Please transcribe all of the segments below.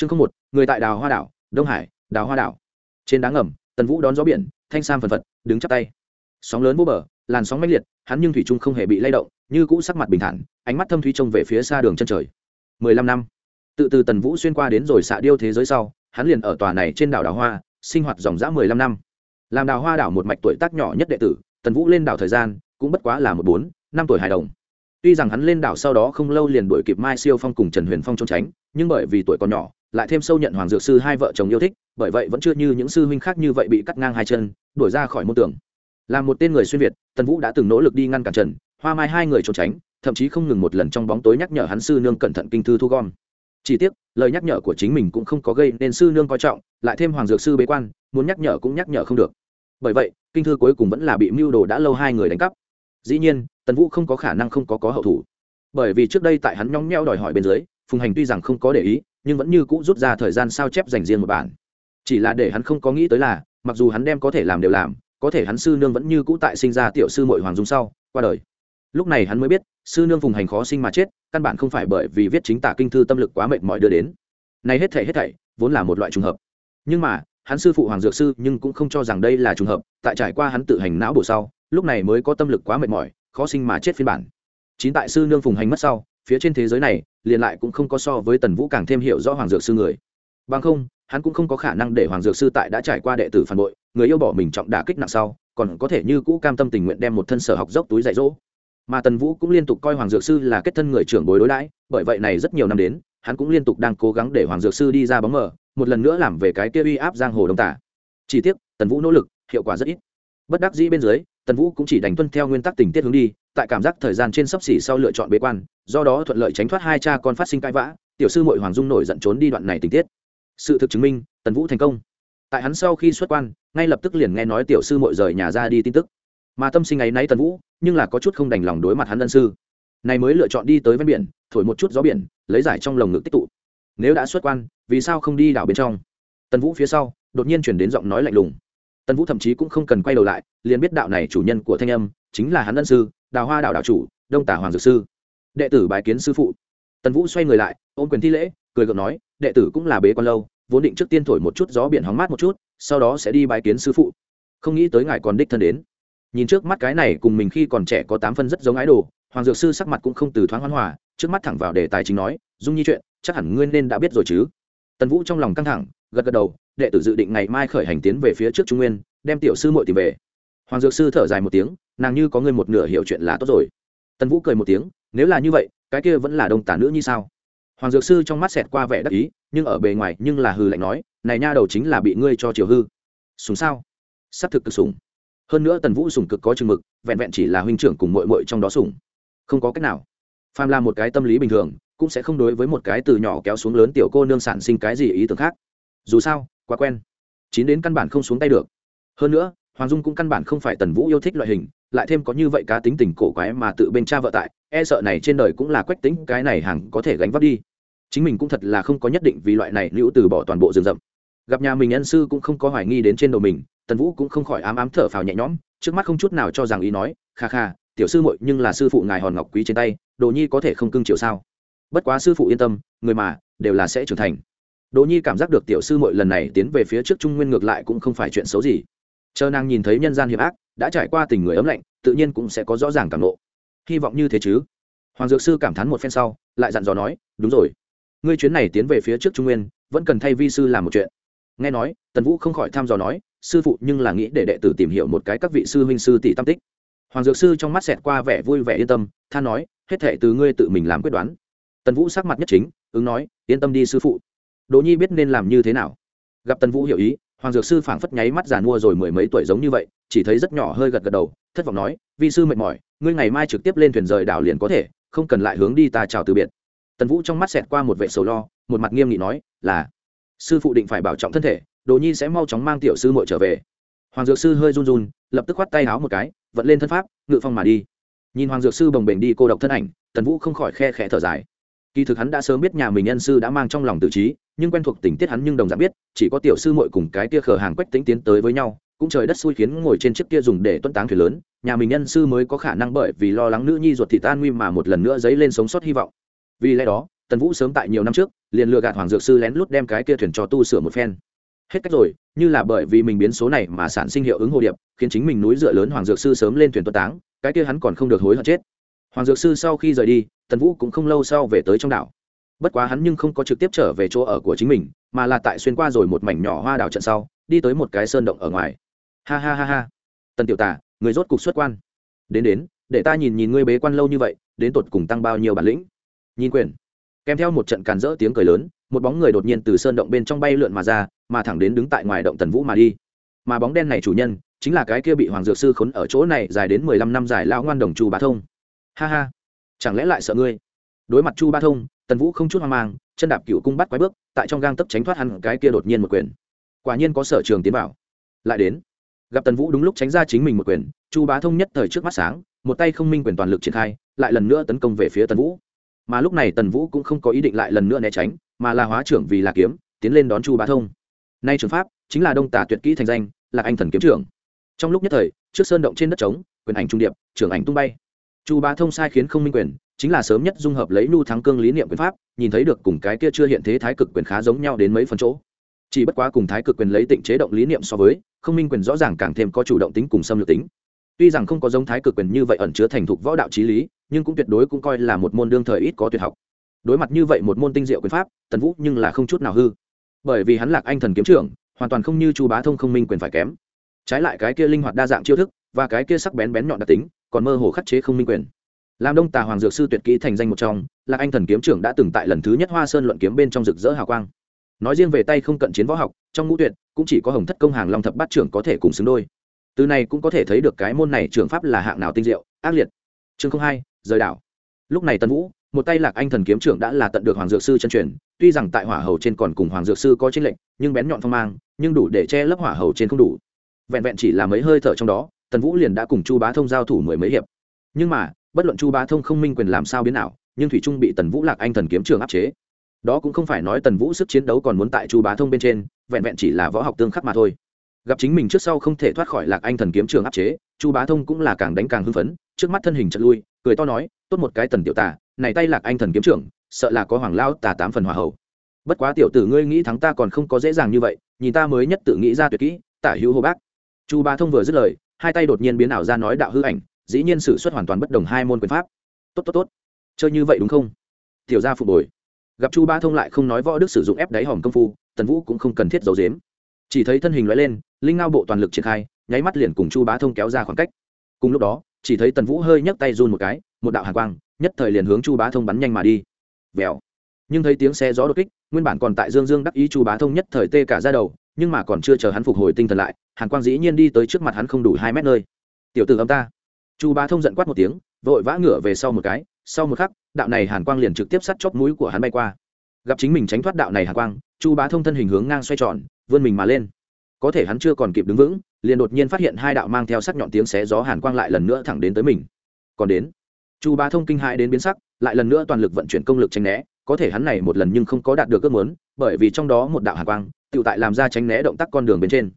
chương không một, người tại đào hoa đảo, đông hải, đào hoa đảo. Trên đá ngầm, tần vũ đón gió biển, thanh sam phần phật, đứng chắp tay. Sóng lớn vô bờ, làn sóng mãnh liệt, hắn nhưng thủy trung không hề bị lay động, như cũ sắc mặt bình thản, ánh mắt thâm thủy trông về phía xa đường chân trời. Mười lăm năm. Tự từ tần vũ xuyên qua đến rồi xạ điêu thế giới sau, hắn liền ở tòa này trên đảo đào hoa, sinh hoạt dòng dã mười lăm năm. Làm đào hoa đảo một mạch tuổi tác nhỏ nhất đệ tử, tần vũ lên đảo thời gian, cũng bất quá là một bốn, năm tuổi hài đồng. Tuy rằng hắn lên đảo sau đó không lâu liền đuổi kịp mai siêu phong cùng trần huyền phong trốn tránh, nhưng bởi vì tuổi còn nhỏ lại thêm sâu nhận hoàng dược sư hai vợ chồng yêu thích, bởi vậy vẫn chưa như những sư huynh khác như vậy bị cắt ngang hai chân, đuổi ra khỏi môn tưởng là một tên người xuyên việt, tần vũ đã từng nỗ lực đi ngăn cản trần, hoa mai hai người trốn tránh, thậm chí không ngừng một lần trong bóng tối nhắc nhở hắn sư nương cẩn thận kinh thư thu gom. Chỉ tiếc, lời nhắc nhở của chính mình cũng không có gây nên sư nương coi trọng, lại thêm hoàng dược sư bế quan, muốn nhắc nhở cũng nhắc nhở không được. Bởi vậy, kinh thư cuối cùng vẫn là bị mưu đồ đã lâu hai người đánh cắp. Dĩ nhiên, tần vũ không có khả năng không có có hậu thủ. Bởi vì trước đây tại hắn nhóng nheo đòi hỏi bên dưới, phùng hành tuy rằng không có để ý nhưng vẫn như cũ rút ra thời gian sao chép dành riêng một bản. Chỉ là để hắn không có nghĩ tới là, mặc dù hắn đem có thể làm đều làm, có thể hắn sư nương vẫn như cũ tại sinh ra tiểu sư mội hoàng dung sau, qua đời. Lúc này hắn mới biết, sư nương phùng hành khó sinh mà chết, căn bản không phải bởi vì viết chính tả kinh thư tâm lực quá mệt mỏi đưa đến. Này hết thảy hết thảy, vốn là một loại trùng hợp. Nhưng mà, hắn sư phụ hoàng dược sư nhưng cũng không cho rằng đây là trùng hợp, tại trải qua hắn tự hành não bổ sau, lúc này mới có tâm lực quá mệt mỏi, khó sinh mà chết phiên bản. Chín tại sư nương phùng hành mất sau, phía trên thế giới này liền lại cũng không có so với tần vũ càng thêm hiểu rõ hoàng dược sư người. Bằng không, hắn cũng không có khả năng để hoàng dược sư tại đã trải qua đệ tử phản bội, người yêu bỏ mình trọng đả kích nặng sau, còn có thể như cũ cam tâm tình nguyện đem một thân sở học dốc túi dạy dỗ. Mà tần vũ cũng liên tục coi hoàng dược sư là kết thân người trưởng bối đối đãi, bởi vậy này rất nhiều năm đến, hắn cũng liên tục đang cố gắng để hoàng dược sư đi ra bóng mờ, một lần nữa làm về cái kia uy áp giang hồ đông tả. Chỉ tiếc, tần vũ nỗ lực, hiệu quả rất ít. Bất đắc dĩ bên dưới tần vũ cũng chỉ đánh tuân theo nguyên tắc tình tiết hướng đi, tại cảm giác thời gian trên sấp xỉ sau lựa chọn bế quan, do đó thuận lợi tránh thoát hai cha con phát sinh cãi vã, tiểu sư mội hoàng dung nổi giận trốn đi đoạn này tình tiết. Sự thực chứng minh, tần vũ thành công. Tại hắn sau khi xuất quan, ngay lập tức liền nghe nói tiểu sư mội rời nhà ra đi tin tức. Mà tâm sinh ấy náy tần vũ, nhưng là có chút không đành lòng đối mặt hắn dân sư. Này mới lựa chọn đi tới ven biển, thổi một chút gió biển, lấy giải trong lồng ngực tích tụ. Nếu đã xuất quan, vì sao không đi đảo bên trong? Tần vũ phía sau, đột nhiên chuyển đến giọng nói lạnh lùng tần vũ thậm chí cũng không cần quay đầu lại, liền biết đạo này chủ nhân của thanh âm chính là hắn ân sư, đào hoa đạo đạo chủ, đông tả hoàng dược sư. Đệ tử bài kiến sư phụ. Tần vũ xoay người lại, ôm quyền thi lễ, cười gượng nói, đệ tử cũng là bế con lâu, vốn định trước tiên thổi một chút gió biển hóng mát một chút, sau đó sẽ đi bài kiến sư phụ. Không nghĩ tới ngài còn đích thân đến. Nhìn trước mắt cái này cùng mình khi còn trẻ có tám phân rất giống ái đồ hoàng dược sư sắc mặt cũng không từ thoáng hoan hòa, trước mắt thẳng vào đề tài chính nói, dung nhi chuyện, chắc hẳn ngươi nên đã biết rồi chứ. Tần vũ trong lòng căng thẳng, gật gật đầu đệ tử dự định ngày mai khởi hành tiến về phía trước trung nguyên, đem tiểu sư muội tìm về. Hoàng dược sư thở dài một tiếng, nàng như có người một nửa hiểu chuyện là tốt rồi. Tần vũ cười một tiếng, nếu là như vậy, cái kia vẫn là đông tả nữ như sao? Hoàng dược sư trong mắt xẹt qua vẻ đắc ý, nhưng ở bề ngoài nhưng là hư lạnh nói, này nha đầu chính là bị ngươi cho chiều hư. Súng sao? S ắ c thực cực súng. hơn nữa tần vũ sùng cực có chừng mực, vẹn vẹn chỉ là huynh trưởng cùng mội mội trong đó sùng. Không có cách nào. Phàm là một cái tâm lý bình thường, cũng sẽ không đối với một cái từ nhỏ kéo xuống lớn tiểu cô nương sản sinh cái gì ý tưởng khác. Dù sao quá quen. Chín đến căn bản không xuống tay được. Hơn nữa, hoàng dung cũng căn bản không phải tần vũ yêu thích loại hình, lại thêm có như vậy cá tính tình cổ quái mà tự bên cha vợ tại e sợ này trên đời cũng là quách tính, cái này hàng có thể gánh vác đi. Chính mình cũng thật là không có nhất định vì loại này lưu từ bỏ toàn bộ rừng rậm. Gặp nhà mình ân sư cũng không có hoài nghi đến trên đầu mình, tần vũ cũng không khỏi ám ám thở phào nhẹ nhõm, trước mắt không chút nào cho rằng ý nói, kha kha, tiểu sư muội nhưng là sư phụ ngài hòn ngọc quý trên tay, đồ nhi có thể không cưng chiều sao? Bất quá sư phụ yên tâm, người mà, đều là sẽ trưởng thành. Đỗ nhi cảm giác được tiểu sư muội lần này tiến về phía trước trung nguyên ngược lại cũng không phải chuyện xấu gì. Chờ nàng nhìn thấy nhân gian hiểm ác, đã trải qua tình người ấm lạnh, tự nhiên cũng sẽ có rõ ràng cảm ngộ. hy vọng như thế chứ? Hoàng dược sư cảm thán một phen sau, lại dặn dò nói, đúng rồi. Ngươi chuyến này tiến về phía trước trung nguyên, vẫn cần thay vi sư làm một chuyện. Nghe nói, tần vũ không khỏi tham dò nói, sư phụ nhưng là nghĩ để đệ tử tìm hiểu một cái các vị sư huynh sư tỷ tâm tích. Hoàng dược sư trong mắt xẹt qua vẻ vui vẻ yên tâm, than nói, hết thề từ ngươi tự mình làm quyết đoán. Tần vũ sắc mặt nhất chính, ứng nói, yên tâm đi sư phụ đỗ nhi biết nên làm như thế nào. Gặp tần vũ hiểu ý, hoàng dược sư phảng phất nháy mắt giàn mua rồi mười mấy tuổi giống như vậy, chỉ thấy rất nhỏ hơi gật gật đầu, thất vọng nói, vi sư mệt mỏi, ngươi ngày mai trực tiếp lên thuyền rời đảo liền có thể, không cần lại hướng đi ta chào từ biệt. Tần vũ trong mắt xẹt qua một vệ sầu lo, một mặt nghiêm nghị nói, là, sư phụ định phải bảo trọng thân thể đồ nhi sẽ mau chóng mang tiểu sư muội trở về. Hoàng dược sư hơi run run, lập tức khoát tay áo một cái, vận lên thân pháp, ngự phong mà đi. Nhìn hoàng dược sư bồng bềnh đi cô độc thân ảnh, tần vũ không khỏi khe khẽ thở dài. Kỳ thực hắn đã sớm biết nhà mình nhân sư đã mang trong lòng tự trí nhưng quen thuộc tình tiết hắn nhưng đồng dạng biết, chỉ có tiểu sư muội cùng cái kia khờ hàng quách tính tiến tới với nhau, cũng trời đất xui khiến ngồi trên chiếc kia dùng để tuân táng thuyền lớn, nhà mình nhân sư mới có khả năng bởi vì lo lắng nữ nhi ruột thị tan nguy mà một lần nữa dấy lên sống sót hy vọng. Vì lẽ đó, tần vũ sớm tại nhiều năm trước, liền lừa gạt hoàng dược sư lén lút đem cái kia thuyền cho tu sửa một phen. Hết cách rồi, như là bởi vì mình biến số này mà sản sinh hiệu ứng hồ điệp, khiến chính mình núi dựa lớn hoàng dược sư sớm lên thuyền tuấn táng, cái kia hắn còn không được hối hận chết. Hoàng dược sư sau khi rời đi, tần vũ cũng không lâu sau về tới trong đảo bất quá hắn nhưng không có trực tiếp trở về chỗ ở của chính mình, mà là tại xuyên qua rồi một mảnh nhỏ hoa đảo trận sau, đi tới một cái sơn động ở ngoài. Ha ha ha ha. Tần tiểu tả người rốt cục xuất quan. Đến đến, để ta nhìn nhìn ngươi bế quan lâu như vậy, đến tột cùng tăng bao nhiêu bản lĩnh. Nhìn quyền. Kèm theo một trận càn rỡ tiếng cười lớn, một bóng người đột nhiên từ sơn động bên trong bay lượn mà ra, mà thẳng đến đứng tại ngoài động tần vũ mà đi. Mà bóng đen này chủ nhân, chính là cái kia bị hoàng dược sư khốn ở chỗ này dài đến mười lăm năm dài lao ngoan đồng chu bá thông. Ha ha. Chẳng lẽ lại sợ ngươi? Đối mặt chu bá thông tần vũ không chút hoang mang, chân đạp cựu cung bắt quái bước, tại trong gang tấp tránh thoát hẳn cái kia đột nhiên một quyền. Quả nhiên có sở trường tiến bảo lại đến, gặp tần vũ đúng lúc tránh ra chính mình một quyền, chu bá thông nhất thời trước mắt sáng, một tay không minh quyền toàn lực triển khai, lại lần nữa tấn công về phía tần vũ. Mà lúc này tần vũ cũng không có ý định lại lần nữa né tránh, mà là hóa trưởng vì là kiếm, tiến lên đón chu bá thông. Nay trường pháp chính là đông tả tuyệt kỹ thành danh, là anh thần kiếm trưởng. Trong lúc nhất thời, trước sơn động trên đất trống, quyền ảnh trung điệp, trưởng ảnh tung bay. Chu bá thông sai khiến không minh quyền chính là sớm nhất dung hợp lấy nu thắng cương lý niệm quyền pháp, nhìn thấy được cùng cái kia chưa hiện thế thái cực quyền khá giống nhau đến mấy phần chỗ. Chỉ bất quá cùng thái cực quyền lấy tịnh chế động lý niệm so với không minh quyền rõ ràng càng thêm có chủ động tính cùng xâm lược tính. Tuy rằng không có giống thái cực quyền như vậy ẩn chứa thành thục võ đạo trí lý, nhưng cũng tuyệt đối cũng coi là một môn đương thời ít có tuyệt học. Đối mặt như vậy một môn tinh diệu quyền pháp, tần vũ nhưng là không chút nào hư. Bởi vì hắn lạc anh thần kiếm trưởng, hoàn toàn không như chu bá thông không minh quyền phải kém. Trái lại cái kia linh hoạt đa dạng chiêu thức, và cái kia sắc bén bén nhọn đặc tính, còn mơ hồ khắc chế không minh quyền làm đông tà hoàng dược sư tuyệt kỹ thành danh một trong, lạc anh thần kiếm trưởng đã từng tại lần thứ nhất hoa sơn luận kiếm bên trong rực rỡ hào quang. Nói riêng về tay không cận chiến võ học, trong ngũ tuyệt, cũng chỉ có hồng thất công hàng long thập bát trưởng có thể cùng xứng đôi. Từ này cũng có thể thấy được cái môn này trường pháp là hạng nào tinh diệu, ác liệt. Chương không hai, rời đảo. Lúc này tân vũ, một tay lạc anh thần kiếm trưởng đã là tận được hoàng dược sư chân truyền, tuy rằng tại hỏa hầu trên còn cùng hoàng dược sư có chính lệnh nhưng bén nhọn phong mang, nhưng đủ để che lấp hỏa hầu trên không đủ. Vẹn vẹn chỉ là mấy hơi thở trong đó, tần vũ liền đã cùng chu bá thông giao thủ mười mấy hiệp. Nhưng mà bất luận chu bá thông không minh quyền làm sao biến nào nhưng thủy trung bị tần vũ lạc anh thần kiếm trường áp chế. Đó cũng không phải nói tần vũ sức chiến đấu còn muốn tại chu bá thông bên trên, vẹn vẹn chỉ là võ học tương khắc mà thôi. Gặp chính mình trước sau không thể thoát khỏi lạc anh thần kiếm trường áp chế, chu bá thông cũng là càng đánh càng hưng phấn, trước mắt thân hình chật lui, cười to nói, tốt một cái tần tiểu tả này tay lạc anh thần kiếm trưởng sợ là có hoàng lao tà tám phần hòa hậu. Bất quá tiểu tử ngươi nghĩ thắng ta còn không có dễ dàng như vậy, nhìn ta mới nhất tự nghĩ ra tuyệt kỹ, tả hữu hô bác. Chu bá thông vừa dứt lời, hai tay đột nhiên biến ảo ra nói đạo hư ảnh dĩ nhiên sự xuất hoàn toàn bất đồng hai môn quyền pháp. Tốt tốt tốt. Chơi như vậy đúng không? Tiểu gia phục bồi. Gặp chu ba thông lại không nói võ đức sử dụng ép đáy hòm công phu, tần vũ cũng không cần thiết giấu dếm chỉ thấy thân hình loại lên, linh ngao bộ toàn lực triển khai, nháy mắt liền cùng chu bá thông kéo ra khoảng cách. Cùng lúc đó, chỉ thấy tần vũ hơi nhấc tay run một cái, một đạo hàn quang, nhất thời liền hướng chu bá thông bắn nhanh mà đi. Vèo. Nhưng thấy tiếng xe gió đột kích, nguyên bản còn tại dương dương đắc ý chu bá thông nhất thời tê cả ra đầu, nhưng mà còn chưa chờ hắn phục hồi tinh thần lại, hàn quang dĩ nhiên đi tới trước mặt hắn không đủ hai mét nơi. Tiểu tử âm ta chu bá thông giận quát một tiếng, vội vã ngửa về sau một cái, sau một khắc, đạo này hàn quang liền trực tiếp sắt chóp mũi của hắn bay qua. Gặp chính mình tránh thoát đạo này hàn quang, chu bá thông thân hình hướng ngang xoay tròn, vươn mình mà lên. Có thể hắn chưa còn kịp đứng vững, liền đột nhiên phát hiện hai đạo mang theo sắc nhọn tiếng xé gió hàn quang lại lần nữa thẳng đến tới mình. Còn đến, chu bá thông kinh hãi đến biến sắc, lại lần nữa toàn lực vận chuyển công lực tránh né, có thể hắn này một lần nhưng không có đạt được ước muốn, bởi vì trong đó một đạo hàn quang tự tại làm ra tránh né động tác con đường bên trên.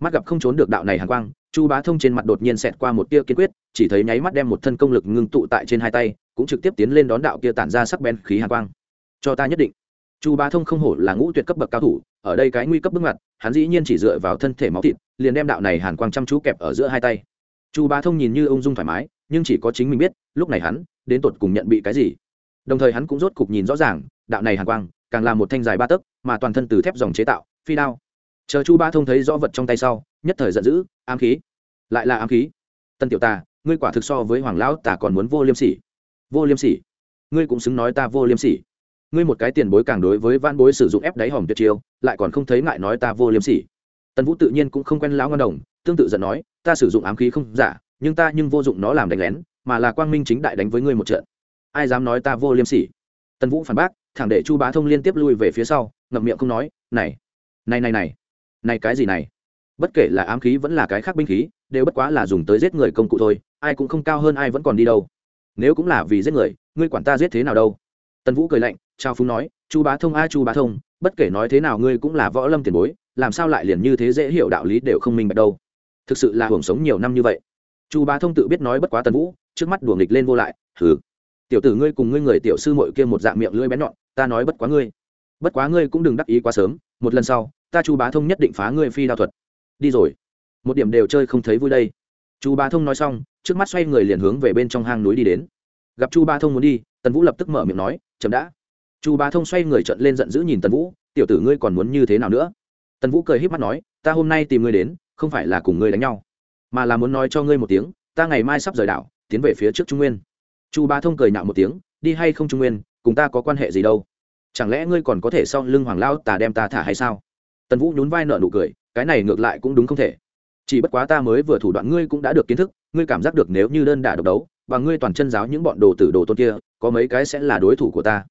Mắt gặp không trốn được đạo này hàn quang chu bá thông trên mặt đột nhiên xẹt qua một tia kiên quyết, chỉ thấy nháy mắt đem một thân công lực ngưng tụ tại trên hai tay, cũng trực tiếp tiến lên đón đạo kia tản ra sắc bén khí hàn quang. Cho ta nhất định. Chu bá thông không hổ là ngũ tuyệt cấp bậc cao thủ, ở đây cái nguy cấp bước ngoặt hắn dĩ nhiên chỉ dựa vào thân thể máu thịt, liền đem đạo này hàn quang chăm chú kẹp ở giữa hai tay. Chu bá thông nhìn như ung dung thoải mái, nhưng chỉ có chính mình biết, lúc này hắn, đến tột cùng nhận bị cái gì. Đồng thời hắn cũng rốt cục nhìn rõ ràng, đạo này hàn quang, càng là một thanh dài ba tấc, mà toàn thân từ thép dòng chế tạo, phi đao chờ chu bá thông thấy rõ vật trong tay sau, nhất thời giận dữ, ám khí? Lại là ám khí? Tân tiểu ta ngươi quả thực so với hoàng lão ta còn muốn vô liêm sỉ. Vô liêm sỉ? Ngươi cũng xứng nói ta vô liêm sỉ. Ngươi một cái tiền bối càng đối với van bối sử dụng ép đáy hòm tuyệt chiêu, lại còn không thấy ngại nói ta vô liêm sỉ. Tần vũ tự nhiên cũng không quen lão ngon đồng, tương tự giận nói, ta sử dụng ám khí không giả, nhưng ta nhưng vô dụng nó làm đánh lén, mà là quang minh chính đại đánh với ngươi một trận. Ai dám nói ta vô liêm sỉ? Tần vũ phản bác, thẳng để chu bá thông liên tiếp lui về phía sau, ngậm miệng không nói, này này này này này cái gì này? Bất kể là ám khí vẫn là cái khác binh khí, đều bất quá là dùng tới giết người công cụ thôi, ai cũng không cao hơn ai vẫn còn đi đâu. Nếu cũng là vì giết người, ngươi quản ta giết thế nào đâu? Tần vũ cười lạnh trao phúng nói, chu bá thông a, chu bá thông, bất kể nói thế nào ngươi cũng là võ lâm tiền bối, làm sao lại liền như thế dễ hiểu đạo lý đều không minh bạch đâu? Thực sự là hưởng sống nhiều năm như vậy. Chu bá thông tự biết nói bất quá tần vũ, trước mắt đùa nghịch lên vô lại thử tiểu tử ngươi cùng ngươi người tiểu sư mội kia một dạng miệng lưỡi bén nhọn, ta nói bất quá ngươi, bất quá ngươi cũng đừng đắc ý quá sớm, một lần sau ta chu bá thông nhất định phá ngươi phi đao thuật. Đi rồi. Một điểm đều chơi không thấy vui đây. Chu bá thông nói xong, trước mắt xoay người liền hướng về bên trong hang núi đi đến. Gặp chu bá thông muốn đi, tần vũ lập tức mở miệng nói, chậm đã. Chu bá thông xoay người trận lên giận dữ nhìn tần vũ, tiểu tử ngươi còn muốn như thế nào nữa? Tần vũ cười h í p mắt nói, ta hôm nay tìm ngươi đến, không phải là cùng ngươi đánh nhau, mà là muốn nói cho ngươi một tiếng, ta ngày mai sắp rời đảo, tiến về phía trước trung nguyên. Chu bá thông cười nhạo một tiếng, đi hay không trung nguyên, cùng ta có quan hệ gì đâu? Chẳng lẽ ngươi còn có thể sau lưng hoàng lao tà đem ta thả hay sao? Tần vũ nhún vai nợ nụ cười, cái này ngược lại cũng đúng không thể. Chỉ bất quá ta mới vừa thủ đoạn ngươi cũng đã được kiến thức, ngươi cảm giác được nếu như đơn đả độc đấu, và ngươi toàn chân giáo những bọn đồ tử đồ tôn kia, có mấy cái sẽ là đối thủ của ta.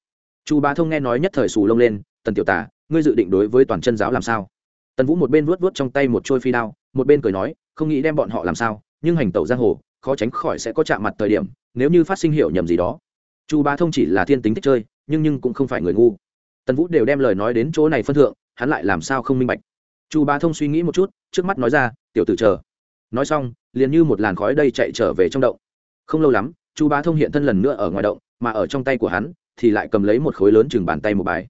Chu bá thông nghe nói nhất thời xù lông lên, tần tiểu tả ngươi dự định đối với toàn chân giáo làm sao? Tần vũ một bên vuốt vuốt trong tay một trôi phi đao, một bên cười nói, không nghĩ đem bọn họ làm sao, nhưng hành tẩu giang hồ, khó tránh khỏi sẽ có chạm mặt thời điểm, nếu như phát sinh hiểu nhầm gì đó. Chu bá thông chỉ là thiên tính thích chơi, nhưng nhưng cũng không phải người ngu. Tần vũ đều đem lời nói đến chỗ này phân thượng hắn lại làm sao không minh bạch? Chu bá thông suy nghĩ một chút, trước mắt nói ra, tiểu tử chờ. Nói xong, liền như một làn khói đây chạy trở về trong động. Không lâu lắm, chu bá thông hiện thân lần nữa ở ngoài động, mà ở trong tay của hắn thì lại cầm lấy một khối lớn chừng bàn tay một bài.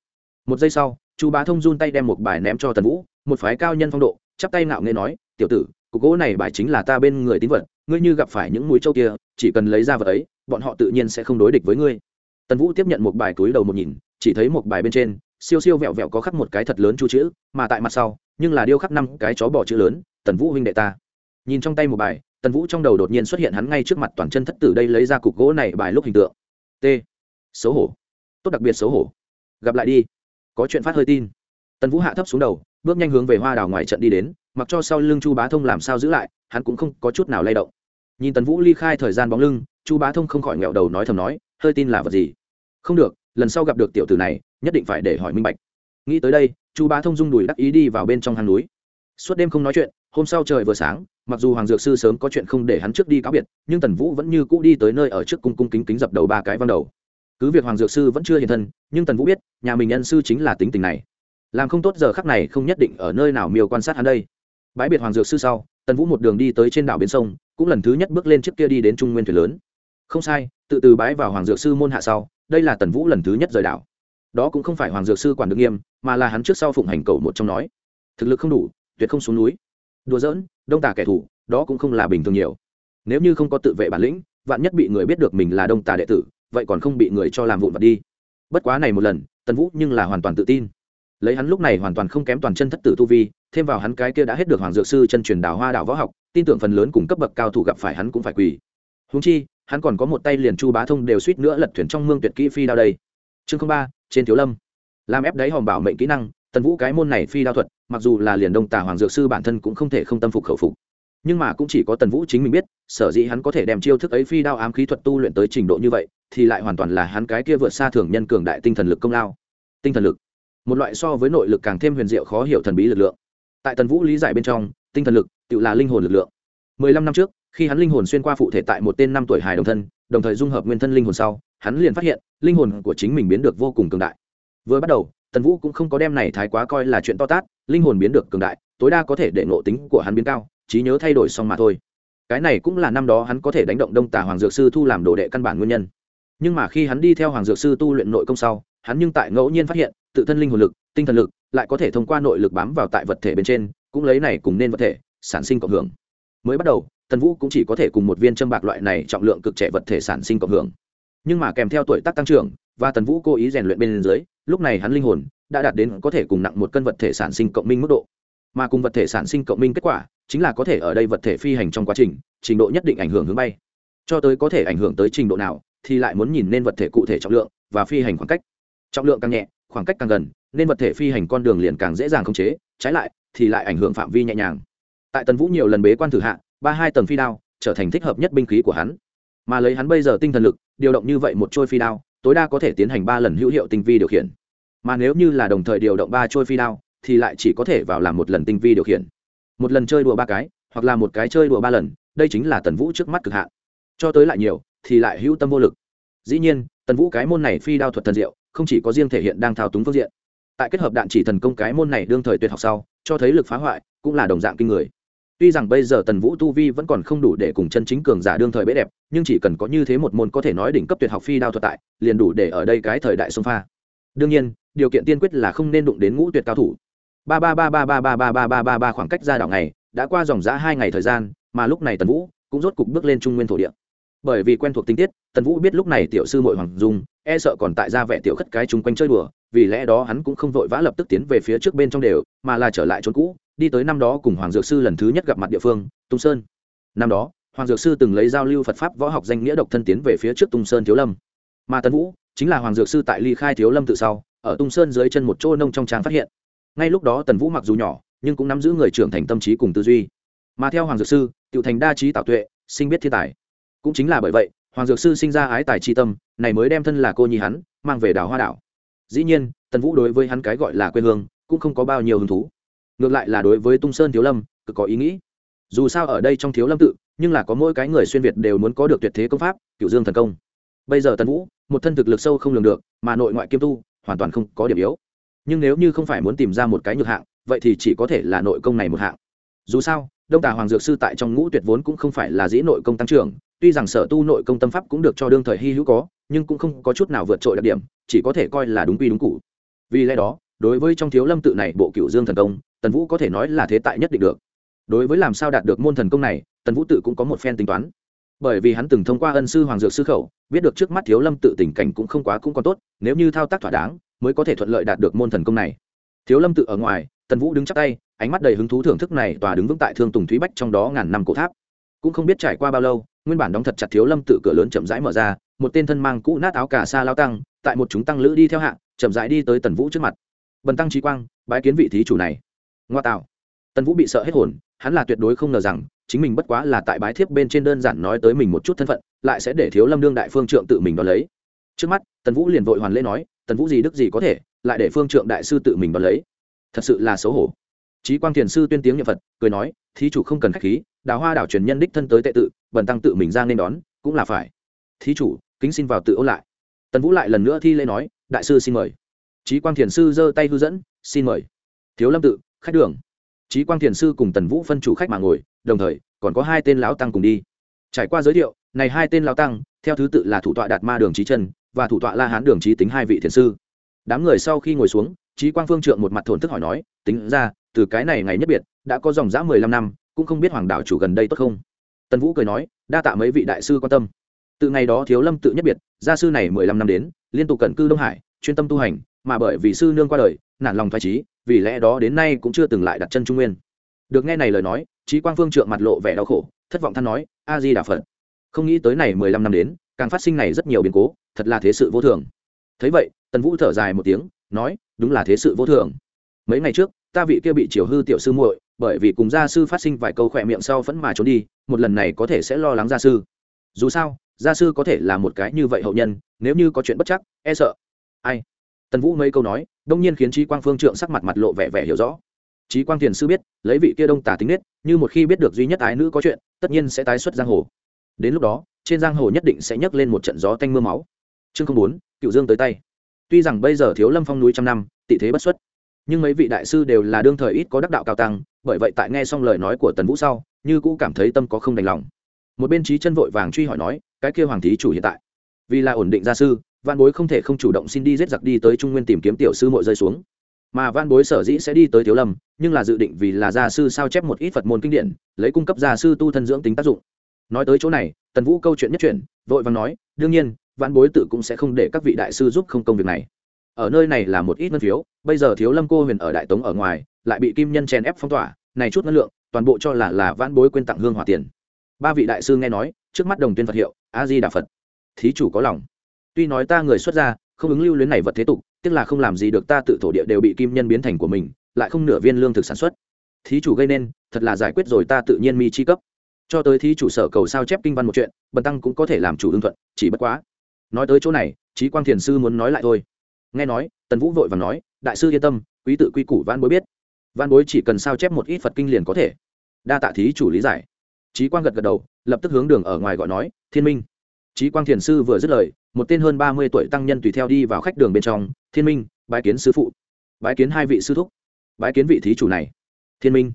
Một giây sau, chu bá thông run tay đem một bài ném cho tần vũ, một phái cao nhân phong độ, chắp tay ngạo nghe nói, tiểu tử, cục gỗ này bài chính là ta bên người tín vật, ngươi như gặp phải những mũi trâu kia, chỉ cần lấy ra vật ấy, bọn họ tự nhiên sẽ không đối địch với ngươi. Tần vũ tiếp nhận một bài túi đầu một nhìn, chỉ thấy một bài bên trên siêu siêu vẹo vẹo có khắc một cái thật lớn chu chữ, mà tại mặt sau, nhưng là điêu khắc năm cái chó bỏ chữ lớn, tần vũ huynh đệ ta. Nhìn trong tay một bài, tần vũ trong đầu đột nhiên xuất hiện hắn ngay trước mặt toàn chân thất tử đây lấy ra cục gỗ này bài lúc hình tượng. T. Xấu hổ. Tốt đặc biệt xấu hổ. Gặp lại đi. Có chuyện phát hơi tin. Tần vũ hạ thấp xuống đầu, bước nhanh hướng về hoa đào ngoài trận đi đến, mặc cho sau lưng chu bá thông làm sao giữ lại, hắn cũng không có chút nào lay động. Nhìn tần vũ ly khai thời gian bóng lưng, chu bá thông không khỏi nghẹo đầu nói thầm nói, hơi tin là vật gì? Không được lần sau gặp được tiểu tử này, nhất định phải để hỏi minh bạch. Nghĩ tới đây, chu bá thông dung đùi đắc ý đi vào bên trong hang núi. Suốt đêm không nói chuyện, hôm sau trời vừa sáng, mặc dù hoàng dược sư sớm có chuyện không để hắn trước đi cáo biệt, nhưng tần vũ vẫn như cũ đi tới nơi ở trước cung cung kính kính dập đầu ba cái văn đầu. Cứ việc hoàng dược sư vẫn chưa hiện thân, nhưng tần vũ biết, nhà mình nhân sư chính là tính tình này. Làm không tốt giờ khắc này không nhất định ở nơi nào miêu quan sát hắn đây. Bãi biệt hoàng dược sư sau, tần vũ một đường đi tới trên đảo bên sông, cũng lần thứ nhất bước lên trước kia đi đến trung nguyên thuyền lớn. Không sai, tự từ bái vào hoàng dược sư môn hạ sau đây là tần vũ lần thứ nhất rời đảo. Đó cũng không phải hoàng dược sư quản được nghiêm, mà là hắn trước sau phụng hành cầu một trong nói. Thực lực không đủ, tuyệt không xuống núi. Đùa giỡn, đông tà kẻ thù, đó cũng không là bình thường nhiều. Nếu như không có tự vệ bản lĩnh, vạn nhất bị người biết được mình là đông tà đệ tử, vậy còn không bị người cho làm vụn vặt đi. Bất quá này một lần, tần vũ nhưng là hoàn toàn tự tin. Lấy hắn lúc này hoàn toàn không kém toàn chân thất tử tu vi, thêm vào hắn cái kia đã hết được hoàng dược sư chân truyền đào hoa đào võ học, tin tưởng phần lớn cùng cấp bậc cao thủ gặp phải hắn cũng phải quỳ. Húng chi hắn còn có một tay liền chu bá thông đều suýt nữa lật thuyền trong mương tuyệt kỹ phi đao đây. Chương ba, trên thiếu lâm. Làm ép đáy hòm bảo mệnh kỹ năng, tần vũ cái môn này phi đao thuật, mặc dù là liền đông tà hoàng dược sư bản thân cũng không thể không tâm phục khẩu phục. Nhưng mà cũng chỉ có tần vũ chính mình biết, sở dĩ hắn có thể đem chiêu thức ấy phi đao ám khí thuật tu luyện tới trình độ như vậy, thì lại hoàn toàn là hắn cái kia vượt xa thường nhân cường đại tinh thần lực công lao. Tinh thần lực. Một loại so với nội lực càng thêm huyền diệu khó hiểu thần bí lực lượng. Tại tần vũ lý giải bên trong, tinh thần lực tự là linh hồn lực lượng. Mười lăm năm trước khi hắn linh hồn xuyên qua phụ thể tại một tên năm tuổi hài đồng thân, đồng thời dung hợp nguyên thân linh hồn sau, hắn liền phát hiện, linh hồn của chính mình biến được vô cùng cường đại. Vừa bắt đầu, tần vũ cũng không có đem này thái quá coi là chuyện to tát, linh hồn biến được cường đại, tối đa có thể để ngộ tính của hắn biến cao, trí nhớ thay đổi xong mà thôi. Cái này cũng là năm đó hắn có thể đánh động đông tà hoàng dược sư thu làm đồ đệ căn bản nguyên nhân. Nhưng mà khi hắn đi theo hoàng dược sư tu luyện nội công sau, hắn nhưng tại ngẫu nhiên phát hiện, tự thân linh hồn lực, tinh thần lực lại có thể thông qua nội lực bám vào tại vật thể bên trên, cũng lấy này cùng nên vật thể, sản sinh cộng hưởng. Mới bắt đầu tần vũ cũng chỉ có thể cùng một viên châm bạc loại này trọng lượng cực trẻ vật thể sản sinh cộng hưởng. Nhưng mà kèm theo tuổi tác tăng trưởng và tần vũ cố ý rèn luyện bên dưới, lúc này hắn linh hồn đã đạt đến có thể cùng nặng một cân vật thể sản sinh cộng minh mức độ. Mà cùng vật thể sản sinh cộng minh kết quả chính là có thể ở đây vật thể phi hành trong quá trình trình độ nhất định ảnh hưởng hướng bay. Cho tới có thể ảnh hưởng tới trình độ nào thì lại muốn nhìn nên vật thể cụ thể trọng lượng và phi hành khoảng cách. Trọng lượng càng nhẹ, khoảng cách càng gần, nên vật thể phi hành con đường liền càng dễ dàng khống chế, trái lại thì lại ảnh hưởng phạm vi nhẹ nhàng. Tại tần vũ nhiều lần bế quan thử hạ ba hai tầng phi đao, trở thành thích hợp nhất binh khí của hắn. Mà lấy hắn bây giờ tinh thần lực, điều động như vậy một trôi phi đao, tối đa có thể tiến hành ba lần hữu hiệu tinh vi điều khiển. Mà nếu như là đồng thời điều động ba trôi phi đao, thì lại chỉ có thể vào làm một lần tinh vi điều khiển. Một lần chơi đùa ba cái, hoặc là một cái chơi đùa ba lần, đây chính là tần vũ trước mắt cực hạn. Cho tới lại nhiều, thì lại hữu tâm vô lực. Dĩ nhiên, tần vũ cái môn này phi đao thuật thần diệu, không chỉ có riêng thể hiện đang thao túng phương diện. Tại kết hợp đạn chỉ thần công cái môn này đương thời tuyệt học sau, cho thấy lực phá hoại, cũng là đồng dạng kinh người tuy rằng bây giờ tần vũ tu vi vẫn còn không đủ để cùng chân chính cường giả đương thời bế đẹp nhưng chỉ cần có như thế một môn có thể nói đỉnh cấp tuyệt học phi đao thuật tại liền đủ để ở đây cái thời đại sông pha đương nhiên điều kiện tiên quyết là không nên đụng đến ngũ tuyệt cao thủ ba ba ba ba ba ba ba ba ba ba ba khoảng cách ra đảo này đã qua dòng giã hai ngày thời gian mà lúc này tần vũ cũng rốt cục bước lên trung nguyên thổ địa bởi vì quen thuộc tinh tiết tần vũ biết lúc này tiểu sư mội hoàng dung e sợ còn tại ra vẻ tiểu khất cái chung quanh chơi đùa vì lẽ đó hắn cũng không vội vã lập tức tiến về phía trước bên trong đều mà là trở lại chốn cũ đi tới năm đó cùng hoàng dược sư lần thứ nhất gặp mặt địa phương, tung sơn. Năm đó, hoàng dược sư từng lấy giao lưu phật pháp võ học danh nghĩa độc thân tiến về phía trước tung sơn thiếu lâm. Mà tần vũ, chính là hoàng dược sư tại ly khai thiếu lâm tự sau, ở tung sơn dưới chân một chỗ nông trong trang phát hiện. Ngay lúc đó tần vũ mặc dù nhỏ, nhưng cũng nắm giữ người trưởng thành tâm trí cùng tư duy. Mà theo hoàng dược sư tiểu thành đa trí tạo tuệ, sinh biết thiên tài. Cũng chính là bởi vậy, hoàng dược sư sinh ra ái tài tri tâm, này mới đem thân là cô nhi hắn, mang về đảo hoa đảo. Dĩ nhiên, tần vũ đối với hắn cái gọi là quê hương, cũng không có bao nhiêu hứng thú ngược lại là đối với tung sơn thiếu lâm, cực có ý nghĩ. Dù sao ở đây trong thiếu lâm tự, nhưng là có mỗi cái người xuyên việt đều muốn có được tuyệt thế công pháp cựu dương thần công. Bây giờ tần vũ, một thân thực lực sâu không lường được, mà nội ngoại kiêm tu, hoàn toàn không có điểm yếu. Nhưng nếu như không phải muốn tìm ra một cái nhược hạng, vậy thì chỉ có thể là nội công này một hạng. Dù sao, đông tà hoàng dược sư tại trong ngũ tuyệt vốn cũng không phải là dĩ nội công tăng trưởng, tuy rằng sở tu nội công tâm pháp cũng được cho đương thời hy hữu có, nhưng cũng không có chút nào vượt trội đặc điểm, chỉ có thể coi là đúng quy đúng cụ vì lẽ đó, đối với trong thiếu lâm tự này bộ cựu dương thần công tần vũ có thể nói là thế tại nhất định được. Đối với làm sao đạt được môn thần công này, tần vũ tự cũng có một phen tính toán. Bởi vì hắn từng thông qua ân sư hoàng dược sư khẩu, biết được trước mắt thiếu lâm tự tình cảnh cũng không quá cũng còn tốt, nếu như thao tác thỏa đáng, mới có thể thuận lợi đạt được môn thần công này. Thiếu lâm tự ở ngoài, tần vũ đứng chắc tay, ánh mắt đầy hứng thú thưởng thức này tòa đứng vững tại thương tùng thúy bách trong đó ngàn năm cổ tháp. Cũng không biết trải qua bao lâu, nguyên bản đóng thật chặt thiếu lâm tự cửa lớn chậm rãi mở ra, một tên thân mang cũ nát áo cà sa lao tăng, tại một chúng tăng lữ đi theo hạng chậm rãi đi tới tần vũ trước mặt. Bần tăng trí quang, bái kiến vị thí chủ này ngoa tạo tần vũ bị sợ hết hồn, hắn là tuyệt đối không ngờ rằng, chính mình bất quá là tại bái thiếp bên trên đơn giản nói tới mình một chút thân phận, lại sẽ để thiếu lâm đương đại phương trượng tự mình đón lấy. Trước mắt, tần vũ liền vội hoàn lễ nói, tần vũ gì đức gì có thể, lại để phương trượng đại sư tự mình đón lấy. Thật sự là xấu hổ. Trí quang thiền sư tuyên tiếng nhật phật, cười nói, thí chủ không cần k h á c h khí, đào hoa đảo truyền nhân đích thân tới tệ tự, bần tăng tự mình ra nên đón, cũng là phải. Thí chủ, kính xin vào tự ôn lại. Tần vũ lại lần nữa thi lễ nói, đại sư xin mời. Trí quang thiền sư giơ tay hư dẫn, xin mời. Thiếu lâm tự khách đường. Trí quang thiền sư cùng tần vũ phân chủ khách mà ngồi, đồng thời, còn có hai tên lão tăng cùng đi. Trải qua giới thiệu, này hai tên lão tăng, theo thứ tự là thủ tọa đạt ma đường trí chân và thủ tọa la hán đường trí tính hai vị thiền sư. Đám người sau khi ngồi xuống trí quang phương trượng một mặt thổn thức hỏi nói, tính ra, từ cái này ngày nhất biệt, đã có dòng dã mười lăm năm, cũng không biết hoàng đạo chủ gần đây tốt không? Tần vũ cười nói, đa tạ mấy vị đại sư quan tâm. Từ ngày đó thiếu lâm tự nhất biệt, gia sư này mười lăm năm đến, liên tục cận cư đông hải, chuyên tâm tu hành, mà bởi vì sư nương qua đời nản lòng thoải trí vì lẽ đó đến nay cũng chưa từng lại đặt chân trung nguyên. Được nghe này lời nói trí quang phương trượng mặt lộ vẻ đau khổ, thất vọng than nói, a di đà phật, không nghĩ tới này mười lăm năm đến, càng phát sinh này rất nhiều biến cố, thật là thế sự vô thường. Thấy vậy, tần vũ thở dài một tiếng, nói, đúng là thế sự vô thường. Mấy ngày trước, ta vị kia bị chiều hư tiểu sư muội, bởi vì cùng gia sư phát sinh vài câu khỏe miệng sau vẫn mà trốn đi, một lần này có thể sẽ lo lắng gia sư. Dù sao, gia sư có thể là một cái như vậy hậu nhân, nếu như có chuyện bất chắc e sợ. Ai? Tần vũ mấy câu nói đông nhiên khiến trí quang phương trượng sắc mặt mặt lộ vẻ vẻ hiểu rõ. Trí quang thiền sư biết, lấy vị kia đông tả tính nết, như một khi biết được duy nhất ái nữ có chuyện, tất nhiên sẽ tái xuất giang hồ. Đến lúc đó, trên giang hồ nhất định sẽ nhấc lên một trận gió tanh m ư a máu. Chương không bốn, cựu dương tới tay. Tuy rằng bây giờ thiếu lâm phong núi trăm năm, tị thế bất xuất, nhưng mấy vị đại sư đều là đương thời ít có đắc đạo cao tăng, bởi vậy tại nghe xong lời nói của tần vũ sau, như cũ cảm thấy tâm có không đành lòng. Một bên trí chân vội vàng truy hỏi nói, cái kia hoàng thí chủ hiện tại, vì là ổn định gia sư văn bối không thể không chủ động xin đi giết giặc đi tới trung nguyên tìm kiếm tiểu sư mội rơi xuống. Mà văn bối sở dĩ sẽ đi tới thiếu lâm, nhưng là dự định vì là gia sư sao chép một ít phật môn kinh điển, lấy cung cấp gia sư tu thân dưỡng tính tác dụng. Nói tới chỗ này, tần vũ câu chuyện nhất chuyển, vội vàng nói, đương nhiên văn bối tự cũng sẽ không để các vị đại sư giúp không công việc này. Ở nơi này là một ít ngân phiếu, bây giờ thiếu lâm cô huyền ở đại tống ở ngoài, lại bị kim nhân chèn ép phong tỏa, này chút ngân lượng, toàn bộ cho là là văn bối quên tặng hương hỏa tiền. Ba vị đại sư nghe nói, trước mắt đồng tuyên phật hiệu, a di đà phật. Thí chủ có lòng tuy nói ta người xuất gia, không ứng lưu luyến này vật thế tục tức là không làm gì được ta tự thổ địa đều bị kim nhân biến thành của mình, lại không nửa viên lương thực sản xuất. Thí chủ gây nên, thật là giải quyết rồi ta tự nhiên mi chi cấp. Cho tới thí chủ sở cầu sao chép kinh văn một chuyện, bần tăng cũng có thể làm chủ ưng thuận, chỉ bất quá. Nói tới chỗ này trí quang thiền sư muốn nói lại thôi. Nghe nói, tần vũ vội và nói, đại sư yên tâm, quý tự quy củ văn bối biết. Văn bối chỉ cần sao chép một ít phật kinh liền có thể. Đa tạ thí chủ lý giải. Trí quang gật gật đầu, lập tức hướng đường ở ngoài gọi nói, thiên minh. Trí quang thiền sư vừa dứt lời một tên hơn ba mươi tuổi tăng nhân tùy theo đi vào khách đường bên trong, thiên minh, bái kiến sư phụ. Bái kiến hai vị sư thúc. Bái kiến vị thí chủ này. Thiên minh.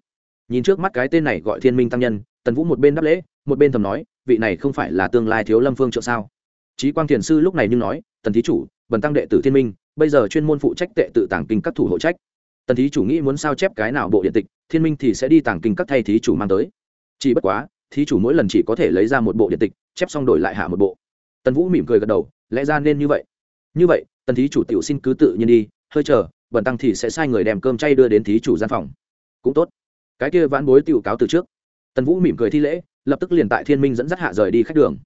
Nhìn trước mắt cái tên này gọi thiên minh tăng nhân, tần vũ một bên đáp lễ, một bên thầm nói, vị này không phải là tương lai thiếu lâm phương trượng sao? Trí quang thiền sư lúc này nhưng nói, tần thí chủ, bần tăng đệ tử thiên minh, bây giờ chuyên môn phụ trách tệ tự tàng kinh các thủ hộ trách. Tần thí chủ nghĩ muốn sao chép cái nào bộ điện tịch, thiên minh thì sẽ đi tàng kinh các thay thí chủ mang tới. Chỉ bất quá, thí chủ mỗi lần chỉ có thể lấy ra một bộ điện tịch, chép xong đổi lại hạ một bộ tần vũ mỉm cười gật đầu, lẽ ra nên như vậy. Như vậy, tần thí chủ tiểu xin cứ tự nhiên đi, hơi chờ bẩn tăng thì sẽ sai người đem cơm chay đưa đến thí chủ gian phòng. Cũng tốt. Cái kia vãn bối tiểu cáo từ trước. Tần vũ mỉm cười thi lễ, lập tức liền tại thiên minh dẫn dắt hạ rời đi khách đường.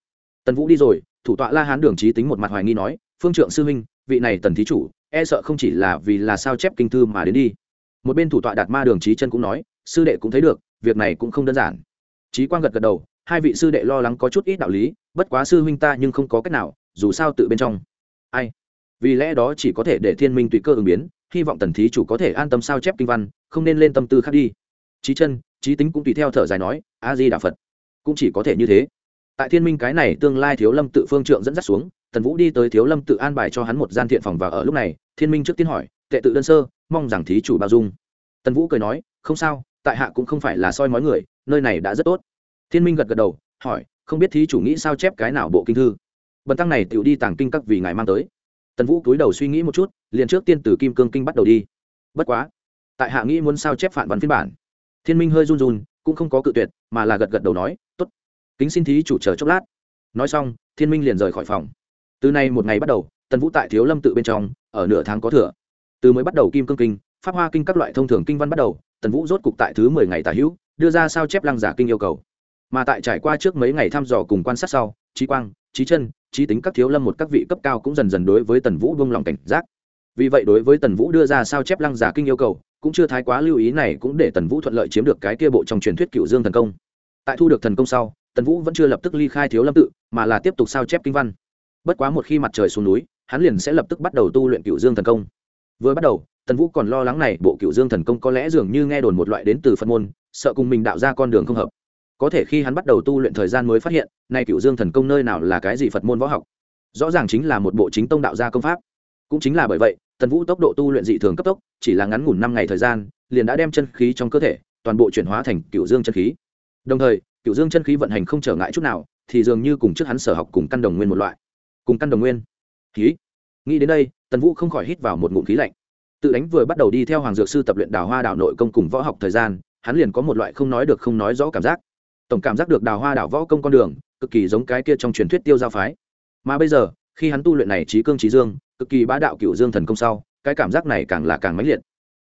Tần vũ đi rồi, thủ tọa la hán đường trí tính một mặt hoài nghi nói, phương trượng sư huynh, vị này tần thí chủ e sợ không chỉ là vì là sao chép kinh thư mà đến đi. Một bên thủ tọa đạt ma đường trí chân cũng nói, sư đệ cũng thấy được, việc này cũng không đơn giản. Trí quang gật gật đầu hai vị sư đệ lo lắng có chút ít đạo lý, bất quá sư huynh ta nhưng không có cách nào, dù sao tự bên trong. Ai? Vì lẽ đó chỉ có thể để thiên minh tùy cơ ứng biến, hy vọng tần thí chủ có thể an tâm sao chép kinh văn, không nên lên tâm tư khác đi. Trí chân trí tính cũng tùy theo thở dài nói a di đà phật. Cũng chỉ có thể như thế. Tại thiên minh cái này tương lai thiếu lâm tự phương trượng dẫn dắt xuống, tần vũ đi tới thiếu lâm tự an bài cho hắn một gian thiện phòng và ở lúc này, thiên minh trước tiên hỏi, tệ tự đơn sơ, mong rằng thí chủ bao dung. Tần vũ cười nói, không sao, tại hạ cũng không phải là soi mói người, nơi này đã rất tốt thiên minh gật gật đầu, hỏi, không biết thí chủ nghĩ sao chép cái nào bộ kinh thư? Bần tăng này tự đi tàng kinh các vì ngài mang tới. Tần vũ cúi đầu suy nghĩ một chút, liền trước tiên từ kim cương kinh bắt đầu đi. Bất quá, tại hạ nghĩ muốn sao chép phản văn phiên bản. Thiên minh hơi run run, cũng không có cự tuyệt, mà là gật gật đầu nói t ố t kính xin thí chủ chờ chốc lát. Nói xong, thiên minh liền rời khỏi phòng. Từ nay một ngày bắt đầu, tần vũ tại thiếu lâm tự bên trong, ở nửa tháng có thừa. Từ mới bắt đầu kim cương kinh, pháp hoa kinh các loại thông thường kinh văn bắt đầu, tần vũ rốt cục tại thứ mười ngày tả hữu, đưa ra sao chép lăng giả kinh yêu cầu mà tại trải qua trước mấy ngày thăm dò cùng quan sát sau trí quang trí chân trí tính các thiếu lâm một các vị cấp cao cũng dần dần đối với tần vũ buông lòng cảnh giác. Vì vậy đối với tần vũ đưa ra sao chép lăng giả kinh yêu cầu, cũng chưa thái quá lưu ý này cũng để tần vũ thuận lợi chiếm được cái kia bộ trong truyền thuyết cựu dương thần công. Tại thu được thần công sau, tần vũ vẫn chưa lập tức ly khai thiếu lâm tự, mà là tiếp tục sao chép kinh văn. Bất quá một khi mặt trời xuống núi, hắn liền sẽ lập tức bắt đầu tu luyện cựu dương thần công. Vừa bắt đầu, tần vũ còn lo lắng này bộ cựu dương thần công có lẽ dường như nghe đồn một loại đến từ phật môn, sợ cùng mình đạo ra con đường không hợp có thể khi hắn bắt đầu tu luyện thời gian mới phát hiện, nay cựu dương thần công nơi nào là cái gì phật môn võ học. Rõ ràng chính là một bộ chính tông đạo gia công pháp. Cũng chính là bởi vậy, tần vũ tốc độ tu luyện dị thường cấp tốc, chỉ là ngắn ngủn năm ngày thời gian, liền đã đem chân khí trong cơ thể toàn bộ chuyển hóa thành cựu dương chân khí. Đồng thời cựu dương chân khí vận hành không trở ngại chút nào, thì dường như cùng trước hắn sở học cùng căn đồng nguyên một loại. Cùng căn đồng nguyên. Khí nghĩ đến đây, tần vũ không khỏi hít vào một ngụm khí lạnh. Tự đánh vừa bắt đầu đi theo hoàng dược sư tập luyện đào hoa đạo nội công cùng võ học thời gian, hắn liền có một loại không nói được không nói rõ cảm giác tổng cảm giác được đào hoa đảo võ công con đường, cực kỳ giống cái kia trong truyền thuyết tiêu giao phái. Mà bây giờ, khi hắn tu luyện này trí cương trí dương, cực kỳ bá đạo cựu dương thần công sau, cái cảm giác này càng là càng mãnh liệt.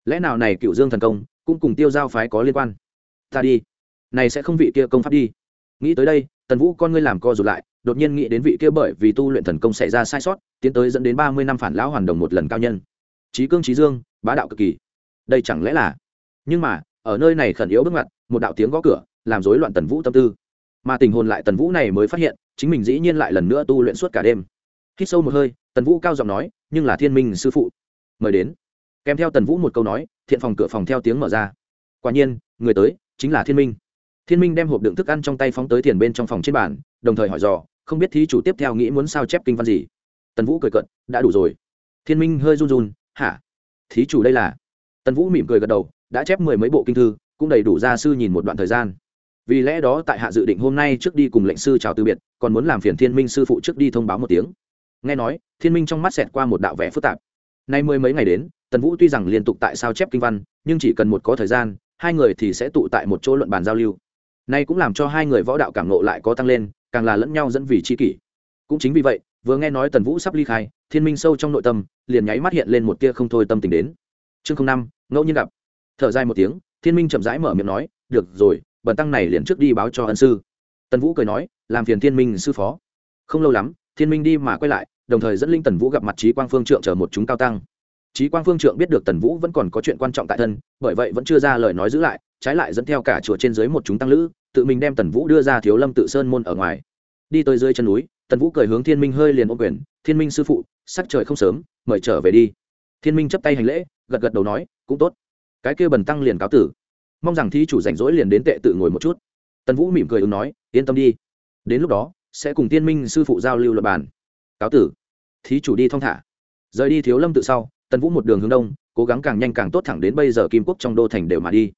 Lẽ nào này cựu dương thần công cũng cùng tiêu giao phái có liên quan? Ta đi. Này sẽ không vị kia công pháp đi. Nghĩ tới đây, tần vũ con ngươi làm co rụt lại, đột nhiên nghĩ đến vị kia bởi vì tu luyện thần công xảy ra sai sót, tiến tới dẫn đến ba mươi năm phản lão hoàn đồng một lần cao nhân. Trí cương trí dương, bá đạo cực kỳ. Đây chẳng lẽ là? Nhưng mà, ở nơi này khẩn yếu bước ngoặt, một đạo tiếng gõ cửa làm rối loạn tần vũ tâm tư. Mà tình hồn lại tần vũ này mới phát hiện, chính mình dĩ nhiên lại lần nữa tu luyện suốt cả đêm. Hít sâu một hơi, tần vũ cao giọng nói, nhưng là thiên minh sư phụ. Mời đến. Kèm theo tần vũ một câu nói, thiện phòng cửa phòng theo tiếng mở ra. Quả nhiên, người tới chính là thiên minh. Thiên minh đem hộp đựng thức ăn trong tay phóng tới tiền bên trong phòng trên bàn, đồng thời hỏi dò, không biết thí chủ tiếp theo nghĩ muốn sao chép kinh văn gì? Tần vũ cười cận đã đủ rồi. Thiên minh hơi run run, hả? Thí chủ đây là? Tần vũ mỉm cười gật đầu, đã chép mười mấy bộ kinh thư, cũng đầy đủ gia sư nhìn một đoạn thời gian vì lẽ đó tại hạ dự định hôm nay trước đi cùng lệnh sư chào từ biệt, còn muốn làm phiền thiên minh sư phụ trước đi thông báo một tiếng. Nghe nói, thiên minh trong mắt xẹt qua một đạo vẽ phức tạp. Nay mười mấy ngày đến, tần vũ tuy rằng liên tục tại sao chép kinh văn, nhưng chỉ cần một có thời gian, hai người thì sẽ tụ tại một chỗ luận bàn giao lưu. Nay cũng làm cho hai người võ đạo cảm nộ lại có tăng lên, càng là lẫn nhau dẫn vì c h i kỷ. Cũng chính vì vậy, vừa nghe nói tần vũ sắp ly khai, thiên minh sâu trong nội tâm, liền nháy mắt hiện lên một tia không thôi tâm tình đến. Chương năm, ngẫu nhiên gặp. Thở dài một tiếng, thiên minh chậm rãi mở miệng nói, được rồi bần tăng này liền trước đi báo cho ân sư. Tần vũ cười nói, làm phiền thiên minh sư phó. Không lâu lắm, thiên minh đi mà quay lại, đồng thời dẫn linh tần vũ gặp mặt trí quang phương trượng chờ một chúng cao tăng. Trí quang phương trượng biết được tần vũ vẫn còn có chuyện quan trọng tại thân, bởi vậy vẫn chưa ra lời nói giữ lại, trái lại dẫn theo cả chùa trên dưới một chúng tăng lữ, tự mình đem tần vũ đưa ra thiếu lâm tự sơn môn ở ngoài. Đi tới dưới chân núi, tần vũ cười hướng thiên minh hơi liền ô quyền, thiên minh sư phụ, sắc trời không sớm, mời trở về đi. Thiên minh chấp tay hành lễ, gật gật đầu nói, cũng tốt. Cái kia bần tăng liền cáo tử mong rằng thí chủ rảnh rỗi liền đến tệ tự ngồi một chút. Tần vũ mỉm cười ứng nói, yên tâm đi. Đến lúc đó, sẽ cùng tiên minh sư phụ giao lưu luật bàn. Cáo tử. Thí chủ đi thong thả. Rời đi thiếu lâm tự sau, tần vũ một đường hướng đông, cố gắng càng nhanh càng tốt thẳng đến bây giờ kim quốc trong đô thành đều mà đi.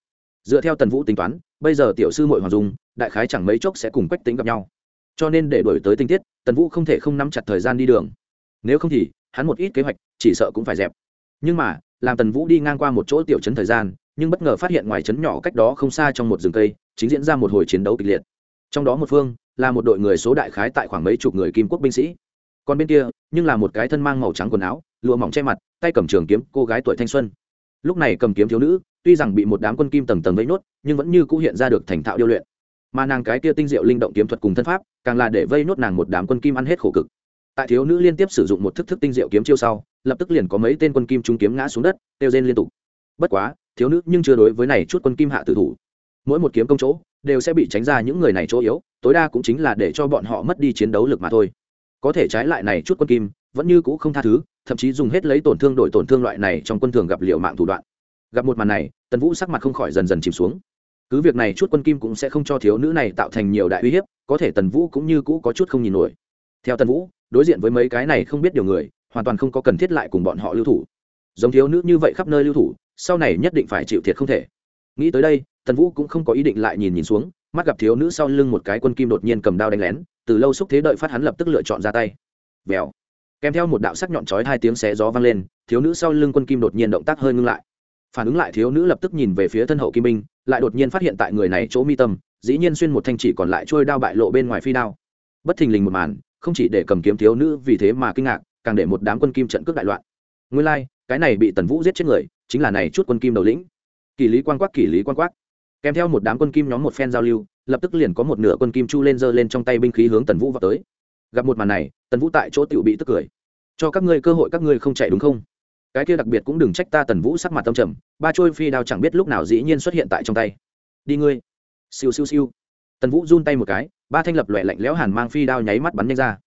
Dựa theo tần vũ tính toán, bây giờ tiểu sư mội hoàng dung, đại khái chẳng mấy chốc sẽ cùng quách tính gặp nhau. Cho nên để đổi tới tinh tiết, tần vũ không thể không nắm chặt thời gian đi đường. Nếu không thì, hắn một ít kế hoạch, chỉ sợ cũng phải dẹp. Nhưng mà, làm tần vũ đi ngang qua một chỗ tiểu trấn thời gian nhưng bất ngờ phát hiện ngoài trấn nhỏ cách đó không xa trong một rừng cây, chính diễn ra một hồi chiến đấu kịch liệt. Trong đó một phương là một đội người số đại khái tại khoảng mấy chục người kim quốc binh sĩ. Còn bên kia, nhưng là một cái thân mang màu trắng quần áo, lụa mỏng che mặt, tay cầm trường kiếm, cô gái tuổi thanh xuân. Lúc này cầm kiếm thiếu nữ, tuy rằng bị một đám quân kim tầng tầng vây nốt, nhưng vẫn như cũ hiện ra được thành thạo điêu luyện. Mà nàng cái kia tinh diệu linh động kiếm thuật cùng thân pháp, càng là để vây nốt nàng một đám quân kim ăn hết khổ cực. Tại thiếu nữ liên tiếp sử dụng một thức thức tinh diệu kiếm chiêu sau, lập tức liền có mấy tên quân kim trung kiếm ngã xuống đất, kêu rên liên tục. Bất quá thiếu nữ nhưng chưa đối với này chút quân kim hạ tử thủ. Mỗi một kiếm công chỗ, đều sẽ bị tránh ra những người này chỗ yếu, tối đa cũng chính là để cho bọn họ mất đi chiến đấu lực mà thôi. Có thể trái lại này chút quân kim, vẫn như cũ không tha thứ, thậm chí dùng hết lấy tổn thương đổi tổn thương loại này trong quân thường gặp liệu mạng thủ đoạn. Gặp một màn này, tần vũ sắc mặt không khỏi dần dần chìm xuống. Cứ việc này chút quân kim cũng sẽ không cho thiếu nữ này tạo thành nhiều đại uy hiếp, có thể tần vũ cũng như cũ có chút không nhìn nổi. Theo tần vũ, đối diện với mấy cái này không biết điều người, hoàn toàn không có cần thiết lại cùng bọn họ lưu thủ. Giống thiếu nữ như vậy khắp nơi lưu thủ sau này nhất định phải chịu thiệt không thể. Nghĩ tới đây, tần vũ cũng không có ý định lại nhìn nhìn xuống, mắt gặp thiếu nữ sau lưng một cái quân kim đột nhiên cầm đao đánh lén, từ lâu xúc thế đợi phát hắn lập tức lựa chọn ra tay. Vèo. Kèm theo một đạo sắc nhọn chói hai tiếng xé gió vang lên, thiếu nữ sau lưng quân kim đột nhiên động tác hơi ngưng lại. Phản ứng lại thiếu nữ lập tức nhìn về phía thân hậu kim minh lại đột nhiên phát hiện tại người này chỗ mi tâm, dĩ nhiên xuyên một thanh chỉ còn lại trôi đao bại lộ bên ngoài phi đao. Bất thình lình một màn, không chỉ để cầm kiếm thiếu nữ vì thế mà kinh ngạc, càng để một đám quân kim trận cướp đại loạn. Nguyên lai, cái này bị tần vũ giết chết người chính là này chút quân kim đầu lĩnh. Kỳ lý quan quát kỳ lý quan quát kèm theo một đám quân kim nhóm một phen giao lưu, lập tức liền có một nửa quân kim chu lên giơ lên trong tay binh khí hướng tần vũ vào tới. Gặp một màn này, tần vũ tại chỗ tiểu bị tức cười. Cho các ngươi cơ hội các ngươi không chạy đúng không? Cái kia đặc biệt cũng đừng trách ta. Tần vũ sắc mặt tâm trầm, ba trôi phi đao chẳng biết lúc nào dĩ nhiên xuất hiện tại trong tay. Đi ngươi. Siêu siêu siêu. Tần vũ run tay một cái, ba thanh lập loẹ lạnh lẽo hàn mang phi đao nháy mắt bắn nhanh ra.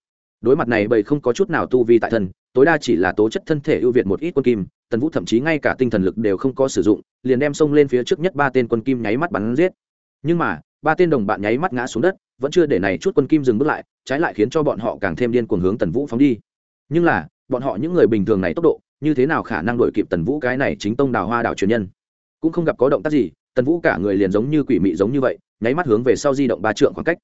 Đối mặt này bầy không có chút nào tu vi tại thân tối đa chỉ là tố chất thân thể ưu việt một ít quân kim, tần vũ thậm chí ngay cả tinh thần lực đều không có sử dụng, liền đem xông lên phía trước nhất ba tên quân kim nháy mắt bắn giết. Nhưng mà, ba tên đồng bạn nháy mắt ngã xuống đất, vẫn chưa để này chút quân kim dừng bước lại, trái lại khiến cho bọn họ càng thêm điên cuồng hướng tần vũ phóng đi. Nhưng là, bọn họ những người bình thường này tốc độ, như thế nào khả năng đổi kịp tần vũ cái này chính tông đào hoa đảo truyền nhân? Cũng không gặp có động tác gì, tần vũ cả người liền giống như quỷ mị giống như vậy, nháy mắt hướng về sau di động ba trượng khoảng cách.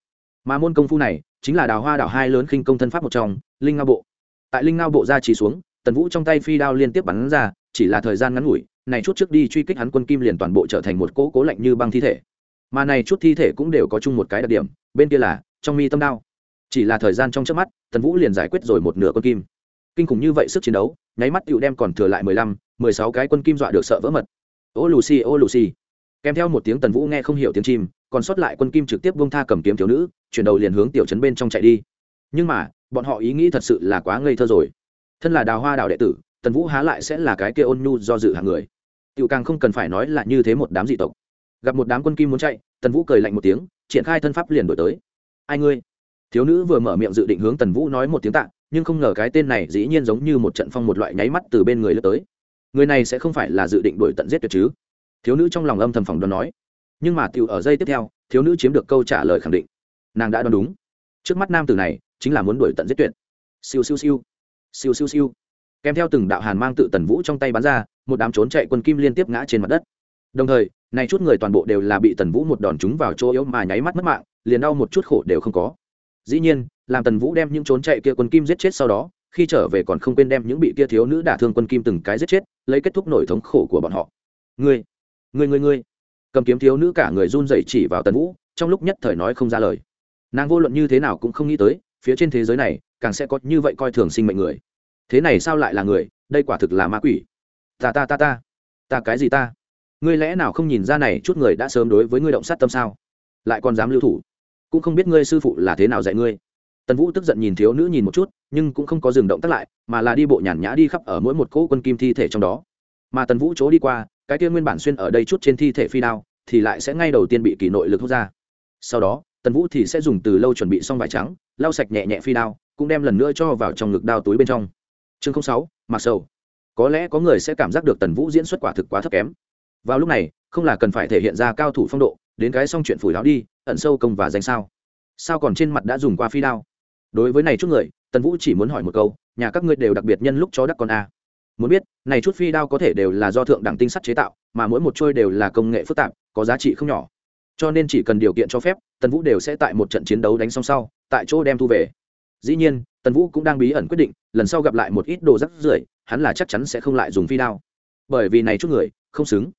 Mà môn công phu này, chính là đào hoa đảo hai lớn khinh công thân pháp một trong, linh nga bộ tại linh ngao bộ ra chỉ xuống, tần vũ trong tay phi đao liên tiếp bắn ra, chỉ là thời gian ngắn ngủi, này chút trước đi truy kích hắn quân kim liền toàn bộ trở thành một cỗ cố lạnh như băng thi thể. Mà này chút thi thể cũng đều có chung một cái đặc điểm, bên kia là trong mi tâm đao. Chỉ là thời gian trong trước mắt, tần vũ liền giải quyết rồi một nửa quân kim. Kinh khủng như vậy sức chiến đấu, nháy mắt tựu đem còn thừa lại mười lăm, mười sáu cái quân kim dọa được sợ vỡ mật. Ô lù xì ô lù xì kèm theo một tiếng tần vũ nghe không hiểu tiếng chim, còn sót lại quân kim trực tiếp bông tha cầm kiếm thiếu nữ, chuyển đầu liền hướng tiểu trấn bên trong chạy đi. Nhưng mà bọn họ ý nghĩ thật sự là quá ngây thơ rồi. Thân là đào hoa đào đệ tử, tần vũ há lại sẽ là cái kia ôn nhu do dự hàng người. Tiểu càng không cần phải nói là như thế một đám dị tộc. Gặp một đám quân kim muốn chạy, tần vũ cười lạnh một tiếng, triển khai thân pháp liền đổi tới. Ai ngươi? Thiếu nữ vừa mở miệng dự định hướng tần vũ nói một tiếng tạ, nhưng không ngờ cái tên này dĩ nhiên giống như một trận phong một loại nháy mắt từ bên người lướt tới. Người này sẽ không phải là dự định đuổi tận giết tuyệt chứ? Thiếu nữ trong lòng âm thầm phòng đoán nói. Nhưng mà tiểu ở giây tiếp theo, thiếu nữ chiếm được câu trả lời khẳng định. Nàng đã đoán đúng. Trước mắt nam tử này chính là muốn đuổi tận giết tuyệt. Siêu siêu siêu. Siêu siêu siêu. Kèm theo từng đạo hàn mang tự tần vũ trong tay bắn ra, một đám trốn chạy quân kim liên tiếp ngã trên mặt đất. Đồng thời, này chút người toàn bộ đều là bị tần vũ một đòn trúng vào chỗ yếu mà nháy mắt mất mạng, liền đau một chút khổ đều không có. Dĩ nhiên, làm tần vũ đem những trốn chạy kia quân kim giết chết sau đó, khi trở về còn không quên đem những bị kia thiếu nữ đả thương quân kim từng cái giết chết, lấy kết thúc nổi thống khổ của bọn họ. Ngươi ngươi ngươi ngươi. Cầm kiếm thiếu nữ cả người run dậy chỉ vào tần vũ, trong lúc nhất thời nói không ra lời. Nàng vô luận như thế nào cũng không nghĩ tới phía trên thế giới này càng sẽ có như vậy coi thường sinh mệnh người. Thế này sao lại là người? Đây quả thực là ma quỷ. Ta ta ta ta. Ta cái gì ta? Ngươi lẽ nào không nhìn ra này chút người đã sớm đối với ngươi động sát tâm sao? Lại còn dám lưu thủ? Cũng không biết ngươi sư phụ là thế nào dạy ngươi. Tần vũ tức giận nhìn thiếu nữ nhìn một chút, nhưng cũng không có dừng động tác lại, mà là đi bộ nhàn nhã đi khắp ở mỗi một cỗ quân kim thi thể trong đó. Mà tần vũ chỗ đi qua, cái kia nguyên bản xuyên ở đây chút trên thi thể phi đao, thì lại sẽ ngay đầu tiên bị kỳ nội lực hút ra. Sau đó, tần vũ thì sẽ dùng từ lâu chuẩn bị xong vải trắng lau sạch nhẹ nhẹ phi đao, cũng đem lần nữa cho vào trong ngực đao túi bên trong. Chương sáu, mặc sầu. Có lẽ có người sẽ cảm giác được tần vũ diễn xuất quả thực quá thấp kém. Vào lúc này, không là cần phải thể hiện ra cao thủ phong độ, đến cái xong chuyện phủi láo đi, ẩn sâu công và danh sao. Sao còn trên mặt đã dùng qua phi đao? Đối với này chút người, tần vũ chỉ muốn hỏi một câu, nhà các ngươi đều đặc biệt nhân lúc chó đắc con a. Muốn biết, này chút phi đao có thể đều là do thượng đẳng tinh sắt chế tạo, mà mỗi một trôi đều là công nghệ phức tạp, có giá trị không nhỏ cho nên chỉ cần điều kiện cho phép, tần vũ đều sẽ tại một trận chiến đấu đánh xong sau, tại chỗ đem thu về. Dĩ nhiên, tần vũ cũng đang bí ẩn quyết định, lần sau gặp lại một ít đồ rắc rưởi, hắn là chắc chắn sẽ không lại dùng phi đao. Bởi vì này chút người, không xứng.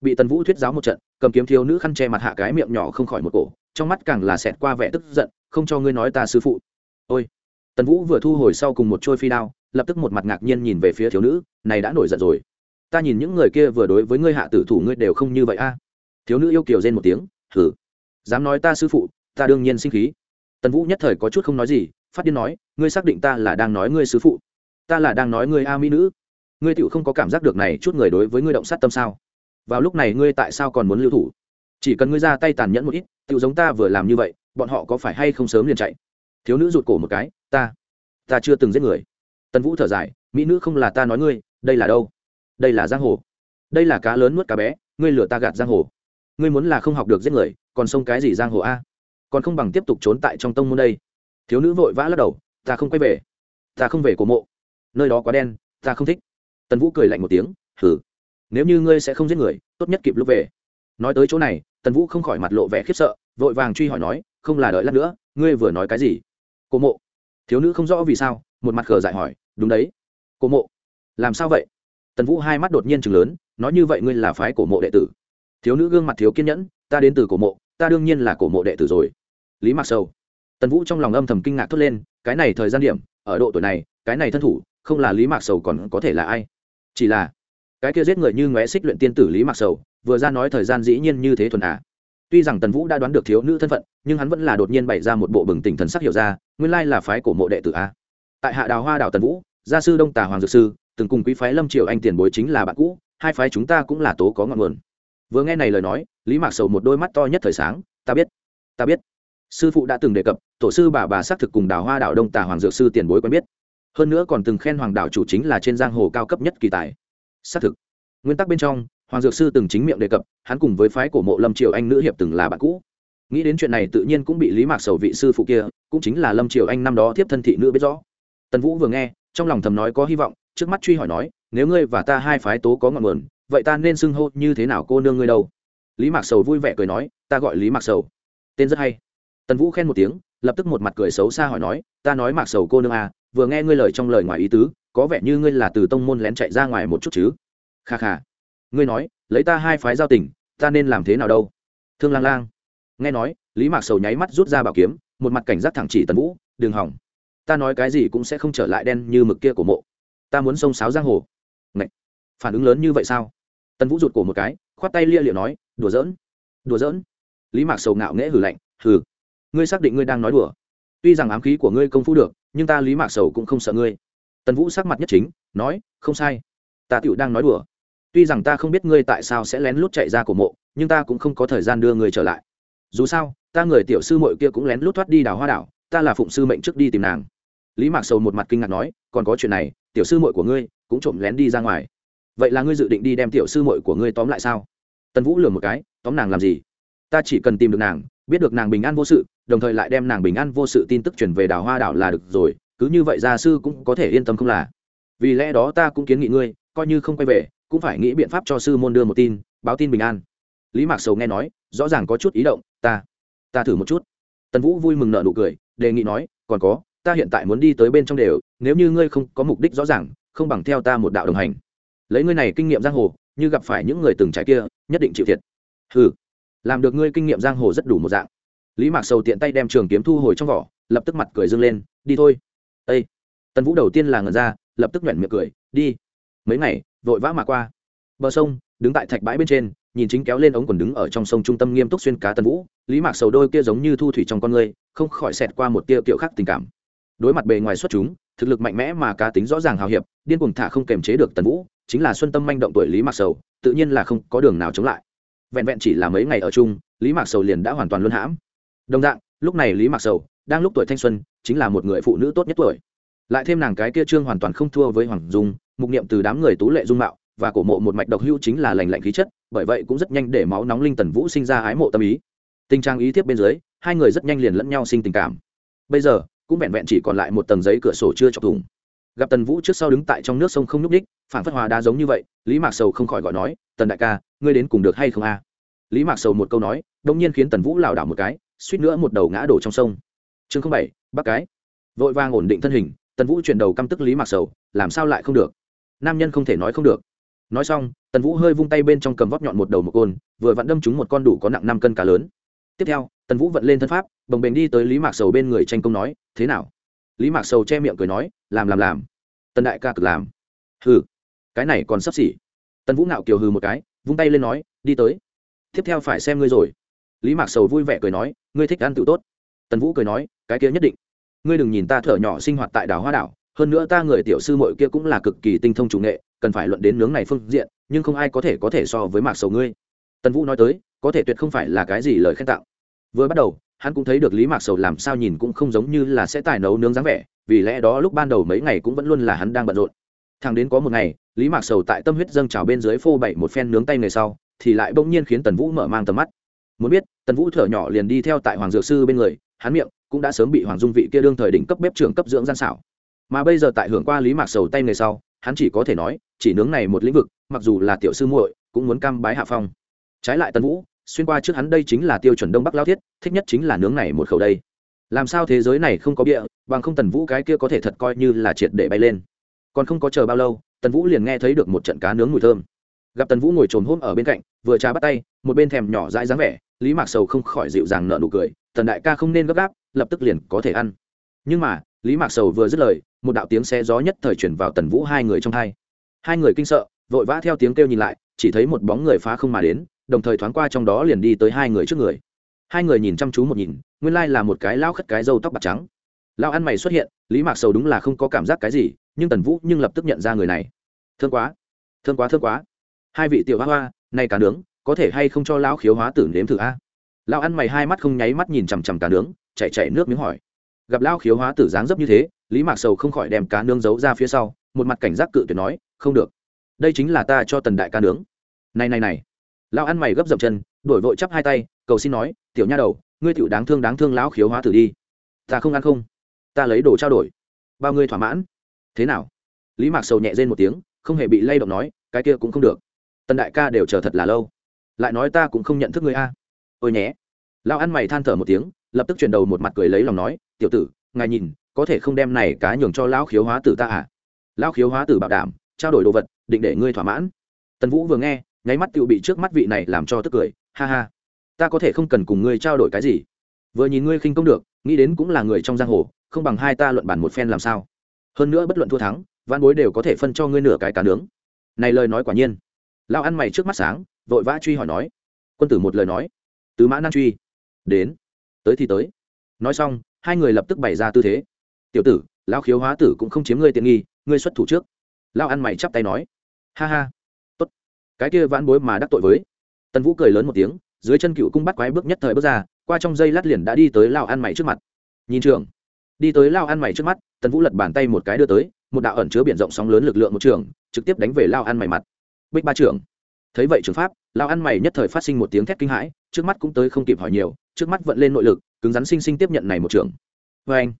Bị tần vũ thuyết giáo một trận, cầm kiếm thiếu nữ khăn che mặt hạ cái miệng nhỏ không khỏi một cổ, trong mắt càng là xẹt qua vẻ tức giận, không cho ngươi nói ta sư phụ. Ôi. Tần vũ vừa thu hồi sau cùng một trôi phi đao, lập tức một mặt ngạc nhiên nhìn về phía thiếu nữ, này đã nổi giận rồi. Ta nhìn những người kia vừa đối với ngươi hạ tử thủ ngươi đều không như vậy a. Thiếu nữ yêu kiều rên một tiếng hừ, dám nói ta sư phụ ta đương nhiên sinh khí. Tần vũ nhất thời có chút không nói gì phát điên nói ngươi xác định ta là đang nói ngươi sư phụ? Ta là đang nói ngươi a mỹ nữ. Ngươi tựu không có cảm giác được này chút người đối với ngươi động sát tâm sao? Vào lúc này ngươi tại sao còn muốn lưu thủ? Chỉ cần ngươi ra tay tàn nhẫn một ít tựu giống ta vừa làm như vậy bọn họ có phải hay không sớm liền chạy? Thiếu nữ rụt cổ một cái ta ta chưa từng giết người. Tần vũ thở dài mỹ nữ không là ta nói ngươi đây là đâu? Đây là giang hồ. Đây là cá lớn nuốt cá bé ngươi lừa ta gạt giang hồ ngươi muốn là không học được giết người, còn sông cái gì giang hồ a? Còn không bằng tiếp tục trốn tại trong tông môn đây. Thiếu nữ vội vã lắc đầu, ta không quay về. Ta không về cổ mộ. Nơi đó quá đen, ta không thích. Tần vũ cười lạnh một tiếng hử nếu như ngươi sẽ không giết người, tốt nhất kịp lúc về. Nói tới chỗ này, tần vũ không khỏi mặt lộ vẻ khiếp sợ, vội vàng truy hỏi nói, không là đợi lát nữa, ngươi vừa nói cái gì? Cổ mộ. Thiếu nữ không rõ vì sao, một mặt khờ dại hỏi, đúng đấy. Cổ mộ. Làm sao vậy? Tần vũ hai mắt đột nhiên chừng lớn, nói như vậy ngươi là phái cổ mộ đệ tử thiếu nữ gương mặt thiếu kiên nhẫn, ta đến từ cổ mộ, ta đương nhiên là cổ mộ đệ tử rồi. Lý mặc sâu tần vũ trong lòng âm thầm kinh ngạc thốt lên, cái này thời gian điểm, ở độ tuổi này, cái này thân thủ, không là lý mạc sầu còn có thể là ai? Chỉ là, cái kia giết người như ngóe xích luyện tiên tử lý mạc sầu, vừa ra nói thời gian dĩ nhiên như thế thuần à. Tuy rằng tần vũ đã đoán được thiếu nữ thân phận, nhưng hắn vẫn là đột nhiên bày ra một bộ bừng tỉnh thần sắc hiểu ra, nguyên lai là phái cổ mộ đệ tử a tại hạ đào hoa đảo tần vũ, gia sư đông tà hoàng dược sư, từng cùng quý phái lâm triều anh tiền bối chính là bạn cũ, hai phái chúng ta cũng là tố có ngọn nguồn vừa nghe này lời nói, lý mạc sầu một đôi mắt to nhất thời sáng, ta biết ta biết. Sư phụ đã từng đề cập, tổ sư bà bà xác thực cùng đào hoa đảo đông tà hoàng dược sư tiền bối quen biết. Hơn nữa còn từng khen hoàng đảo chủ chính là trên giang hồ cao cấp nhất kỳ tài. Xác thực. Nguyên tắc bên trong, hoàng dược sư từng chính miệng đề cập, hắn cùng với phái cổ mộ lâm triều anh nữ hiệp từng là bạn cũ. Nghĩ đến chuyện này tự nhiên cũng bị lý mạc sầu vị sư phụ kia, cũng chính là lâm triều anh năm đó tiếp thân thị nữ biết rõ. Tần vũ vừa nghe, trong lòng thầm nói có hy vọng, trước mắt truy hỏi nói, nếu ngươi và ta hai phái tố có ngọn nguồn vậy ta nên xưng hô như thế nào cô nương ngươi đâu? Lý mạc sầu vui vẻ cười nói, ta gọi lý mạc sầu. Tên rất hay. Tần vũ khen một tiếng, lập tức một mặt cười xấu xa hỏi nói, ta nói mạc sầu cô nương à vừa nghe ngươi lời trong lời ngoài ý tứ, có vẻ như ngươi là từ tông môn lén chạy ra ngoài một chút chứ? Kha kha. Ngươi nói, lấy ta hai phái giao tình, ta nên làm thế nào đâu? Thương lang lang. Nghe nói, lý mạc sầu nháy mắt rút ra bảo kiếm, một mặt cảnh giác thẳng chỉ tần vũ, đừng hỏng. Ta nói cái gì cũng sẽ không trở lại đen như mực kia của mộ. Ta muốn xông sáo giang hồ. Ngậy! Phản ứng lớn như vậy sao? Tần vũ rụt cổ một cái, khoát tay lia liệu nói, đùa giỡn đùa giỡn. Lý mạc sầu ngạo nghễ hử lạnh, hừ, ngươi xác định ngươi đang nói đùa. Tuy rằng ám khí của ngươi công phu được, nhưng ta lý mạc sầu cũng không sợ ngươi. Tần vũ sắc mặt nhất chính, nói, không sai, ta tựu đang nói đùa. Tuy rằng ta không biết ngươi tại sao sẽ lén lút chạy ra cổ mộ, nhưng ta cũng không có thời gian đưa ngươi trở lại. Dù sao, ta người tiểu sư mội kia cũng lén lút thoát đi đào hoa đảo, ta là phụng sư mệnh trước đi tìm nàng. Lý mạc sầu một mặt kinh ngạc nói, còn có chuyện này, tiểu sư mội của ngươi cũng trộm lén đi ra ngoài vậy là ngươi dự định đi đem tiểu sư muội của ngươi tóm lại sao? Tần vũ lừa một cái, tóm nàng làm gì? Ta chỉ cần tìm được nàng, biết được nàng bình an vô sự, đồng thời lại đem nàng bình an vô sự tin tức chuyển về đảo hoa đảo là được rồi, cứ như vậy gia sư cũng có thể yên tâm không là. Vì lẽ đó ta cũng kiến nghị ngươi, coi như không quay về, cũng phải nghĩ biện pháp cho sư môn đưa một tin, báo tin bình an. Lý mạc sầu nghe nói, rõ ràng có chút ý động, ta ta thử một chút. Tần vũ vui mừng nợ nụ cười, đề nghị nói, còn có, ta hiện tại muốn đi tới bên trong đều, nếu như ngươi không có mục đích rõ ràng, không bằng theo ta một đạo đồng hành lấy ngươi này kinh nghiệm giang hồ, như gặp phải những người từng trải kia, nhất định chịu thiệt. Ừ làm được ngươi kinh nghiệm giang hồ rất đủ một dạng. Lý mạc sầu tiện tay đem trường kiếm thu hồi trong vỏ, lập tức mặt cười dâng lên, đi thôi. Ây tần vũ đầu tiên là ngần ra, lập tức nhoẻn miệng cười, đi. Mấy ngày, vội vã mà qua. Bờ sông, đứng tại thạch bãi bên trên, nhìn chính kéo lên ống quần đứng ở trong sông trung tâm nghiêm túc xuyên cá tần vũ, lý mạc sầu đôi kia giống như thu thủy trong con người, không khỏi xẹt qua một tia kiệu khác tình cảm. Đối mặt bề ngoài xuất chúng, thực lực mạnh mẽ mà cá tính rõ ràng hào hiệp, điên cuồng thả không kềm chế được tần vũ chính là xuân tâm manh động tuổi lý mạc sầu, tự nhiên là không có đường nào chống lại. Vẹn vẹn chỉ là mấy ngày ở chung, lý mạc sầu liền đã hoàn toàn luân hãm. Đồng dạng, lúc này lý mạc sầu, đang lúc tuổi thanh xuân, chính là một người phụ nữ tốt nhất tuổi. Lại thêm nàng cái kia trương hoàn toàn không thua với hoàng dung, mục niệm từ đám người tú lệ dung mạo và cổ mộ một mạch độc hưu chính là lành lạnh khí chất, bởi vậy cũng rất nhanh để máu nóng linh tần vũ sinh ra ái mộ tâm ý. Tình trạng ý tiếp bên dưới, hai người rất nhanh liền lẫn nhau sinh tình cảm. Bây giờ, cũng vẹn vẹn chỉ còn lại một tầng giấy cửa sổ chưa chọc thủng gặp tần vũ trước sau đứng tại trong nước sông không nhúc ních phản phất hòa đá giống như vậy, lý mạc sầu không khỏi gọi nói, tần đại ca, ngươi đến cùng được hay không a? Lý mạc sầu một câu nói đông nhiên khiến tần vũ lảo đảo một cái, suýt nữa một đầu ngã đổ trong sông. Chương bảy bắc cái. Vội vàng ổn định thân hình, tần vũ chuyển đầu căm tức lý mạc sầu, làm sao lại không được? Nam nhân không thể nói không được. Nói xong, tần vũ hơi vung tay bên trong cầm vóc nhọn một đầu một côn, vừa vặn đâm trúng một con đủ có nặng năm cân cá lớn. Tiếp theo, tần vũ vận lên thân pháp, bồng bềnh đi tới lý mạc sầu bên người tranh công nói, thế nào? Lý mạc sầu che miệng cười nói làm làm làm. Tần đại ca cực làm. Hừ cái này còn sắp xỉ. Tần vũ ngạo kiều hừ một cái vung tay lên nói đi tới. Tiếp theo phải xem ngươi rồi. Lý mạc sầu vui vẻ cười nói ngươi thích ăn tự tốt. Tần vũ cười nói cái kia nhất định. Ngươi đừng nhìn ta thở nhỏ sinh hoạt tại đảo hoa đảo hơn nữa ta người tiểu sư mội kia cũng là cực kỳ tinh thông chủ nghệ cần phải luận đến nướng này phương diện nhưng không ai có thể có thể so với mạc sầu ngươi. Tần vũ nói tới có thể tuyệt không phải là cái gì lời khen tặng, vừa bắt đầu hắn cũng thấy được lý mạc sầu làm sao nhìn cũng không giống như là sẽ tài nấu nướng dáng vẻ vì lẽ đó lúc ban đầu mấy ngày cũng vẫn luôn là hắn đang bận rộn. Thằng đến có một ngày, lý mạc sầu tại tâm huyết dâng trào bên dưới phô bảy một phen nướng tay người sau, thì lại bỗng nhiên khiến tần vũ mở mang tầm mắt. Muốn biết, tần vũ thở nhỏ liền đi theo tại hoàng dược sư bên người, hắn miệng cũng đã sớm bị hoàng dung vị kia đương thời đỉnh cấp bếp trưởng cấp dưỡng gian xảo. Mà bây giờ tại hưởng qua lý mạc sầu tay người sau, hắn chỉ có thể nói, chỉ nướng này một lĩnh vực, mặc dù là tiểu sư muội, cũng muốn cam bái hạ phong. Trái lại tần vũ, xuyên qua trước hắn đây chính là tiêu chuẩn đông bắc lao thiết, thích nhất chính là nướng này một khẩu đây. Làm sao thế giới này không có bịa bằng không tần vũ cái kia có thể thật coi như là triệt để bay lên. Còn không có chờ bao lâu, tần vũ liền nghe thấy được một trận cá nướng mùi thơm. Gặp tần vũ ngồi trồn hôm ở bên cạnh, vừa trà bắt tay, một bên thèm nhỏ dãi dáng vẻ, lý mạc sầu không khỏi dịu dàng nợ nụ cười, tần đại ca không nên gấp gáp, lập tức liền có thể ăn. Nhưng mà, lý mạc sầu vừa dứt lời, một đạo tiếng xe gió nhất thời chuyển vào tần vũ hai người trong hai. Hai người kinh sợ, vội vã theo tiếng kêu nhìn lại, chỉ thấy một bóng người phá không mà đến, đồng thời thoáng qua trong đó liền đi tới hai người trước người. Hai người nhìn chăm chú một nhìn, nguyên lai là một cái lao khất cái râu tóc bạc trắng lao ăn mày xuất hiện, lý mạc sầu đúng là không có cảm giác cái gì, nhưng tần vũ nhưng lập tức nhận ra người này. Thương quá thương quá thương quá. Hai vị tiểu hoa hoa, này cả nướng, có thể hay không cho lão khiếu hóa tử nếm thử a? Lão ăn mày hai mắt không nháy mắt nhìn chằm chằm cá nướng chạy chạy nước miếng hỏi. Gặp lão khiếu hóa tử dáng dấp như thế, lý mạc sầu không khỏi đem cá nướng giấu ra phía sau, một mặt cảnh giác cự tuyệt nói, không được. Đây chính là ta cho tần đại ca nướng. Này này này. Lão ăn mày gấp dậm chân, đổi vội chắp hai tay, cầu xin nói, tiểu nha đầu, ngươi tiểu đáng thương đáng thương lão khiếu hóa tử đi. Ta không ăn không ta lấy đồ trao đổi. Bao ngươi thỏa mãn. Thế nào? Lý mạc sầu nhẹ rên một tiếng, không hề bị lay động nói, cái kia cũng không được. Tần đại ca đều chờ thật là lâu. Lại nói ta cũng không nhận thức ngươi a. Ôi nhé. Lão ăn mày than thở một tiếng, lập tức chuyển đầu một mặt cười lấy lòng nói, tiểu tử, ngài nhìn, có thể không đem này cá nhường cho lão khiếu hóa tử ta à? Lão khiếu hóa tử bảo đảm, trao đổi đồ vật, định để ngươi thỏa mãn. Tần vũ vừa nghe, nháy mắt tự bị trước mắt vị này làm cho tức cười, ha ha. Ta có thể không cần cùng ngươi trao đổi cái gì. Vừa nhìn ngươi khinh công được, nghĩ đến cũng là người trong giang hồ không bằng hai ta luận bản một phen làm sao? Hơn nữa bất luận thua thắng văn bối đều có thể phân cho ngươi nửa cái cá nướng. Này lời nói quả nhiên. Lao ăn mày trước mắt sáng, vội vã truy hỏi nói. Quân tử một lời nói. Tứ mã nan truy. Đến. Tới thì tới. Nói xong, hai người lập tức bày ra tư thế. Tiểu tử lao khiếu hóa tử cũng không chiếm ngươi tiện nghi, ngươi xuất thủ trước. Lao ăn mày chắp tay nói. Ha ha. Tốt. Cái kia vãn bối mà đắc tội với. Tần vũ cười lớn một tiếng, dưới chân cựu cung bắt quái bước nhất thời bước ra, qua trong dây lát liền đã đi tới lao ăn mày trước mặt. Nhìn trường đi tới lao ăn mày trước mắt, tần vũ lật bàn tay một cái đưa tới, một đạo ẩn chứa biển rộng sóng lớn lực lượng một trường, trực tiếp đánh về lao ăn mày mặt. Bích ba trưởng. Thấy vậy trường pháp, lao ăn mày nhất thời phát sinh một tiếng thét kinh hãi, trước mắt cũng tới không kịp hỏi nhiều, trước mắt vận lên nội lực, cứng rắn sinh sinh tiếp nhận này một trường. Vê anh,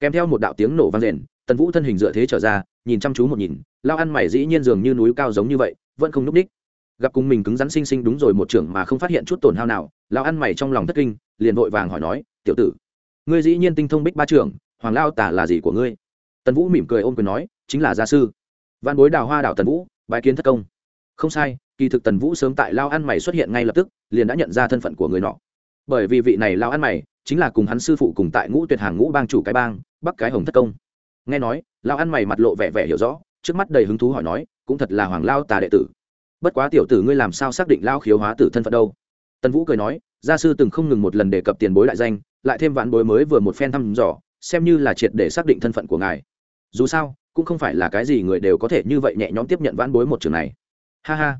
kèm theo một đạo tiếng nổ vang rền tần vũ thân hình dựa thế trở ra, nhìn chăm chú một nhìn, lao ăn mày dĩ nhiên dường như núi cao giống như vậy, vẫn không núp ních gặp cùng mình cứng rắn sinh sinh đúng rồi một trưởng mà không phát hiện chút tổn hao nào, lao ăn mày trong lòng thất kinh, liền vội vàng hỏi nói, tiểu tử ngươi dĩ nhiên tinh thông bích ba trưởng, hoàng lao tả là gì của ngươi? Tần vũ mỉm cười ôm quyền nói, chính là gia sư. Văn bối đào hoa đảo tần vũ, bái kiến thất công. Không sai, kỳ thực tần vũ sớm tại lao ăn mày xuất hiện ngay lập tức, liền đã nhận ra thân phận của người nọ. Bởi vì vị này lao ăn mày, chính là cùng hắn sư phụ cùng tại ngũ tuyệt hàng ngũ bang chủ cái bang, bắc cái hồng thất công. Nghe nói, lao ăn mày mặt lộ vẻ vẻ hiểu rõ, trước mắt đầy hứng thú hỏi nói, cũng thật là hoàng lao tà đệ tử. Bất quá tiểu tử ngươi làm sao xác định lao khiếu hóa tử thân phận đâu? Tần vũ cười nói, gia sư từng không ngừng một lần đề cập tiền bối đại danh lại thêm vạn bối mới vừa một phen thăm dò, xem như là triệt để xác định thân phận của ngài. Dù sao, cũng không phải là cái gì người đều có thể như vậy nhẹ nhõm tiếp nhận vãn bối một trường này. Ha ha.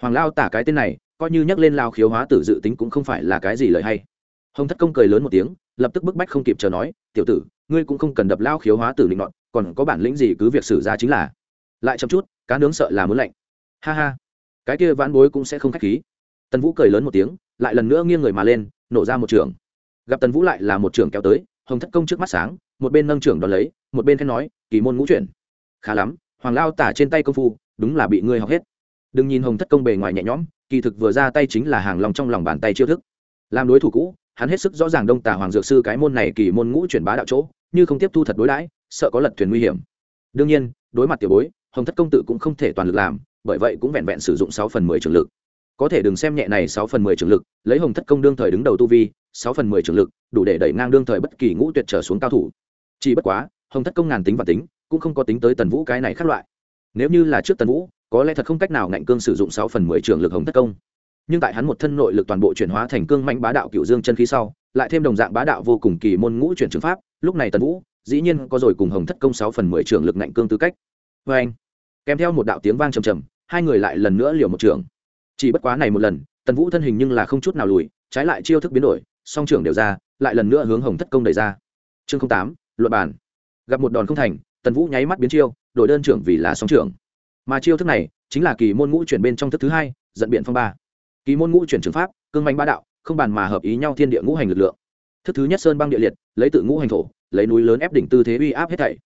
Hoàng lao tả cái tên này, coi như nhắc lên lao khiếu hóa tử dự tính cũng không phải là cái gì lời hay. Hồng thất công cười lớn một tiếng, lập tức bức bách không kịp chờ nói, tiểu tử, ngươi cũng không cần đập lao khiếu hóa tử định nọn còn có bản lĩnh gì cứ việc xử ra chính là. Lại chậm chút, cá nướng sợ là muốn lạnh. Ha ha. Cái kia vãn bối cũng sẽ không k h á c h khí. Tần vũ cười lớn một tiếng, lại lần nữa nghiêng người mà lên, nổ ra một trường gặp tần vũ lại là một trưởng kéo tới, hồng thất công trước mắt sáng, một bên nâng trưởng đón lấy, một bên khen nói, kỳ môn ngũ chuyển. Khá lắm, hoàng lao tả trên tay công phu, đúng là bị ngươi học hết. Đừng nhìn hồng thất công bề ngoài nhẹ nhõm, kỳ thực vừa ra tay chính là hàng lòng trong lòng bàn tay chiêu thức. Làm đối thủ cũ, hắn hết sức rõ ràng đông tà hoàng dược sư cái môn này kỳ môn ngũ chuyển bá đạo chỗ, như không tiếp thu thật đối đãi, sợ có lật thuyền nguy hiểm. Đương nhiên, đối mặt tiểu bối, hồng thất công tự cũng không thể toàn lực làm, bởi vậy cũng vẹn vẹn sử dụng sáu phần mười trường lực có thể đừng xem nhẹ này sáu phần mười trường lực, lấy hồng thất công đương thời đứng đầu tu vi, sáu phần mười trường lực, đủ để đẩy ngang đương thời bất kỳ ngũ tuyệt trở xuống cao thủ. Chỉ bất quá, hồng thất công ngàn tính và tính, cũng không có tính tới tần vũ cái này khác loại. Nếu như là trước tần vũ, có lẽ thật không cách nào ngạnh cương sử dụng sáu phần mười trường lực hồng thất công. Nhưng tại hắn một thân nội lực toàn bộ chuyển hóa thành cương mạnh bá đạo cựu dương chân khí sau, lại thêm đồng dạng bá đạo vô cùng kỳ môn ngũ chuyển trường pháp, lúc này tần vũ, dĩ nhiên có rồi cùng hồng thất công sáu phần mười trường lực ngạnh cương tư cách. Vê anh, kèm theo một đạo tiếng vang trầm trầm, hai người lại lần nữa liều một trường chỉ bất quá này một lần, tần vũ thân hình nhưng là không chút nào lùi, trái lại chiêu thức biến đổi, song trưởng đều ra, lại lần nữa hướng hồng thất công đẩy ra. Chương tám luật bản gặp một đòn không thành, tần vũ nháy mắt biến chiêu, đổi đơn trưởng vì là song trưởng. Mà chiêu thức này, chính là kỳ môn ngũ chuyển bên trong thức thứ hai, dẫn biện phong ba. Kỳ môn ngũ chuyển trường pháp, cương manh ba đạo, không bàn mà hợp ý nhau thiên địa ngũ hành lực lượng. Thức thứ nhất sơn băng địa liệt, lấy tự ngũ hành thổ, lấy núi lớn ép đỉnh tư thế uy áp hết thảy.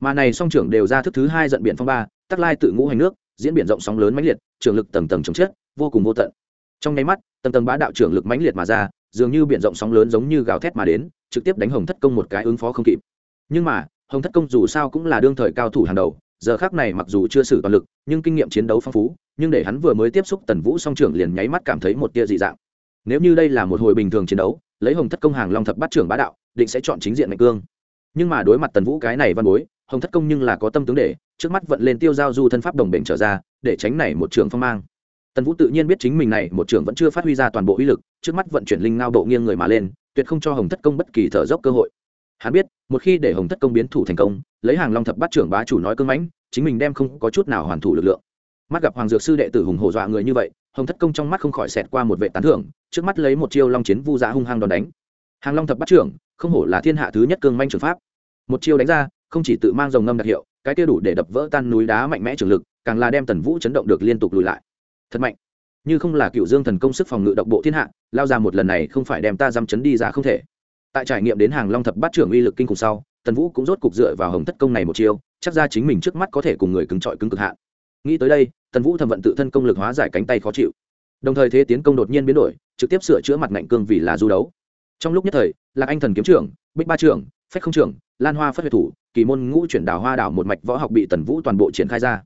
Mà này song trưởng đều ra thức thứ hai dẫn biện phong ba, tắc lai tự ngũ hành nước diễn biển rộng sóng lớn mãnh liệt, trường lực tầng tầng chống chết, vô cùng vô tận. Trong nháy mắt, tầng tầng bá đạo trường lực mãnh liệt mà ra, dường như biển rộng sóng lớn giống như gào thét mà đến, trực tiếp đánh hồng thất công một cái ứng phó không kịp. Nhưng mà, hồng thất công dù sao cũng là đương thời cao thủ hàng đầu, giờ khác này mặc dù chưa sử toàn lực, nhưng kinh nghiệm chiến đấu phong phú, nhưng để hắn vừa mới tiếp xúc tần vũ song trưởng liền nháy mắt cảm thấy một tia dị dạng. Nếu như đây là một hồi bình thường chiến đấu, lấy hồng thất công hàng long thập bát trưởng bá đạo, định sẽ chọn chính diện mạnh cương. Nhưng mà đối mặt tần vũ cái này văn bối, hồng thất công nhưng là có tâm tướng để trước mắt vận lên tiêu giao du thân pháp đồng bệnh trở ra, để tránh này một trường phong mang. Tần vũ tự nhiên biết chính mình này một trường vẫn chưa phát huy ra toàn bộ uy lực, trước mắt vận chuyển linh ngao bộ nghiêng người mà lên, tuyệt không cho hồng thất công bất kỳ thở dốc cơ hội. Hắn biết, một khi để hồng thất công biến thủ thành công, lấy hàng long thập bắt trưởng bá chủ nói cưng mãnh, chính mình đem không có chút nào hoàn thủ lực lượng. Mắt gặp hoàng dược sư đệ tử hùng hổ dọa người như vậy, hồng thất công trong mắt không khỏi xẹt qua một vệ tán thưởng, trước mắt lấy một chiêu long chiến vu giá hung hăng đòn đánh. Hàng long thập bắt trưởng, không hổ là thiên hạ thứ nhất cương manh trường pháp. Một chiêu đánh ra, không chỉ tự mang dòng ngâm đặc hiệu cái kia đủ để đập vỡ tan núi đá mạnh mẽ trường lực, càng là đem tần vũ chấn động được liên tục lùi lại. Thật mạnh. Như không là cựu dương thần công sức phòng ngự độc bộ thiên hạ, lao ra một lần này không phải đem ta dăm chấn đi ra không thể. Tại trải nghiệm đến hàng long thập bát trưởng uy lực kinh khủng sau, tần vũ cũng rốt cục dựa vào hồng thất công này một chiêu, chắc ra chính mình trước mắt có thể cùng người cứng trọi cứng cực hạn. Nghĩ tới đây, tần vũ thầm vận tự thân công lực hóa giải cánh tay khó chịu. Đồng thời thế tiến công đột nhiên biến đổi, trực tiếp sửa chữa mặt ngạnh cương vì là du đấu. Trong lúc nhất thời, lạc anh thần kiếm trưởng, bích ba trưởng, phách không trưởng, lan hoa phất huyệt thủ kỳ môn ngũ chuyển đảo hoa đảo một mạch võ học bị tần vũ toàn bộ triển khai ra.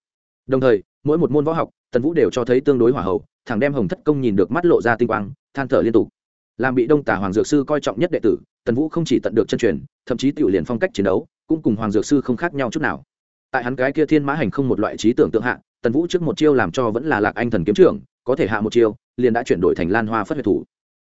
Đồng thời, mỗi một môn võ học, tần vũ đều cho thấy tương đối hỏa hậu, thẳng đem hồng thất công nhìn được mắt lộ ra tinh quang, than thở liên tục. Làm bị đông tả hoàng dược sư coi trọng nhất đệ tử, tần vũ không chỉ tận được chân truyền, thậm chí tự liền phong cách chiến đấu, cũng cùng hoàng dược sư không khác nhau chút nào. Tại hắn cái kia thiên mã hành không một loại trí tưởng tượng hạ, tần vũ trước một chiêu làm cho vẫn là lạc anh thần kiếm trưởng, có thể hạ một chiêu, liền đã chuyển đổi thành lan hoa phất huyệt thủ.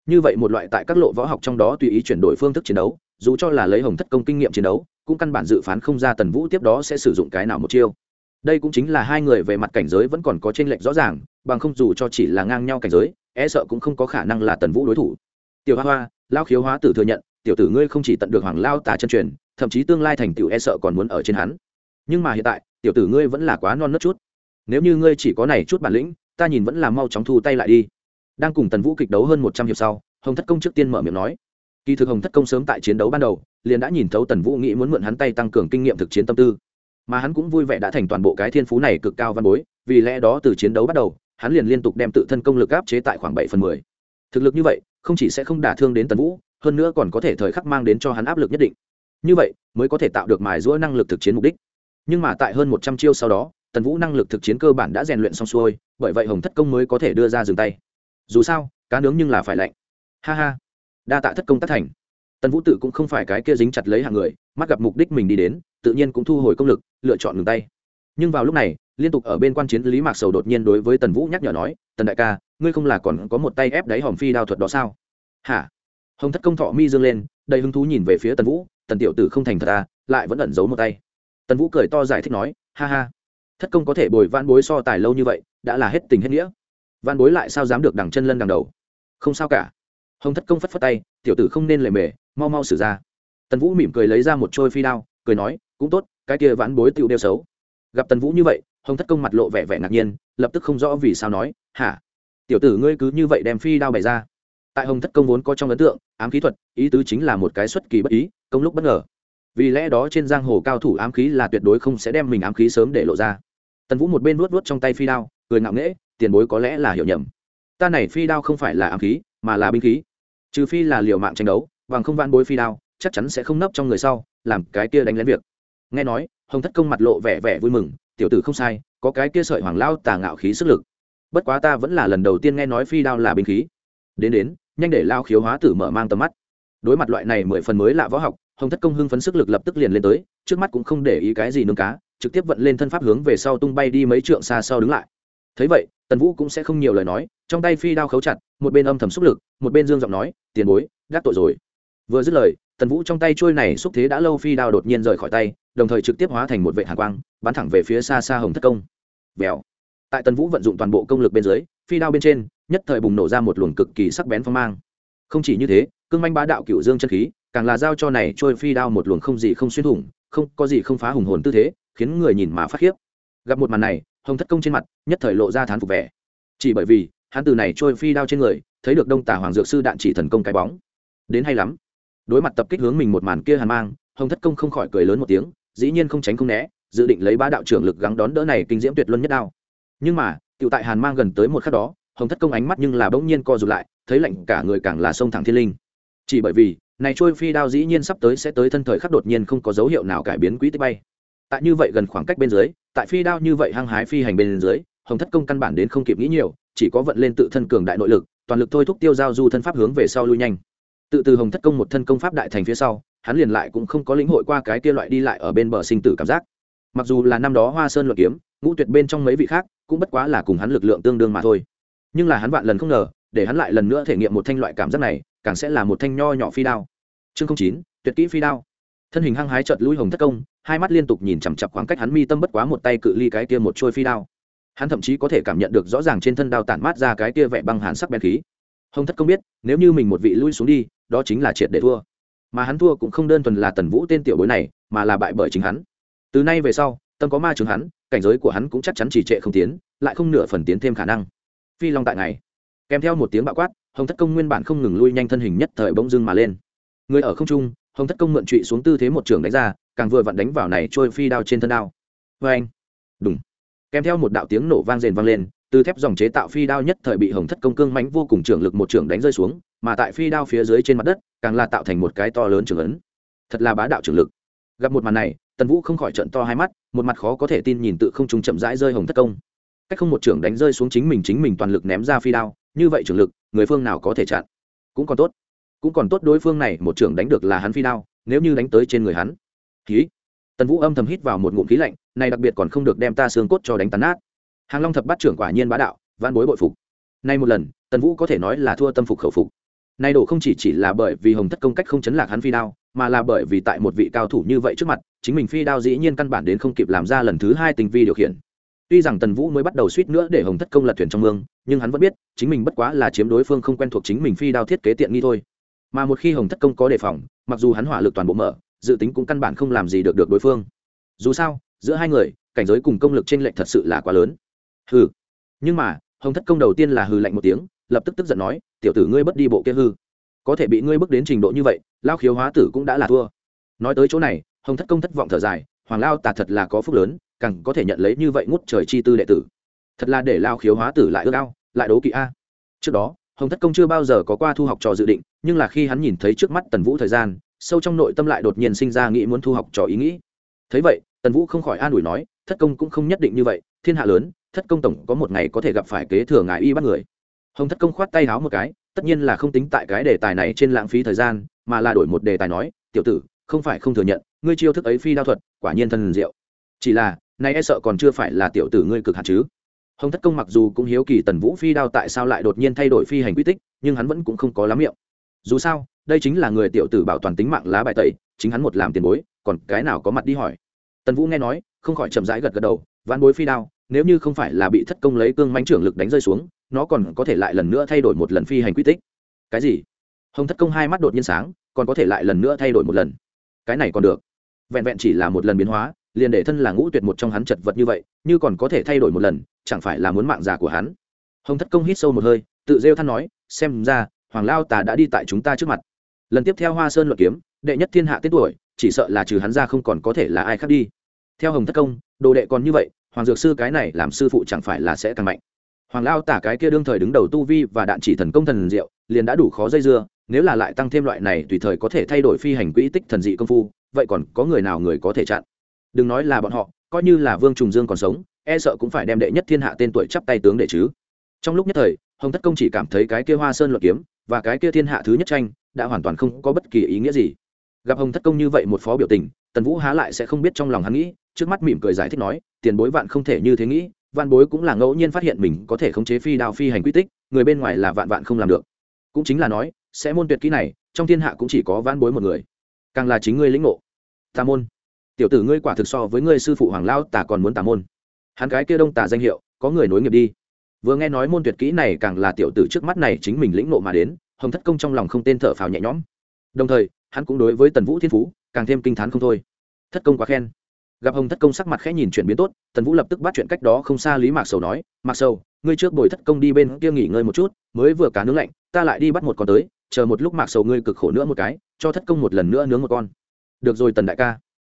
Như vậy một loại tại các lộ võ học trong đó tùy ý chuyển đổi phương thức chiến đấu dù cho là lấy hồng thất công kinh nghiệm chiến đấu, cũng căn bản dự phán không ra tần vũ tiếp đó sẽ sử dụng cái nào một chiêu. Đây cũng chính là hai người về mặt cảnh giới vẫn còn có t r ê n lệch rõ ràng, bằng không dù cho chỉ là ngang nhau cảnh giới e sợ cũng không có khả năng là tần vũ đối thủ. Tiểu hoa hoa lao khiếu hóa tử thừa nhận, tiểu tử ngươi không chỉ tận được hoàng lao tà chân truyền, thậm chí tương lai thành tiểu e sợ còn muốn ở trên hắn. Nhưng mà hiện tại, tiểu tử ngươi vẫn là quá non nớt chút. Nếu như ngươi chỉ có này chút bản lĩnh, ta nhìn vẫn là mau chóng thu tay lại đi. Đang cùng tần vũ kịch đấu hơn một trăm hiệp sau, hồng thất công trước tiên mở miệng nói kỳ thực hồng thất công sớm tại chiến đấu ban đầu, liền đã nhìn thấu tần vũ nghĩ muốn mượn hắn tay tăng cường kinh nghiệm thực chiến tâm tư. Mà hắn cũng vui vẻ đã thành toàn bộ cái thiên phú này cực cao văn bối, vì lẽ đó từ chiến đấu bắt đầu, hắn liền liên tục đem tự thân công lực áp chế tại khoảng bảy phần mười. Thực lực như vậy, không chỉ sẽ không đả thương đến tần vũ, hơn nữa còn có thể thời khắc mang đến cho hắn áp lực nhất định. Như vậy, mới có thể tạo được mài giũa năng lực thực chiến mục đích. Nhưng mà tại hơn một trăm chiêu sau đó, tần vũ năng lực thực chiến cơ bản đã rèn luyện xong xuôi, bởi vậy hồng thất công mới có thể đưa ra dừng tay. Dù sao, cá nướng nhưng là phải lạnh. Ha ha đa tạ thất công tác thành. Tần vũ tự cũng không phải cái kia dính chặt lấy hàng người mắt gặp mục đích mình đi đến tự nhiên cũng thu hồi công lực lựa chọn ngừng tay. Nhưng vào lúc này liên tục ở bên quan chiến lý mạc sầu đột nhiên đối với tần vũ nhắc nhở nói tần đại ca ngươi không là còn có một tay ép đáy hòm phi đao thuật đó sao? Hả? Hồng thất công thọ mi dương lên đầy hứng thú nhìn về phía tần vũ tần tiểu tử không thành thật à, lại vẫn ẩn giấu một tay. Tần vũ cười to giải thích nói ha ha thất công có thể bồi van bối so tài lâu như vậy đã là hết tình hết nghĩa. Van bối lại sao dám được đằng chân lân đằng đầu? Không sao cả hồng thất công phất phất tay, tiểu tử không nên lề mề, mau mau xử ra. Tần vũ mỉm cười lấy ra một trôi phi đao, cười nói, cũng tốt, cái kia vãn bối tựu đeo xấu. Gặp tần vũ như vậy, hồng thất công mặt lộ vẻ vẻ ngạc nhiên, lập tức không rõ vì sao nói, hả? Tiểu tử ngươi cứ như vậy đem phi đao bày ra. Tại hồng thất công vốn có trong ấn tượng, ám khí thuật, ý tứ chính là một cái xuất kỳ bất ý, công lúc bất ngờ. Vì lẽ đó trên giang hồ cao thủ ám khí là tuyệt đối không sẽ đem mình ám khí sớm để lộ ra. Tần vũ một bên nuốt nuốt trong tay phi đao, cười ngạo nghễ, tiền bối có lẽ là hiểu nhầm. Ta này phi đao không phải là ám khí, mà là binh khí trừ phi là liều mạng tranh đấu, bằng không van bối phi đao, chắc chắn sẽ không nấp trong người sau, làm cái kia đánh lén việc. Nghe nói, hồng thất công mặt lộ vẻ vẻ vui mừng, tiểu tử không sai, có cái kia sợi hoàng lao tà ngạo khí sức lực. Bất quá ta vẫn là lần đầu tiên nghe nói phi đao là binh khí. Đến đến, nhanh để lao khiếu hóa tử mở mang tầm mắt. Đối mặt loại này mười phần mới lạ võ học, hồng thất công hưng phấn sức lực lập tức liền lên tới, trước mắt cũng không để ý cái gì nương cá, trực tiếp vận lên thân pháp hướng về sau tung bay đi mấy trượng xa sau đứng lại thấy vậy, tần vũ cũng sẽ không nhiều lời nói, trong tay phi đao khấu chặt, một bên âm thầm xúc lực, một bên dương giọng nói, tiền bối gác tội rồi. Vừa dứt lời, tần vũ trong tay trôi này xúc thế đã lâu phi đao đột nhiên rời khỏi tay, đồng thời trực tiếp hóa thành một vệ hạ quang, bắn thẳng về phía xa xa hồng thất công. Vèo. Tại tần vũ vận dụng toàn bộ công lực bên dưới, phi đao bên trên, nhất thời bùng nổ ra một luồng cực kỳ sắc bén phong mang. Không chỉ như thế, cương manh bá đạo cựu dương chân khí, càng là giao cho này trôi phi đao một luồng không gì không xuyên thủng, không có gì không phá hùng hồn tư thế, khiến người nhìn mà phát khiếp. Gặp một màn này hồng thất công trên mặt, nhất thời lộ ra thán phục vẻ. Chỉ bởi vì, hắn từ này trôi phi đao trên người, thấy được đông tả hoàng dược sư đạn chỉ thần công cái bóng. Đến hay lắm. Đối mặt tập kích hướng mình một màn kia hàn mang, hồng thất công không khỏi cười lớn một tiếng, dĩ nhiên không tránh không né, dự định lấy ba đạo trưởng lực gắng đón đỡ này kinh diễm tuyệt luân nhất đao. Nhưng mà, tiểu tại hàn mang gần tới một khắc đó, hồng thất công ánh mắt nhưng là bỗng nhiên co rụt lại, thấy lạnh cả người càng là sông thẳng thiên linh. Chỉ bởi vì, này trôi phi đao dĩ nhiên sắp tới sẽ tới thân thời khắc đột nhiên không có dấu hiệu nào cải biến quỹ tích bay tại như vậy gần khoảng cách bên dưới, tại phi đao như vậy hăng hái phi hành bên dưới, hồng thất công căn bản đến không kịp nghĩ nhiều, chỉ có vận lên tự thân cường đại nội lực, toàn lực thôi thúc tiêu giao du thân pháp hướng về sau lui nhanh. Tự từ hồng thất công một thân công pháp đại thành phía sau, hắn liền lại cũng không có lĩnh hội qua cái kia loại đi lại ở bên bờ sinh tử cảm giác. Mặc dù là năm đó hoa sơn luận kiếm, ngũ tuyệt bên trong mấy vị khác, cũng bất quá là cùng hắn lực lượng tương đương mà thôi. Nhưng là hắn vạn lần không ngờ, để hắn lại lần nữa thể nghiệm một thanh loại cảm giác này, càng sẽ là một thanh nho nhỏ phi đao. Chương chín, tuyệt kỹ phi đao. Thân hình hăng hái chợt lui hồng thất công hai mắt liên tục nhìn chằm chặp khoảng cách hắn mi tâm bất quá một tay cự ly cái kia một trôi phi đao. Hắn thậm chí có thể cảm nhận được rõ ràng trên thân đao tản mát ra cái kia vẻ băng hàn sắc bén khí. Hồng thất công biết, nếu như mình một vị lui xuống đi, đó chính là triệt để thua. Mà hắn thua cũng không đơn thuần là tần vũ tên tiểu bối này, mà là bại bởi chính hắn. Từ nay về sau, tâm có ma chứng hắn, cảnh giới của hắn cũng chắc chắn chỉ trệ không tiến, lại không nửa phần tiến thêm khả năng. Phi long tại ngày, kèm theo một tiếng bạo quát, hồng thất công nguyên bản không ngừng lui nhanh thân hình nhất thời bỗng dưng mà lên. Người ở không trung, hồng thất công mượn trụy xuống tư thế một trường đánh ra càng vừa vặn đánh vào này trôi phi đao trên thân đao. Vê anh đúng kèm theo một đạo tiếng nổ vang rền vang lên, từ thép dòng chế tạo phi đao nhất thời bị hồng thất công cương mánh vô cùng trường lực một trường đánh rơi xuống, mà tại phi đao phía dưới trên mặt đất, càng là tạo thành một cái to lớn trường ấn. Thật là bá đạo trường lực. Gặp một màn này, tần vũ không khỏi trận to hai mắt, một mặt khó có thể tin nhìn tự không trung chậm rãi rơi hồng thất công. Cách không một trường đánh rơi xuống chính mình chính mình toàn lực ném ra phi đao, như vậy trường lực, người phương nào có thể chặn? Cũng còn tốt. Cũng còn tốt đối phương này, một trưởng đánh được là hắn phi đao, nếu như đánh tới trên người hắn khí. Tần vũ âm thầm hít vào một ngụm khí lạnh, này đặc biệt còn không được đem ta xương cốt cho đánh tàn nát. Hàng long thập bắt trưởng quả nhiên bá đạo văn bối bội phục. Nay một lần, tần vũ có thể nói là thua tâm phục khẩu phục. Nay đổ không chỉ chỉ là bởi vì hồng thất công cách không chấn lạc hắn phi đao, mà là bởi vì tại một vị cao thủ như vậy trước mặt, chính mình phi đao dĩ nhiên căn bản đến không kịp làm ra lần thứ hai tình vi điều khiển. Tuy rằng tần vũ mới bắt đầu suýt nữa để hồng thất công lật thuyền trong mương, nhưng hắn vẫn biết, chính mình bất quá là chiếm đối phương không quen thuộc chính mình phi đao thiết kế tiện nghi thôi. Mà một khi hồng thất công có đề phòng, mặc dù hắn hỏa lực toàn bộ mở dự tính cũng căn bản không làm gì được được đối phương. Dù sao, giữa hai người, cảnh giới cùng công lực t r ê n lệch thật sự là quá lớn. Hừ. Nhưng mà, hồng thất công đầu tiên là hừ lạnh một tiếng, lập tức tức giận nói, tiểu tử ngươi bất đi bộ kia hư. Có thể bị ngươi bước đến trình độ như vậy lao khiếu hóa tử cũng đã là thua. Nói tới chỗ này, hồng thất công thất vọng thở dài, hoàng lao tà thật là có phúc lớn, càng có thể nhận lấy như vậy ngút trời chi tư đệ tử. Thật là để lao khiếu hóa tử lại ước ao, lại đố kỵ a. Trước đó, hồng thất công chưa bao giờ có qua thu học trò dự định, nhưng là khi hắn nhìn thấy trước mắt tần vũ thời gian sâu trong nội tâm lại đột nhiên sinh ra nghĩ muốn thu học trò ý nghĩ. Thấy vậy, tần vũ không khỏi an ủi nói, thất công cũng không nhất định như vậy, thiên hạ lớn, thất công tổng có một ngày có thể gặp phải kế thừa ngài y bắt người. Hồng thất công khoát tay háo một cái, tất nhiên là không tính tại cái đề tài này trên lãng phí thời gian, mà là đổi một đề tài nói, tiểu tử, không phải không thừa nhận, ngươi chiêu thức ấy phi đao thuật, quả nhiên thần diệu. Chỉ là, nay e sợ còn chưa phải là tiểu tử ngươi cực hạt chứ. Hồng thất công mặc dù cũng hiếu kỳ tần vũ phi đao tại sao lại đột nhiên thay đổi phi hành quy tích, nhưng hắn vẫn cũng không có lắm miệng. Dù sao đây chính là người tiểu tử bảo toàn tính mạng lá bài tẩy, chính hắn một làm tiền bối, còn cái nào có mặt đi hỏi. Tần vũ nghe nói, không khỏi chậm rãi gật gật đầu ván bối phi đao, nếu như không phải là bị thất công lấy cương mánh trưởng lực đánh rơi xuống, nó còn có thể lại lần nữa thay đổi một lần phi hành quy tích. Cái gì? Hồng thất công hai mắt đột nhiên sáng, còn có thể lại lần nữa thay đổi một lần. Cái này còn được. Vẹn vẹn chỉ là một lần biến hóa, liền để thân là ngũ tuyệt một trong hắn chật vật như vậy, như còn có thể thay đổi một lần, chẳng phải là muốn mạng già của hắn? Hồng thất công hít sâu một hơi, tự rêu than nói, xem ra, hoàng lao tà đã đi tại chúng ta trước mặt lần tiếp theo hoa sơn luận kiếm, đệ nhất thiên hạ tên tuổi, chỉ sợ là trừ hắn ra không còn có thể là ai khác đi. Theo hồng thất công, đồ đệ còn như vậy, hoàng dược sư cái này làm sư phụ chẳng phải là sẽ càng mạnh. Hoàng lao tả cái kia đương thời đứng đầu tu vi và đạn chỉ thần công thần diệu, liền đã đủ khó dây dưa, nếu là lại tăng thêm loại này tùy thời có thể thay đổi phi hành quỹ tích thần dị công phu, vậy còn có người nào người có thể chặn? Đừng nói là bọn họ, coi như là vương trùng dương còn sống e sợ cũng phải đem đệ nhất thiên hạ tên tuổi chắp tay tướng đệ chứ. Trong lúc nhất thời, hồng thất công chỉ cảm thấy cái kia hoa sơn luận kiếm và cái kia thiên hạ thứ nhất tranh đã hoàn toàn không có bất kỳ ý nghĩa gì. Gặp hồng thất công như vậy một phó biểu tình, tần vũ há lại sẽ không biết trong lòng hắn nghĩ, trước mắt mỉm cười giải thích nói, tiền bối vạn không thể như thế nghĩ, vạn bối cũng là ngẫu nhiên phát hiện mình có thể khống chế phi đao phi hành quy tích, người bên ngoài là vạn vạn không làm được. Cũng chính là nói, sẽ môn tuyệt kỹ này, trong thiên hạ cũng chỉ có vạn bối một người, càng là chính ngươi lĩnh ngộ. Tà môn. Tiểu tử ngươi quả thực so với ngươi sư phụ hoàng lao tà còn muốn tà môn. Hắn cái kia đông tà danh hiệu, có người nối nghiệp đi. Vừa nghe nói môn tuyệt kỹ này càng là tiểu tử trước mắt này chính mình lĩnh ngộ mà đến hồng thất công trong lòng không tên thở phào nhẹ nhõm. Đồng thời, hắn cũng đối với tần vũ thiên phú, càng thêm kinh t h á n không thôi. Thất công quá khen. Gặp hồng thất công sắc mặt khẽ nhìn chuyển biến tốt, tần vũ lập tức bắt chuyện cách đó không xa lý mạc sầu nói, mạc sầu, ngươi trước bồi thất công đi bên kia nghỉ ngơi một chút, mới vừa cá nướng lạnh, ta lại đi bắt một con tới, chờ một lúc mạc sầu ngươi cực khổ nữa một cái, cho thất công một lần nữa nướng một con. Được rồi tần đại ca.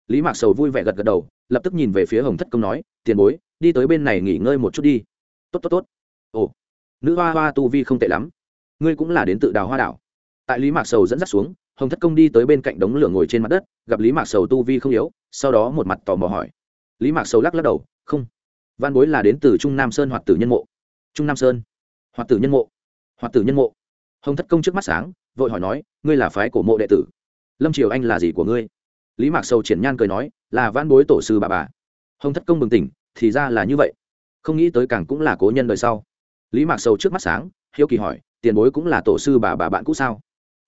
Lý mạc sầu vui vẻ gật gật đầu, lập tức nhìn về phía hồng thất công nói, tiền bối, đi tới bên này nghỉ ngơi một chút đi. Tốt tốt tốt. Ồ, nữ hoa hoa tu vi không tệ lắm ngươi cũng là đến tự đào hoa đảo. Tại lý mạc sầu dẫn dắt xuống, hồng thất công đi tới bên cạnh đống lửa ngồi trên mặt đất, gặp lý mạc sầu tu vi không yếu, sau đó một mặt tò mò hỏi. Lý mạc sầu lắc lắc đầu, không. Văn bối là đến từ trung nam sơn Hoạt tử nhân mộ. Trung nam sơn? Hoạt tử nhân mộ? Hoạt tử nhân mộ? Hồng thất công trước mắt sáng, vội hỏi nói, ngươi là phái của mộ đệ tử? Lâm triều anh là gì của ngươi? Lý mạc sầu triển nhan cười nói, là văn bối tổ sư bà bà. Hồng thất công bừng tỉnh, thì ra là như vậy. Không nghĩ tới càng cũng là cố nhân đời sau. Lý mạc sầu trước mắt sáng, hiếu kỳ hỏi tiền bối cũng là tổ sư bà bà bạn cũ sao?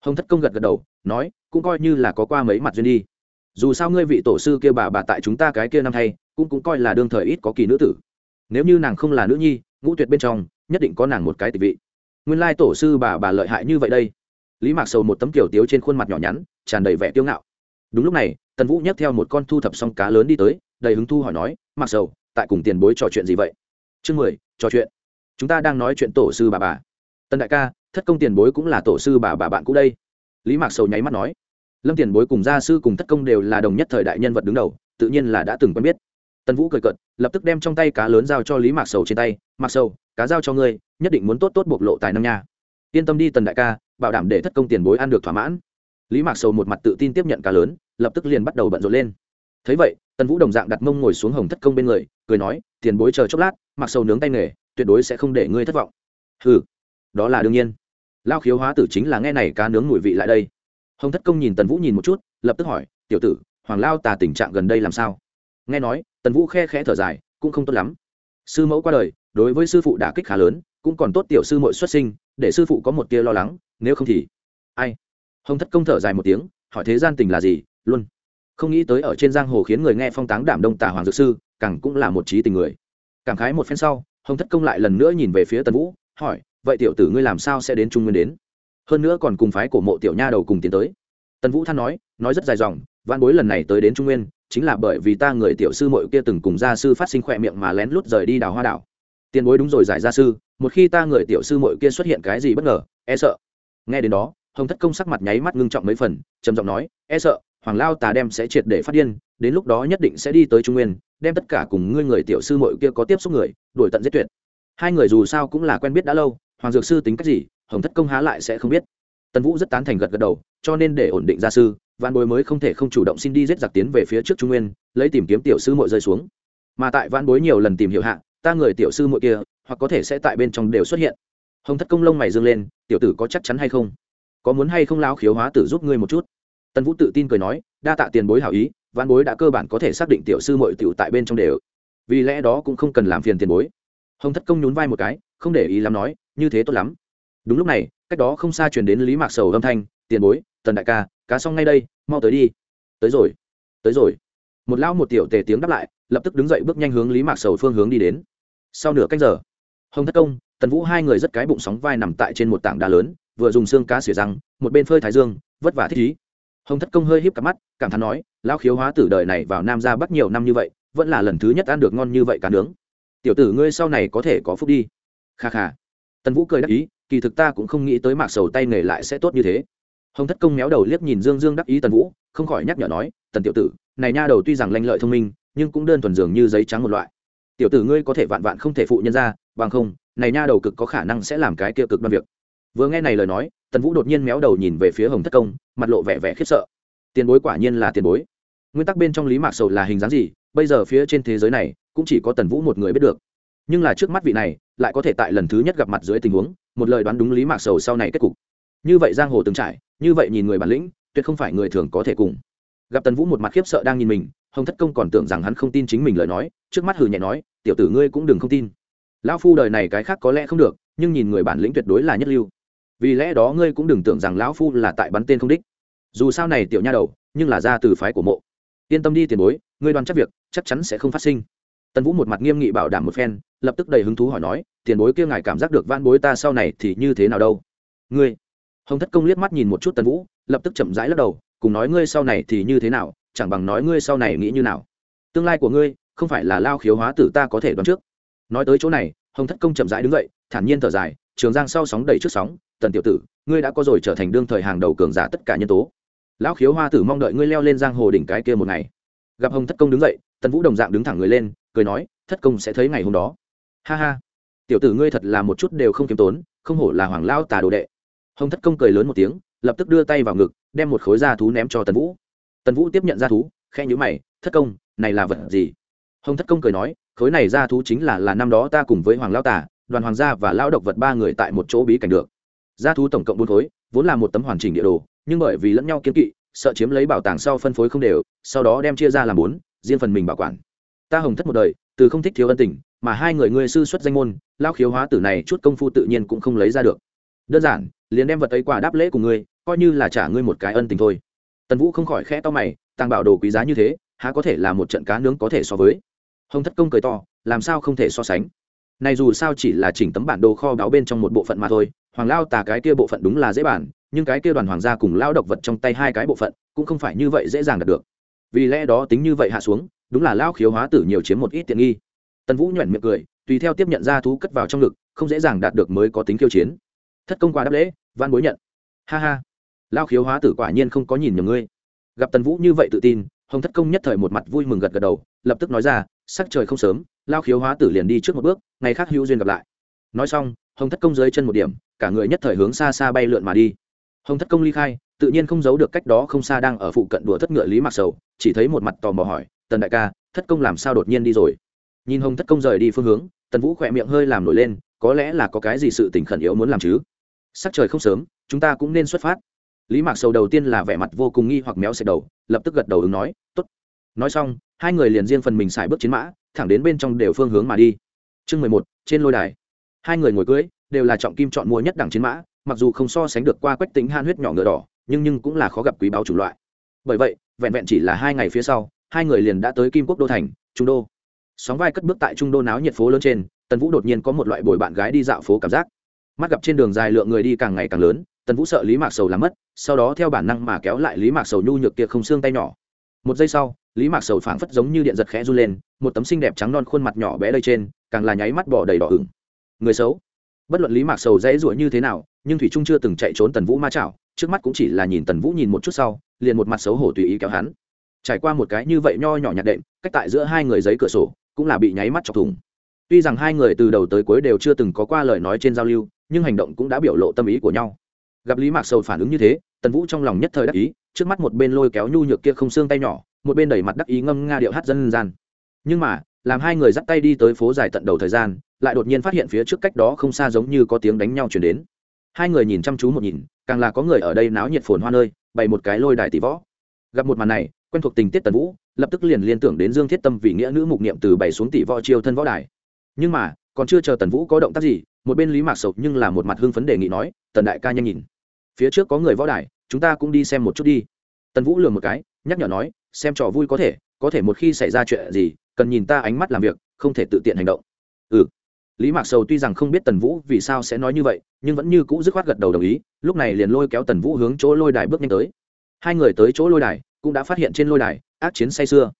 Hồng thất công gật gật đầu, nói, cũng coi như là có qua mấy mặt duyên đi. Dù sao ngươi vị tổ sư kia bà bà tại chúng ta cái kia năm thay, cũng cũng coi là đương thời ít có kỳ nữ tử. Nếu như nàng không là nữ nhi, ngũ tuyệt bên trong, nhất định có nàng một cái tịch vị. Nguyên lai tổ sư bà bà lợi hại như vậy đây. Lý mạc sầu một tấm kiểu tiếu trên khuôn mặt nhỏ nhắn, tràn đầy vẻ kiêu ngạo. Đúng lúc này, tần vũ nhấc theo một con thu thập xong cá lớn đi tới, đầy hứng thu hỏi nói, mạc sầu, tại cùng tiền bối trò chuyện gì vậy? Chương mười, trò chuyện. Chúng ta đang nói chuyện tổ sư bà bà tần đại ca, thất công tiền bối cũng là tổ sư bà bà bạn cũ đây. Lý mạc sầu nháy mắt nói. Lâm tiền bối cùng gia sư cùng thất công đều là đồng nhất thời đại nhân vật đứng đầu, tự nhiên là đã từng quen biết. Tần vũ cười cợt, lập tức đem trong tay cá lớn giao cho lý mạc sầu trên tay. Mạc sầu, cá giao cho ngươi, nhất định muốn tốt tốt bộc lộ tài năng nha. Yên tâm đi tần đại ca, bảo đảm để thất công tiền bối ăn được thỏa mãn. Lý mạc sầu một mặt tự tin tiếp nhận cá lớn, lập tức liền bắt đầu bận rộn lên. Thấy vậy, tần vũ đồng dạng đặt mông ngồi xuống hồng thất công bên người, cười nói, tiền bối chờ chốc lát mặc sầu nướng tay nghề, tuyệt đối sẽ không để ngươi thất vọng. Hừ đó là đương nhiên. Lao khiếu hóa tử chính là nghe này cá nướng mùi vị lại đây. Hồng thất công nhìn tần vũ nhìn một chút, lập tức hỏi, tiểu tử, hoàng lao tà tình trạng gần đây làm sao? Nghe nói, tần vũ khe khẽ thở dài, cũng không tốt lắm. Sư mẫu qua đời, đối với sư phụ đả kích khá lớn, cũng còn tốt tiểu sư mội xuất sinh, để sư phụ có một tia lo lắng, nếu không thì ai? Hồng thất công thở dài một tiếng, hỏi thế gian tình là gì, luôn. Không nghĩ tới ở trên giang hồ khiến người nghe phong táng đảm đông tà hoàng dược sư, càng cũng là một trí tình người. Cảm khái một phen sau, hồng thất công lại lần nữa nhìn về phía tần vũ, hỏi vậy tiểu tử ngươi làm sao sẽ đến trung nguyên đến? Hơn nữa còn cùng phái cổ mộ tiểu nha đầu cùng tiến tới. Tần vũ than nói nói rất dài dòng văn bối lần này tới đến trung nguyên, chính là bởi vì ta người tiểu sư mội kia từng cùng gia sư phát sinh khỏe miệng mà lén lút rời đi đào hoa đảo. Tiền bối đúng rồi giải gia sư, một khi ta người tiểu sư mội kia xuất hiện cái gì bất ngờ e sợ. Nghe đến đó, hồng thất công sắc mặt nháy mắt ngưng trọng mấy phần, trầm giọng nói e sợ, hoàng lao tà đem sẽ triệt để phát điên, đến lúc đó nhất định sẽ đi tới trung nguyên, đem tất cả cùng ngươi người tiểu sư mội kia có tiếp xúc người, đuổi tận giết tuyệt. Hai người dù sao cũng là quen biết đã lâu hoàng dược sư tính cách gì, hồng thất công há lại sẽ không biết. Tần vũ rất tán thành gật gật đầu, cho nên để ổn định gia sư văn bối mới không thể không chủ động xin đi giết giặc tiến về phía trước trung nguyên, lấy tìm kiếm tiểu sư mội rơi xuống. Mà tại văn bối nhiều lần tìm hiểu hạ, ta người tiểu sư mội kia, hoặc có thể sẽ tại bên trong đều xuất hiện. Hồng thất công lông mày dương lên, tiểu tử có chắc chắn hay không? Có muốn hay không lao khiếu hóa tử giúp ngươi một chút? Tần vũ tự tin cười nói, đa tạ tiền bối hảo ý văn bối đã cơ bản có thể xác định tiểu sư mội tiểu tại bên trong đều. Vì lẽ đó cũng không cần làm phiền tiền bối. Hồng thất công nhún vai một cái, không để ý lắm nói như thế tốt lắm. Đúng lúc này, cách đó không xa chuyển đến lý mạc sầu âm thanh, tiền bối, tần đại ca, cá xong ngay đây, mau tới đi. Tới rồi tới rồi. Một lão một tiểu tề tiếng đáp lại, lập tức đứng dậy bước nhanh hướng lý mạc sầu phương hướng đi đến. Sau nửa cách giờ, hồng thất công, tần vũ hai người rất cái bụng sóng vai nằm tại trên một tảng đá lớn, vừa dùng xương cá xỉa răng, một bên phơi thái dương, vất vả thích ý. Hồng thất công hơi híp cặp mắt, cảm thán nói, lão khiếu hóa tử đời này vào nam ra bắc nhiều năm như vậy, vẫn là lần thứ nhất ăn được ngon như vậy cá nướng. Tiểu tử ngươi sau này có thể có phúc đi. Kha kha tần vũ cười đắc ý, kỳ thực ta cũng không nghĩ tới mạc sầu tay nghề lại sẽ tốt như thế. Hồng thất công méo đầu liếc nhìn dương dương đắc ý tần vũ, không khỏi nhắc nhở nói, tần tiểu tử, này nha đầu tuy rằng lanh lợi thông minh, nhưng cũng đơn thuần dường như giấy trắng một loại. Tiểu tử ngươi có thể vạn vạn không thể phụ nhân ra, bằng không, này nha đầu cực có khả năng sẽ làm cái kia cực đoan việc. Vừa nghe này lời nói, tần vũ đột nhiên méo đầu nhìn về phía hồng thất công, mặt lộ vẻ vẻ khiếp sợ. Tiền bối quả nhiên là tiền bối. Nguyên tắc bên trong lý mạc sầu là hình dáng gì, bây giờ phía trên thế giới này, cũng chỉ có tần vũ một người biết được nhưng là trước mắt vị này, lại có thể tại lần thứ nhất gặp mặt dưới tình huống, một lời đoán đúng lý mạc sầu sau này kết cục. Như vậy giang hồ từng trải, như vậy nhìn người bản lĩnh, tuyệt không phải người thường có thể cùng. Gặp tần vũ một mặt khiếp sợ đang nhìn mình, hồng thất công còn tưởng rằng hắn không tin chính mình lời nói, trước mắt hừ nhẹ nói, tiểu tử ngươi cũng đừng không tin. Lão phu đời này cái khác có lẽ không được, nhưng nhìn người bản lĩnh tuyệt đối là nhất lưu. Vì lẽ đó ngươi cũng đừng tưởng rằng lão phu là tại bắn tên không đích. Dù sao này tiểu nha đầu, nhưng là ra từ phái của mộ. Yên tâm đi tiền bối, ngươi đoán chắc việc, chắc chắn sẽ không phát sinh tần vũ một mặt nghiêm nghị bảo đảm một phen, lập tức đầy hứng thú hỏi nói, tiền bối kia ngài cảm giác được van bối ta sau này thì như thế nào đâu? Ngươi? Hồng thất công liếc mắt nhìn một chút tần vũ, lập tức chậm rãi lắc đầu, cùng nói ngươi sau này thì như thế nào, chẳng bằng nói ngươi sau này nghĩ như nào. Tương lai của ngươi, không phải là lao khiếu hóa tử ta có thể đoán trước. Nói tới chỗ này, hồng thất công chậm rãi đứng dậy, thản nhiên thở dài, trường giang sau sóng đầy trước sóng, tần tiểu tử, ngươi đã có rồi trở thành đương thời hàng đầu cường giả tất cả nhân tố. Lão khiếu hoa tử mong đợi ngươi leo lên giang hồ đỉnh cái kia một ngày. Gặp hồng thất công đứng dậy, tần vũ đồng dạng đứng thẳng người lên cười nói thất công sẽ thấy ngày hôm đó. Ha ha tiểu tử ngươi thật là một chút đều không kiếm tốn không hổ là hoàng lao tà đồ đệ. Hồng thất công cười lớn một tiếng lập tức đưa tay vào ngực đem một khối da thú ném cho tần vũ. Tần vũ tiếp nhận da thú khe nhữ mày thất công này là vật gì? Hồng thất công cười nói khối này da thú chính là là năm đó ta cùng với hoàng lao tà, đoàn hoàng gia và lao độc vật ba người tại một chỗ bí cảnh được. Da thú tổng cộng bốn khối vốn là một tấm hoàn chỉnh địa đồ nhưng bởi vì lẫn nhau kiếm kỵ sợ chiếm lấy bảo tàng sau phân phối không đều sau đó đem chia ra làm bốn riêng phần mình bảo quản ta hồng thất một đời, từ không thích thiếu ân tình, mà hai người ngươi sư xuất danh môn lao khiếu hóa tử này chút công phu tự nhiên cũng không lấy ra được. Đơn giản, liền đem vật ấy quả đáp lễ của ngươi, coi như là trả ngươi một cái ân tình thôi. Tần vũ không khỏi khẽ to mày tăng bảo đồ quý giá như thế, há có thể là một trận cá nướng có thể so với? Hồng thất công cười to, làm sao không thể so sánh? Này dù sao chỉ là chỉnh tấm bản đồ kho báu bên trong một bộ phận mà thôi, hoàng lao tà cái kia bộ phận đúng là dễ bản nhưng cái kia đoàn hoàng gia cùng lao độc vật trong tay hai cái bộ phận, cũng không phải như vậy dễ dàng đạt được. Vì lẽ đó tính như vậy hạ xuống đúng là lao khiếu hóa tử nhiều chiếm một ít tiện nghi. Tần vũ nhuẩn miệng cười, tùy theo tiếp nhận ra thú cất vào trong ngực, không dễ dàng đạt được mới có tính khiêu chiến. Thất công quả đáp lễ văn bối nhận. Ha ha. Lao khiếu hóa tử quả nhiên không có nhìn nhầm ngươi. Gặp tần vũ như vậy tự tin, hồng thất công nhất thời một mặt vui mừng gật gật đầu, lập tức nói ra, sắc trời không sớm, lao khiếu hóa tử liền đi trước một bước, ngày khác hữu duyên gặp lại. Nói xong, hồng thất công dưới chân một điểm, cả người nhất thời hướng xa xa bay lượn mà đi. Hồng thất công ly khai, tự nhiên không giấu được cách đó không xa đang ở phụ cận đùa thất ngựa lý mặc sầu, chỉ thấy một mặt tò mò hỏi tần đại ca, thất công làm sao đột nhiên đi rồi? Nhìn hồng thất công rời đi phương hướng, tần vũ khỏe miệng hơi làm nổi lên, có lẽ là có cái gì sự tình khẩn yếu muốn làm chứ? Sắc trời không sớm, chúng ta cũng nên xuất phát. Lý mạc sầu đầu tiên là vẻ mặt vô cùng nghi hoặc méo xẹt đầu, lập tức gật đầu ứng nói t ố t nói xong, hai người liền riêng phần mình xài bước chiến mã, thẳng đến bên trong đều phương hướng mà đi. Chương mười một, trên lôi đài. Hai người ngồi cưới, đều là trọng kim chọn mua nhất đẳng chiến mã, mặc dù không so sánh được qua quách tính han huyết nhỏ ngựa đỏ, nhưng nhưng cũng là khó gặp quý báo chủng loại. Bởi vậy, vẹn vẹn chỉ là hai ngày phía sau hai người liền đã tới kim quốc đô thành, trung đô. Sóng vai cất bước tại trung đô náo nhiệt phố lớn trên, tần vũ đột nhiên có một loại bồi bạn gái đi dạo phố cảm giác. Mắt gặp trên đường dài lượng người đi càng ngày càng lớn, tần vũ sợ lý mạc sầu làm mất, sau đó theo bản năng mà kéo lại lý mạc sầu nhu nhược kia không xương tay nhỏ. Một giây sau, lý mạc sầu phảng phất giống như điện giật khẽ run lên, một tấm xinh đẹp trắng non khuôn mặt nhỏ bé đây trên, càng là nháy mắt bỏ đầy đỏ ửng. Người xấu. Bất luận lý mạc sầu dễ ruổi như thế nào, nhưng thủy trung chưa từng chạy trốn tần vũ ma chảo, trước mắt cũng chỉ là nhìn tần vũ nhìn một chút sau, liền một mặt xấu hổ tùy ý kéo hắn trải qua một cái như vậy nho nhỏ nhạt đệm, cách tại giữa hai người giấy cửa sổ, cũng là bị nháy mắt chọc thủng. Tuy rằng hai người từ đầu tới cuối đều chưa từng có qua lời nói trên giao lưu, nhưng hành động cũng đã biểu lộ tâm ý của nhau. Gặp lý mạc sầu phản ứng như thế, tần vũ trong lòng nhất thời đắc ý, trước mắt một bên lôi kéo nhu nhược kia không xương tay nhỏ, một bên đẩy mặt đắc ý ngâm nga điệu hát dân gian. Nhưng mà, làm hai người dắt tay đi tới phố dài tận đầu thời gian, lại đột nhiên phát hiện phía trước cách đó không xa giống như có tiếng đánh nhau chuyển đến. Hai người nhìn chăm chú một nhìn, càng là có người ở đây náo nhiệt phồn hoa nơi, bày một cái lôi đài tỷ võ. Gặp một màn này quen thuộc tình tiết tần vũ, lập tức liền liên tưởng đến dương thiết tâm vì nghĩa nữ mục niệm từ bảy xuống tỷ võ chiêu thân võ đài. Nhưng mà, còn chưa chờ tần vũ có động tác gì, một bên lý mạc sầu nhưng là một mặt hưng phấn đề nghị nói, tần đại ca nhanh nhìn. Phía trước có người võ đài, chúng ta cũng đi xem một chút đi. Tần vũ lừa một cái, nhắc nhở nói, xem trò vui có thể có thể một khi xảy ra chuyện gì, cần nhìn ta ánh mắt làm việc, không thể tự tiện hành động. Ừ. Lý mạc sầu tuy rằng không biết tần vũ vì sao sẽ nói như vậy, nhưng vẫn như cũ dứt khoát gật đầu đồng ý, lúc này liền lôi kéo tần vũ hướng chỗ lôi đài bước nhanh tới. Hai người tới chỗ lôi đài cũng đã phát hiện trên lôi đài, ác chiến say xưa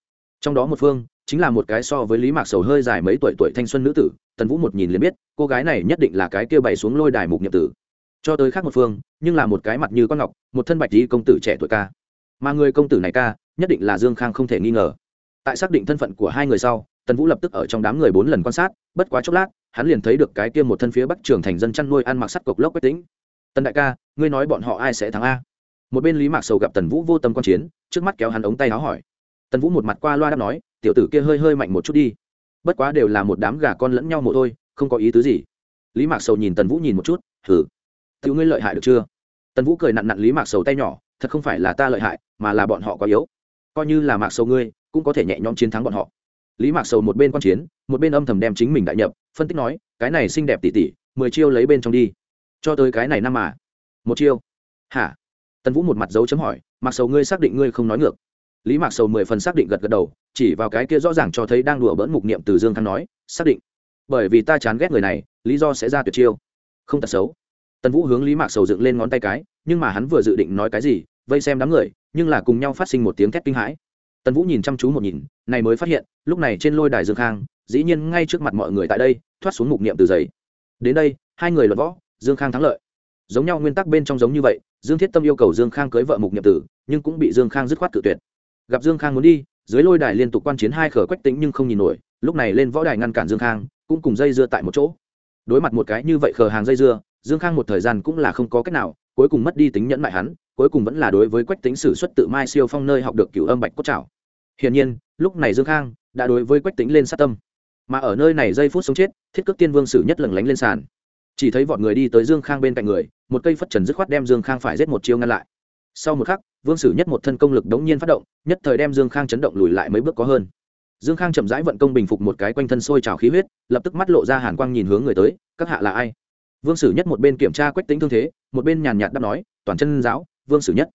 trong đó một phương, chính là một cái so với lý mạc sầu hơi dài mấy tuổi tuổi thanh xuân nữ tử, tần vũ một nhìn liền biết, cô gái này nhất định là cái kia bày xuống lôi đài mục nhậm tử. Cho tới khác một phương, nhưng là một cái mặt như con ngọc, một thân bạch di công tử trẻ tuổi ca. Mà người công tử này ca, nhất định là dương khang không thể nghi ngờ. Tại xác định thân phận của hai người sau, tần vũ lập tức ở trong đám người bốn lần quan sát, bất quá chốc lát, hắn liền thấy được cái kia một thân phía bắc trường thành dân chăn nuôi ăn mặc sắt cộc lốc quách tính. Tần đại ca, ngươi nói bọn họ ai sẽ thắng a? Một bên lý mạc sầu gặp tần vũ vô tâm quan chiến trước mắt kéo hắn ống tay áo hỏi. Tần vũ một mặt qua loa đáp nói, tiểu tử kia hơi hơi mạnh một chút đi. Bất quá đều là một đám gà con lẫn nhau mộ thôi, không có ý tứ gì. Lý mạc sầu nhìn tần vũ nhìn một chút thử tiểu ngươi lợi hại được chưa? Tần vũ cười nặn nặn lý mạc sầu tay nhỏ, thật không phải là ta lợi hại, mà là bọn họ quá yếu. Coi như là mạc sầu ngươi, cũng có thể nhẹ nhõm chiến thắng bọn họ. Lý mạc sầu một bên quan chiến, một bên âm thầm đem chính mình đại nhập, phân tích nói, cái này xinh đẹp tỉ tỉ, mười chiêu lấy bên trong đi. Cho tới cái này năm mà, một chiêu. Hả? Tần vũ một mặt dấu chấm hỏi mặc sầu ngươi xác định ngươi không nói ngược. Lý mạc sầu mười phần xác định gật gật đầu, chỉ vào cái kia rõ ràng cho thấy đang đùa bỡn mục niệm từ dương Thăng nói, xác định. Bởi vì ta chán ghét người này, lý do sẽ ra tuyệt chiêu. Không tật xấu. Tần vũ hướng lý mạc sầu dựng lên ngón tay cái, nhưng mà hắn vừa dự định nói cái gì, vây xem đám người, nhưng là cùng nhau phát sinh một tiếng thét kinh hãi. Tần vũ nhìn chăm chú một nhìn, này mới phát hiện, lúc này trên lôi đài dương khang, dĩ nhiên ngay trước mặt mọi người tại đây, thoát xuống mục niệm từ giấy đến đây, hai người luận võ, dương khang thắng lợi giống nhau nguyên tắc bên trong giống như vậy, dương thiết tâm yêu cầu dương khang cưới vợ mục nhiệm tử, nhưng cũng bị dương khang dứt khoát tự tuyệt. Gặp dương khang muốn đi, dưới lôi đài liên tục quan chiến hai khở quách tính nhưng không nhìn nổi, lúc này lên võ đài ngăn cản dương khang, cũng cùng dây dưa tại một chỗ. Đối mặt một cái như vậy khờ hàng dây dưa, dương khang một thời gian cũng là không có cách nào, cuối cùng mất đi tính nhẫn mại hắn, cuối cùng vẫn là đối với quách tính sử xuất tự mai siêu phong nơi học được cửu âm bạch cốt trào hiển nhiên, lúc này dương khang đã đối với quách tính lên sát tâm. Mà ở nơi này giây phút sống chết, thiết cước tiên vương sử nhất lần lánh lên sàn chỉ thấy vọt người đi tới dương khang bên cạnh người, một cây phất trần dứt khoát đem dương khang phải giết một chiêu ngăn lại. Sau một khắc, vương sử nhất một thân công lực đống nhiên phát động, nhất thời đem dương khang chấn động lùi lại mấy bước có hơn. Dương khang chậm rãi vận công bình phục một cái quanh thân sôi trào khí huyết, lập tức mắt lộ ra hàn quang nhìn hướng người tới, các hạ là ai? Vương sử nhất một bên kiểm tra quách tính thương thế, một bên nhàn nhạt đáp nói, toàn chân giáo, vương sử nhất.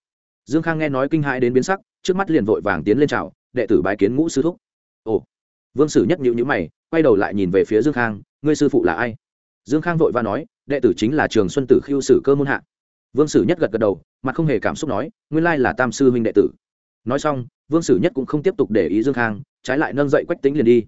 Dương khang nghe nói kinh hãi đến biến sắc, trước mắt liền vội vàng tiến lên chào, đệ tử bái kiến ngũ sư thúc. Ồ. Vương sử nhất nhịu nhữ mày, quay đầu lại nhìn về phía dương khang, ngươi sư phụ là ai? Dương khang vội và nói, đệ tử chính là trường xuân tử khiêu sử cơ môn hạ. Vương sử nhất gật gật đầu, mặt không hề cảm xúc nói, nguyên lai là tam sư huynh đệ tử. Nói xong, vương sử nhất cũng không tiếp tục để ý dương khang, trái lại nâng dậy quách tính liền đi.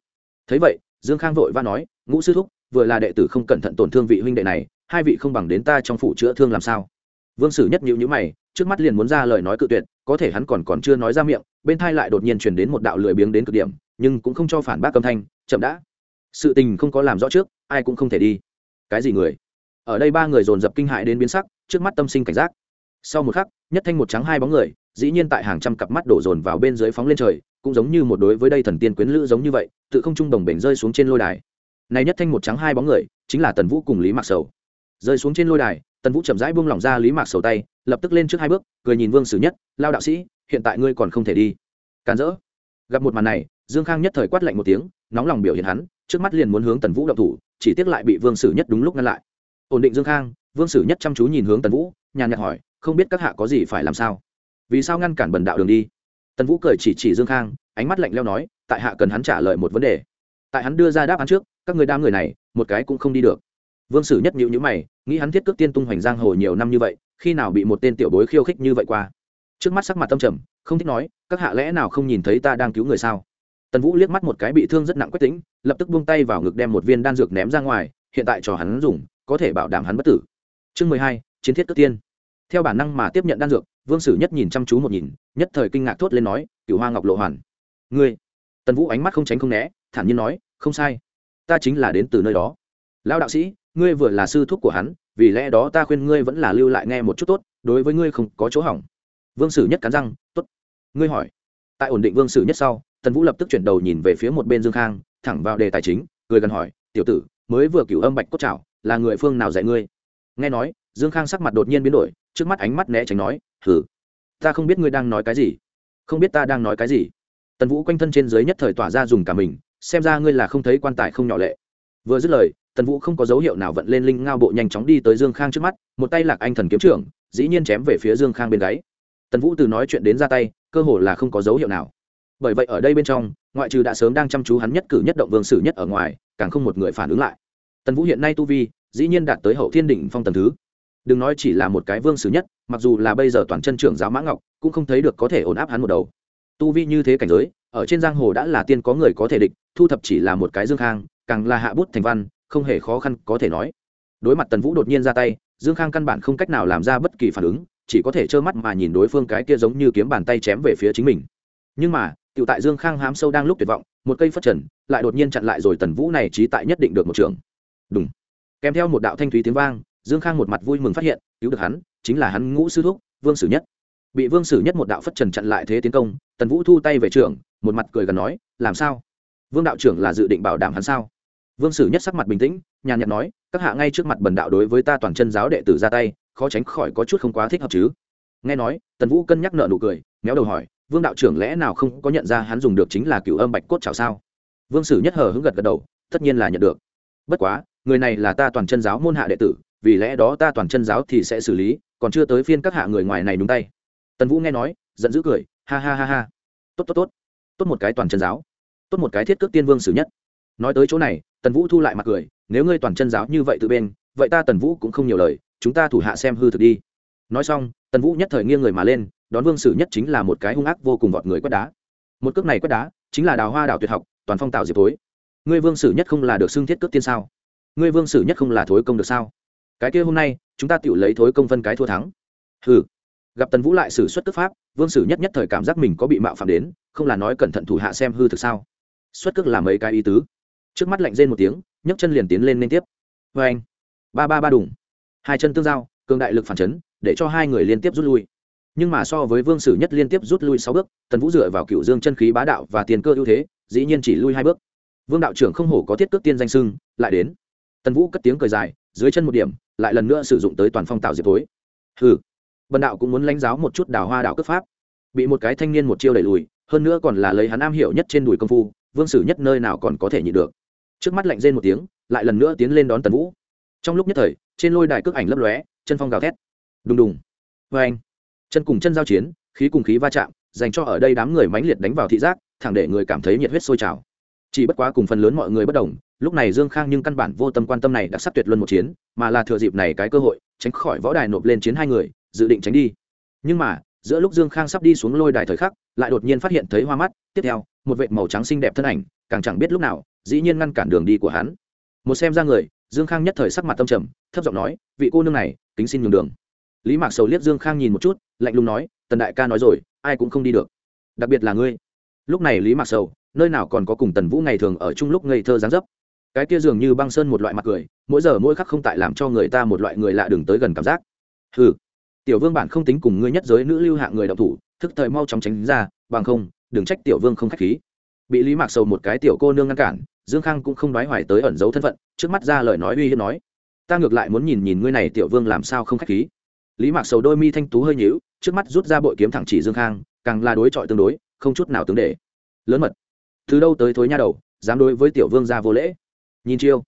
Thấy vậy, dương khang vội và nói, ngũ sư thúc, vừa là đệ tử không cẩn thận tổn thương vị huynh đệ này, hai vị không bằng đến ta trong phủ chữa thương làm sao? Vương sử nhất nhịu nhữ mày, trước mắt liền muốn ra lời nói cự tuyệt, có thể hắn còn còn chưa nói ra miệng, bên thai lại đột nhiên truyền đến một đạo lười biếng đến cực điểm, nhưng cũng không cho phản bác âm thanh, chậm đã. Sự tình không có làm rõ trước, ai cũng không thể đi cái gì người? Ở đây ba người dồn dập kinh hại đến biến sắc, trước mắt tâm sinh cảnh giác. Sau một khắc, nhất thanh một trắng hai bóng người, dĩ nhiên tại hàng trăm cặp mắt đổ dồn vào bên dưới phóng lên trời, cũng giống như một đối với đây thần tiên quyến lữ giống như vậy, tự không trung đồng bể rơi xuống trên lôi đài. Này nhất thanh một trắng hai bóng người, chính là tần vũ cùng lý mạc sầu. Rơi xuống trên lôi đài, tần vũ chậm rãi buông lỏng ra lý mạc sầu tay, lập tức lên trước hai bước, cười nhìn vương sử nhất, lao đạo sĩ, hiện tại ngươi còn không thể đi. Càn rỡ. Gặp một màn này, dương khang nhất thời quát lạnh một tiếng, nóng lòng biểu hiện hắn trước mắt liền muốn hướng tần vũ động thủ, chỉ tiếc lại bị vương sử nhất đúng lúc ngăn lại. Ổn định dương khang, vương sử nhất chăm chú nhìn hướng tần vũ, nhàn nhạt hỏi, không biết các hạ có gì phải làm sao? Vì sao ngăn cản bần đạo đường đi? Tần vũ cười chỉ chỉ dương khang, ánh mắt lạnh leo nói, tại hạ cần hắn trả lời một vấn đề. Tại hắn đưa ra đáp án trước, các người đam người này, một cái cũng không đi được. Vương sử nhất nhịu nhữ mày, nghĩ hắn thiết cước tiên tung hoành giang hồ nhiều năm như vậy, khi nào bị một tên tiểu bối khiêu khích như vậy qua? Trước mắt sắc mặt tâm trầm, không thích nói, các hạ lẽ nào không nhìn thấy ta đang cứu người sao? Tần vũ liếc mắt một cái bị thương rất nặng quách tính lập tức buông tay vào ngực đem một viên đan dược ném ra ngoài, hiện tại cho hắn dùng, có thể bảo đảm hắn bất tử. Chương mười hai, chiến thiết cước tiên. Theo bản năng mà tiếp nhận đan dược, vương sử nhất nhìn chăm chú một nhìn, nhất thời kinh ngạc thốt lên nói cựu hoa ngọc lộ hoàn, ngươi. Tần vũ ánh mắt không tránh không né, thản nhiên nói, không sai, ta chính là đến từ nơi đó. Lão đạo sĩ, ngươi vừa là sư thúc của hắn, vì lẽ đó ta khuyên ngươi vẫn là lưu lại nghe một chút tốt, đối với ngươi không có chỗ hỏng. Vương sử nhất cắn răng, tốt. Ngươi hỏi. Tại ổn định vương sử nhất sau, tần vũ lập tức chuyển đầu nhìn về phía một bên dương khang thẳng vào đề tài chính cười gần hỏi tiểu tử mới vừa cửu âm bạch cốt trào là người phương nào dạy ngươi? Nghe nói dương khang sắc mặt đột nhiên biến đổi trước mắt ánh mắt né tránh nói hừ, ta không biết ngươi đang nói cái gì. Không biết ta đang nói cái gì? Tần vũ quanh thân trên dưới nhất thời tỏa ra dùng cả mình xem ra ngươi là không thấy quan tài không nhỏ lệ. Vừa dứt lời tần vũ không có dấu hiệu nào vận lên linh ngao bộ nhanh chóng đi tới dương khang trước mắt một tay lạc anh thần kiếm trưởng dĩ nhiên chém về phía dương khang bên gáy. Tần vũ từ nói chuyện đến ra tay cơ hồ là không có dấu hiệu nào bởi vậy ở đây bên trong, ngoại trừ đã sớm đang chăm chú hắn nhất cử nhất động vương sử nhất ở ngoài, càng không một người phản ứng lại. Tần vũ hiện nay tu vi, dĩ nhiên đạt tới hậu thiên đỉnh phong tần thứ. Đừng nói chỉ là một cái vương sử nhất, mặc dù là bây giờ toàn chân trưởng giáo mã ngọc, cũng không thấy được có thể ổn áp hắn một đầu. Tu vi như thế cảnh giới, ở trên giang hồ đã là tiên có người có thể địch, thu thập chỉ là một cái dương khang, càng là hạ bút thành văn, không hề khó khăn có thể nói. Đối mặt tần vũ đột nhiên ra tay, dương khang căn bản không cách nào làm ra bất kỳ phản ứng, chỉ có thể trơ mắt mà nhìn đối phương cái kia giống như kiếm bàn tay chém về phía chính mình. Nhưng mà tiểu tại dương khang hám sâu đang lúc tuyệt vọng, một cây phất trần lại đột nhiên chặn lại rồi tần vũ này trí tại nhất định được một trường đúng kèm theo một đạo thanh thúy tiếng vang, dương khang một mặt vui mừng phát hiện, cứu được hắn, chính là hắn ngũ sư thúc, vương sử nhất. Bị vương sử nhất một đạo phất trần chặn lại thế tiến công, tần vũ thu tay về trường một mặt cười gần nói, làm sao? Vương đạo trưởng là dự định bảo đảm hắn sao? Vương sử nhất sắc mặt bình tĩnh, nhàn nhạt nói, các hạ ngay trước mặt bần đạo đối với ta toàn chân giáo đệ tử ra tay, khó tránh khỏi có chút không quá thích hợp chứ? Nghe nói, tần vũ cân nhắc nợ nụ cười, méo đầu hỏi vương đạo trưởng lẽ nào không có nhận ra hắn dùng được chính là cựu âm bạch cốt chảo sao? Vương sử nhất hờ hứng gật gật đầu, tất nhiên là nhận được. Bất quá, người này là ta toàn chân giáo môn hạ đệ tử, vì lẽ đó ta toàn chân giáo thì sẽ xử lý, còn chưa tới phiên các hạ người ngoài này đúng tay. Tần vũ nghe nói, giận dữ cười, ha ha ha ha. Tốt tốt tốt. Tốt một cái toàn chân giáo. Tốt một cái thiết cước tiên vương sử nhất. Nói tới chỗ này, tần vũ thu lại mặt cười, nếu ngươi toàn chân giáo như vậy tự bên, vậy ta tần vũ cũng không nhiều lời, chúng ta thủ hạ xem hư thực đi. Nói xong, tần vũ nhất thời nghiêng người mà lên đón vương sử nhất chính là một cái hung ác vô cùng vọt người quét đá. Một cước này quét đá chính là đào hoa đào tuyệt học, toàn phong tạo diệp thối. Ngươi vương sử nhất không là được xưng thiết cước tiên sao? Ngươi vương sử nhất không là thối công được sao? Cái kia hôm nay, chúng ta tự lấy thối công phân cái thua thắng. Ừ gặp tần vũ lại xử xuất cước pháp, vương sử nhất nhất thời cảm giác mình có bị mạo phạm đến, không là nói cẩn thận thủ hạ xem hư thực sao? Xuất cước làm mấy cái ý tứ? Trước mắt lạnh rên một tiếng, nhấc chân liền tiến lên liên tiếp. Vê anh ba ba ba đùng. Hai chân tương giao, cường đại lực phản chấn, để cho hai người liên tiếp rút lui nhưng mà so với vương sử nhất liên tiếp rút lui sáu bước, tần vũ dựa vào cựu dương chân khí bá đạo và tiền cơ ưu thế, dĩ nhiên chỉ lui hai bước. Vương đạo trưởng không hổ có thiết cước tiên danh sưng lại đến. Tần vũ cất tiếng cười dài, dưới chân một điểm, lại lần nữa sử dụng tới toàn phong tạo diệt tối hừ. Bần đạo cũng muốn lãnh giáo một chút đào hoa đạo cấp pháp. Bị một cái thanh niên một chiêu đẩy lùi, hơn nữa còn là lấy hắn am hiểu nhất trên đùi công phu, vương sử nhất nơi nào còn có thể nhịn được. Trước mắt lạnh rên một tiếng, lại lần nữa tiến lên đón tần vũ. Trong lúc nhất thời, trên lôi đài cước ảnh lấp lóe, chân phong gào thét. Đùng đùng. Vê anh chân cùng chân giao chiến, khí cùng khí va chạm, dành cho ở đây đám người mãnh liệt đánh vào thị giác, thẳng để người cảm thấy nhiệt huyết sôi trào. Chỉ bất quá cùng phần lớn mọi người bất đồng, lúc này dương khang nhưng căn bản vô tâm quan tâm này đã sắp tuyệt luân một chiến, mà là thừa dịp này cái cơ hội, tránh khỏi võ đài nộp lên chiến hai người, dự định tránh đi. Nhưng mà, giữa lúc dương khang sắp đi xuống lôi đài thời khắc, lại đột nhiên phát hiện thấy hoa mắt, tiếp theo, một vệt màu trắng xinh đẹp thân ảnh, càng chẳng biết lúc nào, dĩ nhiên ngăn cản đường đi của hắn. Một xem ra người, dương khang nhất thời sắc mặt tâm trầm, thấp giọng nói, vị cô nương này tính xin nhường đường lý mạc sầu liếc dương khang nhìn một chút, lạnh lùng nói, tần đại ca nói rồi, ai cũng không đi được. Đặc biệt là ngươi. Lúc này lý mạc sầu, nơi nào còn có cùng tần vũ ngày thường ở chung lúc ngây thơ dáng dấp. Cái kia dường như băng sơn một loại mặt cười, mỗi giờ mỗi khắc không tại làm cho người ta một loại người lạ đừng tới gần cảm giác. Ừ tiểu vương bản không tính cùng ngươi nhất giới nữ lưu hạng người đọc thủ, thức thời mau chóng tránh ra, bằng không, đừng trách tiểu vương không k h á c h khí. Bị lý mạc sầu một cái tiểu cô nương ngăn cản, dương khang cũng không nói hoài tới ẩn giấu thân phận, trước mắt ra lời nói uy hiếp nói, ta ngược lại muốn nhìn nhìn ngươi này tiểu vương làm sao không k h á c h khí lý mạc sầu đôi mi thanh tú hơi nhíu, trước mắt rút ra bội kiếm thẳng chỉ dương khang, càng là đối chọi tương đối, không chút nào tướng đề lớn mật. Từ đâu tới thối nha đầu, dám đối với tiểu vương ra vô lễ? Nhìn chiêu.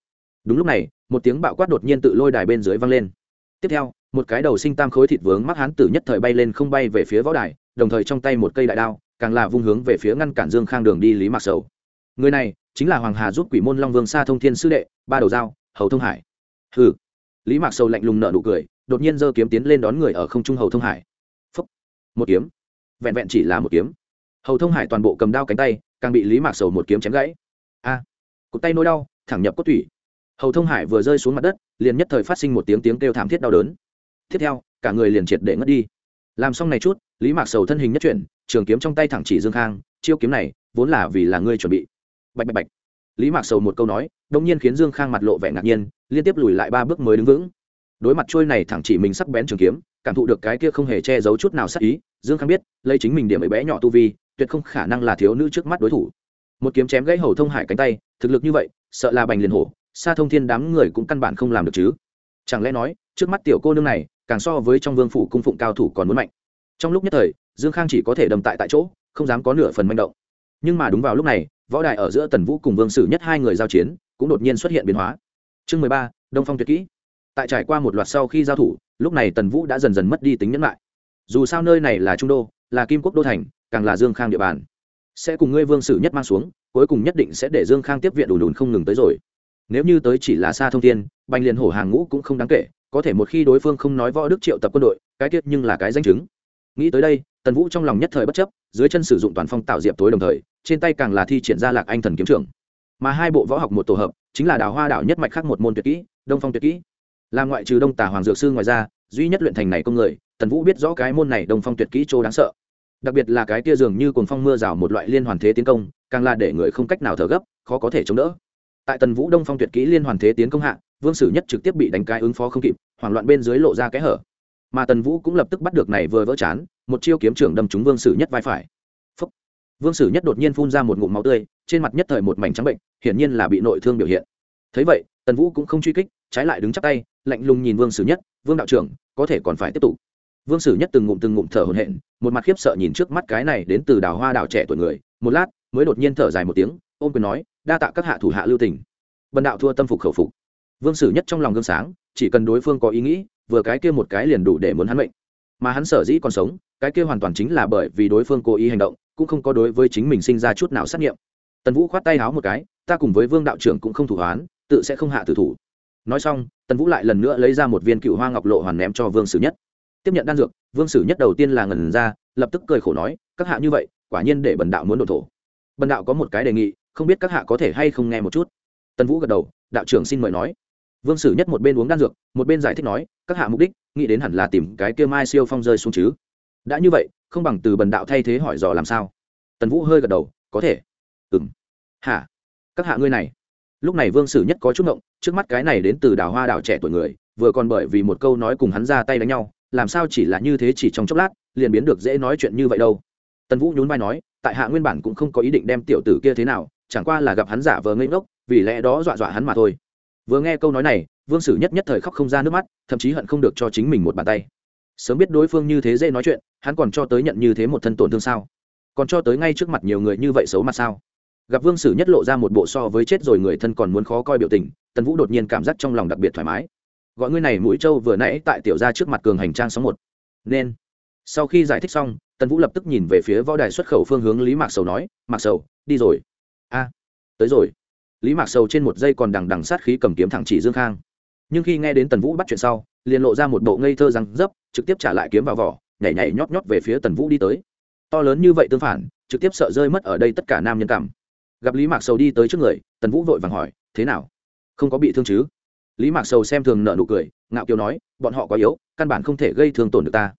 Đúng lúc này, một tiếng bạo quát đột nhiên tự lôi đài bên dưới vang lên. Tiếp theo, một cái đầu sinh tam khối thịt vướng mắc hán tử nhất thời bay lên không bay về phía võ đài, đồng thời trong tay một cây đại đao, càng là vung hướng về phía ngăn cản dương khang đường đi lý mạc sầu. Người này, chính là hoàng hà giúp quỷ môn long vương sa thông thiên sư đệ, ba đầu dao, hầu thông hải. Hừ. Lý mạc sầu lạnh lùng nợ nụ cười đột nhiên giơ kiếm tiến lên đón người ở không trung hầu thông hải. Phúc. một kiếm. Vẹn vẹn chỉ là một kiếm. Hầu thông hải toàn bộ cầm đao cánh tay càng bị lý mạc sầu một kiếm chém gãy. A. À, cụt tay nỗi đau thẳng nhập cốt tủy. Hầu thông hải vừa rơi xuống mặt đất liền nhất thời phát sinh một tiếng tiếng kêu thảm thiết đau đớn. Tiếp theo cả người liền triệt để ngất đi. Làm xong này chút lý mạc sầu thân hình nhất chuyển trường kiếm trong tay thẳng chỉ dương khang chiêu kiếm này vốn là vì là ngươi chuẩn bị. Bạch bạch bạch. Lý mạc sầu một câu nói đông nhiên khiến dương khang mặt lộ vẻ ngạc nhiên liên tiếp lùi lại ba bước mới đứng vững đối mặt trôi này thẳng chỉ mình sắc bén trường kiếm, cảm thụ được cái kia không hề che giấu chút nào sắc ý, dương khang biết, lấy chính mình điểm ấy bé nhỏ tu vi, tuyệt không khả năng là thiếu nữ trước mắt đối thủ. Một kiếm chém gãy hầu thông hải cánh tay, thực lực như vậy, sợ là bành liền hổ xa thông thiên đám người cũng căn bản không làm được chứ. Chẳng lẽ nói, trước mắt tiểu cô nương này, càng so với trong vương phủ cung phụng cao thủ còn muốn mạnh. Trong lúc nhất thời, dương khang chỉ có thể đầm tại tại chỗ, không dám có nửa phần manh động. Nhưng mà đúng vào lúc này, võ đài ở giữa tần vũ cùng vương sử nhất hai người giao chiến, cũng đột nhiên xuất hiện biến hóa. Chương mười ba, đông phong tuyệt kỹ tại trải qua một loạt sau khi giao thủ, lúc này tần vũ đã dần dần mất đi tính nhẫn lại. Dù sao nơi này là trung đô, là kim quốc đô thành, càng là dương khang địa bàn. Sẽ cùng ngươi vương sử nhất mang xuống, cuối cùng nhất định sẽ để dương khang tiếp viện đủ đùn không ngừng tới rồi. Nếu như tới chỉ là xa thông thiên, bành liền hổ hàng ngũ cũng không đáng kể, có thể một khi đối phương không nói võ đức triệu tập quân đội, cái tiết nhưng là cái danh chứng. Nghĩ tới đây, tần vũ trong lòng nhất thời bất chấp, dưới chân sử dụng toàn phong tạo diệp tối đồng thời, trên tay càng là thi triển ra lạc anh thần kiếm trưởng. Mà hai bộ võ học một tổ hợp, chính là đào hoa đảo nhất mạch khác một môn tuyệt kỹ, đông phong tuyệt kỹ là ngoại trừ đông tả hoàng dược sư ngoài ra, duy nhất luyện thành này công người, tần vũ biết rõ cái môn này đông phong tuyệt kỹ chỗ đáng sợ. Đặc biệt là cái tia dường như cồn phong mưa rào một loại liên hoàn thế tiến công, càng là để người không cách nào thở gấp, khó có thể chống đỡ. Tại tần vũ đông phong tuyệt kỹ liên hoàn thế tiến công hạ, vương sử nhất trực tiếp bị đánh cái ứng phó không kịp, hoảng loạn bên dưới lộ ra kẽ hở. Mà tần vũ cũng lập tức bắt được này vừa vỡ chán, một chiêu kiếm trưởng đâm trúng vương sử nhất vai phải. Phúc. vương sử nhất đột nhiên phun ra một ngụm máu tươi, trên mặt nhất thời một mảnh trắng bệnh, hiển nhiên là bị nội thương biểu hiện. Thấy vậy, tần vũ cũng không truy kích trái lại đứng chắp tay, lạnh lùng nhìn vương sử nhất, vương đạo trưởng, có thể còn phải tiếp tục. Vương sử nhất từng ngụm từng ngụm thở hổn hển, một mặt khiếp sợ nhìn trước mắt cái này đến từ đào hoa đảo trẻ tuổi người, một lát, mới đột nhiên thở dài một tiếng, ôm quyền nói, đa tạ các hạ thủ hạ lưu tình. Bần đạo thua tâm phục khẩu phục. Vương sử nhất trong lòng gương sáng, chỉ cần đối phương có ý nghĩ, vừa cái kia một cái liền đủ để muốn hắn mệnh. Mà hắn sở dĩ còn sống, cái kia hoàn toàn chính là bởi vì đối phương cố ý hành động, cũng không có đối với chính mình sinh ra chút nào sát nghiệm. Tần vũ khoát tay háo một cái, ta cùng với vương đạo trưởng cũng không thủ hoán, tự sẽ không hạ tử thủ nói xong, tần vũ lại lần nữa lấy ra một viên cựu hoa ngọc lộ hoàn ném cho vương sử nhất. Tiếp nhận đan dược, vương sử nhất đầu tiên là ngần ra, lập tức cười khổ nói, các hạ như vậy, quả nhiên để bần đạo muốn đổ thổ. Bần đạo có một cái đề nghị, không biết các hạ có thể hay không nghe một chút. Tần vũ gật đầu, đạo trưởng xin mời nói. Vương sử nhất một bên uống đan dược, một bên giải thích nói, các hạ mục đích, nghĩ đến hẳn là tìm cái kia mai siêu phong rơi xuống chứ. Đã như vậy, không bằng từ bần đạo thay thế hỏi dò làm sao. Tần vũ hơi gật đầu, có thể. Ừng hả? Các hạ ngươi này lúc này vương sử nhất có chút ngộng, trước mắt cái này đến từ đảo hoa đảo trẻ tuổi người, vừa còn bởi vì một câu nói cùng hắn ra tay đánh nhau, làm sao chỉ là như thế chỉ trong chốc lát, liền biến được dễ nói chuyện như vậy đâu. Tần vũ nhún vai nói, tại hạ nguyên bản cũng không có ý định đem tiểu tử kia thế nào, chẳng qua là gặp hắn giả vờ ngây ngốc, vì lẽ đó dọa dọa hắn mà thôi. Vừa nghe câu nói này, vương sử nhất nhất thời khóc không ra nước mắt, thậm chí hận không được cho chính mình một bàn tay. Sớm biết đối phương như thế dễ nói chuyện, hắn còn cho tới nhận như thế một thân tổn thương sao? Còn cho tới ngay trước mặt nhiều người như vậy xấu mặt sao? Gặp vương sử nhất lộ ra một bộ so với chết rồi người thân còn muốn khó coi biểu tình, tần vũ đột nhiên cảm giác trong lòng đặc biệt thoải mái. Gọi ngươi này mũi trâu vừa nãy tại tiểu ra trước mặt cường hành trang sóng một. Nên. Sau khi giải thích xong, tần vũ lập tức nhìn về phía võ đài xuất khẩu phương hướng lý mạc sầu nói, mạc sầu, đi rồi. A, tới rồi. Lý mạc sầu trên một giây còn đằng đằng sát khí cầm kiếm thẳng chỉ dương khang. Nhưng khi nghe đến tần vũ bắt chuyện sau, liền lộ ra một bộ ngây thơ răng dấp, trực tiếp trả lại kiếm vào vỏ, nhảy nhảy nhót nhót về phía tần vũ đi tới. To lớn như vậy tương phản, trực tiếp sợ rơi mất ở đây tất cả nam nhân cảm gặp lý mạc sầu đi tới trước người tần vũ vội vàng hỏi thế nào không có bị thương chứ lý mạc sầu xem thường nợ nụ cười ngạo kiều nói bọn họ quá yếu căn bản không thể gây thương tổn được ta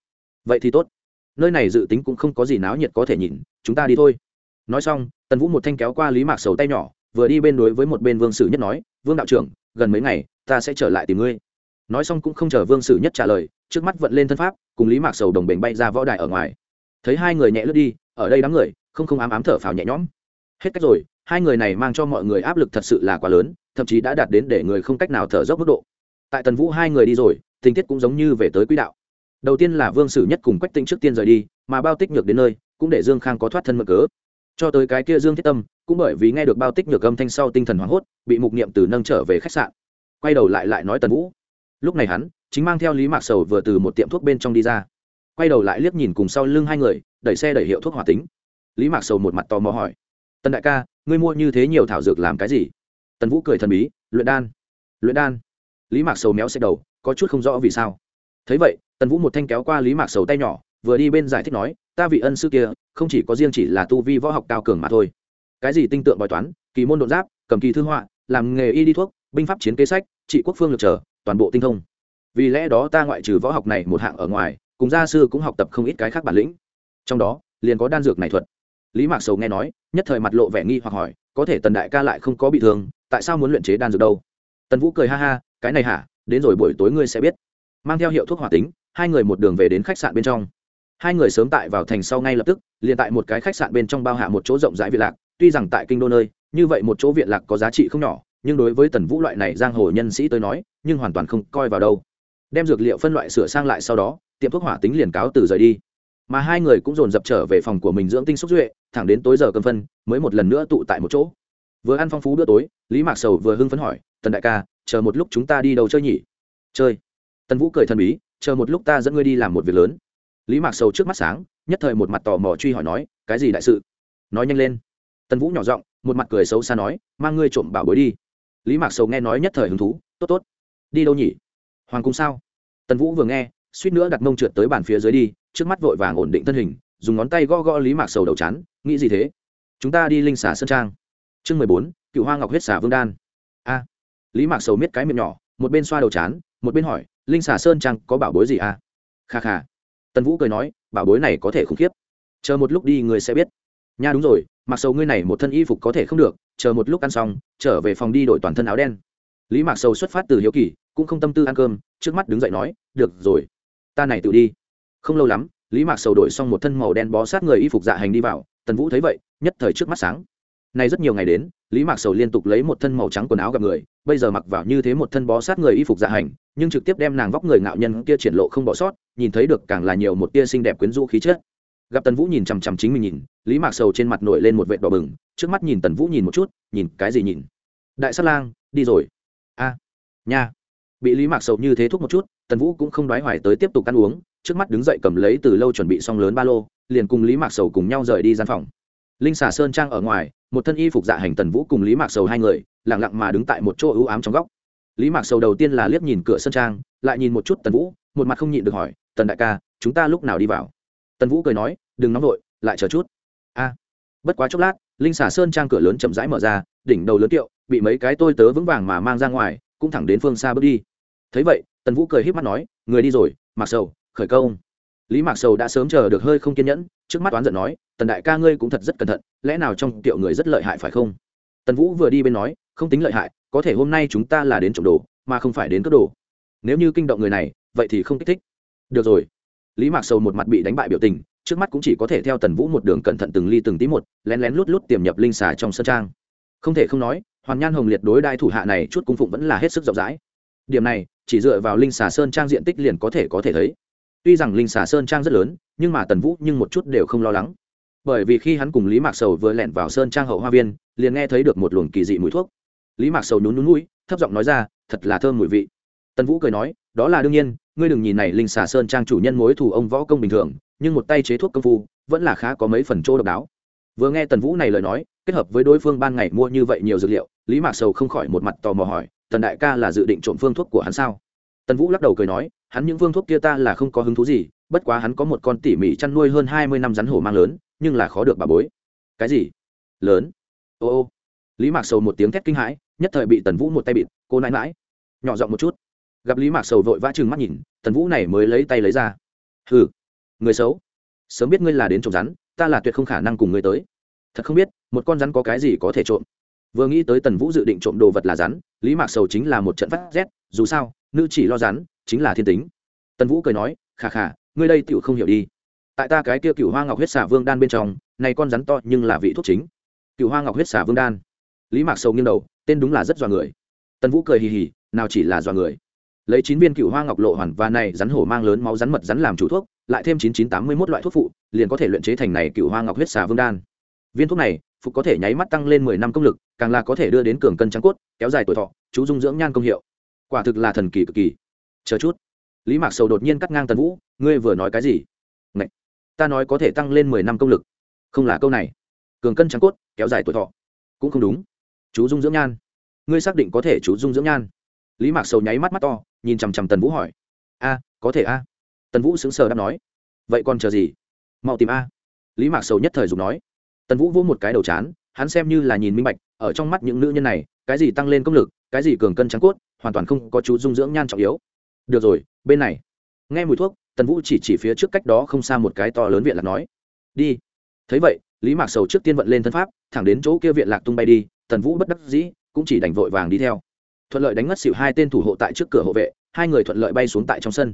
vậy thì tốt nơi này dự tính cũng không có gì náo nhiệt có thể nhìn chúng ta đi thôi nói xong tần vũ một thanh kéo qua lý mạc sầu tay nhỏ vừa đi bên đối với một bên vương sử nhất nói vương đạo trưởng gần mấy ngày ta sẽ trở lại tìm ngươi nói xong cũng không chờ vương sử nhất trả lời trước mắt vận lên thân pháp cùng lý mạc sầu đồng bền bay ra võ đài ở ngoài thấy hai người nhẹ lướt đi ở đây đám người không không ám ám thở phào nhẹ nhõm hết cách rồi hai người này mang cho mọi người áp lực thật sự là quá lớn, thậm chí đã đạt đến để người không cách nào thở dốc mức độ. Tại tần vũ hai người đi rồi, tình tiết cũng giống như về tới quỹ đạo. Đầu tiên là vương sử nhất cùng quách tinh trước tiên rời đi, mà bao tích nhược đến nơi, cũng để dương khang có thoát thân mở cớ. Cho tới cái kia dương thiết tâm, cũng bởi vì nghe được bao tích nhược âm thanh sau tinh thần hoảng hốt, bị mục niệm từ nâng trở về khách sạn. Quay đầu lại lại nói tần vũ. Lúc này hắn, chính mang theo lý mạc sầu vừa từ một tiệm thuốc bên trong đi ra. Quay đầu lại liếc nhìn cùng sau lưng hai người, đẩy xe đẩy hiệu thuốc hỏa tính. Lý mạc sầu một mặt tò mò hỏi. Tần đại ca ngươi mua như thế nhiều thảo dược làm cái gì? Tần vũ cười thần bí, luyện đan luyện đan. Lý mạc sầu méo xe đầu, có chút không rõ vì sao. Thấy vậy, tần vũ một thanh kéo qua lý mạc sầu tay nhỏ, vừa đi bên giải thích nói, ta vị ân sư kia, không chỉ có riêng chỉ là tu vi võ học cao cường mà thôi. Cái gì tinh tượng bói toán, kỳ môn đột giáp, cầm kỳ thư họa, làm nghề y đi thuốc, binh pháp chiến kế sách, trị quốc phương lược trở, toàn bộ tinh thông. Vì lẽ đó ta ngoại trừ võ học này một hạng ở ngoài, cùng gia sư cũng học tập không ít cái khác bản lĩnh. Trong đó, liền có đan dược này thuật lý mạc sầu nghe nói, nhất thời mặt lộ vẻ nghi hoặc hỏi, có thể tần đại ca lại không có bị thương, tại sao muốn luyện chế đan dược đâu? Tần vũ cười ha ha, cái này hả? Đến rồi buổi tối ngươi sẽ biết. Mang theo hiệu thuốc hỏa tính, hai người một đường về đến khách sạn bên trong. Hai người sớm tại vào thành sau ngay lập tức, liền tại một cái khách sạn bên trong bao hạ một chỗ rộng rãi viện lạc. Tuy rằng tại kinh đô nơi, như vậy một chỗ viện lạc có giá trị không nhỏ, nhưng đối với tần vũ loại này giang hồ nhân sĩ tới nói, nhưng hoàn toàn không coi vào đâu. Đem dược liệu phân loại sửa sang lại sau đó, tiệm thuốc hỏa tính liền cáo từ rời đi mà hai người cũng dồn dập trở về phòng của mình dưỡng tinh xúc duệ, thẳng đến tối giờ cơm phân, mới một lần nữa tụ tại một chỗ. Vừa ăn phong phú bữa tối, lý mạc sầu vừa hưng phấn hỏi, tần đại ca, chờ một lúc chúng ta đi đâu chơi nhỉ? Chơi. Tần vũ cười thần bí, chờ một lúc ta dẫn ngươi đi làm một việc lớn. Lý mạc sầu trước mắt sáng, nhất thời một mặt tò mò truy hỏi nói, cái gì đại sự? Nói nhanh lên. Tần vũ nhỏ giọng, một mặt cười xấu xa nói, mang ngươi trộm bảo bối đi. Lý mạc sầu nghe nói nhất thời hứng thú, tốt tốt. Đi đâu nhỉ? Hoàng cung sao? Tần vũ vừa nghe, suýt nữa đặt mông trượt tới bàn phía dưới đi trước mắt vội vàng ổn định thân hình, dùng ngón tay gõ gõ lý mạc sầu đầu chán, nghĩ gì thế? Chúng ta đi linh xả sơn trang. Chương mười bốn, cựu hoa ngọc huyết xả vương đan. A. Lý mạc sầu miết cái miệng nhỏ, một bên xoa đầu chán, một bên hỏi, linh xả sơn trang có bảo bối gì a? Kha kha. Tần vũ cười nói, bảo bối này có thể khủng khiếp. Chờ một lúc đi, người sẽ biết. Nha đúng rồi mặc sầu ngươi này một thân y phục có thể không được, chờ một lúc ăn xong, trở về phòng đi đổi toàn thân áo đen. Lý mạc sầu xuất phát từ hiếu kỳ, cũng không tâm tư ăn cơm, trước mắt đứng dậy nói, được rồi, ta này tự đi không lâu lắm, lý mạc sầu đổi xong một thân màu đen bó sát người y phục dạ hành đi vào, tần vũ thấy vậy, nhất thời trước mắt sáng. Nay rất nhiều ngày đến, lý mạc sầu liên tục lấy một thân màu trắng quần áo gặp người, bây giờ mặc vào như thế một thân bó sát người y phục dạ hành, nhưng trực tiếp đem nàng vóc người ngạo nhân kia triển lộ không bỏ sót, nhìn thấy được càng là nhiều một tia xinh đẹp quyến rũ khí chất. Gặp tần vũ nhìn chằm chằm chính mình nhìn, lý mạc sầu trên mặt nổi lên một vệt đỏ bừng, trước mắt nhìn tần vũ nhìn một chút, nhìn cái gì nhìn? Đại sát lang, đi rồi. A, nha. Bị lý mạc sầu như thế thúc một chút, tần vũ cũng không đoái hoài tới tiếp tục ăn uống trước mắt đứng dậy cầm lấy từ lâu chuẩn bị xong lớn ba lô, liền cùng lý mạc sầu cùng nhau rời đi gian phòng. Linh xà sơn trang ở ngoài, một thân y phục dạ hành tần vũ cùng lý mạc sầu hai người lẳng lặng mà đứng tại một chỗ ưu ám trong góc. Lý mạc sầu đầu tiên là liếc nhìn cửa sơn trang, lại nhìn một chút tần vũ, một mặt không nhịn được hỏi, tần đại ca, chúng ta lúc nào đi vào? Tần vũ cười nói, đừng nóng vội, lại chờ chút. A. Bất quá chốc lát, linh xà sơn trang cửa lớn chậm rãi mở ra, đỉnh đầu lớn tiệu, bị mấy cái tôi tớ vững vàng mà mang ra ngoài, cũng thẳng đến phương xa bước đi. Thấy vậy, tần vũ cười h í p mắt nói, người đi rồi Mặc sầu khởi công. Lý mạc sầu đã sớm chờ được hơi không kiên nhẫn, trước mắt oán giận nói, tần đại ca ngươi cũng thật rất cẩn thận, lẽ nào trong tiệu người rất lợi hại phải không? Tần vũ vừa đi bên nói, không tính lợi hại, có thể hôm nay chúng ta là đến trộm đồ, mà không phải đến cướp đồ. Nếu như kinh động người này, vậy thì không kích thích. Được rồi. Lý mạc sầu một mặt bị đánh bại biểu tình, trước mắt cũng chỉ có thể theo tần vũ một đường cẩn thận từng ly từng tí một, lén lén lút lút tiềm nhập linh xà trong sân trang. Không thể không nói, hoàn nhan hồng liệt đối đai thủ hạ này chút cung phụng vẫn là hết sức rộng rãi. Điểm này, chỉ dựa vào linh xà sơn trang diện tích liền có thể có thể thấy tuy rằng linh xà sơn trang rất lớn, nhưng mà tần vũ nhưng một chút đều không lo lắng. Bởi vì khi hắn cùng lý mạc sầu vừa lẻn vào sơn trang hậu hoa viên, liền nghe thấy được một luồng kỳ dị mùi thuốc. Lý mạc sầu nhún nhún mũi thấp giọng nói ra, thật là thơm mùi vị. Tần vũ cười nói, đó là đương nhiên, ngươi đừng nhìn này linh xà sơn trang chủ nhân mối thù ông võ công bình thường, nhưng một tay chế thuốc công phu, vẫn là khá có mấy phần chỗ độc đáo. Vừa nghe tần vũ này lời nói, kết hợp với đối phương ban ngày mua như vậy nhiều dược liệu, lý mạc sầu không khỏi một mặt tò mò hỏi, tần đại ca là dự định trộm phương thuốc của hắn sao? Tần vũ lắc đầu cười nói hắn những vương thuốc kia ta là không có hứng thú gì, bất quá hắn có một con tỉ mỉ chăn nuôi hơn hai mươi năm rắn hổ mang lớn, nhưng là khó được bà bối. Cái gì? Lớn. Ô ô. Lý mạc sầu một tiếng thét kinh hãi, nhất thời bị tần vũ một tay bịt, cô nãi mãi nhỏ giọng một chút. Gặp lý mạc sầu vội vã chừng mắt nhìn, tần vũ này mới lấy tay lấy ra. Hừ, người xấu. Sớm biết ngươi là đến trộm rắn, ta là tuyệt không khả năng cùng ngươi tới. Thật không biết, một con rắn có cái gì có thể trộm. Vừa nghĩ tới tần vũ dự định trộm đồ vật là rắn, lý mạc sầu chính là một trận phát rét, dù sao nữ chỉ lo rắn, chính là thiên tính. Tần vũ cười nói, khà khà, ngươi đây tựu không hiểu đi. Tại ta cái kia cựu hoa ngọc huyết xả vương đan bên trong, này con rắn to nhưng là vị thuốc chính. Cựu hoa ngọc huyết xả vương đan. Lý mạc sầu nghiêng đầu, tên đúng là rất dọa người. Tần vũ cười hì hì, nào chỉ là dọa người. Lấy chín viên cựu hoa ngọc lộ hoàn và này rắn hổ mang lớn máu rắn mật rắn làm chủ thuốc, lại thêm chín chín tám mươi một loại thuốc phụ, liền có thể luyện chế thành này cựu hoa ngọc huyết xà vương đan. Viên thuốc này, phục có thể nháy mắt tăng lên mười năm công lực, càng là có thể đưa đến cường cân trắng cốt, kéo dài tuổi thọ, chú dung dưỡng nhan công hiệu quả thực là thần kỳ cực kỳ. Chờ chút. Lý mạc sầu đột nhiên cắt ngang tần vũ, ngươi vừa nói cái gì? Ngậy! ta nói có thể tăng lên mười năm công lực. Không là câu này. Cường cân trắng cốt, kéo dài tuổi thọ. Cũng không đúng. Chú dung dưỡng nhan. Ngươi xác định có thể chú dung dưỡng nhan? Lý mạc sầu nháy mắt mắt to, nhìn chằm chằm tần vũ hỏi. A, có thể a. Tần vũ sững sờ đáp nói. Vậy còn chờ gì? Mau tìm a. Lý mạc sầu nhất thời dùng nói. Tần vũ vỗ một cái đầu chán, hắn xem như là nhìn minh bạch, ở trong mắt những nữ nhân này, cái gì tăng lên công lực, cái gì cường cân trắng cốt hoàn toàn không có chú dung dưỡng nhan trọng yếu. Được rồi, bên này. Nghe mùi thuốc, tần vũ chỉ chỉ phía trước cách đó không xa một cái to lớn viện lạc nói. Đi. Thấy vậy, lý mạc sầu trước tiên vận lên thân pháp, thẳng đến chỗ kia viện lạc tung bay đi, tần vũ bất đắc dĩ, cũng chỉ đành vội vàng đi theo. Thuận lợi đánh ngất xỉu hai tên thủ hộ tại trước cửa hộ vệ, hai người thuận lợi bay xuống tại trong sân.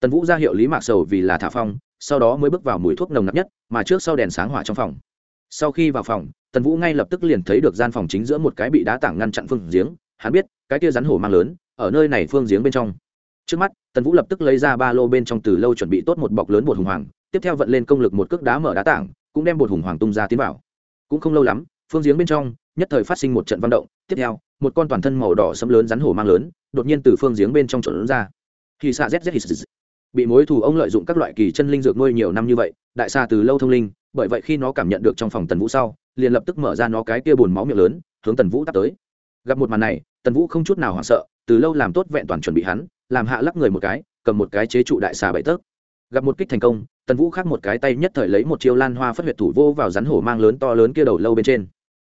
Tần vũ ra hiệu lý mạc sầu vì là thả phong, sau đó mới bước vào mùi thuốc nồng nặc nhất, mà trước sau đèn sáng hỏa trong phòng. Sau khi vào phòng, tần vũ ngay lập tức liền thấy được gian phòng chính giữa một cái bị đá tảng ngăn chặn phương giếng hắn biết, cái kia rắn hổ mang lớn, ở nơi này phương giếng bên trong. Trước mắt, tần vũ lập tức lấy ra ba lô bên trong từ lâu chuẩn bị tốt một bọc lớn bột hùng hoàng, tiếp theo vận lên công lực một cước đá mở đá tảng, cũng đem bột hùng hoàng tung ra tiến vào. Cũng không lâu lắm, phương giếng bên trong, nhất thời phát sinh một trận văn động, tiếp theo, một con toàn thân màu đỏ sẫm lớn rắn hổ mang lớn, đột nhiên từ phương giếng bên trong trộn ra. Khi xạ zz bị mối thù ông lợi dụng các loại kỳ chân linh dược nuôi nhiều năm như vậy, đại xa từ lâu thông linh, bởi vậy khi nó cảm nhận được trong phòng tần vũ sau, liền lập tức mở ra nó cái kia bùn máu miệng lớn, hướng tần vũ tắt tới gặp một màn này, tần vũ không chút nào hoảng sợ, từ lâu làm tốt vẹn toàn chuẩn bị hắn, làm hạ lắc người một cái, cầm một cái chế trụ đại xà bảy tấc. Gặp một kích thành công, tần vũ khác một cái tay nhất thời lấy một chiêu lan hoa phất huyệt thủ vô vào rắn hổ mang lớn to lớn kia đầu lâu bên trên.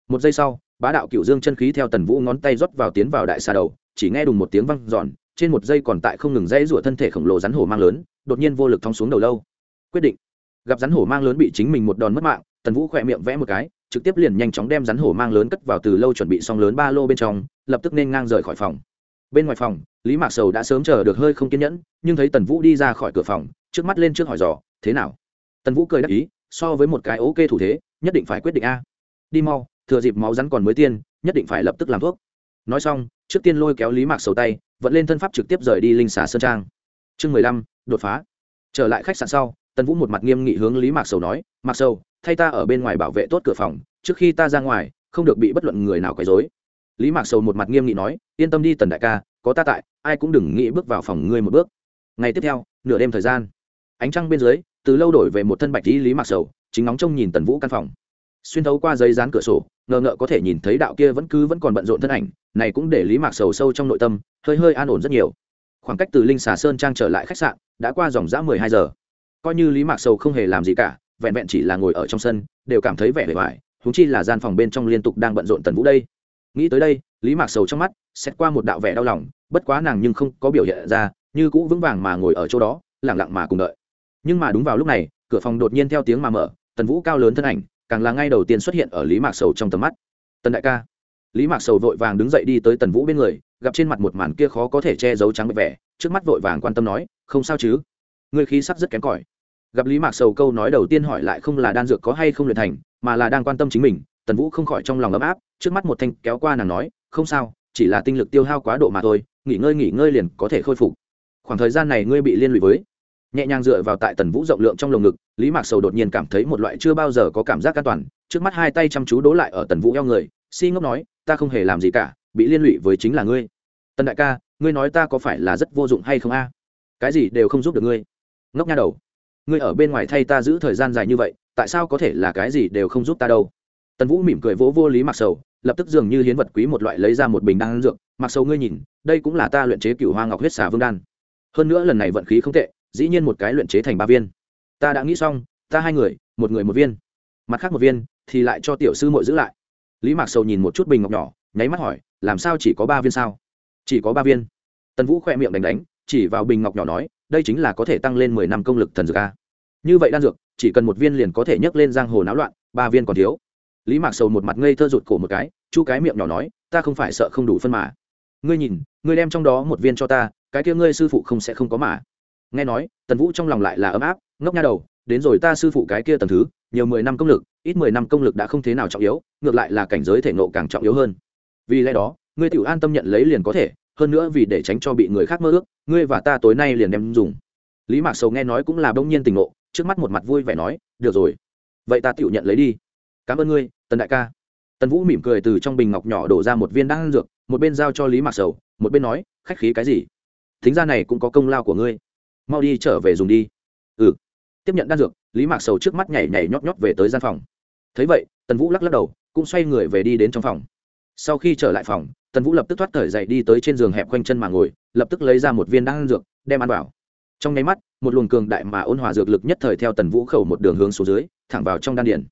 Một giây sau, bá đạo cựu dương chân khí theo tần vũ ngón tay rót vào tiến vào đại xà đầu, chỉ nghe đùng một tiếng văng giòn trên một giây còn tại không ngừng dãy rủa thân thể khổng lồ rắn hổ mang lớn, đột nhiên vô lực thong xuống đầu lâu. Quyết định. Gặp rắn hổ mang lớn bị chính mình một đòn mất mạng, tần vũ khỏe miệng vẽ một cái trực tiếp liền nhanh chóng đem rắn hổ mang lớn cất vào từ lâu chuẩn bị xong lớn ba lô bên trong, lập tức nên ngang rời khỏi phòng. Bên ngoài phòng, lý mạc sầu đã sớm chờ được hơi không kiên nhẫn, nhưng thấy tần vũ đi ra khỏi cửa phòng, trước mắt lên trước hỏi dò, thế nào? Tần vũ cười đáp ý, so với một cái ok thủ thế, nhất định phải quyết định a. Đi mau, thừa dịp máu rắn còn mới tiên, nhất định phải lập tức làm thuốc. Nói xong, trước tiên lôi kéo lý mạc sầu tay vẫn lên thân pháp trực tiếp rời đi linh xà sơn trang. Chương mười lăm, đột phá. Trở lại khách sạn sau tần vũ một mặt nghiêm nghị hướng lý mạc sầu nói, mạc sầu, thay ta ở bên ngoài bảo vệ tốt cửa phòng, trước khi ta ra ngoài, không được bị bất luận người nào quấy dối lý mạc sầu một mặt nghiêm nghị nói, yên tâm đi tần đại ca, có ta tại, ai cũng đừng nghĩ bước vào phòng ngươi một bước. Ngày tiếp theo, nửa đêm thời gian, ánh trăng bên dưới, từ lâu đổi về một thân bạch lý lý mạc sầu, chính nóng trông nhìn tần vũ căn phòng. Xuyên thấu qua giấy dán cửa sổ, ngờ ngợ có thể nhìn thấy đạo kia vẫn cứ vẫn còn bận rộn thân ảnh, này cũng để lý mạc sầu sâu trong nội tâm, hơi hơi an ổn rất nhiều. Khoảng cách từ linh xà sơn trang trở lại khách sạn, đã qua dòng dã mười hai giờ coi như lý mạc sầu không hề làm gì cả, vẹn vẹn chỉ là ngồi ở trong sân, đều cảm thấy vẻ vẻ vải húng chi là gian phòng bên trong liên tục đang bận rộn tần vũ đây. Nghĩ tới đây, lý mạc sầu trong mắt xét qua một đạo vẻ đau lòng, bất quá nàng nhưng không có biểu hiện ra, như cũ vững vàng mà ngồi ở chỗ đó lẳng lặng mà cùng đợi. Nhưng mà đúng vào lúc này, cửa phòng đột nhiên theo tiếng mà mở, tần vũ cao lớn thân ảnh, càng là ngay đầu tiên xuất hiện ở lý mạc sầu trong tầm mắt. Tần đại ca. Lý mạc sầu vội vàng đứng dậy đi tới tần vũ bên người, gặp trên mặt một màn kia khó có thể che giấu trắng bệ vẻ, trước mắt vội vàng quan tâm nói, không sao chứ? Người khí sắc rất kém cỏi gặp lý mạc sầu câu nói đầu tiên hỏi lại không là đan dược có hay không luyện thành, mà là đang quan tâm chính mình, tần vũ không khỏi trong lòng ấm áp, trước mắt một thanh kéo qua nàng nói, không sao, chỉ là tinh lực tiêu hao quá độ mà thôi, nghỉ ngơi nghỉ ngơi liền có thể khôi phục. Khoảng thời gian này ngươi bị liên lụy với. Nhẹ nhàng dựa vào tại tần vũ rộng lượng trong lồng ngực, lý mạc sầu đột nhiên cảm thấy một loại chưa bao giờ có cảm giác an toàn, trước mắt hai tay chăm chú đố lại ở tần vũ eo người, si ngốc nói, ta không hề làm gì cả, bị liên lụy với chính là ngươi. Tần đại ca, ngươi nói ta có phải là rất vô dụng hay không a? Cái gì đều không giúp được ngươi. Ngốc nha đầu ngươi ở bên ngoài thay ta giữ thời gian dài như vậy, tại sao có thể là cái gì đều không giúp ta đâu? Tần vũ mỉm cười vỗ vô lý mặc sầu, lập tức dường như hiến vật quý một loại lấy ra một bình đan dược. Mặc sầu ngươi nhìn, đây cũng là ta luyện chế cựu hoa ngọc huyết xà vương đan. Hơn nữa lần này vận khí không tệ, dĩ nhiên một cái luyện chế thành ba viên. Ta đã nghĩ xong, ta hai người, một người một viên. Mặt khác một viên, thì lại cho tiểu sư mội giữ lại. Lý mạc sầu nhìn một chút bình ngọc nhỏ, nháy mắt hỏi, làm sao chỉ có ba viên sao? Chỉ có ba viên. Tần vũ khoe miệng đánh đánh, chỉ vào bình ngọc nhỏ nói đây chính là có thể tăng lên mười năm công lực thần dược a. Như vậy đan dược, chỉ cần một viên liền có thể nhấc lên giang hồ náo loạn, ba viên còn thiếu. Lý mạc sầu một mặt ngây thơ rụt cổ một cái, chu cái miệng nhỏ nói, ta không phải sợ không đủ phân mà. Ngươi nhìn, ngươi đem trong đó một viên cho ta, cái kia ngươi sư phụ không sẽ không có mà. Nghe nói, tần vũ trong lòng lại là ấm áp, ngốc nha đầu, đến rồi ta sư phụ cái kia tầm thứ, nhiều mười năm công lực, ít mười năm công lực đã không thế nào trọng yếu, ngược lại là cảnh giới thể nộ càng trọng yếu hơn. Vì lẽ đó, ngươi tiểu an tâm nhận lấy liền có thể hơn nữa vì để tránh cho bị người khác mơ ước, ngươi và ta tối nay liền đem dùng. Lý mạc sầu nghe nói cũng là bỗng nhiên tình ngộ, trước mắt một mặt vui vẻ nói, được rồi, vậy ta tự nhận lấy đi. Cảm ơn ngươi, tần đại ca. Tần vũ mỉm cười từ trong bình ngọc nhỏ đổ ra một viên đan dược, một bên giao cho lý mạc sầu, một bên nói, khách khí cái gì? Thính ra này cũng có công lao của ngươi. Mau đi trở về dùng đi. Ừ. Tiếp nhận đan dược, lý mạc sầu trước mắt nhảy nhảy nhót nhót về tới gian phòng. Thấy vậy, tần vũ lắc lắc đầu, cũng xoay người về đi đến trong phòng. Sau khi trở lại phòng tần vũ lập tức thoát thời dậy đi tới trên giường hẹp quanh chân mà ngồi, lập tức lấy ra một viên đan dược, đem ăn vào. Trong nháy mắt, một luồng cường đại mà ôn hòa dược lực nhất thời theo tần vũ khẩu một đường hướng xuống dưới, thẳng vào trong đan điền.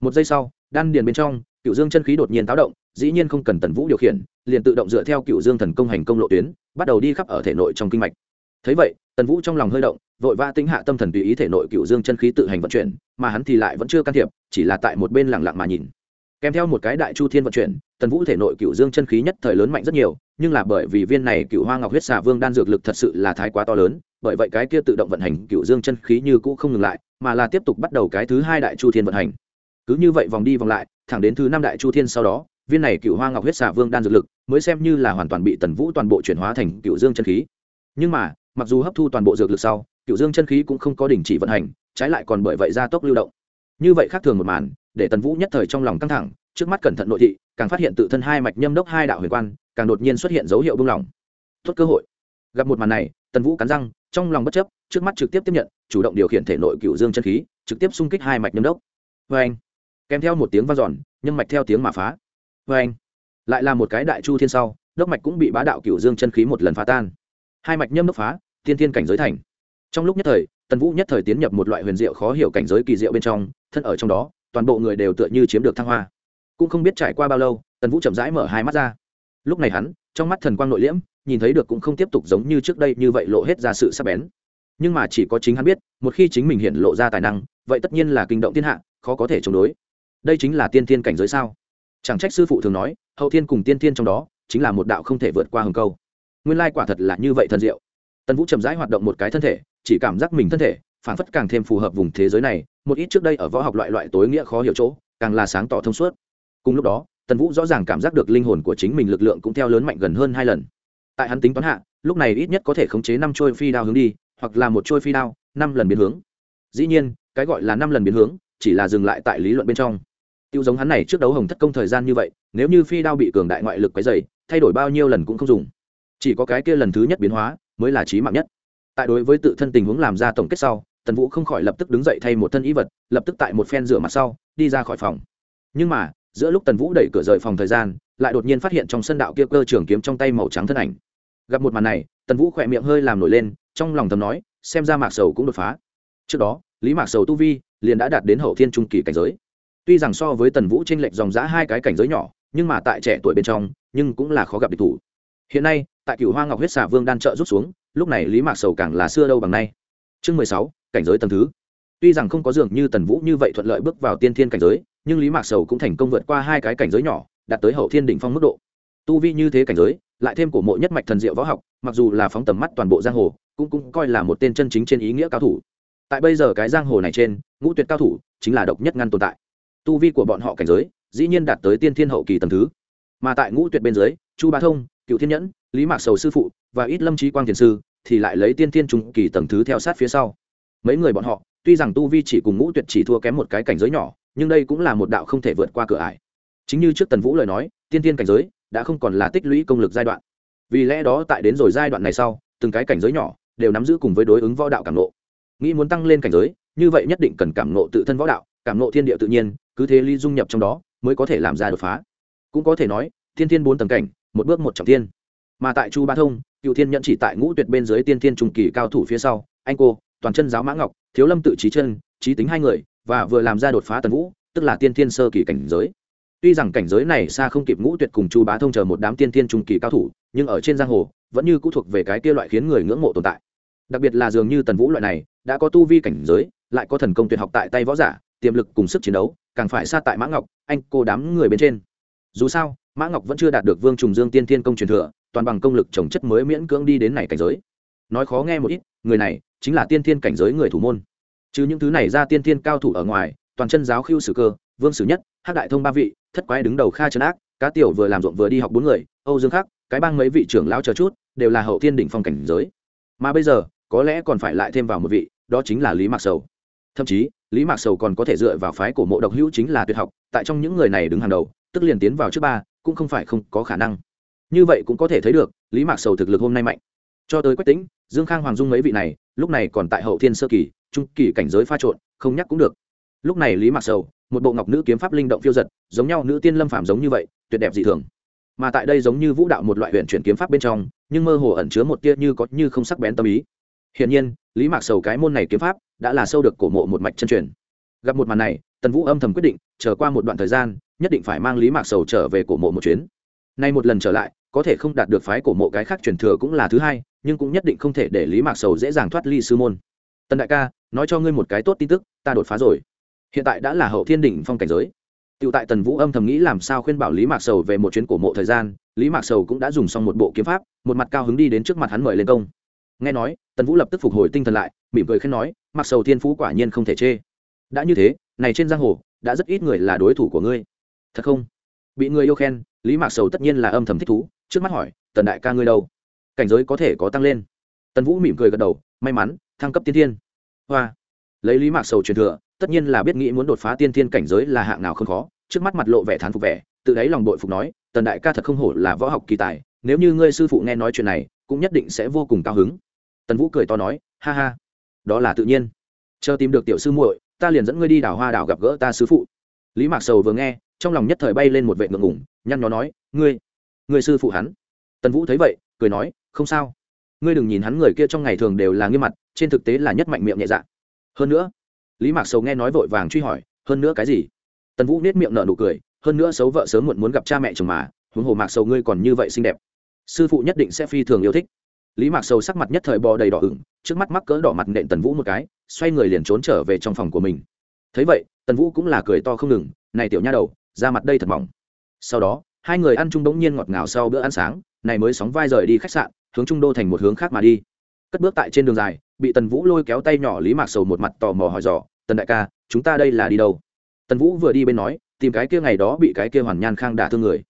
Một giây sau, đan điền bên trong, cựu dương chân khí đột nhiên táo động, dĩ nhiên không cần tần vũ điều khiển, liền tự động dựa theo cựu dương thần công hành công lộ tuyến, bắt đầu đi khắp ở thể nội trong kinh mạch. Thấy vậy, tần vũ trong lòng hơi động, vội vã tính hạ tâm thần tùy ý thể nội cựu dương chân khí tự hành vận chuyển, mà hắn thì lại vẫn chưa can thiệp, chỉ là tại một bên lẳng lặng mà nhìn kèm theo một cái đại chu thiên vận chuyển, tần vũ thể nội cựu dương chân khí nhất thời lớn mạnh rất nhiều, nhưng là bởi vì viên này cựu hoa ngọc huyết xà vương đan dược lực thật sự là thái quá to lớn, bởi vậy cái kia tự động vận hành cựu dương chân khí như cũ không ngừng lại, mà là tiếp tục bắt đầu cái thứ hai đại chu thiên vận hành. Cứ như vậy vòng đi vòng lại, thẳng đến thứ năm đại chu thiên sau đó, viên này cựu hoa ngọc huyết xà vương đan dược lực mới xem như là hoàn toàn bị tần vũ toàn bộ chuyển hóa thành cựu dương chân khí. Nhưng mà, mặc dù hấp thu toàn bộ dược lực sau cựu dương chân khí cũng không có đình chỉ vận hành, trái lại còn bởi vậy gia tốc lưu động. Như vậy khác thường một màn để tần vũ nhất thời trong lòng căng thẳng, trước mắt cẩn thận nội thị, càng phát hiện tự thân hai mạch nhâm đốc hai đạo huyền quan, càng đột nhiên xuất hiện dấu hiệu buông lỏng. Tốt cơ hội. Gặp một màn này, tần vũ cắn răng, trong lòng bất chấp, trước mắt trực tiếp tiếp nhận, chủ động điều khiển thể nội cựu dương chân khí, trực tiếp xung kích hai mạch nhâm đốc. Vê anh, kèm theo một tiếng v a giòn nhâm mạch theo tiếng mà phá. Vê anh, lại là một cái đại chu thiên sau, đốc mạch cũng bị bá đạo cựu dương chân khí một lần phá tan. Hai mạch nhâm đốc phá, tiên thiên cảnh giới thành. Trong lúc nhất thời, tần vũ nhất thời tiến nhập một loại huyền diệu khó hiểu cảnh giới kỳ diệu bên trong, thân ở trong đó toàn bộ người đều tựa như chiếm được thăng hoa. Cũng không biết trải qua bao lâu, tần vũ chậm rãi mở hai mắt ra. Lúc này hắn, trong mắt thần quang nội liễm, nhìn thấy được cũng không tiếp tục giống như trước đây như vậy lộ hết ra sự sắc bén. Nhưng mà chỉ có chính hắn biết, một khi chính mình hiện lộ ra tài năng, vậy tất nhiên là kinh động thiên hạ, khó có thể chống đối. Đây chính là tiên thiên cảnh giới sao? Chẳng trách sư phụ thường nói, hậu thiên cùng tiên thiên trong đó, chính là một đạo không thể vượt qua hừng câu. Nguyên lai quả thật là như vậy thần diệu. Tần vũ chậm rãi hoạt động một cái thân thể, chỉ cảm giác mình thân thể phản phất càng thêm phù hợp vùng thế giới này, một ít trước đây ở võ học loại loại tối nghĩa khó hiểu chỗ, càng là sáng tỏ thông suốt. Cùng lúc đó, tần vũ rõ ràng cảm giác được linh hồn của chính mình lực lượng cũng theo lớn mạnh gần hơn hai lần. Tại hắn tính toán hạ, lúc này ít nhất có thể khống chế năm trôi phi đao hướng đi, hoặc là một trôi phi đao, năm lần biến hướng. Dĩ nhiên, cái gọi là năm lần biến hướng, chỉ là dừng lại tại lý luận bên trong. Tiêu giống hắn này trước đấu hồng thất công thời gian như vậy, nếu như phi đao bị cường đại ngoại lực quấy dày thay đổi bao nhiêu lần cũng không dùng. Chỉ có cái kia lần thứ nhất biến hóa, mới là trí mạng nhất. Tại đối với tự thân tình huống làm ra tổng kết sau tần vũ không khỏi lập tức đứng dậy thay một thân ý vật, lập tức tại một phen rửa mặt sau, đi ra khỏi phòng. Nhưng mà, giữa lúc tần vũ đẩy cửa rời phòng thời gian, lại đột nhiên phát hiện trong sân đạo kia cơ trường kiếm trong tay màu trắng thân ảnh. Gặp một màn này, tần vũ khỏe miệng hơi làm nổi lên, trong lòng thầm nói, xem ra mạc sầu cũng đột phá. Trước đó, lý mạc sầu tu vi liền đã đạt đến hậu thiên trung kỳ cảnh giới. Tuy rằng so với tần vũ t r ê n lệch dòng giã hai cái cảnh giới nhỏ, nhưng mà tại trẻ tuổi bên trong, nhưng cũng là khó gặp địch thủ. Hiện nay, tại cựu hoa ngọc huyết xà vương đan trợ rút xuống, lúc này lý mạc sầu càng là xưa đâu bằng nay. Chương mười sáu cảnh giới tầng thứ. Tuy rằng không có dường như tần vũ như vậy thuận lợi bước vào tiên thiên cảnh giới, nhưng lý mạc sầu cũng thành công vượt qua hai cái cảnh giới nhỏ, đạt tới hậu thiên đỉnh phong mức độ. Tu vi như thế cảnh giới, lại thêm cổ mộ nhất mạch thần diệu võ học, mặc dù là phóng tầm mắt toàn bộ giang hồ, cũng cũng coi là một tên chân chính trên ý nghĩa cao thủ. Tại bây giờ cái giang hồ này trên, ngũ tuyệt cao thủ chính là độc nhất ngăn tồn tại. Tu vi của bọn họ cảnh giới, dĩ nhiên đạt tới tiên thiên hậu kỳ tầm thứ. Mà tại ngũ tuyệt bên dưới, chu bá thông, cựu thiên nhẫn, lý mạc sầu sư phụ và ít lâm trí quang thiền sư thì lại lấy tiên thiên trung kỳ tầng thứ theo sát phía sau mấy người bọn họ, tuy rằng tu vi chỉ cùng ngũ tuyệt chỉ thua kém một cái cảnh giới nhỏ, nhưng đây cũng là một đạo không thể vượt qua cửa ải. Chính như trước tần vũ lời nói, tiên tiên cảnh giới đã không còn là tích lũy công lực giai đoạn. Vì lẽ đó tại đến rồi giai đoạn này sau, từng cái cảnh giới nhỏ đều nắm giữ cùng với đối ứng võ đạo cảm nộ nghĩ muốn tăng lên cảnh giới, như vậy nhất định cần cảm nộ tự thân võ đạo, cảm nộ thiên địa tự nhiên, cứ thế ly dung nhập trong đó mới có thể làm ra đột phá. Cũng có thể nói thiên thiên bốn tầng cảnh, một bước một trọng tiên. Mà tại chu ba thông, cựu thiên nhận chỉ tại ngũ tuyệt bên dưới tiên thiên trung kỳ cao thủ phía sau, anh cô toàn chân giáo mã ngọc, thiếu lâm tự trí chân, trí tính hai người, và vừa làm ra đột phá tần vũ, tức là tiên thiên sơ kỳ cảnh giới. Tuy rằng cảnh giới này xa không kịp ngũ tuyệt cùng chu bá thông chờ một đám tiên thiên trung kỳ cao thủ, nhưng ở trên giang hồ, vẫn như cũ thuộc về cái kia loại khiến người ngưỡng mộ tồn tại. Đặc biệt là dường như tần vũ loại này, đã có tu vi cảnh giới, lại có thần công tuyệt học tại tay võ giả, tiềm lực cùng sức chiến đấu, càng phải xa tại mã ngọc, anh, cô đám người bên trên. Dù sao, mã ngọc vẫn chưa đạt được vương trùng dương tiên thiên công truyền thừa, toàn bằng công lực trồng chất mới miễn cưỡng đi đến này cảnh giới. Nói khó nghe một ít, người này chính là tiên thiên cảnh giới người thủ môn. Chứ những thứ này ra tiên thiên cao thủ ở ngoài, toàn chân giáo khiêu sử cơ, vương sử nhất, hắc đại thông ba vị, thất quái đứng đầu kha trấn ác, cá tiểu vừa làm ruộng vừa đi học bốn người, âu dương khắc, cái bang mấy vị trưởng lão chờ chút, đều là hậu thiên đỉnh phong cảnh giới. Mà bây giờ, có lẽ còn phải lại thêm vào một vị, đó chính là lý mạc sầu. Thậm chí, lý mạc sầu còn có thể dựa vào phái của mộ độc hữu chính là tuyệt học, tại trong những người này đứng hàng đầu, tức liền tiến vào trước ba, cũng không phải không có khả năng. Như vậy cũng có thể thấy được, lý mạc sầu thực lực hôm nay mạnh cho tới quách tính dương khang hoàng dung mấy vị này, lúc này còn tại hậu thiên sơ kỳ, trung kỳ cảnh giới pha trộn, không nhắc cũng được. Lúc này lý mạc sầu, một bộ ngọc nữ kiếm pháp linh động phiêu giật, giống nhau nữ tiên lâm phàm giống như vậy, tuyệt đẹp dị thường. Mà tại đây giống như vũ đạo một loại huyện chuyển kiếm pháp bên trong, nhưng mơ hồ ẩn chứa một tia như có như không sắc bén tâm ý. Hiển nhiên, lý mạc sầu cái môn này kiếm pháp đã là sâu được cổ mộ một mạch chân truyền. Gặp một màn này, tần vũ âm thầm quyết định, chờ qua một đoạn thời gian, nhất định phải mang lý mạc sầu trở về cổ mộ một chuyến. Nay một lần trở lại có thể không đạt được phái cổ mộ cái khác truyền thừa cũng là thứ hai nhưng cũng nhất định không thể để lý mạc sầu dễ dàng thoát ly sư môn tần đại ca nói cho ngươi một cái tốt tin tức ta đột phá rồi hiện tại đã là hậu thiên đỉnh phong cảnh giới Tiểu tại Tần Vũ âm thầm nghĩ làm sao khuyên bảo Lý Mạc Sầu về một chuyến cổ mộ thời gian, Lý Mạc Sầu cũng đã dùng xong một bộ kiếm pháp, một mặt cao hứng đi đến trước mặt hắn mời lên công. Nghe nói, Tần Vũ lập tức phục hồi tinh thần lại, mỉm cười khen nói, Mạc Sầu thiên phú quả nhiên không thể chê. Đã như thế, này trên giang hồ, đã rất ít người là đối thủ của ngươi. Thật không? Bị người yêu khen, Lý Mạc Sầu tất nhiên là âm thầm thích thú, trước mắt hỏi, Tần đại ca ngươi đâu? Cảnh giới có thể có tăng lên. Tần Vũ mỉm cười gật đầu, may mắn, thăng cấp tiên thiên. Hoa. Lấy Lý Mạc Sầu truyền thừa, tất nhiên là biết nghĩ muốn đột phá tiên thiên cảnh giới là hạng nào không khó trước mắt mặt lộ vẻ thán phục vẻ tự đáy lòng đội phục nói tần đại ca thật không hổ là võ học kỳ tài nếu như ngươi sư phụ nghe nói chuyện này cũng nhất định sẽ vô cùng cao hứng tần vũ cười to nói ha ha đó là tự nhiên chờ tìm được tiểu sư muội ta liền dẫn ngươi đi đảo hoa đảo gặp gỡ ta sư phụ lý mạc sầu vừa nghe trong lòng nhất thời bay lên một vệ ngượng ngủng nhăn nhó nói ngươi người sư phụ hắn. Tần vũ thấy vậy, cười nói, không sao. Ngươi đừng nhìn hắn người kia trong ngày thường đều là nghiêm mặt, trên thực tế là nhất mạnh miệng nhẹ dạ. Hơn nữa, lý mạc sầu nghe nói vội vàng truy hỏi, hơn nữa cái gì? Tần vũ nết miệng nở nụ cười, hơn nữa xấu vợ sớm muộn muốn gặp cha mẹ chồng mà, huống hồ mạc sầu ngươi còn như vậy xinh đẹp. Sư phụ nhất định sẽ phi thường yêu thích. Lý mạc sầu sắc mặt nhất thời bò đầy đỏ ửng, trước mắt mắc cỡ đỏ mặt nện tần vũ một cái, xoay người liền trốn trở về trong phòng của mình. Thấy vậy, tần vũ cũng là cười to không ngừng, này tiểu nha đầu, ra mặt đây thật mỏng. Sau đó hai người ăn chung bỗng nhiên ngọt ngào sau bữa ăn sáng, này mới sóng vai rời đi khách sạn, hướng trung đô thành một hướng khác mà đi. Cất bước tại trên đường dài, bị tần vũ lôi kéo tay nhỏ lý mạc sầu một mặt tò mò hỏi dò, tần đại ca, chúng ta đây là đi đâu? Tần vũ vừa đi bên nói, tìm cái kia ngày đó bị cái kia hoàn nhan khang đả thương người.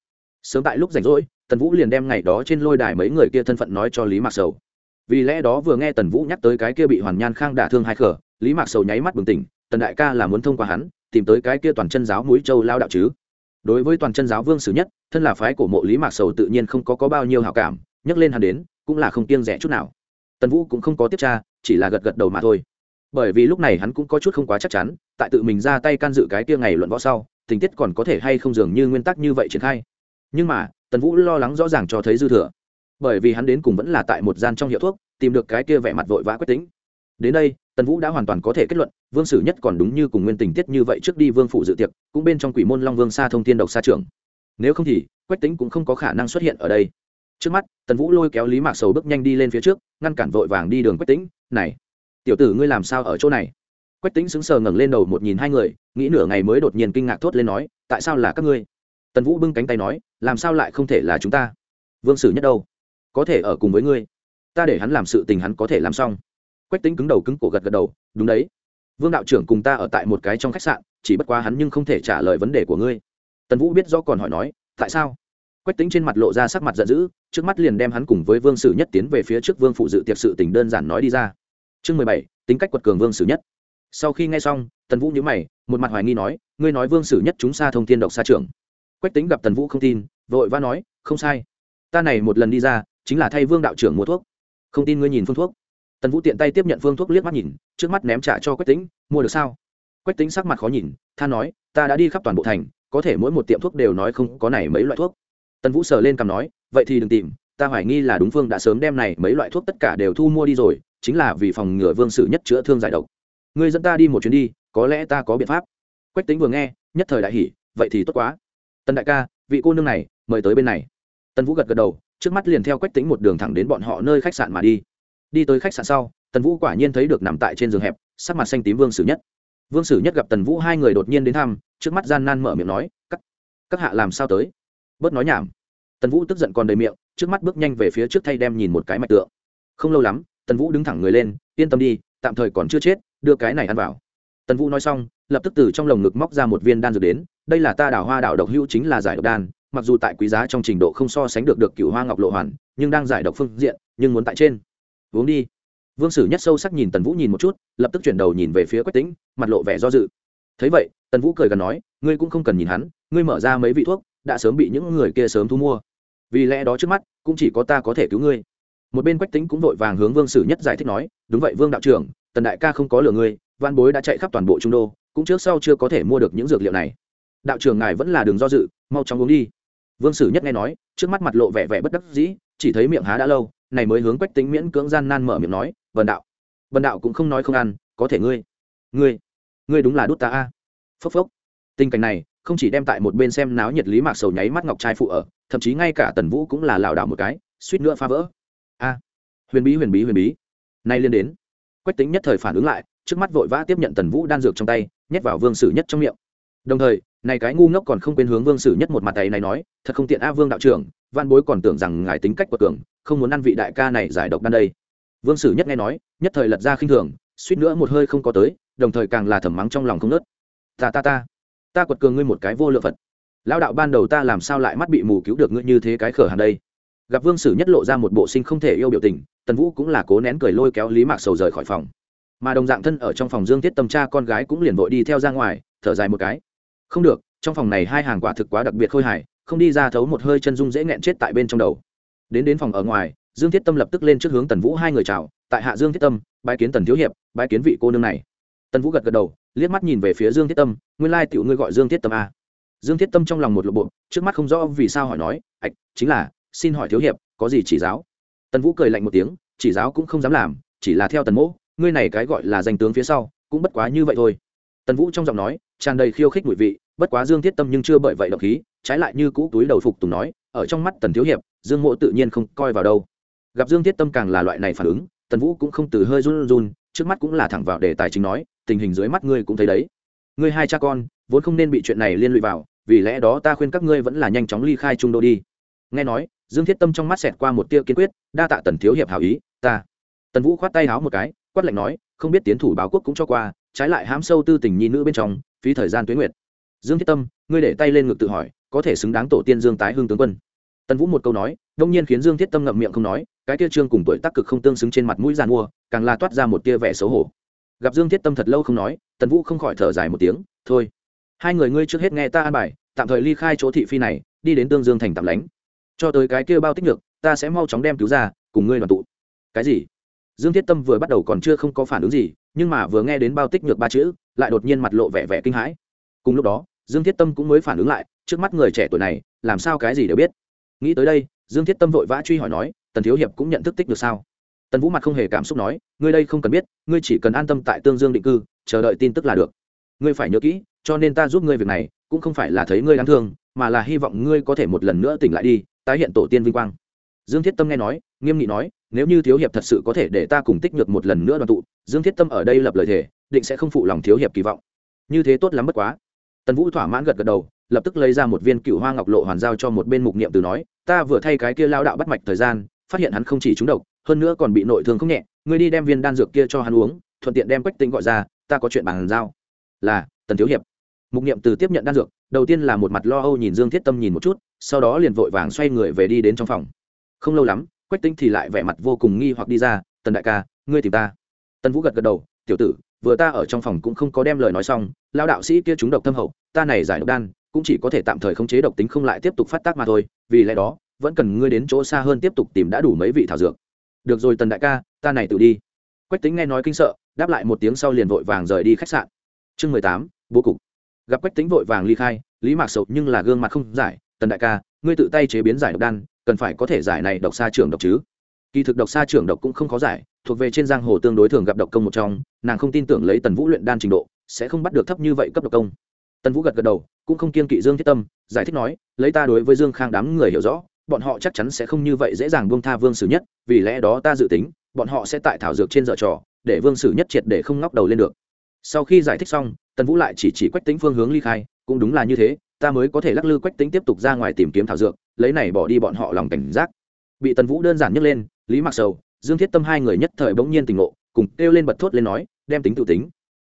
Sớm tại lúc rảnh rỗi, tần vũ liền đem ngày đó trên lôi đài mấy người kia thân phận nói cho lý mạc sầu. Vì lẽ đó vừa nghe tần vũ nhắc tới cái kia bị hoàn nhan khang đả thương hai khở, lý mạc sầu nháy mắt bừng tỉnh, tần đại ca là muốn thông qua hắn, tìm tới cái kia toàn chân giáo mũi châu lao đạo chứ? Đối với toàn chân giáo vương sử nhất thân là phái của mộ lý mạc sầu tự nhiên không có, có bao nhiêu hảo cảm nhắc lên hắn đến cũng là không kiêng rẻ chút nào. Tần vũ cũng không có tiếp tra chỉ là gật gật đầu mà thôi. Bởi vì lúc này hắn cũng có chút không quá chắc chắn tại tự mình ra tay can dự cái kia ngày luận võ sau tình tiết còn có thể hay không dường như nguyên tắc như vậy triển khai. Nhưng mà tần vũ lo lắng rõ ràng cho thấy dư thừa. Bởi vì hắn đến cùng vẫn là tại một gian trong hiệu thuốc tìm được cái kia vẻ mặt vội vã quyết tính. Đến đây tần vũ đã hoàn toàn có thể kết luận, vương sử nhất còn đúng như cùng nguyên tình tiết như vậy trước đi vương phụ dự tiệc, cũng bên trong quỷ môn long vương xa thông tiên độc xa trường nếu không thì, quách tính cũng không có khả năng xuất hiện ở đây. Trước mắt, tần vũ lôi kéo lý mạc sầu bước nhanh đi lên phía trước, ngăn cản vội vàng đi đường quách tính này, tiểu tử ngươi làm sao ở chỗ này? Quách tính sững sờ ngẩng lên đầu một nhìn hai người, nghĩ nửa ngày mới đột nhiên kinh ngạc thốt lên nói, tại sao là các ngươi? Tần vũ bưng cánh tay nói, làm sao lại không thể là chúng ta? Vương sử nhất đâu? Có thể ở cùng với ngươi. Ta để hắn làm sự tình hắn có thể làm xong quách tính cứng đầu cứng cổ gật gật đầu, đúng đấy. Vương đạo trưởng cùng ta ở tại một cái trong khách sạn, chỉ bất quá hắn nhưng không thể trả lời vấn đề của ngươi. Tần vũ biết do còn hỏi nói, tại sao? Quách tính trên mặt lộ ra sắc mặt giận dữ, trước mắt liền đem hắn cùng với vương sử nhất tiến về phía trước vương phụ dự tiệc sự tình đơn giản nói đi ra. Chương mười bảy, tính cách quật cường vương sử nhất. Sau khi nghe xong, tần vũ nhớ mày, một mặt hoài nghi nói, ngươi nói vương sử nhất chúng xa thông thiên độc xa trưởng. Quách tính gặp tần vũ không tin, vội vã nói, không sai. Ta này một lần đi ra, chính là thay vương đạo trưởng mua thuốc. Không tin ngươi nhìn phương thuốc tần vũ tiện tay tiếp nhận phương thuốc liếc mắt nhìn, trước mắt ném trả cho quách tính mua được sao? Quách tính sắc mặt khó nhìn than nói, ta đã đi khắp toàn bộ thành, có thể mỗi một tiệm thuốc đều nói không có này mấy loại thuốc. Tần vũ sờ lên cằm nói, vậy thì đừng tìm, ta hoài nghi là đúng phương đã sớm đem này mấy loại thuốc tất cả đều thu mua đi rồi, chính là vì phòng ngừa vương sử nhất chữa thương giải độc. Ngươi dẫn ta đi một chuyến đi, có lẽ ta có biện pháp. Quách tính vừa nghe, nhất thời đại hỉ, vậy thì tốt quá. Tần đại ca, vị cô nương này, mời tới bên này. Tần vũ gật gật đầu, trước mắt liền theo quách tính một đường thẳng đến bọn họ nơi khách sạn mà đi đi tới khách sạn sau, tần vũ quả nhiên thấy được nằm tại trên giường hẹp, sắc mặt xanh tím vương sử nhất. Vương sử nhất gặp tần vũ hai người đột nhiên đến thăm, trước mắt gian nan mở miệng nói, các các hạ làm sao tới? Bớt nói nhảm. Tần vũ tức giận còn đầy miệng, trước mắt bước nhanh về phía trước thay đem nhìn một cái mạch tượng. Không lâu lắm, tần vũ đứng thẳng người lên, yên tâm đi, tạm thời còn chưa chết, đưa cái này ăn vào. Tần vũ nói xong, lập tức từ trong lồng ngực móc ra một viên đan dược đến, đây là ta đảo hoa đảo độc hữu chính là giải độc đan, mặc dù tại quý giá trong trình độ không so sánh được được cựu hoa ngọc lộ hoàn, nhưng đang giải độc phương diện, nhưng muốn tại trên uống đi. Vương sử nhất sâu sắc nhìn tần vũ nhìn một chút, lập tức chuyển đầu nhìn về phía quách tính mặt lộ vẻ do dự. Thấy vậy, tần vũ cười gần nói, ngươi cũng không cần nhìn hắn, ngươi mở ra mấy vị thuốc, đã sớm bị những người kia sớm thu mua. Vì lẽ đó trước mắt, cũng chỉ có ta có thể cứu ngươi. Một bên quách tính cũng vội vàng hướng vương sử nhất giải thích nói, đúng vậy vương đạo trưởng, tần đại ca không có lừa ngươi văn bối đã chạy khắp toàn bộ trung đô, cũng trước sau chưa có thể mua được những dược liệu này. Đạo trưởng ngài vẫn là đường do dự, mau chóng uống đi. Vương sử nhất nghe nói, trước mắt mặt lộ vẻ vẻ bất đắc dĩ, chỉ thấy miệng há đã lâu này mới hướng quách tính miễn cưỡng gian nan mở miệng nói vần đạo vần đạo cũng không nói không ăn, có thể ngươi ngươi ngươi đúng là đút ta a. Phốc phốc. Tình cảnh này, không chỉ đem tại một bên xem náo nhiệt lý mạc sầu nháy mắt ngọc trai phụ ở, thậm chí ngay cả tần vũ cũng là lảo đảo một cái, suýt nữa phá vỡ. A. Huyền bí huyền bí huyền bí. Nay liên đến. Quách tính nhất thời phản ứng lại, trước mắt vội vã tiếp nhận tần vũ đan dược trong tay, nhét vào vương sử nhất trong miệng. Đồng thời, này cái ngu ngốc còn không quên hướng vương sử nhất một mặt tay này nói, thật không tiện a, vương đạo trưởng văn bối còn tưởng rằng ngài tính cách quật cường, không muốn ăn vị đại ca này giải độc đan đây. Vương sử nhất nghe nói, nhất thời lật ra khinh thường, suýt nữa một hơi không có tới, đồng thời càng là thầm mắng trong lòng không nớt ta ta ta ta quật cường ngươi một cái vô lượng phật. Lao đạo ban đầu ta làm sao lại mắt bị mù cứu được ngươi như thế cái khở hàng đây? Gặp vương sử nhất lộ ra một bộ sinh không thể yêu biểu tình, tần vũ cũng là cố nén cười lôi kéo lý mạc sầu rời khỏi phòng. Mà đồng dạng thân ở trong phòng dương tiết tâm cha con gái cũng liền vội đi theo ra ngoài, thở dài một cái. Không được, trong phòng này hai hàng quả thực quá đặc biệt khôi hài không đi ra thấu một hơi chân dung dễ nghẹn chết tại bên trong đầu. Đến đến phòng ở ngoài, dương thiết tâm lập tức lên trước hướng tần vũ hai người chào, tại hạ dương thiết tâm, bái kiến tần thiếu hiệp, bái kiến vị cô nương này. Tần vũ gật gật đầu, liếc mắt nhìn về phía dương thiết tâm, nguyên lai tiểu ngươi gọi dương thiết tâm a dương thiết tâm trong lòng một lộ bộ, trước mắt không rõ vì sao hỏi nói, ạch, chính là, xin hỏi thiếu hiệp, có gì chỉ giáo? Tần vũ cười lạnh một tiếng, chỉ giáo cũng không dám làm, chỉ là theo tần mỗ, ngươi này cái gọi là danh tướng phía sau, cũng bất quá như vậy thôi. Tần vũ trong giọng nói, tràn đầy khiêu khích ngụy vị bất quá dương thiết tâm nhưng chưa bởi vậy động khí, trái lại như cũ túi đầu phục tùng nói, ở trong mắt tần thiếu hiệp, dương mộ tự nhiên không coi vào đâu. Gặp dương thiết tâm càng là loại này phản ứng, tần vũ cũng không từ hơi run run, trước mắt cũng là thẳng vào đề tài chính nói, tình hình dưới mắt ngươi cũng thấy đấy. Ngươi hai cha con, vốn không nên bị chuyện này liên lụy vào, vì lẽ đó ta khuyên các ngươi vẫn là nhanh chóng ly khai trung đô đi. Nghe nói, dương thiết tâm trong mắt xẹt qua một tia kiên quyết, đa tạ tần thiếu hiệp hảo ý, ta. Tần vũ khoát tay háo một cái, quát lạnh nói, không biết tiến thủ báo quốc cũng cho qua, trái lại hám sâu tư tình nhi nữ bên trong, phí thời gian tuyến nguyệt dương thiết tâm, ngươi để tay lên ngực tự hỏi, có thể xứng đáng tổ tiên dương tái hương tướng quân. Tần vũ một câu nói, đông nhiên khiến dương thiết tâm ngậm miệng không nói, cái tia trương cùng tuổi tác cực không tương xứng trên mặt mũi giàn mua, càng la toát ra một tia vẻ xấu hổ. Gặp dương thiết tâm thật lâu không nói, tần vũ không khỏi thở dài một tiếng, thôi, hai người ngươi trước hết nghe ta an bài, tạm thời ly khai chỗ thị phi này, đi đến tương dương thành tạm lánh. Cho tới cái kia bao tích nhược, ta sẽ mau chóng đem cứu ra, cùng ngươi đoàn tụ. Cái gì? Dương thiết tâm vừa bắt đầu còn chưa không có phản ứng gì, nhưng mà vừa nghe đến bao tích nhược ba chữ, lại đột nhiên mặt lộ vẻ vẻ kinh hãi cùng lúc đó, dương thiết tâm cũng mới phản ứng lại, trước mắt người trẻ tuổi này, làm sao cái gì đều biết. Nghĩ tới đây, dương thiết tâm vội vã truy hỏi nói, tần thiếu hiệp cũng nhận thức tích được sao? Tần vũ mặt không hề cảm xúc nói, ngươi đây không cần biết, ngươi chỉ cần an tâm tại tương dương định cư, chờ đợi tin tức là được. Ngươi phải nhớ kỹ, cho nên ta giúp ngươi việc này, cũng không phải là thấy ngươi đáng thương, mà là hy vọng ngươi có thể một lần nữa tỉnh lại đi, tái hiện tổ tiên vinh quang. Dương thiết tâm nghe nói, nghiêm nghị nói, nếu như thiếu hiệp thật sự có thể để ta cùng tích nhược một lần nữa đoàn tụ, dương thiết tâm ở đây lập lời thề, định sẽ không phụ lòng thiếu hiệp kỳ vọng. Như thế tốt lắm bất quá tần vũ thỏa mãn gật gật đầu, lập tức lấy ra một viên cựu hoa ngọc lộ hoàn giao cho một bên mục niệm từ nói, ta vừa thay cái kia lao đạo bắt mạch thời gian, phát hiện hắn không chỉ trúng độc, hơn nữa còn bị nội thương không nhẹ, ngươi đi đem viên đan dược kia cho hắn uống, thuận tiện đem quách tính gọi ra, ta có chuyện bàn giao. Là, tần thiếu hiệp. Mục niệm từ tiếp nhận đan dược, đầu tiên là một mặt lo âu nhìn dương thiết tâm nhìn một chút, sau đó liền vội vàng xoay người về đi đến trong phòng. Không lâu lắm, quách tính thì lại vẻ mặt vô cùng nghi hoặc đi ra, tần đại ca, ngươi tìm ta. Tần vũ gật gật đầu, tiểu tử vừa ta ở trong phòng cũng không có đem lời nói xong lao đạo sĩ kia chúng độc thâm hậu, ta này giải độc đan, cũng chỉ có thể tạm thời khống chế độc tính không lại tiếp tục phát tác mà thôi, vì lẽ đó, vẫn cần ngươi đến chỗ xa hơn tiếp tục tìm đã đủ mấy vị thảo dược. Được rồi tần đại ca, ta này tự đi. Quách tính nghe nói kinh sợ, đáp lại một tiếng sau liền vội vàng rời đi khách sạn. Chương mười tám, bố cục. Gặp quách tính vội vàng ly khai, lý mạc sầu nhưng là gương mặt không giải, tần đại ca, ngươi tự tay chế biến giải độc đan, cần phải có thể giải này độc xa trưởng độc chứ? Kỳ thực độc xa trưởng độc cũng không khó giải thuộc về trên giang hồ tương đối thường gặp độc công một trong, nàng không tin tưởng lấy tần vũ luyện đan trình độ, sẽ không bắt được thấp như vậy cấp độc công. Tần vũ gật gật đầu, cũng không kiên kỵ dương thiết tâm, giải thích nói, lấy ta đối với dương khang đám người hiểu rõ, bọn họ chắc chắn sẽ không như vậy dễ dàng buông tha vương sử nhất, vì lẽ đó ta dự tính, bọn họ sẽ tại thảo dược trên dở trò, để vương sử nhất triệt để không ngóc đầu lên được. Sau khi giải thích xong, tần vũ lại chỉ chỉ quách tính phương hướng ly khai, cũng đúng là như thế, ta mới có thể lắc lư quách tính tiếp tục ra ngoài tìm kiếm thảo dược, lấy này bỏ đi bọn họ lòng cảnh giác. Bị tần vũ đơn giản nhấc lên, lý mặc sầu dương thiết tâm hai người nhất thời bỗng nhiên tỉnh ngộ, cùng kêu lên bật thốt lên nói, đem tính tự tính.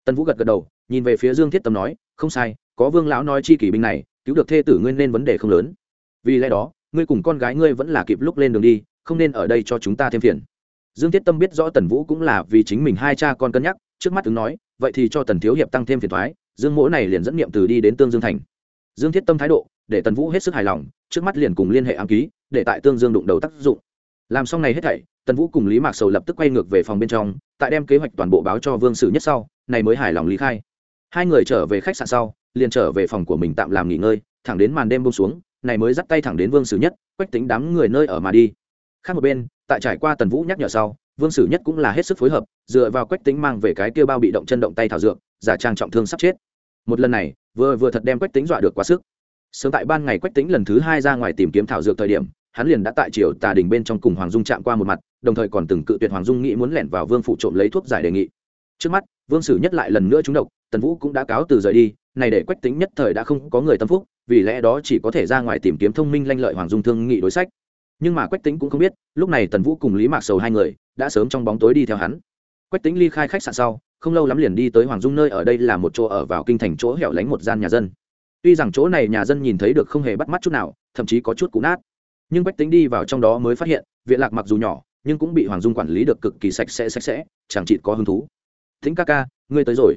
Tần vũ gật gật đầu, nhìn về phía dương thiết tâm nói, không sai, có vương lão nói chi kỷ binh này, cứu được thê tử ngươi nên vấn đề không lớn. Vì lẽ đó, ngươi cùng con gái ngươi vẫn là kịp lúc lên đường đi, không nên ở đây cho chúng ta thêm phiền. Dương thiết tâm biết rõ tần vũ cũng là vì chính mình hai cha con cân nhắc, trước mắt ứng nói, vậy thì cho tần thiếu hiệp tăng thêm phiền thoái dương mỗ này liền dẫn niệm từ đi đến tương dương thành. Dương thiết tâm thái độ, để tần vũ hết sức hài lòng, trước mắt liền cùng liên hệ ám ký, để tại tương dương đụng đầu tác dụng làm xong này hết thảy, tần vũ cùng lý mạc sầu lập tức quay ngược về phòng bên trong, tại đem kế hoạch toàn bộ báo cho vương sử nhất sau, này mới hài lòng lý khai. Hai người trở về khách sạn sau, liền trở về phòng của mình tạm làm nghỉ ngơi, thẳng đến màn đêm bông xuống, này mới dắt tay thẳng đến vương sử nhất, quách tính đám người nơi ở mà đi. Khác một bên, tại trải qua tần vũ nhắc nhở sau, vương sử nhất cũng là hết sức phối hợp, dựa vào quách tính mang về cái kia bao bị động chân động tay thảo dược, giả trang trọng thương sắp chết. Một lần này, vừa vừa thật đem quách tính dọa được quá sức. Sớm tại ban ngày quách tính lần thứ hai ra ngoài tìm kiếm thảo dược thời điểm hắn liền đã tại triều tà đình bên trong cùng hoàng dung chạm qua một mặt, đồng thời còn từng cự tuyệt hoàng dung nghĩ muốn lẻn vào vương phủ trộm lấy thuốc giải đề nghị. Trước mắt, vương sử nhất lại lần nữa trúng độc, tần vũ cũng đã cáo từ rời đi, này để quách tính nhất thời đã không có người tâm phúc, vì lẽ đó chỉ có thể ra ngoài tìm kiếm thông minh lanh lợi hoàng dung thương nghị đối sách. Nhưng mà quách tính cũng không biết, lúc này tần vũ cùng lý mạc sầu hai người đã sớm trong bóng tối đi theo hắn. Quách tính ly khai khách sạn sau, không lâu lắm liền đi tới hoàng dung nơi ở đây là một chỗ ở vào kinh thành chỗ hẻo lánh một gian nhà dân. Tuy rằng chỗ này nhà dân nhìn thấy được không hề bắt mắt chút nào, thậm chí có chút cũ nát nhưng Bách tính đi vào trong đó mới phát hiện, viện lạc mặc dù nhỏ, nhưng cũng bị hoàng dung quản lý được cực kỳ sạch sẽ sạch sẽ, chẳng chịt có hứng thú. Thính ca ca, ngươi tới rồi.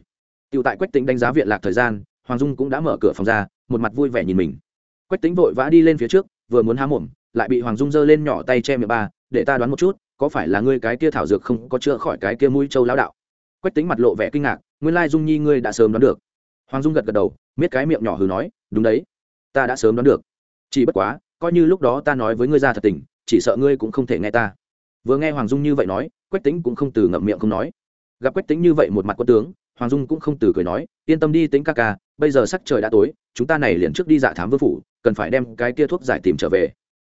Tựu tại quách tính đánh giá viện lạc thời gian, hoàng dung cũng đã mở cửa phòng ra, một mặt vui vẻ nhìn mình. Quách tính vội vã đi lên phía trước, vừa muốn há mồm, lại bị hoàng dung giơ lên nhỏ tay che miệng ba, để ta đoán một chút, có phải là ngươi cái kia thảo dược không có chữa khỏi cái kia mũi châu lão đạo? Quách tính mặt lộ vẻ kinh ngạc, nguyên lai dung nhi ngươi đã sớm đoán được. Hoàng dung gật gật đầu, miết cái miệng nhỏ hừ nói, đúng đấy, ta đã sớm đoán được. Chỉ bất quá coi như lúc đó ta nói với ngươi ra thật tình, chỉ sợ ngươi cũng không thể nghe ta. Vừa nghe hoàng dung như vậy nói, quách tính cũng không từ ngậm miệng không nói. Gặp quách tính như vậy một mặt quân tướng, hoàng dung cũng không từ cười nói, yên tâm đi tính ca ca, bây giờ sắc trời đã tối, chúng ta này liền trước đi dạ thám vương phủ, cần phải đem cái kia thuốc giải tìm trở về.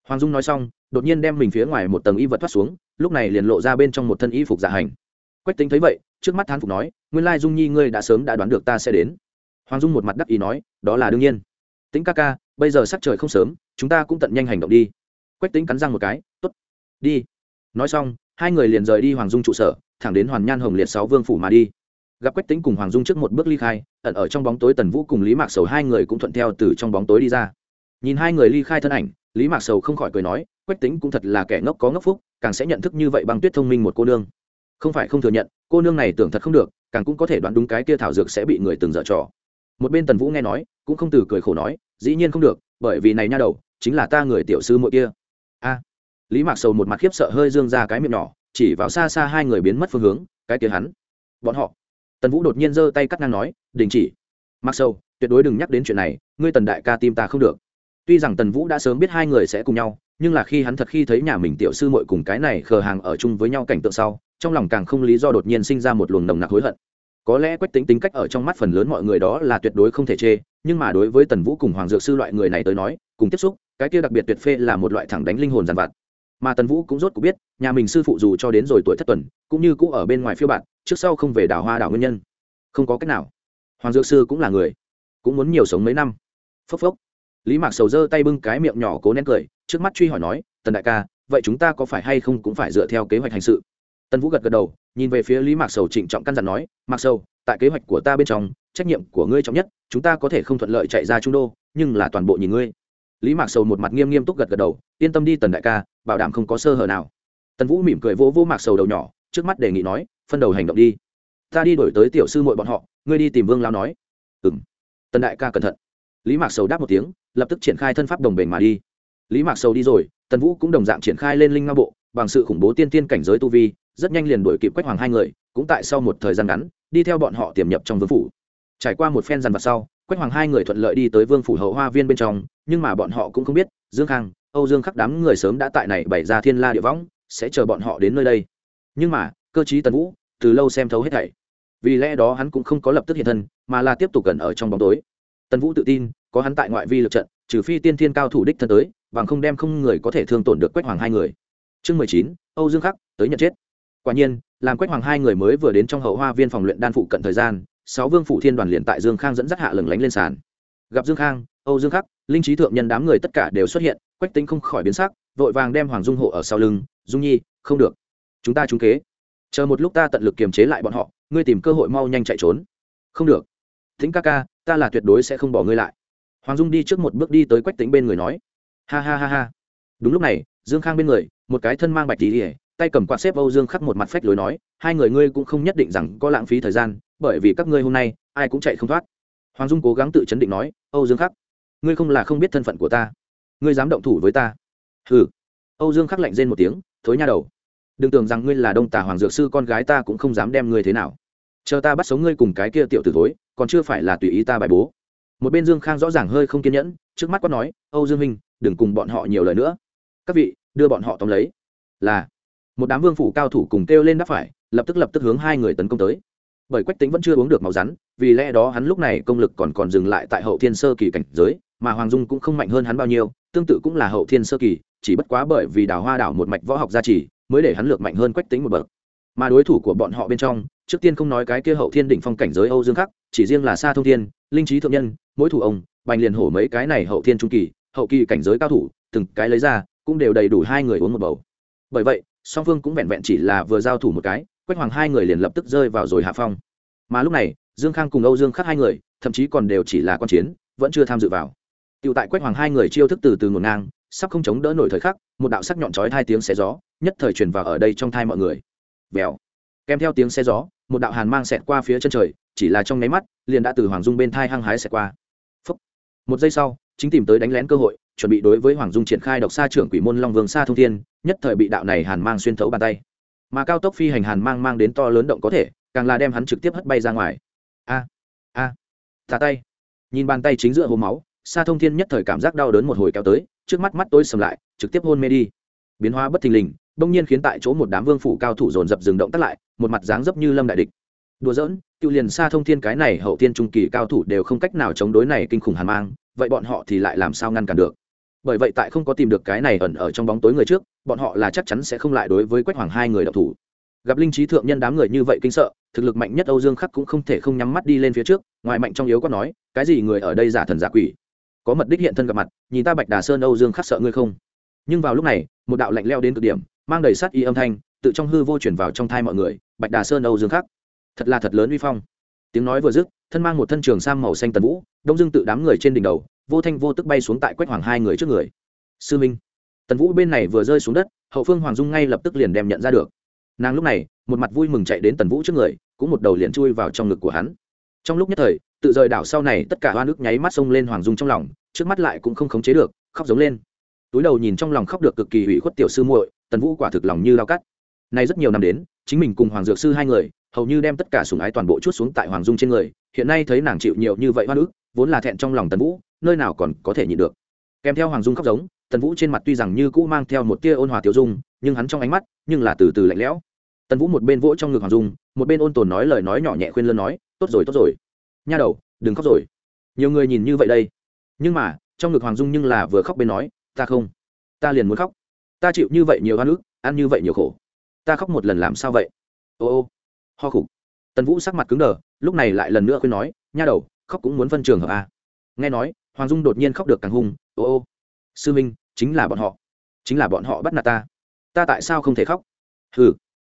Hoàng dung nói xong, đột nhiên đem mình phía ngoài một tầng y vật thoát xuống, lúc này liền lộ ra bên trong một thân y phục dạ hành. Quách tính thấy vậy, trước mắt thán phục nói, nguyên lai dung nhi ngươi đã sớm đã đoán được ta sẽ đến. Hoàng dung một mặt đắc ý nói, đó là đương nhiên tính ca ca, bây giờ sắc trời không sớm, chúng ta cũng tận nhanh hành động đi. Quách tính cắn răng một cái t ố t đi. Nói xong, hai người liền rời đi hoàng dung trụ sở, thẳng đến hoàn nhan hồng liệt sáu vương phủ mà đi. Gặp quách tính cùng hoàng dung trước một bước ly khai, ẩn ở trong bóng tối tần vũ cùng lý mạc sầu hai người cũng thuận theo từ trong bóng tối đi ra. Nhìn hai người ly khai thân ảnh, lý mạc sầu không khỏi cười nói, quách tính cũng thật là kẻ ngốc có ngốc phúc, càng sẽ nhận thức như vậy bằng tuyết thông minh một cô nương. Không phải không thừa nhận, cô nương này tưởng thật không được, càng cũng có thể đoán đúng cái kia thảo dược sẽ bị người từng dở trò. Một bên tần vũ nghe nói cũng không từ cười khổ nói, dĩ nhiên không được, bởi vì này nha đầu, chính là ta người tiểu sư muội kia. A. Lý mạc sầu một mặt khiếp sợ hơi dương ra cái miệng nhỏ, chỉ vào xa xa hai người biến mất phương hướng, cái kia hắn. Bọn họ. Tần vũ đột nhiên giơ tay cắt ngang nói, đình chỉ. Mặc sâu tuyệt đối đừng nhắc đến chuyện này, ngươi tần đại ca tim ta không được. Tuy rằng tần vũ đã sớm biết hai người sẽ cùng nhau, nhưng là khi hắn thật khi thấy nhà mình tiểu sư mội cùng cái này khờ hàng ở chung với nhau cảnh tượng sau, trong lòng càng không lý do đột nhiên sinh ra một luồng nồng nặc hối hận có lẽ quách tính tính cách ở trong mắt phần lớn mọi người đó là tuyệt đối không thể chê, nhưng mà đối với tần vũ cùng hoàng dược sư loại người này tới nói, cùng tiếp xúc, cái kia đặc biệt tuyệt phê là một loại thẳng đánh linh hồn giàn vặt. Mà tần vũ cũng rốt cuộc biết, nhà mình sư phụ dù cho đến rồi tuổi thất tuần, cũng như cũ ở bên ngoài phiêu bạn trước sau không về đảo hoa đảo nguyên nhân. Không có cách nào. Hoàng dược sư cũng là người, cũng muốn nhiều sống mấy năm. Phốc phốc. Lý mạc sầu giơ tay bưng cái miệng nhỏ cố nén cười, trước mắt truy hỏi nói, tần đại ca, vậy chúng ta có phải hay không cũng phải dựa theo kế hoạch hành sự? Tần vũ gật gật đầu nhìn về phía lý mạc sầu trịnh trọng căn dặn nói, mạc sầu, tại kế hoạch của ta bên trong, trách nhiệm của ngươi trọng nhất, chúng ta có thể không thuận lợi chạy ra trung đô, nhưng là toàn bộ nhìn ngươi. Lý mạc sầu một mặt nghiêm nghiêm túc gật gật đầu, yên tâm đi tần đại ca, bảo đảm không có sơ hở nào. Tần vũ mỉm cười vỗ vỗ mạc sầu đầu nhỏ, trước mắt đề nghị nói, phân đầu hành động đi. Ta đi đổi tới tiểu sư mội bọn họ, ngươi đi tìm vương lao nói. Ừ m tần đại ca cẩn thận. Lý mạc sầu đáp một tiếng, lập tức triển khai thân pháp đồng bền mà đi. Lý mạc sầu đi rồi, tần vũ cũng đồng dạng triển khai lên linh nga bộ, bằng sự khủng bố tiên tiên cảnh giới tu vi rất nhanh liền đuổi kịp quách hoàng hai người, cũng tại sau một thời gian ngắn, đi theo bọn họ tiềm nhập trong vương phủ. Trải qua một phen dằn vặt sau, quách hoàng hai người thuận lợi đi tới vương phủ hậu hoa viên bên trong, nhưng mà bọn họ cũng không biết, dương khang, âu dương khắc đám người sớm đã tại này bày ra thiên la địa võng, sẽ chờ bọn họ đến nơi đây. Nhưng mà, cơ chí tần vũ, từ lâu xem thấu hết thảy. Vì lẽ đó hắn cũng không có lập tức hiện thân, mà là tiếp tục gần ở trong bóng tối. Tần vũ tự tin, có hắn tại ngoại vi lực trận, trừ phi tiên thiên cao thủ đích thân tới, bằng không đem không người có thể thương tổn được quách hoàng hai người. Chương mười chín, âu dương khắc, tới nhận chết quả nhiên, làm quách hoàng hai người mới vừa đến trong hậu hoa viên phòng luyện đan phụ cận thời gian, sáu vương phụ thiên đoàn liền tại dương khang dẫn dắt hạ lừng lánh lên sàn. Gặp dương khang, âu dương khắc, linh trí thượng nhân đám người tất cả đều xuất hiện, quách tính không khỏi biến sắc, vội vàng đem hoàng dung hộ ở sau lưng, dung nhi, không được. Chúng ta trúng kế. Chờ một lúc ta tận lực kiềm chế lại bọn họ, ngươi tìm cơ hội mau nhanh chạy trốn. Không được. Thính ca ca, ta là tuyệt đối sẽ không bỏ ngươi lại. Hoàng dung đi trước một bước đi tới quách tính bên người nói. Ha ha ha ha. Đúng lúc này, dương khang bên người, một cái thân mang bạch tỉ ỉa tay cầm quạt xếp âu dương khắc một mặt phách lối nói, hai người ngươi cũng không nhất định rằng có lãng phí thời gian, bởi vì các ngươi hôm nay, ai cũng chạy không thoát. Hoàng dung cố gắng tự chấn định nói, âu dương khắc, ngươi không là không biết thân phận của ta. Ngươi dám động thủ với ta. Hừ. Âu dương khắc lạnh rên một tiếng, thối nha đầu. Đừng tưởng rằng ngươi là đông tả hoàng dược sư, con gái ta cũng không dám đem ngươi thế nào. Chờ ta bắt sống ngươi cùng cái kia tiểu tử thối, còn chưa phải là tùy ý ta bài bố. Một bên dương khang rõ ràng hơi không kiên nhẫn, trước mắt quát nói, âu dương minh đừng cùng bọn họ nhiều lời nữa. Các vị, đưa bọn họ tóm lấy. Là một đám vương phủ cao thủ cùng kêu lên đáp phải, lập tức lập tức hướng hai người tấn công tới. Bởi quách tính vẫn chưa uống được máu rắn, vì lẽ đó hắn lúc này công lực còn còn dừng lại tại hậu thiên sơ kỳ cảnh giới, mà hoàng dung cũng không mạnh hơn hắn bao nhiêu, tương tự cũng là hậu thiên sơ kỳ, chỉ bất quá bởi vì đào hoa đảo một mạch võ học gia trì, mới để hắn lược mạnh hơn quách tính một bậc. Mà đối thủ của bọn họ bên trong, trước tiên không nói cái kia hậu thiên đỉnh phong cảnh giới âu dương khắc, chỉ riêng là xa thông thiên, linh trí thượng nhân mỗi thủ ông, bành liền hổ mấy cái này hậu thiên trung kỳ, hậu kỳ cảnh giới cao thủ, từng cái lấy ra, cũng đều đầy đủ hai người uống một bầu. Bởi vậy song phương cũng vẹn vẹn chỉ là vừa giao thủ một cái, quách hoàng hai người liền lập tức rơi vào rồi hạ phong. Mà lúc này, dương khang cùng âu dương khắc hai người, thậm chí còn đều chỉ là quan chiến, vẫn chưa tham dự vào. Tựu tại quách hoàng hai người chiêu thức từ từ ngổn ngang, sắp không chống đỡ nổi thời khắc, một đạo sắc nhọn chói hai tiếng xe gió, nhất thời truyền vào ở đây trong thai mọi người. Vèo. Kèm theo tiếng xe gió, một đạo hàn mang xẹt qua phía chân trời, chỉ là trong nháy mắt, liền đã từ hoàng dung bên thai hăng hái xẹt qua. Phúc. một giây sau, chính tìm tới đánh lén cơ hội chuẩn bị đối với hoàng dung triển khai độc xa trưởng quỷ môn long vương xa thông thiên, nhất thời bị đạo này hàn mang xuyên thấu bàn tay. Mà cao tốc phi hành hàn mang mang đến to lớn động có thể, càng là đem hắn trực tiếp hất bay ra ngoài. A a tà tay. Nhìn bàn tay chính giữa hố máu xa thông thiên nhất thời cảm giác đau đớn một hồi kéo tới, trước mắt mắt tôi sầm lại, trực tiếp hôn mê đi. Biến hóa bất thình lình, bỗng nhiên khiến tại chỗ một đám vương phủ cao thủ dồn dập dừng động tắt lại, một mặt dáng dấp như lâm đại địch. Đùa giỡn tiêu liền xa thông thiên cái này hậu tiên trung kỳ cao thủ đều không cách nào chống đối này kinh khủng hàn mang, vậy bọn họ thì lại làm sao ngăn cản được? Bởi vậy tại không có tìm được cái này ẩn ở trong bóng tối người trước, bọn họ là chắc chắn sẽ không lại đối với quách hoàng hai người đọc thủ. Gặp linh trí thượng nhân đám người như vậy kinh sợ, thực lực mạnh nhất âu dương khắc cũng không thể không nhắm mắt đi lên phía trước, ngoài mạnh trong yếu có nói, cái gì người ở đây giả thần giả quỷ? Có mật đích hiện thân gặp mặt, nhìn ta bạch đà sơn âu dương khắc sợ ngươi không? Nhưng vào lúc này, một đạo lạnh leo đến cực điểm, mang đầy sát y âm thanh tự trong hư vô chuyển vào trong thai mọi người, bạch đà sơn âu dương khắc, thật là thật lớn uy phong. Tiếng nói vừa dứt, thân mang một thân trường sang màu xanh tần vũ, đông dương tự đám người trên đỉnh đầu vô thanh vô tức bay xuống tại quách hoàng hai người trước người. Sư minh, tần vũ bên này vừa rơi xuống đất, hậu phương hoàng dung ngay lập tức liền đem nhận ra được. Nàng lúc này, một mặt vui mừng chạy đến tần vũ trước người, cũng một đầu liền chui vào trong ngực của hắn. Trong lúc nhất thời, tự rời đảo sau này, tất cả hoa nước nháy mắt xông lên hoàng dung trong lòng, trước mắt lại cũng không khống chế được, khóc giống lên. Túi đầu nhìn trong lòng khóc được cực kỳ hủy khuất tiểu sư muội, tần vũ quả thực lòng như lao cắt. Nay rất nhiều năm đến, chính mình cùng hoàng dược sư hai người, hầu như đem tất cả sùng ái toàn bộ chút xuống tại hoàng dung trên người, hiện nay thấy nàng chịu nhiều như vậy hoa nước vốn là thẹn trong lòng tần vũ nơi nào còn có thể nhịn được. Kèm theo hoàng dung khóc giống, tần vũ trên mặt tuy rằng như cũ mang theo một tia ôn hòa tiêu dung, nhưng hắn trong ánh mắt, nhưng là từ từ lạnh lẽo. Tần vũ một bên vỗ trong ngực hoàng dung, một bên ôn tồn nói lời nói nhỏ nhẹ khuyên lơn nói, tốt rồi tốt rồi. Nha đầu, đừng khóc rồi. Nhiều người nhìn như vậy đây. Nhưng mà, trong ngực hoàng dung nhưng là vừa khóc bên nói, ta không. Ta liền muốn khóc. Ta chịu như vậy nhiều hoa nước ăn như vậy nhiều khổ. Ta khóc một lần làm sao vậy? Ô ô. Ho khục. Tần vũ sắc mặt cứng đờ, lúc này lại lần nữa khuyên nói, nha đầu, khóc cũng muốn phân trường hợp a. Nghe nói hoàng dung đột nhiên khóc được càng hung, ô ô, sư minh, chính là bọn họ, chính là bọn họ bắt nạt ta ta tại sao không thể khóc? Hừ.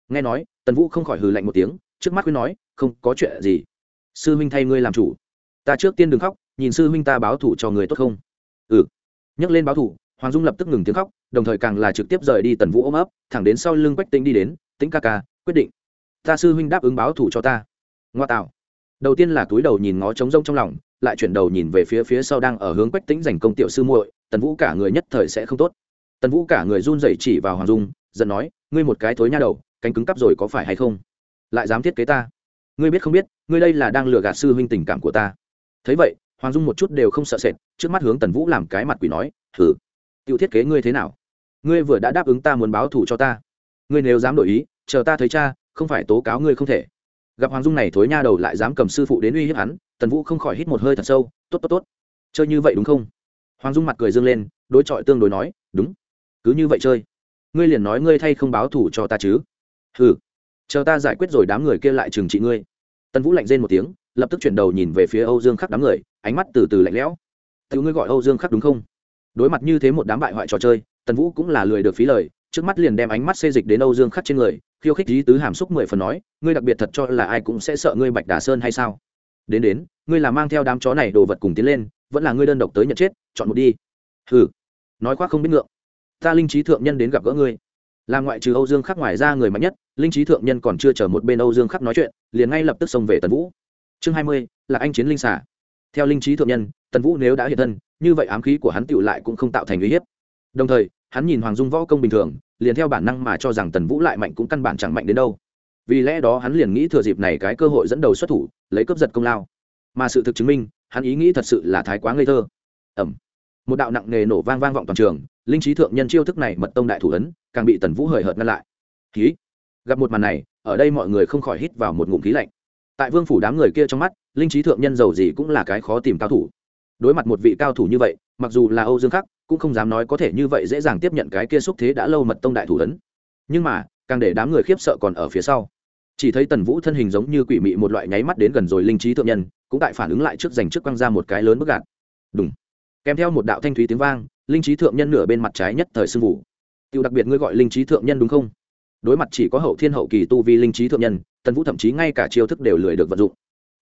Nghe nói, tần vũ không khỏi hừ lạnh một tiếng, trước mắt khuyên nói, không có chuyện gì, sư minh thay ngươi làm chủ, ta trước tiên đừng khóc, nhìn sư minh ta báo thủ cho người tốt không? Ừ. Nhấc lên báo thủ hoàng dung lập tức ngừng tiếng khóc, đồng thời càng là trực tiếp rời đi tần vũ ôm ấp, thẳng đến sau lưng quách tính đi đến tính ca ca, quyết định, ta sư huynh đáp ứng báo thủ cho ta. Ngoa tạo. Đầu tiên là túi đầu nhìn ngó trống rông trong lòng lại chuyển đầu nhìn về phía phía sau đang ở hướng quách tính giành công tiểu sư muội, tần vũ cả người nhất thời sẽ không tốt. Tần vũ cả người run rẩy chỉ vào hoàng dung, giận nói, ngươi một cái thối nha đầu, cánh cứng cắp rồi có phải hay không? Lại dám thiết kế ta? Ngươi biết không biết, ngươi đây là đang lừa gạt sư huynh tình cảm của ta. Thấy vậy, hoàng dung một chút đều không sợ sệt, trước mắt hướng tần vũ làm cái mặt quỷ nói thử tự thiết kế ngươi thế nào? Ngươi vừa đã đáp ứng ta muốn báo thù cho ta. Ngươi nếu dám đổi ý, chờ ta thấy cha, không phải tố cáo ngươi không thể gặp hoàng dung này thối nha đầu lại dám cầm sư phụ đến uy hiếp hắn, tần vũ không khỏi hít một hơi thật sâu, tốt tốt tốt. Chơi như vậy đúng không? Hoàng dung mặt cười dương lên, đối chọi tương đối nói, đúng. Cứ như vậy chơi. Ngươi liền nói ngươi thay không báo thủ cho ta chứ. Ừ chờ ta giải quyết rồi đám người kia lại trừng trị ngươi. Tần vũ lạnh rên một tiếng, lập tức chuyển đầu nhìn về phía âu dương khắc đám người, ánh mắt từ từ lạnh lẽo. Tự ngươi gọi âu dương khắc đúng không? Đối mặt như thế một đám bại hoại trò chơi, tần vũ cũng là lười được phí lời trước mắt liền đem ánh mắt xê dịch đến âu dương khắc trên người, khiêu khích lý tứ hàm xúc mười phần nói, ngươi đặc biệt thật cho là ai cũng sẽ sợ ngươi bạch đà sơn hay sao? Đến đến, ngươi là mang theo đám chó này đồ vật cùng tiến lên, vẫn là ngươi đơn độc tới nhận chết, chọn một đi. Ừ nói khoác không biết ngượng. Ta linh trí thượng nhân đến gặp gỡ ngươi. Là ngoại trừ âu dương khắc ngoài ra người mạnh nhất, linh trí thượng nhân còn chưa chờ một bên âu dương khắc nói chuyện, liền ngay lập tức xông về tần vũ. Chương hai mươi, là anh chiến linh xả theo linh trí thượng nhân, tần vũ nếu đã hiện thân, như vậy ám khí của hắn tựu lại cũng không tạo thành uy hiếp. Đồng thời hắn nhìn hoàng dung võ công bình thường, liền theo bản năng mà cho rằng tần vũ lại mạnh cũng căn bản chẳng mạnh đến đâu. Vì lẽ đó hắn liền nghĩ thừa dịp này cái cơ hội dẫn đầu xuất thủ, lấy cướp giật công lao. Mà sự thực chứng minh, hắn ý nghĩ thật sự là thái quá ngây thơ. Ẩm. Một đạo nặng nề nổ vang vang vọng toàn trường, linh trí thượng nhân chiêu thức này mật tông đại thủ ấn, càng bị tần vũ hời hợt ngăn lại. Khí gặp một màn này, ở đây mọi người không khỏi hít vào một ngụm khí lạnh. Tại vương phủ đám người kia trong mắt, linh trí thượng nhân giàu gì cũng là cái khó tìm cao thủ đối mặt một vị cao thủ như vậy, mặc dù là âu dương khắc, cũng không dám nói có thể như vậy dễ dàng tiếp nhận cái kia xúc thế đã lâu mật tông đại thủ ấn. Nhưng mà, càng để đám người khiếp sợ còn ở phía sau. Chỉ thấy tần vũ thân hình giống như quỷ mị một loại nháy mắt đến gần rồi linh trí thượng nhân, cũng tại phản ứng lại trước dành trước quăng ra một cái lớn bức gạt. Đúng kèm theo một đạo thanh thúy tiếng vang, linh trí thượng nhân nửa bên mặt trái nhất thời sưng vụ tiêu đặc biệt ngươi gọi linh trí thượng nhân đúng không? Đối mặt chỉ có hậu thiên hậu kỳ tu vi linh trí thượng nhân, tần vũ thậm chí ngay cả chiêu thức đều lười được vận dụng.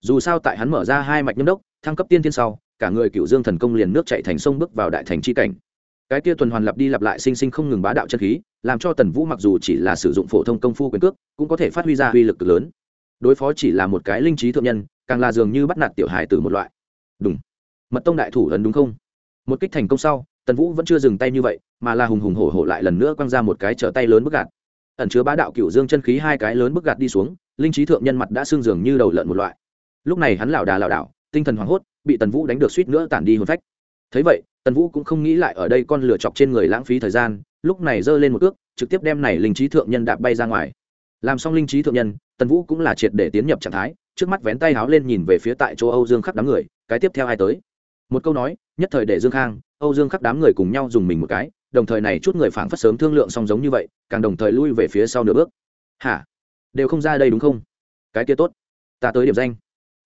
Dù sao tại hắn mở ra hai mạch nhâm đốc, thăng cấp tiên thiên sau cả người cựu dương thần công liền nước chạy thành sông bước vào đại thành c h i cảnh. Cái kia tuần hoàn lặp đi lặp lại sinh sinh không ngừng bá đạo chân khí, làm cho tần vũ mặc dù chỉ là sử dụng phổ thông công phu quyền cước, cũng có thể phát huy ra uy lực lớn. Đối phó chỉ là một cái linh trí thượng nhân, càng là dường như bắt nạt tiểu hài từ một loại. Đúng mật tông đại thủ ấn đúng không? Một kích thành công sau, tần vũ vẫn chưa dừng tay như vậy, mà là hùng hùng hổ hổ lại lần nữa quăng ra một cái trở tay lớn bức gạt. Ẩn chứa bá đạo cựu dương chân khí hai cái lớn bức gạt đi xuống, linh trí thượng nhân mặt đã xương dường như đầu lợn một loại. Lúc này hắn lảo đà lảo đảo, tinh thần hoảng hốt bị tần vũ đánh được suýt nữa tản đi hồn phách. Thấy vậy, tần vũ cũng không nghĩ lại ở đây con lửa chọc trên người lãng phí thời gian, lúc này giơ lên một ước trực tiếp đem này linh trí thượng nhân đạp bay ra ngoài. Làm xong linh trí thượng nhân, tần vũ cũng là triệt để tiến nhập trạng thái, trước mắt vén tay háo lên nhìn về phía tại chỗ âu dương khắc đám người, cái tiếp theo ai tới? Một câu nói, nhất thời để dương khang, âu dương khắc đám người cùng nhau dùng mình một cái, đồng thời này chút người phảng phất sớm thương lượng song giống như vậy, càng đồng thời lui về phía sau nửa bước. Hả? Đều không ra đây đúng không? Cái kia tốt, ta tới điểm danh.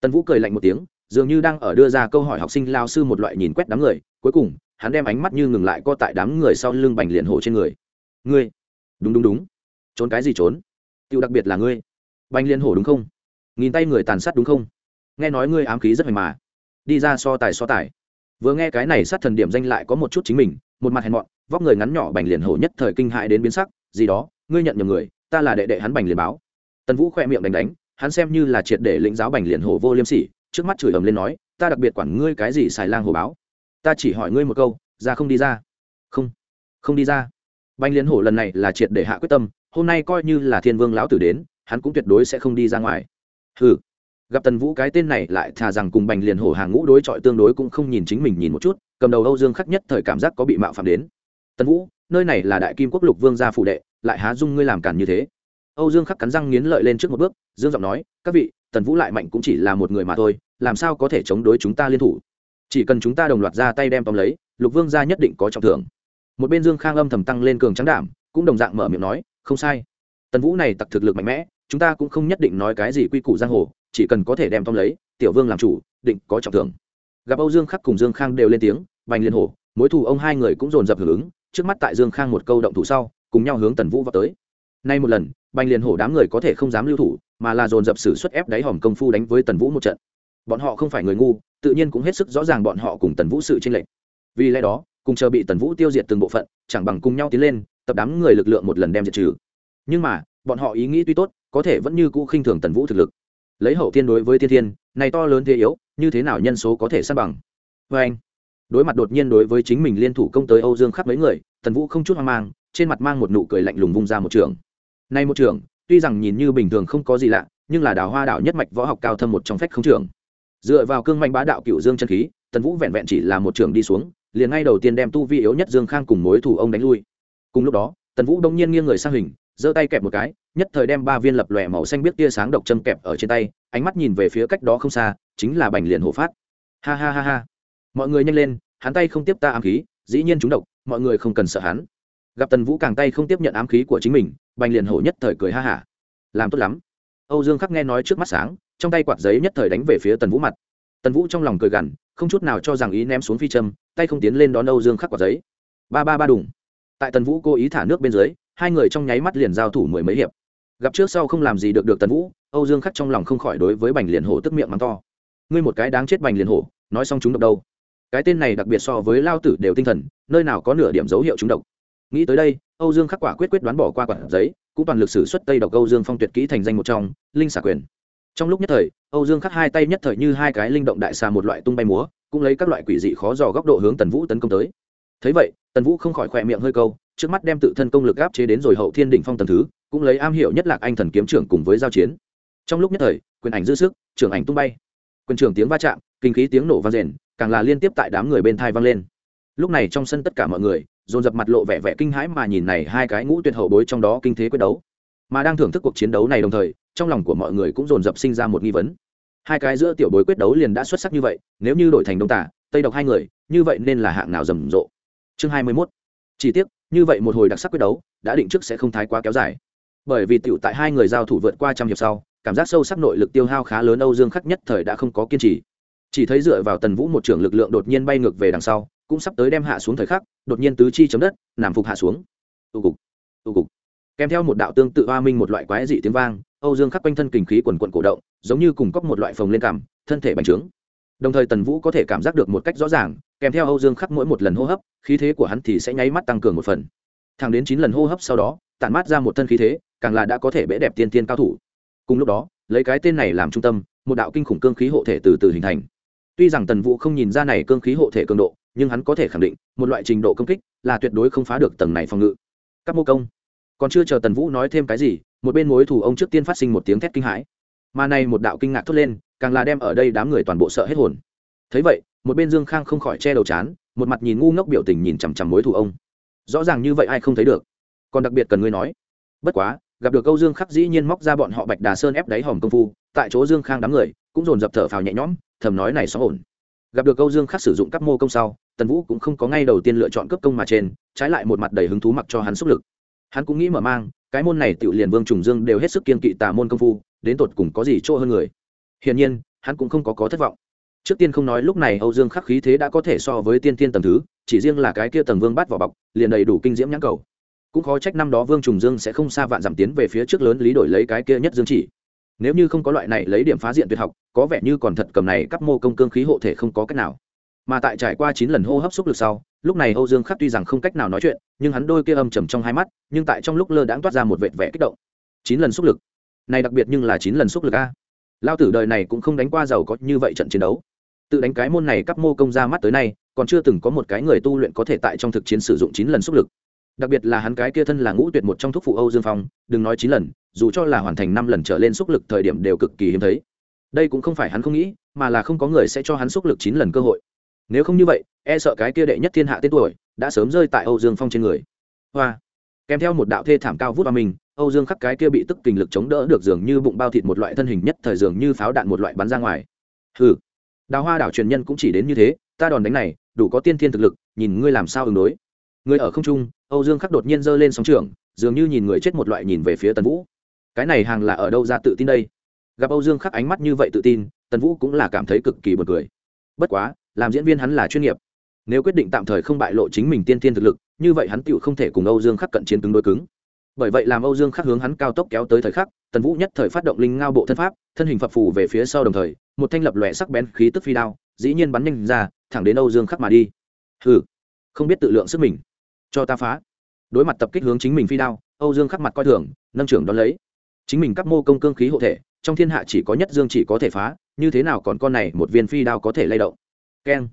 Tần vũ cười lạnh một tiếng dường như đang ở đưa ra câu hỏi học sinh lao sư một loại nhìn quét đám người, cuối cùng, hắn đem ánh mắt như ngừng lại co tại đám người sau lưng bành liền hổ trên người. Ngươi? Đúng đúng đúng. Trốn cái gì trốn? Tiêu đặc biệt là ngươi. Bành liên hổ đúng không? Nghìn tay người tàn sát đúng không? Nghe nói ngươi ám khí rất hoành mà. Đi ra so tài so tài. Vừa nghe cái này sát thần điểm danh lại có một chút chính mình, một mặt hèn mọn, vóc người ngắn nhỏ bành liền hổ nhất thời kinh hại đến biến sắc, gì đó, ngươi nhận nhầm người, ta là đệ đệ hắn bành liền báo. Tần vũ khoe miệng đánh đánh, hắn xem như là triệt để lĩnh giáo bành liền hổ vô liêm sỉ trước mắt chửi ầm lên nói, ta đặc biệt quản ngươi cái gì xài lang hồ báo? Ta chỉ hỏi ngươi một câu, ra không đi ra? Không không đi ra. Bành liên hổ lần này là triệt để hạ quyết tâm, hôm nay coi như là thiên vương lão tử đến, hắn cũng tuyệt đối sẽ không đi ra ngoài. Hừ, gặp tần vũ cái tên này lại thà rằng cùng bành liền hổ hàng ngũ đối chọi tương đối cũng không nhìn chính mình nhìn một chút, cầm đầu âu dương khắc nhất thời cảm giác có bị mạo phạm đến. Tần vũ, nơi này là đại kim quốc lục vương gia phủ đệ, lại há dung ngươi làm cản như thế? Âu dương khắc cắn răng nghiến lợi lên trước một bước, dương giọng nói, các vị, tần vũ lại mạnh cũng chỉ là một người mà thôi làm sao có thể chống đối chúng ta liên thủ? Chỉ cần chúng ta đồng loạt ra tay đem tóm lấy, lục vương gia nhất định có trọng thưởng. Một bên dương khang âm thầm tăng lên cường trắng đảm, cũng đồng dạng mở miệng nói, không sai. Tần vũ này tặc thực lực mạnh mẽ, chúng ta cũng không nhất định nói cái gì quy củ giang hồ, chỉ cần có thể đem tóm lấy, tiểu vương làm chủ, định có trọng thưởng. Gặp âu dương khắc cùng dương khang đều lên tiếng, bành liên hổ, mối thù ông hai người cũng dồn dập hưởng ứng, trước mắt tại dương khang một câu động thủ sau, cùng nhau hướng tần vũ vào tới. Nay một lần, bành liên hổ đám người có thể không dám lưu thủ, mà là dồn dập sử xuất ép đáy hòm công phu đánh với tần vũ một trận bọn họ không phải người ngu, tự nhiên cũng hết sức rõ ràng bọn họ cùng tần vũ sự tranh lệch. Vì lẽ đó, cùng chờ bị tần vũ tiêu diệt từng bộ phận, chẳng bằng cùng nhau tiến lên, tập đám người lực lượng một lần đem diệt trừ. Nhưng mà, bọn họ ý nghĩ tuy tốt, có thể vẫn như cũ khinh thường tần vũ thực lực. Lấy hậu thiên đối với thiên thiên, này to lớn thế yếu, như thế nào nhân số có thể san bằng? Vê anh, đối mặt đột nhiên đối với chính mình liên thủ công tới âu dương khắp mấy người, tần vũ không chút hoang mang, trên mặt mang một nụ cười lạnh lùng vung ra một trường. Nay một trường, tuy rằng nhìn như bình thường không có gì lạ, nhưng là đào hoa đảo nhất mạch võ học cao thâm một trong phách không trường dựa vào cương mạnh bá đạo cựu dương chân khí, tần vũ vẹn vẹn chỉ là một trường đi xuống, liền ngay đầu tiên đem tu vi yếu nhất dương khang cùng mối thủ ông đánh lui. Cùng lúc đó, tần vũ đông nhiên nghiêng người sang hình, giơ tay kẹp một cái, nhất thời đem ba viên lập lòe màu xanh biết tia sáng độc châm kẹp ở trên tay, ánh mắt nhìn về phía cách đó không xa, chính là bành liền hộ phát. Ha ha ha ha. Mọi người nhanh lên, hắn tay không tiếp ta ám khí, dĩ nhiên chúng độc, mọi người không cần sợ hắn. Gặp tần vũ càng tay không tiếp nhận ám khí của chính mình, bành liền hổ nhất thời cười ha hả. Làm tốt lắm. Âu dương khắc nghe nói trước mắt sáng trong tay quạt giấy nhất thời đánh về phía tần vũ mặt. Tần vũ trong lòng cười gằn, không chút nào cho rằng ý ném xuống phi châm, tay không tiến lên đón âu dương khắc quạt giấy. Ba ba ba đùng. Tại tần vũ cố ý thả nước bên dưới, hai người trong nháy mắt liền giao thủ mười mấy hiệp. Gặp trước sau không làm gì được được tần vũ, âu dương khắc trong lòng không khỏi đối với bành liền hổ tức miệng mắng to. Ngươi một cái đáng chết bành liền hổ, nói xong chúng độc đâu? Cái tên này đặc biệt so với lao tử đều tinh thần, nơi nào có nửa điểm dấu hiệu chúng độc. Nghĩ tới đây, âu dương khắc quả quyết quyết đoán bỏ qua quả giấy, cũng toàn lực sử xuất tây độc âu dương phong tuyệt kỹ thành danh một trong, linh xả quyền trong lúc nhất thời, âu dương khắc hai tay nhất thời như hai cái linh động đại xà một loại tung bay múa, cũng lấy các loại quỷ dị khó dò góc độ hướng tần vũ tấn công tới. Thấy vậy, tần vũ không khỏi khỏe miệng hơi câu, trước mắt đem tự thân công lực áp chế đến rồi hậu thiên đỉnh phong tầng thứ, cũng lấy am hiểu nhất lạc anh thần kiếm trưởng cùng với giao chiến. Trong lúc nhất thời, quyền ảnh dư sức, trưởng ảnh tung bay. Quyền trưởng tiếng va chạm, kinh khí tiếng nổ vang rền, càng là liên tiếp tại đám người bên thai vang lên. Lúc này trong sân tất cả mọi người, dồn dập mặt lộ vẻ vẻ kinh hãi mà nhìn này hai cái ngũ tuyệt hậu bối trong đó kinh thế quyết đấu. Mà đang thưởng thức cuộc chiến đấu này đồng thời trong lòng của mọi người cũng dồn dập sinh ra một nghi vấn. Hai cái giữa tiểu bối quyết đấu liền đã xuất sắc như vậy, nếu như đổi thành đông tả tây độc hai người, như vậy nên là hạng nào rầm rộ? Chương hai mươi 21. chỉ tiếc, như vậy một hồi đặc sắc quyết đấu, đã định trước sẽ không thái quá kéo dài. Bởi vì tiểu tại hai người giao thủ vượt qua trăm hiệp sau, cảm giác sâu sắc nội lực tiêu hao khá lớn âu dương khắc nhất thời đã không có kiên trì. Chỉ thấy dựa vào tần vũ một trưởng lực lượng đột nhiên bay ngược về đằng sau, cũng sắp tới đem hạ xuống thời khắc, đột nhiên tứ chi chấm đất, nằm phục hạ xuống. Tu cục tu cục. Kèm theo một đạo tương tự hoa minh một loại quái dị tiếng vang âu dương khắc quanh thân kình khí quần quần cổ động, giống như cùng cóc một loại phồng lên cảm, thân thể bành trướng. Đồng thời tần vũ có thể cảm giác được một cách rõ ràng, kèm theo âu dương khắc mỗi một lần hô hấp, khí thế của hắn thì sẽ nháy mắt tăng cường một phần. Thẳng đến chín lần hô hấp sau đó, tản mát ra một thân khí thế, càng là đã có thể bẽ đẹp tiên tiên cao thủ. Cùng lúc đó, lấy cái tên này làm trung tâm, một đạo kinh khủng cương khí hộ thể từ từ hình thành. Tuy rằng tần vũ không nhìn ra này cương khí hộ thể cường độ, nhưng hắn có thể khẳng định, một loại trình độ công kích là tuyệt đối không phá được tầng này phòng ngự. Các mô công, còn chưa chờ tần vũ nói thêm cái gì một bên mối thủ ông trước tiên phát sinh một tiếng thét kinh hãi. Mà này một đạo kinh ngạc thốt lên, càng là đem ở đây đám người toàn bộ sợ hết hồn. Thấy vậy, một bên dương khang không khỏi che đầu chán, một mặt nhìn ngu ngốc biểu tình nhìn chằm chằm mối thủ ông. Rõ ràng như vậy ai không thấy được. Còn đặc biệt cần ngươi nói. Bất quá, gặp được câu dương khắc dĩ nhiên móc ra bọn họ bạch đà sơn ép đáy hòm công phu, tại chỗ dương khang đám người cũng dồn dập thở phào nhẹ nhõm, thầm nói này xó ổn gặp được câu dương khắc sử dụng các mô công sau, tần vũ cũng không có ngay đầu tiên lựa chọn cấp công mà trên, trái lại một mặt đầy hứng thú mặc cho hắn xúc lực. Hắn cũng nghĩ mở mang cái môn này tự liền vương trùng dương đều hết sức kiên kỵ tà môn công phu, đến tột cùng có gì chỗ hơn người. Hiển nhiên, hắn cũng không có có thất vọng. Trước tiên không nói lúc này âu dương khắc khí thế đã có thể so với tiên tiên tầng thứ, chỉ riêng là cái kia tầng vương bắt vỏ bọc, liền đầy đủ kinh diễm nhãn cầu. Cũng khó trách năm đó vương trùng dương sẽ không xa vạn giảm tiến về phía trước lớn lý đổi lấy cái kia nhất dương chỉ. Nếu như không có loại này lấy điểm phá diện tuyệt học, có vẻ như còn thật cầm này các mô công cương khí hộ thể không có cách nào. Mà tại trải qua chín lần hô hấp xúc lực sau lúc này âu dương khắc tuy rằng không cách nào nói chuyện, nhưng hắn đôi kia âm trầm trong hai mắt, nhưng tại trong lúc lơ đãng toát ra một vệt vẻ kích động. Chín lần xúc lực. Này đặc biệt nhưng là chín lần xúc lực a. Lao tử đời này cũng không đánh qua giàu có như vậy trận chiến đấu. Tự đánh cái môn này cấp mô công ra mắt tới nay, còn chưa từng có một cái người tu luyện có thể tại trong thực chiến sử dụng chín lần xúc lực. Đặc biệt là hắn cái kia thân là ngũ tuyệt một trong thuốc phụ âu dương phong, đừng nói chín lần, dù cho là hoàn thành năm lần trở lên xúc lực thời điểm đều cực kỳ hiếm thấy. Đây cũng không phải hắn không nghĩ, mà là không có người sẽ cho hắn xúc lực chín lần cơ hội nếu không như vậy e sợ cái kia đệ nhất thiên hạ tên tuổi đã sớm rơi tại âu dương phong trên người. Hoa. Kèm theo một đạo thê thảm cao vút vào mình, âu dương khắc cái kia bị tức kình lực chống đỡ được dường như bụng bao thịt một loại thân hình nhất thời dường như pháo đạn một loại bắn ra ngoài. Hừ. Đào hoa đảo truyền nhân cũng chỉ đến như thế, ta đòn đánh này, đủ có tiên thiên thực lực, nhìn ngươi làm sao ứng đối. Người ở không trung, âu dương khắc đột nhiên giơ lên sóng trường, dường như nhìn người chết một loại nhìn về phía tần vũ. Cái này hàng là ở đâu ra tự tin đây? Gặp âu dương khắc ánh mắt như vậy tự tin, tần vũ cũng là cảm thấy cực kỳ bật cười. Bất quá làm diễn viên hắn là chuyên nghiệp. Nếu quyết định tạm thời không bại lộ chính mình tiên tiên thực lực, như vậy hắn tựu không thể cùng âu dương khắc cận chiến cứng đối cứng. Bởi vậy làm âu dương khắc hướng hắn cao tốc kéo tới thời khắc, tần vũ nhất thời phát động linh ngao bộ thân pháp, thân hình phập phù về phía sau đồng thời, một thanh lập lòe sắc bén khí tức phi đao, dĩ nhiên bắn nhanh ra, thẳng đến âu dương khắc mà đi. Hừ, không biết tự lượng sức mình. Cho ta phá. Đối mặt tập kích hướng chính mình phi đao, âu dương khắc mặt coi thường, nâng trưởng đón lấy. Chính mình các mô công cương khí hộ thể, trong thiên hạ chỉ có nhất dương chỉ có thể phá, như thế nào còn con này một viên phi đao có thể lay động? Keng.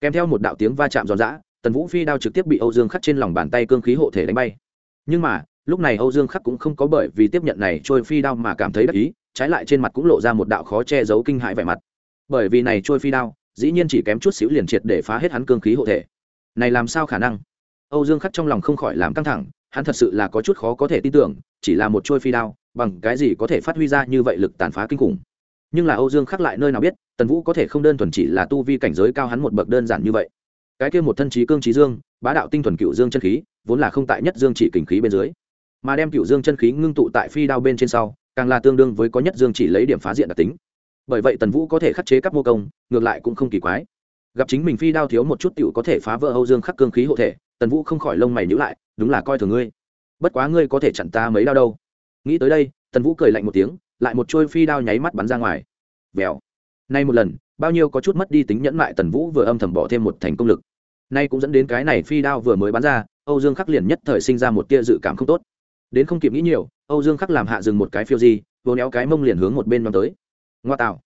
Kèm theo một đạo tiếng va chạm giòn giã, tần vũ phi đao trực tiếp bị âu dương khắc trên lòng bàn tay cương khí hộ thể đánh bay. Nhưng mà, lúc này âu dương khắc cũng không có bởi vì tiếp nhận này trôi phi đao mà cảm thấy đắc ý, trái lại trên mặt cũng lộ ra một đạo khó che giấu kinh hãi vẻ mặt. Bởi vì này trôi phi đao, dĩ nhiên chỉ kém chút xíu liền triệt để phá hết hắn cương khí hộ thể. Này làm sao khả năng? Âu dương khắc trong lòng không khỏi làm căng thẳng, hắn thật sự là có chút khó có thể tin tưởng, chỉ là một trôi phi đao, bằng cái gì có thể phát huy ra như vậy lực tàn phá kinh khủng? Nhưng là âu dương khắc lại nơi nào biết, tần vũ có thể không đơn thuần chỉ là tu vi cảnh giới cao hắn một bậc đơn giản như vậy. Cái kia một thân trí cương trí dương, bá đạo tinh thuần cựu dương chân khí, vốn là không tại nhất dương chỉ kình khí bên dưới. Mà đem cựu dương chân khí ngưng tụ tại phi đao bên trên sau, càng là tương đương với có nhất dương chỉ lấy điểm phá diện đặc tính. Bởi vậy tần vũ có thể khắc chế các mô công, ngược lại cũng không kỳ quái. Gặp chính mình phi đao thiếu một chút t i ể u có thể phá vỡ âu dương khắc cương khí hộ thể, tần vũ không khỏi lông mày nhữ lại, đúng là coi thường ngươi. Bất quá ngươi có thể chặn ta mấy đao đâu. Nghĩ tới đây, tần vũ cười lạnh một tiếng lại một trôi phi đao nháy mắt bắn ra ngoài. Vèo. Nay một lần, bao nhiêu có chút mất đi tính nhẫn mại tần vũ vừa âm thầm bỏ thêm một thành công lực. Nay cũng dẫn đến cái này phi đao vừa mới bắn ra, âu dương khắc liền nhất thời sinh ra một tia dự cảm không tốt. Đến không kịp nghĩ nhiều, âu dương khắc làm hạ dừng một cái phiêu di, vô néo cái mông liền hướng một bên mang tới. Ngoa tạo.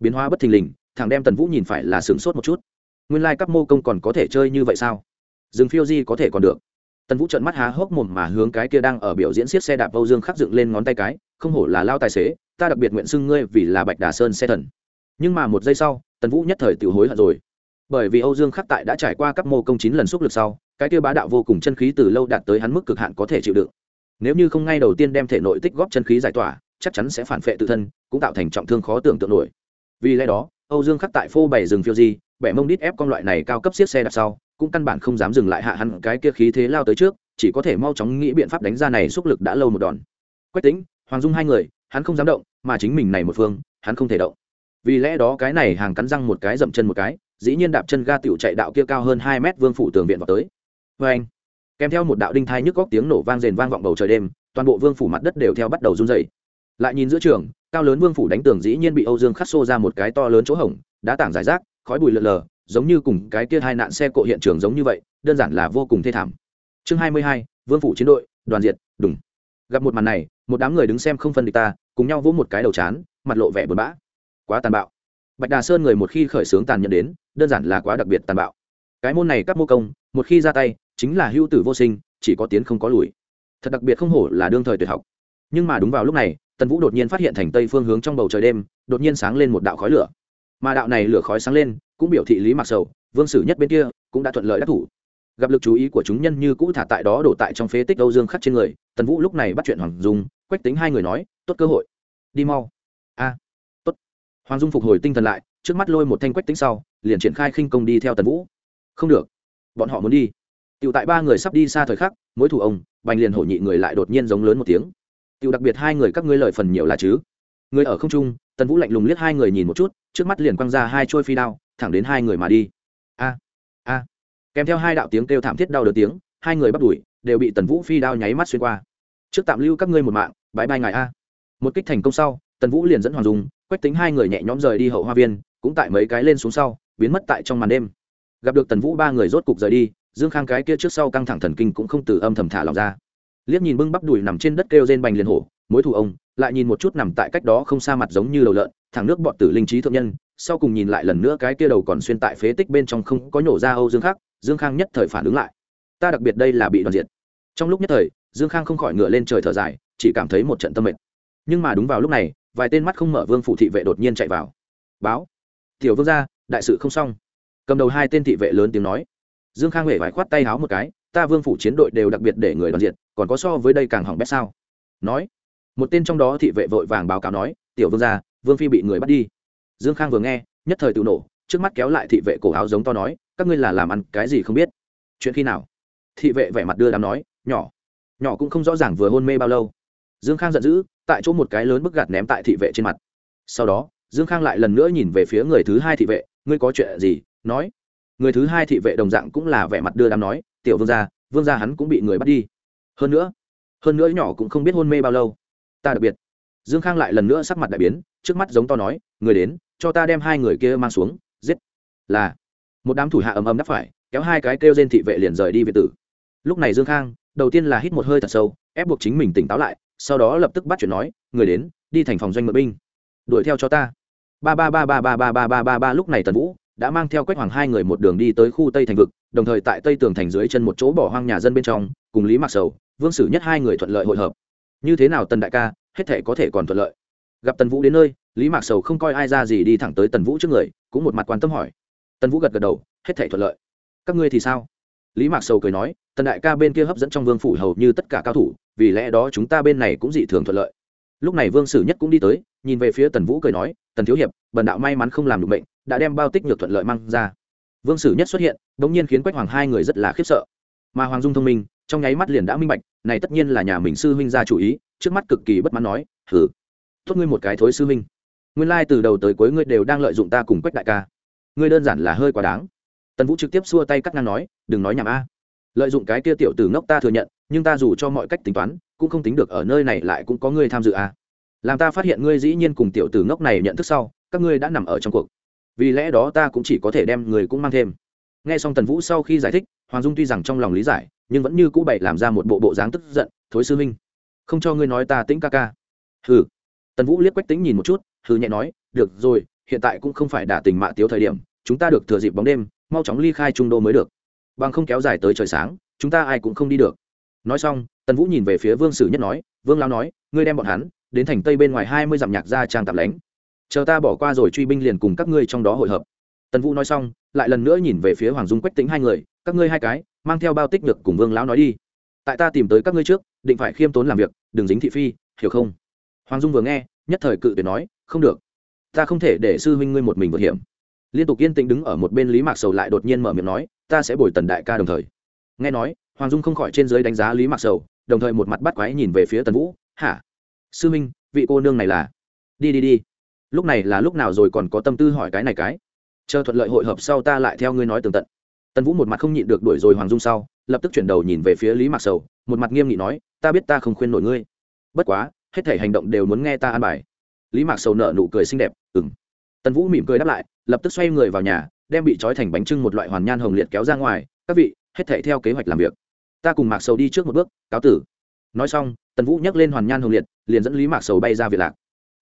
Biến hóa bất thình lình, thằng đem tần vũ nhìn phải là sửng sốt một chút. Nguyên lai、like、các mô công còn có thể chơi như vậy sao? Dừng phiêu di có thể còn được. Tần vũ trợn mắt há hốc mồm mà hướng cái kia đang ở biểu diễn siết xe đạp âu dương khắc dựng lên ngón tay cái, không hổ là lao tài xế ta đặc biệt nguyện xưng ngươi vì là bạch đà sơn xe thần. Nhưng mà một giây sau, tần vũ nhất thời tự hối hận rồi. Bởi vì âu dương khắc tại đã trải qua các mô công chín lần xúc lực sau, cái kia bá đạo vô cùng chân khí từ lâu đạt tới hắn mức cực hạn có thể chịu đựng. Nếu như không ngay đầu tiên đem thể nội tích góp chân khí giải tỏa, chắc chắn sẽ phản phệ tự thân, cũng tạo thành trọng thương khó tưởng tượng nổi. Vì lẽ đó, âu dương khắc tại phô bày rừng phiêu di, bẻ mông đít ép con loại này cao cấp xiết xe đạp sau, cũng căn bản không dám dừng lại hạ hắn cái kia khí thế lao tới trước, chỉ có thể mau chóng nghĩ biện pháp đánh ra này xúc lực đã lâu một đòn. Quách tính hoàng dung hai người hắn không dám động, mà chính mình này một phương, hắn không thể động. Vì lẽ đó cái này hàng cắn răng một cái dậm chân một cái, dĩ nhiên đạp chân ga tiểu chạy đạo kia cao hơn hai mét vương phủ tường viện vào tới. Vê anh, kèm theo một đạo đinh thai nhức góc tiếng nổ vang rền vang vọng bầu trời đêm, toàn bộ vương phủ mặt đất đều theo bắt đầu run dày lại nhìn giữa trường, cao lớn vương phủ đánh tường dĩ nhiên bị âu dương khắc xô ra một cái to lớn chỗ hổng, đá tảng giải rác, khói bụi lợn lờ, giống như cùng cái kia hai nạn xe cộ hiện trường giống như vậy, đơn giản là vô cùng thê thảm. Chương hai mươi hai, vương phủ chiến đội, đoàn diệt, đùng. Gặp một màn này một đám người đứng xem không phân địch ta, cùng nhau vỗ một cái đầu chán, mặt lộ vẻ buồn bã. Quá tàn bạo. Bạch đà sơn người một khi khởi xướng tàn nhẫn đến, đơn giản là quá đặc biệt tàn bạo. Cái môn này các mô công, một khi ra tay, chính là hữu tử vô sinh, chỉ có tiến không có lùi. Thật đặc biệt không hổ là đương thời tuyệt học. Nhưng mà đúng vào lúc này, tần vũ đột nhiên phát hiện thành tây phương hướng trong bầu trời đêm, đột nhiên sáng lên một đạo khói lửa. Mà đạo này lửa khói sáng lên, cũng biểu thị lý mặc sầu, vương sử nhất bên kia, cũng đã thuận lợi đắc thủ. Gặp lực chú ý của chúng nhân như cũ thả tại đó đổ tại trong phế tích âu dương khắc trên người, tần vũ lúc này bắt chuyện hoàng dung quách tính hai người nói tốt cơ hội đi mau a tốt hoàng dung phục hồi tinh thần lại trước mắt lôi một thanh quách tính sau liền triển khai khinh công đi theo tần vũ không được bọn họ muốn đi tựu tại ba người sắp đi xa thời khắc, mỗi thủ ông, Bành liền hổ nhị người lại đột nhiên giống lớn một tiếng. tựu đặc biệt hai người các ngươi lời phần nhiều là chứ? Người ở không trung, Tần Vũ lạnh lùng liếc hai người nhìn một chút, trước mắt liền quăng ra hai trôi phi đao, thẳng đến hai người mà đi. A a. Kèm theo hai đạo tiếng kêu thảm thiết đau đớn tiếng, hai người bắt đuổi, đều bị Tần Vũ phi đao nháy mắt xuyên qua. Trước tạm lưu các ngươi một mạng, bãi bai ngài a. Một kích thành công sau, Tần Vũ liền dẫn Hoàng Dung, Quách Tính hai người nhẹ nhõm rời đi hậu hoa viên, cũng tại mấy cái lên xuống sau, biến mất tại trong màn đêm. Gặp được Tần Vũ ba người rốt cục rời đi, dương khang cái kia trước sau căng thẳng thần kinh cũng không từ âm thầm thả lòng ra liếc nhìn bưng bắp đùi nằm trên đất kêu rên bành liền hổ mối thù ông lại nhìn một chút nằm tại cách đó không xa mặt giống như đầu lợn thẳng nước bọn tử linh trí thượng nhân sau cùng nhìn lại lần nữa cái kia đầu còn xuyên tại phế tích bên trong không có nhổ ra âu dương khác dương khang nhất thời phản ứng lại ta đặc biệt đây là bị đoàn diệt trong lúc nhất thời dương khang không khỏi ngựa lên trời thở dài, chỉ cảm thấy một trận tâm mệt. Nhưng mà đúng vào lúc này, vài tên mắt không mở vương phủ thị vệ đột nhiên chạy vào. Báo, tiểu vương gia, đại sự không xong. Cầm đầu hai tên thị vệ lớn tiếng nói. Dương khang huệ vải khoát tay háo một cái, ta vương phủ chiến đội đều đặc biệt để người đoàn diện, còn có so với đây càng hỏng bét sao? Nói, một tên trong đó thị vệ vội vàng báo cáo nói, tiểu vương gia, vương phi bị người bắt đi. Dương khang vừa nghe, nhất thời tự nổ, trước mắt kéo lại thị vệ cổ áo giống to nói, các ngươi là làm ăn cái gì không biết? Chuyện khi nào? Thị vệ vẻ mặt đưa đám nói, nhỏ nhỏ cũng không rõ ràng vừa hôn mê bao lâu. Dương khang giận dữ, tại chỗ một cái lớn bức gạt ném tại thị vệ trên mặt. Sau đó, dương khang lại lần nữa nhìn về phía người thứ hai thị vệ, ngươi có chuyện gì? Nói. Người thứ hai thị vệ đồng dạng cũng là vẻ mặt đưa đám nói, tiểu vương gia vương gia hắn cũng bị người bắt đi. Hơn nữa hơn nữa nhỏ cũng không biết hôn mê bao lâu. Ta đặc biệt. Dương khang lại lần nữa sắc mặt đại biến, trước mắt giống to nói người đến, cho ta đem hai người kia mang xuống, giết. Là, một đám thủ hạ ầm ầm đắp phải, kéo hai cái kêu trên thị vệ liền rời đi về tử. Lúc này dương khang đầu tiên là hít một hơi thật sâu, ép buộc chính mình tỉnh táo lại, sau đó lập tức bắt chuyện nói, người đến, đi thành phòng doanh mượn binh. Đuổi theo cho ta. Ba ba ba ba ba ba ba ba ba ba lúc này tần vũ đã mang theo quách hoàng hai người một đường đi tới khu tây thành vực, đồng thời tại tây tường thành dưới chân một chỗ bỏ hoang nhà dân bên trong, cùng lý mạc sầu, vương sử nhất hai người thuận lợi hội hợp. Như thế nào tần đại ca, hết thể có thể còn thuận lợi. Gặp tần vũ đến nơi, lý mạc sầu không coi ai ra gì đi thẳng tới tần vũ trước người, cũng một mặt quan tâm hỏi. Tần vũ gật gật đầu, hết thể thuận lợi. Các ngươi thì sao? Lý mạc sầu cười nói, tần đại ca bên kia hấp dẫn trong vương phủ hầu như tất cả cao thủ, vì lẽ đó chúng ta bên này cũng dị thường thuận lợi. Lúc này vương sử nhất cũng đi tới, nhìn về phía tần vũ cười nói, tần thiếu hiệp, bần đạo may mắn không làm được bệnh, đã đem bao tích nhược thuận lợi mang ra. Vương sử nhất xuất hiện đ ỗ n g nhiên khiến quách hoàng hai người rất là khiếp sợ. Mà hoàng dung thông minh, trong nháy mắt liền đã minh bạch, này tất nhiên là nhà mình sư huynh ra chủ ý, trước mắt cực kỳ bất mãn nói thử thốt ngươi một cái thối sư huynh. Nguyên lai từ đầu tới cuối ngươi đều đang lợi dụng ta cùng quách đại ca. Ngươi đơn giản là hơi quá đáng tần vũ trực tiếp xua tay cắt ngang nói, đừng nói nhảm a. Lợi dụng cái kia tiểu tử ngốc ta thừa nhận, nhưng ta dù cho mọi cách tính toán, cũng không tính được ở nơi này lại cũng có ngươi tham dự a. Làm ta phát hiện ngươi dĩ nhiên cùng tiểu tử ngốc này nhận thức sau, các ngươi đã nằm ở trong cuộc. Vì lẽ đó ta cũng chỉ có thể đem người cũng mang thêm. Nghe xong tần vũ sau khi giải thích, hoàng dung tuy rằng trong lòng lý giải, nhưng vẫn như cũ bậy làm ra một bộ bộ dáng tức giận, thối sư minh không cho ngươi nói ta tĩnh ca ca. Hừ. Tần vũ liếc quách tính nhìn một chút, hừ nhẹ nói, được rồi, hiện tại cũng không phải đả tình mạ tiếu thời điểm, chúng ta được thừa dịp bóng đêm mau chóng ly khai trung đô mới được. Bằng không kéo dài tới trời sáng, chúng ta ai cũng không đi được. Nói xong, tần vũ nhìn về phía vương sử nhất nói, vương lao nói, ngươi đem bọn hắn đến thành tây bên ngoài hai mươi dặm nhạc ra trang tạp lánh. Chờ ta bỏ qua rồi truy binh liền cùng các ngươi trong đó hội hợp. Tần vũ nói xong, lại lần nữa nhìn về phía hoàng dung quách tính hai người, các ngươi hai cái, mang theo bao tích được cùng vương lão nói đi. Tại ta tìm tới các ngươi trước, định phải khiêm tốn làm việc, đừng dính thị phi, hiểu không? Hoàng dung vừa nghe, nhất thời cự tuyệt nói, không được. Ta không thể để sư huynh ngươi một mình vượt hiểm liên tục yên tĩnh đứng ở một bên lý mạc sầu lại đột nhiên mở miệng nói, ta sẽ bồi tần đại ca đồng thời. Nghe nói, hoàng dung không khỏi trên dưới đánh giá lý mạc sầu, đồng thời một mặt bắt quái nhìn về phía tần vũ, hả? Sư minh, vị cô nương này là? Đi đi đi. Lúc này là lúc nào rồi còn có tâm tư hỏi cái này cái? Chờ thuận lợi hội hợp sau ta lại theo ngươi nói tường tận. Tần vũ một mặt không nhịn được đuổi rồi hoàng dung sau, lập tức chuyển đầu nhìn về phía lý mạc sầu, một mặt nghiêm nghị nói, ta biết ta không khuyên nổi ngươi. Bất quá, hết thể hành động đều muốn nghe ta an bài. Lý mạc sầu nợ nụ cười xinh đẹp ừng tần vũ mỉm cười đáp lại, lập tức xoay người vào nhà, đem bị trói thành bánh trưng một loại hoàn nhan hồng liệt kéo ra ngoài. Các vị, hết thể theo kế hoạch làm việc. Ta cùng mạc sầu đi trước một bước, cáo tử. Nói xong, tần vũ nhắc lên hoàn nhan hồng liệt, liền dẫn lý mạc sầu bay ra việt lạc.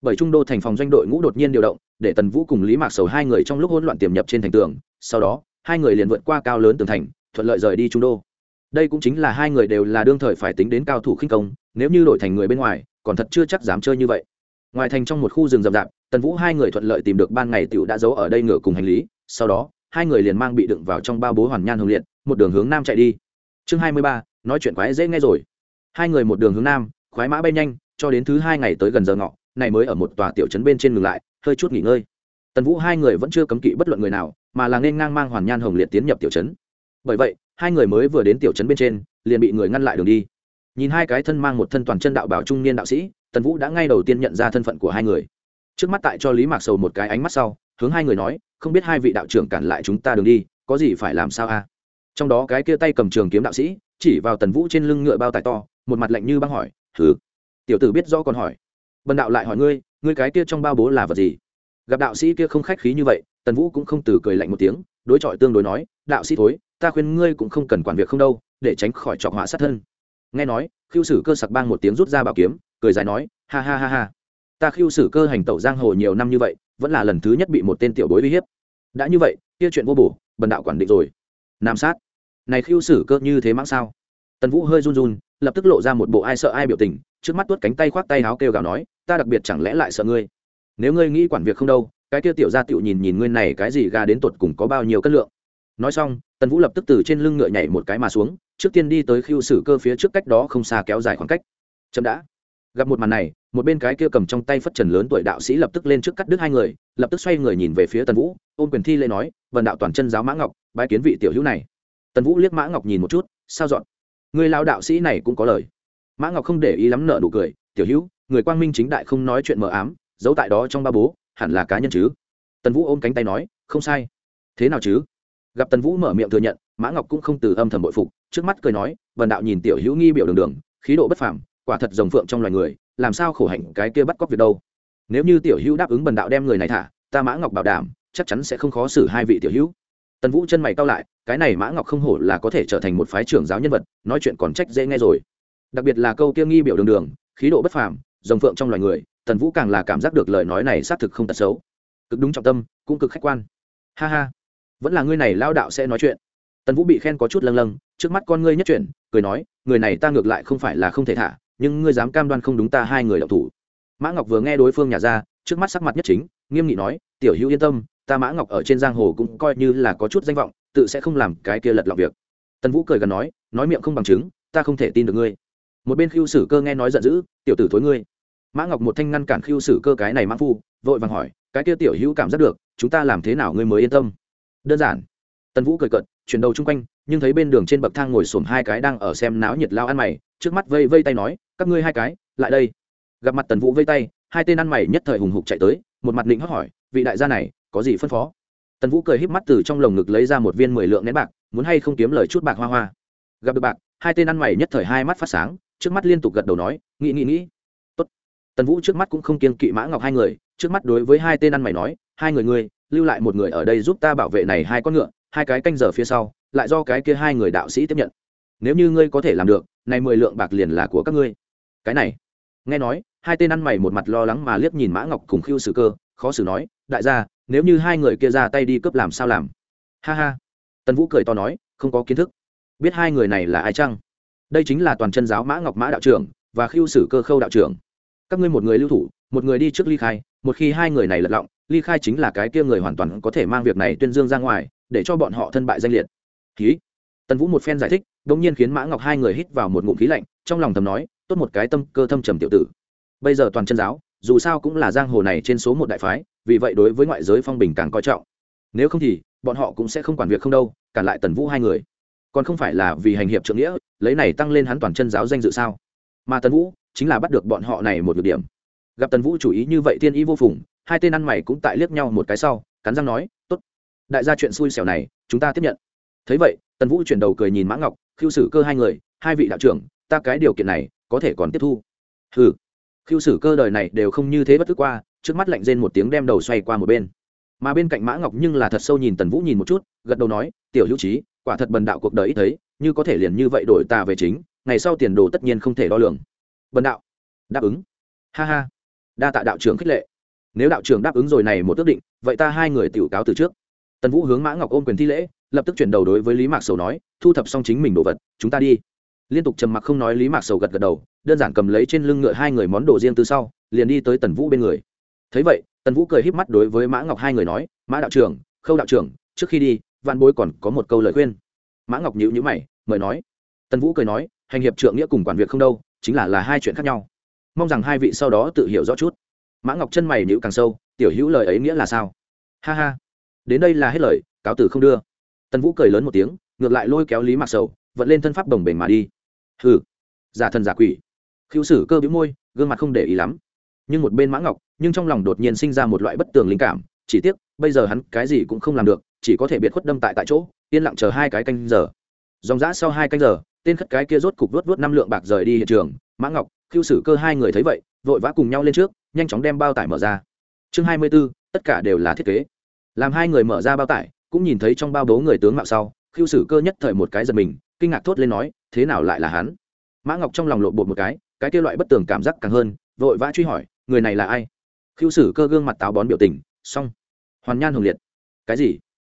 Bởi trung đô thành phòng doanh đội ngũ đột nhiên điều động, để tần vũ cùng lý mạc sầu hai người trong lúc hỗn loạn tiềm nhập trên thành tường, sau đó, hai người liền vượt qua cao lớn tường thành, thuận lợi rời đi trung đô. Đây cũng chính là hai người đều là đương thời phải tính đến cao thủ khinh công, nếu như đổi thành người bên ngoài, còn thật chưa chắc dám chơi như vậy. Ngoài thành trong một khu rừng rậm rạp tần vũ hai người thuận lợi tìm được ban ngày t đã giấu ở đây ngựa cùng hành lý, sau đó, hai người liền mang bị đựng vào trong bao bố hoàn nhan hồng liệt, một đường hướng nam chạy đi. Chương hai mươi ba, nói chuyện quái dễ nghe rồi. Hai người một đường hướng nam, khoái mã bay nhanh, cho đến thứ hai ngày tới gần giờ ngọ, này mới ở một tòa tiểu trấn bên trên ngừng lại, hơi chút nghỉ ngơi. Tần vũ hai người vẫn chưa cấm kỵ bất luận người nào, mà là nên ngang mang hoàn nhan hồng liệt tiến nhập tiểu trấn. Bởi vậy, hai người mới vừa đến tiểu trấn bên trên, liền bị người ngăn lại đường đi. Nhìn hai cái thân mang một thân toàn chân đạo bảo trung niên đạo sĩ, tần vũ đã ngay đầu tiên nhận ra thân phận của hai người trước mắt tại cho lý mạc sầu một cái ánh mắt sau, hướng hai người nói, không biết hai vị đạo trưởng cản lại chúng ta đường đi, có gì phải làm sao a? Trong đó cái kia tay cầm trường kiếm đạo sĩ, chỉ vào tần vũ trên lưng ngựa bao tài to, một mặt lạnh như băng hỏi thứ tiểu tử biết rõ còn hỏi, bần đạo lại hỏi ngươi ngươi cái kia trong bao bố là vật gì? Gặp đạo sĩ kia không khách khí như vậy, tần vũ cũng không từ cười lạnh một tiếng, đối chọi tương đối nói, đạo sĩ thối, ta khuyên ngươi cũng không cần quản việc không đâu, để tránh khỏi trọc họa sát thân. Nghe nói khiêu sử cơ sặc bang một tiếng rút ra bảo kiếm, cười dài nói, ha ha ha ha ta khiêu xử cơ hành tẩu giang hồ nhiều năm như vậy, vẫn là lần thứ nhất bị một tên tiểu bối uy hiếp. Đã như vậy, kia chuyện vô bổ, bần đạo quản định rồi. Nam sát. Này khiêu xử cơ như thế mãng sao? Tần vũ hơi run run, lập tức lộ ra một bộ ai sợ ai biểu tình, trước mắt tuốt cánh tay khoác tay áo kêu gào nói, ta đặc biệt chẳng lẽ lại sợ ngươi? Nếu ngươi nghĩ quản việc không đâu, cái kia tiểu gia tiểu nhìn nhìn ngươi này cái gì gà đến tột cùng có bao nhiêu cân lượng? Nói xong, tần vũ lập tức từ trên lưng ngựa nhảy một cái mà xuống, trước tiên đi tới khiêu sử cơ phía trước cách đó không xa kéo dài khoảng cách. Chậm đã. Gặp một màn này một bên cái kia cầm trong tay phất trần lớn tuổi đạo sĩ lập tức lên trước cắt đứt hai người, lập tức xoay người nhìn về phía tần vũ, ôm quyền thi lễ nói vần đạo toàn chân giáo mã ngọc, bái kiến vị tiểu hữu này. Tần vũ liếc mã ngọc nhìn một chút, sao dọn? Người lao đạo sĩ này cũng có lời. Mã ngọc không để ý lắm nợ nụ cười, tiểu hữu, người quang minh chính đại không nói chuyện mờ ám, giấu tại đó trong ba bố, hẳn là cá nhân chứ? Tần vũ ôm cánh tay nói, không sai. Thế nào chứ? Gặp tần vũ mở miệng thừa nhận, mã ngọc cũng không từ âm thầm bội phục, trước mắt cười nói vần đạo nhìn tiểu hữu nghi biểu đường đường, khí độ bất phàm, quả thật rồng phượng trong loài người làm sao khổ hạnh cái kia bắt cóc việc đâu? Nếu như tiểu hữu đáp ứng bần đạo đem người này thả, ta mã ngọc bảo đảm, chắc chắn sẽ không khó xử hai vị tiểu hữu. Tần vũ chân mày cao lại, cái này mã ngọc không hổ là có thể trở thành một phái trưởng giáo nhân vật, nói chuyện còn trách dễ nghe rồi. Đặc biệt là câu kia nghi biểu đường đường, khí độ bất phàm, rồng phượng trong loài người, tần vũ càng là cảm giác được lời nói này xác thực không tật xấu. Cực đúng trọng tâm, cũng cực khách quan. Ha ha, vẫn là ngươi này lao đạo sẽ nói chuyện. Tần vũ bị khen có chút lâng lâng, trước mắt con ngươi nhất chuyển, cười nói, người này ta ngược lại không phải là không thể thả nhưng ngươi dám cam đoan không đúng ta hai người đậu thủ. Mã ngọc vừa nghe đối phương nhà ra, trước mắt sắc mặt nhất chính, nghiêm nghị nói, tiểu hữu yên tâm, ta mã ngọc ở trên giang hồ cũng coi như là có chút danh vọng, tự sẽ không làm cái kia lật lọc việc. Tần vũ cười gần nói nói miệng không bằng chứng, ta không thể tin được ngươi. Một bên khiêu sử cơ nghe nói giận dữ, tiểu tử thối ngươi. Mã ngọc một thanh ngăn cản khiêu sử cơ cái này mã phu, vội vàng hỏi, cái kia tiểu hữu cảm giác được, chúng ta làm thế nào ngươi mới yên tâm? Đơn giản. Tần vũ cười cận chuyển đầu chung quanh, nhưng thấy bên đường trên bậc thang ngồi xổm hai cái đang ở xem náo nhiệt lao ăn mày, trước mắt vây vây tay nói, các ngươi hai cái, lại đây. Gặp mặt tần vũ vây tay, hai tên ăn mày nhất thời hùng hục chạy tới, một mặt định hót hỏi, vị đại gia này, có gì phân phó? Tần vũ cười híp mắt từ trong lồng ngực lấy ra một viên mười lượng nén bạc, muốn hay không kiếm lời chút bạc hoa hoa? Gặp được bạc, hai tên ăn mày nhất thời hai mắt phát sáng, trước mắt liên tục gật đầu nói, nghĩ nghĩ nghĩ. Tốt. Tần vũ trước mắt cũng không kiên kỵ mã ngọc hai người, trước mắt đối với hai tên ăn mày nói, hai người ngươi, lưu lại một người ở đây giúp ta bảo vệ này hai con ngựa hai cái canh giờ phía sau, lại do cái kia hai người đạo sĩ tiếp nhận. Nếu như ngươi có thể làm được, này mười lượng bạc liền là của các ngươi. Cái này, nghe nói, hai tên ăn mày một mặt lo lắng mà liếc nhìn mã ngọc cùng khiêu sử cơ, khó xử nói, đại gia, nếu như hai người kia ra tay đi cướp làm sao làm? Ha ha. Tần vũ cười to nói, không có kiến thức. Biết hai người này là ai chăng? Đây chính là toàn chân giáo mã ngọc mã đạo trưởng và khiêu sử cơ khâu đạo trưởng. Các ngươi một người lưu thủ, một người đi trước ly khai, một khi hai người này lật lọng, ly khai chính là cái kia người hoàn toàn có thể mang việc này tuyên dương ra ngoài để cho bọn họ thân bại danh liệt. Ký. Tần vũ một phen giải thích đ ỗ n g nhiên khiến mã ngọc hai người hít vào một ngụm khí lạnh, trong lòng thầm nói, tốt một cái tâm cơ thâm trầm tiểu tử. Bây giờ toàn chân giáo, dù sao cũng là giang hồ này trên số một đại phái, vì vậy đối với ngoại giới phong bình càng coi trọng. Nếu không thì, bọn họ cũng sẽ không quản việc không đâu, cản lại tần vũ hai người. Còn không phải là vì hành hiệp trượng nghĩa, lấy này tăng lên hắn toàn chân giáo danh dự sao? Mà tần vũ chính là bắt được bọn họ này một được điểm. Gặp tần vũ chủ ý như vậy tiên ý vô phùng, hai tên ăn mày cũng tại liếc nhau một cái sau, cắn răng nói đại gia chuyện xui xẻo này, chúng ta tiếp nhận. Thấy vậy, tần vũ chuyển đầu cười nhìn mã ngọc khiêu sử cơ hai người, hai vị đạo trưởng, ta cái điều kiện này, có thể còn tiếp thu. Ừ khiêu sử cơ đời này đều không như thế bất cứ qua, trước mắt lạnh rên một tiếng đem đầu xoay qua một bên. Mà bên cạnh mã ngọc nhưng là thật sâu nhìn tần vũ nhìn một chút, gật đầu nói, tiểu hữu trí quả thật bần đạo cuộc đời ít thấy, như có thể liền như vậy đổi tà về chính, ngày sau tiền đồ tất nhiên không thể đo lường. Bần đạo, đáp ứng. Ha ha. Đa tạ đạo trưởng khích lệ. Nếu đạo trưởng đáp ứng rồi này một ước định, vậy ta hai người tiểu cáo từ trước tần vũ hướng mã ngọc ôm quyền thi lễ, lập tức chuyển đầu đối với lý mạc sầu nói, thu thập xong chính mình đồ vật, chúng ta đi. Liên tục trầm mặc không nói lý mạc sầu gật gật đầu, đơn giản cầm lấy trên lưng ngựa hai người món đồ riêng từ sau, liền đi tới tần vũ bên người. Thấy vậy, tần vũ cười híp mắt đối với mã ngọc hai người nói, mã đạo trưởng, khâu đạo trưởng, trước khi đi, vạn bối còn có một câu lời khuyên. Mã ngọc nhữ nhữ mày, mời nói. Tần vũ cười nói, hành hiệp trượng nghĩa cùng quản việc không đâu, chính là là hai chuyện khác nhau. Mong rằng hai vị sau đó tự hiểu rõ chút. Mã ngọc chân mày nhữ càng sâu, tiểu hữu lời ấy nghĩa là sao? Ha ha đến đây là hết lời, cáo tử không đưa. Tần vũ cười lớn một tiếng, ngược lại lôi kéo lý mạc sầu, vận lên thân pháp đồng bể mà đi. Hừ, giả thần giả quỷ. Khiêu sử cơ bĩu môi, gương mặt không để ý lắm. Nhưng một bên mã ngọc, nhưng trong lòng đột nhiên sinh ra một loại bất tường linh cảm, chỉ tiếc, bây giờ hắn cái gì cũng không làm được, chỉ có thể biệt khuất đâm tại tại chỗ, yên lặng chờ hai cái canh giờ. Dòng giã sau hai canh giờ, tên khất cái kia rốt cục vớt vớt năm lượng bạc rời đi hiện trường. Mã ngọc khiêu sử cơ hai người thấy vậy, vội vã cùng nhau lên trước, nhanh chóng đem bao tải mở ra. Chương hai mươi b ố tất cả đều là thiết kế làm hai người mở ra bao tải, cũng nhìn thấy trong bao bố người tướng mạo sau khiêu sử cơ nhất thời một cái giật mình, kinh ngạc thốt lên nói, thế nào lại là hắn? Mã ngọc trong lòng lộn bột một cái cái kia loại bất tường cảm giác càng hơn, vội vã truy hỏi, người này là ai? Khiêu sử cơ gương mặt táo bón biểu tình, xong. Hoàn nhan hồng liệt, cái gì?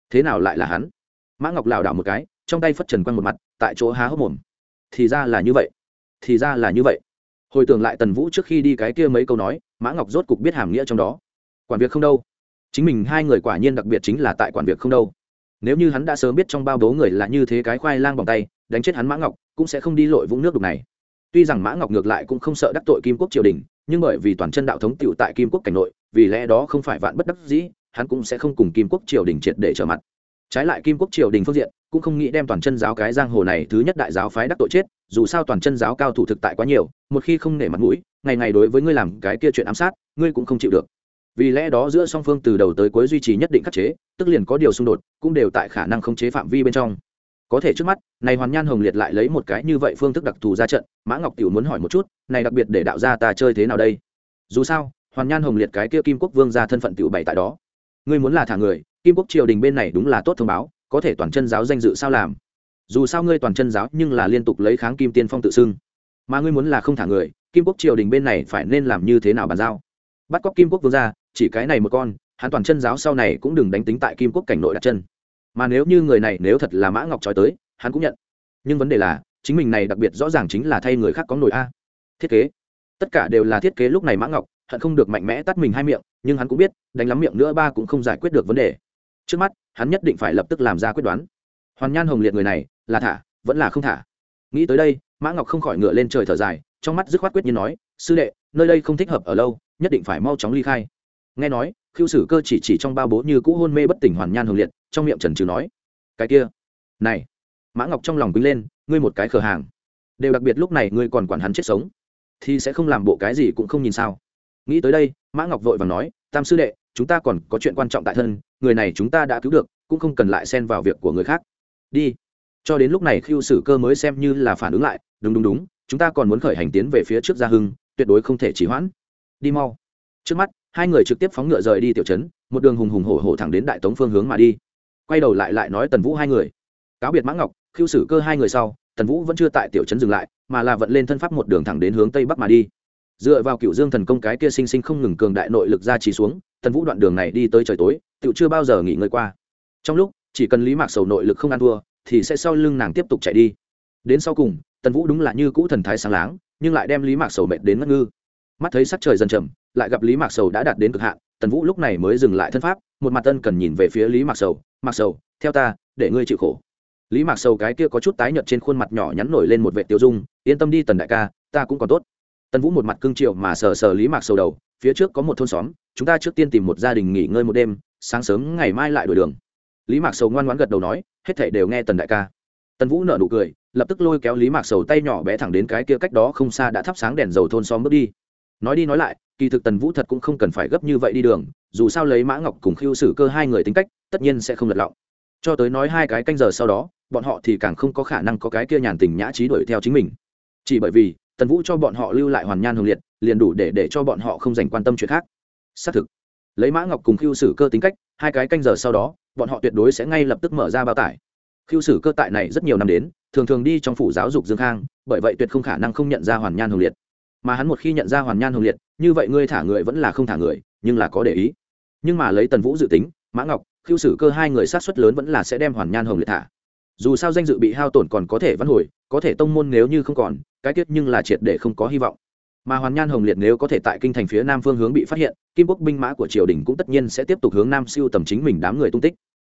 Thế nào lại là hắn? Mã ngọc lảo đảo một cái, trong tay phất trần quanh một mặt, tại chỗ há hốc mồm, thì ra là như vậy, thì ra là như vậy. Hồi tưởng lại tần vũ trước khi đi cái kia mấy câu nói, mã ngọc rốt cục biết hàm nghĩa trong đó. Quản việc không đâu chính mình hai người quả nhiên đặc biệt chính là tại quản việc không đâu. Nếu như hắn đã sớm biết trong bao bố người là như thế cái khoai lang bằng tay, đánh chết hắn mã ngọc, cũng sẽ không đi lội vũng nước đục này. Tuy rằng mã ngọc ngược lại cũng không sợ đắc tội kim quốc triều đình, nhưng bởi vì toàn chân đạo thống tựu tại kim quốc cảnh nội, vì lẽ đó không phải vạn bất đắc dĩ, hắn cũng sẽ không cùng kim quốc triều đình triệt để trở mặt. Trái lại kim quốc triều đình phương diện, cũng không nghĩ đem toàn chân giáo cái giang hồ này thứ nhất đại giáo phái đắc tội chết, dù sao toàn chân giáo cao thủ thực tại quá nhiều, một khi không nể mặt mũi, ngày ngày đối với ngươi làm cái kia chuyện ám sát, ngươi cũng không chịu được vì lẽ đó giữa song phương từ đầu tới cuối duy trì nhất định khắc chế, tức liền có điều xung đột, cũng đều tại khả năng khống chế phạm vi bên trong. Có thể trước mắt, này hoàn nhan hồng liệt lại lấy một cái như vậy phương thức đặc thù ra trận, mã ngọc tiểu muốn hỏi một chút, này đặc biệt để đạo ra ta chơi thế nào đây? Dù sao, hoàn nhan hồng liệt cái kia kim quốc vương ra thân phận tiểu bảy tại đó. Ngươi muốn là thả người, kim quốc triều đình bên này đúng là tốt thông báo, có thể toàn chân giáo danh dự sao làm? Dù sao ngươi toàn chân giáo nhưng là liên tục lấy kháng kim tiên phong tự xưng. Mà ngươi muốn là không thả người, kim quốc triều đình bên này phải nên làm như thế nào bàn giao? Bắt cóc kim quốc vương gia chỉ cái này một con, hắn toàn chân giáo sau này cũng đừng đánh tính tại kim quốc cảnh nội đặt chân. Mà nếu như người này nếu thật là mã ngọc trói tới, hắn cũng nhận. Nhưng vấn đề là, chính mình này đặc biệt rõ ràng chính là thay người khác có nổi a. Thiết kế. Tất cả đều là thiết kế lúc này mã ngọc, hận không được mạnh mẽ tắt mình hai miệng, nhưng hắn cũng biết, đánh lắm miệng nữa ba cũng không giải quyết được vấn đề. Trước mắt, hắn nhất định phải lập tức làm ra quyết đoán. Hoàn nhan hồng liệt người này, là thả, vẫn là không thả. Nghĩ tới đây, mã ngọc không khỏi ngựa lên trời thở dài, trong mắt dứt khoát quyết như nói, sư đệ, nơi đây không thích hợp ở lâu, nhất định phải mau chóng ly khai nghe nói khiêu sử cơ chỉ chỉ trong bao bố như cũ hôn mê bất tỉnh hoàn nhan hồng liệt, trong miệng trần trừ nói, cái kia, này. Mã ngọc trong lòng quýnh lên, ngươi một cái khờ hàng. Đều đặc biệt lúc này ngươi còn quản hắn chết sống, thì sẽ không làm bộ cái gì cũng không nhìn sao? Nghĩ tới đây, mã ngọc vội và nói, tam sư đệ, chúng ta còn có chuyện quan trọng tại thân, người này chúng ta đã cứu được, cũng không cần lại xen vào việc của người khác. Đi. Cho đến lúc này khiêu sử cơ mới xem như là phản ứng lại, đúng đúng đúng, chúng ta còn muốn khởi hành tiến về phía trước gia hưng, tuyệt đối không thể chỉ hoãn. Đi mau. Trước mắt hai người trực tiếp phóng ngựa rời đi tiểu trấn, một đường hùng hùng hổ hổ thẳng đến đại tống phương hướng mà đi. Quay đầu lại lại nói tần vũ hai người. Cáo biệt mã ngọc khiêu sử cơ hai người sau, tần vũ vẫn chưa tại tiểu trấn dừng lại, mà là vận lên thân pháp một đường thẳng đến hướng tây bắc mà đi. Dựa vào cựu dương thần công cái kia sinh sinh không ngừng cường đại nội lực ra chỉ xuống, tần vũ đoạn đường này đi tới trời tối tự chưa bao giờ nghỉ ngơi qua. Trong lúc, chỉ cần lý mạc sầu nội lực không ăn thua, thì sẽ sau lưng nàng tiếp tục chạy đi. Đến sau cùng, tần vũ đúng là như cũ thần thái sáng láng, nhưng lại đem lý mạc sầu mệt đến ngất ngư. Mắt thấy sắc trời dần trầm lại gặp lý mạc sầu đã đạt đến cực hạn, tần vũ lúc này mới dừng lại thân pháp, một mặt tân cần nhìn về phía lý mạc sầu mạc sầu, theo ta, để ngươi chịu khổ. Lý mạc sầu cái kia có chút tái nhợt trên khuôn mặt nhỏ nhắn nổi lên một vệ tiêu dung, yên tâm đi tần đại ca, ta cũng còn tốt. Tần vũ một mặt cưng triệu mà sờ sờ lý mạc sầu đầu, phía trước có một thôn xóm, chúng ta trước tiên tìm một gia đình nghỉ ngơi một đêm, sáng sớm ngày mai lại đổi đường. Lý mạc sầu ngoan ngoãn gật đầu nói, hết thảy đều nghe tần đại ca. Tần vũ nở nụ cười, lập tức lôi kéo lý mạc sầu tay nhỏ bé thẳng đến cái kia cách đó không xa đã thắp sáng đèn dầu thôn xóm bước đi nói đi nói lại, kỳ thực tần vũ thật cũng không cần phải gấp như vậy đi đường, dù sao lấy mã ngọc cùng khiêu sử cơ hai người tính cách, tất nhiên sẽ không lật lọng. Cho tới nói hai cái canh giờ sau đó, bọn họ thì càng không có khả năng có cái kia nhàn tình nhã trí đuổi theo chính mình. Chỉ bởi vì, tần vũ cho bọn họ lưu lại hoàn nhan hồng liệt, liền đủ để để cho bọn họ không dành quan tâm chuyện khác. Xác thực, lấy mã ngọc cùng khiêu sử cơ tính cách, hai cái canh giờ sau đó, bọn họ tuyệt đối sẽ ngay lập tức mở ra bao tải. Khiêu sử cơ tại này rất nhiều năm đến, thường thường đi trong phủ giáo dục dương khang, bởi vậy tuyệt không khả năng không nhận ra hoàn nhan hồng liệt mà hắn một khi nhận ra hoàn nhan hồng liệt, như vậy ngươi thả người vẫn là không thả người, nhưng là có để ý. Nhưng mà lấy tần vũ dự tính, mã ngọc khiêu sử cơ hai người sát xuất lớn vẫn là sẽ đem hoàn nhan hồng liệt thả. Dù sao danh dự bị hao tổn còn có thể văn hồi, có thể tông môn nếu như không còn, cái tiết nhưng là triệt để không có hy vọng. Mà hoàn nhan hồng liệt nếu có thể tại kinh thành phía nam phương hướng bị phát hiện, kim quốc binh mã của triều đình cũng tất nhiên sẽ tiếp tục hướng nam siêu tầm chính mình đám người tung tích.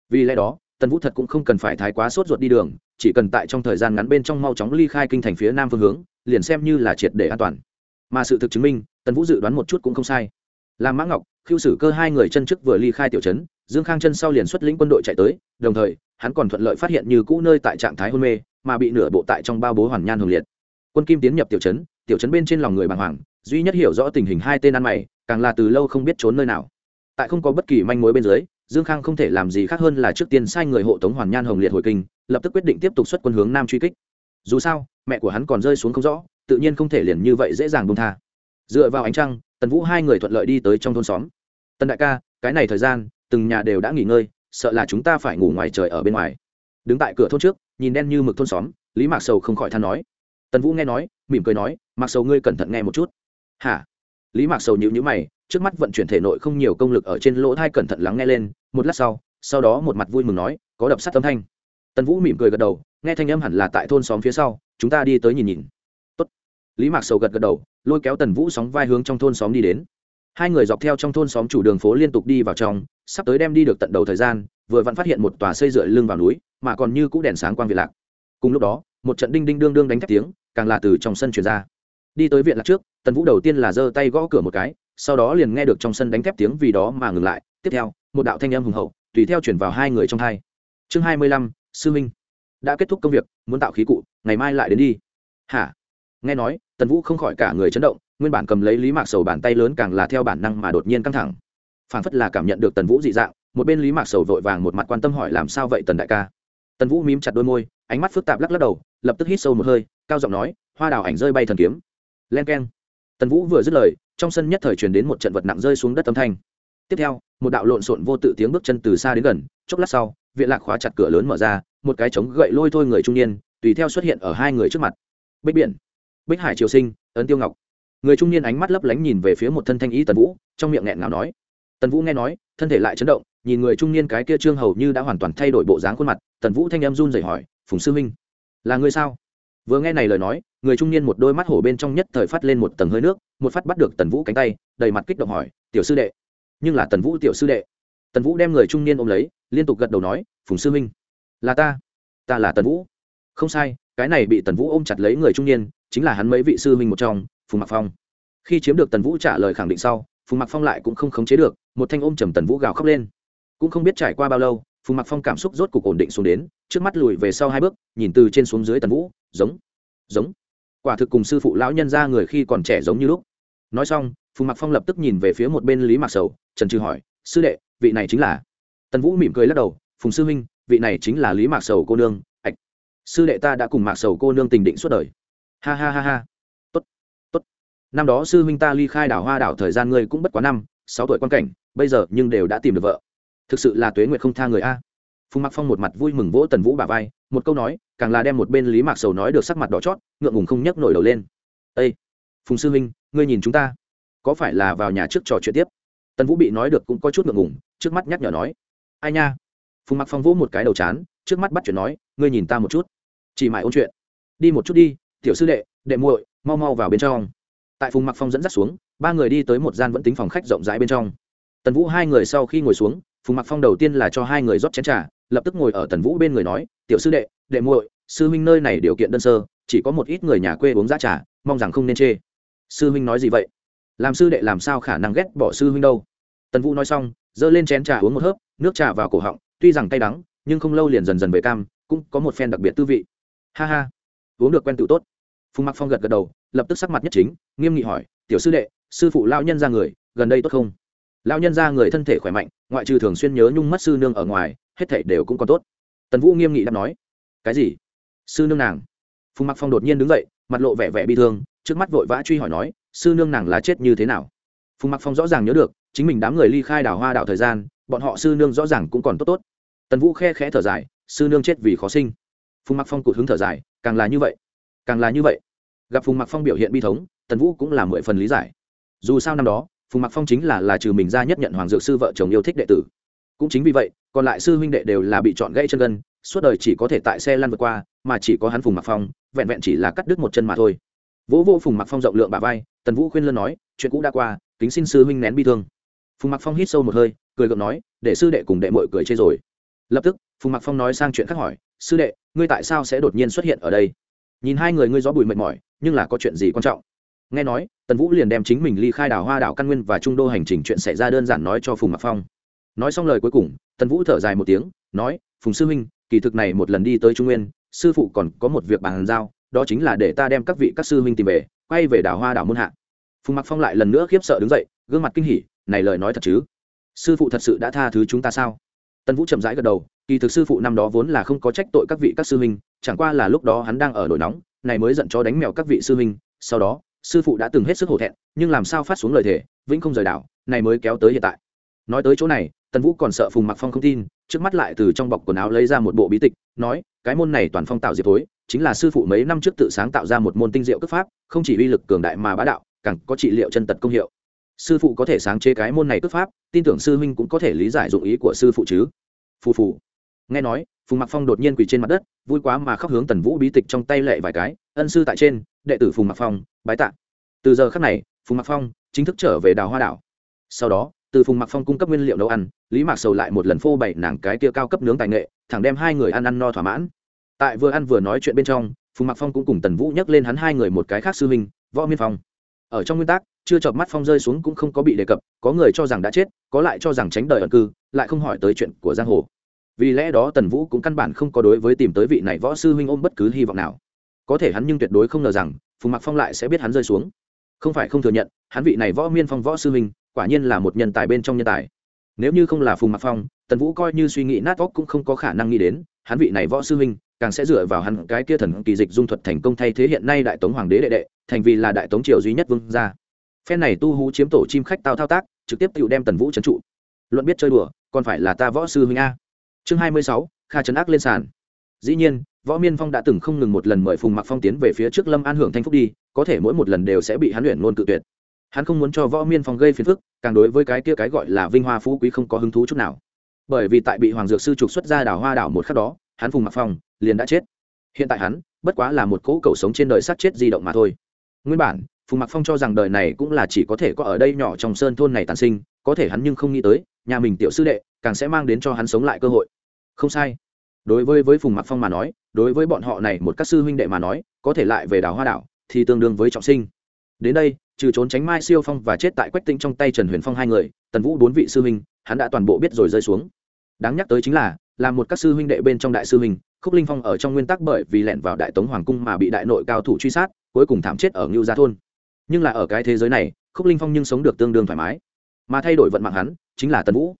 Vì lẽ đó, tần vũ thật cũng không cần phải thái quá sốt ruột đi đường, chỉ cần tại trong thời gian ngắn bên trong mau chóng ly khai kinh thành phía nam phương hướng, liền xem như là triệt để an toàn mà sự thực chứng minh, tần vũ dự đoán một chút cũng không sai. Làm mã ngọc, khiêu sử cơ hai người chân trước vừa ly khai tiểu trấn, dương khang chân sau liền xuất lĩnh quân đội chạy tới, đồng thời, hắn còn thuận lợi phát hiện như cũ nơi tại trạng thái hôn mê, mà bị nửa bộ tại trong bao bố hoàn nhan hồng liệt. Quân kim tiến nhập tiểu trấn tiểu trấn bên trên lòng người bàng hoàng, duy nhất hiểu rõ tình hình hai tên ăn mày, càng là từ lâu không biết trốn nơi nào. Tại không có bất kỳ manh mối bên dưới, dương khang không thể làm gì khác hơn là trước tiên sai người hộ tống hoàn nhan hồng liệt hồi kinh, lập tức quyết định tiếp tục xuất quân hướng nam truy kích. Dù sao, mẹ của hắn còn rơi xuống không rõ tự nhiên không thể liền như vậy dễ dàng bông tha. Dựa vào ánh trăng, tần vũ hai người thuận lợi đi tới trong thôn xóm. Tần đại ca, cái này thời gian, từng nhà đều đã nghỉ ngơi, sợ là chúng ta phải ngủ ngoài trời ở bên ngoài. Đứng tại cửa thôn trước, nhìn đen như mực thôn xóm, lý mạc sầu không khỏi than nói. Tần vũ nghe nói, mỉm cười nói mặc sầu ngươi cẩn thận nghe một chút. Hả? Lý mạc sầu nhịu nhữ mày, trước mắt vận chuyển thể nội không nhiều công lực ở trên lỗ thai cẩn thận lắng nghe lên, một lát sau sau đó một mặt vui mừng nói, có đập sắt âm thanh. Tần vũ mỉm cười gật đầu, nghe thanh âm hẳn là tại thôn xóm phía sau, chúng ta đi tới nhìn nhìn lý mạc sầu gật gật đầu, lôi kéo tần vũ sóng vai hướng trong thôn xóm đi đến. Hai người dọc theo trong thôn xóm chủ đường phố liên tục đi vào trong, sắp tới đem đi được tận đầu thời gian, vừa vặn phát hiện một tòa xây dựa lưng vào núi, mà còn như cũ đèn sáng quang việt lạc. Cùng lúc đó, một trận đinh đinh đương đương đánh thép tiếng, càng là từ trong sân truyền ra. Đi tới viện lạc trước, tần vũ đầu tiên là giơ tay gõ cửa một cái, sau đó liền nghe được trong sân đánh thép tiếng vì đó mà ngừng lại. Tiếp theo, một đạo thanh âm hùng hậu, tùy theo chuyển vào hai người trong hai. Chương hai mươi lăm, sư minh. Đã kết thúc công việc, muốn tạo khí cụ, ngày mai lại đến đi. Hả? Nghe nói, tần vũ không khỏi cả người chấn động, nguyên bản cầm lấy lý mạc sầu bàn tay lớn càng là theo bản năng mà đột nhiên căng thẳng. Phản phất là cảm nhận được tần vũ dị dạng, một bên lý mạc sầu vội vàng một mặt quan tâm hỏi làm sao vậy tần đại ca. Tần vũ mím chặt đôi môi, ánh mắt phức tạp lắc lắc đầu, lập tức hít sâu một hơi, cao giọng nói, hoa đào ảnh rơi bay thần kiếm. Len k e n tần vũ vừa dứt lời, trong sân nhất thời truyền đến một trận vật nặng rơi xuống đất âm thanh. Tiếp theo, một đạo lộn xộn vô tự tiếng bước chân từ xa đến gần, chốc lát sau, viện lạc khóa chặt cửa lớn mở ra, một cái trống gậy lôi thôi người trung niên, tùy theo xuất hiện ở hai người trước mặt. Bích biển bích hải triều sinh, ấn tiêu ngọc. Người trung niên ánh mắt lấp lánh nhìn về phía một thân thanh ý tần vũ, trong miệng nghẹn ngào nói. Tần vũ nghe nói, thân thể lại chấn động, nhìn người trung niên cái kia trương hầu như đã hoàn toàn thay đổi bộ dáng khuôn mặt, tần vũ thanh em run rẩy hỏi, phùng sư huynh, là người sao? Vừa nghe này lời nói, người trung niên một đôi mắt hổ bên trong nhất thời phát lên một tầng hơi nước, một phát bắt được tần vũ cánh tay, đầy mặt kích động hỏi, tiểu sư đệ, nhưng là tần vũ tiểu sư đệ? Tần vũ đem người trung niên ôm lấy, liên tục gật đầu nói, phùng sư huynh, là ta ta là tần vũ. Không sai, cái này bị tần vũ ôm chặt lấy người trung niên chính là hắn mấy vị sư huynh một trong, phùng mặc phong. Khi chiếm được tần vũ trả lời khẳng định sau, phùng mặc phong lại cũng không khống chế được, một thanh ôm trầm tần vũ gào khóc lên. Cũng không biết trải qua bao lâu, phùng mặc phong cảm xúc rốt cục ổn định xuống đến, trước mắt lùi về sau hai bước, nhìn từ trên xuống dưới tần vũ, giống giống. Quả thực cùng sư phụ lão nhân ra người khi còn trẻ giống như lúc. Nói xong, phùng mặc phong lập tức nhìn về phía một bên lý mạc sầu, trần trừ hỏi, sư đệ, vị này chính là? Tần vũ mỉm cười lắc đầu, phùng sư huynh, vị này chính là lý mạc sầu cô nương, ạch. Sư đệ ta đã cùng mạc sầu cô nương tình định suốt đời ha ha ha ha. Tốt tốt. Năm đó sư huynh ta ly khai đảo hoa đảo thời gian ngươi cũng bất quá năm, sáu tuổi quan cảnh, bây giờ nhưng đều đã tìm được vợ. Thực sự là tuế nguyệt không tha người a. Phùng mặc phong một mặt vui mừng vỗ tần vũ bà vai, một câu nói, càng là đem một bên lý mạc sầu nói được sắc mặt đỏ chót, ngượng ngùng không nhấc nổi đầu lên. Ây phùng sư huynh, ngươi nhìn chúng ta. Có phải là vào nhà trước trò chuyện tiếp? Tần vũ bị nói được cũng có chút ngượng ngùng, trước mắt nhắc nhở nói, ai nha? Phùng mặc phong vỗ một cái đầu chán, trước mắt bắt chuyện nói, ngươi nhìn ta một chút. Chỉ mãi ôn chuyện. Đi một chút đi tiểu sư đệ đệ muội, mau mau vào bên trong. Tại phùng mặc phong dẫn dắt xuống, ba người đi tới một gian vẫn tính phòng khách rộng rãi bên trong. Tần vũ hai người sau khi ngồi xuống, phùng mặc phong đầu tiên là cho hai người rót chén t r à lập tức ngồi ở tần vũ bên người nói, tiểu sư đệ đệ muội, sư huynh nơi này điều kiện đơn sơ, chỉ có một ít người nhà quê uống giá trà, mong rằng không nên chê. Sư huynh nói gì vậy? Làm sư đệ làm sao khả năng ghét bỏ sư huynh đâu? Tần vũ nói xong, giơ lên chén trà uống một hớp, nước trà vào cổ họng, tuy rằng cay đắng, nhưng không lâu liền dần dần về cam, cũng có một phen đặc biệt tư vị. Ha ha uống được quen tự tốt. Phùng mặc phong gật gật đầu, lập tức sắc mặt nhất chính, nghiêm nghị hỏi, tiểu sư đệ, sư phụ lao nhân ra người, gần đây tốt không? Lao nhân ra người thân thể khỏe mạnh, ngoại trừ thường xuyên nhớ nhung mất sư nương ở ngoài, hết thể đều cũng còn tốt. Tần vũ nghiêm nghị đáp nói, cái gì? Sư nương nàng? Phùng mặc phong đột nhiên đứng dậy, mặt lộ vẻ vẻ bi thương, trước mắt vội vã truy hỏi nói, sư nương nàng là chết như thế nào? Phùng mặc phong rõ ràng nhớ được, chính mình đám người ly khai đảo hoa đảo thời gian, bọn họ sư nương rõ ràng cũng còn tốt tốt. Tần vũ khe khẽ thở dài, sư nương chết vì khó sinh phùng mặc phong cụt hứng thở dài, càng là như vậy, càng là như vậy. Gặp phùng mặc phong biểu hiện bi thống, tần vũ cũng là mười phần lý giải. Dù sao năm đó, phùng mặc phong chính là là trừ mình ra nhất nhận hoàng dược sư vợ chồng yêu thích đệ tử. Cũng chính vì vậy, còn lại sư huynh đệ đều là bị chọn gãy chân gân, suốt đời chỉ có thể tại xe lăn vượt qua, mà chỉ có hắn phùng mặc phong, vẹn vẹn chỉ là cắt đứt một chân mà thôi. Vỗ vô phùng mặc phong rộng lượng bà vai, tần vũ khuyên lân nói, chuyện cũ đã qua, kính xin sư huynh nén bi thương. Phùng mặc phong hít sâu một hơi, cười gượng nói, để sư đệ cùng đệ mội cười chê rồi. Lập tức phùng mặc phong nói sang chuyện khác hỏi, sư đệ, ngươi tại sao sẽ đột nhiên xuất hiện ở đây? Nhìn hai người ngươi gió bùi mệt mỏi, nhưng là có chuyện gì quan trọng? Nghe nói, tần vũ liền đem chính mình ly khai đảo hoa đảo căn nguyên và trung đô hành trình chuyện xảy ra đơn giản nói cho phùng mặc phong. Nói xong lời cuối cùng, tần vũ thở dài một tiếng, nói, phùng sư huynh, kỳ thực này một lần đi tới trung nguyên, sư phụ còn có một việc bàn giao, đó chính là để ta đem các vị các sư huynh tìm về, quay về đảo hoa đảo môn hạ. Phùng mặc phong lại lần nữa khiếp sợ đứng dậy, gương mặt kinh hỉ, này lời nói thật chứ? Sư phụ thật sự đã tha thứ chúng ta sao? Tần vũ chậm rãi gật đầu kỳ thực sư phụ năm đó vốn là không có trách tội các vị các sư huynh, chẳng qua là lúc đó hắn đang ở nổi nóng, này mới giận cho đánh mèo các vị sư huynh. Sau đó, sư phụ đã từng hết sức hổ thẹn, nhưng làm sao phát xuống lời thề, vĩnh không rời đảo, này mới kéo tới hiện tại. Nói tới chỗ này, tần vũ còn sợ phùng mặc phong không tin, trước mắt lại từ trong bọc quần áo lấy ra một bộ bí tịch, nói, cái môn này toàn phong tạo diệp tối chính là sư phụ mấy năm trước tự sáng tạo ra một môn tinh diệu cấp pháp, không chỉ uy lực cường đại mà bá đạo, càng có trị liệu chân tật công hiệu. Sư phụ có thể sáng chế cái môn này cấp pháp, tin tưởng sư huynh cũng có thể lý giải dụng ý của sư phụ chứ. Phù phù nghe nói, phùng mặc phong đột nhiên quỳ trên mặt đất, vui quá mà khóc hướng tần vũ bí tịch trong tay lệ vài cái. Ân sư tại trên, đệ tử phùng mặc phong, bái tạ. Từ giờ khắc này, phùng mặc phong chính thức trở về đào hoa đảo. Sau đó, từ phùng mặc phong cung cấp nguyên liệu nấu ăn, lý mạc sầu lại một lần phô bày nàng cái kia cao cấp nướng tài nghệ, thẳng đem hai người ăn ăn no thỏa mãn. Tại vừa ăn vừa nói chuyện bên trong, phùng mặc phong cũng cùng tần vũ nhắc lên hắn hai người một cái khác sư huynh, võ miên phong. Ở trong nguyên tắc, chưa chợp mắt phong rơi xuống cũng không có bị đề cập, có người cho rằng đã chết, có lại cho rằng tránh đời ẩn cư, lại không hỏi tới chuyện của giang hồ vì lẽ đó tần vũ cũng căn bản không có đối với tìm tới vị này võ sư huynh ôm bất cứ hy vọng nào. Có thể hắn nhưng tuyệt đối không ngờ rằng, phùng mặc phong lại sẽ biết hắn rơi xuống. Không phải không thừa nhận, hắn vị này võ miên phong võ sư huynh, quả nhiên là một nhân tài bên trong nhân tài. Nếu như không là phùng mặc phong, tần vũ coi như suy nghĩ nát óc cũng không có khả năng nghĩ đến, hắn vị này võ sư huynh, càng sẽ dựa vào hắn cái kia thần kỳ dịch dung thuật thành công thay thế hiện nay đại tống hoàng đế đệ đệ, thành vì là đại tống triều duy nhất vương gia. Phen này tu hú chiếm tổ chim khách tao thao tác, trực tiếp tự đem tần vũ trấn trụ. Luận biết chơi đùa, còn phải là ta võ sư huynh a chương hai mươi sáu, kha trấn ác lên sàn. Dĩ nhiên, võ miên phong đã từng không ngừng một lần mời phùng mặc phong tiến về phía trước lâm an hưởng thanh phúc đi, có thể mỗi một lần đều sẽ bị hắn luyện luôn cự tuyệt. Hắn không muốn cho võ miên phong gây phiền phức, càng đối với cái kia cái gọi là vinh hoa phú quý không có hứng thú chút nào. Bởi vì tại bị hoàng dược sư trục xuất ra đảo hoa đảo một khắc đó, hắn phùng mặc phong liền đã chết. Hiện tại hắn, bất quá là một cỗ cầu sống trên đời sát chết di động mà thôi. Nguyên bản, phùng mặc phong cho rằng đời này cũng là chỉ có thể có ở đây nhỏ trong sơn thôn này tàn sinh, có thể hắn nhưng không nghĩ tới, nhà mình tiểu sư đệ càng sẽ mang đến cho hắn sống lại cơ hội không sai. Đối với với phùng mặc phong mà nói, đối với bọn họ này một các sư huynh đệ mà nói, có thể lại về đảo hoa đảo thì tương đương với trọng sinh. Đến đây, trừ trốn tránh mai siêu phong và chết tại quách tinh trong tay trần huyền phong hai người, tần vũ bốn vị sư huynh, hắn đã toàn bộ biết rồi rơi xuống. Đáng nhắc tới chính là là một các sư huynh đệ bên trong đại sư huynh, khúc linh phong ở trong nguyên tắc bởi vì lẻn vào đại tống hoàng cung mà bị đại nội cao thủ truy sát, cuối cùng thảm chết ở ngưu gia thôn. Nhưng là ở cái thế giới này, khúc linh phong nhưng sống được tương đương thoải mái. Mà thay đổi vận mạng hắn, chính là tần vũ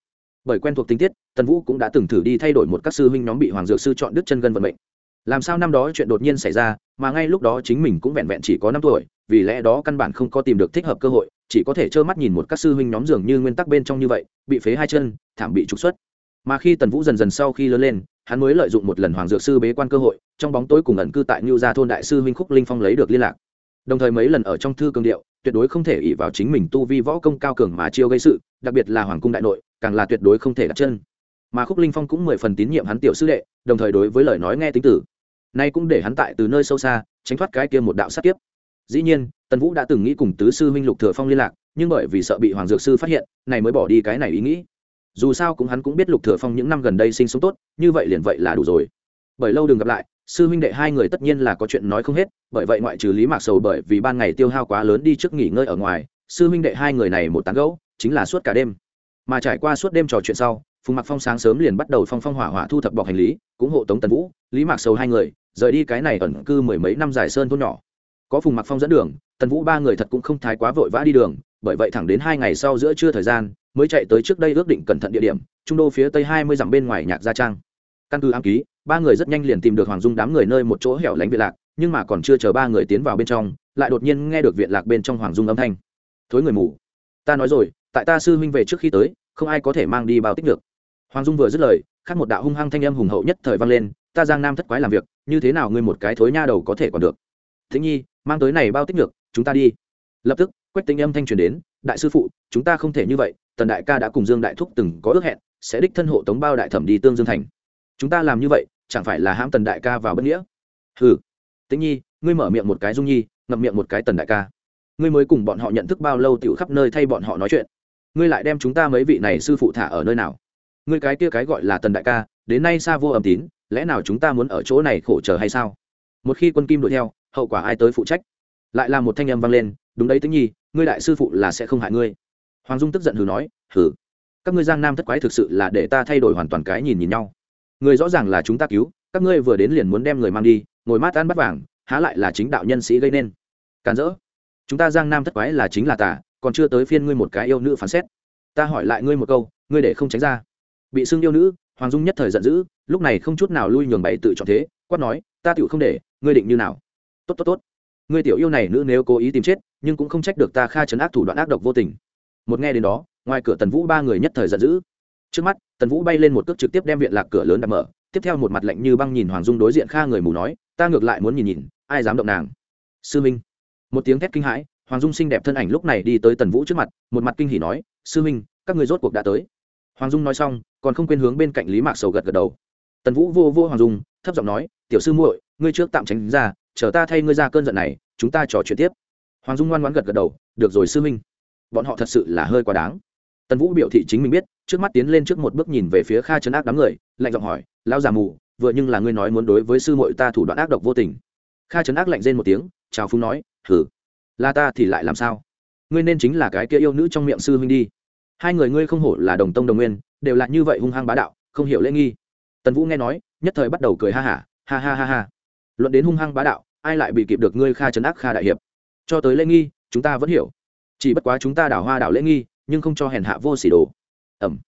bởi quen thuộc tình tiết, tần vũ cũng đã từng thử đi thay đổi một các sư huynh nhóm bị hoàng dược sư chọn đứt chân gân vận mệnh. Làm sao năm đó chuyện đột nhiên xảy ra, mà ngay lúc đó chính mình cũng vẹn vẹn chỉ có năm tuổi, vì lẽ đó căn bản không có tìm được thích hợp cơ hội, chỉ có thể trơ mắt nhìn một các sư huynh nhóm dường như nguyên tắc bên trong như vậy, bị phế hai chân, thảm bị trục xuất. Mà khi tần vũ dần dần sau khi lớn lên, hắn mới lợi dụng một lần hoàng dược sư bế quan cơ hội, trong bóng tối cùng ẩn cư tại ngưu gia thôn đại sư huynh khúc linh phong lấy được liên lạc đồng thời mấy lần ở trong thư cường điệu, tuyệt đối không thể ỉ vào chính mình tu vi võ công cao cường mà chiêu gây sự, đặc biệt là hoàng cung đại nội, càng là tuyệt đối không thể đặt chân. Mà khúc linh phong cũng mười phần tín nhiệm hắn tiểu sư đệ, đồng thời đối với lời nói nghe tính tử. Nay cũng để hắn tại từ nơi sâu xa, tránh thoát cái kia một đạo sát kiếp. Dĩ nhiên, tần vũ đã từng nghĩ cùng tứ sư huynh lục thừa phong liên lạc, nhưng bởi vì sợ bị hoàng dược sư phát hiện, này mới bỏ đi cái này ý nghĩ. Dù sao cũng hắn cũng biết lục thừa phong những năm gần đây sinh sống tốt, như vậy liền vậy là đủ rồi. Bởi lâu đừng gặp lại sư huynh đệ hai người tất nhiên là có chuyện nói không hết, bởi vậy ngoại trừ lý mạc sầu bởi vì ban ngày tiêu hao quá lớn đi trước nghỉ ngơi ở ngoài, sư huynh đệ hai người này một tán gẫu, chính là suốt cả đêm. Mà trải qua suốt đêm trò chuyện sau, phùng mặc phong sáng sớm liền bắt đầu phong phong hỏa hỏa thu thập bọc hành lý, cũng hộ tống tần vũ, lý mạc sầu hai người, rời đi cái này ẩn cư mười mấy năm dài sơn thôn nhỏ. Có phùng mặc phong dẫn đường, tần vũ ba người thật cũng không thái quá vội vã đi đường, bởi vậy thẳng đến hai ngày sau giữa trưa thời gian, mới chạy tới trước đây ước định cẩn thận địa điểm, trung đô phía tây hai mươi dặm bên ngoài nhạc gia trang. Căn cứ ám ký ba người rất nhanh liền tìm được hoàng dung đám người nơi một chỗ hẻo lánh viện lạc, nhưng mà còn chưa chờ ba người tiến vào bên trong, lại đột nhiên nghe được viện lạc bên trong hoàng dung âm thanh. Thối người mù, ta nói rồi, tại ta sư huynh về trước khi tới, không ai có thể mang đi bao tích được. Hoàng dung vừa dứt lời, khác một đạo hung hăng thanh âm hùng hậu nhất thời vang lên, ta giang nam thất quái làm việc, như thế nào ngươi một cái thối nha đầu có thể còn được? Thế nhi, mang tới này bao tích được, chúng ta đi. Lập tức, quách tinh âm thanh truyền đến, đại sư phụ, chúng ta không thể như vậy, tần đại ca đã cùng dương đại thúc từng có ước hẹn, sẽ đích thân hộ tống bao đại thẩm đi tương dương thành. Chúng ta làm như vậy chẳng phải là hãm tần đại ca vào bất nghĩa? Hừ. Tĩnh nhi, ngươi mở miệng một cái dung nhi, ngậm miệng một cái tần đại ca. Ngươi mới cùng bọn họ nhận thức bao lâu tiểu khắp nơi thay bọn họ nói chuyện. Ngươi lại đem chúng ta mấy vị này sư phụ thả ở nơi nào? Ngươi cái kia cái gọi là tần đại ca, đến nay xa vô âm tín, lẽ nào chúng ta muốn ở chỗ này khổ chờ hay sao? Một khi quân kim đuổi theo, hậu quả ai tới phụ trách? Lại là một thanh âm vang lên, đúng đấy tĩnh nhi, ngươi đại sư phụ là sẽ không hại ngươi. Hoàng dung tức giận hừ nói, hừ. Các ngươi giang nam thất quái thực sự là để ta thay đổi hoàn toàn cái nhìn nhìn nhau người rõ ràng là chúng ta cứu, các ngươi vừa đến liền muốn đem người mang đi, ngồi mát ăn bắt vàng, há lại là chính đạo nhân sĩ gây nên. Càn rỡ. Chúng ta giang nam thất quái là chính là tà, còn chưa tới phiên ngươi một cái yêu nữ phán xét. Ta hỏi lại ngươi một câu, ngươi để không tránh ra. Bị xưng yêu nữ, hoàng dung nhất thời giận dữ, lúc này không chút nào lui nhường bày tự chọn thế, quát nói, ta tựu không để, ngươi định như nào? Tốt tốt tốt. Ngươi tiểu yêu này nữ nếu cố ý tìm chết, nhưng cũng không trách được ta kha chấn ác thủ đoạn ác độc vô tình. Một nghe đến đó, ngoài cửa tần vũ ba người nhất thời giận dữ. Trước mắt tần vũ bay lên một cước trực tiếp đem viện lạc cửa lớn đập mở tiếp theo một mặt lạnh như băng nhìn hoàng dung đối diện kha người mù nói ta ngược lại muốn nhìn nhìn ai dám động nàng sư minh một tiếng thét kinh hãi hoàng dung xinh đẹp thân ảnh lúc này đi tới tần vũ trước mặt một mặt kinh hỉ nói sư minh các người rốt cuộc đã tới hoàng dung nói xong còn không quên hướng bên cạnh lý mạc sầu gật gật đầu tần vũ vô vô hoàng dung thấp giọng nói tiểu sư muội ngươi trước tạm tránh ra chờ ta thay ngươi ra cơn giận này chúng ta trò chuyện tiếp hoàng dung ngoan ngoãn gật gật đầu được rồi sư minh bọn họ thật sự là hơi quá đáng tần vũ biểu thị chính mình biết trước mắt tiến lên trước một bước nhìn về phía kha trấn ác đám người lạnh giọng hỏi lão già mù vừa nhưng là ngươi nói muốn đối với sư muội ta thủ đoạn ác độc vô tình. Kha trấn ác lạnh rên một tiếng chào phúng nói thử là ta thì lại làm sao? Ngươi nên chính là cái kia yêu nữ trong miệng sư huynh đi. Hai người ngươi không hổ là đồng tông đồng nguyên đều là như vậy hung hăng bá đạo không hiểu lễ nghi. Tần vũ nghe nói nhất thời bắt đầu cười ha hả ha, ha ha ha. Ha luận đến hung hăng bá đạo ai lại bị kịp được ngươi kha trấn ác kha đại hiệp? Cho tới lễ nghi chúng ta vẫn hiểu. Chỉ bất quá chúng ta đảo hoa đảo lễ nghi nhưng không cho hèn hạ vô xỉ đồ. Ẩm.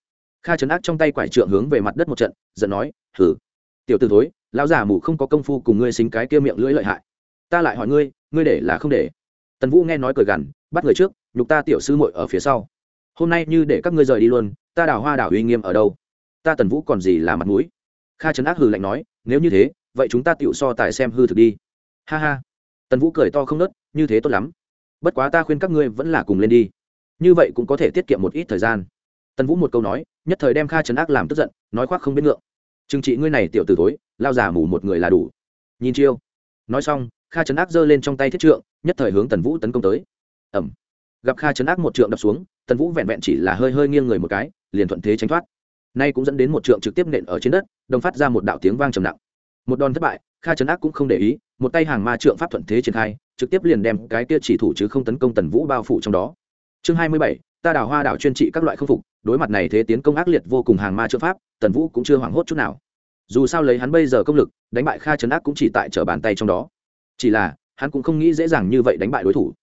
Kha trấn ác trong tay quải trượng hướng về mặt đất một trận, giận nói hử tiểu t ử thối, lão già mù không có công phu cùng ngươi xính cái kia miệng lưỡi lợi hại. Ta lại hỏi ngươi ngươi để là không để. Tần vũ nghe nói cười gằn, bắt người trước, nhục ta tiểu sư muội ở phía sau. Hôm nay như để các ngươi rời đi luôn, ta đào hoa đảo uy nghiêm ở đâu? Ta tần vũ còn gì là mặt mũi? Kha trấn ác hừ lạnh nói, nếu như thế, vậy chúng ta tựu so tài xem hư thực đi. Ha ha. Tần vũ cười to không nớt, như thế tốt lắm. Bất quá ta khuyên các ngươi vẫn là cùng lên đi như vậy cũng có thể tiết kiệm một ít thời gian. Tần vũ một câu nói, nhất thời đem kha trấn ác làm tức giận, nói khoác không biết ngượng. Trừng trị ngươi này tiểu t ử tối lao giả mù một người là đủ. Nhìn chiêu. Nói xong, kha trấn ác giơ lên trong tay thiết trượng, nhất thời hướng tần vũ tấn công tới. Ẩm gặp kha trấn ác một trượng đập xuống, tần vũ vẹn vẹn chỉ là hơi hơi nghiêng người một cái, liền thuận thế tránh thoát. Nay cũng dẫn đến một trượng trực tiếp nện ở trên đất, đồng phát ra một đạo tiếng vang trầm nặng. Một đòn thất bại, kha trấn ác cũng không để ý, một tay hàng ma trượng pháp thuận thế triển khai, trực tiếp liền đem cái kia chỉ thủ chứ không tấn công tần vũ bao phủ trong đó chương hai mươi bảy, ta đào hoa đảo chuyên trị các loại không phục, đối mặt này thế tiến công ác liệt vô cùng hàng ma chữ pháp, tần vũ cũng chưa hoảng hốt chút nào. Dù sao lấy hắn bây giờ công lực, đánh bại kha trấn ác cũng chỉ tại trở bàn tay trong đó. Chỉ là, hắn cũng không nghĩ dễ dàng như vậy đánh bại đối thủ.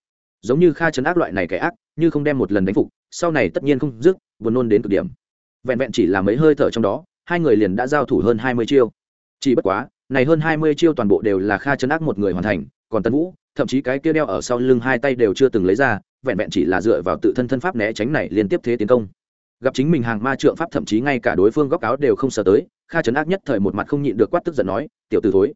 Giống như kha trấn ác loại này kẻ ác, như không đem một lần đánh phục, sau này tất nhiên không dứt, buồn nôn đến cực điểm. Vẹn vẹn chỉ là mấy hơi thở trong đó, hai người liền đã giao thủ hơn hai mươi chiêu. Chỉ bất quá, này hơn hai mươi chiêu toàn bộ đều là kha trấn ác một người hoàn thành, còn tân vũ, thậm chí cái kia đeo ở sau lưng hai tay đều chưa từng lấy ra vẹn vẹn chỉ là dựa vào tự thân thân pháp né tránh này liên tiếp thế tiến công. Gặp chính mình hàng ma trượng pháp thậm chí ngay cả đối phương góc áo đều không sợ tới, kha trấn ác nhất thời một mặt không nhịn được quát tức giận nói, tiểu t thối,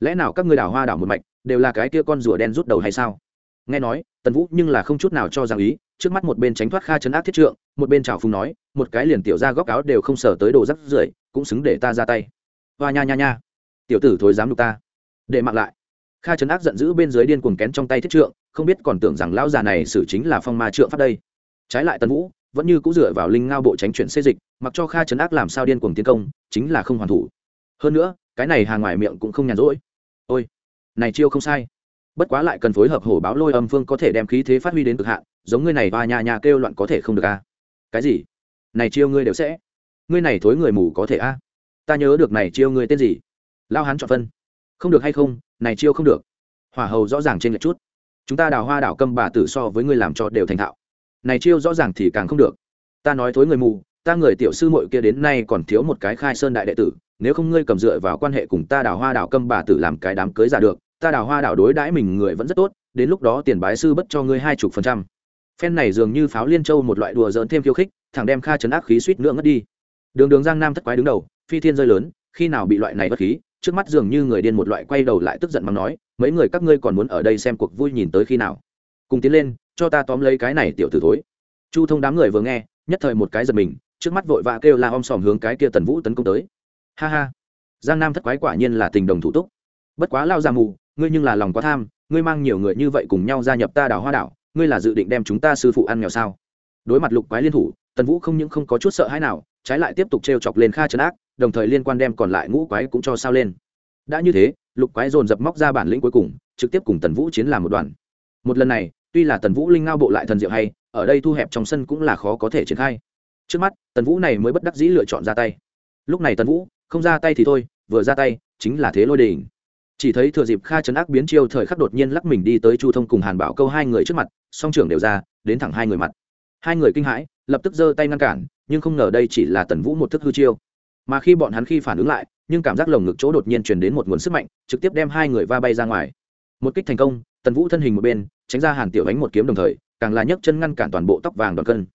lẽ nào các ngươi đào hoa đảo một mạch, đều là cái kia con rùa đen rút đầu hay sao? Nghe nói, tần vũ nhưng là không chút nào cho rằng ý, trước mắt một bên tránh thoát kha chấn ác thiết trượng, một bên trào phùng nói, một cái liền tiểu ra góc áo đều không sở tới đồ rắc rưởi, cũng xứng để ta ra tay. Hoa nha nha nha, tiểu tử thối dám đục ta. Để mặc lại kha Trấn Ác giận dữ bên dưới điên cuồng kén trong tay thiết trượng, không biết còn tưởng rằng lão già này xử chính là phong ma trượng pháp đây. Trái lại tần vũ, vẫn như cũng dựa vào linh ngao bộ tránh chuyển xê dịch, mặc cho kha Trấn Ác làm sao điên cuồng tiến công, chính là không hoàn thủ. Hơn nữa, cái này hàng ngoài miệng cũng không nhàn rỗi. Ôi, này chiêu không sai. Bất quá lại cần phối hợp hổ báo lôi âm phương có thể đem khí thế phát huy đến cực hạn, giống ngươi này và nhà nhà kêu loạn có thể không được a à? cái gì? Này chiêu ngươi đều sẽ. Ngươi này thối người mù có thể a à? ta nhớ được này chiêu ngươi tên gì? Lao Hán chọn phân. Không được hay không? Này chiêu không được. Hỏa hầu rõ ràng trên lệch chút. Chúng ta đào hoa đảo câm bà tử so với ngươi làm cho đều thành thạo. Này chiêu rõ ràng thì càng không được. Ta nói thối người mù, ta người tiểu sư muội kia đến nay còn thiếu một cái khai sơn đại đệ tử, nếu không ngươi cầm dựa vào quan hệ cùng ta đào hoa đảo câm bà tử làm cái đám cưới giả được, ta đào hoa đảo đối đãi mình người vẫn rất tốt, đến lúc đó tiền bái sư bất cho ngươi hai chục phần trăm. Phen này dường như pháo liên châu một loại đùa dỡn thêm khiêu khích thằng đem kha chấn ác khí suýt nữa ngất đi. Đường đường giang nam thất quái đứng đầu, phi thiên rơi lớn, khi nào bị loại này bất khí trước mắt dường như người điên một loại quay đầu lại tức giận mắng nói, mấy người các ngươi còn muốn ở đây xem cuộc vui nhìn tới khi nào? Cùng tiến lên, cho ta tóm lấy cái này tiểu tử thối. Chu thông đám người vừa nghe, nhất thời một cái giật mình, trước mắt vội vã kêu la om sòm hướng cái kia tần vũ tấn công tới. Ha ha. Giang nam thất quái quả nhiên là tình đồng thủ túc. Bất quá lao ra mù, ngươi nhưng là lòng quá tham, ngươi mang nhiều người như vậy cùng nhau gia nhập ta đảo hoa đảo, ngươi là dự định đem chúng ta sư phụ ăn nghèo sao? Đối mặt lục quái liên thủ, tần vũ không những không có chút sợ hãi nào, trái lại tiếp tục t r e o chọc lên kha trấn ác đồng thời liên quan đem còn lại ngũ quái cũng cho sao lên. Đã như thế, lục quái dồn dập móc ra bản lĩnh cuối cùng, trực tiếp cùng tần vũ chiến làm một đoàn. Một lần này, tuy là tần vũ linh ngao bộ lại thần diệu hay, ở đây thu hẹp trong sân cũng là khó có thể triển khai. Trước mắt, tần vũ này mới bất đắc dĩ lựa chọn ra tay. Lúc này tần vũ, không ra tay thì thôi, vừa ra tay, chính là thế lôi đình. Chỉ thấy thừa dịp kha chấn ác biến chiêu thời khắc đột nhiên lắc mình đi tới chu thông cùng hàn bảo câu hai người trước mặt, song trưởng đều ra, đến thẳng hai người mặt. Hai người kinh hãi, lập tức giơ tay ngăn cản, nhưng không ngờ đây chỉ là tần vũ một thức hư chiêu mà khi bọn hắn khi phản ứng lại, nhưng cảm giác lồng ngực chỗ đột nhiên truyền đến một nguồn sức mạnh, trực tiếp đem hai người va bay ra ngoài. Một kích thành công, tần vũ thân hình một bên, tránh ra hàn tiểu ánh một kiếm đồng thời, càng là nhấc chân ngăn cản toàn bộ tóc vàng đoàn cân.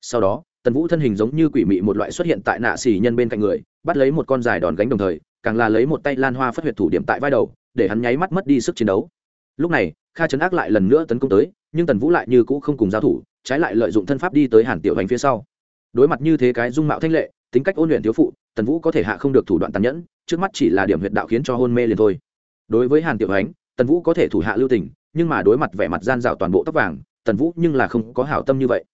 Sau đó, tần vũ thân hình giống như quỷ mị một loại xuất hiện tại nạ xỉ nhân bên cạnh người, bắt lấy một con dài đòn gánh đồng thời, càng là lấy một tay lan hoa phát huyệt thủ điểm tại vai đầu, để hắn nháy mắt mất đi sức chiến đấu. Lúc này, kha trấn ác lại lần nữa tấn công tới, nhưng tần vũ lại như cũ không cùng giao thủ, trái lại lợi dụng thân pháp đi tới hàn tiểu hành phía sau. Đối mặt như thế cái dung mạo thanh lệ tính cách ôn luyện thiếu phụ, tần vũ có thể hạ không được thủ đoạn tàn nhẫn, trước mắt chỉ là điểm huyện đạo khiến cho hôn mê liền thôi. Đối với hàn tiểu ánh, tần vũ có thể thủ hạ lưu tình, nhưng mà đối mặt vẻ mặt gian rào toàn bộ tóc vàng, tần vũ nhưng là không có hảo tâm như vậy.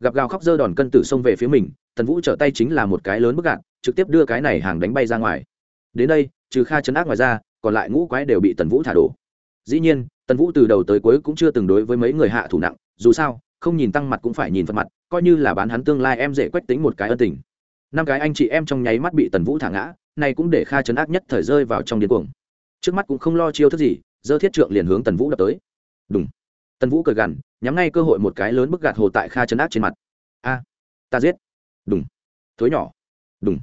Gặp gào khóc dơ đòn cân tử xông về phía mình, tần vũ trở tay chính là một cái lớn bức gạt, trực tiếp đưa cái này hàng đánh bay ra ngoài. Đến đây, trừ kha chấn ác ngoài ra, còn lại ngũ quái đều bị tần vũ thả đổ. Dĩ nhiên, tần vũ từ đầu tới cuối cũng chưa từng đối với mấy người hạ thủ nặng, dù sao, không nhìn tăng mặt cũng phải nhìn phật mặt, coi như là bán hắn tương lai em dễ quách tính một cái ân tình năm cái anh chị em trong nháy mắt bị tần vũ thả ngã, này cũng để kha chấn ác nhất thời rơi vào trong điên cuồng. Trước mắt cũng không lo chiêu thức gì dơ thiết trượng liền hướng tần vũ đập tới. Đúng tần vũ cười gằn, nhắm ngay cơ hội một cái lớn bức gạt hồ tại kha chấn ác trên mặt. A, ta giết. Đúng thối nhỏ. Đúng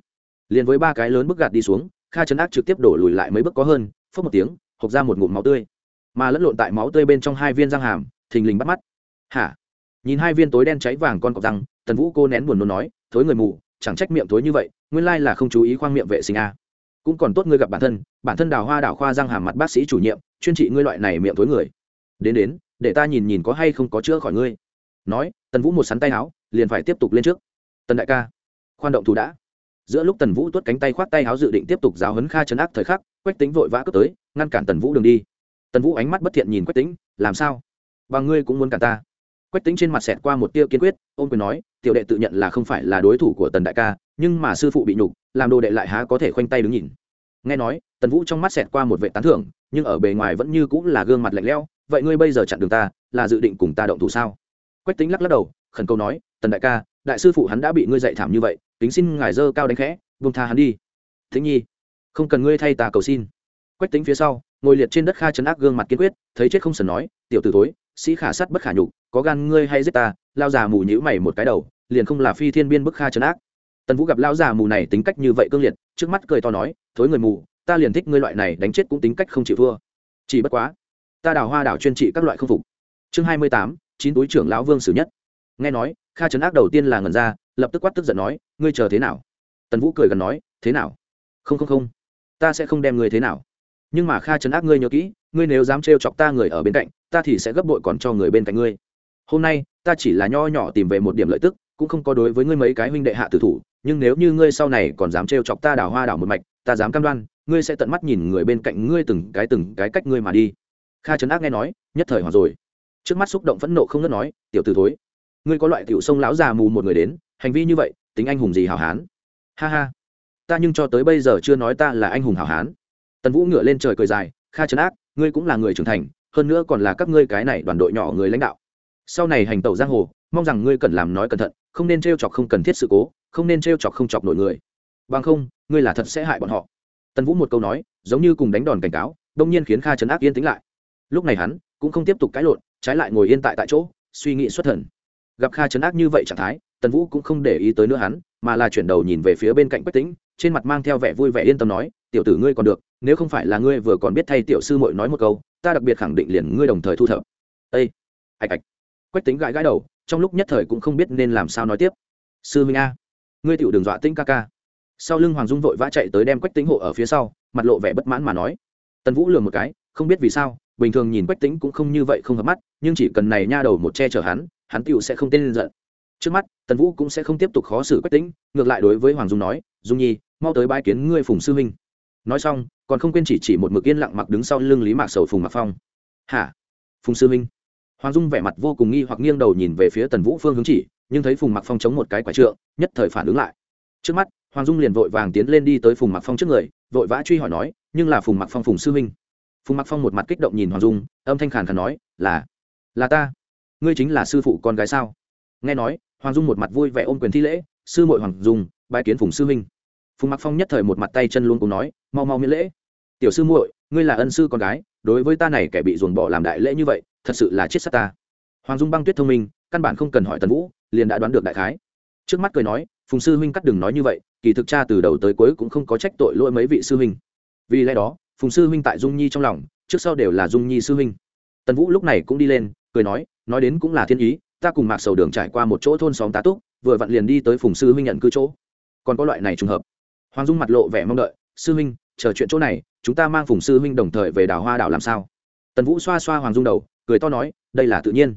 liền với ba cái lớn bức gạt đi xuống, kha chấn ác trực tiếp đổ lùi lại mấy bước có hơn phớt một tiếng, hộc ra một ngụm máu tươi. Mà lẫn lộn tại máu tươi bên trong hai viên răng hàm, thình lình bắt mắt. Hả? Nhìn hai viên tối đen cháy vàng con cọp răng, tần vũ cô nén buồn nôn nói, thối người mù chẳng trách miệng thối như vậy, nguyên lai là không chú ý khoang miệng vệ sinh a. Cũng còn tốt ngươi gặp bản thân bản thân đào hoa đào khoa răng hàm mặt bác sĩ chủ nhiệm, chuyên trị ngươi loại này miệng thối người. Đến đến, để ta nhìn nhìn có hay không có chữa khỏi ngươi. Nói, tần vũ một sắn tay áo, liền phải tiếp tục lên trước. Tần đại ca, khoan động thủ đã. Giữa lúc tần vũ tuốt cánh tay khoác tay áo dự định tiếp tục giáo hấn kha chấn áp thời khắc, quách tính vội vã cướp tới, ngăn cản tần vũ đường đi. Tần vũ ánh mắt bất thiện nhìn quách tính làm sao? Và ngươi cũng muốn cản ta? Quách tính trên mặt xẹt qua một tia kiên quyết ôm quyền nói, tiểu đệ tự nhận là không phải là đối thủ của tần đại ca, nhưng mà sư phụ bị nhục, làm đồ đệ lại há có thể khoanh tay đứng nhìn. Nghe nói, tần vũ trong mắt xẹt qua một vệ tán thưởng, nhưng ở bề ngoài vẫn như cũng là gương mặt lạnh lẽo, vậy ngươi bây giờ chặn đường ta, là dự định cùng ta động thủ sao? Quách tính lắc lắc đầu, khẩn cầu nói, tần đại ca, đại sư phụ hắn đã bị ngươi dạy thảm như vậy tính xin ngài dơ cao đánh khẽ vung tha hắn đi. Thính nhi, không cần ngươi thay ta cầu xin. Quách tính phía sau, ngồi liệt trên đất kha chấn ác gương mặt kiên quyết, thấy chết không sần nói, tiểu t ử tối sĩ khả sắt bất khả nhục, có gan ngươi hay giết ta, lao già mù nhữ mày một cái đầu, liền không là phi thiên biên bức kha trấn ác. Tần vũ gặp lao già mù này tính cách như vậy cương liệt, trước mắt cười to nói, thối người mù, ta liền thích ngươi loại này đánh chết cũng tính cách không chịu thua. Chỉ bất quá, ta đào hoa đảo chuyên trị các loại không phục. Chương hai mươi tám, chín túi trưởng lão vương xử nhất. Nghe nói, kha trấn ác đầu tiên là ngần ra, lập tức quát tức giận nói, ngươi chờ thế nào? Tần vũ cười gần nói, thế nào? Không không không, ta sẽ không đem ngươi thế nào. Nhưng mà kha trấn ác ngươi nhớ kỹ, ngươi nếu dám trêu chọc ta người ở bên cạnh ta thì sẽ gấp bội còn cho người bên cạnh ngươi. Hôm nay, ta chỉ là nho nhỏ tìm về một điểm lợi tức, cũng không có đối với ngươi mấy cái huynh đệ hạ tử thủ, nhưng nếu như ngươi sau này còn dám trêu chọc ta đào hoa đảo một mạch, ta dám cam đoan, ngươi sẽ tận mắt nhìn người bên cạnh ngươi từng cái từng cái cách ngươi mà đi. Kha trấn ác nghe nói, nhất thời hoặc rồi. Trước mắt xúc động phẫn nộ không ngớt nói, tiểu t ử thối, ngươi có loại tiểu sông lão già mù một người đến, hành vi như vậy, tính anh hùng gì hảo hán? Ha ha. Ta nhưng cho tới bây giờ chưa nói ta là anh hùng hảo hán. Tần vũ ngửa lên trời cười dài, kha trấn ác, ngươi cũng là người trưởng thành hơn nữa còn là các ngươi cái này đoàn đội nhỏ người lãnh đạo. Sau này hành tẩu giang hồ, mong rằng ngươi cần làm nói cẩn thận, không nên t r e o chọc không cần thiết sự cố, không nên t r e o chọc không chọc nổi người. Bằng không, ngươi là thật sẽ hại bọn họ. Tần vũ một câu nói, giống như cùng đánh đòn cảnh cáo, đông nhiên khiến kha trấn ác yên tĩnh lại. Lúc này hắn cũng không tiếp tục cãi lộn, trái lại ngồi yên tại tại chỗ, suy nghĩ xuất thần. Gặp kha chấn ác như vậy trạng thái, tần vũ cũng không để ý tới nữa hắn, mà là chuyển đầu nhìn về phía bên cạnh quách tĩnh, trên mặt mang theo vẻ vui vẻ yên tâm nói, tiểu tử ngươi còn được nếu không phải là ngươi vừa còn biết thay tiểu sư muội nói một câu, ta đặc biệt khẳng định liền ngươi đồng thời thu thập. Ây ạch ạch quách tính gãi gãi đầu, trong lúc nhất thời cũng không biết nên làm sao nói tiếp. Sư huynh a, ngươi tiểu đường dọa tĩnh ca ca. Sau lưng hoàng dung vội vã chạy tới đem quách tính hộ ở phía sau, mặt lộ vẻ bất mãn mà nói. Tần vũ lừa một cái, không biết vì sao, bình thường nhìn quách tính cũng không như vậy không hợp mắt, nhưng chỉ cần này nha đầu một che chở hắn hắn tựu sẽ không tên lên giận. Trước mắt, tần vũ cũng sẽ không tiếp tục khó xử quách tính ngược lại đối với hoàng dung nói, dung nhi, mau tới bãi kiến ngươi phùng sư huynh nói xong, còn không quên chỉ chỉ một mực yên lặng mặc đứng sau lưng lý mạc sầu phùng mặc phong hả phùng sư Minh. hoàng dung vẻ mặt vô cùng nghi hoặc nghiêng đầu nhìn về phía tần vũ phương hướng chỉ, nhưng thấy phùng mặc phong chống một cái quả trượng, nhất thời phản ứng lại trước mắt, hoàng dung liền vội vàng tiến lên đi tới phùng mặc phong trước người, vội vã truy hỏi nói, nhưng là phùng mặc phong phùng sư Minh. phùng mặc phong một mặt kích động nhìn hoàng dung, âm thanh khàn khàn nói, là là ta ngươi chính là sư phụ con gái sao nghe nói, hoàng dung một mặt vui vẻ ôm quyền thi lễ, sư muội hoàng dung bài kiến phùng sư Minh phùng mặc phong nhất thời một mặt tay chân luôn cùng nói, mau mau miễn lễ. Tiểu sư muội, ngươi là ân sư con gái, đối với ta này kẻ bị dồn bỏ làm đại lễ như vậy, thật sự là chết sát ta. Hoàng dung băng tuyết thông minh, căn bản không cần hỏi tần vũ, liền đã đoán được đại khái. Trước mắt cười nói, phùng sư huynh cắt đừng nói như vậy, kỳ thực cha từ đầu tới cuối cũng không có trách tội lỗi mấy vị sư huynh. Vì lẽ đó, phùng sư huynh tại dung nhi trong lòng, trước sau đều là dung nhi sư huynh. Tần vũ lúc này cũng đi lên, cười nói nói đến cũng là thiên ý, ta cùng mạc sầu đường trải qua một chỗ thôn xóm tá túc, vừa vặn liền đi tới phùng sư huynh nhận cư chỗ. Còn có loại này trùng hợp hoàng dung mặt lộ vẻ mong đợi, sư huynh, chờ chuyện chỗ này, chúng ta mang phùng sư huynh đồng thời về đào hoa đảo làm sao? Tần vũ xoa xoa hoàng dung đầu, cười to nói, đây là tự nhiên.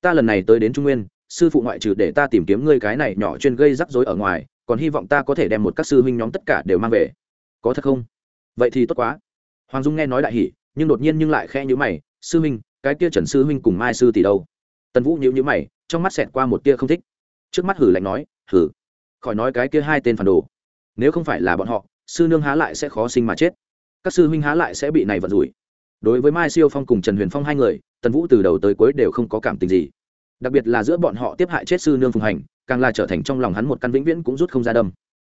Ta lần này tới đến trung nguyên, sư phụ ngoại trừ để ta tìm kiếm ngươi cái này nhỏ chuyên gây rắc rối ở ngoài, còn hy vọng ta có thể đem một các sư huynh nhóm tất cả đều mang về. Có thật không? Vậy thì tốt quá. Hoàng dung nghe nói đại hỉ, nhưng đột nhiên nhưng lại khe nhữ mày, sư huynh, cái kia trần sư huynh cùng mai sư tỷ đâu? Tần vũ nhữ nhữ mày, trong mắt xẹt qua một tia không thích. Trước mắt hử lạnh nói, hử? Khỏi nói cái kia hai tên phản đồ nếu không phải là bọn họ, sư nương há lại sẽ khó sinh mà chết. Các sư huynh há lại sẽ bị này vận rủi. Đối với mai siêu phong cùng trần huyền phong hai người, tần vũ từ đầu tới cuối đều không có cảm tình gì. Đặc biệt là giữa bọn họ tiếp hại chết sư nương phùng hành, càng là trở thành trong lòng hắn một căn vĩnh viễn cũng rút không ra đâm.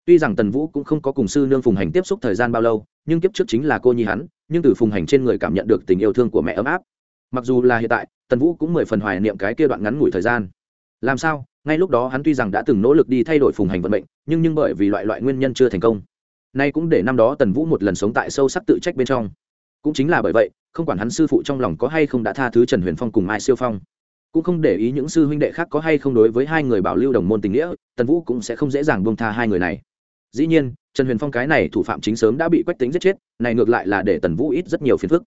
Tuy rằng tần vũ cũng không có cùng sư nương phùng hành tiếp xúc thời gian bao lâu, nhưng kiếp trước chính là cô nhi hắn, nhưng từ phùng hành trên người cảm nhận được tình yêu thương của mẹ ấm áp. Mặc dù là hiện tại, tần vũ cũng mười phần hoài niệm cái kia đoạn ngắn ngủi thời gian làm sao? Ngay lúc đó hắn tuy rằng đã từng nỗ lực đi thay đổi phùng hành vận mệnh, nhưng nhưng bởi vì loại loại nguyên nhân chưa thành công. Nay cũng để năm đó tần vũ một lần sống tại sâu sắc tự trách bên trong. Cũng chính là bởi vậy, không quản hắn sư phụ trong lòng có hay không đã tha thứ trần huyền phong cùng mai siêu phong, cũng không để ý những sư huynh đệ khác có hay không đối với hai người bảo lưu đồng môn tình nghĩa, tần vũ cũng sẽ không dễ dàng bông tha hai người này. Dĩ nhiên, trần huyền phong cái này thủ phạm chính sớm đã bị quách tính giết chết, này ngược lại là để tần vũ ít rất nhiều phiền phức.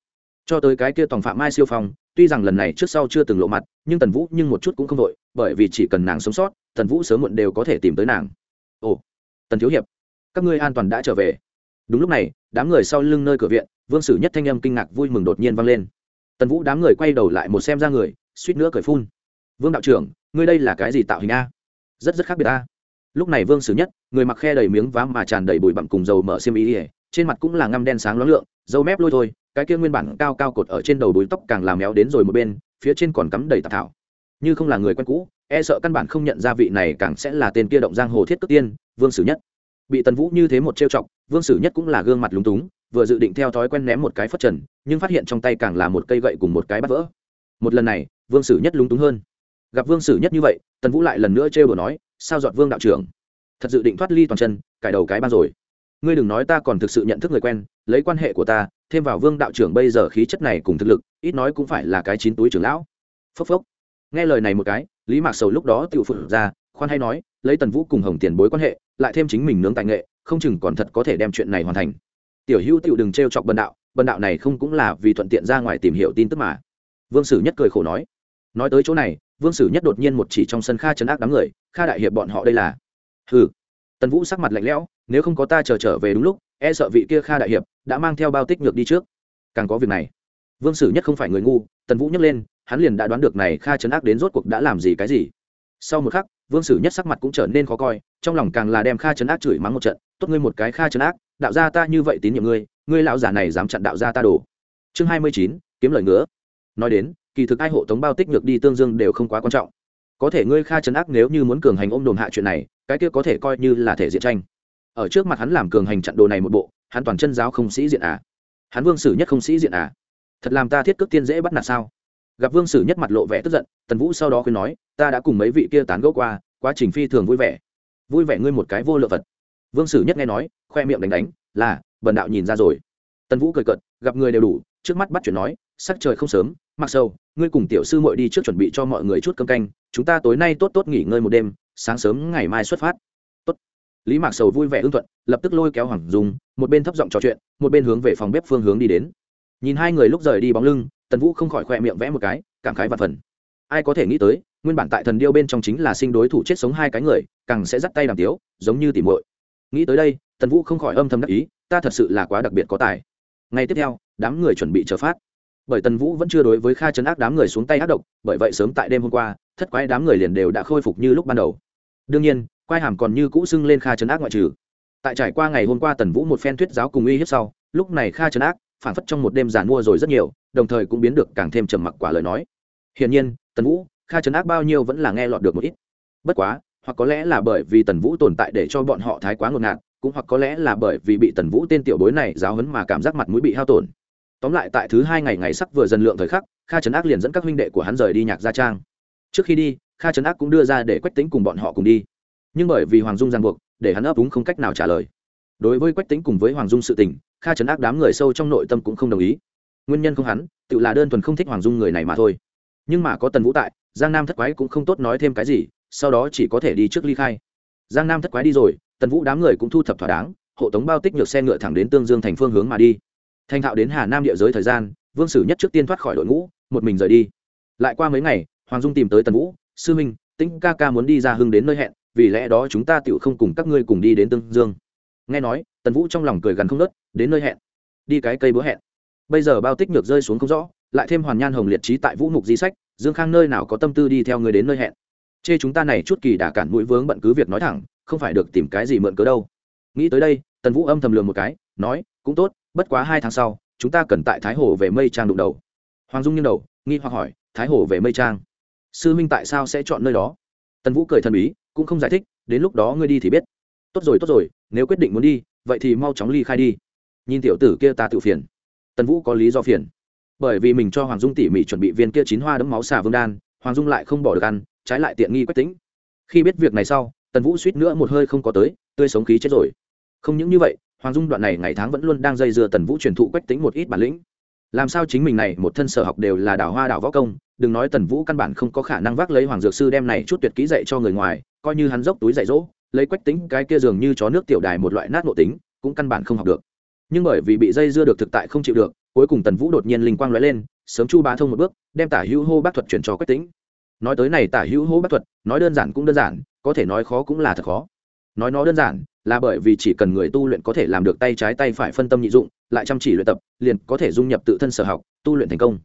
Cho tới cái kia tòng phạm mai siêu phong, tuy rằng lần này trước sau chưa từng lộ mặt, nhưng tần vũ nhưng một chút cũng không đội bởi vì chỉ cần nàng sống sót, tần vũ sớm muộn đều có thể tìm tới nàng. Ồ, tần thiếu hiệp, các ngươi an toàn đã trở về. Đúng lúc này, đám người sau lưng nơi cửa viện, vương sử nhất thanh âm kinh ngạc vui mừng đột nhiên vang lên. Tần vũ đám người quay đầu lại một xem ra người, suýt nữa cười phun. Vương đạo trưởng, ngươi đây là cái gì tạo hình a? Rất rất khác biệt a. Lúc này vương sử nhất, người mặc khe đầy miếng vá mà tràn đầy bụi bặm cùng dầu mở xiêm ý ỉa trên mặt cũng là ngăm đen sáng lóng lượng, dâu mép lôi thôi, cái kia nguyên bản cao cao cột ở trên đầu đuôi tóc càng làm méo đến rồi một bên, phía trên còn cắm đầy tạp thảo như không là người quen cũ e sợ căn bản không nhận ra vị này càng sẽ là tên kia động giang hồ thiết cước tiên, vương sử nhất. Bị tần vũ như thế một trêu chọc, vương sử nhất cũng là gương mặt lúng túng, vừa dự định theo thói quen ném một cái phất trần, nhưng phát hiện trong tay càng là một cây gậy cùng một cái bắt vỡ. Một lần này, vương sử nhất lúng túng hơn. Gặp vương sử nhất như vậy, tần vũ lại lần nữa trêu đùa nói, sao dọn vương đạo trưởng? Thật dự định thoát ly toàn chân, cải đầu cái ban rồi. Ngươi đừng nói ta còn thực sự nhận thức người quen, lấy quan hệ của ta, thêm vào vương đạo trưởng bây giờ khí chất này cùng thực lực, ít nói cũng phải là cái chín túi trưởng lão. Phốc phốc nghe lời này một cái, lý mạc sầu lúc đó tự phụ ra, khoan hay nói, lấy tần vũ cùng hồng tiền bối quan hệ, lại thêm chính mình nướng tài nghệ, không chừng còn thật có thể đem chuyện này hoàn thành. Tiểu hữu tựu đừng t r e o chọc bần đạo bần đạo này không cũng là vì thuận tiện ra ngoài tìm hiểu tin tức mà. Vương sử nhất cười khổ nói nói tới chỗ này, vương sử nhất đột nhiên một chỉ trong sân kha chấn ác đám người, kha đại hiệp bọn họ đây là. Hừ. Tần vũ sắc mặt lạnh lẽo, nếu không có ta chờ trở về đúng lúc e sợ vị kia kha đại hiệp đã mang theo bao tích ngược đi trước. Càng có việc này. Vương sử nhất không phải người ngu, tần vũ nhấc lên hắn liền đã đoán được này kha chấn ác đến rốt cuộc đã làm gì cái gì. Sau một khắc, vương sử nhất sắc mặt cũng trở nên khó coi, trong lòng càng là đem kha chấn ác chửi mắng một trận, tốt ngươi một cái kha chấn ác, đạo gia ta như vậy tín nhiệm ngươi ngươi lão giả này dám chặn đạo gia ta đổ. Chương hai mươi chín, kiếm lời ngứa. Nói đến, kỳ thực ai hộ tống bao tích ngược đi tương dương đều không quá quan trọng. Có thể ngươi kha chấn ác nếu như muốn cường hành ôm đồn hạ chuyện này, cái kia có thể coi như là thể diện tranh. Ở trước mặt hắn làm cường hành chặn đồ này một bộ, hắn toàn chân giáo không sĩ diện à? Hắn vương sử nhất không sĩ diện à? Thật làm ta thiết cước tiên dễ bắt nạt sao? Gặp vương sử nhất mặt lộ vẻ tức giận, tần vũ sau đó khuyên nói, ta đã cùng mấy vị kia tán gẫu qua, quá trình phi thường vui vẻ. Vui vẻ ngươi một cái vô lượng vật vương sử nhất nghe nói, khoe miệng đánh đánh, là, bần đạo nhìn ra rồi. Tần vũ cười cợt, gặp người đều đủ, trước mắt bắt chuyện nói, sắc trời không sớm, mặc sâu ngươi cùng tiểu sư muội đi trước chuẩn bị cho mọi người chút cơm canh, chúng ta tối nay tốt tốt nghỉ ngơi một đêm, sáng sớm ngày mai xuất phát. Tốt. Lý mạc sầu vui vẻ ưng thuận, lập tức lôi kéo hoàng dung, một bên thấp giọng trò chuyện, một bên hướng về phòng bếp phương hướng đi đến. Nhìn hai người lúc rời đi bóng lưng tần vũ không khỏi khoe miệng vẽ một cái, cảm khái và phần. Ai có thể nghĩ tới, nguyên bản tại thần điêu bên trong chính là sinh đối thủ chết sống hai cái người, càng sẽ dắt tay đàm tiếu, giống như tìm muội. Nghĩ tới đây, tần vũ không khỏi âm thầm đắc ý, ta thật sự là quá đặc biệt có tài. Ngay tiếp theo, đám người chuẩn bị chờ phát. Bởi tần vũ vẫn chưa đối với kha chấn ác đám người xuống tay ác độc, bởi vậy sớm tại đêm hôm qua, thất quái đám người liền đều đã khôi phục như lúc ban đầu. Đương nhiên, quai hàm còn như cũ sưng lên kha chấn ác ngoại trừ. Tại trải qua ngày hôm qua tần vũ một phen thuyết giáo cùng uy hiếp sau, lúc này kha chấn ác phản phất trong một đêm giàn mua rồi rất nhiều, đồng thời cũng biến được càng thêm trầm mặc quả lời nói. Hiển nhiên, tần vũ, kha chấn ác bao nhiêu vẫn là nghe lọt được một ít. Bất quá, hoặc có lẽ là bởi vì tần vũ tồn tại để cho bọn họ thái quá ngột ngạt, cũng hoặc có lẽ là bởi vì bị tần vũ tên tiểu bối này giáo hấn mà cảm giác mặt mũi bị hao tổn. Tóm lại tại thứ hai ngày ngày sắc vừa dần lượng thời khắc, kha trấn ác liền dẫn các huynh đệ của hắn rời đi nhạc gia trang. Trước khi đi, kha trấn ác cũng đưa ra để quách tính cùng bọn họ cùng đi. Nhưng bởi vì hoàng dung giang buộc, để hắn ấp úng không cách nào trả lời đối với quách tính cùng với hoàng dung sự tình, kha trấn ác đám người sâu trong nội tâm cũng không đồng ý. Nguyên nhân không hắn, tự là đơn thuần không thích hoàng dung người này mà thôi. Nhưng mà có tần vũ tại, giang nam thất quái cũng không tốt nói thêm cái gì, sau đó chỉ có thể đi trước ly khai. Giang nam thất quái đi rồi, tần vũ đám người cũng thu thập thỏa đáng, hộ tống bao tích nhược xe ngựa thẳng đến tương dương thành phương hướng mà đi. Thành thạo đến hà nam địa giới thời gian, vương sử nhất trước tiên thoát khỏi đội ngũ, một mình rời đi. Lại qua mấy ngày, hoàng dung tìm tới tần vũ, sư minh, tĩnh ca ca muốn đi ra hưng đến nơi hẹn, vì lẽ đó chúng ta tự không cùng các ngươi cùng đi đến tương dương nghe nói, tần vũ trong lòng cười gần không nớt đến nơi hẹn. Đi cái cây búa hẹn. Bây giờ bao tích nhược rơi xuống không rõ, lại thêm hoàn nhan hồng liệt trí tại vũ mục di sách, dương khang nơi nào có tâm tư đi theo người đến nơi hẹn. Chê chúng ta này chút kỳ đả cản mũi vướng bận cứ việc nói thẳng, không phải được tìm cái gì mượn cớ đâu. Nghĩ tới đây, tần vũ âm thầm lường một cái, nói, cũng tốt, bất quá hai tháng sau, chúng ta cần tại thái hồ về mây trang đụng đầu. Hoàng dung nghiêng đầu, nghi hoặc hỏi, thái hồ về mây trang? Sư minh tại sao sẽ chọn nơi đó? Tần vũ cười thần bí, cũng không giải thích, đến lúc đó ngươi đi thì biết. Tốt rồi tốt rồi nếu quyết định muốn đi, vậy thì mau chóng ly khai đi. Nhìn tiểu tử kia ta tự phiền. Tần vũ có lý do phiền. Bởi vì mình cho hoàng dung tỉ mỉ chuẩn bị viên kia chín hoa đấm máu xà vương đan, hoàng dung lại không bỏ được ăn, trái lại tiện nghi quách tính. Khi biết việc này sau, tần vũ suýt nữa một hơi không có tới, tươi sống khí chết rồi. Không những như vậy, hoàng dung đoạn này ngày tháng vẫn luôn đang dây dưa tần vũ truyền thụ quách tính một ít bản lĩnh. Làm sao chính mình này một thân sở học đều là đảo hoa đảo võ công, đừng nói tần vũ căn bản không có khả năng vác lấy hoàng dược sư đem này chút tuyệt kỹ dạy cho người ngoài, coi như hắn dốc túi dạy dỗ lấy quách tính cái kia dường như chó nước tiểu đài một loại nát nội tính, cũng căn bản không học được. Nhưng bởi vì bị dây dưa được thực tại không chịu được, cuối cùng tần vũ đột nhiên linh quang lóe lên, sớm chu bá thông một bước, đem tả hữu hô bác thuật chuyển cho quách tính. Nói tới này tả hữu hô bác thuật, nói đơn giản cũng đơn giản, có thể nói khó cũng là thật khó. Nói nó đơn giản, là bởi vì chỉ cần người tu luyện có thể làm được tay trái tay phải phân tâm nhị dụng, lại chăm chỉ luyện tập, liền có thể dung nhập tự thân sở học, tu luyện thành công.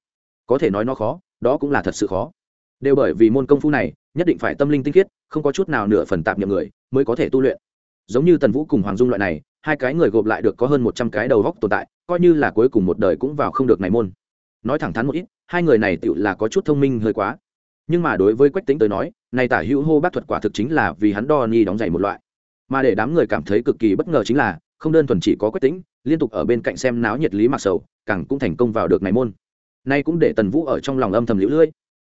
Có thể nói nó khó, đó cũng là thật sự khó. Đều bởi vì môn công phu này, nhất định phải tâm linh tinh khiết, không có chút nào nửa phần tạp nhậm người mới có thể tu luyện. Giống như tần vũ cùng hoàng dung loại này, hai cái người gộp lại được có hơn một trăm cái đầu góc tồn tại, coi như là cuối cùng một đời cũng vào không được này môn. Nói thẳng thắn một ít, hai người này tựu là có chút thông minh hơi quá. Nhưng mà đối với quách tính tới nói, này tả hữu hô bác thuật quả thực chính là vì hắn đo ni đóng giày một loại. Mà để đám người cảm thấy cực kỳ bất ngờ chính là, không đơn thuần chỉ có quách tính liên tục ở bên cạnh xem náo nhiệt lý mặc sầu, càng cũng thành công vào được này môn. Nay cũng để tần vũ ở trong lòng âm thầm lũ lưỡi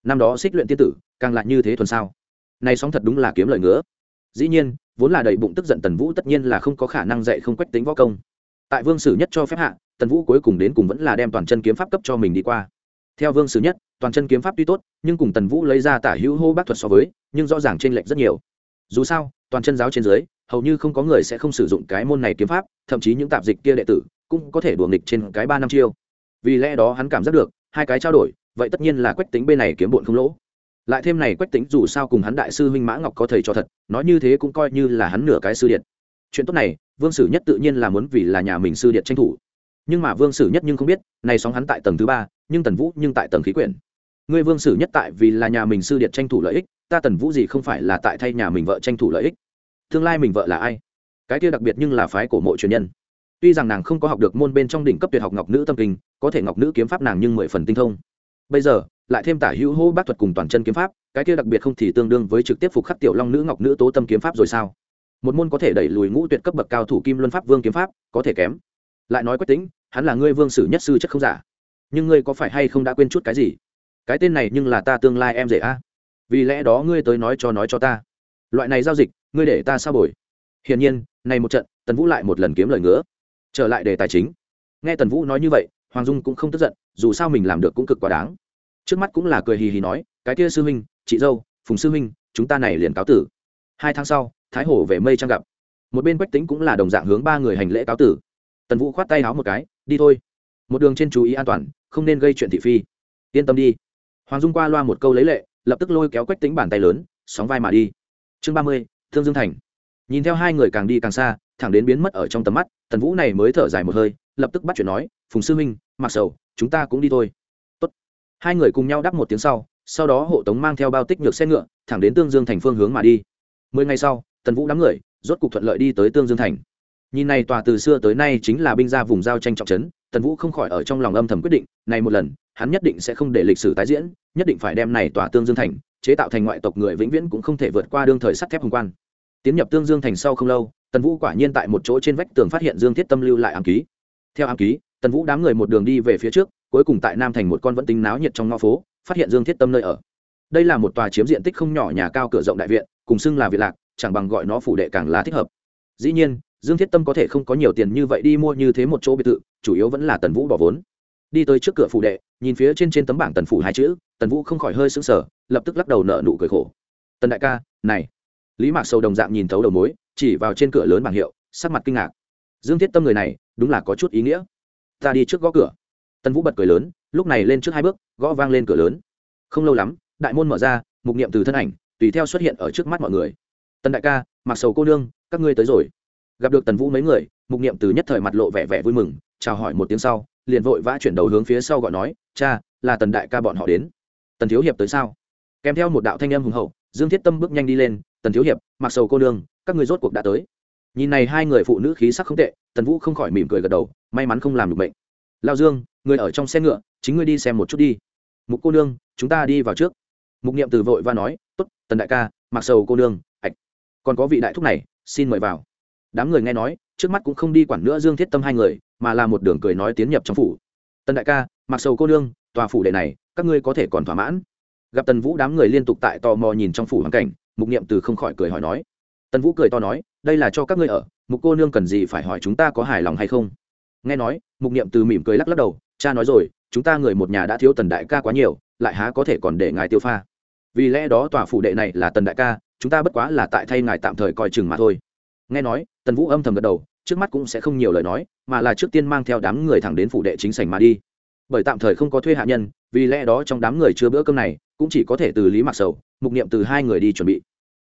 năm đó xích luyện tiên tử, càng lại như thế thuần sao. Nay sóng thật đúng là kiếm lời ngứa dĩ nhiên, vốn là đầy bụng tức giận tần vũ tất nhiên là không có khả năng dạy không quách tính võ công. Tại vương sử nhất cho phép hạ, tần vũ cuối cùng đến cùng vẫn là đem toàn chân kiếm pháp cấp cho mình đi qua. Theo vương sử nhất, toàn chân kiếm pháp tuy tốt, nhưng cùng tần vũ lấy ra tả hữu hô bác thuật so với, nhưng rõ ràng t r ê n lệch rất nhiều. Dù sao, toàn chân giáo trên dưới, hầu như không có người sẽ không sử dụng cái môn này kiếm pháp, thậm chí những tạp dịch kia đệ tử cũng có thể đùa nghịch trên cái ba năm chiêu. Vì lẽ đó hắn cảm giác được, hai cái trao đổi, vậy tất nhiên là quách tính bên này kiếm bụn không lỗ lại thêm này quách tính dù sao cùng hắn đại sư huynh mã ngọc có thầy cho thật, nói như thế cũng coi như là hắn nửa cái sư điện. Chuyện tốt này, vương sử nhất tự nhiên là muốn vì là nhà mình sư điện tranh thủ. Nhưng mà vương sử nhất nhưng không biết, này sóng hắn tại tầng thứ ba, nhưng tần vũ nhưng tại tầng khí quyển. Ngươi vương sử nhất tại vì là nhà mình sư điện tranh thủ lợi ích, ta tần vũ gì không phải là tại thay nhà mình vợ tranh thủ lợi ích. Tương lai mình vợ là ai? Cái kia đặc biệt nhưng là phái cổ mộ truyền nhân. Tuy rằng nàng không có học được môn bên trong đỉnh cấp tuyệt học ngọc nữ tâm kinh, có thể ngọc nữ kiếm pháp nàng nhưng mười phần tinh thông. Bây giờ lại thêm tả hữu hô bác thuật cùng toàn chân kiếm pháp, cái kia đặc biệt không thì tương đương với trực tiếp phục khắc tiểu long nữ ngọc nữ tố tâm kiếm pháp rồi sao? Một môn có thể đẩy lùi ngũ tuyệt cấp bậc cao thủ kim luân pháp vương kiếm pháp, có thể kém. Lại nói quách tính, hắn là ngươi vương sử nhất sư chất không giả. Nhưng ngươi có phải hay không đã quên chút cái gì? Cái tên này nhưng là ta tương lai em rể a. Vì lẽ đó ngươi tới nói cho nói cho ta. Loại này giao dịch, ngươi để ta sao bồi? Hiển nhiên, này một trận, tần vũ lại một lần kiếm lời ngứa. Trở lại đề tài chính. Nghe tần vũ nói như vậy, hoàng dung cũng không tức giận, dù sao mình làm được cũng cực quá đáng trước mắt cũng là cười hì hì nói, cái kia sư huynh, chị dâu, phùng sư huynh, chúng ta này liền cáo tử. Hai tháng sau, thái hổ về mây trang gặp. Một bên quách tính cũng là đồng dạng hướng ba người hành lễ cáo tử. Tần vũ khoát tay háo một cái, đi thôi. Một đường trên chú ý an toàn, không nên gây chuyện thị phi. Yên tâm đi. Hoàng dung qua loa một câu lấy lệ, lập tức lôi kéo quách tính bàn tay lớn, sóng vai mà đi. Chương ba mươi, thương dương thành. Nhìn theo hai người càng đi càng xa, thẳng đến biến mất ở trong tầm mắt, tần vũ này mới thở dài một hơi, lập tức bắt chuyện nói, phùng sư minh mặc sầu, chúng ta cũng đi thôi hai người cùng nhau đáp một tiếng sau sau đó hộ tống mang theo bao tích nhược xe ngựa, thẳng đến tương dương thành phương hướng mà đi. Mười ngày sau, tần vũ đám người, rốt cục thuận lợi đi tới tương dương thành. Nhìn này tòa từ xưa tới nay chính là binh gia vùng giao tranh trọng trấn, tần vũ không khỏi ở trong lòng âm thầm quyết định, này một lần, hắn nhất định sẽ không để lịch sử tái diễn, nhất định phải đem này tòa tương dương thành, chế tạo thành ngoại tộc người vĩnh viễn cũng không thể vượt qua đương thời sắt thép hùng quan. Tiến nhập tương dương thành sau không lâu, tần vũ quả nhiên tại một chỗ trên vách tường phát hiện dương thiết tâm lưu lại ám ký. Theo ám ký, tần vũ đám người một đường đi về phía trước cuối cùng tại nam thành một con vẫn tính náo nhiệt trong ngõ phố, phát hiện dương thiết tâm nơi ở. Đây là một tòa chiếm diện tích không nhỏ nhà cao cửa rộng đại viện, cùng xưng là viện lạc, chẳng bằng gọi nó phủ đệ càng là thích hợp. Dĩ nhiên, dương thiết tâm có thể không có nhiều tiền như vậy đi mua như thế một chỗ biệt thự, chủ yếu vẫn là tần vũ bỏ vốn. Đi tới trước cửa phủ đệ, nhìn phía trên trên tấm bảng tần phủ hai chữ, tần vũ không khỏi hơi sững sờ, lập tức lắc đầu nợ nụ cười khổ. Tần đại ca, này. Lý mạc sầu đồng dạng nhìn thấu đầu mối, chỉ vào trên cửa lớn bảng hiệu, sắc mặt kinh ngạc. Dương thiết tâm người này, đúng là có chút ý nghĩa. Ta đi trước gõ cửa tần vũ bật cười lớn, lúc này lên trước hai bước, gõ vang lên cửa lớn. Không lâu lắm, đại môn mở ra, mục niệm từ thân ảnh, tùy theo xuất hiện ở trước mắt mọi người. Tần đại ca, mặc sầu cô nương, các ngươi tới rồi. Gặp được tần vũ mấy người, mục niệm từ nhất thời mặt lộ vẻ vẻ vui mừng, chào hỏi một tiếng sau, liền vội vã chuyển đầu hướng phía sau gọi nói, cha, là tần đại ca bọn họ đến. Tần thiếu hiệp tới sao? Kèm theo một đạo thanh âm hùng hậu, dương thiết tâm bước nhanh đi lên, tần thiếu hiệp, mặc sầu cô nương, các người rốt cuộc đã tới. Nhìn này hai người phụ nữ khí sắc không tệ, tần vũ không khỏi mỉm cười gật đầu, may mắn không làm được bệnh lao dương, người ở trong xe ngựa, chính ngươi đi xem một chút đi. Mục cô nương, chúng ta đi vào trước. Mục niệm từ vội và nói t ố t tần đại ca, mặc sầu cô nương, ạch. Còn có vị đại thúc này, xin mời vào. Đám người nghe nói, trước mắt cũng không đi quản nữa dương thiết tâm hai người, mà là một đường cười nói tiến nhập trong phủ. Tần đại ca, mặc sầu cô nương, tòa phủ đệ này, các ngươi có thể còn thỏa mãn. Gặp tần vũ đám người liên tục tại tò mò nhìn trong phủ hoàn cảnh, mục niệm từ không khỏi cười hỏi nói. Tần vũ cười to nói, đây là cho các ngươi ở, mục cô nương cần gì phải hỏi chúng ta có hài lòng hay không? Nghe nói mục niệm từ mỉm cười lắc lắc đầu, cha nói rồi, chúng ta người một nhà đã thiếu tần đại ca quá nhiều, lại há có thể còn để ngài tiêu pha. Vì lẽ đó tòa phủ đệ này là tần đại ca, chúng ta bất quá là tại thay ngài tạm thời coi chừng mà thôi. Nghe nói, tần vũ âm thầm gật đầu, trước mắt cũng sẽ không nhiều lời nói, mà là trước tiên mang theo đám người thẳng đến phủ đệ chính sảnh mà đi. Bởi tạm thời không có thuê hạ nhân, vì lẽ đó trong đám người chưa bữa cơm này, cũng chỉ có thể từ lý mặc sầu, mục niệm từ hai người đi chuẩn bị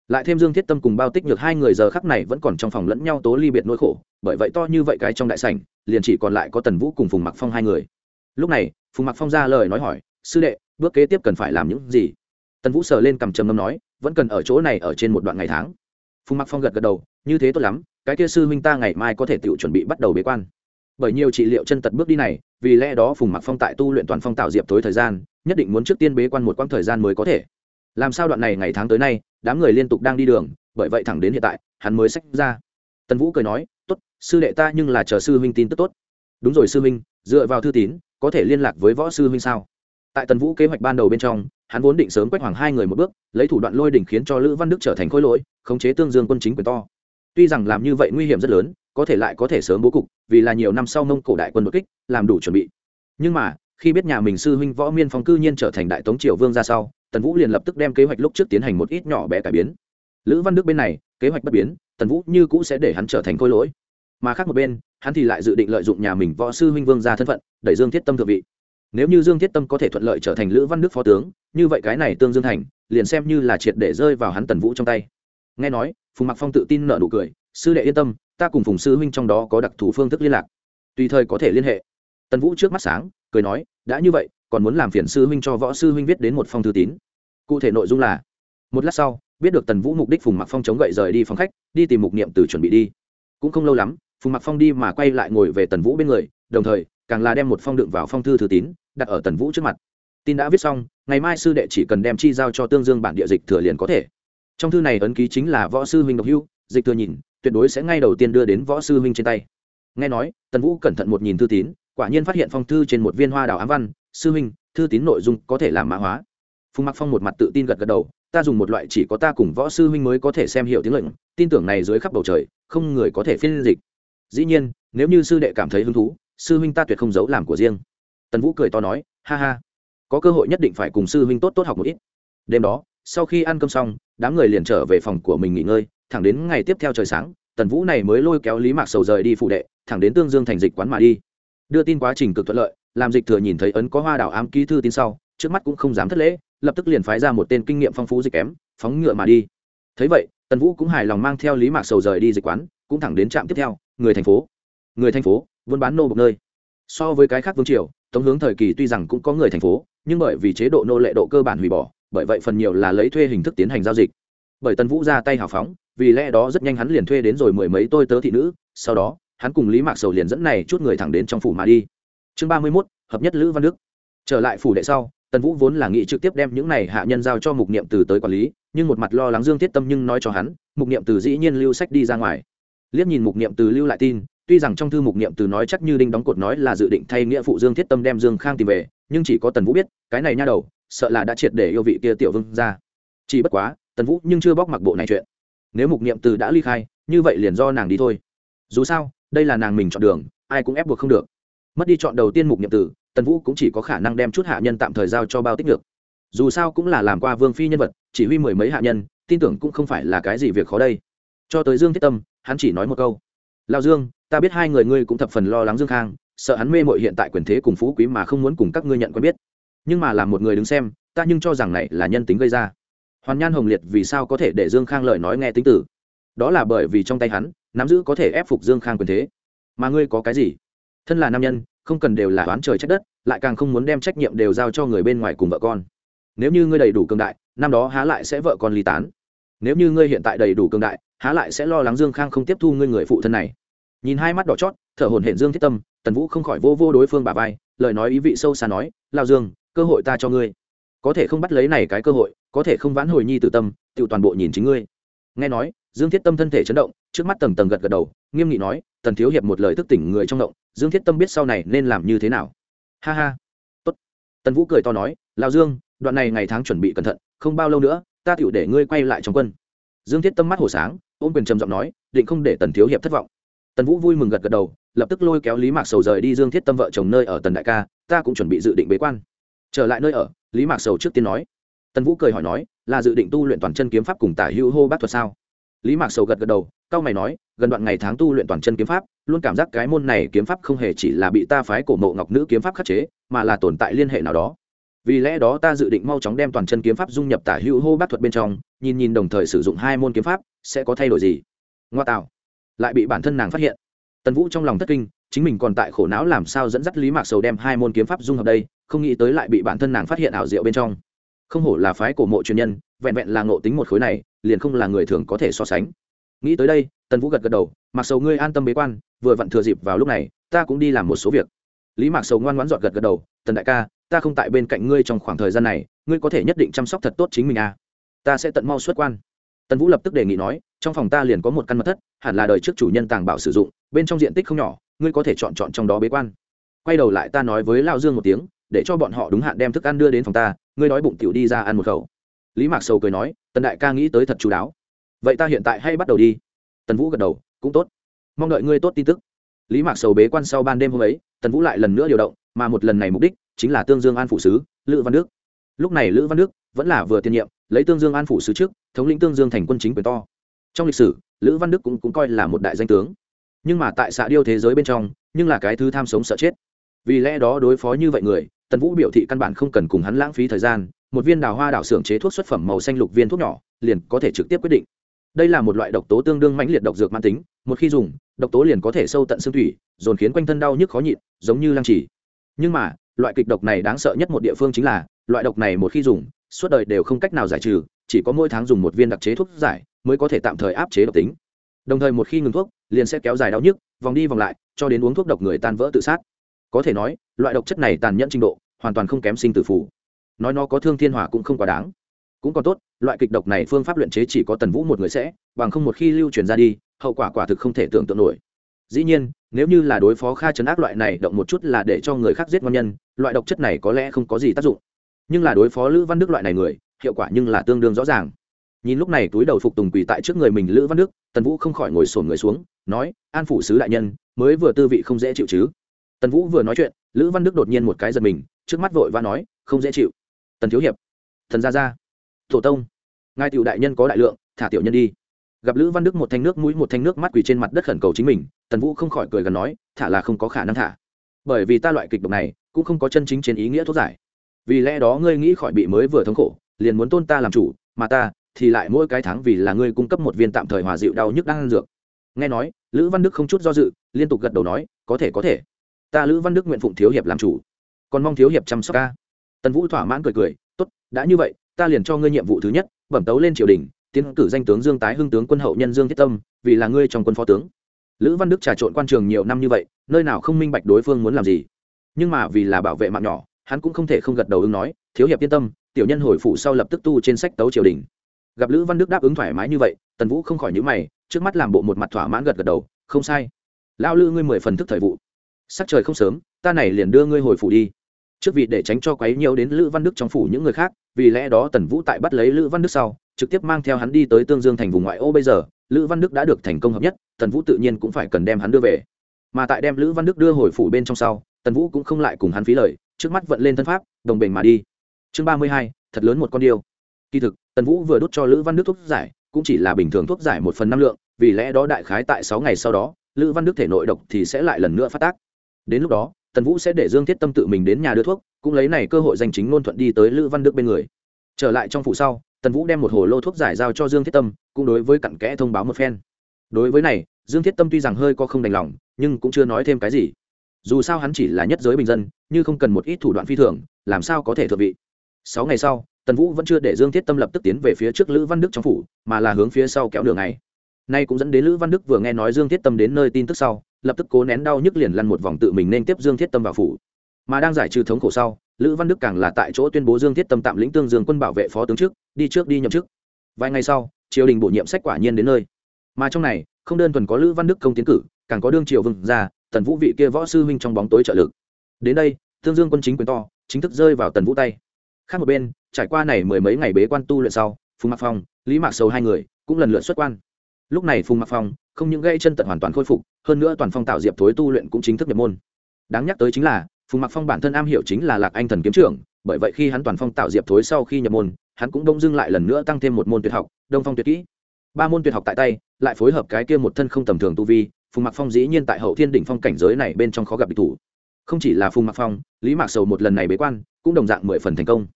lại thêm dương thiết tâm cùng bao tích nhược hai người giờ khắc này vẫn còn trong phòng lẫn nhau tố ly biệt nỗi khổ, bởi vậy to như vậy cái trong đại sảnh, liền chỉ còn lại có tần vũ cùng phùng mặc phong hai người. Lúc này, phùng mặc phong ra lời nói hỏi, sư đệ, bước kế tiếp cần phải làm những gì? Tần vũ sờ lên cầm trầm ngâm nói, vẫn cần ở chỗ này ở trên một đoạn ngày tháng. Phùng mặc phong gật gật đầu, như thế tốt lắm, cái kia sư huynh ta ngày mai có thể tự chuẩn bị bắt đầu bế quan. Bởi nhiều trị liệu chân tật bước đi này, vì lẽ đó phùng mặc phong tại tu luyện toàn phong tạo diệp tối thời gian, nhất định muốn trước tiên bế quan một quãng thời gian mới có thể. Làm sao đoạn này ngày tháng tới nay đám người liên tục đang đi đường, bởi vậy thẳng đến hiện tại, hắn mới sách ra. Tần vũ cười nói, tốt, sư đệ ta nhưng là chờ sư huynh tin tức tốt. Đúng rồi sư huynh, dựa vào thư tín, có thể liên lạc với võ sư huynh sao? Tại tần vũ kế hoạch ban đầu bên trong, hắn vốn định sớm quét hoàng hai người một bước, lấy thủ đoạn lôi đỉnh khiến cho lữ văn đức trở thành khối lỗi, khống chế tương dương quân chính quyền to. Tuy rằng làm như vậy nguy hiểm rất lớn, có thể lại có thể sớm bố cục, vì là nhiều năm sau mông cổ đại quân đột kích, làm đủ chuẩn bị. Nhưng mà khi biết nhà mình sư huynh võ miên phong cư nhiên trở thành đại tống triều vương ra sau, tần vũ liền lập tức đem kế hoạch lúc trước tiến hành một ít nhỏ bé cải biến. Lữ văn đức bên này, kế hoạch bất biến, tần vũ như cũ sẽ để hắn trở thành khôi lỗi. Mà khác một bên, hắn thì lại dự định lợi dụng nhà mình võ sư huynh vương ra thân phận, đẩy dương thiết tâm thượng vị. Nếu như dương thiết tâm có thể thuận lợi trở thành lữ văn đức phó tướng, như vậy cái này tương dương thành, liền xem như là triệt để rơi vào hắn tần vũ trong tay. Nghe nói, phùng mặc phong tự tin nợ nụ cười, sư đệ yên tâm, ta cùng phùng sư huynh trong đó có đặc thù phương thức liên lạc. Tùy thời có thể liên hệ. Tần vũ trước mắt sáng cười nói, đã như vậy, còn muốn làm phiền sư huynh cho võ sư huynh viết đến một phong thư tín. Cụ thể nội dung là, một lát sau, biết được tần vũ mục đích phùng mặc phong chống gậy rời đi phòng khách, đi tìm mục niệm từ chuẩn bị đi. Cũng không lâu lắm, phùng mặc phong đi mà quay lại ngồi về tần vũ bên người, đồng thời, càng là đem một phong đựng vào phong thư thư tín, đặt ở tần vũ trước mặt. Tin đã viết xong, ngày mai sư đệ chỉ cần đem chi giao cho tương dương bản địa dịch thừa liền có thể. Trong thư này ấn ký chính là võ sư huynh độc hưu dịch thừa nhìn, tuyệt đối sẽ ngay đầu tiên đưa đến võ sư huynh trên tay. Nghe nói, tần vũ cẩn thận một nhìn thư tín quả nhiên phát hiện phong thư trên một viên hoa đào ám văn, sư huynh, thư tín nội dung có thể làm mã hóa. Phùng mặc phong một mặt tự tin gật gật đầu, ta dùng một loại chỉ có ta cùng võ sư huynh mới có thể xem hiểu tiếng lệnh, tin tưởng này dưới khắp bầu trời, không người có thể phiên dịch. Dĩ nhiên, nếu như sư đệ cảm thấy hứng thú, sư huynh ta tuyệt không giấu làm của riêng. Tần vũ cười to nói, ha ha, có cơ hội nhất định phải cùng sư huynh tốt tốt học một ít. Đêm đó, sau khi ăn cơm xong, đám người liền trở về phòng của mình nghỉ ngơi, thẳng đến ngày tiếp theo trời sáng, tần vũ này mới lôi kéo lý mạc sầu rời đi phụ đệ, thẳng đến tương dương thành dịch quán mà đi đưa tin quá trình cực thuận lợi, làm dịch thừa nhìn thấy ấn có hoa đảo ám ký thư tin sau, trước mắt cũng không dám thất lễ, lập tức liền phái ra một tên kinh nghiệm phong phú dịch kém, phóng ngựa mà đi. Thấy vậy, tần vũ cũng hài lòng mang theo lý mạc sầu rời đi dịch quán, cũng thẳng đến trạm tiếp theo, người thành phố. Người thành phố, buôn bán nô bộc nơi. So với cái khác vương triều, tống hướng thời kỳ tuy rằng cũng có người thành phố, nhưng bởi vì chế độ nô lệ độ cơ bản hủy bỏ, bởi vậy phần nhiều là lấy thuê hình thức tiến hành giao dịch. Bởi tần vũ ra tay hào phóng, vì lẽ đó rất nhanh hắn liền thuê đến rồi mười mấy tôi tớ thị nữ, sau đó hắn cùng lý mạc sầu liền dẫn này chút người thẳng đến trong phủ mà đi. Chương ba mươi mốt, hợp nhất lữ văn đức. Trở lại phủ đệ sau, tần vũ vốn là nghĩ trực tiếp đem những này hạ nhân giao cho mục niệm từ tới quản lý, nhưng một mặt lo lắng dương thiết tâm nhưng nói cho hắn, mục niệm từ dĩ nhiên lưu sách đi ra ngoài. Liếc nhìn mục niệm từ lưu lại tin, tuy rằng trong thư mục niệm từ nói chắc như đinh đóng cột nói là dự định thay nghĩa phụ dương thiết tâm đem dương khang tìm về, nhưng chỉ có tần vũ biết, cái này nha đầu, sợ là đã triệt để yêu vị kia tiểu vương ra. Chỉ bất quá, tần vũ nhưng chưa bóc mặc bộ này chuyện. Nếu mục niệm từ đã ly khai, như vậy liền do nàng đi thôi. Dù sao đây là nàng mình chọn đường ai cũng ép buộc không được. Mất đi chọn đầu tiên mục nhiệm tử, tần vũ cũng chỉ có khả năng đem chút hạ nhân tạm thời giao cho bao tích được dù sao cũng là làm qua vương phi nhân vật chỉ huy mười mấy hạ nhân tin tưởng cũng không phải là cái gì việc khó đây. Cho tới dương thiết tâm hắn chỉ nói một câu. Lao dương ta biết hai người ngươi cũng thập phần lo lắng dương khang sợ hắn mê mội hiện tại quyền thế cùng phú quý mà không muốn cùng các ngươi nhận quen biết. Nhưng mà làm một người đứng xem ta nhưng cho rằng này là nhân tính gây ra. Hoàn nhan hồng liệt vì sao có thể để dương khang lời nói nghe tính tử? Đó là bởi vì trong tay hắn, nắm giữ có thể ép phục dương khang quyền thế. Mà ngươi có cái gì? Thân là nam nhân, không cần đều là oán trời trách đất, lại càng không muốn đem trách nhiệm đều giao cho người bên ngoài cùng vợ con. Nếu như ngươi đầy đủ cường đại, năm đó há lại sẽ vợ con ly tán. Nếu như ngươi hiện tại đầy đủ cường đại, há lại sẽ lo lắng dương khang không tiếp thu ngươi người phụ thân này. Nhìn hai mắt đỏ chót, thở hổn hển dương thiết tâm, tần vũ không khỏi vô vô đối phương bà vai, lời nói ý vị sâu xa nói lao dương, cơ hội ta cho ngươi. Có thể không bắt lấy này cái cơ hội, có thể không vãn hồi nhi tự tâm tự toàn bộ nhìn chính ngươi. Nghe nói dương thiết tâm thân thể chấn động, trước mắt tầng tầng gật gật đầu, nghiêm nghị nói, tần thiếu hiệp một lời thức tỉnh người trong động, dương thiết tâm biết sau này nên làm như thế nào. Ha ha. Tốt. Tần vũ cười to nói lao dương, đoạn này ngày tháng chuẩn bị cẩn thận, không bao lâu nữa, ta tựu để ngươi quay lại trong quân. Dương thiết tâm mắt hồ sáng, ôm quyền trầm giọng nói, định không để tần thiếu hiệp thất vọng. Tần vũ vui mừng gật gật đầu, lập tức lôi kéo lý mạc sầu rời đi dương thiết tâm vợ chồng nơi ở tần đại ca, ta cũng chuẩn bị dự định bế quan. Trở lại nơi ở, lý mạc sầu trước tiên nói. Tần vũ cười hỏi nói, là dự định tu luyện toàn chân kiếm pháp cùng tả hữu hô bác thuật sao? Lý mạc sầu gật gật đầu cao mày nói, gần đoạn ngày tháng tu luyện toàn chân kiếm pháp, luôn cảm giác cái môn này kiếm pháp không hề chỉ là bị ta phái cổ mộ ngọc nữ kiếm pháp khắc chế, mà là tồn tại liên hệ nào đó. Vì lẽ đó ta dự định mau chóng đem toàn chân kiếm pháp dung nhập tả hữu hô bác thuật bên trong, nhìn nhìn đồng thời sử dụng hai môn kiếm pháp, sẽ có thay đổi gì. Ngoa tạo. Lại bị bản thân nàng phát hiện. Tần vũ trong lòng thất kinh, chính mình còn tại khổ não làm sao dẫn dắt lý mạc sầu đem hai môn kiếm pháp dung hợp đây, không nghĩ tới lại bị bản thân nàng phát hiện ảo diệu bên trong. Không hổ là phái cổ mộ truyền nhân vẹn vẹn là ngộ tính một khối này, liền không là người thường có thể so sánh. Nghĩ tới đây, tần vũ gật gật đầu mặc sầu ngươi an tâm bế quan, vừa vặn thừa dịp vào lúc này, ta cũng đi làm một số việc. Lý mạc sầu ngoan ngoãn dọn gật gật đầu, tần đại ca, ta không tại bên cạnh ngươi trong khoảng thời gian này, ngươi có thể nhất định chăm sóc thật tốt chính mình à. Ta sẽ tận mau xuất quan. Tần vũ lập tức đề nghị nói, trong phòng ta liền có một căn mật thất, hẳn là đời trước chủ nhân tàng bảo sử dụng, bên trong diện tích không nhỏ, ngươi có thể chọn chọn trong đó bế quan. Quay đầu lại ta nói với lao dương một tiếng, để cho bọn họ đúng hạn đem thức ăn đưa đến phòng ta, ngươi nói bụng tiểu đi ra ăn một khẩu lý mạc sầu cười nói tần đại ca nghĩ tới thật chú đáo. Vậy ta hiện tại hay bắt đầu đi. Tần vũ gật đầu cũng tốt. Mong đợi ngươi tốt tin tức. Lý mạc sầu bế quan sau ban đêm hôm ấy tần vũ lại lần nữa điều động mà một lần này mục đích chính là tương dương an phụ sứ lữ văn đức. Lúc này lữ văn đức vẫn là vừa tiền nhiệm lấy tương dương an phụ sứ trước thống lĩnh tương dương thành quân chính quyền to. Trong lịch sử lữ văn đức cũng, cũng coi là một đại danh tướng. Nhưng mà tại xã điêu thế giới bên trong nhưng là cái thứ tham sống sợ chết. Vì lẽ đó đối phó như vậy người tần vũ biểu thị căn bản không cần cùng hắn lãng phí thời gian một viên đào hoa đảo xưởng chế thuốc xuất phẩm màu xanh lục viên thuốc nhỏ, liền có thể trực tiếp quyết định. Đây là một loại độc tố tương đương mãnh liệt độc dược mãn tính, một khi dùng, độc tố liền có thể sâu tận xương thủy, dồn khiến quanh thân đau nhức khó nhịn, giống như lăng trì. Nhưng mà, loại kịch độc này đáng sợ nhất một địa phương chính là, loại độc này một khi dùng, suốt đời đều không cách nào giải trừ, chỉ có mỗi tháng dùng một viên đặc chế thuốc giải mới có thể tạm thời áp chế độc tính. Đồng thời một khi ngừng thuốc, liền sẽ kéo dài đau nhức, vòng đi vòng lại, cho đến uống thuốc độc người tan vỡ tự sát. Có thể nói, loại độc chất này tàn nhẫn trình độ, hoàn toàn không kém sinh tử phủ nói nó có thương thiên hỏa cũng không quá đáng. Cũng còn tốt, loại kịch độc này phương pháp luyện chế chỉ có tần vũ một người sẽ, bằng không một khi lưu truyền ra đi, hậu quả quả thực không thể tưởng tượng nổi. Dĩ nhiên, nếu như là đối phó kha chấn ác loại này, động một chút là để cho người khác giết ngon nhân, loại độc chất này có lẽ không có gì tác dụng. Nhưng là đối phó lữ văn đức loại này người, hiệu quả nhưng là tương đương rõ ràng. Nhìn lúc này túi đầu phục tùng quỳ tại trước người mình lữ văn đức, tần vũ không khỏi ngồi sổn người xuống, nói, an phủ sứ đại nhân, mới vừa tư vị không dễ chịu chứ? Tần vũ vừa nói chuyện, lữ văn đức đột nhiên một cái giật mình, trước mắt vội và nói, không dễ chịu tần thiếu hiệp. Thần gia gia. Tổ tông. Ngài tiểu đại nhân có đại lượng, thả tiểu nhân đi. Gặp lữ văn đức một thanh nước mũi, một thanh nước mắt quỳ trên mặt đất khẩn cầu chính mình, tần vũ không khỏi cười gần nói, thả là không có khả năng thả. Bởi vì ta loại kịch độc này, cũng không có chân chính trên ý nghĩa thuốc giải. Vì lẽ đó ngươi nghĩ khỏi bị mới vừa thống khổ, liền muốn tôn ta làm chủ, mà ta thì lại mỗi cái tháng vì là ngươi cung cấp một viên tạm thời hòa dịu đau nhức đang ăn dược. Nghe nói, lữ văn đức không chút do dự, liên tục gật đầu nói, có thể có thể. Ta lữ văn đức nguyện phụng thiếu hiệp làm chủ. Còn mong thiếu hiệp chăm sóc ca tần vũ thỏa mãn cười cười, tốt, đã như vậy, ta liền cho ngươi nhiệm vụ thứ nhất, bẩm tấu lên triều đình, tiến cử danh tướng dương tái hưng tướng quân hậu nhân dương thiết tâm, vì là ngươi trong quân phó tướng. Lữ văn đức trà trộn quan trường nhiều năm như vậy, nơi nào không minh bạch đối phương muốn làm gì. Nhưng mà vì là bảo vệ mạng nhỏ, hắn cũng không thể không gật đầu ứng nói, thiếu hiệp yên tâm, tiểu nhân hồi phủ sau lập tức tu trên sách tấu triều đình. Gặp lữ văn đức đáp ứng thoải mái như vậy, tần vũ không khỏi nhữ mày, trước mắt làm bộ một mặt thỏa mãn gật gật đầu, không sai. Lao lữ ngươi mười phần thức thời vụ. Sắc trời không sớm, ta này liền đưa ngươi hồi phủ đi trước vị để tránh cho quấy nhiều đến lữ văn đức trong phủ những người khác, vì lẽ đó tần vũ tại bắt lấy lữ văn đức sau, trực tiếp mang theo hắn đi tới tương dương thành vùng ngoại ô bây giờ, lữ văn đức đã được thành công hợp nhất, tần vũ tự nhiên cũng phải cần đem hắn đưa về. Mà tại đem lữ văn đức đưa hồi phủ bên trong sau, tần vũ cũng không lại cùng hắn phí lời, trước mắt vận lên thân pháp, đồng bình mà đi. Chương ba mươi hai, thật lớn một con điêu. Kỳ thực, tần vũ vừa đốt cho lữ văn đức thuốc giải, cũng chỉ là bình thường thuốc giải một phần năm lượng, vì lẽ đó đại khái tại sáu ngày sau đó, lữ văn đức thể nội độc thì sẽ lại lần nữa phát tác. Đến lúc đó tần vũ sẽ để dương thiết tâm tự mình đến nhà đưa thuốc, cũng lấy này cơ hội danh chính ngôn thuận đi tới lữ văn đức bên người. Trở lại trong phủ sau, tần vũ đem một hồ lô thuốc giải giao cho dương thiết tâm, cũng đối với cặn kẽ thông báo một phen. Đối với này, dương thiết tâm tuy rằng hơi có không đành lòng, nhưng cũng chưa nói thêm cái gì. Dù sao hắn chỉ là nhất giới bình dân, như không cần một ít thủ đoạn phi thường, làm sao có thể thượng vị. Sáu ngày sau, tần vũ vẫn chưa để dương thiết tâm lập tức tiến về phía trước lữ văn đức trong phủ, mà là hướng phía sau kéo đường này. Nay cũng dẫn đến lữ văn đức vừa nghe nói dương thiết tâm đến nơi tin tức sau lập tức cố nén đau nhức liền lăn một vòng tự mình nên tiếp dương thiết tâm vào phủ. Mà đang giải trừ thống khổ sau, lữ văn đức càng là tại chỗ tuyên bố dương thiết tâm tạm lĩnh tương dương quân bảo vệ phó tướng trước, đi trước đi nhậm chức. Vài ngày sau, triều đình bổ nhiệm sách quả nhiên đến nơi. Mà trong này, không đơn thuần có lữ văn đức công tiến cử, càng có đương triều vừng ra tần vũ vị kia võ sư huynh trong bóng tối trợ lực. Đến đây, tương dương quân chính quyền to, chính thức rơi vào tần vũ tay. Khác một bên, trải qua này mười mấy ngày bế quan tu luyện sau, phùng mạc phong, lý mạc sầu hai người cũng lần lượt xuất quan lúc này phùng Mặc phong không những gây chân tận hoàn toàn khôi phục, hơn nữa toàn phong tạo diệp thối tu luyện cũng chính thức nhập môn. Đáng nhắc tới chính là, phùng Mặc phong bản thân am hiểu chính là lạc anh thần kiếm trưởng, bởi vậy khi hắn toàn phong tạo diệp thối sau khi nhập môn, hắn cũng đông dưng lại lần nữa tăng thêm một môn tuyệt học, đông phong tuyệt kỹ. Ba môn tuyệt học tại tay, lại phối hợp cái kia một thân không tầm thường tu vi, phùng Mặc phong dĩ nhiên tại hậu thiên đỉnh phong cảnh giới này bên trong khó gặp địch thủ. Không chỉ là phùng Mặc phong, lý mạc sầu một lần này bế quan, cũng đồng dạng mười phần thành công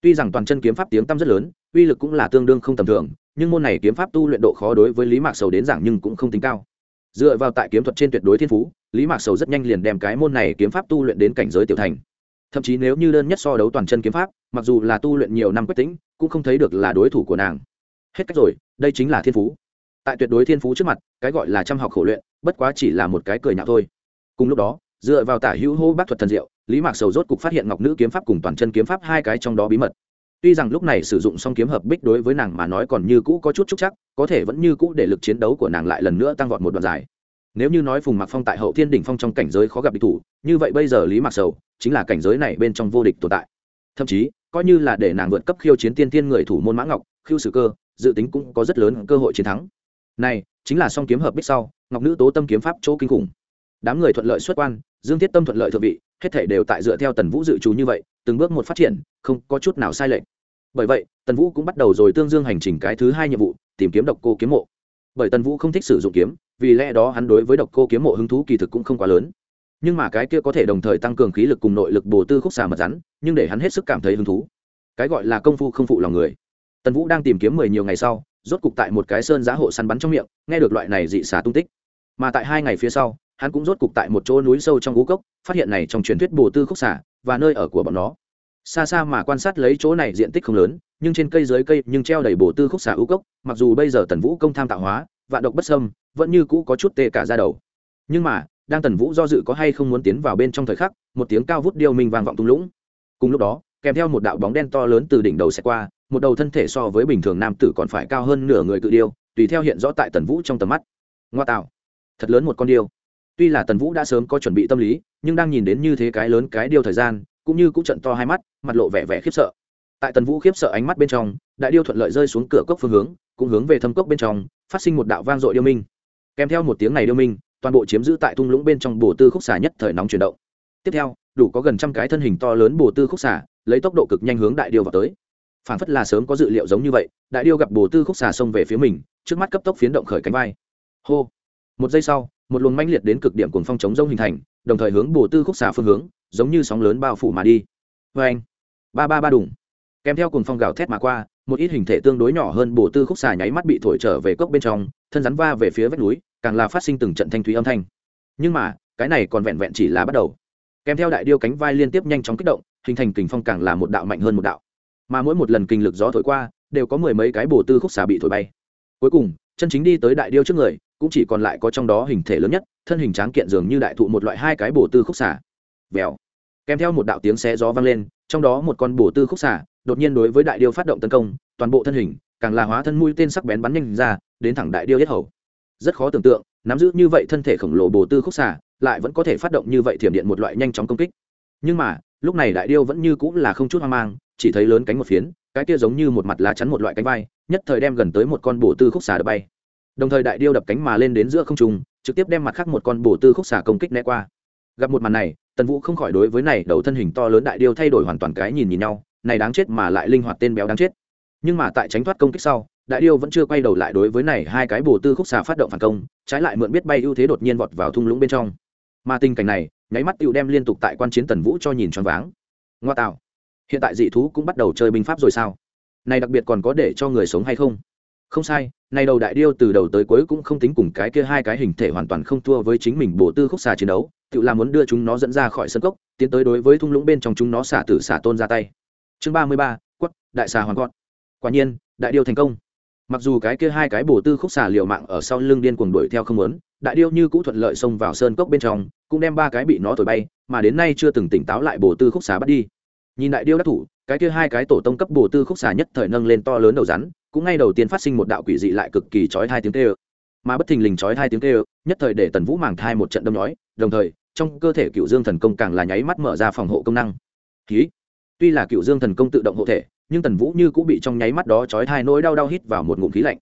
tuy rằng toàn chân kiếm pháp tiếng tăm rất lớn, uy lực cũng là tương đương không tầm thường, nhưng môn này kiếm pháp tu luyện độ khó đối với lý mạc sầu đến giảng nhưng cũng không tính cao. Dựa vào tại kiếm thuật trên tuyệt đối thiên phú, lý mạc sầu rất nhanh liền đem cái môn này kiếm pháp tu luyện đến cảnh giới tiểu thành. Thậm chí nếu như đơn nhất so đấu toàn chân kiếm pháp, mặc dù là tu luyện nhiều năm quyết tĩnh, cũng không thấy được là đối thủ của nàng. Hết cách rồi, đây chính là thiên phú. Tại tuyệt đối thiên phú trước mặt, cái gọi là chăm học khổ luyện, bất quá chỉ là một cái cười nhạo thôi. Cùng lúc đó, dựa vào tả hữu hô bác thuật thần diệu lý mạc sầu rốt cục phát hiện ngọc nữ kiếm pháp cùng toàn chân kiếm pháp hai cái trong đó bí mật. Tuy rằng lúc này sử dụng song kiếm hợp bích đối với nàng mà nói còn như cũ có chút trúc chắc, có thể vẫn như cũ để lực chiến đấu của nàng lại lần nữa tăng vọt một đoạn dài. Nếu như nói phùng mạc phong tại hậu thiên đỉnh phong trong cảnh giới khó gặp địch thủ, như vậy bây giờ lý mạc sầu chính là cảnh giới này bên trong vô địch tồn tại. Thậm chí, coi như là để nàng vượt cấp khiêu chiến tiên tiên người thủ môn mã ngọc, khiêu sử cơ, dự tính cũng có rất lớn cơ hội chiến thắng. Này, chính là song kiếm hợp bích sau, ngọc nữ tố tâm kiếm pháp chỗ kinh khủng. Đám người thuận lợi xuất quan, dương thiết tâm thuận lợi thượng vị hết thể đều tại dựa theo tần vũ dự trù như vậy, từng bước một phát triển, không có chút nào sai lệch. Bởi vậy, tần vũ cũng bắt đầu rồi tương dương hành trình cái thứ hai nhiệm vụ, tìm kiếm độc cô kiếm mộ. Bởi tần vũ không thích sử dụng kiếm, vì lẽ đó hắn đối với độc cô kiếm mộ hứng thú kỳ thực cũng không quá lớn. Nhưng mà cái kia có thể đồng thời tăng cường khí lực cùng nội lực bổ tư khúc xà mật rắn, nhưng để hắn hết sức cảm thấy hứng thú. Cái gọi là công phu không phụ lòng người. Tần vũ đang tìm kiếm mười nhiều ngày sau, rốt cục tại một cái sơn giá hộ săn bắn trong miệng, nghe được loại này dị xà tung tích. Mà tại hai ngày phía sau hắn cũng rốt cục tại một chỗ núi sâu trong gú cốc, phát hiện này trong truyền thuyết bồ tư khúc xả và nơi ở của bọn nó. Xa xa mà quan sát lấy chỗ này diện tích không lớn, nhưng trên cây dưới cây nhưng treo đầy bồ tư khúc xả ưu cốc, mặc dù bây giờ tần vũ công tham tạo hóa, vạn độc bất sâm vẫn như cũ có chút tê cả ra đầu. Nhưng mà, đang tần vũ do dự có hay không muốn tiến vào bên trong thời khắc, một tiếng cao vút điêu minh vang vọng tung lũng. Cùng lúc đó, kèm theo một đạo bóng đen to lớn từ đỉnh đầu xe qua, một đầu thân thể so với bình thường nam tử còn phải cao hơn nửa người cự điêu, tùy theo hiện rõ tại tần vũ trong tầm mắt. Ngoa tạo. Thật lớn một con điêu tuy là tần vũ đã sớm có chuẩn bị tâm lý, nhưng đang nhìn đến như thế cái lớn cái điều thời gian, cũng như cũng trận to hai mắt, mặt lộ vẻ vẻ khiếp sợ. Tại tần vũ khiếp sợ ánh mắt bên trong, đại điêu thuận lợi rơi xuống cửa cốc phương hướng, cũng hướng về thâm cốc bên trong, phát sinh một đạo vang dội điêu minh. Kèm theo một tiếng này điêu minh, toàn bộ chiếm giữ tại thung lũng bên trong bồ tư khúc xà nhất thời nóng chuyển động. Tiếp theo, đủ có gần trăm cái thân hình to lớn bồ tư khúc xà, lấy tốc độ cực nhanh hướng đại điêu vào tới. Phản phất là sớm có dự liệu giống như vậy, đại điêu gặp bồ tư khúc xà xông về phía mình, trước mắt cấp tốc phiến động khởi cánh vai. Hô! Một giây sau một luồng manh liệt đến cực điểm cuồng phong chống rông hình thành, đồng thời hướng bổ tư khúc xà phương hướng, giống như sóng lớn bao phủ mà đi. Oeng! ba ba ba đùng. Kèm theo cuồng phong gào thét mà qua, một ít hình thể tương đối nhỏ hơn bổ tư khúc xà nháy mắt bị thổi trở về cốc bên trong, thân rắn va về phía vách núi, càng là phát sinh từng trận thanh thúy âm thanh. Nhưng mà, cái này còn vẹn vẹn chỉ là bắt đầu. Kèm theo đại điêu cánh vai liên tiếp nhanh chóng kích động, hình thành kình phong càng là một đạo mạnh hơn một đạo. Mà mỗi một lần kinh lực gió thổi qua, đều có mười mấy cái bổ tư khúc xà bị thổi bay. Cuối cùng, chân chính đi tới đại điêu trước người cũng chỉ còn lại có trong đó hình thể lớn nhất, thân hình tráng kiện dường như đại thụ một loại hai cái bổ tư khúc xả. Vèo. Kèm theo một đạo tiếng xe gió vang lên, trong đó một con bổ tư khúc xả đột nhiên đối với đại điêu phát động tấn công, toàn bộ thân hình, càng là hóa thân mũi tên sắc bén bắn nhanh ra, đến thẳng đại điêu yết hầu. Rất khó tưởng tượng, nắm giữ như vậy thân thể khổng lồ bổ tư khúc xả lại vẫn có thể phát động như vậy thiểm điện một loại nhanh chóng công kích. Nhưng mà, lúc này đại điêu vẫn như cũng là không chút hoang mang, chỉ thấy lớn cánh một phiến, cái kia giống như một mặt lá chắn một loại cánh vai, nhất thời đem gần tới một con bổ tư khúc xà đập bay đồng thời đại điêu đập cánh mà lên đến giữa không trung, trực tiếp đem mặt khác một con bổ tư khúc xà công kích né qua. Gặp một màn này, tần vũ không khỏi đối với này đầu thân hình to lớn đại điêu thay đổi hoàn toàn cái nhìn nhìn nhau, này đáng chết mà lại linh hoạt tên béo đáng chết. Nhưng mà tại tránh thoát công kích sau, đại điêu vẫn chưa quay đầu lại đối với này hai cái bổ tư khúc xà phát động phản công, trái lại mượn biết bay ưu thế đột nhiên vọt vào thung lũng bên trong. Mà tình cảnh này, nháy mắt tựu đem liên tục tại quan chiến tần vũ cho nhìn choáng váng. Ngoa tạo. Hiện tại dị thú cũng bắt đầu chơi binh pháp rồi sao? Này đặc biệt còn có để cho người sống hay không? Không sai này đầu đại điêu từ đầu tới cuối cũng không tính cùng cái kia hai cái hình thể hoàn toàn không thua với chính mình bổ tư khúc xà chiến đấu, tự làm muốn đưa chúng nó dẫn ra khỏi sân cốc, tiến tới đối với thung lũng bên trong chúng nó xả tử xả tôn ra tay. Chương ba mươi ba, quất, đại xà hoàn gọn. Quả nhiên, đại điêu thành công. Mặc dù cái kia hai cái bổ tư khúc xà liều mạng ở sau lưng điên cuồng đuổi theo không muốn, đại điêu như cũ thuận lợi xông vào sơn cốc bên trong, cũng đem ba cái bị nó thổi bay, mà đến nay chưa từng tỉnh táo lại bổ tư khúc xà bắt đi. Nhìn đại điêu đắc thủ, cái kia hai cái tổ tông cấp bổ tư khúc xà nhất thời nâng lên to lớn đầu rắn cũng ngay đầu tiên phát sinh một đạo quỷ dị lại cực kỳ chói hai tiếng tê ơ mà bất thình lình chói hai tiếng tê ơ nhất thời để tần vũ màng thai một trận đâm nói, đồng thời, trong cơ thể cựu dương thần công càng là nháy mắt mở ra phòng hộ công năng. Ký tuy là cựu dương thần công tự động hộ thể, nhưng tần vũ như cũng bị trong nháy mắt đó chói hai nỗi đau đau hít vào một ngụm khí lạnh.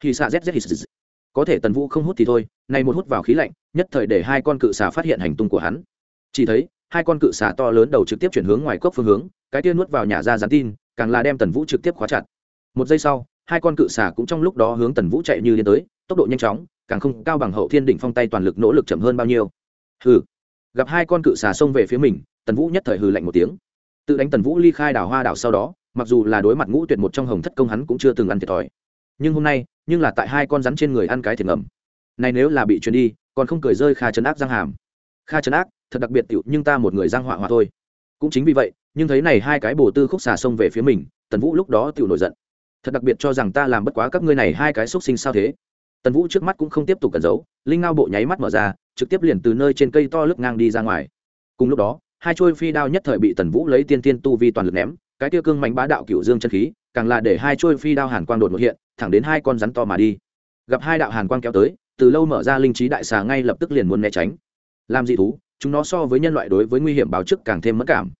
Khi xạ zz z có thể tần vũ không hút thì thôi nay một hút vào khí lạnh, nhất thời để hai con cự xà phát hiện hành tung của hắn. Chỉ thấy, hai con cự xà to lớn đầu trực tiếp chuyển hướng ngoài cốc phương hướng, cái tiên nuốt vào nhà ra gián tin, càng là đem tần vũ trực tiếp khóa chặt. Một giây sau hai con cự xà cũng trong lúc đó hướng tần vũ chạy như điên tới, tốc độ nhanh chóng, càng không cao bằng hậu thiên đỉnh phong tay toàn lực nỗ lực chậm hơn bao nhiêu. Hừ. Gặp hai con cự xà xông về phía mình, tần vũ nhất thời hừ lạnh một tiếng. Tự đánh tần vũ ly khai đảo hoa đảo sau đó, mặc dù là đối mặt ngũ tuyệt một trong hồng thất công hắn cũng chưa từng ăn thiệt thòi. Nhưng hôm nay, nhưng là tại hai con rắn trên người ăn cái thiệt ngầm. Này nếu là bị truyền đi, còn không cười rơi kha chấn ác giang hàm. Kha chấn ác, thật đặc biệt tiểu, nhưng ta một người giang họa họa thôi. Cũng chính vì vậy, nhưng thấy này hai cái bồ tư khúc xà xông về phía mình, tần vũ lúc đó tiểu nổi giận thật đặc biệt cho rằng ta làm bất quá các ngươi này hai cái xúc sinh sao thế. Tần vũ trước mắt cũng không tiếp tục cẩn giấu, linh ngao bộ nháy mắt mở ra, trực tiếp liền từ nơi trên cây to lướt ngang đi ra ngoài. Cùng lúc đó, hai trôi phi đao nhất thời bị tần vũ lấy tiên tiên tu vi toàn lực ném, cái tiêu cương mạnh bá đạo cựu dương chân khí, càng là để hai trôi phi đao hàn quang đột một hiện, thẳng đến hai con rắn to mà đi. Gặp hai đạo hàn quang kéo tới, từ lâu mở ra linh trí đại xà ngay lập tức liền muốn né tránh. Làm dị thú, chúng nó so với nhân loại đối với nguy hiểm báo trước càng thêm mất cảm.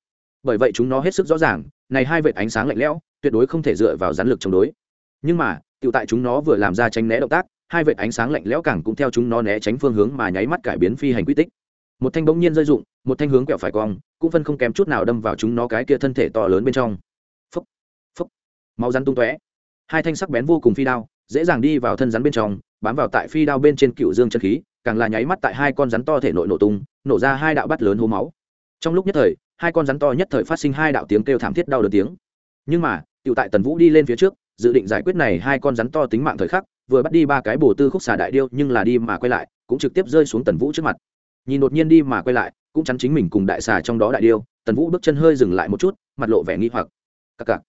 Bởi vậy chúng nó hết sức rõ ràng, này hai vệt ánh sáng lạnh lẽo tuyệt đối không thể dựa vào rắn lực chống đối. Nhưng mà tự tại chúng nó vừa làm ra tránh né động tác, hai vệt ánh sáng lạnh lẽo càng cũng theo chúng nó né tránh phương hướng mà nháy mắt cải biến phi hành quy tích. Một thanh bỗng nhiên rơi dụng một thanh hướng quẹo phải cong, cũng phân không kém chút nào đâm vào chúng nó cái kia thân thể to lớn bên trong. Phấp phấp máu rắn tung tóe. Hai thanh sắc bén vô cùng phi đao, dễ dàng đi vào thân rắn bên trong, bám vào tại phi đao bên trên cựu dương chân khí, càng là nháy mắt tại hai con rắn to thể nội nổ tung, nổ ra hai đạo bắt lớn hố máu. Trong lúc nhất thời, hai con rắn to nhất thời phát sinh hai đạo tiếng kêu thảm thiết đau đớn tiếng. Nhưng mà Tiểu tại tần vũ đi lên phía trước, dự định giải quyết này hai con rắn to tính mạng thời khắc, vừa bắt đi ba cái bồ tư khúc xà đại điêu, nhưng là đi mà quay lại, cũng trực tiếp rơi xuống tần vũ trước mặt. Nhìn đột nhiên đi mà quay lại, cũng chắn chính mình cùng đại xà trong đó đại điêu, tần vũ bước chân hơi dừng lại một chút, mặt lộ vẻ nghi hoặc. Cặc cặc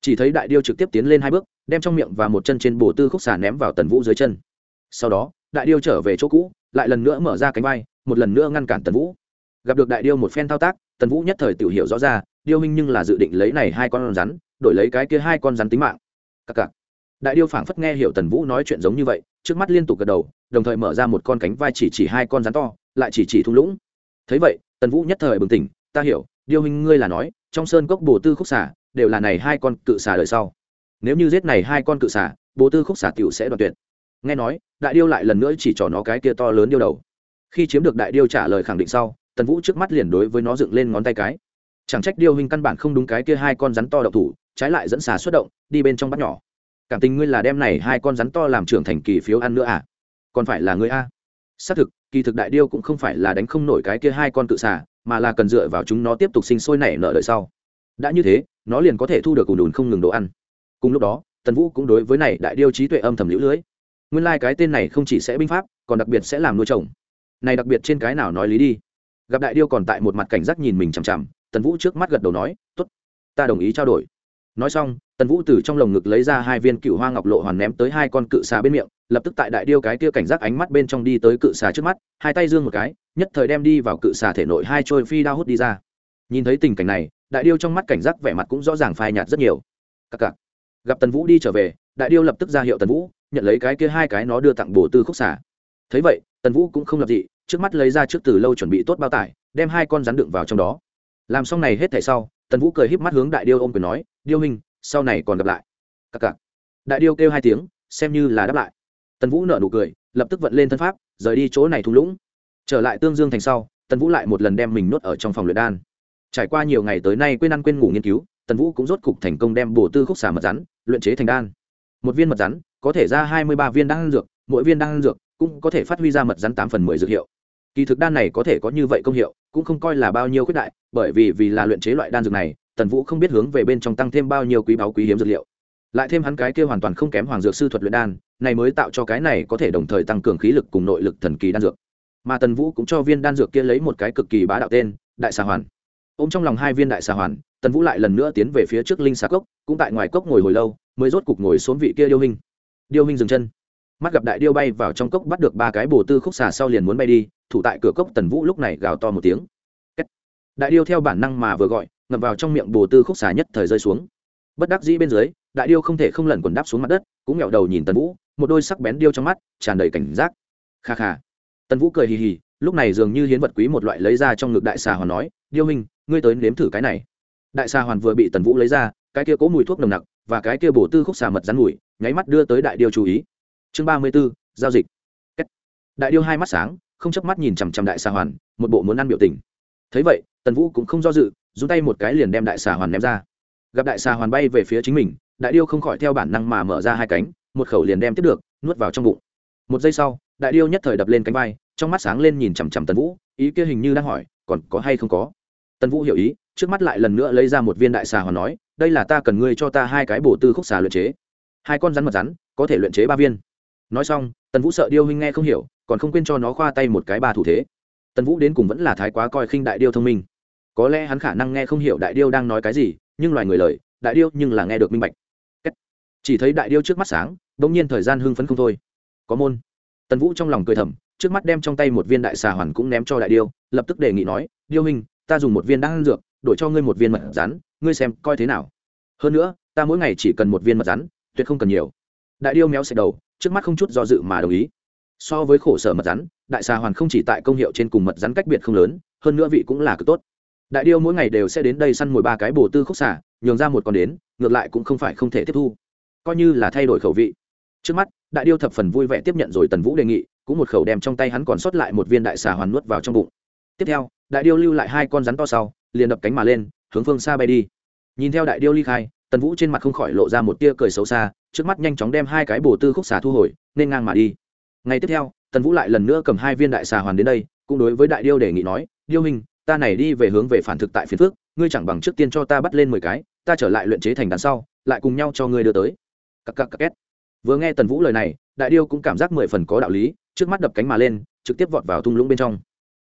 chỉ thấy đại điêu trực tiếp tiến lên hai bước, đem trong miệng và một chân trên bồ tư khúc xà ném vào tần vũ dưới chân. Sau đó, đại điêu trở về chỗ cũ, lại lần nữa mở ra cánh vai, một lần nữa ngăn cản tần vũ. Gặp được đại điêu một phen thao tác, tần vũ nhất thời tự hiểu rõ ra, điêu minh nhưng là dự định lấy này hai con rắn đổi lấy cái kia hai con rắn tính mạng. Cặc cặc. Đại điêu phảng phất nghe hiểu tần vũ nói chuyện giống như vậy, trước mắt liên tục gật đầu, đồng thời mở ra một con cánh vai chỉ chỉ hai con rắn to, lại chỉ chỉ thung lũng. Thấy vậy, tần vũ nhất thời bừng tỉnh, ta hiểu, điêu hình ngươi là nói, trong sơn cốc bồ tư khúc xả đều là này hai con cự xả đời sau. Nếu như giết này hai con cự xả bồ tư khúc xả tiểu sẽ đoạt tuyệt. Nghe nói, đại điêu lại lần nữa chỉ trỏ nó cái kia to lớn điêu đầu. Khi chiếm được đại điêu trả lời khẳng định sau, tần vũ trước mắt liền đối với nó dựng lên ngón tay cái. Chẳng trách điêu hình căn bản không đúng cái kia hai con rắn to độc thủ trái lại dẫn xà xuất động, đi bên trong bắt nhỏ. Cảm tình ngươi là đem này hai con rắn to làm trưởng thành kỳ phiếu ăn nữa à? Còn phải là ngươi a. Xác thực, kỳ thực đại điêu cũng không phải là đánh không nổi cái kia hai con cự xà, mà là cần dựa vào chúng nó tiếp tục sinh sôi nảy nở đời sau. Đã như thế, nó liền có thể thu được ùn ùn không ngừng đồ ăn. Cùng lúc đó, tần vũ cũng đối với này đại điêu trí tuệ âm thầm lũ lưới. Nguyên lai、like、cái tên này không chỉ sẽ binh pháp, còn đặc biệt sẽ làm nuôi trồng này đặc biệt trên cái nào nói lý đi. Gặp đại điêu còn tại một mặt cảnh giác nhìn mình chằm chằm, tần vũ trước mắt gật đầu nói t ố t ta đồng ý trao đổi nói xong, tần vũ từ trong lồng ngực lấy ra hai viên cựu hoa ngọc lộ hoàn ném tới hai con cự xà bên miệng, lập tức tại đại điêu cái kia cảnh giác ánh mắt bên trong đi tới cự xà trước mắt, hai tay dương một cái, nhất thời đem đi vào cự xà thể nội hai trôi phi đao hút đi ra. Nhìn thấy tình cảnh này, đại điêu trong mắt cảnh giác vẻ mặt cũng rõ ràng phai nhạt rất nhiều. Cặc cặc gặp tần vũ đi trở về, đại điêu lập tức ra hiệu tần vũ, nhận lấy cái kia hai cái nó đưa tặng bổ tư khúc xà. Thấy vậy, tần vũ cũng không lập dị, trước mắt lấy ra trước từ lâu chuẩn bị tốt bao tải, đem hai con rắn đựng vào trong đó. Làm xong này hết thảy sau tần vũ cười híp mắt hướng đại điêu ôm quyền nói, điêu hình sau này còn gặp lại. Cặc cặc. Đại điêu kêu hai tiếng, xem như là đáp lại. Tần vũ nở nụ cười, lập tức vận lên thân pháp, rời đi chỗ này thung lũng. Trở lại tương dương thành sau, tần vũ lại một lần đem mình nuốt ở trong phòng luyện đan. Trải qua nhiều ngày tới nay quên ăn quên ngủ nghiên cứu, tần vũ cũng rốt cục thành công đem bổ tư khúc xà mật rắn luyện chế thành đan. Một viên mật rắn, có thể ra hai mươi ba viên đan dược, mỗi viên đan dược cũng có thể phát huy ra mật rắn tám phần mười dược hiệu. Kỳ thực đan này có thể có như vậy công hiệu, cũng không coi là bao nhiêu khuyết đại bởi vì vì là luyện chế loại đan dược này, tần vũ không biết hướng về bên trong tăng thêm bao nhiêu quý báu quý hiếm dược liệu. Lại thêm hắn cái kia hoàn toàn không kém hoàng dược sư thuật luyện đan, này mới tạo cho cái này có thể đồng thời tăng cường khí lực cùng nội lực thần kỳ đan dược. Mà tần vũ cũng cho viên đan dược kia lấy một cái cực kỳ bá đạo tên, đại xà hoàn. Ôm trong lòng hai viên đại xà hoàn, tần vũ lại lần nữa tiến về phía trước linh xà cốc, cũng tại ngoài cốc ngồi hồi lâu, mới rốt cục ngồi xuống vị kia điêu hình điêu hình dừng chân. Mắt gặp đại điêu bay vào trong cốc bắt được ba cái bồ tư khúc xà sau liền muốn bay đi, thủ tại cửa cốc tần vũ lúc này gào to một tiếng đại điêu theo bản năng mà vừa gọi ngập vào trong miệng bồ tư khúc xà nhất thời rơi xuống. Bất đắc dĩ bên dưới, đại điêu không thể không lẩn quần đáp xuống mặt đất, cũng nghẹo đầu nhìn tần vũ, một đôi sắc bén điêu trong mắt, tràn đầy cảnh giác. Kha kha. Tần vũ cười hì hì, lúc này dường như hiến vật quý một loại lấy ra trong ngực đại xà hoàn nói, điêu minh ngươi tới nếm thử cái này. Đại xà hoàn vừa bị tần vũ lấy ra, cái kia cố mùi thuốc nồng nặc và cái kia bổ tư khúc xà mật rắn mùi, nháy mắt đưa tới đại điêu chú ý. Chương ba mươi b ố giao dịch. Đại điêu hai mắt sáng, không chớp mắt nhìn chằm chằm đại xà hoàn, một bộ muốn ăn biểu tình thấy vậy, tần vũ cũng không do dự dùng tay một cái liền đem đại xà hoàn ném ra. Gặp đại xà hoàn bay về phía chính mình, đại điêu không khỏi theo bản năng mà mở ra hai cánh, một khẩu liền đem tiếp được, nuốt vào trong bụng. Một giây sau, đại điêu nhất thời đập lên cánh vai, trong mắt sáng lên nhìn chằm chằm tần vũ, ý kia hình như đang hỏi, còn có hay không có? Tần vũ hiểu ý, trước mắt lại lần nữa lấy ra một viên đại xà hoàn nói, đây là ta cần ngươi cho ta hai cái bổ tư khúc xà luyện chế. Hai con rắn mật rắn, có thể luyện chế ba viên. Nói xong, tần vũ sợ điêu huynh nghe không hiểu, còn không quên cho nó khoa tay một cái ba thủ thế tần vũ đến cùng vẫn là thái quá coi khinh đại điêu thông minh. Có lẽ hắn khả năng nghe không hiểu đại điêu đang nói cái gì, nhưng loài người lời, đại điêu nhưng là nghe được minh bạch. Chỉ thấy đại điêu trước mắt sáng đ ỗ n g nhiên thời gian hưng phấn không thôi. Có môn. Tần vũ trong lòng cười thầm, trước mắt đem trong tay một viên đại xà hoàn cũng ném cho đại điêu, lập tức đề nghị nói, điêu hình ta dùng một viên đan dược, đổi cho ngươi một viên mật rắn, ngươi xem coi thế nào. Hơn nữa, ta mỗi ngày chỉ cần một viên mật rắn, tuyệt không cần nhiều. Đại điêu méo xẹt đầu, trước mắt không chút do dự mà đồng ý so với khổ sở mật rắn, đại xà hoàn không chỉ tại công hiệu trên cùng mật rắn cách biệt không lớn, hơn nữa vị cũng là cực tốt. Đại điêu mỗi ngày đều sẽ đến đây săn mồi ba cái bồ tư khúc xả nhường ra một con đến, ngược lại cũng không phải không thể tiếp thu. Coi như là thay đổi khẩu vị. Trước mắt, đại điêu thập phần vui vẻ tiếp nhận rồi tần vũ đề nghị, cũng một khẩu đem trong tay hắn còn sót lại một viên đại xà hoàn nuốt vào trong bụng. Tiếp theo, đại điêu lưu lại hai con rắn to sau, liền đập cánh mà lên, hướng phương xa bay đi. Nhìn theo đại điêu ly khai, tần vũ trên mặt không khỏi lộ ra một tia cười xấu xa, trước mắt nhanh chóng đem hai cái bồ tư khúc xà thu hồi, nên ngang mà đi. Ngày tiếp theo, tần vũ lại lần nữa cầm hai viên đại xà hoàn đến đây, cũng đối với đại điêu đề nghị nói, điêu hình ta này đi về hướng về phản thực tại phiền phước ngươi chẳng bằng trước tiên cho ta bắt lên mười cái, ta trở lại luyện chế thành đằng sau, lại cùng nhau cho ngươi đưa tới. Cặp cặp cặp két. Vừa nghe tần vũ lời này, đại điêu cũng cảm giác mười phần có đạo lý, trước mắt đập cánh mà lên, trực tiếp vọt vào thung lũng bên trong.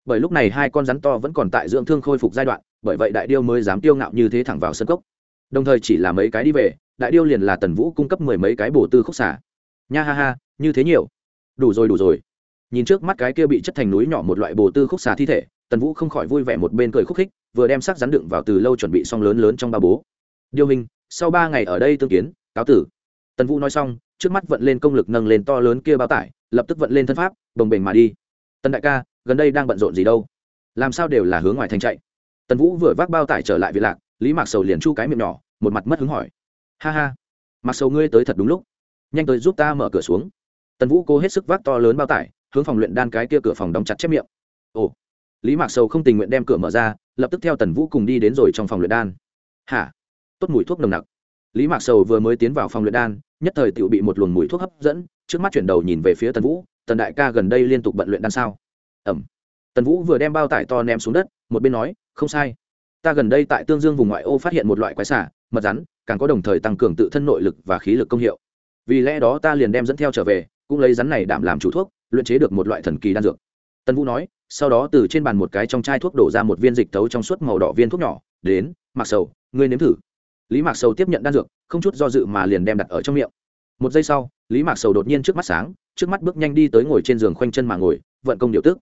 Bởi lúc này hai con rắn to vẫn còn tại dưỡng thương khôi phục giai đoạn, bởi vậy đại điêu mới dám tiêu ngạo như thế thẳng vào sân cốc. Đồng thời chỉ là mấy cái đi về, đại điêu liền là tần vũ cung cấp mười mấy cái bổ tư khúc xả nha ha ha, như thế nhiều đủ rồi đủ rồi. Nhìn trước mắt cái kia bị chất thành núi nhỏ một loại bồ tư khúc xà thi thể, tần vũ không khỏi vui vẻ một bên cười khúc khích, vừa đem sắc rắn đựng vào từ lâu chuẩn bị xong lớn lớn trong ba bố. Điêu hình sau ba ngày ở đây tương kiến, cáo tử. Tần vũ nói xong, trước mắt vận lên công lực nâng lên to lớn kia bao tải, lập tức vận lên thân pháp bồng bềnh mà đi. Tần đại ca, gần đây đang bận rộn gì đâu? Làm sao đều là hướng ngoài thành chạy? Tần vũ vừa vác bao tải trở lại vị lạc, lý mạc sầu liền chu cái miệng nhỏ, một mặt mất hứng hỏi. Ha ha mặc sầu ngươi tới thật đúng lúc. Nhanh tới giúp ta mở cửa xuống tần vũ cố hết sức vác to lớn bao tải, hướng phòng luyện đan cái kia cửa phòng đóng chặt chép miệng. Ồ, lý mạc sầu không tình nguyện đem cửa mở ra, lập tức theo tần vũ cùng đi đến rồi trong phòng luyện đan. Hả? Tốt mùi thuốc nồng nặc. Lý mạc sầu vừa mới tiến vào phòng luyện đan, nhất thời tự bị một luồng mùi thuốc hấp dẫn, trước mắt chuyển đầu nhìn về phía tần vũ, tần đại ca gần đây liên tục bận luyện đan sao? Ẩm. Tần vũ vừa đem bao tải to ném xuống đất, một bên nói, không sai. Ta gần đây tại tương dương vùng ngoại ô phát hiện một loại quái xả mật rắn, càng có đồng thời tăng cường tự thân nội lực và khí lực công hiệu. Vì lẽ đó ta liền đem dẫn theo trở về cũng lấy rắn này đảm làm chủ thuốc, luyện chế được một loại thần kỳ đan dược. Tân vũ nói, sau đó từ trên bàn một cái trong chai thuốc đổ ra một viên dịch tấu trong suốt màu đỏ viên thuốc nhỏ, đến mặc sầu, ngươi nếm thử. Lý mạc sầu tiếp nhận đan dược, không chút do dự mà liền đem đặt ở trong miệng. Một giây sau, lý mạc sầu đột nhiên trước mắt sáng, trước mắt bước nhanh đi tới ngồi trên giường khoanh chân mà ngồi, vận công điều tức.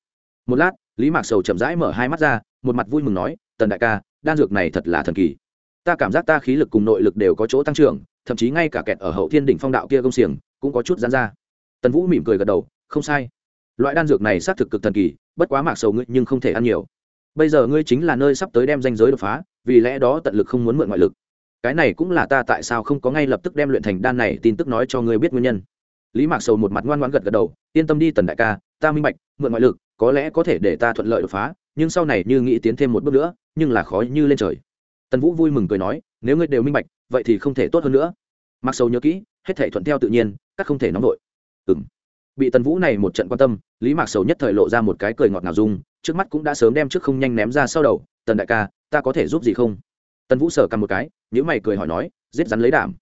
Một lát, lý mạc sầu chậm rãi mở hai mắt ra, một mặt vui mừng nói, tần đại ca, đan dược này thật là thần kỳ. Ta cảm giác ta khí lực cùng nội lực đều có chỗ tăng trưởng, thậm chí ngay cả kẹt ở hậu thiên đỉnh phong đạo kia công xiềng cũng có chút gián ra tần vũ mỉm cười gật đầu, không sai. Loại đan dược này xác thực cực thần kỳ, bất quá mạc sầu ngươi nhưng không thể ăn nhiều. Bây giờ ngươi chính là nơi sắp tới đem danh giới đột phá, vì lẽ đó tận lực không muốn mượn ngoại lực. Cái này cũng là ta tại sao không có ngay lập tức đem luyện thành đan này tin tức nói cho ngươi biết nguyên nhân. Lý mạc sầu một mặt ngoan ngoãn gật gật đầu, yên tâm đi tần đại ca, ta minh bạch, mượn ngoại lực có lẽ có thể để ta thuận lợi đột phá, nhưng sau này như nghĩ tiến thêm một bước nữa, nhưng là khó như lên trời. Tần vũ vui mừng cười nói, nếu ngươi đều minh bạch, vậy thì không thể tốt hơn nữa. Mặc sầu nhớ kỹ, hết thể thuận theo tự nhiên, các không thể nóng vội ừ bị tần vũ này một trận quan tâm, lý mạc sầu nhất thời lộ ra một cái cười ngọt ngào dung, trước mắt cũng đã sớm đem trước không nhanh ném ra sau đầu, tần đại ca, ta có thể giúp gì không? Tần vũ sở cầm một cái nhữ mày cười hỏi nói, giết rắn lấy đảm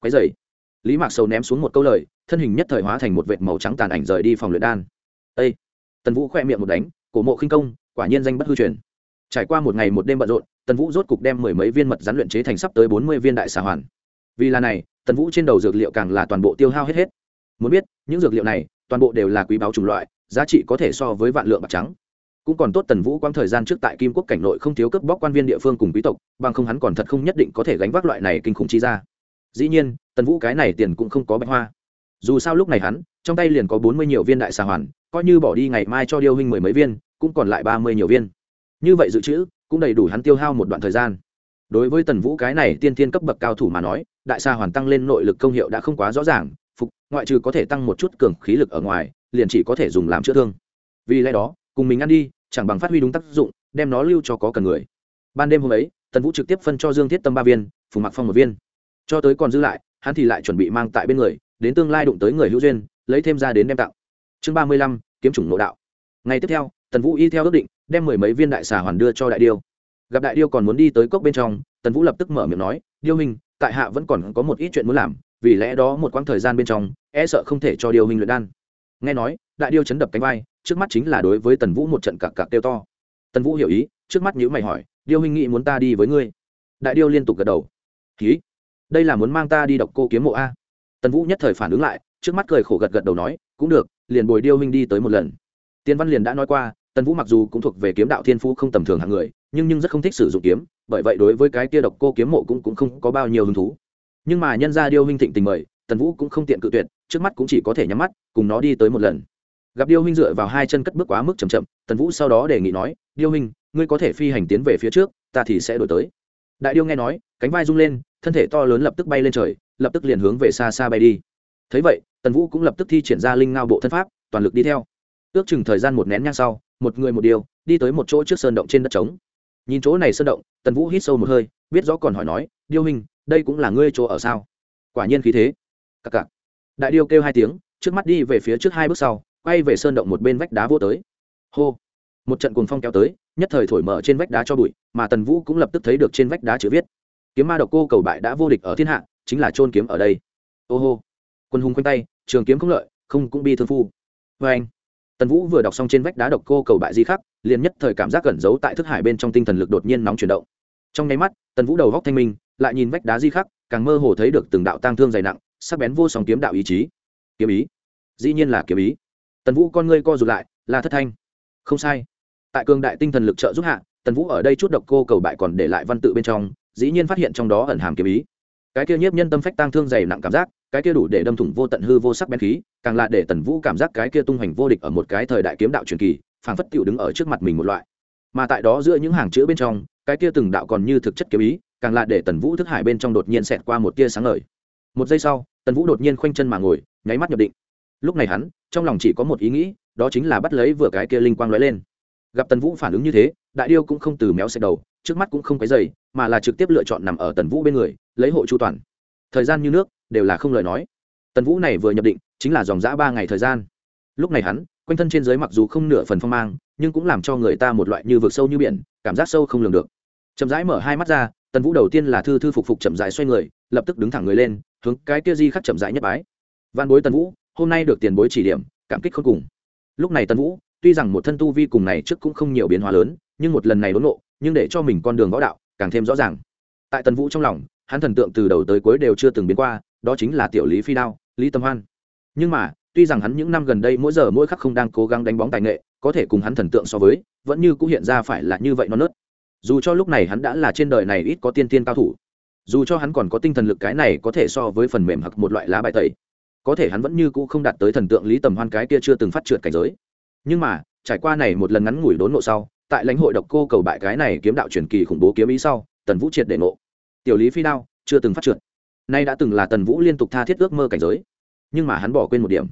quái dày lý mạc sầu ném xuống một câu lời, thân hình nhất thời hóa thành một vệt màu trắng tàn ảnh rời đi phòng luyện đan. Â tần vũ khoe miệng một đánh, cổ mộ khinh công, quả nhiên danh bất hư truyền. Trải qua một ngày một đêm bận rộn, tần vũ rốt cục đem mười mấy viên mật rắn luyện chế thành sắp tới bốn mươi viên đại xà hoàn. Vì là này, tần vũ trên đầu dược liệu càng là toàn bộ tiêu hao hết hết muốn biết, những dược liệu này, toàn bộ đều là quý báu chủng loại, giá trị có thể so với vạn lượng bạc trắng. Cũng còn tốt tần vũ quang thời gian trước tại kim quốc cảnh nội không thiếu cướp bóc quan viên địa phương cùng quý tộc, bằng không hắn còn thật không nhất định có thể gánh vác loại này kinh khủng chi ra. Dĩ nhiên, tần vũ cái này tiền cũng không có bạch hoa. Dù sao lúc này hắn, trong tay liền có bốn mươi nhiều viên đại xà hoàn, coi như bỏ đi ngày mai cho điêu huynh mười mấy viên, cũng còn lại ba mươi nhiều viên. Như vậy dự trữ, cũng đầy đủ hắn tiêu hao một đoạn thời gian. Đối với tần vũ cái này tiên thiên cấp bậc cao thủ mà nói, đại xà hoàn tăng lên nội lực công hiệu đã không quá rõ ràng phục, ngoại trừ có thể tăng một chút cường khí lực ở ngoài, liền chỉ có thể dùng làm chữa thương. Vì lẽ đó, cùng mình ăn đi, chẳng bằng phát huy đúng tác dụng, đem nó lưu cho có cần người. Ban đêm hôm ấy, tần vũ trực tiếp phân cho dương thiết tâm ba viên, phùng mặc phong một viên. Cho tới còn dư lại, hắn thì lại chuẩn bị mang tại bên người, đến tương lai đụng tới người hữu duyên, lấy thêm ra đến đem tặng. Chương ba mươi lăm, kiếm chủng nội đạo. Ngày tiếp theo, tần vũ y theo ước định, đem mười mấy viên đại xà hoàn đưa cho đại điêu. Gặp đại điêu còn muốn đi tới cốc bên trong, tần vũ lập tức mở miệng nói, điêu hình tại hạ vẫn còn có một ít chuyện muốn làm vì lẽ đó một quãng thời gian bên trong e sợ không thể cho điều hình luyện đan. Nghe nói đại điêu chấn đập cánh vai trước mắt chính là đối với tần vũ một trận cặc cặc kêu to. Tần vũ hiểu ý trước mắt nhữ mày hỏi điêu huynh nghĩ muốn ta đi với ngươi? Đại điêu liên tục gật đầu. Ký đây là muốn mang ta đi đọc cô kiếm mộ a. Tần vũ nhất thời phản ứng lại trước mắt cười khổ gật gật đầu nói cũng được liền bồi điêu huynh đi tới một lần. Tiên văn liền đã nói qua tần vũ mặc dù cũng thuộc về kiếm đạo thiên phú không tầm thường hạng người nhưng nhưng rất không thích sử dụng kiếm bởi vậy đối với cái kia độc cô kiếm mộ cũng, cũng không có bao nhiêu hứng thú nhưng mà nhân ra điêu huynh thịnh tình mời, tần vũ cũng không tiện cự tuyệt, trước mắt cũng chỉ có thể nhắm mắt, cùng nó đi tới một lần. Gặp điêu huynh dựa vào hai chân cất bước quá mức chầm chậm, tần vũ sau đó đề nghị nói, điêu huynh, ngươi có thể phi hành tiến về phía trước, ta thì sẽ đổi tới. Đại điêu nghe nói, cánh vai rung lên, thân thể to lớn lập tức bay lên trời, lập tức liền hướng về xa xa bay đi. Thấy vậy, tần vũ cũng lập tức thi triển ra linh ngao bộ thân pháp, toàn lực đi theo. Ước chừng thời gian một nén nhang sau, một người một điều, đi tới một chỗ trước sơn động trên đất trống nhìn chỗ này sơn động, tần vũ hít sâu một hơi, biết rõ còn hỏi nói, điêu hình đây cũng là ngươi chỗ ở sao? Quả nhiên khí thế. Cặc cặc. Đại điêu kêu hai tiếng, trước mắt đi về phía trước hai bước sau, quay về sơn động một bên vách đá vô tới. Hô. Một trận cuồng phong kéo tới, nhất thời thổi mở trên vách đá cho bụi, mà tần vũ cũng lập tức thấy được trên vách đá chữ viết. Kiếm ma độc cô cầu bại đã vô địch ở thiên hạ, chính là trôn kiếm ở đây. Ô hô. Quân hùng quanh tay, trường kiếm không lợi, không cũng bi thương phu. Vê anh tần vũ vừa đọc xong trên vách đá độc cô cầu bại di khắc liền nhất thời cảm giác cẩn giấu tại thức hải bên trong tinh thần lực đột nhiên nóng chuyển động. Trong nháy mắt, tần vũ đầu góc thanh minh, lại nhìn vách đá di khắc, càng mơ hồ thấy được từng đạo tang thương dày nặng, sắc bén vô song kiếm đạo ý chí. Kiếm ý? Dĩ nhiên là kiếm ý. Tần vũ con ngươi co rụt lại, là thất thanh. Không sai. Tại cường đại tinh thần lực trợ giúp hạ, tần vũ ở đây chút độc cô cầu bại còn để lại văn tự bên trong, dĩ nhiên phát hiện trong đó ẩn hàm kiếm ý. Cái kia nhiếp nhân tâm phách tăng thương dày nặng cảm giác, cái kia đủ để đâm thủng vô tận hư vô sắc bén khí, càng là để tần vũ cảm giác cái kia tung hoành vô địch ở một cái thời đại kiếm đạo truyền kỳ phảng phất tựu đứng ở trước mặt mình một loại. Mà tại đó giữa những hàng chữ bên trong, cái kia từng đạo còn như thực chất kiếm ý, càng là để tần vũ thức hải bên trong đột nhiên xẹt qua một tia sáng ngời. Một giây sau, tần vũ đột nhiên khoanh chân mà ngồi, nháy mắt nhập định. Lúc này hắn, trong lòng chỉ có một ý nghĩ, đó chính là bắt lấy vừa cái kia linh quang lóe lên. Gặp tần vũ phản ứng như thế, đại điêu cũng không từ méo xẹt đầu, trước mắt cũng không cái dày mà là trực tiếp lựa chọn nằm ở tần vũ bên người, lấy hộ chu toàn. Thời gian như nước, đều là không lời nói. Tần vũ này vừa nhập định, chính là dòng g ba ngày thời gian. Lúc này hắn quanh thân trên giới mặc dù không nửa phần phong mang, nhưng cũng làm cho người ta một loại như vực sâu như biển, cảm giác sâu không lường được. Chậm rãi mở hai mắt ra, tần vũ đầu tiên là thư thư phục phục chậm rãi xoay người, lập tức đứng thẳng người lên, hướng cái kia di khắc chậm rãi nhất bái. Văn bối tần vũ, hôm nay được tiền bối chỉ điểm, cảm kích không cùng. Lúc này tần vũ, tuy rằng một thân tu vi cùng này trước cũng không nhiều biến hóa lớn, nhưng một lần này đốn nộ nhưng để cho mình con đường võ đạo càng thêm rõ ràng. Tại tần vũ trong lòng, hắn thần tượng từ đầu tới cuối đều chưa từng biến qua, đó chính là tiểu lý phi đao, lý tâm hoan. Nhưng mà tuy rằng hắn những năm gần đây mỗi giờ mỗi khắc không đang cố gắng đánh bóng tài nghệ, có thể cùng hắn thần tượng so với, vẫn như cũng hiện ra phải là như vậy non nớt. Dù cho lúc này hắn đã là trên đời này ít có tiên tiên cao thủ, dù cho hắn còn có tinh thần lực cái này có thể so với phần mềm hoặc một loại lá bài tẩy, có thể hắn vẫn như cũ không đạt tới thần tượng lý tầm hoan cái kia chưa từng phát trượt cảnh giới. Nhưng mà, trải qua này một lần ngắn ngủi đốn nộ sau, tại lãnh hội độc cô cầu bại cái này kiếm đạo truyền kỳ khủng bố kiếm ý sau, tần vũ triệt để nộ tiểu lý phi đao, chưa từng phát trượt. Nay đã từng là tần vũ liên tục tha thiết ước mơ cảnh giới, nhưng mà hắn bỏ quên một điểm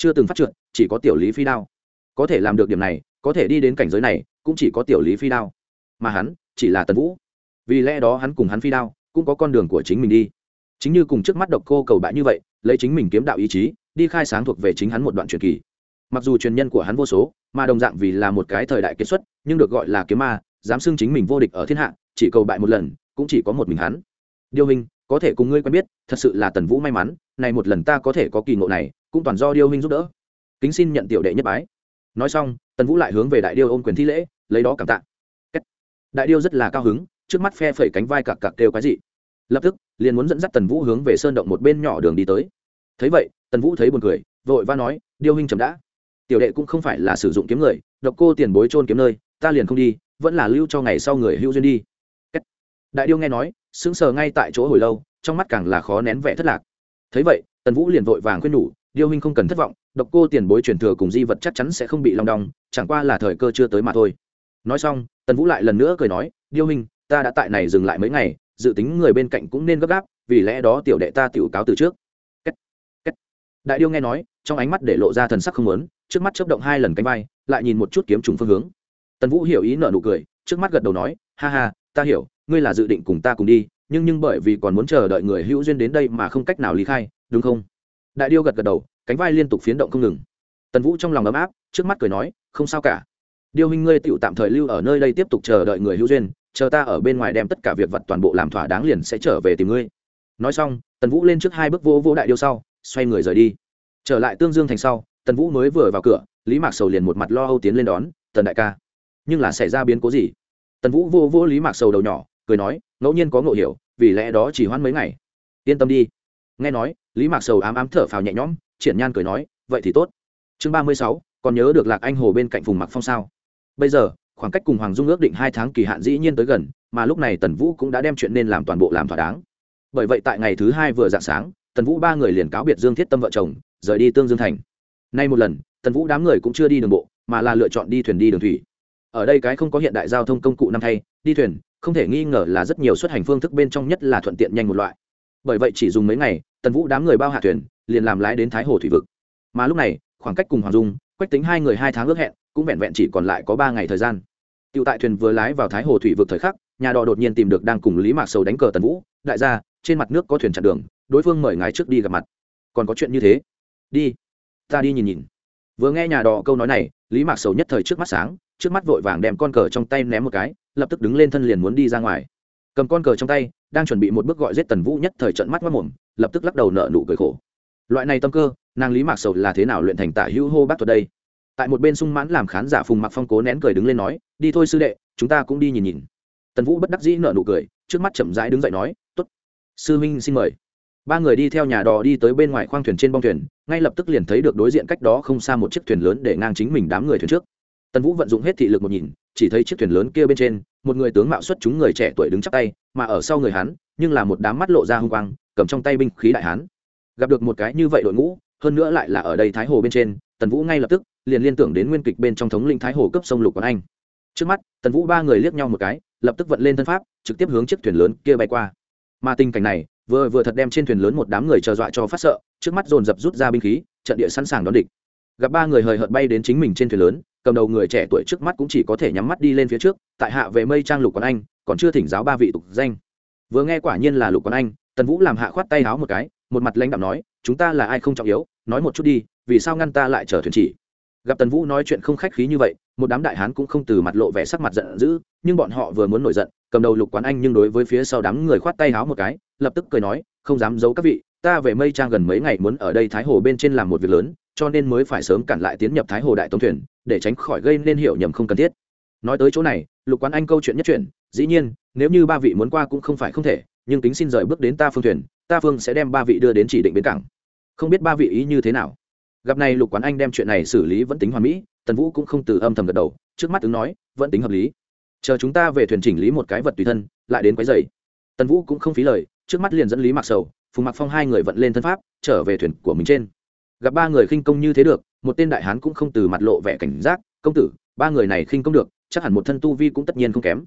chưa từng phát trượt, chỉ có tiểu lý phi đao. Có thể làm được điểm này, có thể đi đến cảnh giới này, cũng chỉ có tiểu lý phi đao. Mà hắn, chỉ là tần vũ. Vì lẽ đó hắn cùng hắn phi đao, cũng có con đường của chính mình đi. Chính như cùng trước mắt độc cô cầu bại như vậy, lấy chính mình kiếm đạo ý chí, đi khai sáng thuộc về chính hắn một đoạn truyền kỳ. Mặc dù truyền nhân của hắn vô số, mà đồng dạng vì là một cái thời đại kết xuất, nhưng được gọi là kiếm ma, dám xưng chính mình vô địch ở thiên hạ, chỉ cầu bại một lần, cũng chỉ có một mình hắn. Điêu hình, có thể cùng ngươi quen biết, thật sự là tần vũ may mắn, này một lần ta có thể có kỳ ngộ này cũng toàn do điêu huynh giúp đỡ. Kính xin nhận tiểu đệ nhất bái. Nói xong, tần vũ lại hướng về đại điêu ôm quyền thi lễ, lấy đó cảm tạ. Đại điêu rất là cao hứng, trước mắt phe phẩy cánh vai cặc cặc kêu cái gì lập tức, liền muốn dẫn dắt tần vũ hướng về sơn động một bên nhỏ đường đi tới. Thấy vậy, tần vũ thấy buồn cười, vội va nói, điêu huynh chậm đã. Tiểu đệ cũng không phải là sử dụng kiếm người, độc cô tiền bối trôn kiếm nơi, ta liền không đi, vẫn là lưu cho ngày sau người hưu duyên đi. Đại điêu nghe nói, sững sờ ngay tại chỗ hồi lâu, trong mắt càng là khó nén vẻ thất lạc. Thấy vậy, tần vũ liền vội vàng khuyên nhủ điêu huynh không cần thất vọng độc cô tiền bối truyền thừa cùng di vật chắc chắn sẽ không bị long đong chẳng qua là thời cơ chưa tới mà thôi nói xong tần vũ lại lần nữa cười nói điêu huynh ta đã tại này dừng lại mấy ngày dự tính người bên cạnh cũng nên gấp gáp vì lẽ đó tiểu đệ ta tiểu cáo từ trước Kết. Kết. đại điêu nghe nói trong ánh mắt để lộ ra thần sắc không lớn trước mắt chớp động hai lần cánh bay, lại nhìn một chút kiếm trùng phương hướng tần vũ hiểu ý nở nụ cười trước mắt gật đầu nói ha ha ta hiểu ngươi là dự định cùng ta cùng đi nhưng nhưng bởi vì còn muốn chờ đợi người hữu duyên đến đây mà không cách nào lý khai đúng không đại điêu gật gật đầu, cánh vai liên tục phiến động không ngừng. Tần vũ trong lòng ấm áp, trước mắt cười nói, không sao cả. Điêu huynh ngươi tựu tạm thời lưu ở nơi đây tiếp tục chờ đợi người hữu duyên, chờ ta ở bên ngoài đem tất cả việc vật toàn bộ làm thỏa đáng liền sẽ trở về tìm ngươi. Nói xong, tần vũ lên trước hai bước vô vô đại điêu sau, xoay người rời đi. Trở lại tương dương thành sau, tần vũ mới vừa vào cửa, lý mạc sầu liền một mặt lo âu tiến lên đón, tần đại ca, nhưng là xảy ra biến cố gì? Tần vũ vô vô lý mạc sầu đầu nhỏ, cười nói, ngẫu nhiên có ngộ hiểu, vì lẽ đó chỉ hoãn mấy ngày. Yên tâm đi. Nghe nói lý mạc sầu ám ám thở phào nhẹ nhõm, triển nhan cười nói, vậy thì tốt. Chương ba mươi sáu, còn nhớ được lạc anh hồ bên cạnh phùng mặc phong sao? Bây giờ, khoảng cách cùng hoàng dung ước định hai tháng kỳ hạn dĩ nhiên tới gần, mà lúc này tần vũ cũng đã đem chuyện nên làm toàn bộ làm thỏa đáng. Bởi vậy tại ngày thứ hai vừa dạng sáng, tần vũ ba người liền cáo biệt dương thiết tâm vợ chồng, rời đi tương dương thành. Nay một lần, tần vũ đám người cũng chưa đi đường bộ, mà là lựa chọn đi thuyền đi đường thủy. Ở đây cái không có hiện đại giao thông công cụ năm thay, đi thuyền, không thể nghi ngờ là rất nhiều xuất hành phương thức bên trong nhất là thuận tiện nhanh một loại. Bởi vậy chỉ dùng mấy ngày tần vũ đám người bao hạ thuyền, liền làm lái đến thái hồ thủy vực. Mà lúc này, khoảng cách cùng hoàng dung, quách tính hai người hai tháng ước hẹn, cũng vẹn vẹn chỉ còn lại có ba ngày thời gian. Tựu tại thuyền vừa lái vào thái hồ thủy vực thời khắc, nhà đò đột nhiên tìm được đang cùng lý mạc sầu đánh cờ tần vũ, đại gia, trên mặt nước có thuyền chặn đường, đối phương mời ngài trước đi gặp mặt. Còn có chuyện như thế? Đi, ta đi nhìn nhìn. Vừa nghe nhà đò câu nói này, lý mạc sầu nhất thời trước mắt sáng, trước mắt vội vàng đem con cờ trong tay ném một cái, lập tức đứng lên thân liền muốn đi ra ngoài. Cầm con cờ trong tay, đang chuẩn bị một bước gọi giết tần vũ nhất thời trận mắt mất mồm lập tức lắc đầu nợ nụ cười khổ. Loại này tâm cơ, nàng lý mạc sầu là thế nào luyện thành tả hữu hô bác thuật đây? Tại một bên sung mãn làm khán giả phùng mặc phong cố nén cười đứng lên nói, đi thôi sư đệ, chúng ta cũng đi nhìn nhìn. Tần vũ bất đắc dĩ nợ nụ cười, trước mắt chậm rãi đứng dậy nói t ố t sư minh xin mời. Ba người đi theo nhà đò đi tới bên ngoài khoang thuyền trên bong thuyền, ngay lập tức liền thấy được đối diện cách đó không xa một chiếc thuyền lớn để ngang chính mình đám người thuyền trước. Tần vũ vận dụng hết thị lực một nhìn, chỉ thấy chiếc thuyền lớn kia bên trên, một người tướng mạo xuất chúng người trẻ tuổi đứng chắc tay, mà ở sau người hắn, nhưng là một đám mắt lộ ra hung quang cầm trong tay binh khí đại hán. Gặp được một cái như vậy đội ngũ, hơn nữa lại là ở đây thái hồ bên trên, tần vũ ngay lập tức liền liên tưởng đến nguyên kịch bên trong thống linh thái hồ cấp sông lục quán anh. Trước mắt, tần vũ ba người liếc nhau một cái, lập tức vận lên thân pháp, trực tiếp hướng chiếc thuyền lớn kia bay qua. Mà tình cảnh này, vừa vừa thật đem trên thuyền lớn một đám người chờ dọa cho phát sợ, trước mắt dồn dập rút ra binh khí, trận địa sẵn sàng đón địch. Gặp ba người hời hợt bay đến chính mình trên thuyền lớn, cầm đầu người trẻ tuổi trước mắt cũng chỉ có thể nhắm mắt đi lên phía trước, tại hạ về mây trang lục quán anh, còn chưa thỉnh giáo ba vị tục danh. Vừa nghe quả nhiên là lục quán anh tần vũ làm hạ khoát tay háo một cái, một mặt lãnh đạo nói, chúng ta là ai không trọng yếu, nói một chút đi, vì sao ngăn ta lại chở thuyền chỉ? Gặp tần vũ nói chuyện không khách khí như vậy, một đám đại hán cũng không từ mặt lộ vẻ sắc mặt giận dữ, nhưng bọn họ vừa muốn nổi giận, cầm đầu lục quán anh nhưng đối với phía sau đám người khoát tay háo một cái, lập tức cười nói, không dám giấu các vị, ta về mây trang gần mấy ngày muốn ở đây thái hồ bên trên làm một việc lớn, cho nên mới phải sớm cản lại tiến nhập thái hồ đại tống thuyền, để tránh khỏi gây nên hiểu nhầm không cần thiết. Nói tới chỗ này, lục quán anh câu chuyện nhất chuyện dĩ nhiên, nếu như ba vị muốn qua cũng không phải không thể nhưng tính xin rời bước đến ta phương thuyền, ta phương sẽ đem ba vị đưa đến chỉ định bến cảng. Không biết ba vị ý như thế nào. Gặp này lục quán anh đem chuyện này xử lý vẫn tính hoàn mỹ, tần vũ cũng không từ âm thầm gật đầu, trước mắt ứng nói, vẫn tính hợp lý. Chờ chúng ta về thuyền chỉnh lý một cái vật tùy thân, lại đến quái dày tần vũ cũng không phí lời, trước mắt liền dẫn lý mặc sầu, phùng mặc phong hai người vận lên thân pháp, trở về thuyền của mình trên. Gặp ba người khinh công như thế được, một tên đại hán cũng không từ mặt lộ vẻ cảnh giác, công tử, ba người này khinh công được, chắc hẳn một thân tu vi cũng tất nhiên không kém.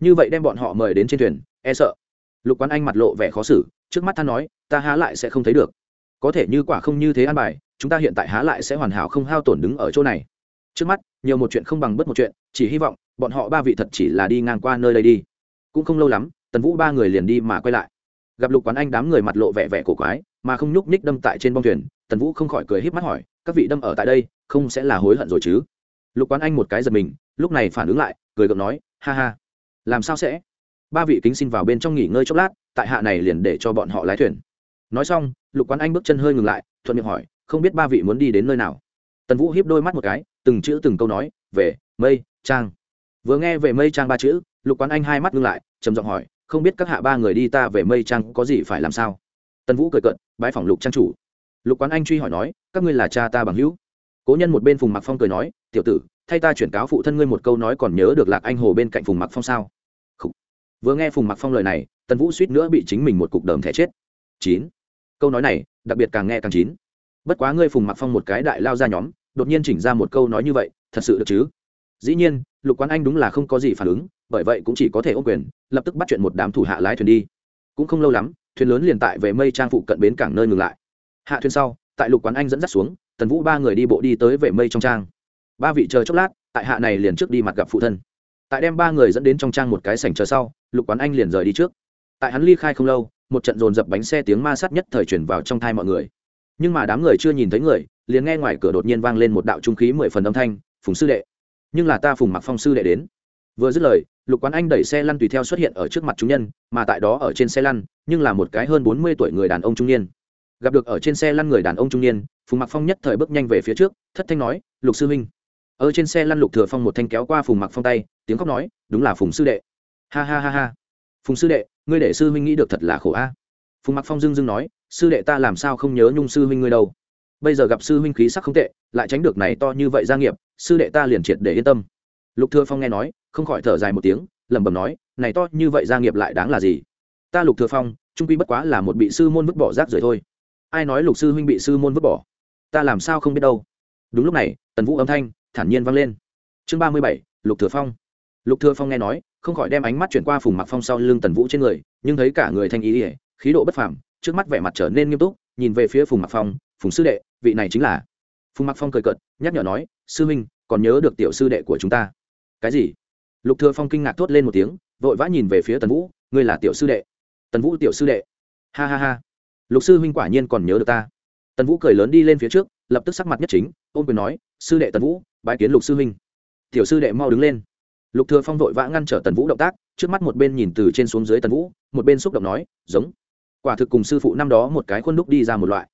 Như vậy đem bọn họ mời đến trên thuyền e sợ lục quán anh mặt lộ vẻ khó xử, trước mắt than nói, ta há lại sẽ không thấy được. Có thể như quả không như thế an bài, chúng ta hiện tại há lại sẽ hoàn hảo không hao tổn đứng ở chỗ này. Trước mắt, nhiều một chuyện không bằng bất một chuyện, chỉ hy vọng, bọn họ ba vị thật chỉ là đi ngang qua nơi đây đi. Cũng không lâu lắm, tần vũ ba người liền đi mà quay lại. Gặp lục quán anh đám người mặt lộ vẻ vẻ cổ quái, mà không nhúc nhích đâm tại trên bông thuyền, tần vũ không khỏi cười h í p mắt hỏi, các vị đâm ở tại đây, không sẽ là hối hận rồi chứ? Lục quán anh một cái giật mình, lúc này phản ứng lại, cười gượng nói, ha ha, làm sao sẽ? Ba vị kính xin vào bên trong nghỉ ngơi chốc lát, tại hạ này liền để cho bọn họ lái thuyền. Nói xong, lục quán anh bước chân hơi ngừng lại, thuận miệng hỏi, không biết ba vị muốn đi đến nơi nào? Tần vũ hiếp đôi mắt một cái, từng chữ từng câu nói, về, mây, trang. Vừa nghe về mây, trang ba chữ, lục quán anh hai mắt ngưng lại, trầm giọng hỏi, không biết các hạ ba người đi ta về mây, trang có gì phải làm sao? Tần vũ cười cận bái phòng lục trang chủ. Lục quán anh truy hỏi nói, các ngươi là cha ta bằng hữu? Cố nhân một bên phùng mặc phong cười nói, tiểu tử, thay ta chuyển cáo phụ thân ngươi một câu nói còn nhớ được lạc anh hồ bên cạnh phùng mặc phong sao? Vừa nghe phùng mặc phong lời này, tần vũ suýt nữa bị chính mình một cục đờm thẻ chết. Chín. Câu nói này, đặc biệt càng nghe càng chín. Bất quá ngươi phùng mặc phong một cái đại lao ra nhóm, đột nhiên chỉnh ra một câu nói như vậy, thật sự được chứ? Dĩ nhiên, lục quán anh đúng là không có gì phản ứng, bởi vậy cũng chỉ có thể ô quyền, lập tức bắt chuyện một đám thủ hạ lái thuyền đi. Cũng không lâu lắm, thuyền lớn liền tại về mây trang phụ cận bến cảng nơi ngừng lại. Hạ thuyền sau, tại lục quán anh dẫn dắt xuống, tần vũ ba người đi bộ đi tới về mây trong trang. Ba vị chờ chốc lát, tại hạ này liền trước đi mặt gặp phụ thân tại đem ba người dẫn đến trong trang một cái sảnh chờ sau, lục quán anh liền rời đi trước. Tại hắn ly khai không lâu, một trận dồn dập bánh xe tiếng ma sát nhất thời chuyển vào trong thai mọi người. Nhưng mà đám người chưa nhìn thấy người, liền nghe ngoài cửa đột nhiên vang lên một đạo trung khí mười phần âm thanh, phùng sư đệ. Nhưng là ta phùng mặc phong sư đệ đến. Vừa dứt lời, lục quán anh đẩy xe lăn tùy theo xuất hiện ở trước mặt chúng nhân, mà tại đó ở trên xe lăn, nhưng là một cái hơn bốn mươi tuổi người đàn ông trung niên. Gặp được ở trên xe lăn người đàn ông trung niên, phùng mặc phong nhất thời bước nhanh về phía trước, thất thanh nói, lục sư huynh ở trên xe lăn lục thừa phong một thanh kéo qua phùng mặc phong tay, tiếng khóc nói, đúng là phùng sư đệ. Ha ha ha ha. Phùng sư đệ, ngươi để sư huynh nghĩ được thật là khổ a. Phùng mặc phong dưng dưng nói, sư đệ ta làm sao không nhớ nhung sư huynh ngươi đâu. Bây giờ gặp sư huynh khí sắc không tệ, lại tránh được này to như vậy gia nghiệp, sư đệ ta liền triệt để yên tâm. Lục thừa phong nghe nói, không khỏi thở dài một tiếng, lẩm bẩm nói, này to như vậy gia nghiệp lại đáng là gì? Ta lục thừa phong, trung quy bất quá là một bị sư môn vứt bỏ rác rưởi thôi. Ai nói lục sư huynh bị sư môn vứt bỏ? Ta làm sao không biết đâu. Đúng lúc này, tần vũ âm thanh thản nhiên vang lên. Chương ba mươi bảy, lục thừa phong. Lục thừa phong nghe nói, không khỏi đem ánh mắt chuyển qua phùng mặc phong sau lưng tần vũ trên người, nhưng thấy cả người thanh ý ỉa khí độ bất phàm, trước mắt vẻ mặt trở nên nghiêm túc, nhìn về phía phùng mặc phong, phùng sư đệ, vị này chính là phùng mặc phong cười cợt, nhắc nhở nói, sư huynh, còn nhớ được tiểu sư đệ của chúng ta. Cái gì? Lục thừa phong kinh ngạc thốt lên một tiếng, vội vã nhìn về phía tần vũ, ngươi là tiểu sư đệ. Tần vũ tiểu sư đệ. Ha ha ha. Lục sư huynh quả nhiên còn nhớ được ta. Tần vũ cười lớn đi lên phía trước, lập tức sắc mặt nhất chính ôm quyền nói, sư đệ tần vũ bái kiến lục sư huynh. Tiểu sư đệ mau đứng lên. Lục thừa phong vội vã ngăn trở tần vũ động tác, trước mắt một bên nhìn từ trên xuống dưới tần vũ, một bên xúc động nói, giống. Quả thực cùng sư phụ năm đó một cái khuôn đúc đi ra một loại.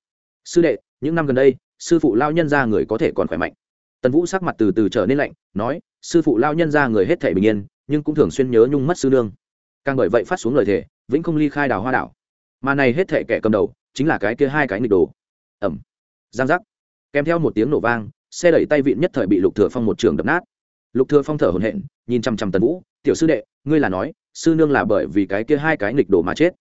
Sư đệ, những năm gần đây, sư phụ lao nhân ra người có thể còn khỏe mạnh. Tần vũ sắc mặt từ từ trở nên lạnh, nói, sư phụ lao nhân ra người hết thể bình yên, nhưng cũng thường xuyên nhớ nhung mất sư nương. Càng bởi vậy phát xuống lời thề, vĩnh không ly khai đào hoa đảo. Mà này hết thể kẻ cầm đầu, chính là cái kia hai cái nghịch đồ. Ẩm. Giang giác. Kèm theo một tiếng nổ vang xe đẩy tay vịn nhất thời bị lục thừa phong một trường đập nát. Lục thừa phong thở hổn hển, nhìn chăm chăm tần vũ, tiểu sư đệ, ngươi là nói, sư nương là bởi vì cái kia hai cái nghịch đồ mà chết.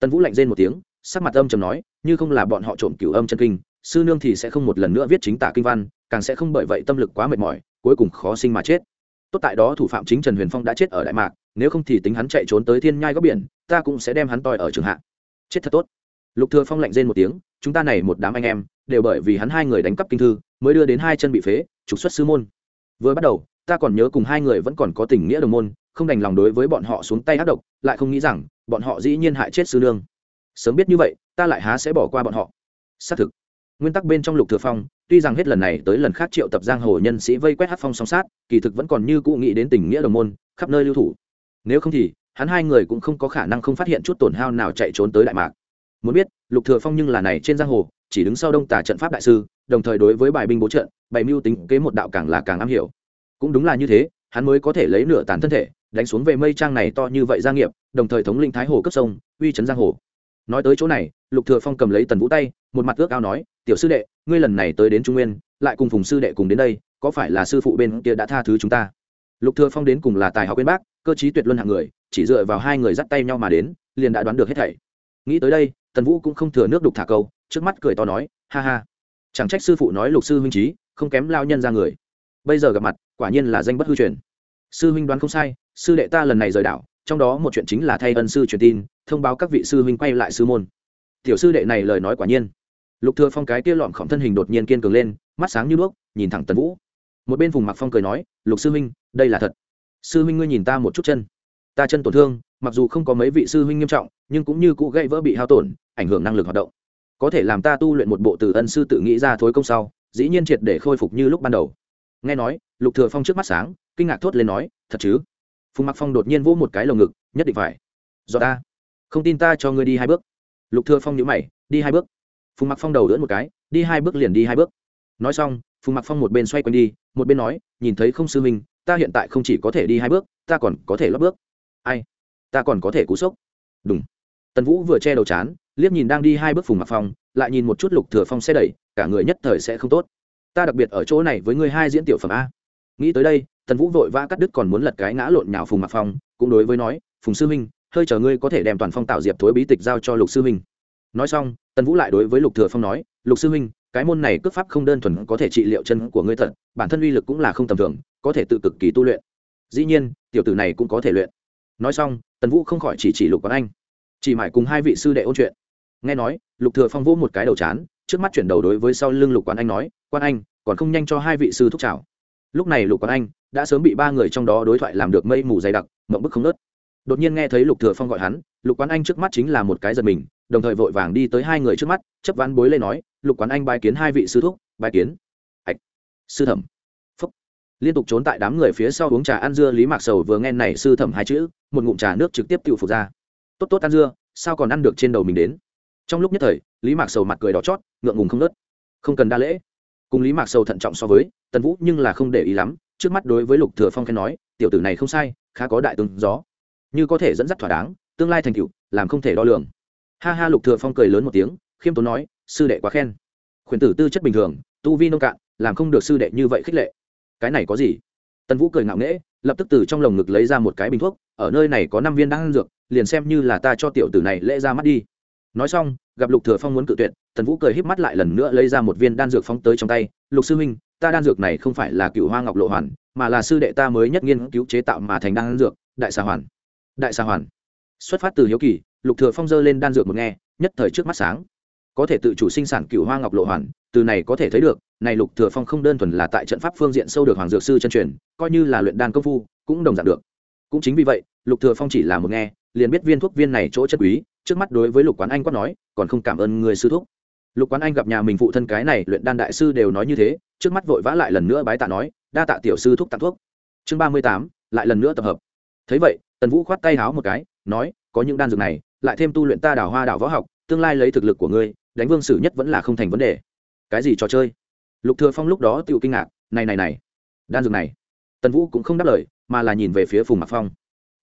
Tần vũ lạnh rên một tiếng, sắc mặt âm trầm nói, như không là bọn họ trộm cửu âm chân kinh, sư nương thì sẽ không một lần nữa viết chính tả kinh văn, càng sẽ không bởi vậy tâm lực quá mệt mỏi, cuối cùng khó sinh mà chết. Tốt tại đó thủ phạm chính trần huyền phong đã chết ở đại mạc, nếu không thì tính hắn chạy trốn tới thiên nhai góc biển, ta cũng sẽ đem hắn toi ở trường hạ. Chết thật tốt lục thừa phong lạnh rên một tiếng, chúng ta này một đám anh em, đều bởi vì hắn hai người đánh cắp kinh thư, mới đưa đến hai chân bị phế, trục xuất sư môn. Vừa bắt đầu, ta còn nhớ cùng hai người vẫn còn có tình nghĩa đồng môn, không đành lòng đối với bọn họ xuống tay ác độc, lại không nghĩ rằng, bọn họ dĩ nhiên hại chết sư nương. Sớm biết như vậy, ta lại há sẽ bỏ qua bọn họ. Xác thực. Nguyên tắc bên trong lục thừa phong, tuy rằng hết lần này tới lần khác triệu tập giang hồ nhân sĩ vây quét hát phong song sát, kỳ thực vẫn còn như cũ nghĩ đến tình nghĩa đồng môn, khắp nơi lưu thủ. Nếu không thì, hắn hai người cũng không có khả năng không phát hiện chút tổn hao nào chạy trốn tới đại mạc muốn biết, lục thừa phong nhưng là này trên giang hồ, chỉ đứng sau đông tả trận pháp đại sư, đồng thời đối với bài binh bố trận, bày mưu tính kế một đạo càng là càng am hiểu. Cũng đúng là như thế, hắn mới có thể lấy nửa tàn thân thể, đánh xuống về mây trang này to như vậy gia nghiệp, đồng thời thống linh thái hồ cấp sông, uy chấn giang hồ. Nói tới chỗ này, lục thừa phong cầm lấy tần vũ tay, một mặt ước ao nói, tiểu sư đệ, ngươi lần này tới đến trung nguyên, lại cùng phùng sư đệ cùng đến đây, có phải là sư phụ bên kia đã tha thứ chúng ta? Lục thừa phong đến cùng là tài học bên bác, cơ trí tuyệt luân hạng người, chỉ dựa vào hai người dắt tay nhau mà đến, liền đã đoán được hết thảy. Nghĩ tới đây tần vũ cũng không thừa nước đục thả câu, trước mắt cười to nói, ha ha, chẳng trách sư phụ nói lục sư huynh trí, không kém lao nhân ra người. Bây giờ gặp mặt, quả nhiên là danh bất hư truyền. Sư huynh đoán không sai, sư đệ ta lần này rời đảo, trong đó một chuyện chính là thay ân sư truyền tin, thông báo các vị sư huynh quay lại sư môn. Tiểu sư đệ này lời nói quả nhiên. Lục thừa phong cái kia lọn khổng thân hình đột nhiên kiên cường lên, mắt sáng như đuốc, nhìn thẳng tần vũ. Một bên vùng mặc phong cười nói, lục sư huynh, đây là thật. Sư huynh ngươi nhìn ta một chút chân. Ta chân tổn thương, mặc dù không có mấy vị sư huynh nghiêm trọng, nhưng cũng như cụ gãy vỡ bị hao tổn ảnh hưởng năng lực hoạt động. Có thể làm ta tu luyện một bộ từ ân sư tự nghĩ ra thối công sau, dĩ nhiên triệt để khôi phục như lúc ban đầu. Nghe nói, lục thừa phong trước mắt sáng, kinh ngạc thốt lên nói, thật chứ? Phùng mặc phong đột nhiên vỗ một cái lồng ngực, nhất định phải. Do ta. Không tin ta cho ngươi đi hai bước. Lục thừa phong nhíu mày, đi hai bước. Phùng mặc phong đầu đỡ một cái, đi hai bước liền đi hai bước. Nói xong, phùng mặc phong một bên xoay quanh đi, một bên nói, nhìn thấy không sư minh ta hiện tại không chỉ có thể đi hai bước, ta còn có thể lót bước. Ai? Ta còn có thể cú sốc. Đúng tần vũ vừa che đầu chán liếc nhìn đang đi hai bước phùng mặc phong, lại nhìn một chút lục thừa phong xe đẩy, cả người nhất thời sẽ không tốt. Ta đặc biệt ở chỗ này với ngươi hai diễn tiểu phẩm a. Nghĩ tới đây, tần vũ vội vã cắt đứt còn muốn lật cái ngã lộn nhào phùng mặc phong, cũng đối với nói, phùng sư minh hơi chờ ngươi có thể đem toàn phong tạo diệp thối bí tịch giao cho lục sư minh nói xong, tần vũ lại đối với lục thừa phong nói, lục sư minh cái môn này cướp pháp không đơn thuần có thể trị liệu chân của ngươi thật, bản thân uy lực cũng là không tầm thường, có thể tự cực kỳ tu luyện. Dĩ nhiên, tiểu tử này cũng có thể luyện. Nói xong, tần vũ không khỏi chỉ chỉ lục quán anh. Chỉ mải cùng hai vị sư đệ ôn chuyện nghe nói, lục thừa phong vỗ một cái đầu chán, trước mắt chuyển đầu đối với sau lưng lục quán anh nói quan anh, còn không nhanh cho hai vị sư thúc chào. Lúc này lục quán anh đã sớm bị ba người trong đó đối thoại làm được mây mù dày đặc, mộng bức không nớt đột nhiên nghe thấy lục thừa phong gọi hắn, lục quán anh trước mắt chính là một cái giật mình, đồng thời vội vàng đi tới hai người trước mắt chấp ván bối lên nói, lục quán anh bài kiến hai vị sư thúc bài kiến. Ạch sư thẩm. Phúc. Liên tục trốn tại đám người phía sau uống trà ăn dưa lý mạc sầu vừa nghe này sư thẩm hai chữ, một ngụm trà nước trực tiếp tiêu phục ra. Tốt tốt, ăn dưa, sao còn ăn được trên đầu mình đến? Trong lúc nhất thời, lý mạc sầu mặt cười đỏ chót, ngượng ngùng không nớt. Không cần đa lễ. Cùng lý mạc sầu thận trọng so với, tần vũ nhưng là không để ý lắm, trước mắt đối với lục thừa phong khen nói, tiểu tử này không sai, khá có đại tướng gió. Như có thể dẫn dắt thỏa đáng, tương lai thành tựu, làm không thể đo lường. Ha ha, lục thừa phong cười lớn một tiếng, khiêm tốn nói, sư đệ quá khen. Khuyển tử tư chất bình thường, tu vi nông cạn, làm không được sư đệ như vậy khích lệ. Cái này có gì? Tần vũ cười ngạo nghễ, lập tức từ trong lồng ngực lấy ra một cái bình thuốc, ở nơi này có năm viên đan dược, liền xem như là ta cho tiểu tử này lễ ra mắt đi nói xong, gặp lục thừa phong muốn cự tuyệt, tần vũ cười híp mắt lại lần nữa lấy ra một viên đan dược phóng tới trong tay. Lục sư huynh, ta đan dược này không phải là cựu hoa ngọc lộ hoàn, mà là sư đệ ta mới nhất nghiên cứu chế tạo mà thành đan dược, đại xà hoàn. Đại xà hoàn. Xuất phát từ hiếu kỳ, lục thừa phong dơ lên đan dược một nghe, nhất thời trước mắt sáng. Có thể tự chủ sinh sản cựu hoa ngọc lộ hoàn, từ này có thể thấy được, này lục thừa phong không đơn thuần là tại trận pháp phương diện sâu được hoàng dược sư chân truyền, coi như là luyện đan công phu, cũng đồng dạng được. Cũng chính vì vậy, lục thừa phong chỉ là một nghe, liền biết viên thuốc viên này chỗ chất quý trước mắt đối với lục quán anh quát nói, còn không cảm ơn người sư thúc. Lục quán anh gặp nhà mình phụ thân cái này luyện đan đại sư đều nói như thế, trước mắt vội vã lại lần nữa bái tạ nói, đa tạ tiểu sư thúc tặng thuốc. Chương ba mươi tám, lại lần nữa tập hợp. Thấy vậy, tần vũ khoát tay háo một cái, nói, có những đan dược này, lại thêm tu luyện ta đào hoa đào võ học, tương lai lấy thực lực của ngươi, đánh vương sử nhất vẫn là không thành vấn đề. Cái gì trò chơi? Lục thừa phong lúc đó tự kinh ngạc, này này này, đan dược này. Tần vũ cũng không đáp lời, mà là nhìn về phía phùng mặc phong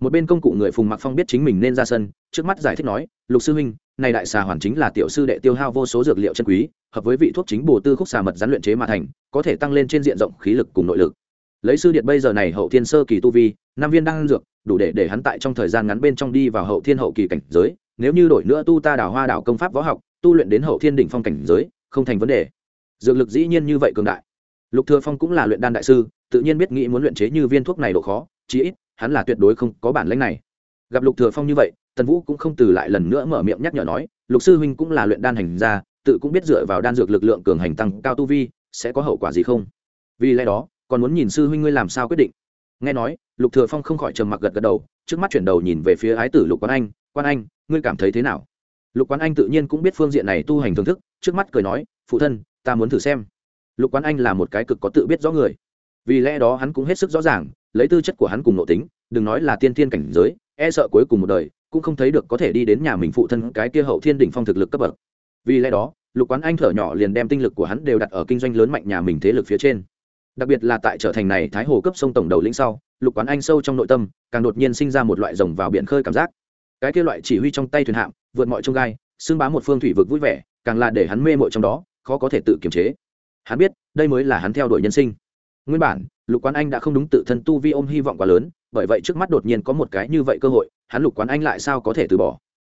một bên công cụ người phùng mặc phong biết chính mình nên ra sân, trước mắt giải thích nói, lục sư huynh, này đại xà hoàn chính là tiểu sư đệ tiêu hao vô số dược liệu chân quý, hợp với vị thuốc chính bổ tư khúc xà mật rắn luyện chế mà thành, có thể tăng lên trên diện rộng khí lực cùng nội lực. Lấy sư điện bây giờ này hậu thiên sơ kỳ tu vi, năm viên đang dược, đủ để để hắn tại trong thời gian ngắn bên trong đi vào hậu thiên hậu kỳ cảnh giới, nếu như đổi nữa tu ta đào hoa đảo công pháp võ học, tu luyện đến hậu thiên đỉnh phong cảnh giới, không thành vấn đề. Dược lực dĩ nhiên như vậy cường đại. Lục thừa phong cũng là luyện đan đại sư, tự nhiên biết nghĩ muốn luyện chế như viên thuốc này độ khó, chí ít hắn là tuyệt đối không có bản lĩnh này. Gặp lục thừa phong như vậy, tần vũ cũng không từ lại lần nữa mở miệng nhắc nhở nói, lục sư huynh cũng là luyện đan hành gia, tự cũng biết dựa vào đan dược lực lượng cường hành tăng cao tu vi, sẽ có hậu quả gì không? Vì lẽ đó, còn muốn nhìn sư huynh ngươi làm sao quyết định. Nghe nói, lục thừa phong không khỏi trầm mặc gật gật đầu, trước mắt chuyển đầu nhìn về phía ái tử lục Quán anh quan anh, ngươi cảm thấy thế nào? Lục quán anh tự nhiên cũng biết phương diện này tu hành thưởng thức, trước mắt cười nói, phụ thân, ta muốn thử xem. Lục quán anh là một cái cực có tự biết rõ người. Vì lẽ đó hắn cũng hết sức rõ ràng lấy tư chất của hắn cùng nội tính, đừng nói là tiên thiên cảnh giới e sợ cuối cùng một đời, cũng không thấy được có thể đi đến nhà mình phụ thân cái kia hậu thiên đỉnh phong thực lực cấp bậc. Vì lẽ đó, lục quán anh thở nhỏ liền đem tinh lực của hắn đều đặt ở kinh doanh lớn mạnh nhà mình thế lực phía trên. Đặc biệt là tại trở thành này thái hồ cấp sông tổng đầu lĩnh sau, lục quán anh sâu trong nội tâm, càng đột nhiên sinh ra một loại rồng vào biển khơi cảm giác. Cái kia loại chỉ huy trong tay thuyền hạm, vượt mọi trông gai, xưng bá một phương thủy vực vui vẻ, càng là để hắn mê mội trong đó, khó có thể tự kiềm chế. Hắn biết, đây mới là hắn theo đuổi nhân sinh. Nguyên bản lục quán anh đã không đúng tự thân tu vi ôm hy vọng quá lớn, bởi vậy trước mắt đột nhiên có một cái như vậy cơ hội, hắn lục quán anh lại sao có thể từ bỏ?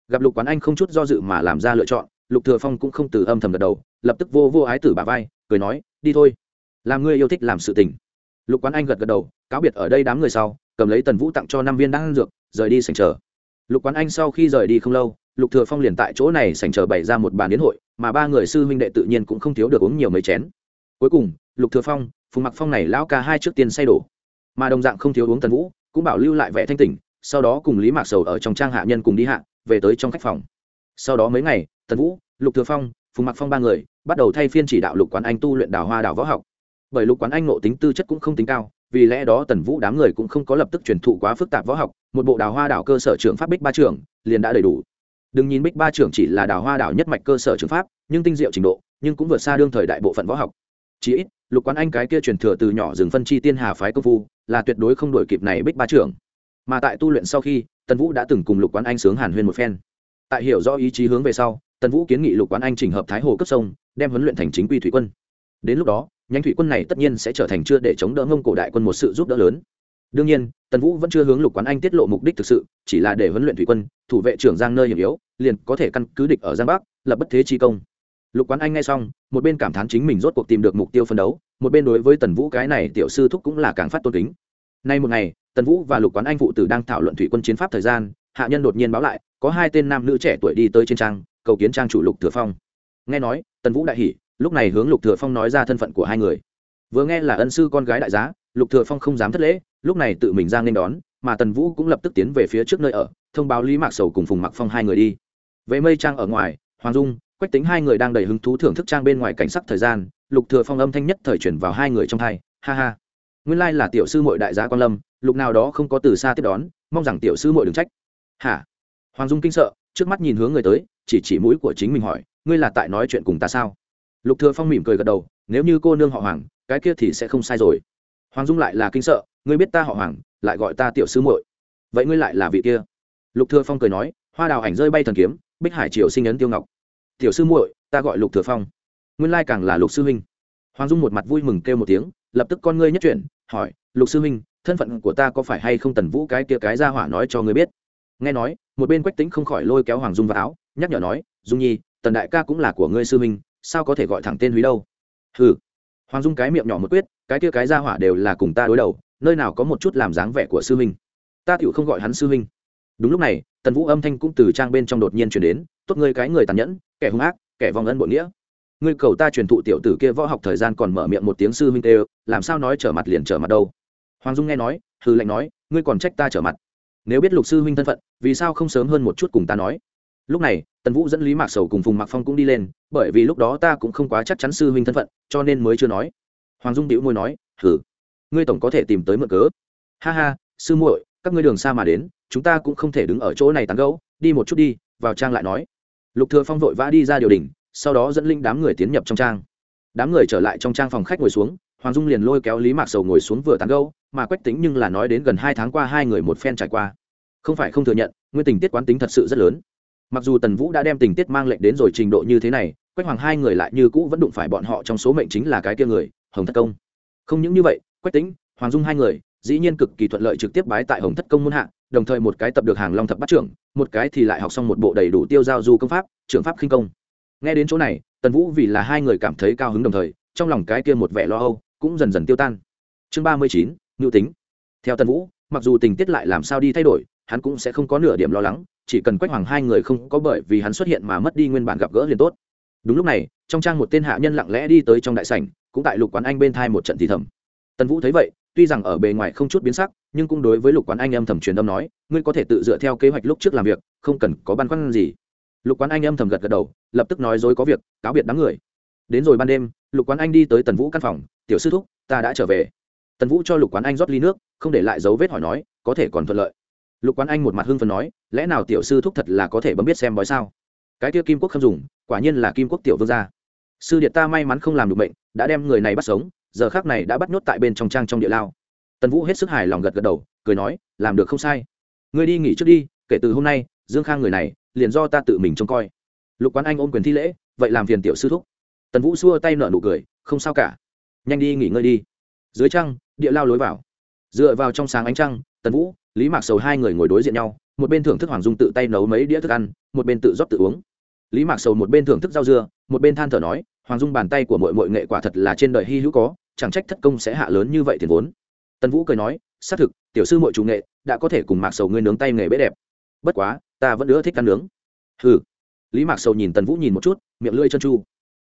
Gặp lục quán anh không chút do dự mà làm ra lựa chọn, lục thừa phong cũng không từ âm thầm gật đầu, lập tức vô vô ái tử bà vai, cười nói, đi thôi, làm ngươi yêu thích làm sự tình. Lục quán anh gật gật đầu, cáo biệt ở đây đám người sau, cầm lấy tần vũ tặng cho năm viên đan dược, rời đi sảnh chờ. Lục quán anh sau khi rời đi không lâu, lục thừa phong liền tại chỗ này sảnh chờ bày ra một bàn đến hội, mà ba người sư huynh đệ tự nhiên cũng không thiếu được uống nhiều mấy chén. Cuối cùng, lục thừa phong phùng mặc phong này lão ca hai trước tiên say đổ. Mà đồng dạng không thiếu uống tần vũ, cũng bảo lưu lại vẻ thanh tỉnh, sau đó cùng lý mạc sầu ở trong trang hạ nhân cùng đi hạ, về tới trong khách phòng. Sau đó mấy ngày, tần vũ, lục thừa phong, phùng mặc phong ba người, bắt đầu thay phiên chỉ đạo lục quán anh tu luyện đào hoa đào võ học. Bởi lục quán anh ngộ tính tư chất cũng không tính cao, vì lẽ đó tần vũ đám người cũng không có lập tức truyền thụ quá phức tạp võ học, một bộ đào hoa đảo cơ sở trường pháp bích ba trường liền đã đầy đủ. Đừng nhìn bích ba trường chỉ là đào hoa đảo nhất mạch cơ sở trường pháp, nhưng tinh diệu trình độ, nhưng cũng vượt xa đương thời đại bộ phận võ học. Chỉ ít lục quán anh cái kia truyền thừa từ nhỏ rừng phân chi tiên hà phái công phu, là tuyệt đối không đổi kịp này bích ba trưởng. mà tại tu luyện sau khi, tần vũ đã từng cùng lục quán anh sướng hàn huyên một phen. Tại hiểu rõ ý chí hướng về sau, tần vũ kiến nghị lục quán anh trình hợp thái hồ cấp sông, đem huấn luyện thành chính quy thủy quân. Đến lúc đó, nhánh thủy quân này tất nhiên sẽ trở thành chưa để chống đỡ ngông cổ đại quân một sự giúp đỡ lớn. Đương nhiên, tần vũ vẫn chưa hướng lục quán anh tiết lộ mục đích thực sự, chỉ là để huấn luyện thủy quân, thủ vệ trưởng giang nơi hiểm yếu, liền có thể căn cứ địch ở giang bắc, lập bất thế chi công lục quán anh nghe xong, một bên cảm thán chính mình rốt cuộc tìm được mục tiêu phân đấu, một bên đối với tần vũ cái này tiểu sư thúc cũng là càng phát tôn kính. Nay một ngày, tần vũ và lục quán anh phụ tử đang thảo luận thủy quân chiến pháp thời gian, hạ nhân đột nhiên báo lại, có hai tên nam nữ trẻ tuổi đi tới trên trang, cầu kiến trang chủ lục thừa phong. Nghe nói, tần vũ đại hỉ, lúc này hướng lục thừa phong nói ra thân phận của hai người. Vừa nghe là ân sư con gái đại giá, lục thừa phong không dám thất lễ, lúc này tự mình ra nên đón, mà tần vũ cũng lập tức tiến về phía trước nơi ở, thông báo lý mạc sầu cùng phùng mặc phong hai người đi. Về mây trang ở ngoài, hoàng dung quách tính hai người đang đầy hứng thú thưởng thức trang bên ngoài cảnh sắc thời gian, lục thừa phong âm thanh nhất thời chuyển vào hai người trong hai, ha ha. Nguyên lai là tiểu sư muội đại gia quan lâm, lục nào đó không có từ xa tiếp đón, mong rằng tiểu sư muội đừng trách. Hả? Hoàng dung kinh sợ, trước mắt nhìn hướng người tới, chỉ chỉ mũi của chính mình hỏi, ngươi là tại nói chuyện cùng ta sao? Lục thừa phong mỉm cười gật đầu, nếu như cô nương họ hoàng, cái kia thì sẽ không sai rồi. Hoàng dung lại là kinh sợ, ngươi biết ta họ hoàng, lại gọi ta tiểu sư muội. Vậy ngươi lại là vị kia? Lục thừa phong cười nói, hoa đào ảnh rơi bay thần kiếm, bích hải triều sinh ấn tiêu ngọc tiểu sư muội, ta gọi lục thừa phong. Nguyên lai càng là lục sư huynh. Hoàng dung một mặt vui mừng kêu một tiếng, lập tức con ngươi nhất chuyển, hỏi, lục sư huynh, thân phận của ta có phải hay không tần vũ cái kia cái ra hỏa nói cho ngươi biết? Nghe nói, một bên quách tính không khỏi lôi kéo hoàng dung vào áo, nhắc nhở nói, dung nhi, tần đại ca cũng là của ngươi sư huynh, sao có thể gọi thẳng tên húy đâu? Hừ. Hoàng dung cái miệng nhỏ một quyết, cái kia cái ra hỏa đều là cùng ta đối đầu, nơi nào có một chút làm dáng vẻ của sư huynh? Ta tựu không gọi hắn sư huynh. Đúng lúc này, tần vũ âm thanh cũng từ trang bên trong đột nhiên chuyển đến tốt ngươi cái người tàn nhẫn, kẻ hung ác, kẻ vong ân bội nghĩa. Ngươi cầu ta truyền thụ tiểu tử kia võ học thời gian còn mở miệng một tiếng sư huynh tê làm sao nói trở mặt liền trở mặt đâu? Hoàng dung nghe nói hư lệnh nói, ngươi còn trách ta trở mặt. Nếu biết lục sư huynh thân phận, vì sao không sớm hơn một chút cùng ta nói? Lúc này, tần vũ dẫn lý mạc sầu cùng phùng mạc phong cũng đi lên, bởi vì lúc đó ta cũng không quá chắc chắn sư huynh thân phận, cho nên mới chưa nói. Hoàng dung đĩu môi nói hử ngươi tổng có thể tìm tới mượn cớ. Ha ha, sư muội, các ngươi đường xa mà đến, chúng ta cũng không thể đứng ở chỗ này tán gẫu, đi một chút đi, vào trang lại nói lục thừa phong vội vã đi ra điều đình sau đó dẫn linh đám người tiến nhập trong trang. Đám người trở lại trong trang phòng khách ngồi xuống, hoàng dung liền lôi kéo lý mạc sầu ngồi xuống vừa tán gẫu, mà quách tính nhưng là nói đến gần hai tháng qua hai người một phen trải qua. Không phải không thừa nhận, nguyên tình tiết quán tính thật sự rất lớn. Mặc dù tần vũ đã đem tình tiết mang lệnh đến rồi trình độ như thế này, quách hoàng hai người lại như cũ vẫn đụng phải bọn họ trong số mệnh chính là cái kia người, hồng thất công. Không những như vậy, quách tính hoàng dung hai người, dĩ nhiên cực kỳ thuận lợi trực tiếp bái tại hồng thất công muôn hạ đồng thời một cái tập được hàng long thập bắt trưởng, một cái thì lại học xong một bộ đầy đủ tiêu giao du công pháp, trưởng pháp khinh công. Nghe đến chỗ này, tần vũ vì là hai người cảm thấy cao hứng đồng thời, trong lòng cái kia một vẻ lo âu cũng dần dần tiêu tan. Chương ba mươi chín, ngưu tính. Theo tần vũ, mặc dù tình tiết lại làm sao đi thay đổi, hắn cũng sẽ không có nửa điểm lo lắng, chỉ cần quách hoàng hai người không có bởi vì hắn xuất hiện mà mất đi nguyên bản gặp gỡ liền tốt. Đúng lúc này, trong trang một tên hạ nhân lặng lẽ đi tới trong đại sảnh, cũng tại lục quán anh bên thai một trận thì thầm. Tần vũ thấy vậy tuy rằng ở bề ngoài không chút biến sắc, nhưng cũng đối với lục quán anh âm thầm truyền âm nói, ngươi có thể tự dựa theo kế hoạch lúc trước làm việc, không cần có băn khoăn gì. Lục quán anh âm thầm gật gật đầu, lập tức nói dối có việc, cáo biệt đám người. Đến rồi ban đêm, lục quán anh đi tới tần vũ căn phòng, tiểu sư thúc, ta đã trở về. Tần vũ cho lục quán anh rót ly nước, không để lại dấu vết hỏi nói, có thể còn thuận lợi. Lục quán anh một mặt hưng phần nói, lẽ nào tiểu sư thúc thật là có thể bấm biết xem bói sao? Cái kia kim quốc không dùng, quả nhiên là kim quốc tiểu vương gia. Sư điện ta may mắn không làm được bệnh đã đem người này bắt sống giờ khác này đã bắt nhốt tại bên trong trang trong địa lao. Tần vũ hết sức hài lòng gật gật đầu, cười nói, làm được không sai. Ngươi đi nghỉ trước đi, kể từ hôm nay, dương khang người này, liền do ta tự mình trông coi. Lục quán anh ôm quyền thi lễ, vậy làm phiền tiểu sư thúc. Tần vũ xua tay nở nụ cười, không sao cả. Nhanh đi nghỉ ngơi đi. Dưới trăng, địa lao lối vào. Dựa vào trong sáng ánh trăng, tần vũ, lý mạc sầu hai người ngồi đối diện nhau, một bên thưởng thức hoàng dung tự tay nấu mấy đĩa thức ăn, một bên tự rót tự uống. Lý mạc sầu một bên thưởng thức rau dưa, một bên than thở nói, hoàng dung bàn tay của mọi mọi nghệ quả thật là trên đời hy hữu có chẳng trách thất công sẽ hạ lớn như vậy tiền vốn. Tần vũ cười nói, xác thực, tiểu sư mọi chủ nghệ đã có thể cùng mạc sầu ngươi nướng tay nghề bế đẹp. Bất quá, ta vẫn ưa thích ăn nướng. Hừ. Lý mạc sầu nhìn tần vũ nhìn một chút, miệng lưỡi chân chu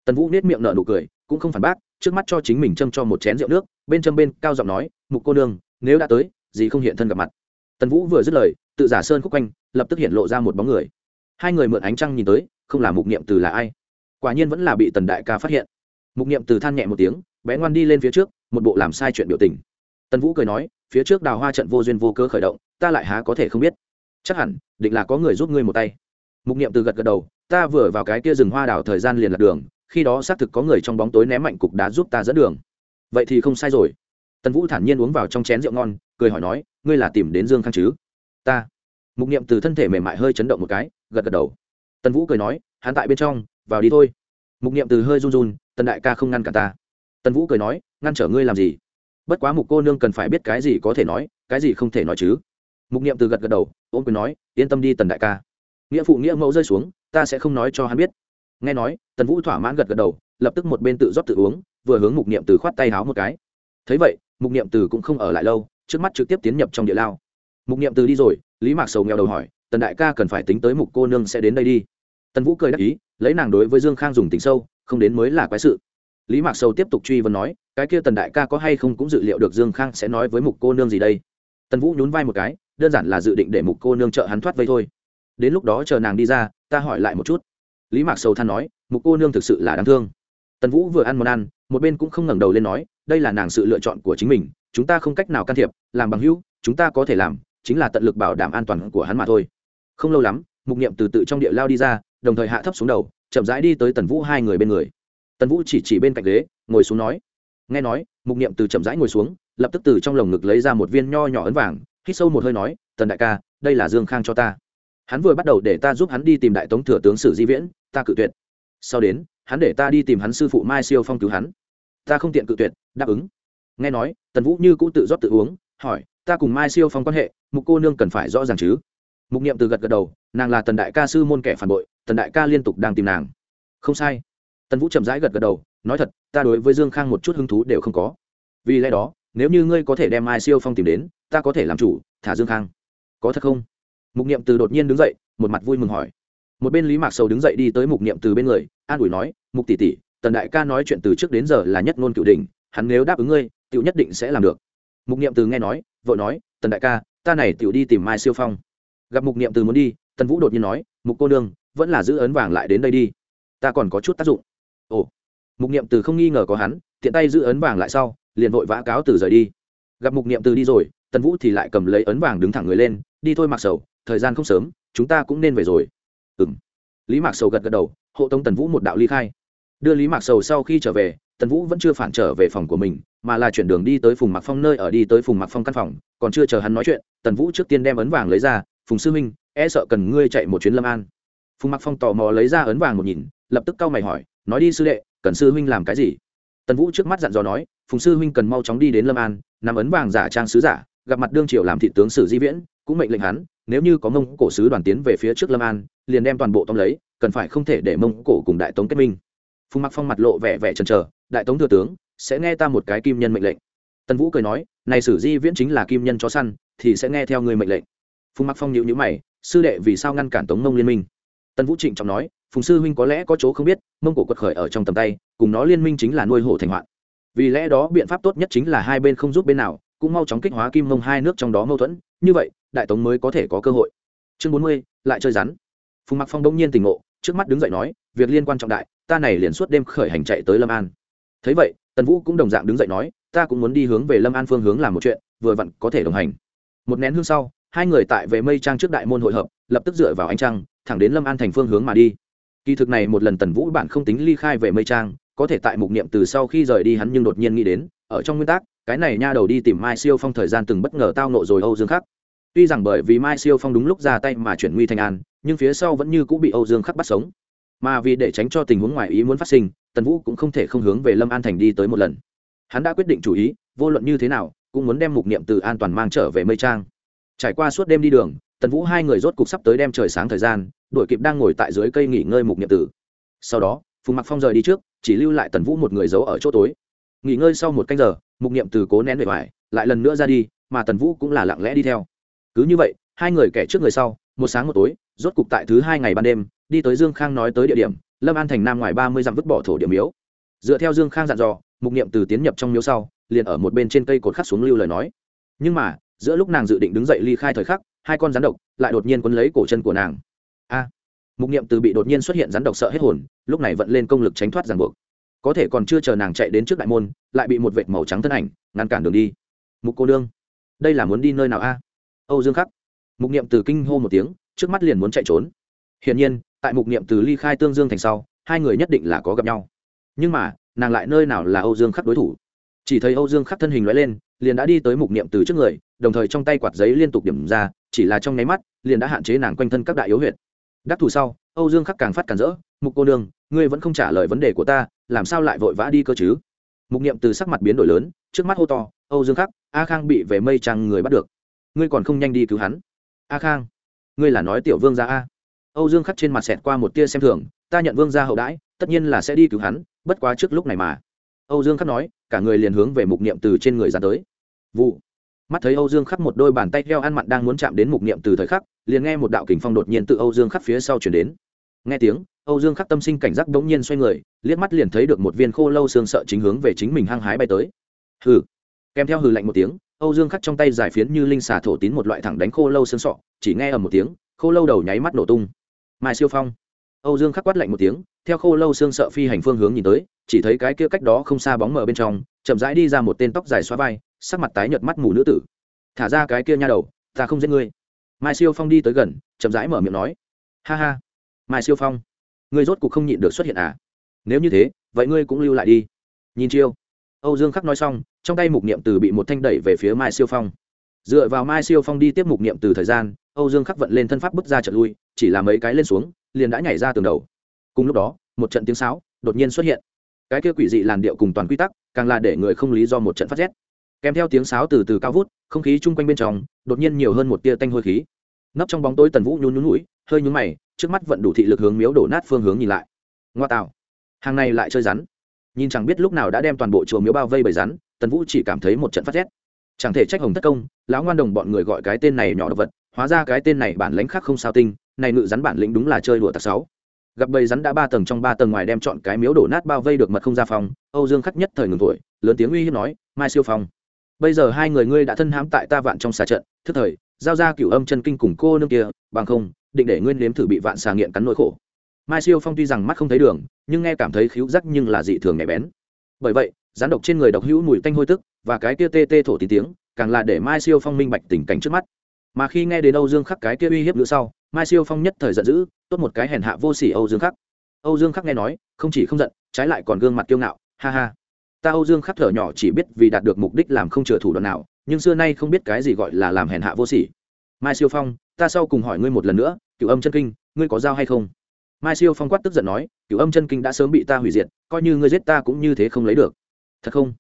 tần vũ nết miệng nở nụ cười, cũng không phản bác, trước mắt cho chính mình châm cho một chén rượu nước, bên châm bên cao giọng nói, mục cô nương, nếu đã tới, gì không hiện thân gặp mặt. Tần vũ vừa dứt lời, tự giả sơn khúc quanh, lập tức hiện lộ ra một bóng người. Hai người mượn ánh trăng nhìn tới, không là mục niệm từ là ai? Quả nhiên vẫn là bị tần đại ca phát hiện. Mục niệm từ than nhẹ một tiếng bé ngoan đi lên phía trước, một bộ làm sai chuyện biểu tình. Tần vũ cười nói, phía trước đào hoa trận vô duyên vô cơ khởi động, ta lại há có thể không biết. Chắc hẳn, định là có người giúp ngươi một tay. Mục niệm từ gật gật đầu, ta vừa vào cái kia rừng hoa đào thời gian liền lạc đường, khi đó xác thực có người trong bóng tối ném mạnh cục đá giúp ta dẫn đường. Vậy thì không sai rồi. Tần vũ thản nhiên uống vào trong chén rượu ngon, cười hỏi nói, ngươi là tìm đến dương khang chứ? Ta. Mục niệm từ thân thể mềm mại hơi chấn động một cái, gật gật đầu. Tần vũ cười nói, hắn tại bên trong, vào đi thôi. Mục niệm từ hơi run run, tần đại ca không ngăn cả ta tần vũ cười nói, ngăn trở ngươi làm gì? Bất quá mục cô nương cần phải biết cái gì có thể nói, cái gì không thể nói chứ. Mục niệm từ gật gật đầu ôm quyền nói, yên tâm đi tần đại ca. Nghĩa phụ nghĩa mẫu rơi xuống, ta sẽ không nói cho hắn biết. Nghe nói, tần vũ thỏa mãn gật gật đầu, lập tức một bên tự rót tự uống, vừa hướng mục niệm từ khoát tay háo một cái. Thấy vậy, mục niệm từ cũng không ở lại lâu, trước mắt trực tiếp tiến nhập trong địa lao. Mục niệm từ đi rồi, lý mạc sầu nghèo đầu hỏi, tần đại ca cần phải tính tới mục cô nương sẽ đến đây đi? Tần vũ cười đắc ý, lấy nàng đối với dương khang dùng tình sâu, không đến mới là quái sự lý mạc sầu tiếp tục truy vấn nói, cái kia tần đại ca có hay không cũng dự liệu được dương khang sẽ nói với mục cô nương gì đây? Tần vũ nhún vai một cái, đơn giản là dự định để mục cô nương trợ hắn thoát vây thôi. Đến lúc đó chờ nàng đi ra, ta hỏi lại một chút. Lý mạc sầu than nói, mục cô nương thực sự là đáng thương. Tần vũ vừa ăn món ăn, một bên cũng không ngẩng đầu lên nói, đây là nàng sự lựa chọn của chính mình, chúng ta không cách nào can thiệp, làm bằng hữu, chúng ta có thể làm, chính là tận lực bảo đảm an toàn của hắn mà thôi. Không lâu lắm, mục niệm từ tự trong địa lao đi ra, đồng thời hạ thấp xuống đầu, chậm rãi đi tới tần vũ hai người bên người tần vũ chỉ chỉ bên cạnh ghế, ngồi xuống nói. Nghe nói, mục niệm từ chậm rãi ngồi xuống, lập tức từ trong lồng ngực lấy ra một viên nho nhỏ ấn vàng, hít sâu một hơi nói, tần đại ca, đây là dương khang cho ta. Hắn vừa bắt đầu để ta giúp hắn đi tìm đại tống thừa tướng sử di viễn, ta cự tuyệt. Sau đến, hắn để ta đi tìm hắn sư phụ mai siêu phong cứu hắn. Ta không tiện cự tuyệt, đáp ứng. Nghe nói, tần vũ như cũ tự rót tự uống, hỏi, ta cùng mai siêu phong quan hệ, mục cô nương cần phải rõ ràng chứ? Mục niệm từ gật gật đầu, nàng là tần đại ca sư môn kẻ phản bội, tần đại ca liên tục đang tìm nàng. Không sai tần vũ chậm rãi gật gật đầu, nói thật, ta đối với dương khang một chút hứng thú đều không có. Vì lẽ đó, nếu như ngươi có thể đem mai siêu phong tìm đến, ta có thể làm chủ, thả dương khang. Có thật không? Mục niệm từ đột nhiên đứng dậy, một mặt vui mừng hỏi. Một bên lý mạc sầu đứng dậy đi tới mục niệm từ bên người, an ủi nói, mục tỷ tỷ, tần đại ca nói chuyện từ trước đến giờ là nhất ngôn cựu đình hắn nếu đáp ứng ngươi tựu nhất định sẽ làm được. Mục niệm từ nghe nói, vội nói, tần đại ca, ta này tựu đi tìm mai siêu phong. Gặp mục niệm từ muốn đi, tần vũ đột nhiên nói, mục cô nương, vẫn là giữ ấn vàng lại đến đây đi. Ta còn có chút tác dụng ồ, mục niệm từ không nghi ngờ có hắn, tiện tay giữ ấn vàng lại sau, liền vội vã cáo từ rời đi. Gặp mục niệm từ đi rồi, tần vũ thì lại cầm lấy ấn vàng đứng thẳng người lên, đi thôi mặc sầu, thời gian không sớm, chúng ta cũng nên về rồi. Ừ m lý mạc sầu gật gật đầu, hộ tống tần vũ một đạo ly khai. Đưa lý mạc sầu sau khi trở về, tần vũ vẫn chưa phản trở về phòng của mình, mà là chuyển đường đi tới phùng mặc phong nơi ở đi tới phùng mặc phong căn phòng, còn chưa chờ hắn nói chuyện, tần vũ trước tiên đem ấn vàng lấy ra, phùng sư minh e sợ cần ngươi chạy một chuyến lâm an. Phùng mặc phong tò mò lấy ra ấn vàng một nhìn lập tức cau mày hỏi, nói đi sư đệ, cần sư huynh làm cái gì? Tần vũ trước mắt dặn dò nói, phùng sư huynh cần mau chóng đi đến lâm an nằm ấn vàng giả trang sứ giả, gặp mặt đương triều làm thị tướng sử di viễn, cũng mệnh lệnh hắn, nếu như có mông cổ sứ đoàn tiến về phía trước lâm an, liền đem toàn bộ tông lấy, cần phải không thể để mông cổ cùng đại tống kết minh. Phùng mặc phong mặt lộ vẻ vẻ chần chờ, đại tống thừa tướng, sẽ nghe ta một cái kim nhân mệnh lệnh. Tần vũ cười nói, này sử di viễn chính là kim nhân chó săn, thì sẽ nghe theo người mệnh lệnh. Phùng mặc phong nhịu nhữ mày, sư đệ vì sao ngăn cản tống mông liên minh? Tần vũ trịnh trọng nói phùng sư huynh có lẽ có chỗ không biết, mông cổ quật khởi ở trong tầm tay, cùng nó liên minh chính là nuôi hổ thành hoạn. Vì lẽ đó biện pháp tốt nhất chính là hai bên không giúp bên nào, cũng mau chóng kích hóa kim mông hai nước trong đó mâu thuẫn. Như vậy, đại tống mới có thể có cơ hội. Chương bốn mươi, lại chơi rắn. Phùng mặc phong đông nhiên tỉnh ngộ, trước mắt đứng dậy nói, việc liên quan trọng đại, ta này liền suốt đêm khởi hành chạy tới lâm an. Thấy vậy, tần vũ cũng đồng dạng đứng dậy nói, ta cũng muốn đi hướng về lâm an phương hướng làm một chuyện, vừa vặn có thể đồng hành. Một nén hương sau, hai người tại về mây trang trước đại môn hội hợp, lập tức dựa vào ánh trăng, thẳng đến lâm an thành phương hướng mà đi kỳ thực này một lần tần vũ bản không tính ly khai về mây trang, có thể tại mục niệm từ sau khi rời đi hắn nhưng đột nhiên nghĩ đến, ở trong nguyên tắc, cái này nha đầu đi tìm mai siêu phong thời gian từng bất ngờ tao nộ rồi âu dương khắc. Tuy rằng bởi vì mai siêu phong đúng lúc ra tay mà chuyển nguy thành an, nhưng phía sau vẫn như cũng bị âu dương khắc bắt sống. Mà vì để tránh cho tình huống ngoài ý muốn phát sinh, tần vũ cũng không thể không hướng về lâm an thành đi tới một lần. Hắn đã quyết định chủ ý, vô luận như thế nào, cũng muốn đem mục niệm từ an toàn mang trở về mây trang. Trải qua suốt đêm đi đường tần vũ hai người rốt cục sắp tới đem trời sáng thời gian đội kịp đang ngồi tại dưới cây nghỉ ngơi mục niệm tử. Sau đó, phùng mặc phong rời đi trước, chỉ lưu lại tần vũ một người giấu ở chỗ tối. Nghỉ ngơi sau một canh giờ, mục niệm từ cố nén bề ngoài lại lần nữa ra đi, mà tần vũ cũng là lặng lẽ đi theo. Cứ như vậy, hai người kẻ trước người sau, một sáng một tối, rốt cục tại thứ hai ngày ban đêm, đi tới dương khang nói tới địa điểm, lâm an thành nam ngoài ba mươi dặm vứt bỏ thổ điểm miếu. Dựa theo dương khang dặn dò, mục niệm từ tiến nhập trong miếu sau, liền ở một bên trên cây cột khắc xuống lưu lời nói. Nhưng mà, giữa lúc nàng dự định đứng dậy ly khai thời khắc hai con rắn độc lại đột nhiên quấn lấy cổ chân của nàng. A, mục niệm từ bị đột nhiên xuất hiện rắn độc sợ hết hồn, lúc này vận lên công lực tránh thoát ràng buộc. Có thể còn chưa chờ nàng chạy đến trước đại môn, lại bị một vệt màu trắng thân ảnh ngăn cản đường đi. Mục cô nương, đây là muốn đi nơi nào a? Âu dương khắc, mục niệm từ kinh hô một tiếng, trước mắt liền muốn chạy trốn. Hiển nhiên, tại mục niệm từ ly khai tương dương thành sau, hai người nhất định là có gặp nhau. Nhưng mà, nàng lại nơi nào là âu dương khắc đối thủ? Chỉ thấy âu dương khắc thân hình loại lên, liền đã đi tới mục niệm từ trước người, đồng thời trong tay quạt giấy liên tục điểm ra chỉ là trong nháy mắt, liền đã hạn chế nàng quanh thân các đại yếu huyệt. Đắc thủ sau, âu dương khắc càng phát càng rỡ, mục cô Đường ngươi vẫn không trả lời vấn đề của ta, làm sao lại vội vã đi cơ chứ? Mục niệm từ sắc mặt biến đổi lớn, trước mắt hô to, âu dương khắc, a khang bị về mây trăng người bắt được. Ngươi còn không nhanh đi cứu hắn. A khang, ngươi là nói tiểu vương gia a? Âu dương khắc trên mặt xẹt qua một tia xem thường, ta nhận vương gia hậu đãi, tất nhiên là sẽ đi cứu hắn, bất quá trước lúc này mà. Âu dương khắc nói, cả người liền hướng về mục niệm từ trên người ra tới. Vụ mắt thấy âu dương khắc một đôi bàn tay heo ăn mặn đang muốn chạm đến mục niệm từ thời khắc, liền nghe một đạo kình phong đột nhiên từ âu dương khắc phía sau chuyển đến. Nghe tiếng, âu dương khắc tâm sinh cảnh giác đ n g nhiên xoay người, liếc mắt liền thấy được một viên khô lâu xương sợ chính hướng về chính mình hăng hái bay tới. Hừ. Kèm theo hừ lạnh một tiếng, âu dương khắc trong tay giải phiến như linh xà thổ tín một loại thẳng đánh khô lâu xương sọ, chỉ nghe ở một tiếng, khô lâu đầu nháy mắt nổ tung. Mai siêu phong. Âu dương khắc quát lạnh một tiếng, theo khô lâu xương sợ phi hành phương hướng nhìn tới, chỉ thấy cái kia cách đó không xa bóng mờ bên trong, chậm rãi đi ra một tên tóc dài xóa vai sắc mặt tái nhợt mắt mù nữ tử. Thả ra cái kia nha đầu, ta không giết ngươi. Mai siêu phong đi tới gần, chậm rãi mở miệng nói. Ha ha. Mai siêu phong, ngươi rốt cuộc không nhịn được xuất hiện à? Nếu như thế, vậy ngươi cũng lưu lại đi. Nhìn chiêu. Âu dương khắc nói xong, trong tay mục niệm từ bị một thanh đẩy về phía mai siêu phong. Dựa vào mai siêu phong đi tiếp mục niệm từ thời gian, âu dương khắc vận lên thân pháp bước ra trận lui, chỉ là mấy cái lên xuống, liền đã nhảy ra tường đầu. Cùng lúc đó, một trận tiếng sáo đột nhiên xuất hiện. Cái kia quỷ dị làn điệu cùng toàn quy tắc, càng là để người không lý do một trận phát rét kèm theo tiếng sáo từ từ cao vút, không khí chung quanh bên trong, đột nhiên nhiều hơn một tia tanh hôi khí. Nấp trong bóng tối tần vũ nhún nhún mũi hơi nhún mày, trước mắt vẫn đủ thị lực hướng miếu đổ nát phương hướng nhìn lại. Ngoa tạo. Hàng này lại chơi rắn. Nhìn chẳng biết lúc nào đã đem toàn bộ chùa miếu bao vây bởi rắn, tần vũ chỉ cảm thấy một trận phát rét. Chẳng thể trách hồng thất công, lão ngoan đồng bọn người gọi cái tên này nhỏ đ ộ vật, hóa ra cái tên này bản lãnh khác không sao tinh, này ngự rắn bản lĩnh đúng là chơi đùa tạc sáu. Gặp bầy rắn đã ba tầng trong ba tầng ngoài đem chọn cái miếu đổ nát bao vây được mật không ra phòng, âu dương khắc nhất thời ngừng tuổi, lớn tiếng uy hiếp nói, mai siêu phong bây giờ hai người ngươi đã thân hãm tại ta vạn trong xà trận, thức thời, giao ra cửu âm chân kinh cùng cô nương kia, bằng không, định để nguyên nếm thử bị vạn xà nghiện cắn nỗi khổ. Mai siêu phong tuy rằng mắt không thấy đường, nhưng nghe cảm thấy khíu rắc nhưng là dị thường nhạy bén. Bởi vậy rán độc trên người độc hữu mùi tanh hôi tức, và cái kia tê tê thổ tí tiếng, càng là để mai siêu phong minh bạch tình cảnh trước mắt. Mà khi nghe đến âu dương khắc cái kia uy hiếp nữa sau, mai siêu phong nhất thời giận dữ, tốt một cái hèn hạ vô sỉ âu dương khắc. Âu dương khắc nghe nói, không chỉ không giận, trái lại còn gương mặt kiêu ngạo, ha ha ta âu dương khắc thở nhỏ chỉ biết vì đạt được mục đích làm không chừa thủ đoạn nào, nhưng xưa nay không biết cái gì gọi là làm hèn hạ vô sỉ. Mai siêu phong, ta sau cùng hỏi ngươi một lần nữa cựu âm chân kinh, ngươi có dao hay không? Mai siêu phong quát tức giận nói cựu âm chân kinh đã sớm bị ta hủy diệt, coi như ngươi giết ta cũng như thế không lấy được. Thật không?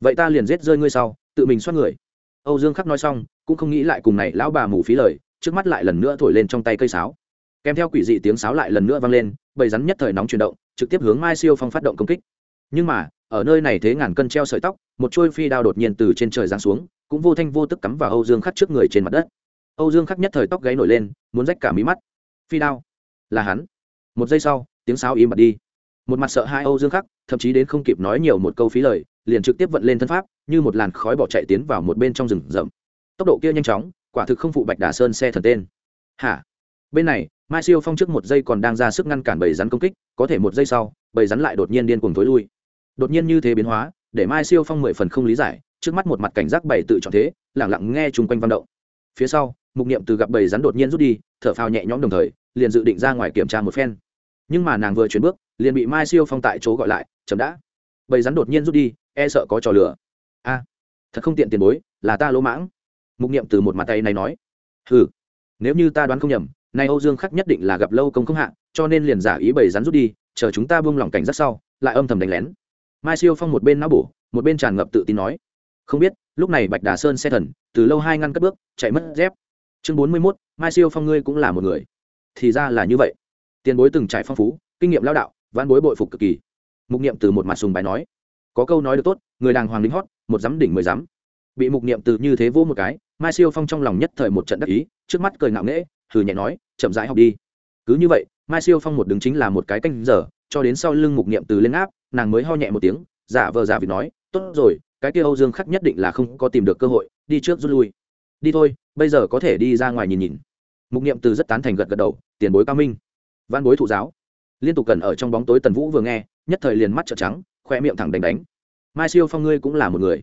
Vậy ta liền giết rơi ngươi sau, tự mình xoát người. Âu dương khắc nói xong, cũng không nghĩ lại cùng này lão bà mù phí lời, trước mắt lại lần nữa thổi lên trong tay cây sáo. Kèm theo quỷ dị tiếng sáo lại lần nữa vang lên, bầy rắn nhất thời nóng chuyển động, trực tiếp hướng mai siêu phong phát động công kích. Nhưng mà ở nơi này thế ngàn cân treo sợi tóc, một chuôi phi đao đột nhiên từ trên trời giáng xuống, cũng vô thanh vô tức cắm vào âu dương khắc trước người trên mặt đất. Âu dương khắc nhất thời tóc gáy nổi lên, muốn rách cả mí mắt. Phi đao? Là hắn. Một giây sau, tiếng sáo im bặt đi. Một mặt sợ hai âu dương khắc, thậm chí đến không kịp nói nhiều một câu phí lời, liền trực tiếp vận lên thân pháp, như một làn khói bỏ chạy tiến vào một bên trong rừng rậm. Tốc độ kia nhanh chóng, quả thực không phụ bạch đà sơn xe thần tên. Hả? Bên này, mai siêu phong trước một giây còn đang ra sức ngăn cản bầy rắn công kích, có thể một giây sau, bầy rắn lại đột nhiên điên cuồng thối lui đột nhiên như thế biến hóa, để mai siêu phong mười phần không lý giải, trước mắt một mặt cảnh giác bảy tự chọn thế lẳng lặng nghe chung quanh văn động. Phía sau, mục niệm từ gặp bầy rắn đột nhiên rút đi, thở phào nhẹ nhõm đồng thời, liền dự định ra ngoài kiểm tra một phen. Nhưng mà nàng vừa chuyển bước, liền bị mai siêu phong tại chỗ gọi lại chậm đã. Bầy rắn đột nhiên rút đi e sợ có trò lửa a, thật không tiện tiền bối, là ta lỗ mãng. Mục niệm từ một mặt tay này nói. Ừ nếu như ta đoán không nhầm, nay âu dương khắc nhất định là gặp lâu công không hạ, cho nên liền giả ý bầy rắn rút đi, chờ chúng ta buông lỏng cảnh rất sau, lại âm thầm đánh lén mai siêu phong một bên não bổ, một bên tràn ngập tự tin nói. Không biết, lúc này bạch đà sơn xe thần, từ lâu hai ngăn cất bước, chạy mất dép. Chương bốn mươi mốt, mai siêu phong ngươi cũng là một người. Thì ra là như vậy. Tiền bối từng trải phong phú, kinh nghiệm lao đạo văn bối bội phục cực kỳ. Mục niệm từ một mặt sùng bài nói. Có câu nói được tốt, người đàng hoàng lính hót, một dám đỉnh mười dám bị mục niệm từ như thế vô một cái, mai siêu phong trong lòng nhất thời một trận đắc ý, trước mắt cười ngạo nghễ thử nhẹ nói, chậm rãi học đi. Cứ như vậy, mai siêu phong một đứng chính là một cái canh giờ cho đến sau lưng mục niệm từ lên áp, nàng mới ho nhẹ một tiếng, giả vờ giả vịt nói, tốt rồi, cái kia âu dương khắc nhất định là không có tìm được cơ hội, đi trước rút lui. Đi thôi, bây giờ có thể đi ra ngoài nhìn nhìn. Mục niệm từ rất tán thành gật gật đầu, tiền bối cao minh. Văn bối thụ giáo. Liên tục cần ở trong bóng tối tần vũ vừa nghe, nhất thời liền mắt trợn trắng, khoe miệng thẳng đánh đánh. Mai siêu phong ngươi cũng là một người.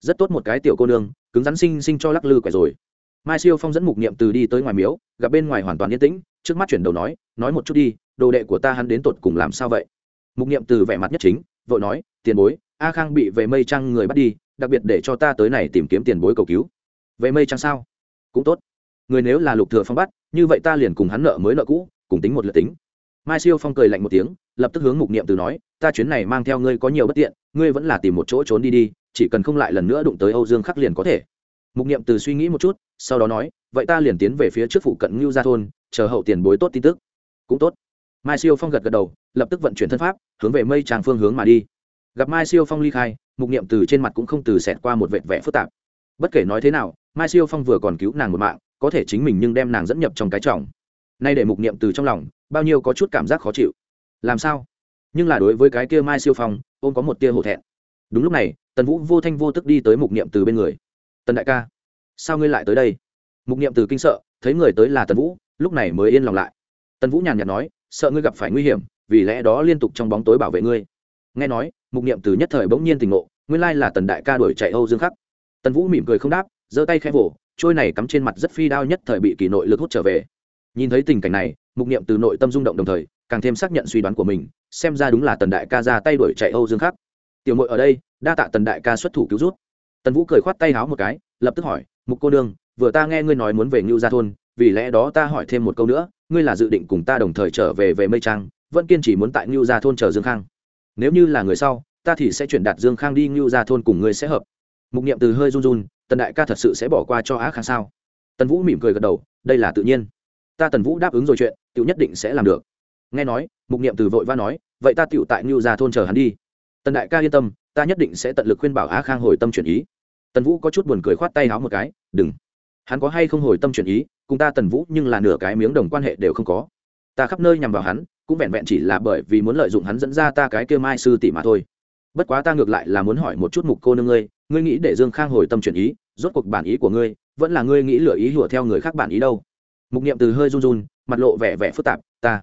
Rất tốt một cái tiểu cô nương, cứng rắn sinh sinh cho lắc lư quẻ rồi. Mai siêu phong dẫn mục niệm từ đi tới ngoài miếu, gặp bên ngoài hoàn toàn yên tĩnh, trước mắt chuyển đầu nói nói một chút đi đồ đệ của ta hắn đến tột cùng làm sao vậy? Mục niệm từ vẻ mặt nhất chính, vội nói, tiền bối, a khang bị về mây trăng người bắt đi, đặc biệt để cho ta tới này tìm kiếm tiền bối cầu cứu. Về mây trăng sao? Cũng tốt. Người nếu là lục thừa phong bắt, như vậy ta liền cùng hắn nợ mới nợ cũ, cùng tính một lượt tính. Mai siêu phong cười lạnh một tiếng, lập tức hướng mục niệm từ nói, ta chuyến này mang theo ngươi có nhiều bất tiện, ngươi vẫn là tìm một chỗ trốn đi đi, chỉ cần không lại lần nữa đụng tới âu dương khắc liền có thể. Mục niệm từ suy nghĩ một chút, sau đó nói, vậy ta liền tiến về phía trước phụ cận ngưu gia thôn, chờ hậu tiền bối tốt tin tức. Cũng tốt mai siêu phong gật gật đầu, lập tức vận chuyển thân pháp, hướng về mây tràng phương hướng mà đi. Gặp mai siêu phong ly khai, mục niệm từ trên mặt cũng không từ xẹt qua một vệt vẻ phức tạp. Bất kể nói thế nào, mai siêu phong vừa còn cứu nàng một mạng, có thể chính mình nhưng đem nàng dẫn nhập trong cái trọng. Nay để mục niệm từ trong lòng, bao nhiêu có chút cảm giác khó chịu. Làm sao? Nhưng là đối với cái kia mai siêu phong, ôm có một tia hổ thẹn. Đúng lúc này, tần vũ vô thanh vô tức đi tới mục niệm từ bên người. Tần đại ca, sao ngươi lại tới đây? Mục niệm từ kinh sợ, thấy người tới là tần vũ, lúc này mới yên lòng lại. Tần vũ nhàn nhạt nói sợ ngươi gặp phải nguy hiểm, vì lẽ đó liên tục trong bóng tối bảo vệ ngươi. Nghe nói, mục niệm từ nhất thời bỗng nhiên tình ngộ, nguyên lai là tần đại ca đuổi chạy âu dương khắc. Tần vũ mỉm cười không đáp, giơ tay khẽ vỗ trôi này cắm trên mặt rất phi đao nhất thời bị kỳ nội lực hút trở về. Nhìn thấy tình cảnh này, mục niệm từ nội tâm rung động đồng thời, càng thêm xác nhận suy đoán của mình, xem ra đúng là tần đại ca ra tay đuổi chạy âu dương khắc. Tiểu mội ở đây, đa tạ tần đại ca xuất thủ cứu rút tần vũ cười khoát tay háo một cái, lập tức hỏi, mục cô đương vừa ta nghe ngươi nói muốn về ngưu gia thôn, vì lẽ đó ta hỏi thêm một câu nữa ngươi là dự định cùng ta đồng thời trở về về mây trang, vẫn kiên trì muốn tại ngưu gia thôn chờ dương khang. Nếu như là người sau, ta thì sẽ chuyển đạt dương khang đi ngưu gia thôn cùng ngươi sẽ hợp. Mục niệm từ hơi run run, tần đại ca thật sự sẽ bỏ qua cho á khang sao? Tần vũ mỉm cười gật đầu, đây là tự nhiên. Ta tần vũ đáp ứng rồi chuyện tự nhất định sẽ làm được. Nghe nói, mục niệm từ vội va nói, vậy ta tựu tại ngưu gia thôn chờ hắn đi. Tần đại ca yên tâm, ta nhất định sẽ tận lực khuyên bảo á khang hồi tâm chuyển ý. Tần vũ có chút buồn cười khoát tay háo một cái, đừng hắn có hay không hồi tâm chuyển ý, cùng ta tần vũ nhưng là nửa cái miếng đồng quan hệ đều không có. Ta khắp nơi nhằm vào hắn, cũng vẹn vẹn chỉ là bởi vì muốn lợi dụng hắn dẫn ra ta cái kêu mai sư tỷ mà thôi. Bất quá ta ngược lại là muốn hỏi một chút mục cô nương ngươi ngươi nghĩ để dương khang hồi tâm chuyển ý, rốt cuộc bản ý của ngươi, vẫn là ngươi nghĩ lựa ý hùa theo người khác bản ý đâu? Mục niệm từ hơi run run, mặt lộ vẻ vẻ phức tạp, ta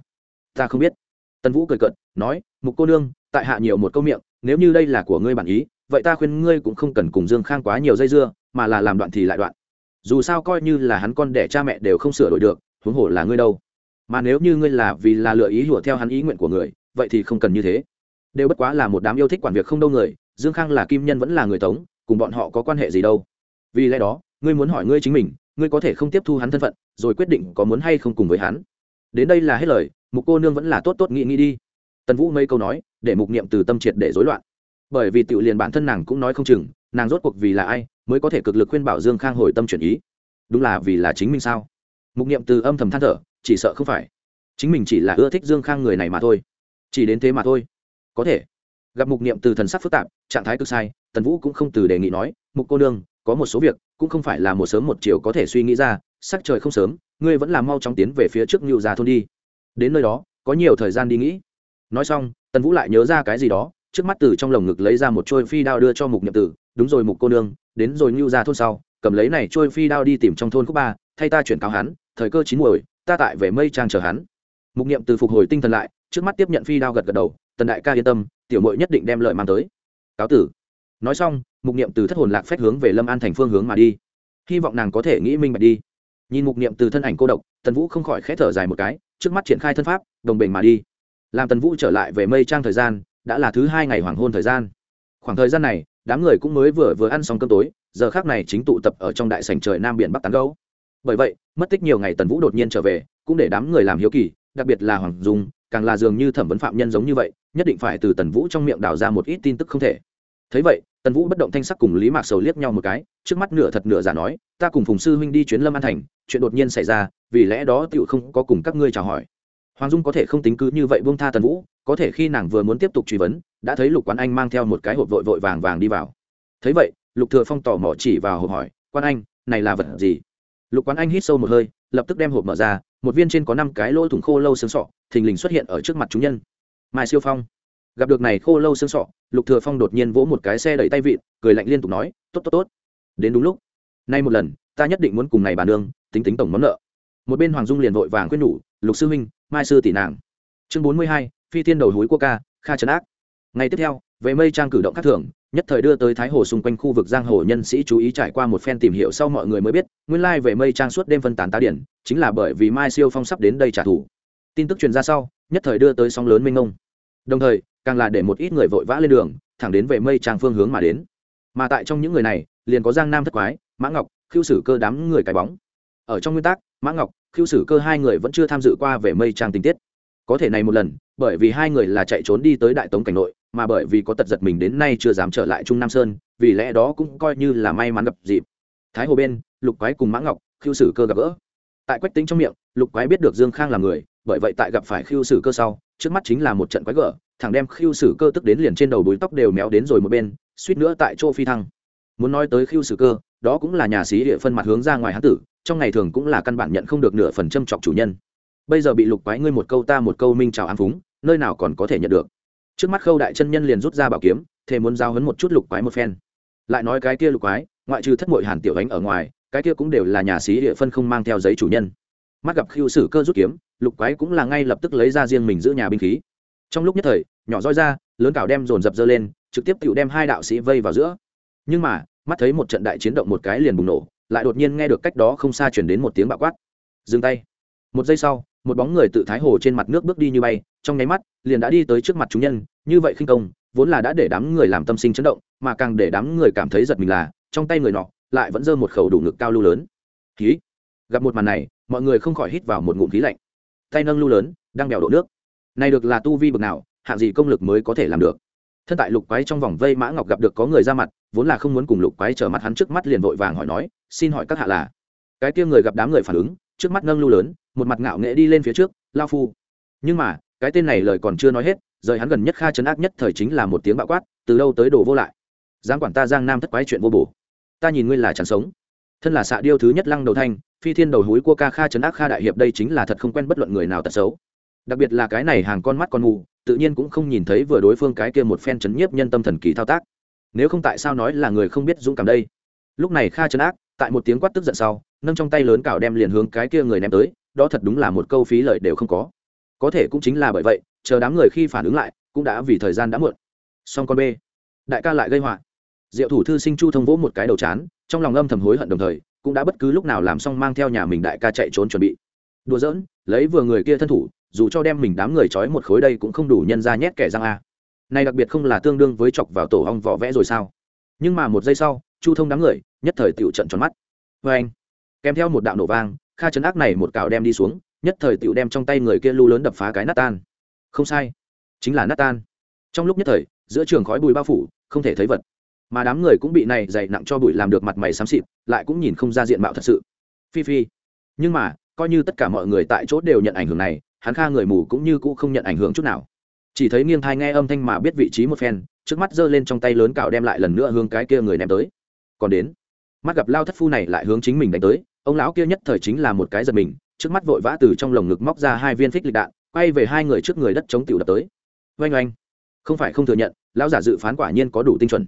ta không biết. Tần vũ cười cận nói, mục cô nương, tại hạ nhiều một câu miệng, nếu như đây là của ngươi bản ý, vậy ta khuyên ngươi cũng không cần cùng dương khang quá nhiều dây dưa, mà là làm đoạn thì lại đoạn dù sao coi như là hắn con đẻ cha mẹ đều không sửa đổi được, huống hồ là ngươi đâu. Mà nếu như ngươi là vì là lựa ý hủa theo hắn ý nguyện của người, vậy thì không cần như thế. Đều bất quá là một đám yêu thích quản việc không đâu người, dương khang là kim nhân vẫn là người tống, cùng bọn họ có quan hệ gì đâu. Vì lẽ đó, ngươi muốn hỏi ngươi chính mình, ngươi có thể không tiếp thu hắn thân phận, rồi quyết định có muốn hay không cùng với hắn. Đến đây là hết lời, mục cô nương vẫn là tốt tốt nghĩ nghĩ đi. Tần vũ mấy câu nói, để mục niệm từ tâm triệt để rối loạn. Bởi vì tự liền bản thân nàng cũng nói không chừng, nàng rốt cuộc vì là ai mới có thể cực lực khuyên bảo dương khang hồi tâm chuyển ý. Đúng là vì là chính mình sao? Mục niệm từ âm thầm than thở, chỉ sợ không phải. Chính mình chỉ là ưa thích dương khang người này mà thôi. Chỉ đến thế mà thôi. Có thể. Gặp mục niệm từ thần sắc phức tạp, trạng thái cực sai, tần vũ cũng không từ đề nghị nói, mục cô nương, có một số việc, cũng không phải là một sớm một chiều có thể suy nghĩ ra, sắc trời không sớm, ngươi vẫn làm mau chóng tiến về phía trước ngưu già thôn đi. Đến nơi đó, có nhiều thời gian đi nghĩ. Nói xong, tần vũ lại nhớ ra cái gì đó, trước mắt từ trong lồng ngực lấy ra một trôi phi đao đưa cho mục Niệm tử đúng rồi mục cô nương, đến rồi ngưu ra thôn sau, cầm lấy này trôi phi đao đi tìm trong thôn khúc ba, thay ta chuyển cáo hắn, thời cơ chín muồi, ta tại về mây trang chờ hắn. Mục niệm từ phục hồi tinh thần lại, trước mắt tiếp nhận phi đao gật gật đầu, tần đại ca yên tâm, tiểu mội nhất định đem lợi mang tới. Cáo tử. Nói xong, mục niệm từ thất hồn lạc phép hướng về lâm an thành phương hướng mà đi. Hy vọng nàng có thể nghĩ minh bạch đi. Nhìn mục niệm từ thân ảnh cô độc, tần vũ không khỏi khẽ thở dài một cái, trước mắt triển khai thân pháp, đồng bình mà đi. Làm tần vũ trở lại về mây trang thời gian, đã là thứ hai ngày hoàng hôn thời gian. Khoảng thời gian này đám người cũng mới vừa vừa ăn xong cơm tối, giờ khác này chính tụ tập ở trong đại sành trời nam biển bắc tán gấu bởi vậy, mất tích nhiều ngày tần vũ đột nhiên trở về, cũng để đám người làm hiếu kỳ, đặc biệt là hoàng dung, càng là dường như thẩm vấn phạm nhân giống như vậy, nhất định phải từ tần vũ trong miệng đào ra một ít tin tức không thể. Thấy vậy, tần vũ bất động thanh sắc cùng lý mạc sầu liếc nhau một cái, trước mắt nửa thật nửa giả nói, ta cùng phùng sư huynh đi chuyến lâm an thành, chuyện đột nhiên xảy ra, vì lẽ đó tựu không có cùng các ngươi chào hỏi. Hoàng dung có thể không tính cứ như vậy buông tha tần vũ, có thể khi nàng vừa muốn tiếp tục truy vấn đã thấy lục quán anh mang theo một cái hộp vội vội vàng vàng đi vào. Thấy vậy, lục thừa phong tò mò chỉ vào hộp hỏi, quan anh, này là vật gì? Lục quán anh hít sâu một hơi, lập tức đem hộp mở ra, một viên trên có năm cái lỗ thủng khô lâu xương sọ, thình lình xuất hiện ở trước mặt chúng nhân. Mai siêu phong. Gặp được này khô lâu xương sọ, lục thừa phong đột nhiên vỗ một cái xe đẩy tay vịn, cười lạnh liên tục nói, tốt tốt tốt. Đến đúng lúc. Nay một lần, ta nhất định muốn cùng này bà nương tính tính tổng món nợ. Một bên hoàng dung liền vội vàng khuyên nhủ, lục sư huynh, mai sư tỷ nàng. Chương bốn mươi hai, phi thiên đầu hối quốc ca, kha trấn ác ngày tiếp theo, về mây trang cử động khác thường, nhất thời đưa tới thái hồ xung quanh khu vực giang hồ nhân sĩ chú ý trải qua một phen tìm hiểu sau mọi người mới biết, nguyên lai về mây trang suốt đêm phân tán tá điển, chính là bởi vì mai siêu phong sắp đến đây trả thù. Tin tức truyền ra sau, nhất thời đưa tới sóng lớn mênh mông. Đồng thời, càng là để một ít người vội vã lên đường, thẳng đến về mây trang phương hướng mà đến. Mà tại trong những người này, liền có giang nam thất quái, mã ngọc khiêu sử cơ đám người cái bóng. Ở trong nguyên tắc, mã ngọc khiêu sử cơ hai người vẫn chưa tham dự qua về mây trang tình tiết. Có thể này một lần, bởi vì hai người là chạy trốn đi tới đại tống cảnh nội mà bởi vì có tật giật mình đến nay chưa dám trở lại trung nam sơn, vì lẽ đó cũng coi như là may mắn gặp dịp. Thái hồ bên, lục quái cùng mã ngọc khiêu sử cơ gặp gỡ. Tại quách tính trong miệng, lục quái biết được dương khang là người, bởi vậy tại gặp phải khiêu sử cơ sau, trước mắt chính là một trận quái gở thằng đem khiêu sử cơ tức đến liền trên đầu búi tóc đều méo đến rồi một bên, suýt nữa tại chỗ phi thăng. Muốn nói tới khiêu sử cơ, đó cũng là nhà sĩ địa phân mặt hướng ra ngoài hán tử, trong ngày thường cũng là căn bản nhận không được nửa phần châm chọc chủ nhân. Bây giờ bị lục quái ngươi một câu ta một câu minh chào ám phúng, nơi nào còn có thể nhận được? Trước mắt khâu đại chân nhân liền rút ra bảo kiếm, thề muốn giao hấn một chút lục quái một phen. Lại nói cái kia lục quái, ngoại trừ thất mội hàn tiểu ánh ở ngoài, cái kia cũng đều là nhà sĩ địa phân không mang theo giấy chủ nhân. Mắt gặp khiêu sử cơ rút kiếm, lục quái cũng là ngay lập tức lấy ra riêng mình giữ nhà binh khí. Trong lúc nhất thời, nhỏ roi ra, lớn cào đem dồn dập dơ lên, trực tiếp cựu đem hai đạo sĩ vây vào giữa. Nhưng mà, mắt thấy một trận đại chiến động một cái liền bùng nổ, lại đột nhiên nghe được cách đó không xa chuyển đến một tiếng bạo quát. Dừng tay. Một giây sau, một bóng người tự thái hồ trên mặt nước bước đi như bay, trong nháy mắt liền đã đi tới trước mặt chúng nhân, như vậy khinh công, vốn là đã để đám người làm tâm sinh chấn động, mà càng để đám người cảm thấy giật mình là, trong tay người nọ lại vẫn giơ một khẩu đủ ngực cao lưu lớn. Khí gặp một màn này, mọi người không khỏi hít vào một ngụm khí lạnh. Tay nâng lưu lớn, đang bèo đổ nước. Này được là tu vi bực nào, hạng gì công lực mới có thể làm được? Thân tại lục quái trong vòng vây mã ngọc gặp được có người ra mặt, vốn là không muốn cùng lục quái trở mặt hắn trước mắt liền vội vàng hỏi nói, xin hỏi các hạ là? Cái kia người gặp đám người phản ứng, trước mắt nâng lưu lớn, một mặt ngạo nghễ đi lên phía trước, lao phu. Nhưng mà cái tên này lời còn chưa nói hết, rời hắn gần nhất kha chấn ác nhất thời chính là một tiếng bạo quát, từ đâu tới đồ vô lại. Giang quản ta giang nam thất quái chuyện vô bổ. Ta nhìn ngươi là chẳng sống. Thân là xạ điêu thứ nhất lăng đầu thanh, phi thiên đầu húi của ca kha chấn ác kha đại hiệp đây chính là thật không quen bất luận người nào tật xấu. Đặc biệt là cái này hàng con mắt con mù, tự nhiên cũng không nhìn thấy vừa đối phương cái kia một phen chấn nhiếp nhân tâm thần kỳ thao tác. Nếu không tại sao nói là người không biết dũng cảm đây? Lúc này kha chấn ác, tại một tiếng quát tức giận sau, nâng trong tay lớn cào đem liền hướng cái kia người ném tới, đó thật đúng là một câu phí lợi đều không có có thể cũng chính là bởi vậy, chờ đám người khi phản ứng lại, cũng đã vì thời gian đã muộn. Song con b. Đại ca lại gây họa. Diệu thủ thư sinh chu thông vỗ một cái đầu chán, trong lòng âm thầm hối hận đồng thời, cũng đã bất cứ lúc nào làm xong mang theo nhà mình đại ca chạy trốn chuẩn bị. Đùa giỡn, lấy vừa người kia thân thủ, dù cho đem mình đám người trói một khối đây cũng không đủ nhân ra nhét kẻ răng a. Này đặc biệt không là tương đương với chọc vào tổ ong vỏ vẽ rồi sao? Nhưng mà một giây sau, chu thông đám người, nhất thời tựu trận tròn mắt. Vê anh kèm theo một đạo nổ vang, kha chấn ác này một cào đem đi xuống nhất thời tựu đem trong tay người kia lưu lớn đập phá cái nát tan. Không sai, chính là nát tan. Trong lúc nhất thời, giữa trường khói bùi bao phủ, không thể thấy vật. Mà đám người cũng bị này dày nặng cho bụi làm được mặt mày xám xịt, lại cũng nhìn không ra diện mạo thật sự. Phi phi. Nhưng mà, coi như tất cả mọi người tại chỗ đều nhận ảnh hưởng này, hắn kha người mù cũng như cũ không nhận ảnh hưởng chút nào. Chỉ thấy nghiêng thai nghe âm thanh mà biết vị trí một phen, trước mắt giơ lên trong tay lớn cạo đem lại lần nữa hướng cái kia người ném tới. Còn đến, mắt gặp lao thất phu này lại hướng chính mình đánh tới, ông lão kia nhất thời chính là một cái giật mình trước mắt vội vã từ trong lồng ngực móc ra hai viên phích lịch đạn, quay về hai người trước người đất chống tiểu đập tới. Oanh oanh. Không phải không thừa nhận, lão giả dự phán quả nhiên có đủ tinh chuẩn.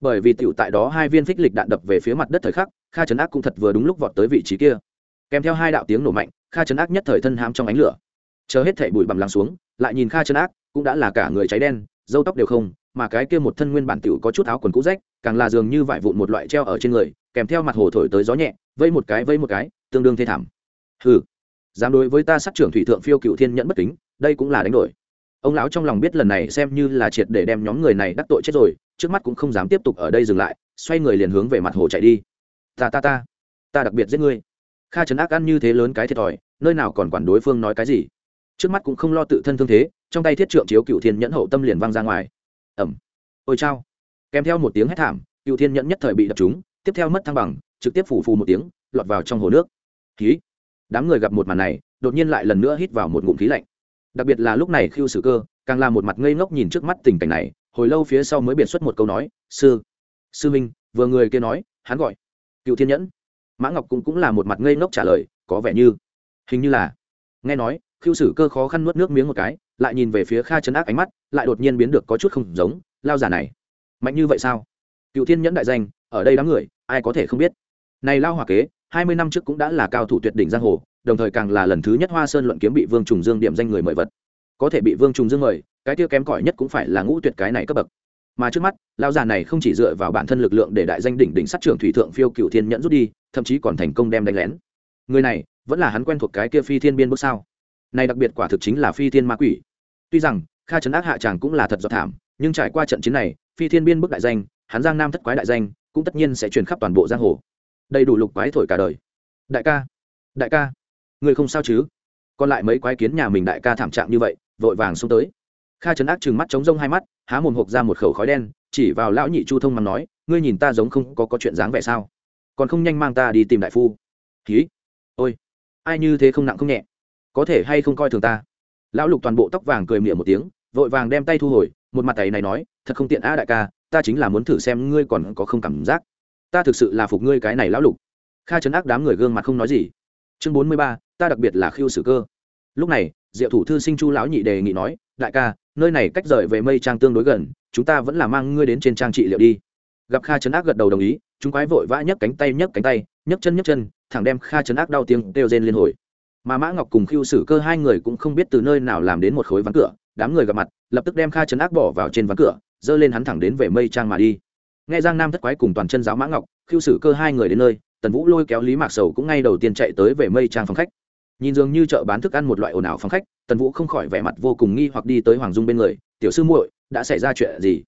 Bởi vì tiểu tại đó hai viên phích lịch đạn đập về phía mặt đất thời khắc, kha trấn ác cũng thật vừa đúng lúc vọt tới vị trí kia. Kèm theo hai đạo tiếng nổ mạnh, kha trấn ác nhất thời thân hám trong ánh lửa. Chờ hết thể bụi bặm lắng xuống, lại nhìn kha trấn ác, cũng đã là cả người cháy đen dâu tóc đều không, mà cái kia một thân nguyên bản tiểu có chút áo quần cũ rách, càng là dường như vải vụn một loại treo ở trên người, kèm theo mặt hồ thổi tới gió nhẹ, vây một cái, vây một cái, tương đương thê thảm. Hừ dám đối với ta sát trưởng thủy thượng phiêu cựu thiên nhẫn bất kính, đây cũng là đánh đổi. Ông lão trong lòng biết lần này xem như là triệt để đem nhóm người này đắc tội chết rồi, trước mắt cũng không dám tiếp tục ở đây dừng lại, xoay người liền hướng về mặt hồ chạy đi. Ta ta ta ta đặc biệt giết ngươi. Kha trấn ác ăn như thế lớn cái thiệt thòi, nơi nào còn quản đối phương nói cái gì? Trước mắt cũng không lo tự thân thương thế, trong tay thiết trượng chiếu cựu thiên nhẫn hậu tâm liền văng ra ngoài. Ẩm. Ôi chao. Kèm theo một tiếng hét thảm, cựu thiên nhẫn nhất thời bị đập trúng, tiếp theo mất thăng bằng, trực tiếp phủ phù một tiếng, lọt vào trong hồ nước. Khí đám người gặp một màn này, đột nhiên lại lần nữa hít vào một ngụm khí lạnh. Đặc biệt là lúc này khiêu sử cơ, càng là một mặt ngây ngốc nhìn trước mắt tình cảnh này, hồi lâu phía sau mới biệt xuất một câu nói, sư sư minh vừa người kia nói, hắn gọi cựu thiên nhẫn. Mã ngọc cũng cũng là một mặt ngây ngốc trả lời, có vẻ như, hình như là. Nghe nói khiêu sử cơ khó khăn nuốt nước miếng một cái, lại nhìn về phía kha chấn ác ánh mắt, lại đột nhiên biến được có chút không giống, lao giả này, mạnh như vậy sao? Cựu thiên nhẫn đại danh, ở đây đám người, ai có thể không biết? Này lao hòa kế, hai mươi năm trước cũng đã là cao thủ tuyệt đỉnh giang hồ, đồng thời càng là lần thứ nhất hoa sơn luận kiếm bị vương trùng dương điểm danh người mời vật. Có thể bị vương trùng dương mời, cái tiêu kém cỏi nhất cũng phải là ngũ tuyệt cái này cấp bậc. Mà trước mắt lao già này không chỉ dựa vào bản thân lực lượng để đại danh đỉnh đỉnh sát trưởng thủy thượng phiêu cựu thiên nhẫn rút đi, thậm chí còn thành công đem đánh lén. Người này, vẫn là hắn quen thuộc cái kia phi thiên biên bước sao? Này đặc biệt quả thực chính là phi thiên ma quỷ. Tuy rằng, kha trấn ác hạ tràng cũng là thật do thảm, nhưng trải qua trận chiến này, phi thiên biên bức đại danh, hắn giang nam thất quái đại danh, cũng tất nhiên sẽ truyền khắp toàn bộ giang hồ đầy đủ lục quái thổi cả đời. Đại ca đại ca người không sao chứ? Còn lại mấy quái kiến nhà mình đại ca thảm trạng như vậy vội vàng xông tới. Kha trấn ác trừng mắt chống rông hai mắt há mồm hộp ra một khẩu khói đen chỉ vào lão nhị chu thông mà nói ngươi nhìn ta giống không có, có chuyện dáng vẻ sao? Còn không nhanh mang ta đi tìm đại phu. Ký ôi ai như thế không nặng không nhẹ? Có thể hay không coi thường ta? Lão lục toàn bộ tóc vàng cười miệng một tiếng vội vàng đem tay thu hồi một mặt tay này nói thật không tiện á đại ca ta chính là muốn thử xem ngươi còn có không cảm giác ta thực sự là phục ngươi cái này lão lục. Kha chấn ác đám người gương mặt không nói gì. Chương bốn mươi ba, ta đặc biệt là khiêu sử cơ. Lúc này, diệu thủ thư sinh chu lão nhị đề nghị nói, đại ca, nơi này cách rời về mây trang tương đối gần, chúng ta vẫn là mang ngươi đến trên trang trị liệu đi. Gặp kha chấn ác gật đầu đồng ý, chúng quái vội vã nhấc cánh tay, nhấc cánh tay, nhấc chân nhấc chân, thẳng đem kha chấn ác đau tiếng kêu rên liên hồi. Mà mã ngọc cùng khiêu sử cơ hai người cũng không biết từ nơi nào làm đến một khối ván cửa, đám người gặp mặt, lập tức đem kha chấn ác bỏ vào trên ván cửa dơ lên hắn thẳng đến về mây trang mà đi nghe giang nam thất quái cùng toàn chân giáo mã ngọc khiêu sử cơ hai người đến nơi, tần vũ lôi kéo lý mạc sầu cũng ngay đầu tiên chạy tới về mây trang phòng khách. Nhìn dường như chợ bán thức ăn một loại ồn ào phòng khách, tần vũ không khỏi vẻ mặt vô cùng nghi hoặc đi tới hoàng dung bên người, tiểu sư muội, đã xảy ra chuyện gì?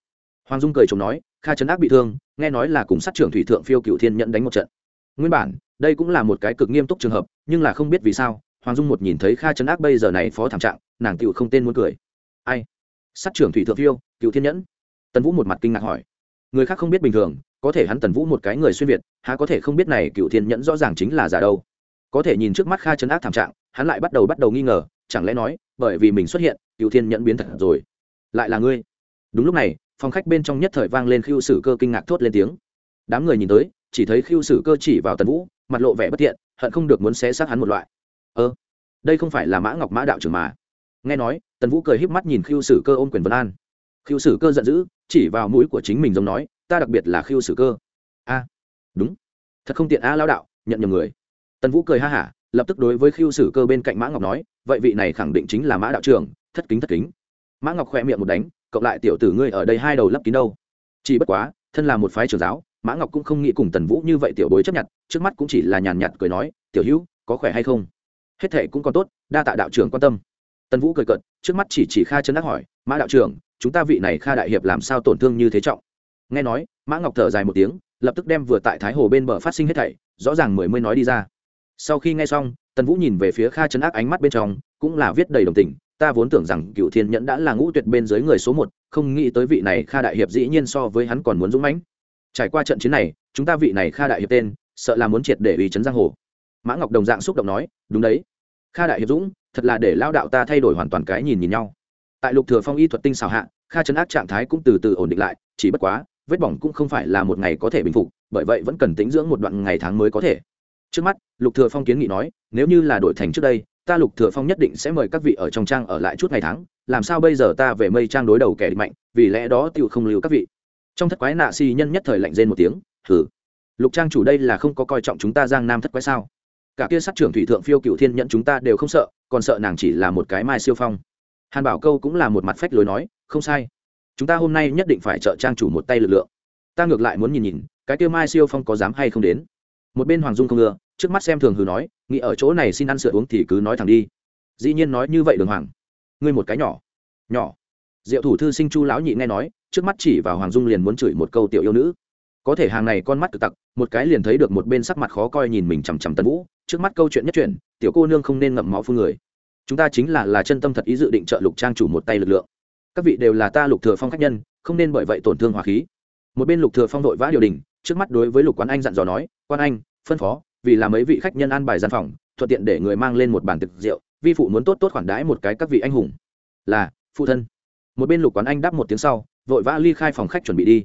Hoàng dung cười chồng nói, kha trấn ác bị thương, nghe nói là cùng sát trưởng thủy thượng phiêu cựu thiên nhận đánh một trận. Nguyên bản, đây cũng là một cái cực nghiêm túc trường hợp, nhưng là không biết vì sao, hoàng dung một nhìn thấy kha trấn ác bây giờ này phó thảm trạng, nàng tựu không tên muốn cười. Ai? Sát trưởng thủy thượng phiêu cựu thiên nhẫn? Tần vũ một mặt kinh ngạc hỏi người khác không biết bình thường, có thể hắn tần vũ một cái người xuyên việt, há có thể không biết này cựu thiên nhẫn rõ ràng chính là giả đâu. Có thể nhìn trước mắt kha chấn áp thảm trạng, hắn lại bắt đầu bắt đầu nghi ngờ, chẳng lẽ nói, bởi vì mình xuất hiện cựu thiên nhẫn biến thật rồi. Lại là ngươi. Đúng lúc này, phòng khách bên trong nhất thời vang lên khiêu sử cơ kinh ngạc thốt lên tiếng. Đám người nhìn tới, chỉ thấy khiêu sử cơ chỉ vào tần vũ, mặt lộ vẻ bất thiện, hận không được muốn xé xác hắn một loại. Ơ, đây không phải là mã ngọc mã đạo trưởng mà. Nghe nói, tần vũ cười híp mắt nhìn khiêu sử cơ ôm quyền vân an khiêu sử cơ giận dữ, chỉ vào mũi của chính mình giống nói, ta đặc biệt là khiêu sử cơ. A, đúng. Thật không tiện a lao đạo, nhận nhầm người. Tần vũ cười ha hả, lập tức đối với khiêu sử cơ bên cạnh mã ngọc nói, vậy vị này khẳng định chính là mã đạo trưởng, thất kính thất kính. Mã ngọc khoe miệng một đánh, cộng lại tiểu tử ngươi ở đây hai đầu lấp kín đâu. Chỉ bất quá, thân là một phái trường giáo, mã ngọc cũng không nghĩ cùng tần vũ như vậy tiểu bối chấp nhận, trước mắt cũng chỉ là nhàn nhạt cười nói, tiểu hữu, có khỏe hay không? Hết thệ cũng còn tốt, đa tạ đạo trưởng quan tâm tần vũ cười cợt, trước mắt chỉ chỉ kha chân đắc hỏi, mã đạo trưởng, chúng ta vị này kha đại hiệp làm sao tổn thương như thế trọng? Nghe nói, mã ngọc thở dài một tiếng, lập tức đem vừa tại thái hồ bên bờ phát sinh hết thảy, rõ ràng mười mươi nói đi ra. Sau khi nghe xong, tần vũ nhìn về phía kha chân ác ánh mắt bên trong, cũng là viết đầy đồng tình, ta vốn tưởng rằng cựu thiên nhẫn đã là ngũ tuyệt bên dưới người số một, không nghĩ tới vị này kha đại hiệp dĩ nhiên so với hắn còn muốn dũng mãnh. Trải qua trận chiến này, chúng ta vị này kha đại hiệp tên, sợ là muốn triệt để ủy trấn giang hồ. Mã ngọc đồng dạng xúc động nói, đúng đấy. Kha đại hiệp dũng thật là để lao đạo ta thay đổi hoàn toàn cái nhìn nhìn nhau. Tại lục thừa phong y thuật tinh xảo hạ, kha chấn ác trạng thái cũng từ từ ổn định lại, chỉ bất quá, vết bỏng cũng không phải là một ngày có thể bình phục, bởi vậy vẫn cần tính dưỡng một đoạn ngày tháng mới có thể. Trước mắt, lục thừa phong kiến nghị nói, nếu như là đổi thành trước đây, ta lục thừa phong nhất định sẽ mời các vị ở trong trang ở lại chút ngày tháng, làm sao bây giờ ta về mây trang đối đầu kẻ địch mạnh, vì lẽ đó tiểu không lưu các vị. Trong thất quái nạ si nhân nhất thời lạnh rên một tiếng, hừ, lục trang chủ đây là không có coi trọng chúng ta giang nam thất quái sao? Cả kia sát trưởng thủy thượng phiêu cựu thiên nhận chúng ta đều không sợ, còn sợ nàng chỉ là một cái mai siêu phong. Hàn bảo câu cũng là một mặt phách lối nói, không sai. Chúng ta hôm nay nhất định phải trợ trang chủ một tay lực lượng. Ta ngược lại muốn nhìn nhìn, cái kia mai siêu phong có dám hay không đến. Một bên hoàng dung không ngừa trước mắt xem thường hừ nói, nghĩ ở chỗ này xin ăn sữa uống thì cứ nói thẳng đi. Dĩ nhiên nói như vậy đường hoàng. Ngươi một cái nhỏ. Nhỏ. Diệu thủ thư sinh chu lão nhị nghe nói, trước mắt chỉ vào hoàng dung liền muốn chửi một câu tiểu yêu nữ có thể hàng này con mắt cực tặc, một cái liền thấy được một bên sắc mặt khó coi nhìn mình chằm chằm tân vũ, trước mắt câu chuyện nhất chuyện tiểu cô nương không nên ngậm máu phương người. Chúng ta chính là là chân tâm thật ý dự định trợ lục trang chủ một tay lực lượng. Các vị đều là ta lục thừa phong khách nhân, không nên bởi vậy tổn thương hòa khí. Một bên lục thừa phong đội vã điều đình, trước mắt đối với lục quán anh dặn dò nói, quan anh, phân phó, vì là mấy vị khách nhân ăn bài gian phòng, thuận tiện để người mang lên một bàn thực rượu, vi phụ muốn tốt tốt khoản đãi một cái các vị anh hùng. Là, phụ thân. Một bên lục quán anh đáp một tiếng sau, vội vã ly khai phòng khách chuẩn bị đi.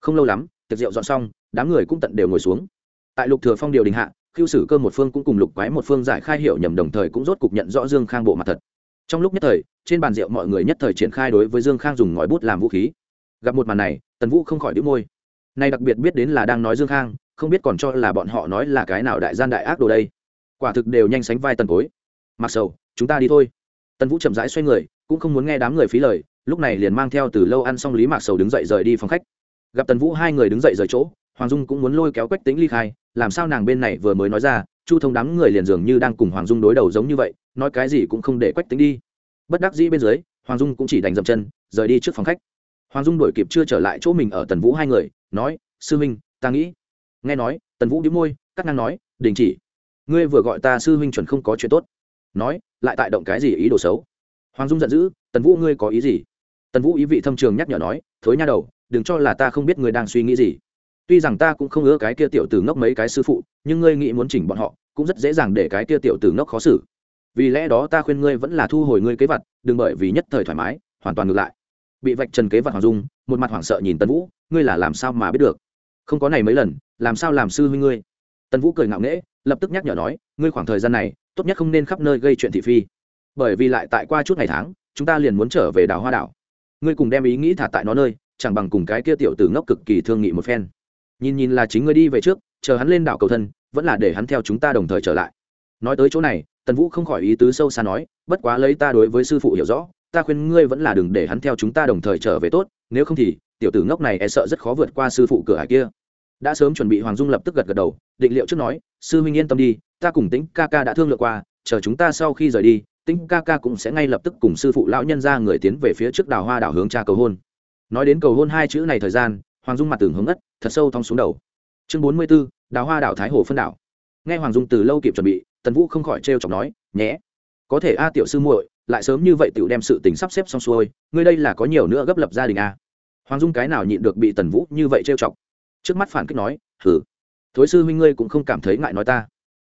Không lâu lắm tiệc rượu dọn xong, đám người cũng tận đều ngồi xuống. Tại lục thừa phong điều đình hạ khiêu sử cơ một phương cũng cùng lục quái một phương giải khai hiểu nhầm đồng thời cũng rốt cục nhận rõ dương khang bộ mặt thật. Trong lúc nhất thời, trên bàn rượu mọi người nhất thời triển khai đối với dương khang dùng ngòi bút làm vũ khí. Gặp một màn này, tần vũ không khỏi đĩu môi. Nay đặc biệt biết đến là đang nói dương khang, không biết còn cho là bọn họ nói là cái nào đại gian đại ác đồ đây. Quả thực đều nhanh sánh vai tần cối. Mặc sầu, chúng ta đi thôi. Tần vũ chậm rãi xoay người, cũng không muốn nghe đám người phí lời, lúc này liền mang theo từ lâu ăn xong lý mạc sầu đứng dậy rời đi phòng khách gặp tần vũ hai người đứng dậy rời chỗ, hoàng dung cũng muốn lôi kéo quách tính ly khai, làm sao nàng bên này vừa mới nói ra, chu thông đám người liền dường như đang cùng hoàng dung đối đầu giống như vậy, nói cái gì cũng không để quách tính đi. Bất đắc dĩ bên dưới, hoàng dung cũng chỉ đành dậm chân, rời đi trước phòng khách. Hoàng dung đổi kịp chưa trở lại chỗ mình ở tần vũ hai người, nói, sư huynh ta nghĩ. Nghe nói, tần vũ đĩu môi, cắt ngang nói, đình chỉ, ngươi vừa gọi ta sư huynh chuẩn không có chuyện tốt. Nói, lại tại động cái gì ý đồ xấu? Hoàng dung giận dữ, tần vũ ngươi có ý gì? Tần vũ ý vị thâm trường nhắc nhở nói, thối nha đầu đừng cho là ta không biết ngươi đang suy nghĩ gì. Tuy rằng ta cũng không ưa cái kia tiểu tử ngốc mấy cái sư phụ, nhưng ngươi nghĩ muốn chỉnh bọn họ, cũng rất dễ dàng để cái kia tiểu tử ngốc khó xử. Vì lẽ đó ta khuyên ngươi vẫn là thu hồi ngươi kế vật, đừng bởi vì nhất thời thoải mái, hoàn toàn ngược lại. Bị vạch trần kế vật hoàng dung, một mặt hoảng sợ nhìn tần vũ, ngươi là làm sao mà biết được? Không có này mấy lần, làm sao làm sư huynh ngươi? Tần vũ cười ngạo nghễ, lập tức nhắc nhở nói, ngươi khoảng thời gian này, tốt nhất không nên khắp nơi gây chuyện thị phi. Bởi vì lại tại qua chút ngày tháng, chúng ta liền muốn trở về đảo hoa đảo. Ngươi cùng đem ý nghĩ thả tại nó nơi chẳng bằng cùng cái kia tiểu tử ngốc cực kỳ thương nghị một phen. Nhìn nhìn là chính ngươi đi về trước, chờ hắn lên đảo cầu thân, vẫn là để hắn theo chúng ta đồng thời trở lại. Nói tới chỗ này, tần vũ không khỏi ý tứ sâu xa nói, bất quá lấy ta đối với sư phụ hiểu rõ, ta khuyên ngươi vẫn là đừng để hắn theo chúng ta đồng thời trở về tốt, nếu không thì, tiểu tử ngốc này e sợ rất khó vượt qua sư phụ cửa hải kia. Đã sớm chuẩn bị hoàng dung lập tức gật gật đầu, định liệu trước nói, sư huynh yên tâm đi, ta cùng tĩnh ca ca đã thương lượng qua, chờ chúng ta sau khi rời đi, tĩnh ca ca cũng sẽ ngay lập tức cùng sư phụ lão nhân ra người tiến về phía trước đào hoa đảo hướng cha cầu hôn nói đến cầu hôn hai chữ này thời gian, hoàng dung mặt tường hướng ất thật sâu thong xuống đầu. Chương bốn mươi b ố đào hoa đảo thái hồ phân đảo. Nghe hoàng dung từ lâu kịp chuẩn bị, tần vũ không khỏi t r e o chọc nói, nhé, có thể a tiểu sư muội, lại sớm như vậy t đem sự tình sắp xếp xong xuôi, ngươi đây là có nhiều nữa gấp lập gia đình a? Hoàng dung cái nào nhịn được bị tần vũ như vậy trêu chọc. Trước mắt phản kích nói hử thối sư huynh ngươi cũng không cảm thấy ngại nói ta.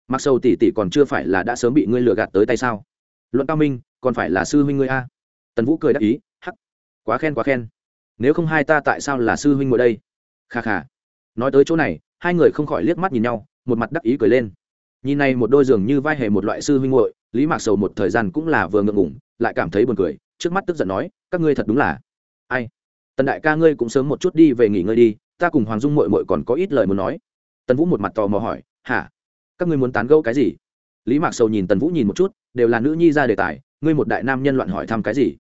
Mặc sâu tỷ tỷ còn chưa phải là đã sớm bị ngươi lừa gạt tới tay sao? Luận cao minh, còn phải là sư huynh ngươi a. Tần vũ cười đáp ý, hắc, quá khen quá khen nếu không hai ta tại sao là sư huynh ngồi đây? Kha kha. Nói tới chỗ này, hai người không khỏi liếc mắt nhìn nhau, một mặt đắc ý cười lên. Nhìn này một đôi giường như vai hề một loại sư huynh muội, lý mạc sầu một thời gian cũng là vừa ngượng ngủng lại cảm thấy buồn cười, trước mắt tức giận nói, các ngươi thật đúng là ai? Tần đại ca ngươi cũng sớm một chút đi về nghỉ ngơi đi, ta cùng hoàng dung muội muội còn có ít lời muốn nói. Tần vũ một mặt tò mò hỏi, hả? Các ngươi muốn tán gẫu cái gì? Lý mạc sầu nhìn tần vũ nhìn một chút, đều là nữ nhi ra đề tài, ngươi một đại nam nhân loạn hỏi thăm cái gì?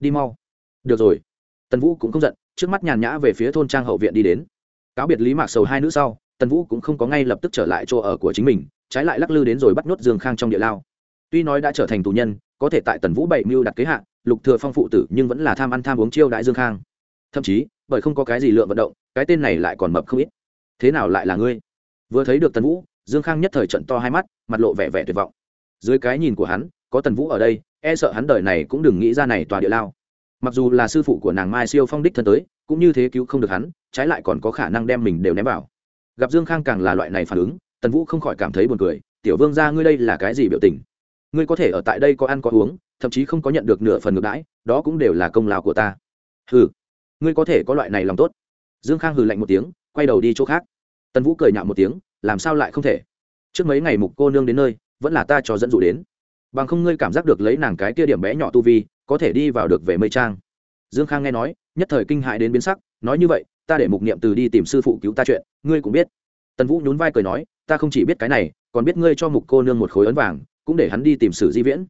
Đi mau. Được rồi tần vũ cũng không giận, trước mắt nhàn nhã về phía thôn trang hậu viện đi đến. Cáo biệt lý mạc sầu hai nữ sau, tần vũ cũng không có ngay lập tức trở lại chỗ ở của chính mình, trái lại lắc lư đến rồi bắt nhốt dương khang trong địa lao. Tuy nói đã trở thành tù nhân, có thể tại tần vũ bảy mưu đặt kế hạ, lục thừa phong phụ tử nhưng vẫn là tham ăn tham uống chiêu đại dương khang. Thậm chí, bởi không có cái gì lượng vận động, cái tên này lại còn mập không ít. Thế nào lại là ngươi? Vừa thấy được tần vũ, dương khang nhất thời trận to hai mắt, mặt lộ vẻ vẻ tuyệt vọng. Dưới cái nhìn của hắn, có tần vũ ở đây e sợ hắn đời này cũng đừng nghĩ ra này tòa địa lao mặc dù là sư phụ của nàng mai siêu phong đích thân tới, cũng như thế cứu không được hắn, trái lại còn có khả năng đem mình đều ném vào. Gặp dương khang càng là loại này phản ứng, tần vũ không khỏi cảm thấy buồn cười, tiểu vương ra ngươi đây là cái gì biểu tình? Ngươi có thể ở tại đây có ăn có uống, thậm chí không có nhận được nửa phần ngược đãi, đó cũng đều là công lao của ta. Hừ, ngươi có thể có loại này lòng tốt. Dương khang hừ lạnh một tiếng, quay đầu đi chỗ khác. Tần vũ cười nhạo một tiếng, làm sao lại không thể? Trước mấy ngày mục cô nương đến nơi, vẫn là ta cho dẫn dụ đến. Bằng không ngươi cảm giác được lấy nàng cái kia điểm bé nhỏ tu vi có thể đi vào được về mây trang. Dương khang nghe nói, nhất thời kinh hại đến biến sắc, nói như vậy, ta để mục niệm từ đi tìm sư phụ cứu ta chuyện, ngươi cũng biết. Tần vũ nhún vai cười nói, ta không chỉ biết cái này, còn biết ngươi cho mục cô nương một khối ấn vàng, cũng để hắn đi tìm sử di viễn.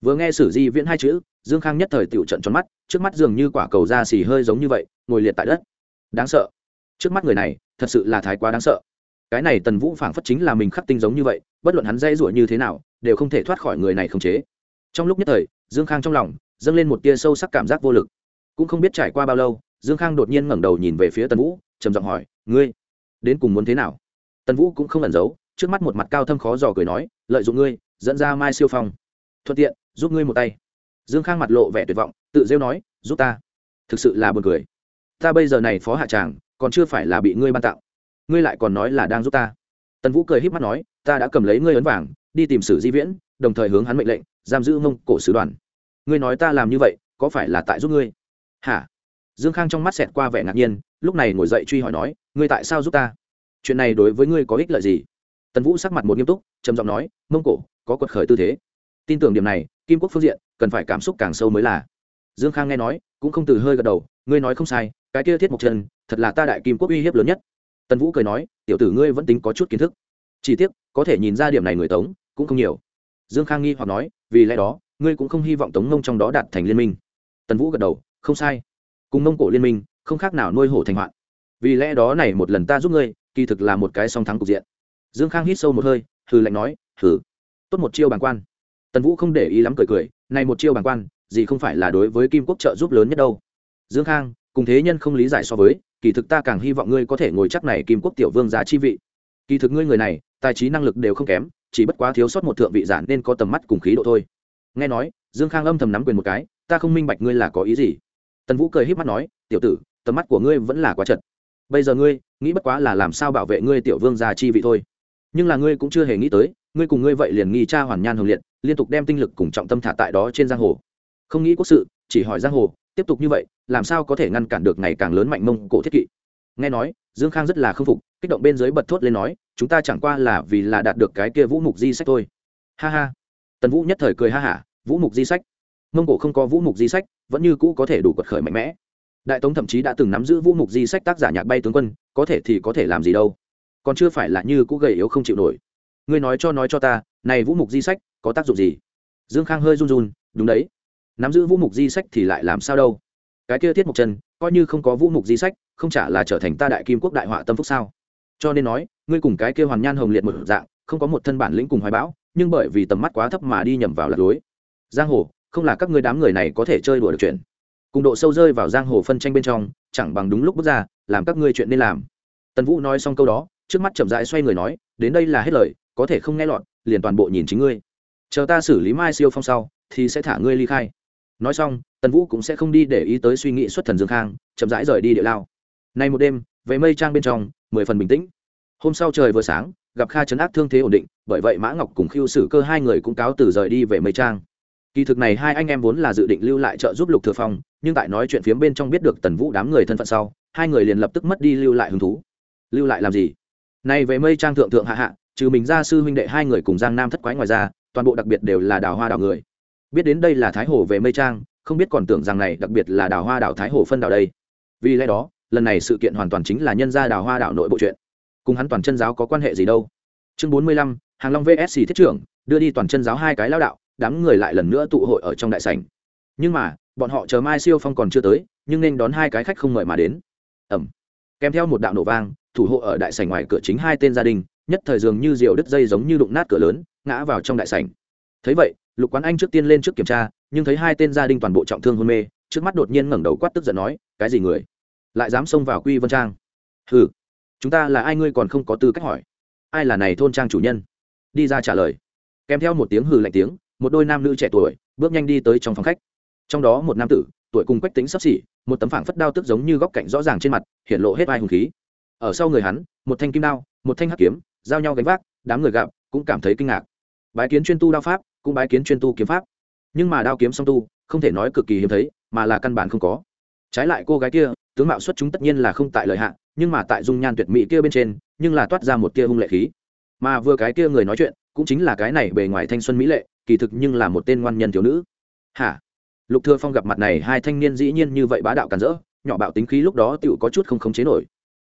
Vừa nghe sử di viễn hai chữ, dương khang nhất thời tựu trận tròn mắt, trước mắt dường như quả cầu da xì hơi giống như vậy, ngồi liệt tại đất. Đáng sợ. Trước mắt người này, thật sự là thái quá đáng sợ. Cái này tần vũ phảng phất chính là mình khắc tinh giống như vậy, bất luận hắn dây rủa như thế nào, đều không thể thoát khỏi người này không chế. Trong lúc nhất thời, dương khang trong lòng dâng lên một tia sâu sắc cảm giác vô lực. Cũng không biết trải qua bao lâu, dương khang đột nhiên ngẩng đầu nhìn về phía tần vũ, trầm giọng hỏi, ngươi, đến cùng muốn thế nào? Tần vũ cũng không ẩn giấu, trước mắt một mặt cao thâm khó dò cười nói, lợi dụng ngươi, dẫn ra mai siêu phong. Thuận tiện, giúp ngươi một tay. Dương khang mặt lộ vẻ tuyệt vọng, tự rêu nói, giúp ta. Thực sự là buồn cười. Ta bây giờ này phó hạ tràng, còn chưa phải là bị ngươi ban tặng. Ngươi lại còn nói là đang giúp ta. Tần vũ cười h í p mắt nói, ta đã cầm lấy ngươi ấn vàng, đi tìm sử di viễn, đồng thời hướng hắn mệnh lệnh, giam giữ mông cổ sứ đoàn ngươi nói ta làm như vậy, có phải là tại giúp ngươi? Hả? Dương khang trong mắt xẹt qua vẻ ngạc nhiên, lúc này ngồi dậy truy hỏi nói, ngươi tại sao giúp ta? Chuyện này đối với ngươi có ích lợi gì? Tần vũ sắc mặt một nghiêm túc, trầm giọng nói, mông cổ, có quật khởi tư thế. Tin tưởng điểm này, kim quốc phương diện, cần phải cảm xúc càng sâu mới là. Dương khang nghe nói, cũng không từ hơi gật đầu, ngươi nói không sai, cái kia thiết mộc chân thật là ta đại kim quốc uy hiếp lớn nhất. Tần vũ cười nói, tiểu tử ngươi vẫn tính có chút kiến thức. Chỉ tiếc, có thể nhìn ra điểm này người tống, cũng không nhiều. Dương khang nghi hoặc nói, vì lẽ đó ngươi cũng không hy vọng tống mông trong đó đạt thành liên minh. Tần vũ gật đầu, không sai. Cùng mông cổ liên minh, không khác nào nuôi hổ thành hoạn. Vì lẽ đó này một lần ta giúp ngươi, kỳ thực là một cái song thắng cục diện. Dương khang hít sâu một hơi, hừ lạnh nói, hừ. Tốt một chiêu bàng quan. Tần vũ không để ý lắm cười cười, này một chiêu bàng quan, gì không phải là đối với kim quốc trợ giúp lớn nhất đâu. Dương khang, cùng thế nhân không lý giải so với, kỳ thực ta càng hy vọng ngươi có thể ngồi chắc này kim quốc tiểu vương giá chi vị. Kỳ thực ngươi người này, tài trí năng lực đều không kém, chỉ bất quá thiếu sót một thượng vị giản nên có tầm mắt cùng khí độ thôi nghe nói, dương khang âm thầm nắm quyền một cái, ta không minh bạch ngươi là có ý gì. Tần vũ cười h í p mắt nói, tiểu tử, tầm mắt của ngươi vẫn là quá chật. Bây giờ ngươi nghĩ bất quá là làm sao bảo vệ ngươi tiểu vương già chi vị thôi. Nhưng là ngươi cũng chưa hề nghĩ tới, ngươi cùng ngươi vậy liền nghi cha hoàn nhan hồng liệt, liên tục đem tinh lực cùng trọng tâm thả tại đó trên giang hồ. Không nghĩ quốc sự, chỉ hỏi giang hồ, tiếp tục như vậy, làm sao có thể ngăn cản được ngày càng lớn mạnh mông cổ thiết kỵ? Nghe nói, dương khang rất là k phục, kích động bên dưới bật thốt lên nói, chúng ta chẳng qua là vì là đạt được cái kia vũ mục di sách thôi. Ha ha tần vũ nhất thời cười ha hả, vũ mục di sách. Mông cổ không có vũ mục di sách, vẫn như cũ có thể đủ quật khởi mạnh mẽ. Đại tống thậm chí đã từng nắm giữ vũ mục di sách tác giả nhạc bay tướng quân, có thể thì có thể làm gì đâu. Còn chưa phải là như cũ gầy yếu không chịu nổi. Ngươi nói cho nói cho ta, này vũ mục di sách có tác dụng gì? Dương khang hơi run run, đúng đấy. Nắm giữ vũ mục di sách thì lại làm sao đâu? Cái kia thiết mục chân coi như không có vũ mục di sách, không chả là trở thành ta đại kim quốc đại họa tâm phúc sao? Cho nên nói, ngươi cùng cái kia hoàn nhan hồng liệt một dạng, không có một thân bản lĩnh cùng hoài bão nhưng bởi vì tầm mắt quá thấp mà đi nhầm vào lạc lối. Giang hồ, không là các ngươi đám người này có thể chơi đùa được chuyện. Cùng độ sâu rơi vào giang hồ phân tranh bên trong, chẳng bằng đúng lúc bước ra, làm các ngươi chuyện nên làm. Tần vũ nói xong câu đó, trước mắt chậm rãi xoay người nói, đến đây là hết lời, có thể không nghe lọt, liền toàn bộ nhìn chính ngươi. Chờ ta xử lý mai siêu phong sau, thì sẽ thả ngươi ly khai. Nói xong, tần vũ cũng sẽ không đi để ý tới suy nghĩ xuất thần dương khang, chậm rãi rời đi địa lao. Nay một đêm, về mây trang bên trong, mười phần bình tĩnh. Hôm sau trời vừa sáng gặp kha chấn áp thương thế ổn định, bởi vậy mã ngọc cùng khiêu sử cơ hai người cũng cáo từ rời đi về mây trang. Kỳ thực này hai anh em vốn là dự định lưu lại trợ giúp lục thừa phong, nhưng tại nói chuyện phía bên trong biết được tần vũ đám người thân phận sau, hai người liền lập tức mất đi lưu lại hứng thú. Lưu lại làm gì? Này về mây trang thượng thượng hạ hạ, trừ mình ra sư huynh đệ hai người cùng giang nam thất quái ngoài ra, toàn bộ đặc biệt đều là đào hoa đảo người. Biết đến đây là thái hồ về mây trang, không biết còn tưởng rằng này đặc biệt là đào hoa đảo thái hồ phân đảo đây. Vì lẽ đó, lần này sự kiện hoàn toàn chính là nhân gia đào hoa đảo nội bộ chuyện cùng hắn toàn chân giáo có quan hệ gì đâu. Chương bốn mươi lăm, hàng long vsc thiết trưởng, đưa đi toàn chân giáo hai cái lao đạo, đám người lại lần nữa tụ hội ở trong đại sảnh. Nhưng mà, bọn họ chờ mai siêu phong còn chưa tới, nhưng nên đón hai cái khách không mời mà đến. Ẩm. Kèm theo một đạo nổ vang, thủ hộ ở đại sảnh ngoài cửa chính hai tên gia đình, nhất thời dường như diều đứt dây giống như đụng nát cửa lớn, ngã vào trong đại sảnh. Thấy vậy, lục quán anh trước tiên lên trước kiểm tra, nhưng thấy hai tên gia đình toàn bộ trọng thương hôn mê, trước mắt đột nhiên ngẩng đầu quát tức giận nói, cái gì người? Lại dám xông vào quy vân trang? Hừ chúng ta là ai ngươi còn không có tư cách hỏi. Ai là này thôn trang chủ nhân? Đi ra trả lời. Kèm theo một tiếng hừ lạnh tiếng, một đôi nam nữ trẻ tuổi bước nhanh đi tới trong phòng khách. Trong đó một nam tử, tuổi cùng quách tính sắp xỉ, một tấm phảng phất đao tức giống như góc cạnh rõ ràng trên mặt hiện lộ hết vai hùng khí. Ở sau người hắn, một thanh kim đao, một thanh hắc kiếm, giao nhau gánh vác, đám người gặp, cũng cảm thấy kinh ngạc. Bái kiến chuyên tu đao pháp, cũng bái kiến chuyên tu kiếm pháp. Nhưng mà đao kiếm song tu, không thể nói cực kỳ hiếm thấy, mà là căn bản không có trái lại cô gái kia, tướng mạo xuất chúng tất nhiên là không tại lợi hạ, nhưng mà tại dung nhan tuyệt mỹ kia bên trên, nhưng là toát ra một tia hung lệ khí. Mà vừa cái kia người nói chuyện, cũng chính là cái này bề ngoài thanh xuân mỹ lệ, kỳ thực nhưng là một tên ngoan nhân thiếu nữ. Hả? Lục thừa phong gặp mặt này, hai thanh niên dĩ nhiên như vậy bá đạo càn rỡ, nhỏ bạo tính khí lúc đó tựu có chút không khống chế nổi.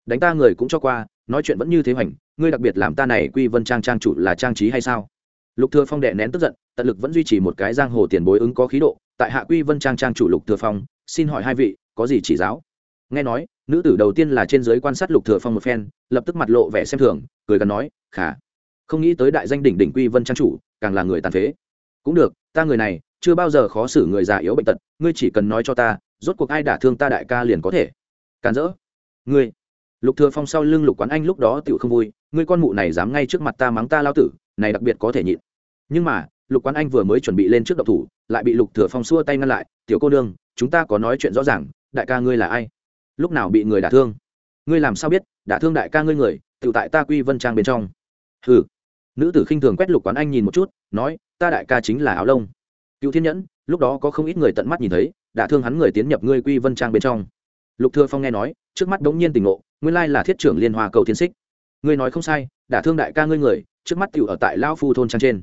Đánh ta người cũng cho qua, nói chuyện vẫn như thế hoành, ngươi đặc biệt làm ta này quy vân trang trang chủ là trang trí hay sao? Lục thừa phong đệ nén tức giận, tận lực vẫn duy trì một cái giang hồ tiền bối ứng có khí độ. Tại hạ quy vân trang trang chủ lục thừa phong, xin hỏi hai vị có gì chỉ giáo. Nghe nói, nữ tử đầu tiên là trên dưới quan sát lục thừa phong một phen, lập tức mặt lộ vẻ xem thường, cười gần nói, khả, không nghĩ tới đại danh đỉnh đỉnh quy vân trang chủ, càng là người tàn phế. Cũng được, ta người này, chưa bao giờ khó xử người già yếu bệnh tật, ngươi chỉ cần nói cho ta, rốt cuộc ai đả thương ta đại ca liền có thể. Càn rỡ. Ngươi. Lục thừa phong sau lưng lục quán anh lúc đó tiểu không vui, ngươi con mụ này dám ngay trước mặt ta mắng ta lao tử, này đặc biệt có thể nhịn. Nhưng mà, lục quán anh vừa mới chuẩn bị lên trước độc thủ, lại bị lục thừa phong xua tay ngăn lại, tiểu cô đương chúng ta có nói chuyện rõ ràng đại ca ngươi là ai? Lúc nào bị người đả thương? Ngươi làm sao biết đã thương đại ca ngươi người tự tại ta quy vân trang bên trong? Ừ nữ tử khinh thường quét lục quán anh nhìn một chút, nói, ta đại ca chính là áo lông. Cựu thiên nhẫn, lúc đó có không ít người tận mắt nhìn thấy đã thương hắn người tiến nhập ngươi quy vân trang bên trong. Lục thừa phong nghe nói, trước mắt đống nhiên tỉnh ngộ, nguyên lai là thiết trưởng liên hoa cầu thiên xích. Ngươi nói không sai đã thương đại ca ngươi người, trước mắt tiểu ở tại Lão phu thôn trang trên.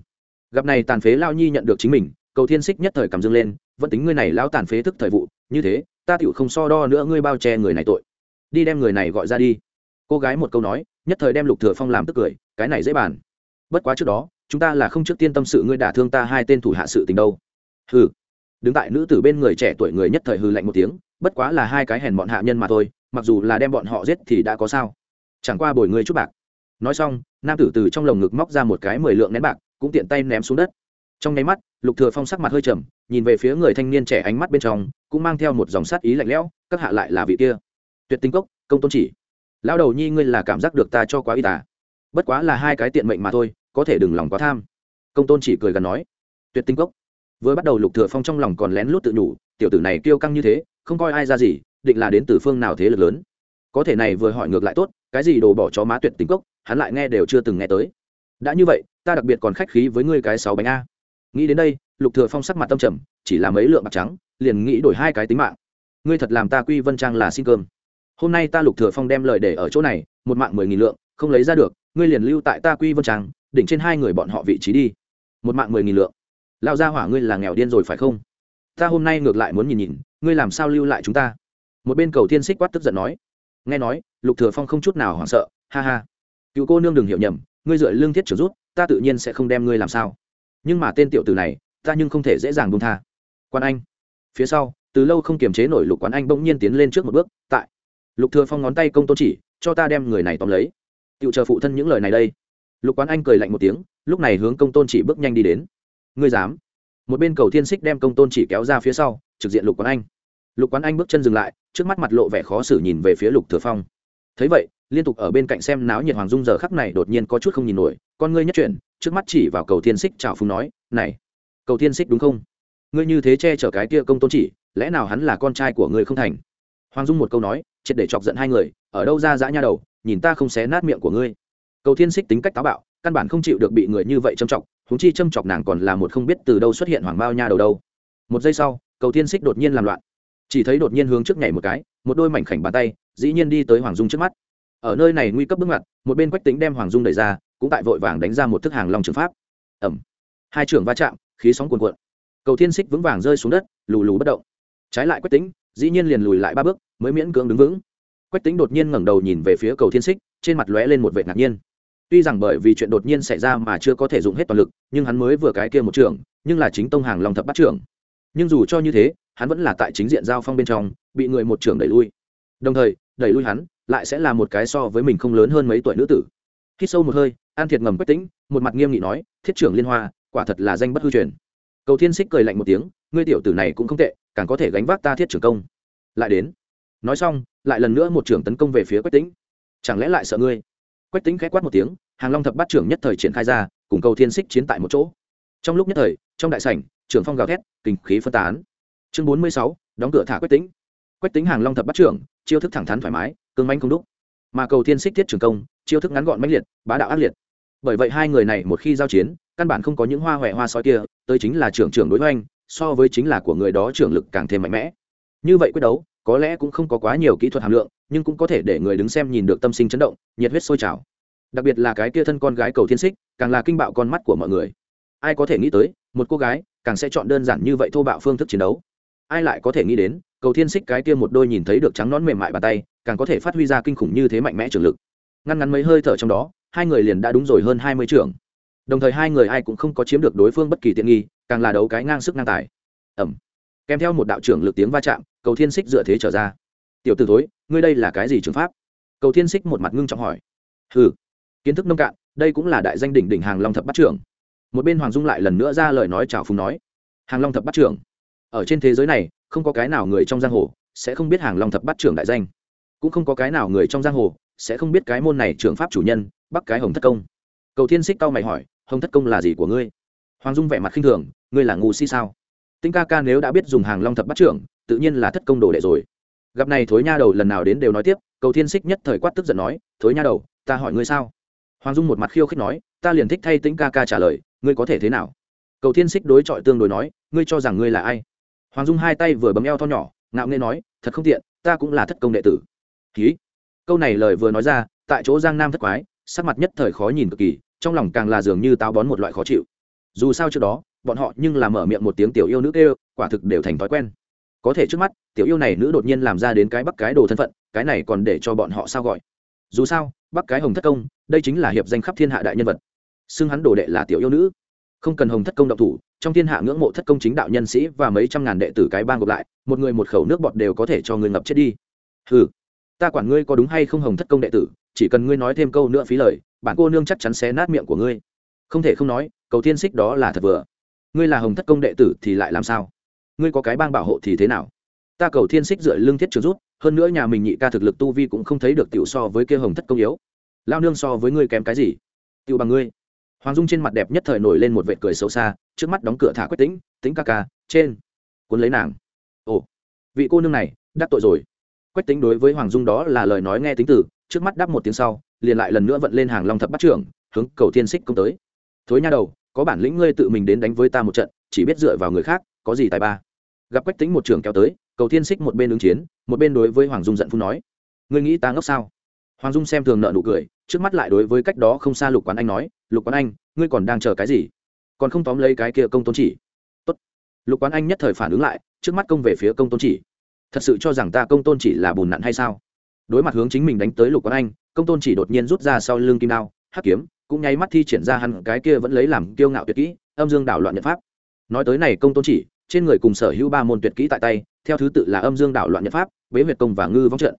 Gặp này tàn phế lao nhi nhận được chính mình, cầu thiên xích nhất thời cầm dương lên, vẫn tính ngươi này lão tàn phế thức thời vụ, như thế ta tiểu không so đo nữa ngươi bao che người này tội. Đi đem người này gọi ra đi. Cô gái một câu nói, nhất thời đem lục thừa phong làm tức cười, cái này dễ bàn. Bất quá trước đó, chúng ta là không trước tiên tâm sự ngươi đả thương ta hai tên thủ hạ sự tình đâu. Hừ. Đứng tại nữ tử bên người trẻ tuổi người nhất thời hừ lạnh một tiếng, bất quá là hai cái hèn bọn hạ nhân mà thôi, mặc dù là đem bọn họ giết thì đã có sao. Chẳng qua bồi ngươi chút bạc. Nói xong, nam tử từ trong lồng ngực móc ra một cái mười lượng nén bạc, cũng tiện tay ném xuống đất. Trong nháy mắt, lục thừa phong sắc mặt hơi trầm, nhìn về phía người thanh niên trẻ ánh mắt bên trong cũng mang theo một dòng sát ý lạnh lẽo, các hạ lại là vị kia. Tuyệt tinh cốc, công tôn chỉ. Lão đầu nhi ngươi là cảm giác được ta cho quá y tả bất quá là hai cái tiện mệnh mà thôi, có thể đừng lòng quá tham. Công tôn chỉ cười gần nói. Tuyệt tinh cốc. Vừa bắt đầu lục thừa phong trong lòng còn lén lút tự nhủ, tiểu tử này kiêu căng như thế, không coi ai ra gì, định là đến từ phương nào thế lực lớn. Có thể này vừa hỏi ngược lại tốt, cái gì đồ bỏ chó má tuyệt tinh cốc, hắn lại nghe đều chưa từng nghe tới. Đã như vậy, ta đặc biệt còn khách khí với ngươi cái sáu bánh a. Nghĩ đến đây, lục thừa phong sắc mặt tâm trầm, chỉ là mấy lượng bạc trắng liền nghĩ đổi hai cái tính mạng. Ngươi thật làm ta quy vân trang là xin cơm. Hôm nay ta lục thừa phong đem lời để ở chỗ này, một mạng mười nghìn lượng, không lấy ra được, ngươi liền lưu tại ta quy vân trang, đỉnh trên hai người bọn họ vị trí đi. Một mạng mười nghìn lượng. Lao ra hỏa ngươi là nghèo điên rồi phải không? Ta hôm nay ngược lại muốn nhìn nhìn, ngươi làm sao lưu lại chúng ta? Một bên cầu thiên xích quát tức giận nói. Nghe nói, lục thừa phong không chút nào hoảng sợ, ha ha. Cựu cô nương đừng hiểu nhầm, ngươi dựa lương thiết trở rút, ta tự nhiên sẽ không đem ngươi làm sao. Nhưng mà tên tiểu tử này, ta nhưng không thể dễ dàng buông tha. Quan anh phía sau, từ lâu không kiềm chế nổi lục quán anh bỗng nhiên tiến lên trước một bước, tại. Lục thừa phong ngón tay công tôn chỉ, cho ta đem người này tóm lấy. Tự chờ phụ thân những lời này đây. Lục quán anh cười lạnh một tiếng, lúc này hướng công tôn chỉ bước nhanh đi đến. Ngươi dám? Một bên cầu thiên xích đem công tôn chỉ kéo ra phía sau, trực diện lục quán anh. Lục quán anh bước chân dừng lại, trước mắt mặt lộ vẻ khó xử nhìn về phía lục thừa phong. Thấy vậy, liên tục ở bên cạnh xem náo nhiệt hoàng dung giờ khắc này đột nhiên có chút không nhìn nổi, con ngươi nhất chuyển, trước mắt chỉ vào cầu thiên xích chào phúng nói, này, cầu thiên xích đúng không? Ngươi như thế che chở cái kia công tôn chỉ, lẽ nào hắn là con trai của ngươi không thành? Hoàng dung một câu nói, triệt để chọc giận hai người, ở đâu ra dã nha đầu, nhìn ta không xé nát miệng của ngươi. Cầu thiên xích tính cách táo bạo, căn bản không chịu được bị người như vậy châm chọc húng chi châm chọc nàng còn là một không biết từ đâu xuất hiện hoàng bao nha đầu đâu. Một giây sau, cầu thiên xích đột nhiên làm loạn. Chỉ thấy đột nhiên hướng trước nhảy một cái, một đôi mảnh khảnh bàn tay, dĩ nhiên đi tới hoàng dung trước mắt. Ở nơi này nguy cấp bước ngoặt, một bên quách tính đem hoàng dung đẩy ra, cũng tại vội vàng đánh ra một thức hàng long trường pháp. Ẩm hai trưởng va chạm, khí sóng cuồn cuộn cầu thiên xích vững vàng rơi xuống đất lù lù bất động. Trái lại quách tính dĩ nhiên liền lùi lại ba bước mới miễn cưỡng đứng vững. Quách tính đột nhiên ngẩng đầu nhìn về phía cầu thiên xích trên mặt lóe lên một vệ ngạc nhiên. Tuy rằng bởi vì chuyện đột nhiên xảy ra mà chưa có thể dùng hết toàn lực nhưng hắn mới vừa cái kia một trường, nhưng là chính tông hàng long thập bắt trưởng. Nhưng dù cho như thế hắn vẫn là tại chính diện giao phong bên trong bị người một trưởng đẩy lui. Đồng thời đẩy lui hắn lại sẽ là một cái so với mình không lớn hơn mấy tuổi nữ tử. Khi sâu một hơi an thiệt ngầm quách tính một mặt nghiêm nghị nói thiết trưởng liên hoa quả thật là danh bất hư truyền cầu thiên xích cười lạnh một tiếng, ngươi tiểu tử này cũng không tệ, càng có thể gánh vác ta thiết trưởng công. Lại đến. Nói xong, lại lần nữa một trưởng tấn công về phía quách tính chẳng lẽ lại sợ ngươi? Quách tính k h á quát một tiếng, hàng long thập bát trưởng nhất thời triển khai ra, cùng cầu thiên xích chiến tại một chỗ. Trong lúc nhất thời, trong đại sảnh, trưởng phong gào thét, kinh khí phân tán. Chương bốn mươi sáu, đóng cửa thả quách tính quách tính hàng long thập bát trưởng, chiêu thức thẳng thắn thoải mái, cương manh không đúc. Mà cầu thiên xích thiết trường công, chiêu thức ngắn gọn mãnh liệt, bá đạo ác liệt bởi vậy hai người này một khi giao chiến, căn bản không có những hoa huệ hoa sói kia, tới chính là trưởng trưởng đối với anh so với chính là của người đó trưởng lực càng thêm mạnh mẽ. Như vậy quyết đấu, có lẽ cũng không có quá nhiều kỹ thuật hàm lượng, nhưng cũng có thể để người đứng xem nhìn được tâm sinh chấn động, nhiệt huyết sôi trào. Đặc biệt là cái kia thân con gái cầu thiên xích, càng là kinh bạo con mắt của mọi người. Ai có thể nghĩ tới, một cô gái càng sẽ chọn đơn giản như vậy thô bạo phương thức chiến đấu. Ai lại có thể nghĩ đến, cầu thiên xích cái kia một đôi nhìn thấy được trắng nón mềm mại bàn tay, càng có thể phát huy ra kinh khủng như thế mạnh mẽ trường lực. Ngăn ngắn mấy hơi thở trong đó hai người liền đã đúng rồi hơn hai mươi trưởng. Đồng thời hai người ai cũng không có chiếm được đối phương bất kỳ tiện nghi, càng là đấu cái ngang sức ngang tài. Ẩm. Kèm theo một đạo trưởng lực tiếng va chạm, cầu thiên xích dựa thế trở ra. Tiểu t ử thối, ngươi đây là cái gì trường pháp? Cầu thiên xích một mặt ngưng trọng hỏi. Ừ kiến thức nông cạn, đây cũng là đại danh đỉnh đỉnh hàng long thập bắt trưởng. Một bên hoàng dung lại lần nữa ra lời nói chào phùng nói. Hàng long thập bắt trưởng, ở trên thế giới này, không có cái nào người trong giang hồ sẽ không biết hàng long thập bắt trưởng đại danh. Cũng không có cái nào người trong giang hồ sẽ không biết cái môn này trưởng pháp chủ nhân bắc cái hồng thất công. Cầu thiên xích tao mày hỏi, hồng thất công là gì của ngươi? Hoàng dung vẻ mặt khinh thường, ngươi là ngu si sao? Tinh ca ca nếu đã biết dùng hàng long thập bắt trưởng, tự nhiên là thất công đồ đệ rồi. Gặp này thối nha đầu lần nào đến đều nói tiếp, cầu thiên xích nhất thời quát tức giận nói, thối nha đầu, ta hỏi ngươi sao? Hoàng dung một mặt khiêu khích nói, ta liền thích thay tĩnh ca ca trả lời, ngươi có thể thế nào? Cầu thiên xích đối chọi tương đối nói, ngươi cho rằng ngươi là ai? Hoàng dung hai tay vừa bấm eo tho nhỏ, ngạo nghê nói, thật không tiện, ta cũng là thất công đệ tử. Ký câu này lời vừa nói ra, tại chỗ giang nam thất quái sắc mặt nhất thời khó nhìn cực kỳ, trong lòng càng là dường như táo bón một loại khó chịu. Dù sao trước đó, bọn họ nhưng là mở miệng một tiếng tiểu yêu nữ kêu, quả thực đều thành thói quen. Có thể trước mắt, tiểu yêu này nữ đột nhiên làm ra đến cái bắc cái đồ thân phận, cái này còn để cho bọn họ sao gọi. Dù sao, bắc cái hồng thất công, đây chính là hiệp danh khắp thiên hạ đại nhân vật. Xưng hắn đồ đệ là tiểu yêu nữ. Không cần hồng thất công động thủ, trong thiên hạ ngưỡng mộ thất công chính đạo nhân sĩ và mấy trăm ngàn đệ tử cái bang gộp lại, một người một khẩu nước bọt đều có thể cho người ngập chết đi. Ừ ta quản ngươi có đúng hay không hồng thất công đệ tử chỉ cần ngươi nói thêm câu nữa phí lời, bản cô nương chắc chắn xé nát miệng của ngươi. Không thể không nói, cầu thiên xích đó là thật vừa. Ngươi là hồng thất công đệ tử thì lại làm sao? Ngươi có cái bang bảo hộ thì thế nào? Ta cầu thiên xích dựa lương thiết trường rút hơn nữa nhà mình nhị ca thực lực tu vi cũng không thấy được tiểu so với kia hồng thất công yếu. Lao nương so với ngươi kém cái gì? Tiểu bằng ngươi. Hoàng dung trên mặt đẹp nhất thời nổi lên một vệt cười xấu xa, trước mắt đóng cửa thả quách tính tính ca ca, trên. Cuốn lấy nàng. Ồ. Vị cô nương này, đắc tội rồi. Quách tính đối với hoàng dung đó là lời nói nghe tính từ trước mắt đáp một tiếng sau, liền lại lần nữa vận lên hàng long thập bắt trưởng, hướng cầu thiên xích công tới. Thối nha đầu, có bản lĩnh ngươi tự mình đến đánh với ta một trận, chỉ biết dựa vào người khác, có gì tài ba. Gặp quách tính một trường kéo tới, cầu thiên xích một bên ứng chiến, một bên đối với hoàng dung giận phu nói, ngươi nghĩ ta ngốc sao? Hoàng dung xem thường nợ nụ cười, trước mắt lại đối với cách đó không xa lục quán anh nói, lục quán anh, ngươi còn đang chờ cái gì? Còn không tóm lấy cái kia công tôn chỉ? Tốt. lục quán anh nhất thời phản ứng lại, trước mắt công về phía công tôn chỉ. Thật sự cho rằng ta công tôn chỉ là bùn nặn hay sao? Đối mặt hướng chính mình đánh tới lục quán anh, công tôn chỉ đột nhiên rút ra sau lưng kim đao, hắc kiếm, cũng nháy mắt thi triển ra hẳn cái kia vẫn lấy làm kiêu ngạo tuyệt kỹ, âm dương đảo loạn nhật pháp. Nói tới này, công tôn chỉ, trên người cùng sở hữu ba môn tuyệt kỹ tại tay, theo thứ tự là âm dương đảo loạn nhật pháp, bế huyệt công và ngư vong trận.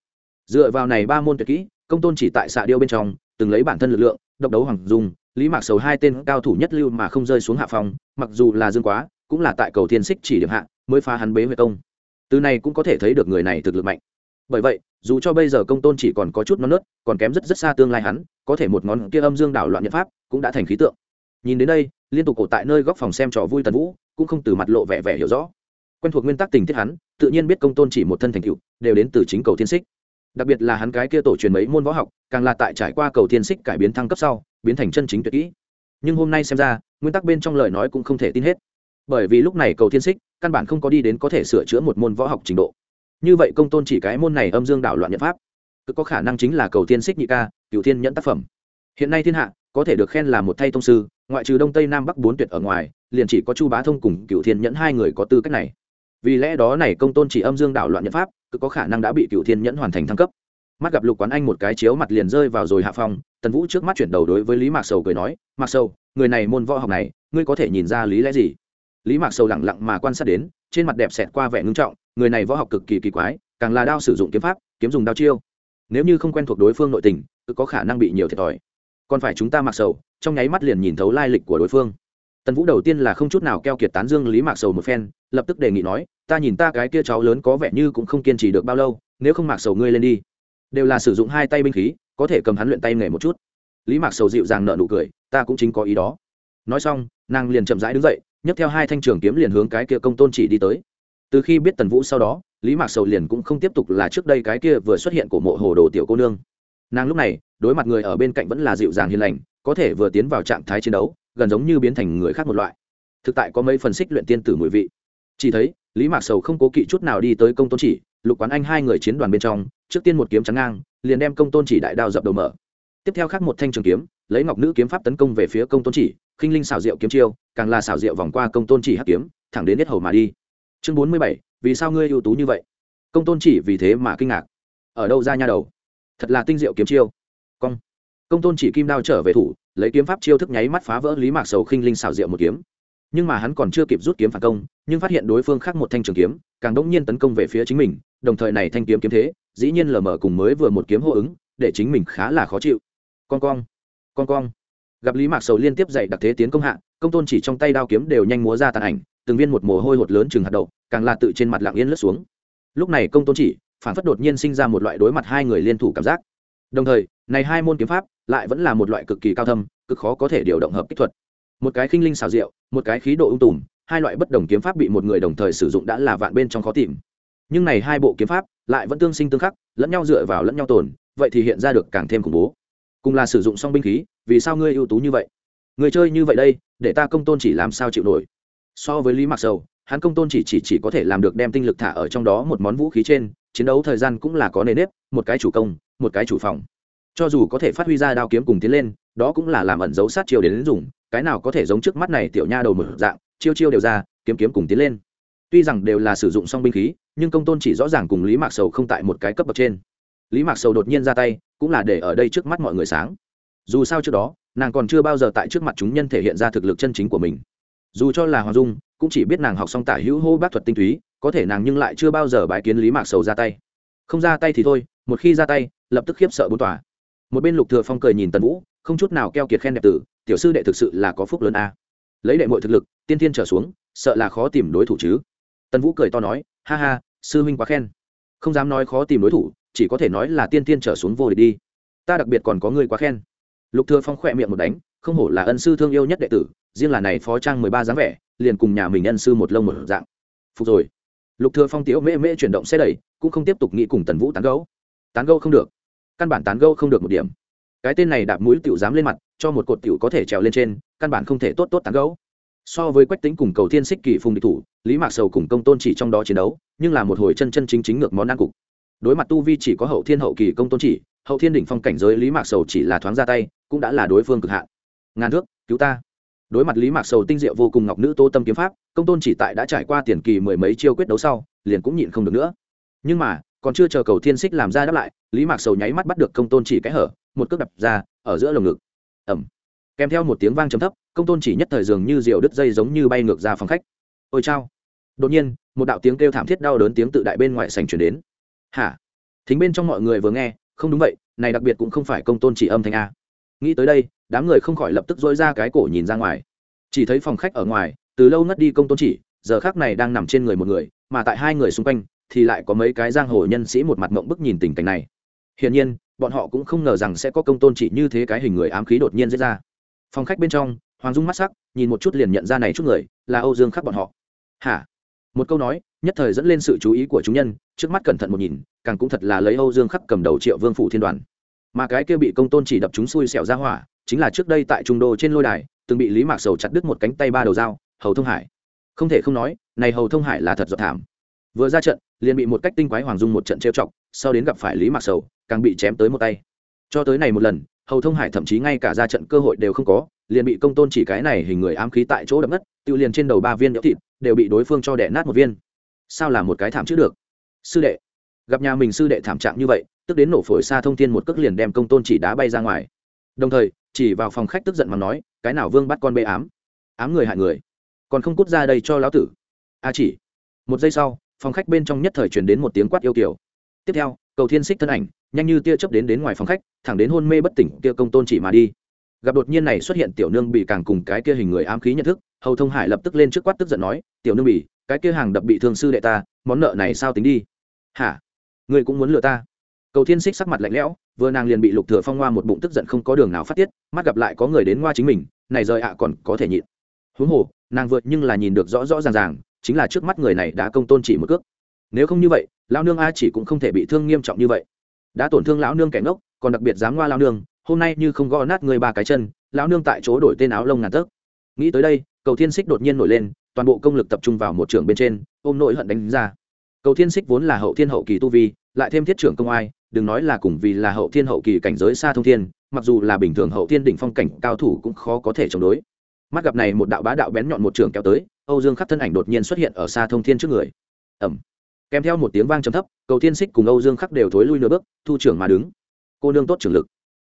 Dựa vào này ba môn tuyệt kỹ, công tôn chỉ tại xạ điêu bên trong, từng lấy bản thân lực lượng, độc đấu hoàng dung, lý mạc sầu hai tên cao thủ nhất lưu mà không rơi xuống hạ phòng mặc dù là dương quá, cũng là tại cầu thiên xích chỉ điểm hạ, mới phá hắn bế huyệt công. Từ này cũng có thể thấy được người này thực lực mạnh bởi vậy, dù cho bây giờ công tôn chỉ còn có chút non nớt, còn kém rất rất xa tương lai hắn, có thể một ngón kia âm dương đảo loạn nhật pháp cũng đã thành khí tượng. Nhìn đến đây, liên tục cổ tại nơi góc phòng xem trò vui tần vũ, cũng không từ mặt lộ vẻ vẻ hiểu rõ. Quen thuộc nguyên tắc tình tiết hắn, tự nhiên biết công tôn chỉ một thân thành cựu đều đến từ chính cầu thiên xích. Đặc biệt là hắn cái kia tổ truyền mấy môn võ học, càng là tại trải qua cầu thiên xích cải biến thăng cấp sau, biến thành chân chính tuyệt kỹ. Nhưng hôm nay xem ra, nguyên tắc bên trong lời nói cũng không thể tin hết. Bởi vì lúc này cầu thiên xích, căn bản không có đi đến có thể sửa chữa một môn võ học trình độ như vậy công tôn chỉ cái môn này âm dương đảo loạn nhật pháp, cứ có khả năng chính là cầu tiên xích nhị ca cựu thiên nhẫn tác phẩm. Hiện nay thiên hạ, có thể được khen là một thay thông sư, ngoại trừ đông tây nam bắc bốn tuyệt ở ngoài, liền chỉ có chu bá thông cùng cựu thiên nhẫn hai người có tư cách này. Vì lẽ đó này công tôn chỉ âm dương đảo loạn nhật pháp, cứ có khả năng đã bị cựu thiên nhẫn hoàn thành thăng cấp. Mắt gặp lục quán anh một cái chiếu mặt liền rơi vào rồi hạ phong, tần vũ trước mắt chuyển đầu đối với lý mạc sầu cười nói, mạc sầu, người này môn võ học này, ngươi có thể nhìn ra lý lẽ gì? Lý mạc sầu lẳng lặng mà quan sát đến, trên mặt đẹp xẹt qua vẻ ngưng trọng người này võ học cực kỳ kỳ quái, càng là đao sử dụng kiếm pháp, kiếm dùng đao chiêu. Nếu như không quen thuộc đối phương nội tình, cứ có khả năng bị nhiều thiệt thòi. Còn phải chúng ta mặc sầu, trong nháy mắt liền nhìn thấu lai lịch của đối phương. Tần vũ đầu tiên là không chút nào keo kiệt tán dương lý mạc sầu một phen, lập tức đề nghị nói, ta nhìn ta cái kia cháu lớn có vẻ như cũng không kiên trì được bao lâu, nếu không mạc sầu ngươi lên đi. Đều là sử dụng hai tay binh khí, có thể cầm hắn luyện tay nghề một chút. Lý mạc sầu dịu dàng nợ nụ cười, ta cũng chính có ý đó. Nói xong, nàng liền chậm rãi đứng dậy, nhấc theo hai thanh trường kiếm liền hướng cái kia công tôn chỉ đi tới từ khi biết tần vũ sau đó, lý mạc sầu liền cũng không tiếp tục là trước đây cái kia vừa xuất hiện của mộ hồ đồ tiểu cô nương. Nàng lúc này, đối mặt người ở bên cạnh vẫn là dịu dàng hiền lành, có thể vừa tiến vào trạng thái chiến đấu, gần giống như biến thành người khác một loại. Thực tại có mấy phần xích luyện tiên tử mùi vị. Chỉ thấy, lý mạc sầu không cố kỵ chút nào đi tới công tôn chỉ, lục quán anh hai người chiến đoàn bên trong, trước tiên một kiếm trắng ngang, liền đem công tôn chỉ đại đao dập đầu mở. Tiếp theo khác một thanh trường kiếm, lấy ngọc nữ kiếm pháp tấn công về phía công tôn chỉ, khinh linh xảo diệu kiếm chiêu, càng là xảo diệu vòng qua công tôn chỉ hắc kiếm, thẳng đến nhất hầu mà đi chương bốn mươi bảy, vì sao ngươi ưu tú như vậy? Công tôn chỉ vì thế mà kinh ngạc. Ở đâu ra nha đầu? Thật là tinh diệu kiếm chiêu. Cong. Công tôn chỉ kim đao trở về thủ, lấy kiếm pháp chiêu thức nháy mắt phá vỡ lý mạc sầu khinh linh xảo diệu một kiếm. Nhưng mà hắn còn chưa kịp rút kiếm phản công, nhưng phát hiện đối phương khác một thanh trường kiếm, càng đống nhiên tấn công về phía chính mình, đồng thời này thanh kiếm kiếm thế, dĩ nhiên lờ mờ cùng mới vừa một kiếm hô ứng, để chính mình khá là khó chịu. Con cong. Con cong. Gặp lý mạc sầu liên tiếp dạy đặc thế tiến công hạ, công tôn chỉ trong tay đao kiếm đều nhanh múa ra tàn ảnh từng viên một mồ hôi hột lớn chừng hạt đậu, càng là tự trên mặt lạng yên lướt xuống. Lúc này công tôn chỉ, phản phất đột nhiên sinh ra một loại đối mặt hai người liên thủ cảm giác. Đồng thời, này hai môn kiếm pháp lại vẫn là một loại cực kỳ cao thâm, cực khó có thể điều động hợp kích thuật. Một cái khinh linh xào rượu một cái khí độ ung tùm, hai loại bất đồng kiếm pháp bị một người đồng thời sử dụng đã là vạn bên trong khó tìm. Nhưng này hai bộ kiếm pháp lại vẫn tương sinh tương khắc, lẫn nhau dựa vào lẫn nhau tồn, vậy thì hiện ra được càng thêm khủng bố. Cùng là sử dụng song binh khí, vì sao ngươi ưu tú như vậy? Người chơi như vậy đây, để ta công tôn chỉ làm sao chịu nổi? So với lý mạc sầu hắn công tôn chỉ, chỉ chỉ có thể làm được đem tinh lực thả ở trong đó một món vũ khí trên chiến đấu thời gian cũng là có nề nếp một cái chủ công một cái chủ phòng. Cho dù có thể phát huy ra đao kiếm cùng tiến lên đó cũng là làm ẩn dấu sát chiêu đến dùng cái nào có thể giống trước mắt này tiểu nha đầu một dạng chiêu chiêu đều ra kiếm kiếm cùng tiến lên. Tuy rằng đều là sử dụng song binh khí nhưng công tôn chỉ rõ ràng cùng lý mạc sầu không tại một cái cấp bậc trên. Lý mạc sầu đột nhiên ra tay cũng là để ở đây trước mắt mọi người sáng. Dù sao trước đó nàng còn chưa bao giờ tại trước mặt chúng nhân thể hiện ra thực lực chân chính của mình dù cho là hoàng dung cũng chỉ biết nàng học xong tả hữu hô bác thuật tinh túy, có thể nàng nhưng lại chưa bao giờ bái kiến lý mạc sầu ra tay. Không ra tay thì thôi, một khi ra tay, lập tức khiếp sợ bốn tòa. Một bên lục thừa phong cười nhìn tần vũ, không chút nào keo kiệt khen đẹp tử, tiểu sư đệ thực sự là có phúc lớn a. Lấy đệ mọi thực lực, tiên tiên trở xuống, sợ là khó tìm đối thủ chứ. Tần vũ cười to nói, ha ha, sư huynh quá khen. Không dám nói khó tìm đối thủ, chỉ có thể nói là tiên tiên trở xuống vô địch đi. Ta đặc biệt còn có người quá khen. Lục thừa phong khỏe miệng một đánh, không hổ là ân sư thương yêu nhất đệ tử riêng là này phó trang mười ba dáng vẻ, liền cùng nhà mình nhân sư một lông một dạng. Phục rồi. Lục thừa phong tiếu mễ mễ chuyển động xe đẩy, cũng không tiếp tục nghĩ cùng tần vũ tán gẫu. Tán gẫu không được. Căn bản tán gẫu không được một điểm. Cái tên này đạp mũi tiểu dám lên mặt, cho một cột tiểu có thể trèo lên trên, căn bản không thể tốt tốt tán gẫu. So với quách tính cùng cầu thiên xích kỳ phùng địch thủ, lý mạc sầu cùng công tôn chỉ trong đó chiến đấu, nhưng là một hồi chân chân chính chính ngược món ăn cục. Đối mặt tu vi chỉ có hậu thiên hậu kỳ công tôn chỉ, hậu thiên đỉnh phong cảnh giới lý mạc sầu chỉ là thoáng ra tay, cũng đã là đối phương cực hạn. Ngàn thước, cứu ta đối mặt lý mạc sầu tinh diệu vô cùng ngọc nữ tô tâm kiếm pháp, công tôn chỉ tại đã trải qua tiền kỳ mười mấy chiêu quyết đấu sau, liền cũng nhịn không được nữa. Nhưng mà, còn chưa chờ cầu thiên xích làm ra đáp lại, lý mạc sầu nháy mắt bắt được công tôn chỉ cái hở, một cước đập ra, ở giữa lồng ngực. Ẩm kèm theo một tiếng vang trầm thấp, công tôn chỉ nhất thời dường như rượu đứt dây giống như bay ngược ra phòng khách. Ôi chao. Đột nhiên, một đạo tiếng kêu thảm thiết đau đớn tiếng tự đại bên ngoài sành chuyển đến. Hả? Thính bên trong mọi người vừa nghe, không đúng vậy, này đặc biệt cũng không phải công tôn chỉ âm thanh a nghĩ tới đây, đám người không khỏi lập tức dối ra cái cổ nhìn ra ngoài. Chỉ thấy phòng khách ở ngoài, từ lâu ngất đi công tôn chỉ, giờ khác này đang nằm trên người một người, mà tại hai người xung quanh, thì lại có mấy cái giang hồ nhân sĩ một mặt mộng bức nhìn tình cảnh này. Hiển nhiên, bọn họ cũng không ngờ rằng sẽ có công tôn chỉ như thế cái hình người ám khí đột nhiên diễn ra. Phòng khách bên trong, hoàng dung mắt sắc, nhìn một chút liền nhận ra này chút người, là âu dương khắc bọn họ. Hả? Một câu nói, nhất thời dẫn lên sự chú ý của chúng nhân, trước mắt cẩn thận một nhìn, càng cũng thật là lấy âu dương khắc cầm đầu triệu vương phủ thiên đoàn mà cái kia bị công tôn chỉ đập chúng xui xẻo ra hỏa, chính là trước đây tại trung đô trên lôi đài, từng bị lý mạc sầu chặt đứt một cánh tay ba đầu dao, hầu thông hải. Không thể không nói, này hầu thông hải là thật giọt thảm. Vừa ra trận, liền bị một cách tinh quái hoàng dung một trận trêu chọc, sau đến gặp phải lý mạc sầu, càng bị chém tới một tay. Cho tới này một lần, hầu thông hải thậm chí ngay cả ra trận cơ hội đều không có, liền bị công tôn chỉ cái này hình người ám khí tại chỗ đập mất tự liền trên đầu ba viên nhỡ thịt, đều bị đối phương cho đẻ nát một viên. Sao là một cái thảm chứ được? Sư đệ. Gặp nhà mình sư đệ thảm trạng như vậy tức đến nổ phổi xa thông thiên một cước liền đem công tôn chỉ đá bay ra ngoài. Đồng thời, chỉ vào phòng khách tức giận mà nói, cái nào vương bắt con bê ám? Ám người hại người. Còn không cút ra đây cho lão tử. A chỉ. Một giây sau, phòng khách bên trong nhất thời truyền đến một tiếng quát yêu kiểu tiếp theo, cầu thiên xích thân ảnh, nhanh như tia chớp đến đến ngoài phòng khách, thẳng đến hôn mê bất tỉnh kia công tôn chỉ mà đi. Gặp đột nhiên này xuất hiện tiểu nương bị càng cùng cái kia hình người ám khí nhận thức, hầu thông hải lập tức lên trước quát tức giận nói, tiểu nương bị cái kia hàng đập bị thương sư đệ ta, món nợ này sao tính đi? Hả? Ngươi cũng muốn lừa ta? Cầu thiên xích sắc mặt lạnh lẽo, vừa nàng liền bị lục thừa phong hoa một bụng tức giận không có đường nào phát tiết, mắt gặp lại có người đến ngoa chính mình, này rời ạ còn có thể nhịn. Huống hồ, nàng vượt nhưng là nhìn được rõ rõ ràng ràng, chính là trước mắt người này đã công tôn chỉ một cước. Nếu không như vậy, lão nương a chỉ cũng không thể bị thương nghiêm trọng như vậy. Đã tổn thương lão nương kẻ ngốc, còn đặc biệt dám ngoa lão nương, hôm nay như không gõ nát người ba cái chân, lão nương tại chỗ đổi tên áo lông ngàn tấc. Nghĩ tới đây, cầu thiên xích đột nhiên nổi lên, toàn bộ công lực tập trung vào một trường bên trên, ôm nội hận đánh ra. Cầu thiên xích vốn là hậu thiên hậu kỳ tu vi lại thêm thiết trưởng công ai đừng nói là cùng vì là hậu thiên hậu kỳ cảnh giới xa thông thiên mặc dù là bình thường hậu thiên đỉnh phong cảnh cao thủ cũng khó có thể chống đối. Mắt gặp này một đạo bá đạo bén nhọn một trường kéo tới âu dương khắc thân ảnh đột nhiên xuất hiện ở xa thông thiên trước người. Ẩm kèm theo một tiếng vang trầm thấp cầu thiên xích cùng âu dương khắc đều thối lui nửa bước thu trưởng mà đứng. Cô nương tốt trưởng lực.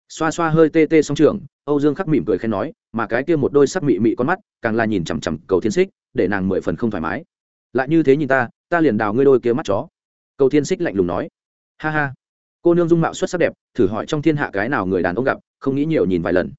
Xoa xoa hơi tê tê song trưởng, âu dương khắc mỉm cười khen nói mà cái kia một đôi sắc mị mị con mắt càng là nhìn chằm chằm cầu thiên xích để nàng mười phần không thoải mái. Lại như thế nhìn ta ta liền đào ngươi đôi kia mắt chó. Cầu thiên xích lạnh lùng nói ha ha. Cô nương dung mạo xuất sắc đẹp, thử hỏi trong thiên hạ cái nào người đàn ông gặp, không nghĩ nhiều nhìn vài lần.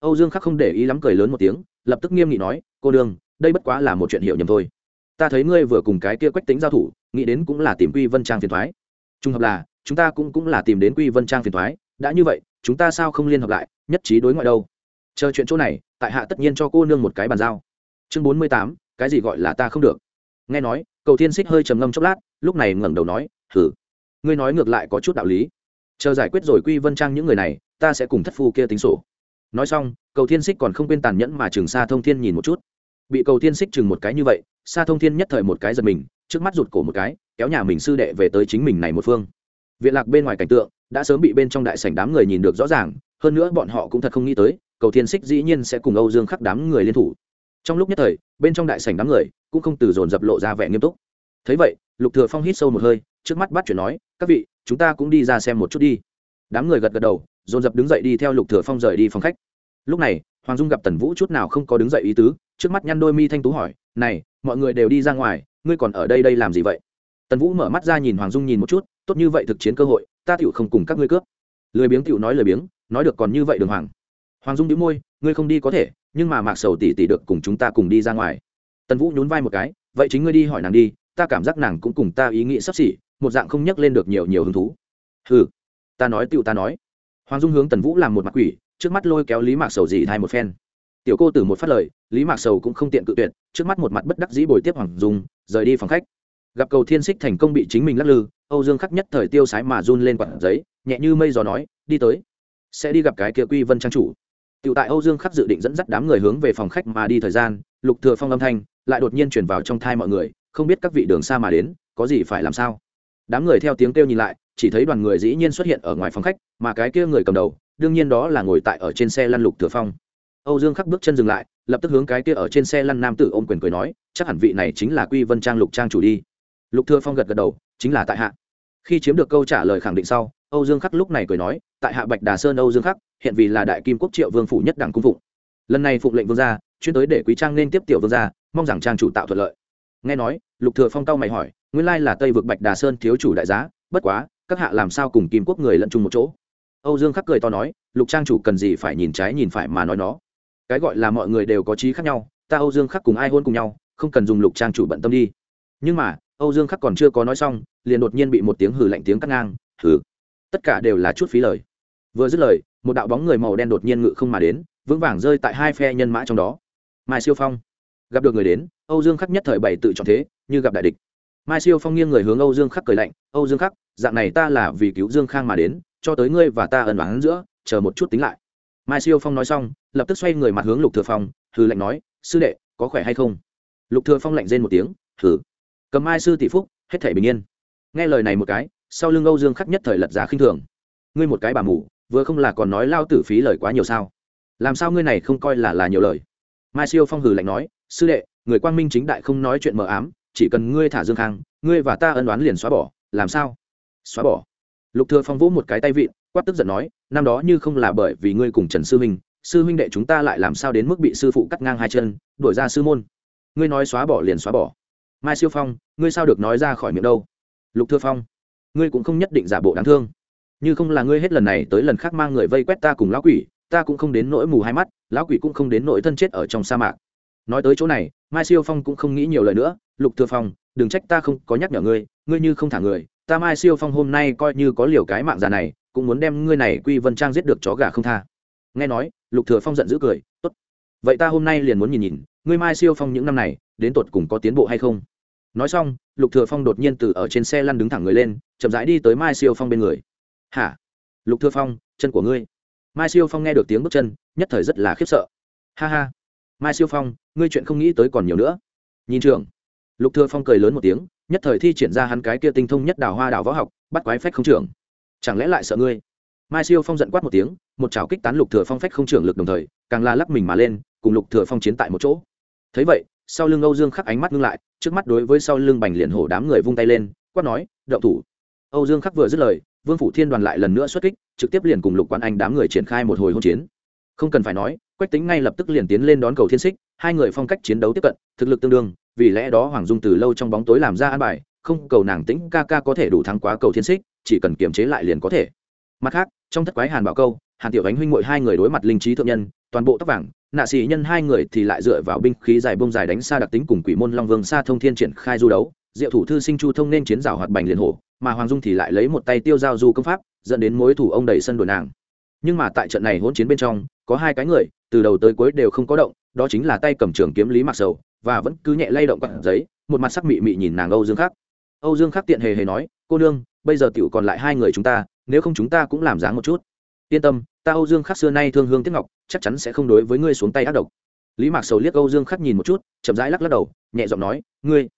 Âu dương khắc không để ý lắm cười lớn một tiếng, lập tức nghiêm nghị nói, cô nương, đây bất quá là một chuyện hiểu nhầm thôi. Ta thấy ngươi vừa cùng cái kia quách tính giao thủ, nghĩ đến cũng là tìm quy vân trang phiền thoái. Trùng hợp là, chúng ta cũng cũng là tìm đến quy vân trang phiền thoái. Đã như vậy, chúng ta sao không liên hợp lại, nhất trí đối ngoại đâu? Chờ chuyện chỗ này, tại hạ tất nhiên cho cô nương một cái bàn giao. Chương bốn mươi tám, cái gì gọi là ta không được? Nghe nói, cầu thiên xích hơi trầm ngâm chốc lát, lúc này ngẩng đầu nói thử ngươi nói ngược lại có chút đạo lý. Chờ giải quyết rồi quy vân trang những người này, ta sẽ cùng thất phu kia tính sổ. Nói xong, cầu thiên xích còn không quên tàn nhẫn mà trường xa thông thiên nhìn một chút. Bị cầu thiên xích chừng một cái như vậy xa thông thiên nhất thời một cái giật mình, trước mắt rụt cổ một cái, kéo nhà mình sư đệ về tới chính mình này một phương. Viện lạc bên ngoài cảnh tượng, đã sớm bị bên trong đại sảnh đám người nhìn được rõ ràng, hơn nữa bọn họ cũng thật không nghĩ tới, cầu thiên xích dĩ nhiên sẽ cùng âu dương khắc đám người liên thủ. Trong lúc nhất thời, bên trong đại sảnh đám người cũng không từ dồn dập lộ ra vẻ nghiêm túc. Thấy vậy, lục thừa phong hít sâu một hơi trước mắt bắt chuyển nói, các vị, chúng ta cũng đi ra xem một chút đi. Đám người gật gật đầu, dồn dập đứng dậy đi theo lục thừa phong rời đi phòng khách. Lúc này, hoàng dung gặp tần vũ chút nào không có đứng dậy ý tứ, trước mắt nhăn đôi mi thanh tú hỏi, này, mọi người đều đi ra ngoài, ngươi còn ở đây đây làm gì vậy? Tần vũ mở mắt ra nhìn hoàng dung nhìn một chút, tốt như vậy thực chiến cơ hội, ta tiểu không cùng các ngươi cướp. Lười biếng tiểu nói lười biếng, nói được còn như vậy đường hoàng. Hoàng dung nhíu môi, ngươi không đi có thể, nhưng mà mạc sầu tỷ tỷ được cùng chúng ta cùng đi ra ngoài. Tần vũ nhún vai một cái, vậy chính ngươi đi hỏi nàng đi, ta cảm giác nàng cũng cùng ta ý nghĩ sắp xỉ một dạng không nhắc lên được nhiều nhiều hứng thú. Hừ ta nói tựu ta nói. Hoàng dung hướng tần vũ làm một mặt quỷ trước mắt lôi kéo lý mạc sầu dì thay một phen. Tiểu cô từ một phát lời lý mạc sầu cũng không tiện cự tuyệt trước mắt một mặt bất đắc dĩ bồi tiếp hoàng dung rời đi phòng khách. Gặp cầu thiên xích thành công bị chính mình lắc lư âu dương khắc nhất thời tiêu sái mà run lên quạt giấy nhẹ như mây gió nói đi tới sẽ đi gặp cái kia quy vân trang chủ. Tiểu tại Âu Dương Khắc dự định dẫn dắt đám người hướng về phòng khách mà đi thời gian, Lục Thừa Phong âm thanh lại đột nhiên truyền vào trong thai mọi người, không biết các vị đường xa mà đến, có gì phải làm sao? Đám người theo tiếng kêu nhìn lại, chỉ thấy đoàn người dĩ nhiên xuất hiện ở ngoài phòng khách, mà cái kia người cầm đầu, đương nhiên đó là ngồi tại ở trên xe lăn Lục Thừa Phong. Âu Dương Khắc bước chân dừng lại, lập tức hướng cái kia ở trên xe lăn nam tử ôm quyền cười nói, chắc hẳn vị này chính là Quy Vân Trang Lục Trang chủ đi. Lục Thừa Phong gật gật đầu, chính là tại hạ. Khi chiếm được câu trả lời khẳng định sau, Âu Dương Khắc lúc này cười nói, tại hạ Bạch Đà Sơn Âu Dương Khắc, hiện vì là đại kim quốc Triệu Vương phủ nhất đẳng cung phụng. Lần này phụng lệnh vương gia, chuyên tới để quý trang nên tiếp tiểu vương gia, mong rằng trang chủ tạo thuận lợi. Nghe nói, Lục Thừa Phong cao mày hỏi, nguyên lai là Tây vực Bạch Đà Sơn thiếu chủ đại giá, bất quá, các hạ làm sao cùng kim quốc người lẫn chung một chỗ? Âu Dương Khắc cười to nói, Lục trang chủ cần gì phải nhìn trái nhìn phải mà nói nó. Cái gọi là mọi người đều có trí khác nhau, ta Âu Dương Khắc cùng ai hôn cùng nhau, không cần dùng Lục trang chủ bận tâm đi. Nhưng mà, Âu Dương Khắc còn chưa có nói xong, liền đột nhiên bị một tiếng hừ lạnh tiếng cắt ngang, hừ tất cả đều là chút phí lời vừa dứt lời một đạo bóng người màu đen đột nhiên ngự không mà đến vững vàng rơi tại hai phe nhân mã trong đó mai siêu phong gặp được người đến, âu dương khắc nhất thời bày tự chọn thế, như gặp đại địch. Mai siêu phong nghiêng người hướng âu dương khắc cười lạnh, âu dương khắc, dạng này ta là vì cứu dương khang mà đến, cho tới ngươi và ta ẩn oán giữa, chờ một chút tính lại. Mai siêu phong nói xong, lập tức xoay người mặt hướng lục thừa phong, hừ lạnh nói, sư đệ, có khỏe hay không? Lục thừa phong lạnh rên một tiếng, hừ. Cầm mai sư tỷ phúc, hết thảy bình yên. Nghe lời này một cái, sau lưng âu dương khắc nhất thời lật giá khinh thường. Ngươi một cái bà mù, vừa không là còn nói lao tử phí lời quá nhiều sao? Làm sao ngươi này không coi là là nhiều lời? Mai siêu phong hừ lạnh nói sư đệ, người quang minh chính đại không nói chuyện mờ ám, chỉ cần ngươi thả dương khang, ngươi và ta ân đoán liền xóa bỏ, làm sao? Xóa bỏ. Lục thừa phong vỗ một cái tay vịn, quát tức giận nói, năm đó như không là bởi vì ngươi cùng trần sư huynh sư huynh đệ chúng ta lại làm sao đến mức bị sư phụ cắt ngang hai chân, đuổi ra sư môn. Ngươi nói xóa bỏ liền xóa bỏ. Mai siêu phong, ngươi sao được nói ra khỏi miệng đâu? Lục thừa phong, ngươi cũng không nhất định giả bộ đáng thương. Như không là ngươi hết lần này tới lần khác mang người vây quét ta cùng lão quỷ, ta cũng không đến nỗi mù hai mắt, lão quỷ cũng không đến nỗi thân chết ở trong sa mạc nói tới chỗ này, mai siêu phong cũng không nghĩ nhiều lời nữa, lục thừa phong, đừng trách ta không có nhắc nhở ngươi ngươi như không thả người, ta mai siêu phong hôm nay coi như có liều cái mạng già này, cũng muốn đem ngươi này quy vân trang giết được chó gà không tha. Nghe nói, lục thừa phong giận dữ cười, tốt, vậy ta hôm nay liền muốn nhìn nhìn, ngươi mai siêu phong những năm này, đến tột cùng có tiến bộ hay không? Nói xong, lục thừa phong đột nhiên từ ở trên xe lăn đứng thẳng người lên, chậm rãi đi tới mai siêu phong bên người. Hả? Lục thừa phong, chân của ngươi? Mai siêu phong nghe được tiếng bước chân, nhất thời rất là khiếp sợ. Ha ha mai siêu phong, ngươi chuyện không nghĩ tới còn nhiều nữa. Nhìn trường lục thừa phong cười lớn một tiếng, nhất thời thi triển ra hắn cái kia tinh thông nhất đào hoa đào võ học, bắt quái phách không trưởng. Chẳng lẽ lại sợ ngươi? Mai siêu phong giận quát một tiếng, một chảo kích tán lục thừa phong phách không trưởng lực đồng thời, càng la lắc mình mà lên, cùng lục thừa phong chiến tại một chỗ. Thấy vậy, sau lưng âu dương khắc ánh mắt ngưng lại, trước mắt đối với sau lưng bành liền hổ đám người vung tay lên, quát nói, động thủ. Âu dương khắc vừa dứt lời, vương phủ thiên đoàn lại lần nữa xuất kích, trực tiếp liền cùng lục quán anh đám người triển khai một hồi hỗn chiến. Không cần phải nói quách tính ngay lập tức liền tiến lên đón cầu thiên xích hai người phong cách chiến đấu tiếp cận, thực lực tương đương, vì lẽ đó hoàng dung từ lâu trong bóng tối làm ra an bài, không cầu nàng tĩnh ca ca có thể đủ thắng quá cầu thiên xích chỉ cần kiềm chế lại liền có thể. Mặt khác, trong thất quái hàn bảo câu, hàn tiểu ánh huynh mội hai người đối mặt linh trí thượng nhân, toàn bộ tóc vàng, nạ sĩ nhân hai người thì lại dựa vào binh khí dài bông dài đánh xa đặc tính cùng quỷ môn long vương xa thông thiên triển khai du đấu, diệu thủ thư sinh chu thông nên chiến rào hoạt bành liền hổ, mà hoàng dung thì lại lấy một tay tiêu giao du công pháp, dẫn đến mối thủ ông đẩy sân đồn nàng nhưng mà tại trận này hỗn chiến bên trong, có hai cái người, từ đầu tới cuối đều không có động, đó chính là tay cầm trường kiếm lý mặc sầu, và vẫn cứ nhẹ lay động quặn giấy, một mặt sắc mị mị nhìn nàng âu dương khắc. Âu dương khắc tiện hề hề nói, cô nương, bây giờ tiểu còn lại hai người chúng ta, nếu không chúng ta cũng làm dáng một chút. Yên tâm, ta âu dương khắc xưa nay thương hương tiếc ngọc, chắc chắn sẽ không đối với ngươi xuống tay ác độc. Lý mạc sầu liếc âu dương khắc nhìn một chút, chậm rãi lắc lắc đầu, nhẹ giọng nói, ngươi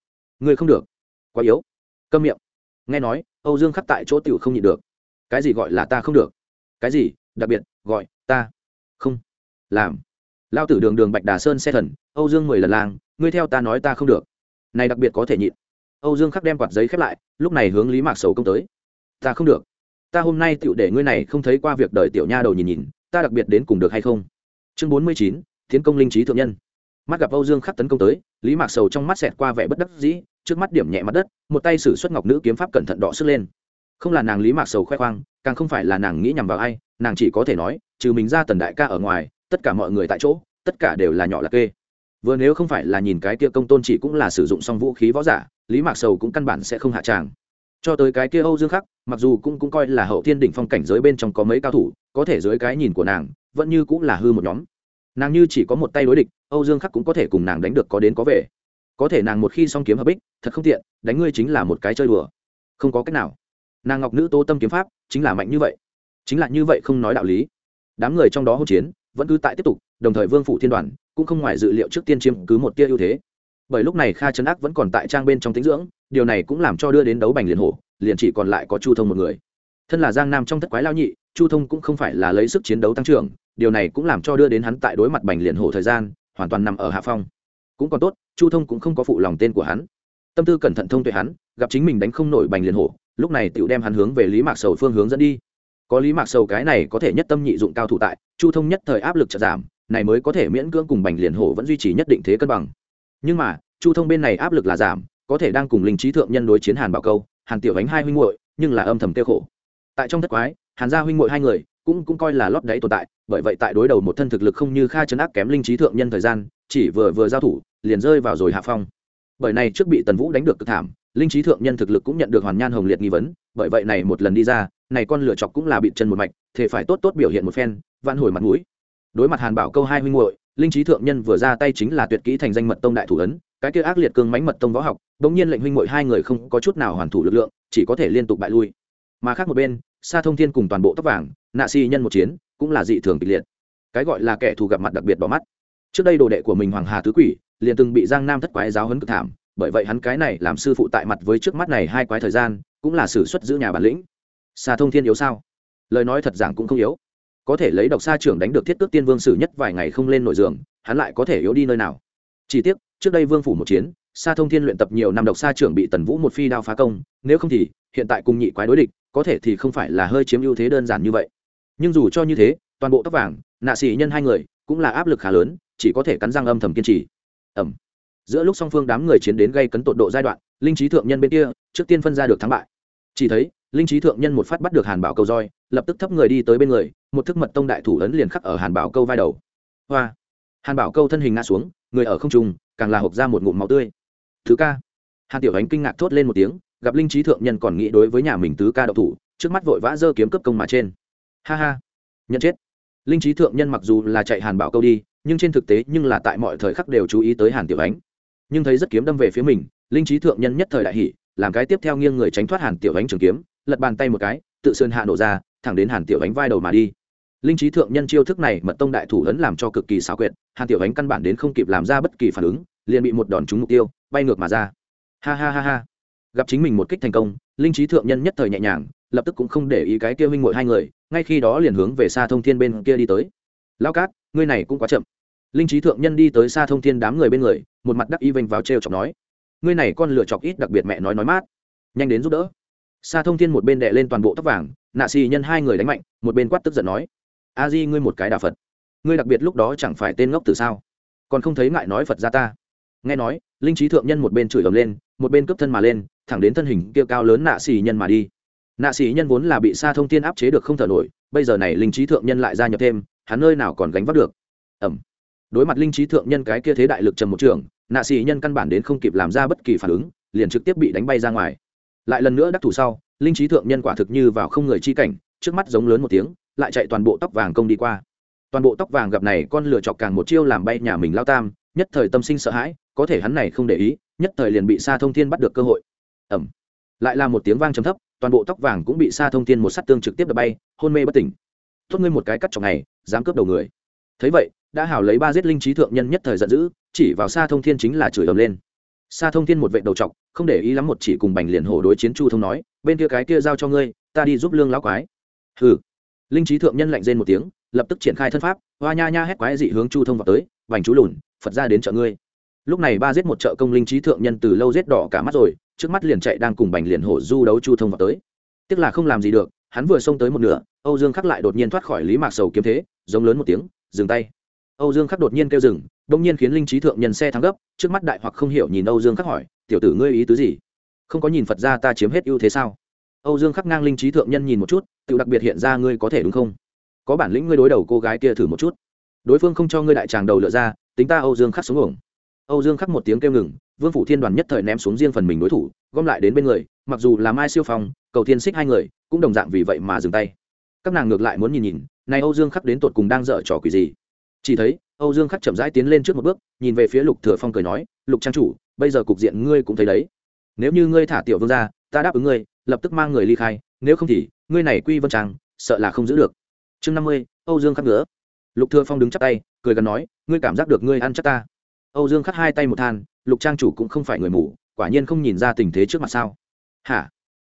ngươi không được. Quá yếu. Câm miệng. Nghe nói, âu dương khắc tại chỗ tiểu không nhịn được. Cái gì gọi là ta không được? Cái gì? Đặc biệt, gọi, ta. Không. Làm. Lao tử đường đường bạch đà sơn xe thần, âu dương mười lần làng ngươi theo ta nói ta không được. Này đặc biệt có thể nhịn. Âu dương khắc đem quạt giấy khép lại, lúc này hướng lý mạc sầu công tới. Ta không được. Ta hôm nay tựu để ngươi này không thấy qua việc đời tiểu nha đầu nhìn nhìn, ta đặc biệt đến cùng được hay không? Chương bốn mươi chín tiến công linh trí thượng nhân. Mắt gặp âu dương khắc tấn công tới, lý mạc sầu trong mắt xẹt qua vẻ bất đắc dĩ, trước mắt điểm nhẹ mặt đất, một tay sử xuất ngọc nữ kiếm pháp cẩn thận đỏ sức lên. Không là nàng lý mạc sầu khoe khoang, càng không phải là nàng nghĩ nhằm vào ai nàng chỉ có thể nói, trừ mình ra tần đại ca ở ngoài, tất cả mọi người tại chỗ, tất cả đều là nhỏ là kê. Vừa nếu không phải là nhìn cái kia công tôn chỉ cũng là sử dụng xong vũ khí võ giả, lý mạc sầu cũng căn bản sẽ không hạ tràng. Cho tới cái kia âu dương khắc, mặc dù cũng cũng coi là hậu thiên đỉnh phong cảnh giới bên trong có mấy cao thủ, có thể dưới cái nhìn của nàng, vẫn như cũng là hư một nhóm. Nàng như chỉ có một tay đối địch, âu dương khắc cũng có thể cùng nàng đánh được có đến có về. Có thể nàng một khi xong kiếm hợp bích, thật không tiện, đánh ngươi chính là một cái chơi đùa. Không có cách nào. Nàng ngọc nữ tô tâm kiếm pháp, chính là mạnh như vậy chính là như vậy không nói đạo lý. Đám người trong đó hỗn chiến, vẫn cứ tại tiếp tục, đồng thời vương phủ thiên đoàn cũng không ngoài dự liệu trước tiên chiếm cứ một tia ưu thế. Bởi lúc này kha trấn ác vẫn còn tại trang bên trong tính dưỡng, điều này cũng làm cho đưa đến đấu bành liền hổ, liền chỉ còn lại có chu thông một người. Thân là giang nam trong thất quái lao nhị, chu thông cũng không phải là lấy sức chiến đấu tăng trưởng, điều này cũng làm cho đưa đến hắn tại đối mặt bành liền hổ thời gian, hoàn toàn nằm ở hạ phong. Cũng còn tốt, chu thông cũng không có phụ lòng tên của hắn. Tâm tư cẩn thận thông tuệ hắn, gặp chính mình đánh không nổi bành liền hổ, lúc này tựu đem hắn hướng về lý mạc sầu phương hướng dẫn đi có lý mạc sầu cái này có thể nhất tâm nhị dụng cao thủ tại, chu thông nhất thời áp lực chật giảm, này mới có thể miễn cưỡng cùng bành liền hổ vẫn duy trì nhất định thế cân bằng. Nhưng mà, chu thông bên này áp lực là giảm, có thể đang cùng linh trí thượng nhân đối chiến hàn bảo câu, hàn tiểu ánh hai huynh muội, nhưng là âm thầm tiêu khổ. Tại trong thất quái, hàn gia huynh muội hai người cũng cũng coi là lót đáy tồn tại, bởi vậy tại đối đầu một thân thực lực không như kha chấn áp kém linh trí thượng nhân thời gian, chỉ vừa vừa giao thủ, liền rơi vào rồi hạ phong. Bởi này trước bị tần vũ đánh được cực thảm, linh trí thượng nhân thực lực cũng nhận được hoàn nhan hồng liệt nghi vấn, bởi vậy này một lần đi ra này con lửa chọc cũng là bị chân một mạch, thế phải tốt tốt biểu hiện một phen, vạn hồi mặt mũi. Đối mặt hàn bảo câu hai huynh muội, linh trí thượng nhân vừa ra tay chính là tuyệt kỹ thành danh mật tông đại thủ ấn, cái kia ác liệt cương mánh mật tông võ học, bỗng nhiên lệnh huynh muội hai người không có chút nào hoàn thủ lực lượng, chỉ có thể liên tục bại lui. Mà khác một bên, sa thông thiên cùng toàn bộ tóc vàng, nạ si nhân một chiến, cũng là dị thường kịch liệt. Cái gọi là kẻ thù gặp mặt đặc biệt bỏ mắt. Trước đây đồ đệ của mình hoàng hà tứ quỷ, liền từng bị giang nam thất quái giáo hấn cực thảm, bởi vậy hắn cái này làm sư phụ tại mặt với trước mắt này hai quái thời gian, cũng là sử xuất giữ nhà bản lĩnh xa thông thiên yếu sao? Lời nói thật giảng cũng không yếu. Có thể lấy độc sa trưởng đánh được thiết tước tiên vương sử nhất vài ngày không lên nội giường, hắn lại có thể yếu đi nơi nào? Chỉ tiếc, trước đây vương phủ một chiến, sa thông thiên luyện tập nhiều năm độc sa trưởng bị tần vũ một phi đao phá công, nếu không thì, hiện tại cùng nhị quái đối địch, có thể thì không phải là hơi chiếm ưu thế đơn giản như vậy. Nhưng dù cho như thế, toàn bộ tóc vàng, nạ xì nhân hai người, cũng là áp lực khá lớn, chỉ có thể cắn răng âm thầm kiên trì. Ẩm. Giữa lúc song phương đám người chiến đến gây cấn tột độ giai đoạn, linh trí thượng nhân bên kia, trước tiên phân ra được thắng bại. Chỉ thấy linh trí thượng nhân một phát bắt được hàn bảo câu roi, lập tức thấp người đi tới bên người, một thức mật tông đại thủ ấn liền khắc ở hàn bảo câu vai đầu. Hoa! Hàn bảo câu thân hình ngã xuống, người ở không trung, càng là hộp ra một ngụm máu tươi. Thứ ca! Hàn tiểu ánh kinh ngạc thốt lên một tiếng, gặp linh trí thượng nhân còn nghĩ đối với nhà mình tứ ca đậu thủ, trước mắt vội vã giơ kiếm cấp công mà trên. Ha ha! Nhận chết! Linh trí thượng nhân mặc dù là chạy hàn bảo câu đi, nhưng trên thực tế nhưng là tại mọi thời khắc đều chú ý tới hàn tiểu ánh. Nhưng thấy rất kiếm đâm về phía mình, linh trí thượng nhân nhất thời đại hỷ làm cái tiếp theo nghiêng người tránh thoát hàn tiểu ánh trường kiếm lật bàn tay một cái, tự sơn hạ nổ ra, thẳng đến hàn tiểu ánh vai đầu mà đi. Linh trí thượng nhân chiêu thức này mật tông đại thủ lớn làm cho cực kỳ xảo quyệt, hàn tiểu ánh căn bản đến không kịp làm ra bất kỳ phản ứng, liền bị một đòn trúng mục tiêu, bay ngược mà ra. Ha ha ha ha. Gặp chính mình một kích thành công, linh trí thượng nhân nhất thời nhẹ nhàng, lập tức cũng không để ý cái kia huynh ngội hai người, ngay khi đó liền hướng về xa thông thiên bên kia đi tới. Lao cát, ngươi này cũng quá chậm. Linh trí thượng nhân đi tới xa thông thiên đám người bên người, một mặt đắc y vênh vào t chọc nói, ngươi này con lựa chọc ít đặc biệt mẹ nói nói mát. Nhanh đến giúp đỡ. Sa thông thiên một bên đệ lên toàn bộ tóc vàng, nạ xì nhân hai người đánh mạnh, một bên quát tức giận nói, a di, ngươi một cái đà phật. Ngươi đặc biệt lúc đó chẳng phải tên ngốc từ sao? Còn không thấy ngại nói phật ra ta. Nghe nói, linh trí thượng nhân một bên chửi ầm lên, một bên cướp thân mà lên, thẳng đến thân hình kia cao lớn nạ xì nhân mà đi. Nạ xì nhân vốn là bị Sa thông thiên áp chế được không thở nổi, bây giờ này linh trí thượng nhân lại gia nhập thêm, hắn nơi nào còn gánh vác được. Ẩm đối mặt linh trí thượng nhân cái kia thế đại lực trầm một trường, nạ xì nhân căn bản đến không kịp làm ra bất kỳ phản ứng, liền trực tiếp bị đánh bay ra ngoài lại lần nữa đắc thủ sau, linh trí thượng nhân quả thực như vào không người chi cảnh, trước mắt giống lớn một tiếng, lại chạy toàn bộ tóc vàng công đi qua. Toàn bộ tóc vàng gặp này con lửa chọc càng một chiêu làm bay nhà mình lao tam, nhất thời tâm sinh sợ hãi, có thể hắn này không để ý, nhất thời liền bị sa thông thiên bắt được cơ hội. Ẩm lại là một tiếng vang trầm thấp, toàn bộ tóc vàng cũng bị sa thông thiên một sát tương trực tiếp đập bay, hôn mê bất tỉnh. Thốt ngươi một cái cắt trọng này, dám cướp đầu người. Thấy vậy, đã hào lấy ba giết linh trí thượng nhân nhất thời giận dữ, chỉ vào sa thông thiên chính là chửi ầm lên. Sa thông thiên một vệ đầu trọc không để ý lắm một chỉ cùng bành liền hổ đối chiến chu thông nói, bên kia cái kia giao cho ngươi, ta đi giúp lương lão quái. Hừ. Linh trí thượng nhân lạnh rên một tiếng, lập tức triển khai thân pháp, hoa nha nha hét quái dị hướng chu thông vào tới vành chú lùn, phật ra đến chợ ngươi. Lúc này ba giết một chợ công linh trí thượng nhân từ lâu giết đỏ cả mắt rồi, trước mắt liền chạy đang cùng bành liền hổ du đấu chu thông vào tới. Tiếc là không làm gì được, hắn vừa xông tới một nửa, âu dương khắc lại đột nhiên thoát khỏi lý mạc sầu kiếm thế, giống lớn một tiếng, dừng tay. Âu dương khắc đột nhiên kêu dừng đông nhiên khiến linh trí thượng nhân xe thắng gấp, trước mắt đại hoặc không hiểu nhìn âu dương khắc hỏi tiểu tử ngươi ý tứ gì? Không có nhìn phật ra ta chiếm hết ưu thế sao? Âu dương khắc ngang linh trí thượng nhân nhìn một chút tự đặc biệt hiện ra ngươi có thể đúng không? Có bản lĩnh ngươi đối đầu cô gái kia thử một chút. Đối phương không cho ngươi đại tràng đầu lựa ra, tính ta âu dương khắc xuống ổng âu dương khắc một tiếng kêu ngừng, vương phủ thiên đoàn nhất thời ném xuống riêng phần mình đối thủ, gom lại đến bên người, mặc dù là mai siêu phong, cầu thiên xích hai người, cũng đồng dạng vì vậy mà dừng tay. Các nàng ngược lại muốn nhìn nhìn, này âu dương khắc đến tột cùng đang dở trò quỷ gì? Chỉ thấy, âu dương khắc chậm rãi tiến lên trước một bước, nhìn về phía lục thừa phong cười nói, lục trang chủ, bây giờ cục diện ngươi cũng thấy đấy. Nếu như ngươi thả tiểu vương ra, ta đáp ứng ngươi, lập tức mang người ly khai, nếu không thì, ngươi này quy vân trang, sợ là không giữ được. Chương năm mươi, âu dương khắc nữa lục thừa phong đứng chắp tay, cười gần nói, ngươi cảm giác được ngươi ăn chắc ta. Âu dương khắc hai tay một than, lục trang chủ cũng không phải người mù, quả nhiên không nhìn ra tình thế trước mặt sao? Hả?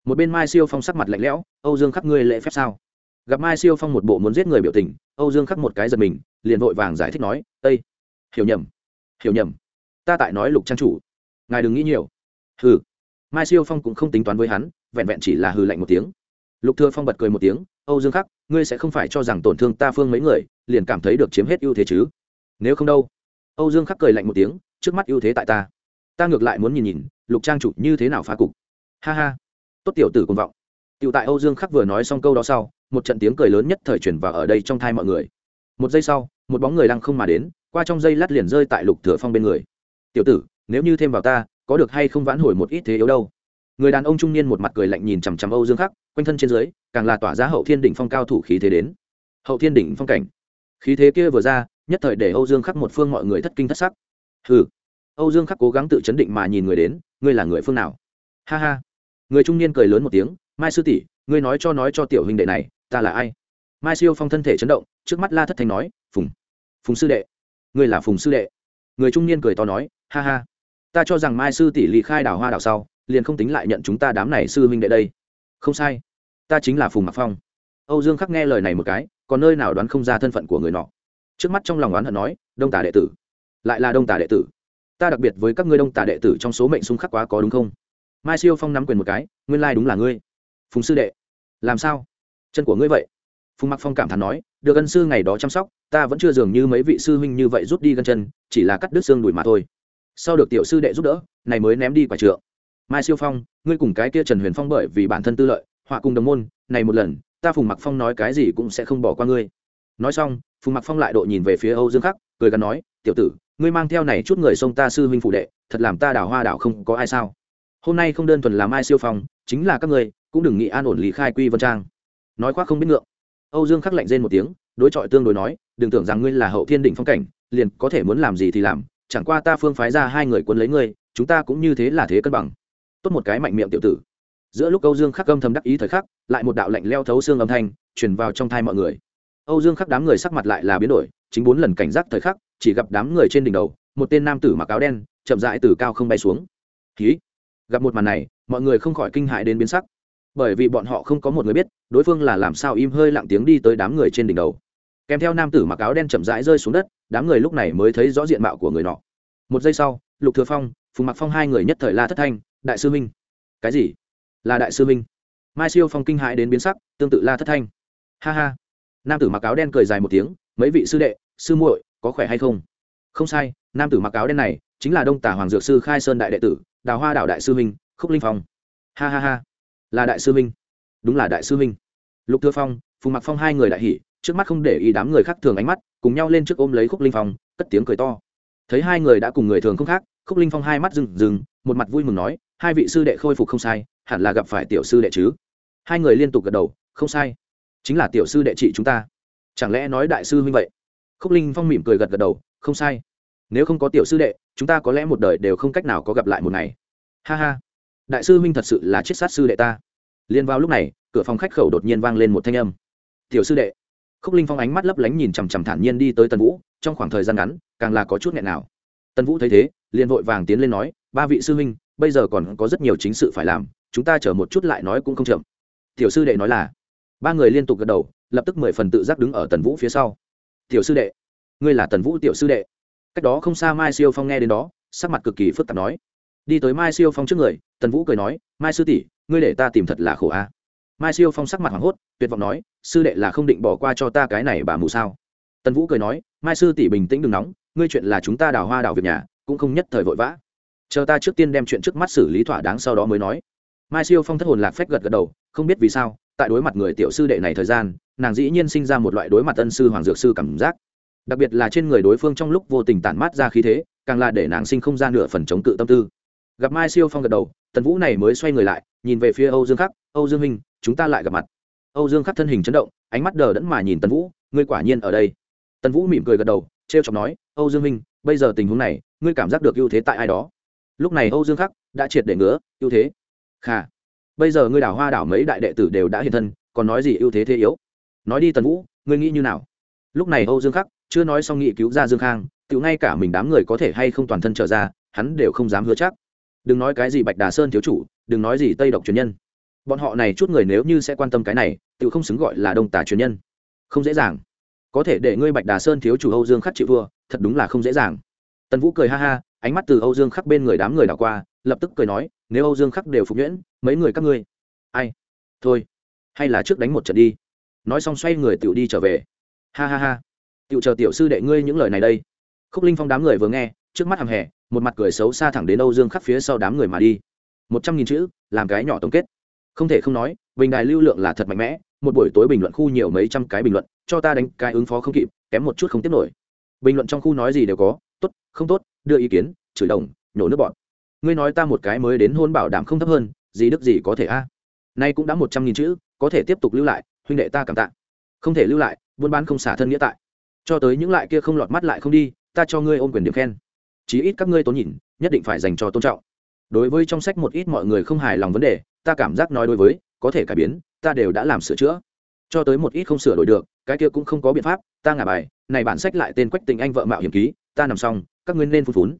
Một bên mai siêu phong sắc mặt lạnh lẽo, âu dương khắc ngươi lễ phép sao? Gặp mai siêu phong một bộ muốn giết người biểu tình, âu dương khắc một cái giật mình, liền vội vàng giải thích nói ây hiểu nhầm hiểu nhầm. Ta tại nói lục trang chủ. Ngài đừng nghĩ nhiều. Hừ. Mai siêu phong cũng không tính toán với hắn, vẹn vẹn chỉ là hừ lạnh một tiếng. Lục thừa phong bật cười một tiếng, âu dương khắc, ngươi sẽ không phải cho rằng tổn thương ta phương mấy người, liền cảm thấy được chiếm hết ưu thế chứ? Nếu không đâu. Âu dương khắc cười lạnh một tiếng, trước mắt ưu thế tại ta. Ta ngược lại muốn nhìn nhìn, lục trang chủ như thế nào phá cục. Ha ha. Tốt tiểu tử cùng vọng. Tiểu tại âu dương khắc vừa nói xong câu đó sau một trận tiếng cười lớn nhất thời truyền vào ở đây trong thai mọi người. Một giây sau, một bóng người lăng không mà đến, qua trong giây lát liền rơi tại lục thừa phong bên người. Tiểu tử, nếu như thêm vào ta, có được hay không vãn hồi một ít thế yếu đâu? Người đàn ông trung niên một mặt cười lạnh nhìn chằm chằm âu dương khắc, quanh thân trên dưới, càng là tỏa ra hậu thiên đỉnh phong cao thủ khí thế đến. Hậu thiên đỉnh phong cảnh. Khí thế kia vừa ra, nhất thời để âu dương khắc một phương mọi người thất kinh thất sắc. Hừ. Âu dương khắc cố gắng tự chấn định mà nhìn người đến, ngươi là người phương nào? Ha ha. Người trung niên cười lớn một tiếng, mai sư tỷ, ngươi nói cho nói cho tiểu huynh đệ này ta là ai? Mai siêu phong thân thể chấn động, trước mắt la thất thanh nói, phùng phùng sư đệ, ngươi là phùng sư đệ. Người trung niên cười to nói, ha ha, ta cho rằng mai sư tỷ lý khai đào hoa đào sau, liền không tính lại nhận chúng ta đám này sư huynh đệ đây. Không sai, ta chính là phùng mặc phong. Âu dương khắc nghe lời này một cái, còn nơi nào đoán không ra thân phận của người nọ. Trước mắt trong lòng oán hận nói, đông Tả đệ tử, lại là đông Tả đệ tử. Ta đặc biệt với các ngươi đông Tả đệ tử trong số mệnh súng khắc quá có đúng không? Mai siêu phong nắm quyền một cái, nguyên lai、like、đúng là ngươi, phùng sư đệ. Làm sao? Chân của ngươi vậy. Phùng mặc phong cảm thán nói, được ân sư ngày đó chăm sóc, ta vẫn chưa dường như mấy vị sư huynh như vậy rút đi gân chân, chỉ là cắt đứt xương đùi mà thôi. Sau được tiểu sư đệ giúp đỡ, này mới ném đi quả trượng. Mai siêu phong, ngươi cùng cái kia trần huyền phong bởi vì bản thân tư lợi, họa cùng đồng môn, này một lần, ta phùng mặc phong nói cái gì cũng sẽ không bỏ qua ngươi. Nói xong, phùng mặc phong lại độ nhìn về phía âu dương khắc, cười gắn nói, tiểu tử, ngươi mang theo này chút người xông ta sư huynh phụ đệ, thật làm ta đào hoa đảo không có ai sao. Hôm nay không đơn thuần là Mai siêu phong, chính là các ngươi, cũng đừng nghĩ an ổn lý khai quy vân trang nói khoác không biết ngượng. Âu dương khắc lạnh rên một tiếng, đối chọi tương đối nói, đừng tưởng rằng ngươi là hậu thiên đỉnh phong cảnh, liền có thể muốn làm gì thì làm, chẳng qua ta phương phái ra hai người quân lấy ngươi, chúng ta cũng như thế là thế cân bằng. Tốt một cái mạnh miệng tiểu tử. Giữa lúc âu dương khắc âm thầm đắc ý thời khắc, lại một đạo lạnh leo thấu xương âm thanh truyền vào trong thai mọi người. Âu dương khắc đám người sắc mặt lại là biến đổi, chính bốn lần cảnh giác thời khắc, chỉ gặp đám người trên đỉnh đầu, một tên nam tử mặc áo đen, chậm rãi từ cao không bay xuống. Ký gặp một màn này, mọi người không khỏi kinh hại đến biến sắc bởi vì bọn họ không có một người biết, đối phương là làm sao im hơi lặng tiếng đi tới đám người trên đỉnh đầu. Kèm theo nam tử mặc áo đen chậm rãi rơi xuống đất, đám người lúc này mới thấy rõ diện mạo của người nọ. Một giây sau, lục thừa phong, phùng mặc phong hai người nhất thời la thất thanh, đại sư minh cái gì? Là đại sư minh mai siêu phong kinh hãi đến biến sắc, tương tự la thất thanh. Ha ha. Nam tử mặc áo đen cười dài một tiếng, mấy vị sư đệ, sư muội, có khỏe hay không? Không sai, nam tử mặc áo đen này chính là đông tả hoàng dược sư khai sơn đại đệ tử, đào hoa đảo đại sư minh khúc linh phong. Ha ha ha là đại sư minh đúng là đại sư minh lục thừa phong, phùng mặc phong hai người đại hỉ, trước mắt không để ý đám người khác thường ánh mắt, cùng nhau lên trước ôm lấy khúc linh phong, cất tiếng cười to. Thấy hai người đã cùng người thường không khác, khúc linh phong hai mắt rừng rừng, một mặt vui mừng nói, hai vị sư đệ khôi phục không sai, hẳn là gặp phải tiểu sư đệ chứ? Hai người liên tục gật đầu, không sai. Chính là tiểu sư đệ trị chúng ta. Chẳng lẽ nói đại sư huynh vậy? Khúc linh phong mỉm cười gật gật đầu, không sai. Nếu không có tiểu sư đệ, chúng ta có lẽ một đời đều không cách nào có gặp lại một ngày. Ha ha đại sư huynh thật sự là chiết sát sư đệ ta. Liên vào lúc này, cửa phòng khách khẩu đột nhiên vang lên một thanh âm. Tiểu sư đệ. Khúc linh phong ánh mắt lấp lánh nhìn chằm chằm thản nhiên đi tới tần vũ, trong khoảng thời gian ngắn, càng là có chút nghẹn nào. Tần vũ thấy thế, liền vội vàng tiến lên nói, ba vị sư huynh, bây giờ còn có rất nhiều chính sự phải làm, chúng ta chờ một chút lại nói cũng không chậm. Tiểu sư đệ nói là. Ba người liên tục gật đầu, lập tức mười phần tự giác đứng ở tần vũ phía sau. Tiểu sư đệ, ngươi là tần vũ tiểu sư đệ. Cách đó không xa mai siêu phong nghe đến đó, sắc mặt cực kỳ phức tạp nói đi tới mai siêu phong trước người, tần vũ cười nói, mai sư tỷ, ngươi để ta tìm thật là khổ a. Mai siêu phong sắc mặt hoảng hốt, tuyệt vọng nói, sư đệ là không định bỏ qua cho ta cái này bà mù sao? Tần vũ cười nói, mai sư tỷ bình tĩnh đừng nóng, ngươi chuyện là chúng ta đào hoa đào việc nhà, cũng không nhất thời vội vã. Chờ ta trước tiên đem chuyện trước mắt xử lý thỏa đáng sau đó mới nói. Mai siêu phong thất hồn lạc phách gật gật đầu, không biết vì sao, tại đối mặt người tiểu sư đệ này thời gian, nàng dĩ nhiên sinh ra một loại đối mặt ân sư hoàng dược sư cảm giác. Đặc biệt là trên người đối phương trong lúc vô tình tản mát ra khí thế, càng là để nàng sinh không ra nửa phần chống cự tâm tư gặp mai siêu phong gật đầu, tần vũ này mới xoay người lại, nhìn về phía âu dương khắc, âu dương minh, chúng ta lại gặp mặt. Âu dương khắc thân hình chấn động, ánh mắt đờ đẫn mà nhìn tần vũ, ngươi quả nhiên ở đây. Tần vũ mỉm cười gật đầu t r e o chọc nói, âu dương minh, bây giờ tình huống này, ngươi cảm giác được ưu thế tại ai đó? Lúc này âu dương khắc đã triệt để ngứa, ưu thế? Kha bây giờ ngươi đảo hoa đảo mấy đại đệ tử đều đã hiện thân, còn nói gì ưu thế thế yếu? Nói đi tần vũ, ngươi nghĩ như nào? Lúc này âu dương khắc chưa nói xong nghị cứu ra dương khang tự ngay cả mình đám người có thể hay không toàn thân trở ra, hắn đều không dám hứa chắc đừng nói cái gì bạch đà sơn thiếu chủ, đừng nói gì tây độc truyền nhân. Bọn họ này chút người nếu như sẽ quan tâm cái này, tự không xứng gọi là đông tả truyền nhân. Không dễ dàng. Có thể để ngươi bạch đà sơn thiếu chủ âu dương khắc chịu vua thật đúng là không dễ dàng. Tần vũ cười ha ha, ánh mắt từ âu dương khắc bên người đám người đảo qua, lập tức cười nói, nếu âu dương khắc đều phục nhuyễn, mấy người các ngươi? Ai? Thôi, hay là trước đánh một trận đi. Nói xong xoay người tự đi trở về. Ha ha ha tự chờ tiểu sư đệ ngươi những lời này đây. Khúc linh phong đám người vừa nghe, trước mắt hầm hè một mặt cười xấu xa thẳng đến âu dương khắc phía sau đám người mà đi. Một trăm nghìn chữ, làm cái nhỏ tổng kết. Không thể không nói, bình đài lưu lượng là thật mạnh mẽ, một buổi tối bình luận khu nhiều mấy trăm cái bình luận, cho ta đánh cái ứng phó không kịp, kém một chút không tiếp nổi. Bình luận trong khu nói gì đều có, tốt, không tốt, đưa ý kiến, chửi đồng, nhổ nước bọn ngươi nói ta một cái mới đến hôn bảo đảm không thấp hơn, gì đức gì có thể a? Nay cũng đã một trăm nghìn chữ, có thể tiếp tục lưu lại, huynh đệ ta cảm tạ. Không thể lưu lại, buôn bán không xả thân nghĩa tại. Cho tới những lại kia không lọt mắt lại không đi, ta cho ngươi ôm quyền điểm khen chí ít các ngươi tốn nhìn, nhất định phải dành cho tôn trọng. Đối với trong sách một ít mọi người không hài lòng vấn đề, ta cảm giác nói đối với, có thể cải biến, ta đều đã làm sửa chữa. Cho tới một ít không sửa đổi được, cái kia cũng không có biện pháp, ta ngả bài, này bản sách lại tên quách tình anh vợ mạo hiểm ký, ta nằm xong, các ngươi nên phun phún.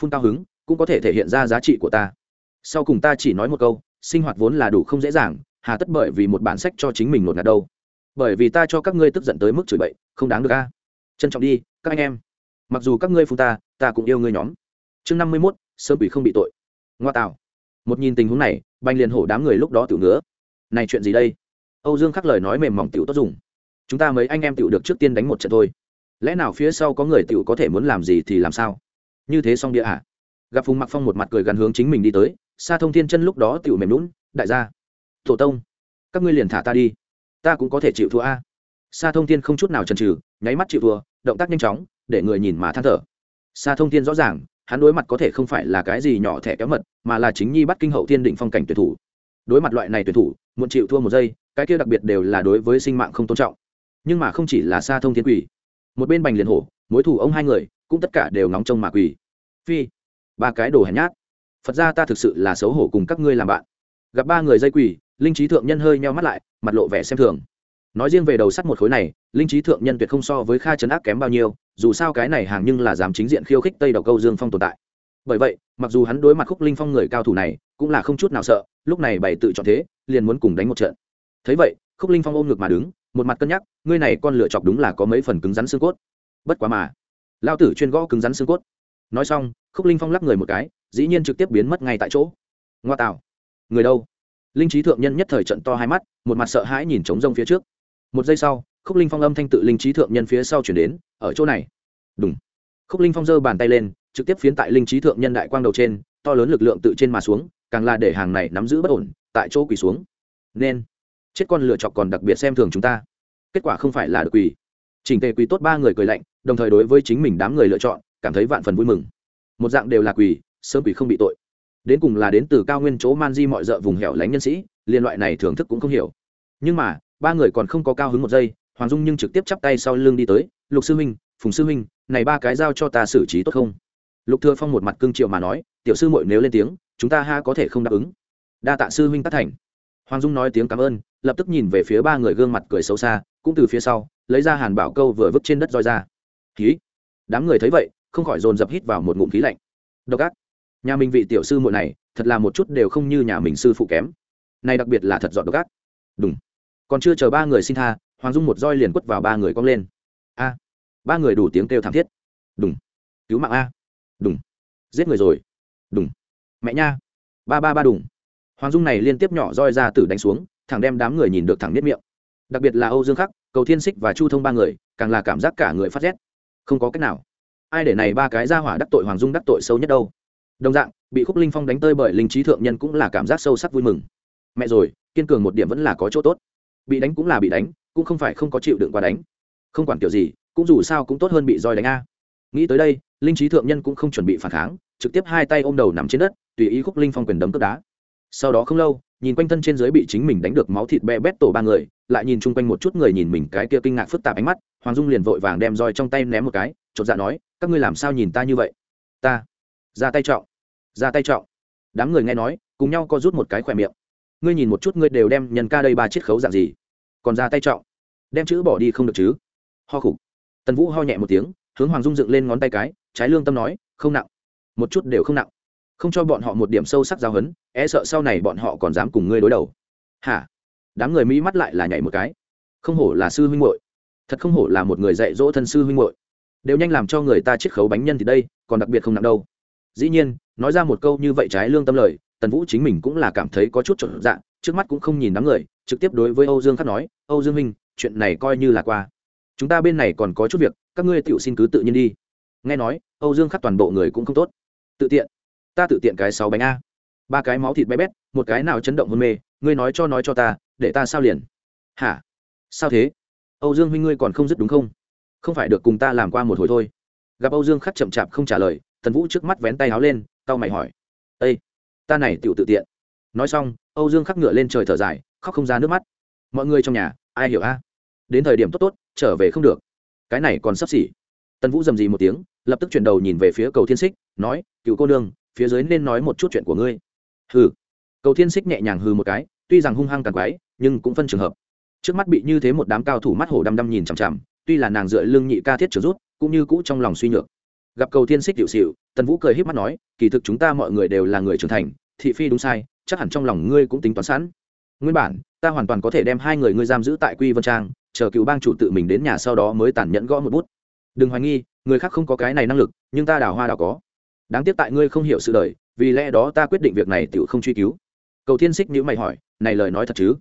Phun cao hứng, cũng có thể thể hiện ra giá trị của ta. Sau cùng ta chỉ nói một câu, sinh hoạt vốn là đủ không dễ dàng, hà tất bởi vì một bản sách cho chính mình một ngạt đâu. Bởi vì ta cho các ngươi tức giận tới mức chửi bậy, không đáng được a. Trân trọng đi, các anh em mặc dù các ngươi phun ta ta cũng yêu ngươi nhóm. Chương năm mươi mốt, sớm bị không bị tội. Ngoa tạo. Một nhìn tình huống này banh liền hổ đám người lúc đó tự ngứa. Này chuyện gì đây? Âu dương khắc lời nói mềm mỏng tiểu tốt dùng. Chúng ta mấy anh em tiểu được trước tiên đánh một trận thôi. Lẽ nào phía sau có người tiểu có thể muốn làm gì thì làm sao? Như thế xong địa ạ à? gặp phùng mặc phong một mặt cười gần hướng chính mình đi tới xa thông thiên chân lúc đó tiểu mềm lún đại gia thổ tông, các ngươi liền thả ta đi. Ta cũng có thể chịu thua a. Xa thông thiên không chút nào chần chừ, nháy mắt chịu thua, động tác nhanh chóng để người nhìn mà than thở. Xa thông thiên rõ ràng, hắn đối mặt có thể không phải là cái gì nhỏ thẻ kéo mật, mà là chính nhi bắt kinh hậu thiên định phong cảnh tuyệt thủ. Đối mặt loại này tuyệt thủ muốn chịu thua một giây, cái kia đặc biệt đều là đối với sinh mạng không tôn trọng. Nhưng mà không chỉ là xa thông thiên quỷ. Một bên bành liền hổ, mối thủ ông hai người, cũng tất cả đều nóng trông mà quỷ phi, ba cái đồ hèn nhát. Phật ra ta thực sự là xấu hổ cùng các ngươi làm bạn. Gặp ba người dây quỷ linh trí thượng nhân hơi nheo mắt lại, mặt lộ vẻ xem thường. Nói riêng về đầu sắt một khối này, linh trí thượng nhân tuyệt không so với kha trấn ác kém bao nhiêu dù sao cái này hàng nhưng là dám chính diện khiêu khích tây độc câu dương phong tồn tại. Bởi vậy, mặc dù hắn đối mặt khúc linh phong người cao thủ này, cũng là không chút nào sợ, lúc này bày tự chọn thế, liền muốn cùng đánh một trận. Thấy vậy, khúc linh phong ôm ngực mà đứng, một mặt cân nhắc, ngươi này con lựa chọc đúng là có mấy phần cứng rắn xương cốt. Bất quá mà. Lao tử chuyên gõ cứng rắn xương cốt. Nói xong, khúc linh phong lắc người một cái, dĩ nhiên trực tiếp biến mất ngay tại chỗ. Ngoa tạo. Người đâu? Linh trí thượng nhân nhất thời trận to hai mắt, một mặt sợ hãi nhìn trống rông phía trước. Một giây sau khúc linh phong âm thanh tự linh trí thượng nhân phía sau chuyển đến, ở chỗ này. Đúng khúc linh phong giơ bàn tay lên, trực tiếp phiến tại linh trí thượng nhân đại quang đầu trên, to lớn lực lượng tự trên mà xuống, càng là để hàng này nắm giữ bất ổn, tại chỗ quỳ xuống. Nên chết con lựa chọc còn đặc biệt xem thường chúng ta. Kết quả không phải là được quỳ. Chỉnh tề quỳ tốt ba người cười lạnh, đồng thời đối với chính mình đám người lựa chọn, cảm thấy vạn phần vui mừng. Một dạng đều là quỳ, sớm quỳ không bị tội. Đến cùng là đến từ cao nguyên chỗ man di mọi d vùng hẻo lánh nhân sĩ, liên loại này thưởng thức cũng không hiểu. Nhưng mà, ba người còn không có cao hứng một giây hoàng dung nhưng trực tiếp chắp tay sau lưng đi tới, lục sư huynh, phùng sư huynh, này ba cái giao cho ta xử trí tốt không? Lục thừa phong một mặt cương triệu mà nói, tiểu sư muội nếu lên tiếng, chúng ta ha có thể không đáp ứng. Đa tạ sư huynh tác thành. Hoàng dung nói tiếng cảm ơn, lập tức nhìn về phía ba người gương mặt cười xấu xa, cũng từ phía sau, lấy ra hàn bảo câu vừa vứt trên đất roi ra. Khí đám người thấy vậy, không khỏi dồn dập hít vào một ngụm khí lạnh. Độc ác. Nhà mình vị tiểu sư muội này, thật là một chút đều không như nhà mình sư phụ kém. Này đặc biệt là thật dọn độc ác. Đúng còn chưa chờ ba người xin tha hoàng dung một roi liền quất vào ba người cong lên. A, ba người đủ tiếng kêu thảm thiết. Đúng cứu mạng a. Đúng giết người rồi. Đúng mẹ nha. Ba ba ba đùng. Hoàng dung này liên tiếp nhỏ roi ra tử đánh xuống, thẳng đem đám người nhìn được thẳng nếp miệng. Đặc biệt là âu dương khắc, cầu thiên xích và chu thông ba người, càng là cảm giác cả người phát rét. Không có cách nào. Ai để này ba cái ra hỏa đắc tội hoàng dung đắc tội sâu nhất đâu. Đồng dạng, bị khúc linh phong đánh tơi bởi linh trí thượng nhân cũng là cảm giác sâu sắc vui mừng. Mẹ rồi, kiên cường một điểm vẫn là có chỗ tốt. Bị đánh cũng là bị đánh cũng không phải không có chịu đựng qua đánh. Không quản kiểu gì, cũng dù sao cũng tốt hơn bị roi đánh a. Nghĩ tới đây, linh trí thượng nhân cũng không chuẩn bị phản kháng, trực tiếp hai tay ôm đầu nằm trên đất, tùy ý khúc linh phong quyền đấm cướp đá. Sau đó không lâu, nhìn quanh thân trên dưới bị chính mình đánh được máu thịt be bét tổ ba người, lại nhìn chung quanh một chút người nhìn mình cái kia kinh ngạc phức tạp ánh mắt, hoàng dung liền vội vàng đem roi trong tay ném một cái, chột dạ nói, các ngươi làm sao nhìn ta như vậy? Ta. Ra tay trọng. Ra tay trọng. Đám người nghe nói, cùng nhau co rút một cái khỏe miệng. Ngươi nhìn một chút, ngươi đều đem nhân ca đây ba chiết khấu dạng gì? Còn ra tay trọng. Đem chữ bỏ đi không được chứ? Ho khục. Tần vũ ho nhẹ một tiếng, hướng hoàng dung dựng lên ngón tay cái, trái lương tâm nói, không nặng. Một chút đều không nặng. Không cho bọn họ một điểm sâu sắc giao hấn e sợ sau này bọn họ còn dám cùng ngươi đối đầu. Hả? Đám người mỹ mắt lại là nhảy một cái. Không hổ là sư huynh hội thật không hổ là một người dạy dỗ thân sư huynh hội đều nhanh làm cho người ta chiết khấu bánh nhân thì đây, còn đặc biệt không nặng đâu. Dĩ nhiên, nói ra một câu như vậy trái lương tâm lời, tần vũ chính mình cũng là cảm thấy có chút trộn dạng trước mắt cũng không nhìn đám người, trực tiếp đối với âu dương khắc nói, âu dương minh chuyện này coi như là qua. Chúng ta bên này còn có chút việc, các ngươi tự xin cứ tự nhiên đi. Nghe nói, âu dương khắc toàn bộ người cũng không tốt. Tự tiện, ta tự tiện cái sáu bánh a. Ba cái máu thịt bé bét, một cái nào chấn động hôn mê, ngươi nói cho nói cho ta, để ta sao liền? Hả? Sao thế? Âu dương huynh ngươi còn không dứt đúng không? Không phải được cùng ta làm qua một hồi thôi. Gặp âu dương khắc chậm chạp không trả lời, tần vũ trước mắt vén tay áo lên tao mày hỏi ây ta này tựu tự tiện nói xong, âu dương khắc ngựa lên trời thở dài, khóc không ra nước mắt. Mọi người trong nhà, ai hiểu a? Đến thời điểm tốt tốt, trở về không được. Cái này còn sắp xỉ. Tần vũ dầm dì một tiếng, lập tức chuyển đầu nhìn về phía cầu thiên xích nói, cựu cô nương, phía dưới nên nói một chút chuyện của ngươi. Hừ. Cầu thiên xích nhẹ nhàng hừ một cái, tuy rằng hung hăng càng quái nhưng cũng phân trường hợp. Trước mắt bị như thế một đám cao thủ mắt hổ đăm đăm nhìn chằm chằm, tuy là nàng dựa lưng nhị ca thiết trở rút, cũng như cũ trong lòng suy nhược. Gặp cầu thiên xích dịu xịu tần vũ cười h í p mắt nói, kỳ thực chúng ta mọi người đều là người trưởng thành, thị phi đúng sai chắc hẳn trong lòng ngươi cũng tính toán sẵn. Nguyên bản, ta hoàn toàn có thể đem hai người ngươi giam giữ tại quy vân trang, chờ cựu bang chủ tự mình đến nhà sau đó mới tàn nhẫn gõ một bút. Đừng hoài nghi, người khác không có cái này năng lực, nhưng ta đào hoa đào có. Đáng tiếc tại ngươi không hiểu sự đời, vì lẽ đó ta quyết định việc này tự không truy cứu. Cầu thiên xích nhữ mày hỏi, này lời nói thật chứ?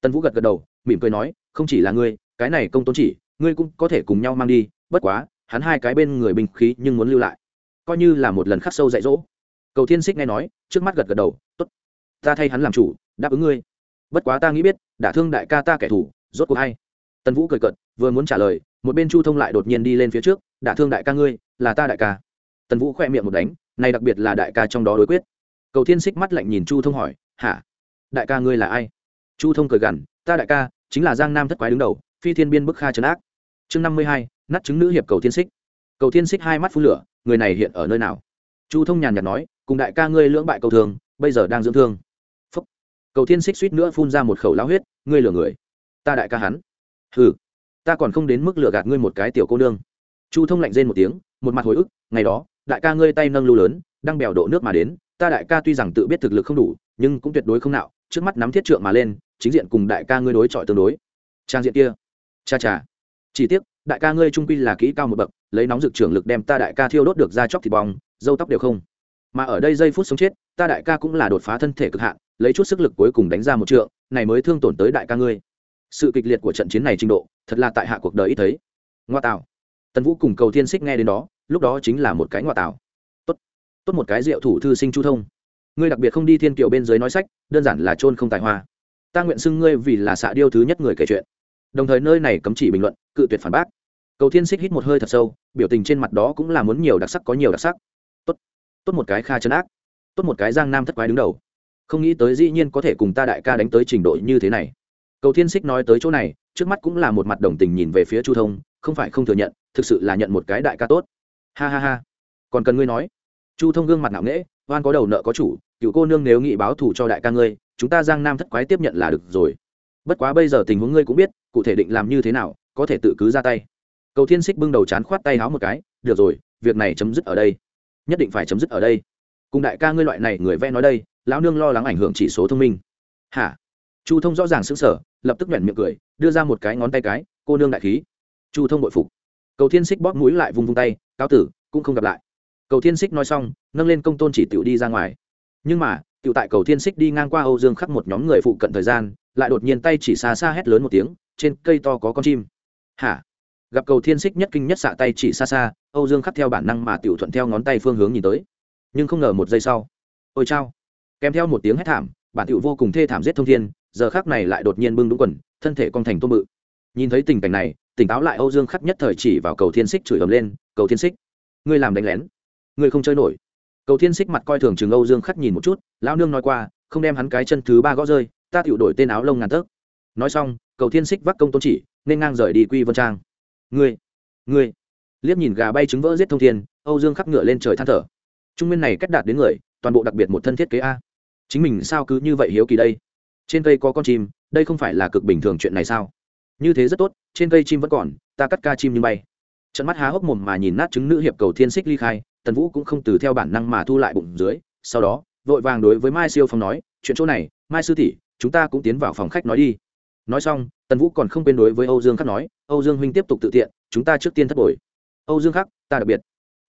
Tân vũ gật gật đầu, mỉm cười nói, không chỉ là ngươi, cái này công tôn chỉ, ngươi cũng có thể cùng nhau mang đi, bất quá, hắn hai cái bên người bình khí nhưng muốn lưu lại. Coi như là một lần khắc sâu dạy dỗ. Cầu thiên xích nghe nói, trước mắt gật gật đầu t ố t ta thay hắn làm chủ, đáp ứng ngươi. Bất quá ta nghĩ biết, đả thương đại ca ta kẻ thù, rốt cuộc hay tần vũ cười cợt, vừa muốn trả lời, một bên chu thông lại đột nhiên đi lên phía trước, đả thương đại ca ngươi, là ta đại ca. Tần vũ khoe miệng một đánh, này đặc biệt là đại ca trong đó đối quyết. Cầu thiên xích mắt lạnh nhìn chu thông hỏi, hả? Đại ca ngươi là ai? Chu thông cười gằn, ta đại ca, chính là giang nam thất quái đứng đầu, phi thiên biên bức kha trấn ác. Chương năm mươi hai, nát chứng nữ hiệp cầu thiên xích. Cầu thiên xích hai mắt phun lửa, người này hiện ở nơi nào? Chu thông nhàn nhạt nói, cùng đại ca ngươi lưỡng bại cầu thường, bây giờ đang dưỡng thương cầu thiên xích suýt nữa phun ra một khẩu lao huyết, ngươi lừa người. Ta đại ca hắn. Ừ ta còn không đến mức lừa gạt ngươi một cái tiểu cô nương. Chu thông lạnh rên một tiếng, một mặt hồi ức, ngày đó, đại ca ngươi tay nâng lưu lớn, đang bèo độ nước mà đến, ta đại ca tuy rằng tự biết thực lực không đủ, nhưng cũng tuyệt đối không nạo, trước mắt nắm thiết trượng mà lên, chính diện cùng đại ca ngươi đối chọi tương đối. Trang diện kia, cha cha. Chỉ tiếc, đại ca ngươi trung quy là kỹ cao một bậc, lấy nóng dược trưởng lực đem ta đại ca thiêu đốt được ra chóc thịt bong, dâu tóc đều không. Mà ở đây giây phút sống chết, ta đại ca cũng là đột phá thân thể cực hạn lấy chút sức lực cuối cùng đánh ra một trượng, này mới thương tổn tới đại ca ngươi. Sự kịch liệt của trận chiến này trình độ, thật là tại hạ cuộc đời ít thấy. Ngoa tạo. Tần vũ cùng cầu thiên xích nghe đến đó, lúc đó chính là một cái ngoa tạo. Tốt. Tốt một cái rượu thủ thư sinh chu thông. Ngươi đặc biệt không đi thiên kiều bên dưới nói sách, đơn giản là trôn không tài hoa. Ta nguyện xưng ngươi vì là xạ điêu thứ nhất người kể chuyện. Đồng thời nơi này cấm chỉ bình luận, cự tuyệt phản bác. Cầu thiên xích hít một hơi thật sâu, biểu tình trên mặt đó cũng là muốn nhiều đặc sắc có nhiều đặc sắc. Tốt. Tốt một cái kha chân ác. Tốt một cái giang nam thất quái đứng đầu không nghĩ tới dĩ nhiên có thể cùng ta đại ca đánh tới trình độ như thế này. Cầu thiên xích nói tới chỗ này, trước mắt cũng là một mặt đồng tình nhìn về phía chu thông, không phải không thừa nhận, thực sự là nhận một cái đại ca tốt. Ha ha ha. Còn cần ngươi nói. Chu thông gương mặt ngạo nghễ, oan có đầu nợ có chủ, cựu cô nương nếu nghị báo thù cho đại ca ngươi, chúng ta giang nam thất quái tiếp nhận là được rồi. Bất quá bây giờ tình huống ngươi cũng biết, cụ thể định làm như thế nào, có thể tự cứ ra tay. Cầu thiên xích bưng đầu chán khoát tay háo một cái, được rồi, việc này chấm dứt ở đây. Nhất định phải chấm dứt ở đây. Cùng đại ca ngươi loại này người vẽ nói đây lão nương lo lắng ảnh hưởng chỉ số thông minh. Hả? Chu thông rõ ràng xứng sở lập tức nhoẻn miệng cười, đưa ra một cái ngón tay cái, cô nương đại khí. Chu thông bội phục. Cầu thiên xích bóp mũi lại vùng vung tay, cáo tử, cũng không gặp lại. Cầu thiên xích nói xong, nâng lên công tôn chỉ tiểu đi ra ngoài. Nhưng mà, tiểu tại cầu thiên xích đi ngang qua âu dương khắc một nhóm người phụ cận thời gian, lại đột nhiên tay chỉ xa xa hét lớn một tiếng, trên cây to có con chim. Hả? Gặp cầu thiên xích nhất kinh nhất xạ tay chỉ xa xa, âu dương khắc theo bản năng mà tiểu thuận theo ngón tay phương hướng nhìn tới. Nhưng không ngờ một giây sau, ôi chao kèm theo một tiếng hét thảm, bản tiểu vô cùng thê thảm giết thông thiên, giờ khắc này lại đột nhiên bưng đúng quần, thân thể con thành tôm bự. Nhìn thấy tình cảnh này, tỉnh táo lại âu dương khắc nhất thời chỉ vào cầu thiên xích chửi ầm lên, cầu thiên xích, ngươi làm đánh lén, ngươi không chơi nổi. Cầu thiên xích mặt coi thường chừng âu dương khắc nhìn một chút, lão nương nói qua, không đem hắn cái chân thứ ba gõ rơi, ta tựu đổi tên áo lông ngàn tấc. Nói xong, cầu thiên xích vác công tôn chỉ, nên ngang rời đi quy vân trang. Ngươi ngươi. Liếc nhìn gà bay trứng vỡ giết thông thiên, âu dương khắc ngựa lên trời than thở. Trung nguyên này cách đạt đến người, toàn bộ đặc biệt một thân thiết kế a chính mình sao cứ như vậy hiếu kỳ đây? Trên cây có con chim, đây không phải là cực bình thường chuyện này sao? Như thế rất tốt, trên cây chim vẫn còn, ta cắt ca chim như bay. Trận mắt há hốc mồm mà nhìn nát trứng nữ hiệp cầu thiên xích ly khai, tần vũ cũng không từ theo bản năng mà thu lại bụng dưới, sau đó, vội vàng đối với mai siêu phong nói, chuyện chỗ này, mai sư tỷ, chúng ta cũng tiến vào phòng khách nói đi. Nói xong, tần vũ còn không quên đối với âu dương khắc nói, âu dương huynh tiếp tục tự tiện, chúng ta trước tiên thất bồi. Âu dương khắc, ta đặc biệt.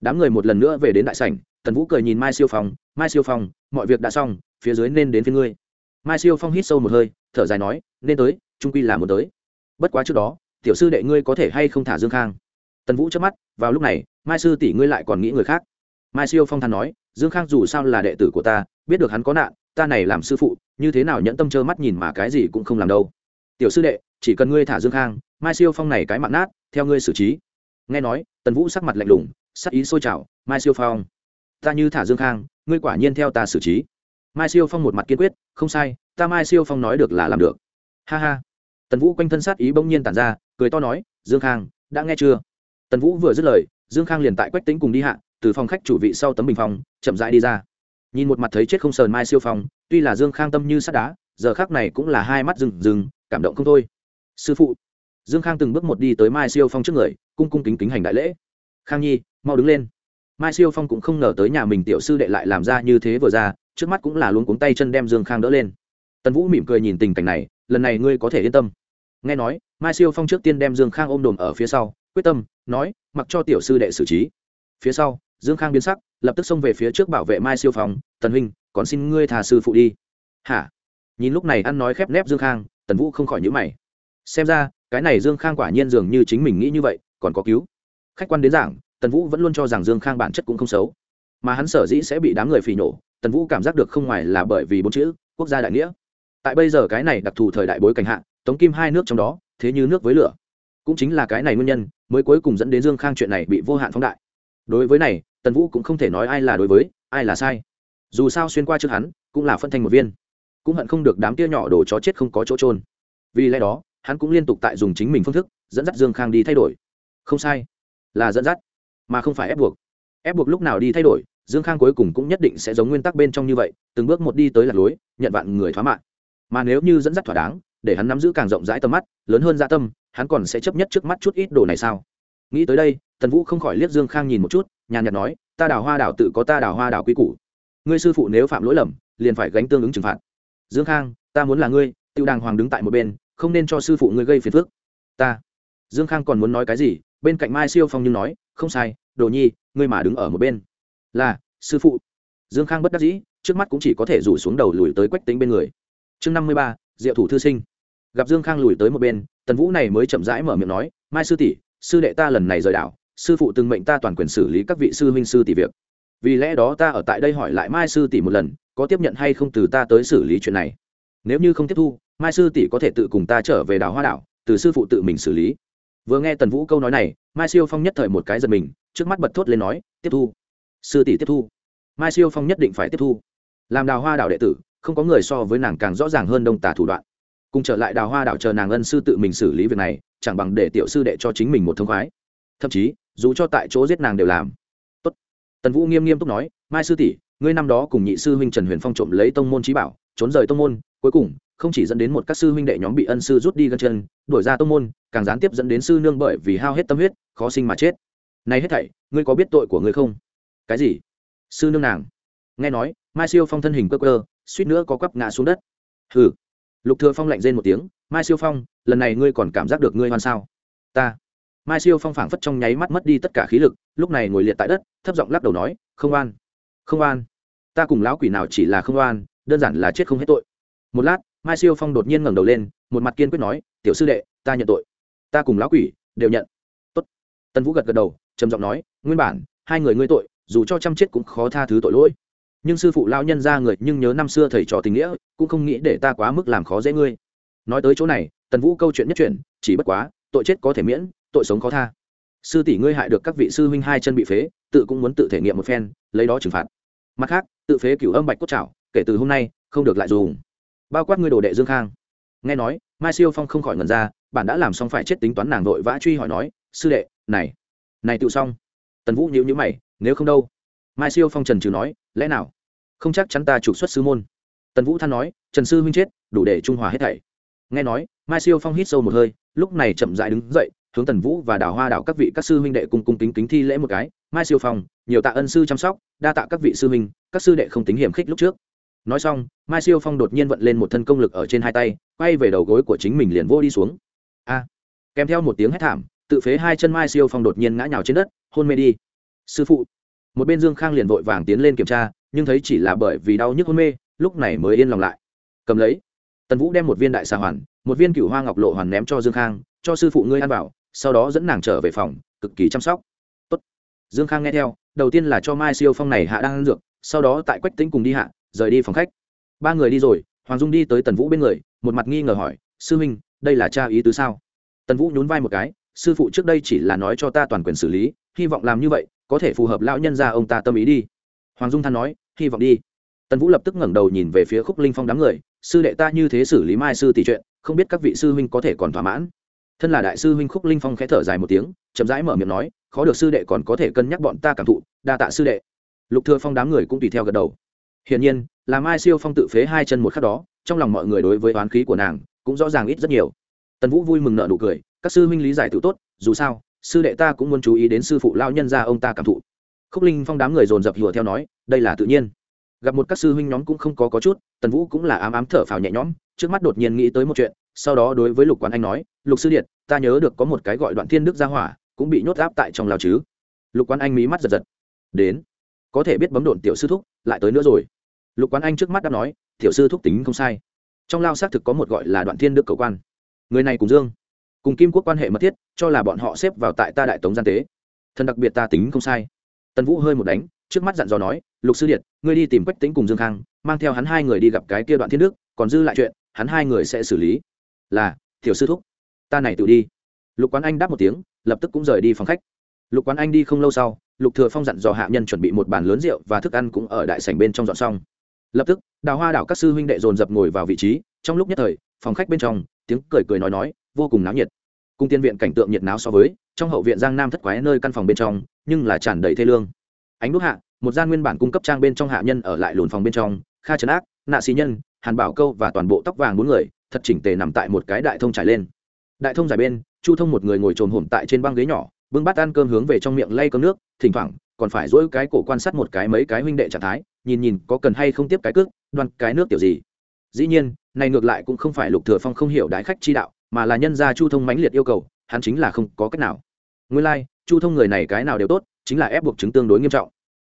Đám người một lần nữa về đến đại sảnh, tần vũ cười nhìn mai siêu phong, mai siêu phong, mọi việc đã xong phía dưới nên đến phía ngươi. Mai siêu phong hít sâu một hơi, thở dài nói, nên tới, trung quy là muốn tới. Bất quá trước đó, tiểu sư đệ ngươi có thể hay không thả dương khang? Tần vũ chớp mắt, vào lúc này, mai sư tỷ ngươi lại còn nghĩ người khác. Mai siêu phong than nói, dương khang dù sao là đệ tử của ta, biết được hắn có nạn, ta này làm sư phụ, như thế nào nhẫn tâm trơ mắt nhìn mà cái gì cũng không làm đâu. Tiểu sư đệ, chỉ cần ngươi thả dương khang, mai siêu phong này cái mặn nát, theo ngươi xử trí. Nghe nói, tần vũ sắc mặt lạnh lùng, sắc ý sôi trào, mai siêu phong, ta như thả dương khang, ngươi quả nhiên theo ta xử trí mai siêu phong một mặt kiên quyết, không sai, ta mai siêu phong nói được là làm được. Ha ha. Tần vũ quanh thân sát ý bỗng nhiên tản ra, cười to nói, dương khang, đã nghe chưa? Tần vũ vừa dứt lời, dương khang liền tại quách tính cùng đi hạ, từ phòng khách chủ vị sau tấm bình phong chậm rãi đi ra. Nhìn một mặt thấy chết không sờn mai siêu phong, tuy là dương khang tâm như sắt đá, giờ khác này cũng là hai mắt rừng rừng, cảm động không thôi. Sư phụ. Dương khang từng bước một đi tới mai siêu phong trước người, cung cung kính kính hành đại lễ. Khang nhi, mau đứng lên. Mai siêu phong cũng không ngờ tới nhà mình tiểu sư đệ lại làm ra như thế vừa ra trước mắt cũng là luôn cuống tay chân đem dương khang đỡ lên. Tần vũ mỉm cười nhìn tình cảnh này, lần này ngươi có thể yên tâm. Nghe nói, mai siêu phong trước tiên đem dương khang ôm đồm ở phía sau, quyết tâm, nói, mặc cho tiểu sư đệ xử trí. Phía sau, dương khang biến sắc, lập tức xông về phía trước bảo vệ mai siêu phong, tần huynh, còn xin ngươi thà sư phụ đi. Hả? Nhìn lúc này ăn nói khép nép dương khang, tần vũ không khỏi nhữ mày. Xem ra, cái này dương khang quả nhiên dường như chính mình nghĩ như vậy, còn có cứu. Khách quan đến giảng, tần vũ vẫn luôn cho rằng dương khang bản chất cũng không xấu. Mà hắn sở dĩ sẽ bị đám người phỉ nổ tần vũ cảm giác được không ngoài là bởi vì bốn chữ, quốc gia đại nghĩa. Tại bây giờ cái này đặc thù thời đại bối cảnh hạ, tống kim hai nước trong đó, thế như nước với lửa. Cũng chính là cái này nguyên nhân, mới cuối cùng dẫn đến dương khang chuyện này bị vô hạn phóng đại. Đối với này, tần vũ cũng không thể nói ai là đối với, ai là sai. Dù sao xuyên qua trước hắn, cũng là phân thành một viên. Cũng hận không được đám tia nhỏ đổ chó chết không có chỗ trôn vì lẽ đó, hắn cũng liên tục tại dùng chính mình phương thức, dẫn dắt dương khang đi thay đổi. Không sai. Là dẫn dắt, mà không phải ép buộc. Ép buộc lúc nào đi thay đổi dương khang cuối cùng cũng nhất định sẽ giống nguyên tắc bên trong như vậy, từng bước một đi tới lạc lối, nhận vạn người thoá mạng mà nếu như dẫn dắt thỏa đáng, để hắn nắm giữ càng rộng rãi tầm mắt, lớn hơn dạ tâm, hắn còn sẽ chấp nhất trước mắt chút ít đồ này sao? Nghĩ tới đây, tần vũ không khỏi liếc dương khang nhìn một chút, nhàn nhạt nói, ta đào hoa đảo tự có ta đào hoa đảo quy củ. Ngươi sư phụ nếu phạm lỗi lầm, liền phải gánh tương ứng trừng phạt. Dương khang, ta muốn là ngươi tự đàng hoàng đứng tại một bên, không nên cho sư phụ ngươi gây phiền phức. Ta. Dương khang còn muốn nói cái gì, bên cạnh mai siêu phong nhưng nói, không sai, đồ nhi, ngươi mà đứng ở một bên là, sư phụ. Dương khang bất đắc dĩ, trước mắt cũng chỉ có thể rủ xuống đầu lùi tới quách tính bên người. Chương năm mươi ba, diệu thủ thư sinh. Gặp dương khang lùi tới một bên, tần vũ này mới chậm rãi mở miệng nói, mai sư tỷ, sư đệ ta lần này rời đảo, sư phụ từng mệnh ta toàn quyền xử lý các vị sư huynh sư tỷ việc. Vì lẽ đó ta ở tại đây hỏi lại mai sư tỷ một lần, có tiếp nhận hay không từ ta tới xử lý chuyện này? Nếu như không tiếp thu, mai sư tỷ có thể tự cùng ta trở về đảo hoa đảo, từ sư phụ tự mình xử lý. Vừa nghe tần vũ câu nói này, mai siêu phong nhất thời một cái giật mình, trước mắt bật thốt lên nói, tiếp thu sư tỷ tiếp thu. Mai siêu phong nhất định phải tiếp thu. Làm đào hoa đảo đệ tử, không có người so với nàng càng rõ ràng hơn đông tả thủ đoạn. Cùng trở lại đào hoa đảo chờ nàng ân sư tự mình xử lý việc này, chẳng bằng để tiểu sư đệ cho chính mình một thông khoái. Thậm chí, dù cho tại chỗ giết nàng đều làm. Tốt. tần vũ nghiêm nghiêm túc nói, mai sư tỷ, ngươi năm đó cùng nhị sư huynh trần huyền phong trộm lấy tông môn trí bảo, trốn rời tông môn, cuối cùng, không chỉ dẫn đến một các sư huynh đệ nhóm bị ân sư rút đi gân chân đổi ra tông môn, càng gián tiếp dẫn đến sư nương bởi vì hao hết tâm huyết, khó sinh mà chết. Nay hết thảy, ngươi có biết tội của ngươi không? Cái gì? Sư nương nàng. Nghe nói, mai siêu phong thân hình cơ cơ suýt nữa có quắp ngã xuống đất. Hừ. Lục thừa phong lạnh rên một tiếng, mai siêu phong, lần này ngươi còn cảm giác được ngươi hoan sao? Ta. Mai siêu phong phảng phất trong nháy mắt mất đi tất cả khí lực, lúc này ngồi liệt tại đất, thấp giọng lắc đầu nói, không oan không oan. Ta cùng lão quỷ nào chỉ là không oan, đơn giản là chết không hết tội. Một lát, mai siêu phong đột nhiên ngẩng đầu lên, một mặt kiên quyết nói, tiểu sư đệ, ta nhận tội. Ta cùng lão quỷ đều nhận. Tốt. Tân vũ gật gật đầu, trầm giọng nói, nguyên bản, hai người ngươi tội dù cho chăm chết cũng khó tha thứ tội lỗi. Nhưng sư phụ lao nhân ra người nhưng nhớ năm xưa thầy trò tình nghĩa, cũng không nghĩ để ta quá mức làm khó dễ ngươi. Nói tới chỗ này, tần vũ câu chuyện nhất chuyển, chỉ bất quá, tội chết có thể miễn, tội sống khó tha. Sư tỷ ngươi hại được các vị sư huynh hai chân bị phế, tự cũng muốn tự thể nghiệm một phen, lấy đó trừng phạt. Mặt khác, tự phế cửu âm bạch cốt trảo, kể từ hôm nay, không được lại dùng. Bao quát ngươi đồ đệ dương khang. Nghe nói, mai siêu phong không khỏi ngần ra bạn đã làm xong phải chết tính toán nàng vội vã truy hỏi nói, sư đệ, này này tự xong. Tần vũ nhíu nhíu mày nếu không đâu? Mai siêu phong trần trừ nói, lẽ nào? Không chắc chắn ta trục xuất sư môn. Tần vũ than nói, trần sư huynh chết, đủ để trung hòa hết thảy. Nghe nói, mai siêu phong hít sâu một hơi, lúc này chậm dại đứng dậy, hướng tần vũ và đào hoa đảo các vị các sư huynh đệ cùng cung kính kính thi lễ một cái. Mai siêu phong, nhiều tạ ân sư chăm sóc, đa tạ các vị sư huynh, các sư đệ không tính hiểm khích lúc trước. Nói xong, mai siêu phong đột nhiên vận lên một thân công lực ở trên hai tay, quay về đầu gối của chính mình liền vô đi xuống. A! Kèm theo một tiếng hét thảm, tự phế hai chân mai siêu phong đột nhiên ngã nhào trên đất, hôn mê đi sư phụ. Một bên dương khang liền vội vàng tiến lên kiểm tra nhưng thấy chỉ là bởi vì đau nhức hôn mê lúc này mới yên lòng lại. Cầm lấy. Tần vũ đem một viên đại xà hoàn một viên cựu hoa ngọc lộ hoàn ném cho dương khang cho sư phụ ngươi ăn vào, sau đó dẫn nàng trở về phòng cực kỳ chăm sóc. Tốt. dương khang nghe theo đầu tiên là cho mai siêu phong này hạ đang ăn dược sau đó tại quách tính cùng đi hạ rời đi phòng khách. Ba người đi rồi hoàng dung đi tới tần vũ bên người một mặt nghi ngờ hỏi sư huynh đây là cha ý tứ sao? Tần vũ nhún vai một cái sư phụ trước đây chỉ là nói cho ta toàn quyền xử lý hy vọng làm như vậy có thể phù hợp lão nhân ra ông ta tâm ý đi. Hoàng dung than nói, hy vọng đi. Tần vũ lập tức ngẩng đầu nhìn về phía khúc linh phong đám người, sư đệ ta như thế xử lý mai sư tỷ chuyện, không biết các vị sư huynh có thể còn thỏa mãn. Thân là đại sư huynh khúc linh phong khẽ thở dài một tiếng, chậm rãi mở miệng nói, khó được sư đệ còn có thể cân nhắc bọn ta cảm thụ, đa tạ sư đệ. Lục thừa phong đám người cũng tùy theo gật đầu. Hiển nhiên, là mai siêu phong tự phế hai chân một khắc đó, trong lòng mọi người đối với oán khí của nàng cũng rõ ràng ít rất nhiều. Tần vũ vui mừng nợ nụ cười, các sư huynh lý giải tự tốt, dù sao sư đệ ta cũng muốn chú ý đến sư phụ lao nhân ra ông ta cảm thụ. Khúc linh phong đám người dồn dập hùa theo nói, đây là tự nhiên. Gặp một các sư huynh nhóm cũng không có có chút, tần vũ cũng là ám ám thở phào nhẹ nhõm, trước mắt đột nhiên nghĩ tới một chuyện, sau đó đối với lục quán anh nói, lục sư điện, ta nhớ được có một cái gọi đoạn thiên đức gia hỏa, cũng bị nhốt áp tại trong lao chứ. Lục quán anh mí mắt giật giật. Đến, có thể biết bấm độn tiểu sư thúc, lại tới nữa rồi. Lục quán anh trước mắt đã nói, tiểu sư thúc tính không sai. Trong lao xác thực có một gọi là đoạn thiên đức cầu quan. Người này cùng dương cùng kim quốc quan hệ mật thiết, cho là bọn họ xếp vào tại ta đại tống gian tế. Thần đặc biệt ta tính không sai. Tần vũ hơi một đánh, trước mắt dặn dò nói, lục sư điện ngươi đi tìm quách tính cùng dương khang, mang theo hắn hai người đi gặp cái kia đoạn thiên đức, còn dư lại chuyện, hắn hai người sẽ xử lý. Là, tiểu sư thúc, ta này tự đi. Lục quán anh đáp một tiếng, lập tức cũng rời đi phòng khách. Lục quán anh đi không lâu sau, lục thừa phong dặn dò hạ nhân chuẩn bị một bàn lớn rượu và thức ăn cũng ở đại sảnh bên trong dọn xong. Lập tức, đào hoa đảo các sư huynh đệ dồn dập ngồi vào vị trí, trong lúc nhất thời, phòng khách bên trong, tiếng cười cười nói nói, vô cùng náo nhiệt cung tiên viện cảnh tượng nhiệt náo so với, trong hậu viện giang nam thất quái nơi căn phòng bên trong, nhưng là tràn đầy thê lương. Ánh đúc hạ, một gian nguyên bản cung cấp trang bên trong hạ nhân ở lại lùn phòng bên trong, kha trấn ác, nạ xí nhân, hàn bảo câu và toàn bộ tóc vàng bốn người, thật chỉnh tề nằm tại một cái đại thông trải lên. Đại thông giải bên, chu thông một người ngồi trồn hổm tại trên băng ghế nhỏ, bưng bát ăn cơm hướng về trong miệng lay cơm nước, thỉnh thoảng, còn phải dỗi cái cổ quan sát một cái mấy cái huynh đệ trạng thái, nhìn nhìn có cần hay không tiếp cái cước, đoan cái nước tiểu gì. Dĩ nhiên, này ngược lại cũng không phải lục thừa phong không hiểu đại khách chi đạo mà là nhân gia chu thông mãnh liệt yêu cầu hắn chính là không có cách nào. Nguyên lai like, chu thông người này cái nào đều tốt chính là ép buộc chứng tương đối nghiêm trọng.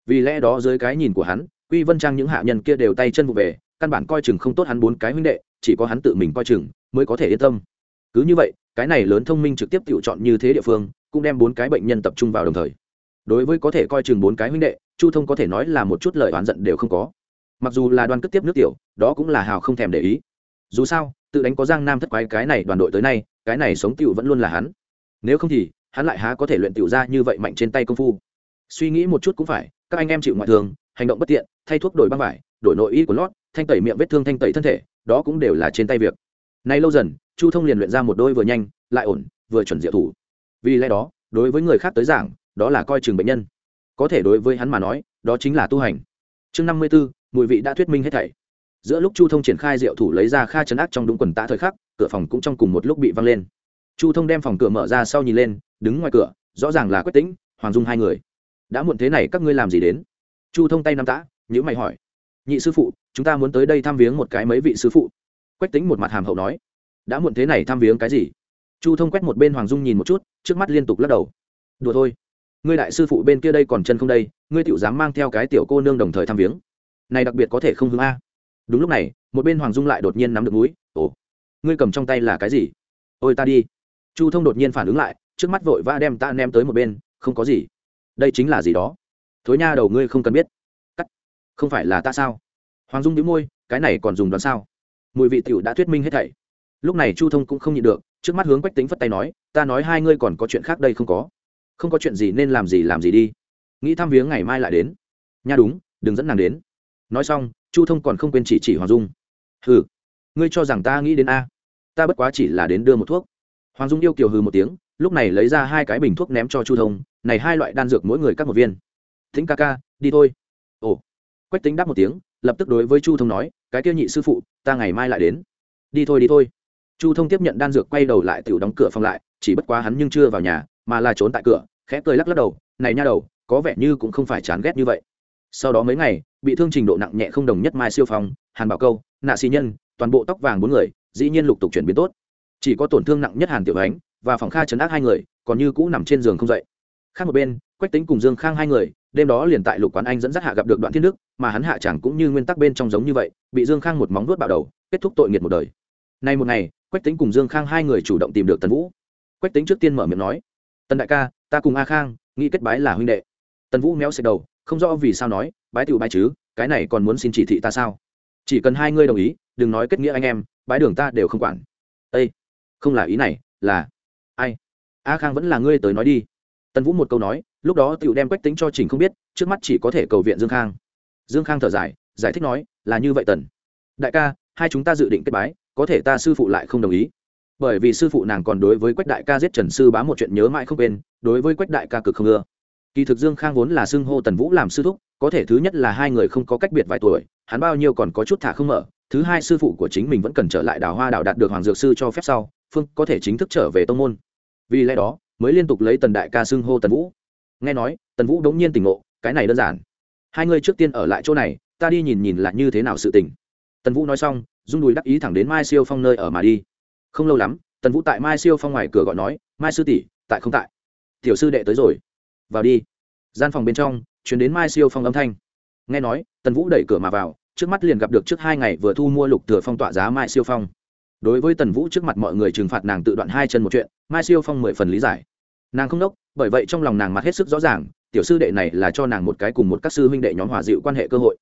Vì lẽ đó dưới cái nhìn của hắn quy vân trang những hạ nhân kia đều tay chân vụ về căn bản coi chừng không tốt hắn bốn cái huynh đệ chỉ có hắn tự mình coi chừng mới có thể yên tâm. Cứ như vậy cái này lớn thông minh trực tiếp tự chọn như thế địa phương cũng đem bốn cái bệnh nhân tập trung vào đồng thời. Đối với có thể coi chừng bốn cái huynh đệ chu thông có thể nói là một chút lời oán giận đều không có. Mặc dù là đoàn cất tiếp nước tiểu đó cũng là hào không thèm để ý. Dù sao tự đánh có giang nam thất quái cái này đoàn đội tới nay, cái này sống tựu vẫn luôn là hắn. Nếu không thì, hắn lại há có thể luyện tựu ra như vậy mạnh trên tay công phu. Suy nghĩ một chút cũng phải, các anh em chịu ngoại thường hành động bất tiện, thay thuốc đổi băng vải, đổi nội y của lót, thanh tẩy miệng vết thương thanh tẩy thân thể, đó cũng đều là trên tay việc. Nay lâu dần, chu thông liền luyện ra một đôi vừa nhanh, lại ổn, vừa chuẩn diệu thủ. Vì lẽ đó, đối với người khác tới giảng, đó là coi chừng bệnh nhân. Có thể đối với hắn mà nói, đó chính là tu hành. Chương năm mươi b ố mùi vị đã thuyết minh hết thảy giữa lúc chu thông triển khai diệu thủ lấy ra kha chấn ác trong đúng quần tạ thời khắc, cửa phòng cũng trong cùng một lúc bị văng lên. Chu thông đem phòng cửa mở ra sau nhìn lên, đứng ngoài cửa, rõ ràng là Quyết tĩnh, hoàng dung hai người. Đã muộn thế này các ngươi làm gì đến? Chu thông tay nắm tã nhữ mày hỏi. Nhị sư phụ, chúng ta muốn tới đây thăm viếng một cái mấy vị sư phụ. Quách tính một mặt hàm hậu nói. Đã muộn thế này thăm viếng cái gì? Chu thông quét một bên hoàng dung nhìn một chút, trước mắt liên tục lắc đầu. Đùa thôi. Ngươi đại sư phụ bên kia đây còn chân không đây, ngươi tiểu dám mang theo cái tiểu cô nương đồng thời thăm viếng. Này đặc biệt có thể không hướng a đúng lúc này, một bên hoàng dung lại đột nhiên nắm được núi ồ, ngươi cầm trong tay là cái gì? Ôi, ta đi. Chu thông đột nhiên phản ứng lại, trước mắt vội vã đem ta ném tới một bên, không có gì. Đây chính là gì đó? Thối nha đầu ngươi không cần biết. Cắt. Không phải là ta sao? Hoàng dung nhíu môi, cái này còn dùng đoán sao? Mùi vị tiểu đã thuyết minh hết thảy. Lúc này chu thông cũng không nhịn được, trước mắt hướng quách tính phất tay nói, ta nói hai ngươi còn có chuyện khác đây không có. Không có chuyện gì nên làm gì làm gì đi. Nghĩ thăm viếng ngày mai lại đến. Nha đúng, đừng dẫn nàng đến. Nói xong chu thông còn không quên chỉ chỉ hoàng dung. Hừ, ngươi cho rằng ta nghĩ đến a. Ta bất quá chỉ là đến đưa một thuốc. Hoàng dung yêu kiều hừ một tiếng, lúc này lấy ra hai cái bình thuốc ném cho chu thông, này hai loại đan dược mỗi người cắt một viên. Thính ca ca, đi thôi. Ồ. Quách tính đáp một tiếng, lập tức đối với chu thông nói, cái kia nhị sư phụ, ta ngày mai lại đến. Đi thôi đi thôi. Chu thông tiếp nhận đan dược quay đầu lại tự đóng cửa phòng lại, chỉ bất quá hắn nhưng chưa vào nhà, mà là trốn tại cửa, khẽ cười lắc lắc đầu, này nha đầu, có vẻ như cũng không phải chán ghét như vậy. Sau đó mấy ngày bị thương trình độ nặng nhẹ không đồng nhất mai siêu phong, hàn bảo câu, nạ xì nhân, toàn bộ tóc vàng bốn người, dĩ nhiên lục tục chuyển biến tốt. Chỉ có tổn thương nặng nhất hàn tiểu ánh và phòng kha chấn áp hai người, còn như cũ nằm trên giường không dậy. Khác một bên, quách tính cùng dương khang hai người, đêm đó liền tại lục quán anh dẫn dắt hạ gặp được đoạn thiên đức, mà hắn hạ chẳng cũng như nguyên tắc bên trong giống như vậy, bị dương khang một móng vuốt bạo đầu, kết thúc tội nghiệt một đời. Nay một ngày, quách tính cùng dương khang hai người chủ động tìm được tần vũ. Quách tính trước tiên mở miệng nói, tần đại ca, ta cùng a khang, nghĩ kết bái là huynh đệ. Tần vũ méo xẹt đầu không rõ vì sao nói, bái tiểu bái chứ, cái này còn muốn xin chỉ thị ta sao? Chỉ cần hai ngươi đồng ý, đừng nói kết nghĩa anh em, bái đường ta đều không quản. Ây không là ý này, là ai? A khang vẫn là ngươi tới nói đi. Tần vũ một câu nói, lúc đó tựu đem quách tính cho trình không biết, trước mắt chỉ có thể cầu viện dương khang. Dương khang thở dài, giải thích nói, là như vậy tần. Đại ca, hai chúng ta dự định kết bái, có thể ta sư phụ lại không đồng ý. Bởi vì sư phụ nàng còn đối với quách đại ca giết trần sư bá một chuyện nhớ mãi không quên, đối với quách đại ca cực không ưa kỳ thực dương khang vốn là xưng hô tần vũ làm sư thúc, có thể thứ nhất là hai người không có cách biệt vài tuổi, hắn bao nhiêu còn có chút thả không mở. Thứ hai sư phụ của chính mình vẫn cần trở lại đào hoa đào đạt được hoàng dược sư cho phép sau, phương có thể chính thức trở về tông môn. Vì lẽ đó, mới liên tục lấy tần đại ca xưng hô tần vũ. Nghe nói, tần vũ đống nhiên tỉnh ngộ, cái này đơn giản. Hai người trước tiên ở lại chỗ này, ta đi nhìn nhìn là như thế nào sự tình. Tần vũ nói xong dung đùi đắc ý thẳng đến mai siêu phong nơi ở mà đi. Không lâu lắm, tần vũ tại mai siêu phong ngoài cửa gọi nói, mai sư tỷ, tại không tại? Tiểu sư đệ tới rồi vào đi. Gian phòng bên trong, chuyển đến mai siêu phong âm thanh. Nghe nói, tần vũ đẩy cửa mà vào, trước mắt liền gặp được trước hai ngày vừa thu mua lục thừa phong tỏa giá mai siêu phong. Đối với tần vũ trước mặt mọi người trừng phạt nàng tự đoạn hai chân một chuyện, mai siêu phong mười phần lý giải. Nàng không đốc, bởi vậy trong lòng nàng mặt hết sức rõ ràng, tiểu sư đệ này là cho nàng một cái cùng một các sư huynh đệ nhóm hòa dịu quan hệ cơ hội.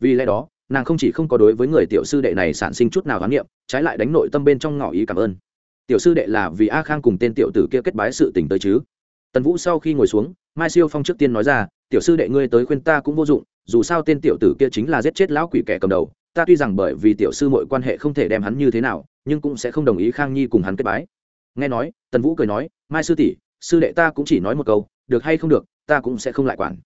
Vì lẽ đó, nàng không chỉ không có đối với người tiểu sư đệ này sản sinh chút nào khám nghiệm trái lại đánh nội tâm bên trong ngỏ ý cảm ơn. Tiểu sư đệ là vì a khang cùng tên tiểu tử kia kết bái sự tình tới chứ? Tần vũ sau khi ngồi xuống, mai siêu phong trước tiên nói ra, tiểu sư đệ ngươi tới khuyên ta cũng vô dụng, dù sao tên tiểu tử kia chính là giết chết lão quỷ kẻ cầm đầu, ta tuy rằng bởi vì tiểu sư mọi quan hệ không thể đem hắn như thế nào, nhưng cũng sẽ không đồng ý khang nhi cùng hắn kết bái. Nghe nói, tần vũ cười nói, mai sư tỷ, sư đệ ta cũng chỉ nói một câu, được hay không được, ta cũng sẽ không lại quản.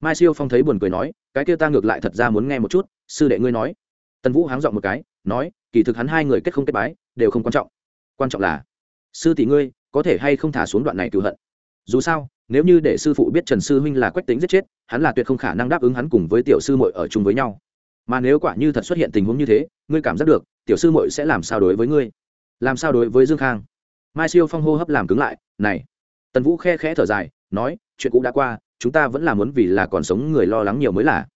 Mai siêu phong thấy buồn cười nói, cái kia ta ngược lại thật ra muốn nghe một chút, sư đệ ngươi nói. Tần vũ háng dọn một cái, nói, kỳ thực hắn hai người kết không kết bái, đều không quan trọng. Quan trọng là, sư tỷ ngươi có thể hay không thả xuống đoạn này cựu hận? Dù sao, nếu như để sư phụ biết trần sư huynh là quách tính giết chết, hắn là tuyệt không khả năng đáp ứng hắn cùng với tiểu sư mội ở chung với nhau. Mà nếu quả như thật xuất hiện tình huống như thế, ngươi cảm giác được, tiểu sư mội sẽ làm sao đối với ngươi? Làm sao đối với dương khang? Mai siêu phong hô hấp làm cứng lại, này. Tần vũ khe khẽ thở dài, nói, chuyện cũ đã qua, chúng ta vẫn là muốn vì là còn sống người lo lắng nhiều mới là.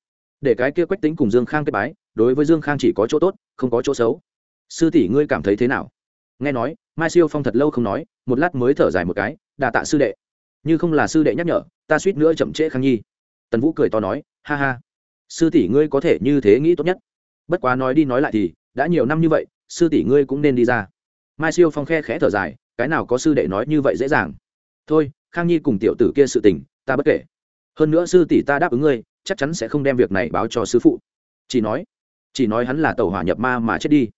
Để cái kia quách tính cùng dương khang kết bái, đối với dương khang chỉ có chỗ tốt, không có chỗ xấu. Sư tỷ ngươi cảm thấy thế nào? Nghe nói, mai siêu phong thật lâu không nói, một lát mới thở dài một cái đà tạ sư đệ như không là sư đệ nhắc nhở, ta suýt nữa chậm trễ khang nhi. Tần vũ cười to nói, ha ha. Sư tỷ ngươi có thể như thế nghĩ tốt nhất. Bất quá nói đi nói lại thì, đã nhiều năm như vậy, sư tỷ ngươi cũng nên đi ra. Mai siêu phong khe khẽ thở dài, cái nào có sư đệ nói như vậy dễ dàng. Thôi, khang nhi cùng tiểu tử kia sự tình, ta bất kể. Hơn nữa sư tỷ ta đáp ứng ngươi, chắc chắn sẽ không đem việc này báo cho sư phụ. Chỉ nói chỉ nói hắn là tàu hỏa nhập ma mà chết đi.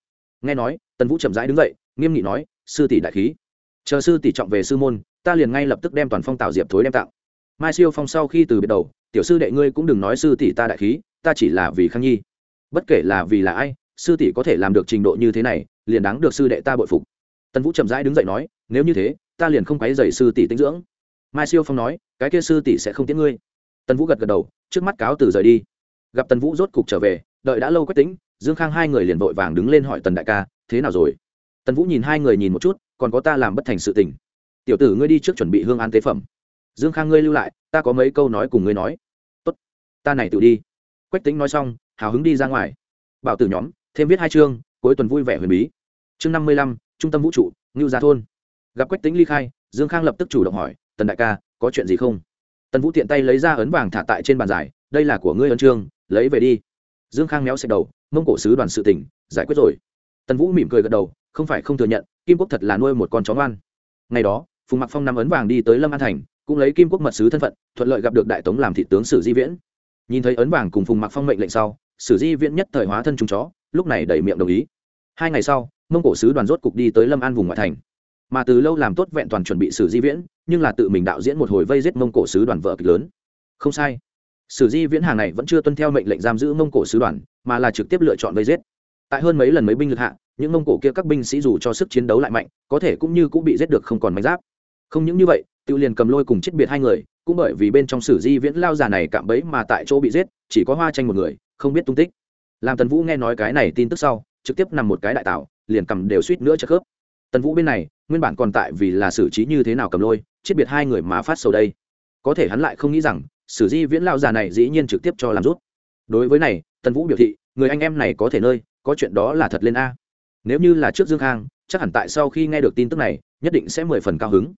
Nghe nói, tần vũ chậm rãi đứng dậy, nghiêm nghị nói, sư tỷ đại khí. Chờ sư tỷ trọng về sư môn ta liền ngay lập tức đem toàn phong tạo diệp thối đem tặng. Mai siêu phong sau khi từ biệt đầu, tiểu sư đệ ngươi cũng đừng nói sư tỷ ta đại khí, ta chỉ là vì khang nhi. Bất kể là vì là ai, sư tỷ có thể làm được trình độ như thế này, liền đáng được sư đệ ta bội phục. Tần vũ chậm rãi đứng dậy nói, nếu như thế, ta liền không quấy dày sư tỷ tinh dưỡng. Mai siêu phong nói, cái kia sư tỷ sẽ không tiễn ngươi. Tần vũ gật gật đầu, trước mắt cáo từ rời đi. Gặp tần vũ rốt cục trở về, đợi đã lâu quách tính, dương khang hai người liền vội vàng đứng lên hỏi tần đại ca, thế nào rồi? Tần vũ nhìn hai người nhìn một chút, còn có ta làm bất thành sự tình tiểu tử ngươi đi trước chuẩn bị hương an tế phẩm. Dương khang ngươi lưu lại, ta có mấy câu nói cùng ngươi nói. Tốt, ta này tự đi. Quách tính nói xong, hào hứng đi ra ngoài. Bảo tử nhóm, thêm viết hai chương, cuối tuần vui vẻ huyền bí. Chương năm mươi lăm, trung tâm vũ trụ, ngưu gia thôn. Gặp quách tính ly khai, dương khang lập tức chủ động hỏi, tần đại ca, có chuyện gì không? Tần vũ tiện tay lấy ra ấn vàng thả tại trên bàn giải, đây là của ngươi ấn trương lấy về đi. Dương khang méo xẹt đầu, mông cổ sứ đoàn sự tỉnh giải quyết rồi. Tần vũ mỉm cười gật đầu, không phải không thừa nhận, kim quốc thật là nuôi một con chó ngoan. Ngày đó phùng mặc phong nắm ấn vàng đi tới lâm an thành, cũng lấy kim quốc mật sứ thân phận, thuận lợi gặp được đại tống làm thị tướng sử di viễn. Nhìn thấy ấn vàng cùng phùng mặc phong mệnh lệnh sau, sử di viễn nhất thời hóa thân chúng chó, lúc này đẩy miệng đồng ý. Hai ngày sau, mông cổ sứ đoàn rốt cục đi tới lâm an vùng ngoại thành. Mà từ lâu làm tốt vẹn toàn chuẩn bị sử di viễn, nhưng là tự mình đạo diễn một hồi vây giết mông cổ sứ đoàn vợ kịch lớn. Không sai. Sử di viễn hàng này vẫn chưa tuân theo mệnh lệnh giam giữ mông cổ sứ đoàn, mà là trực tiếp lựa chọn vây giết. Tại hơn mấy lần mấy binh lực hạ, những mông cổ kia các binh sĩ dù cho sức chiến đấu lại mạnh, có thể cũng như cũng bị giết được không còn mánh giáp không những như vậy tự liền cầm lôi cùng chết biệt hai người, cũng bởi vì bên trong sử di viễn lao già này cạm bẫy mà tại chỗ bị giết, chỉ có hoa tranh một người, không biết tung tích. Làm tần vũ nghe nói cái này tin tức sau, trực tiếp nằm một cái đại tạo liền cầm đều suýt nữa chất khớp. Tần vũ bên này, nguyên bản còn tại vì là xử trí như thế nào cầm lôi, chết biệt hai người mà phát sầu đây. Có thể hắn lại không nghĩ rằng, sử di viễn lao già này dĩ nhiên trực tiếp cho làm rút. Đối với này, tần vũ biểu thị, người anh em này có thể nơi, có chuyện đó là thật lên a. Nếu như là trước dương khang, chắc hẳn tại sau khi nghe được tin tức này, nhất định sẽ mười phần cao hứng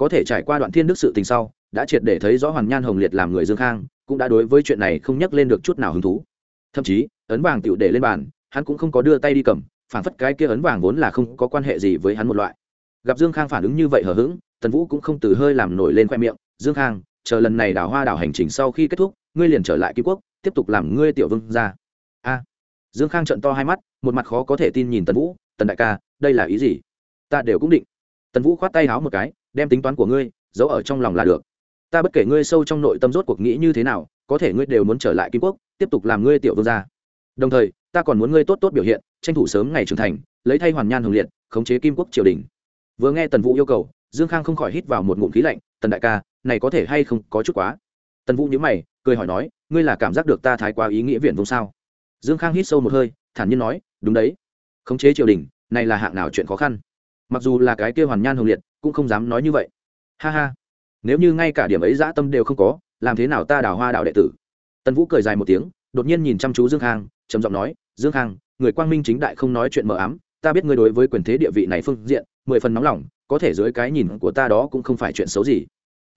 có thể trải qua đoạn thiên đức sự tình sau, đã triệt để thấy rõ hoàn nhan hồng liệt làm người dương khang, cũng đã đối với chuyện này không nhắc lên được chút nào hứng thú. Thậm chí, ấn vàng tựu để lên bàn, hắn cũng không có đưa tay đi cầm, phản phất cái kia ấn vàng vốn là không có quan hệ gì với hắn một loại. Gặp dương khang phản ứng như vậy hờ hững, tần vũ cũng không từ hơi làm nổi lên khoe miệng, dương khang, chờ lần này đảo hoa đảo hành trình sau khi kết thúc, ngươi liền trở lại ký quốc, tiếp tục làm ngươi tiểu vương ra a. Dương khang trận to hai mắt, một mặt khó có thể tin nhìn tần vũ, tần đại ca, đây là ý gì? Ta đều cũng định. Tần vũ khoát tay háo một cái đem tính toán của ngươi giấu ở trong lòng là được. Ta bất kể ngươi sâu trong nội tâm rốt cuộc nghĩ như thế nào, có thể ngươi đều muốn trở lại kim quốc, tiếp tục làm ngươi tiểu vương gia. Đồng thời, ta còn muốn ngươi tốt tốt biểu hiện, tranh thủ sớm ngày trưởng thành, lấy thay hoàn nhan hồng liệt, khống chế kim quốc triều đình. Vừa nghe tần vũ yêu cầu, dương khang không khỏi hít vào một ngụm khí lạnh, tần đại ca, này có thể hay không có chút quá? Tần vũ nhớ mày, cười hỏi nói, ngươi là cảm giác được ta thái quá ý nghĩa viện vùng sao? Dương khang hít sâu một hơi, thản nhiên nói, đúng đấy. Khống chế triều đình, này là hạng nào chuyện khó khăn? Mặc dù là cái kia hoàn nhan hồng liệt, cũng không dám nói như vậy. Ha ha. Nếu như ngay cả điểm ấy dã tâm đều không có, làm thế nào ta đào hoa đạo đệ tử? Tần vũ cười dài một tiếng, đột nhiên nhìn chăm chú dương khang, trầm giọng nói, dương khang, người quang minh chính đại không nói chuyện mờ ám, ta biết ngươi đối với quyền thế địa vị này phương diện, mười phần nóng lòng, có thể dưới cái nhìn của ta đó cũng không phải chuyện xấu gì.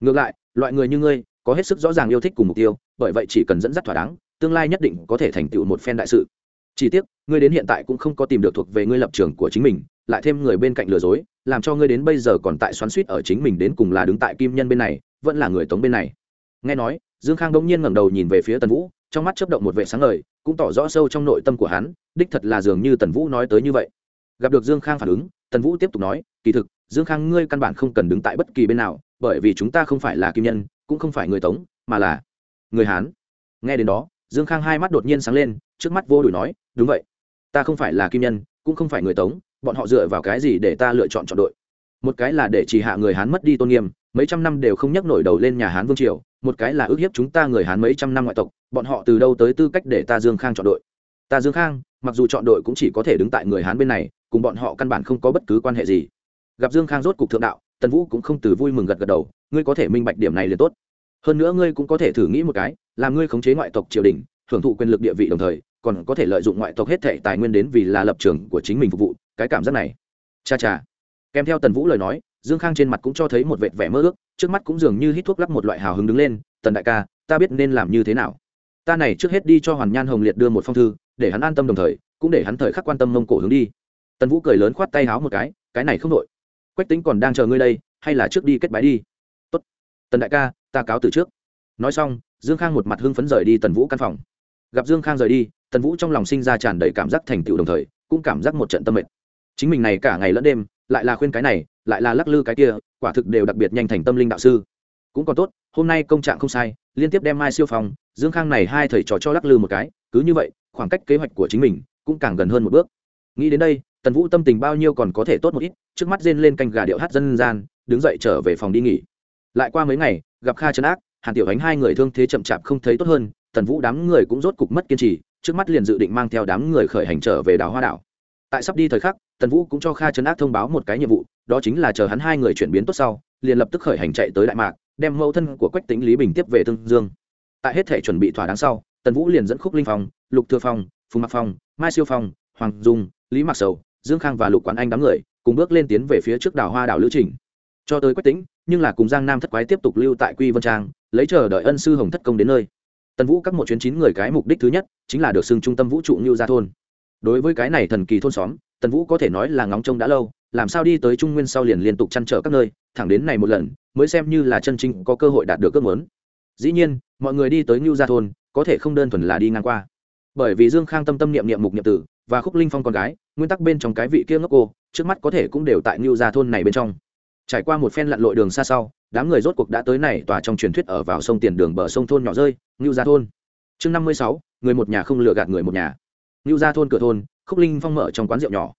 Ngược lại, loại người như ngươi, có hết sức rõ ràng yêu thích cùng mục tiêu, bởi vậy chỉ cần dẫn dắt thỏa đáng, tương lai nhất định có thể thành tựu một phen đại sự. Chỉ tiếc, ngươi đến hiện tại cũng không có tìm được thuộc về ngươi lập trường của chính mình lại thêm người bên cạnh lừa dối, làm cho ngươi đến bây giờ còn tại xoắn suýt ở chính mình đến cùng là đứng tại kim nhân bên này, vẫn là người tống bên này. Nghe nói, dương khang đông nhiên ngẩng đầu nhìn về phía tần vũ, trong mắt chấp động một vệ sáng ngời, cũng tỏ rõ sâu trong nội tâm của hắn, đích thật là dường như tần vũ nói tới như vậy. Gặp được dương khang phản ứng, tần vũ tiếp tục nói, kỳ thực, dương khang ngươi căn bản không cần đứng tại bất kỳ bên nào, bởi vì chúng ta không phải là kim nhân, cũng không phải người tống, mà là người hán. Nghe đến đó, dương khang hai mắt đột nhiên sáng lên, trước mắt vô đùi nói, đúng vậy, ta không phải là kim nhân, cũng không phải người tống bọn họ dựa vào cái gì để ta lựa chọn chọn đội? Một cái là để chỉ hạ người hán mất đi tôn nghiêm, mấy trăm năm đều không nhắc nổi đầu lên nhà hán vương triều. Một cái là ước hiếp chúng ta người hán mấy trăm năm ngoại tộc, bọn họ từ đâu tới tư cách để ta dương khang chọn đội? Ta dương khang, mặc dù chọn đội cũng chỉ có thể đứng tại người hán bên này, cùng bọn họ căn bản không có bất cứ quan hệ gì. Gặp dương khang rốt cục thượng đạo, tần vũ cũng không từ vui mừng gật gật đầu, ngươi có thể minh bạch điểm này liền tốt. Hơn nữa ngươi cũng có thể thử nghĩ một cái, làm ngươi khống chế ngoại tộc triều đình, hưởng thụ quyền lực địa vị đồng thời còn có thể lợi dụng ngoại tộc hết thệ tài nguyên đến vì là lập trường của chính mình phục vụ, cái cảm giác này. Cha cha. Kèm theo tần vũ lời nói, dương khang trên mặt cũng cho thấy một vệt vẻ mơ ước, trước mắt cũng dường như hít thuốc lắc một loại hào hứng đứng lên, tần đại ca, ta biết nên làm như thế nào. Ta này trước hết đi cho hoàn nhan hồng liệt đưa một phong thư, để hắn an tâm đồng thời, cũng để hắn thời khắc quan tâm mông cổ hướng đi. Tần vũ cười lớn khoát tay háo một cái cái này không đội quách tính còn đang chờ ngươi đây, hay là trước đi kết bái đi? Tốt. Tần đại ca, ta cáo từ trước. Nói xong, dương khang một mặt hưng phấn rời đi tần vũ căn phòng. Gặp dương khang rời đi tần vũ trong lòng sinh ra tràn đầy cảm giác thành tựu đồng thời, cũng cảm giác một trận tâm mệt. Chính mình này cả ngày lẫn đêm, lại là khuyên cái này, lại là lắc lư cái kia, quả thực đều đặc biệt nhanh thành tâm linh đạo sư. Cũng còn tốt, hôm nay công trạng không sai, liên tiếp đem mai siêu phong, dương khang này hai thầy trò cho lắc lư một cái, cứ như vậy, khoảng cách kế hoạch của chính mình cũng càng gần hơn một bước. Nghĩ đến đây, tần vũ tâm tình bao nhiêu còn có thể tốt một ít, trước mắt rên lên canh gà điệu hát dân gian, đứng dậy trở về phòng đi nghỉ. Lại qua mấy ngày, gặp kha trấn ác, hàn tiểu ánh hai người thương thế chậm chạp không thấy tốt hơn, tần vũ đám người cũng rốt cục mất kiên trì trước mắt liền dự định mang theo đám người khởi hành trở về đảo hoa đảo. Tại sắp đi thời khắc, tần vũ cũng cho kha trấn ác thông báo một cái nhiệm vụ, đó chính là chờ hắn hai người chuyển biến tốt sau, liền lập tức khởi hành chạy tới đại mạc, đem mẫu thân của quách tính lý bình tiếp về tương dương. Tại hết thể chuẩn bị thỏa đáng sau, tần vũ liền dẫn khúc linh phong, lục thừa phong, phùng mặc phong, mai siêu phong, hoàng dung, lý mặc sầu, dương khang và lục quán anh đám người, cùng bước lên tiến về phía trước đảo hoa đảo lữ trình. Cho tới quách tính nhưng là cùng giang nam thất quái tiếp tục lưu tại quy vân trang, lấy chờ đợi ân sư hồng thất công đến nơi tần vũ các một chuyến chín người cái mục đích thứ nhất chính là được xưng trung tâm vũ trụ như gia thôn. Đối với cái này thần kỳ thôn xóm, tần vũ có thể nói là ngóng trông đã lâu, làm sao đi tới trung nguyên sau liền liên tục chăn trở các nơi, thẳng đến này một lần, mới xem như là chân chính có cơ hội đạt được ước muốn. Dĩ nhiên, mọi người đi tới ngưu gia thôn, có thể không đơn thuần là đi ngang qua. Bởi vì dương khang tâm tâm niệm niệm mục niệm tử, và khúc linh phong con gái, nguyên tắc bên trong cái vị kia ngốc cô, trước mắt có thể cũng đều tại ngưu gia thôn này bên trong trải qua một phen lặn lội đường xa sau, đám người rốt cuộc đã tới này tòa trong truyền thuyết ở vào sông tiền đường bờ sông thôn nhỏ rơi, ngưu gia thôn. Chương năm mươi sáu, người một nhà không lừa gạt người một nhà. Ngưu gia thôn cửa thôn, khúc linh phong mở trong quán rượu nhỏ.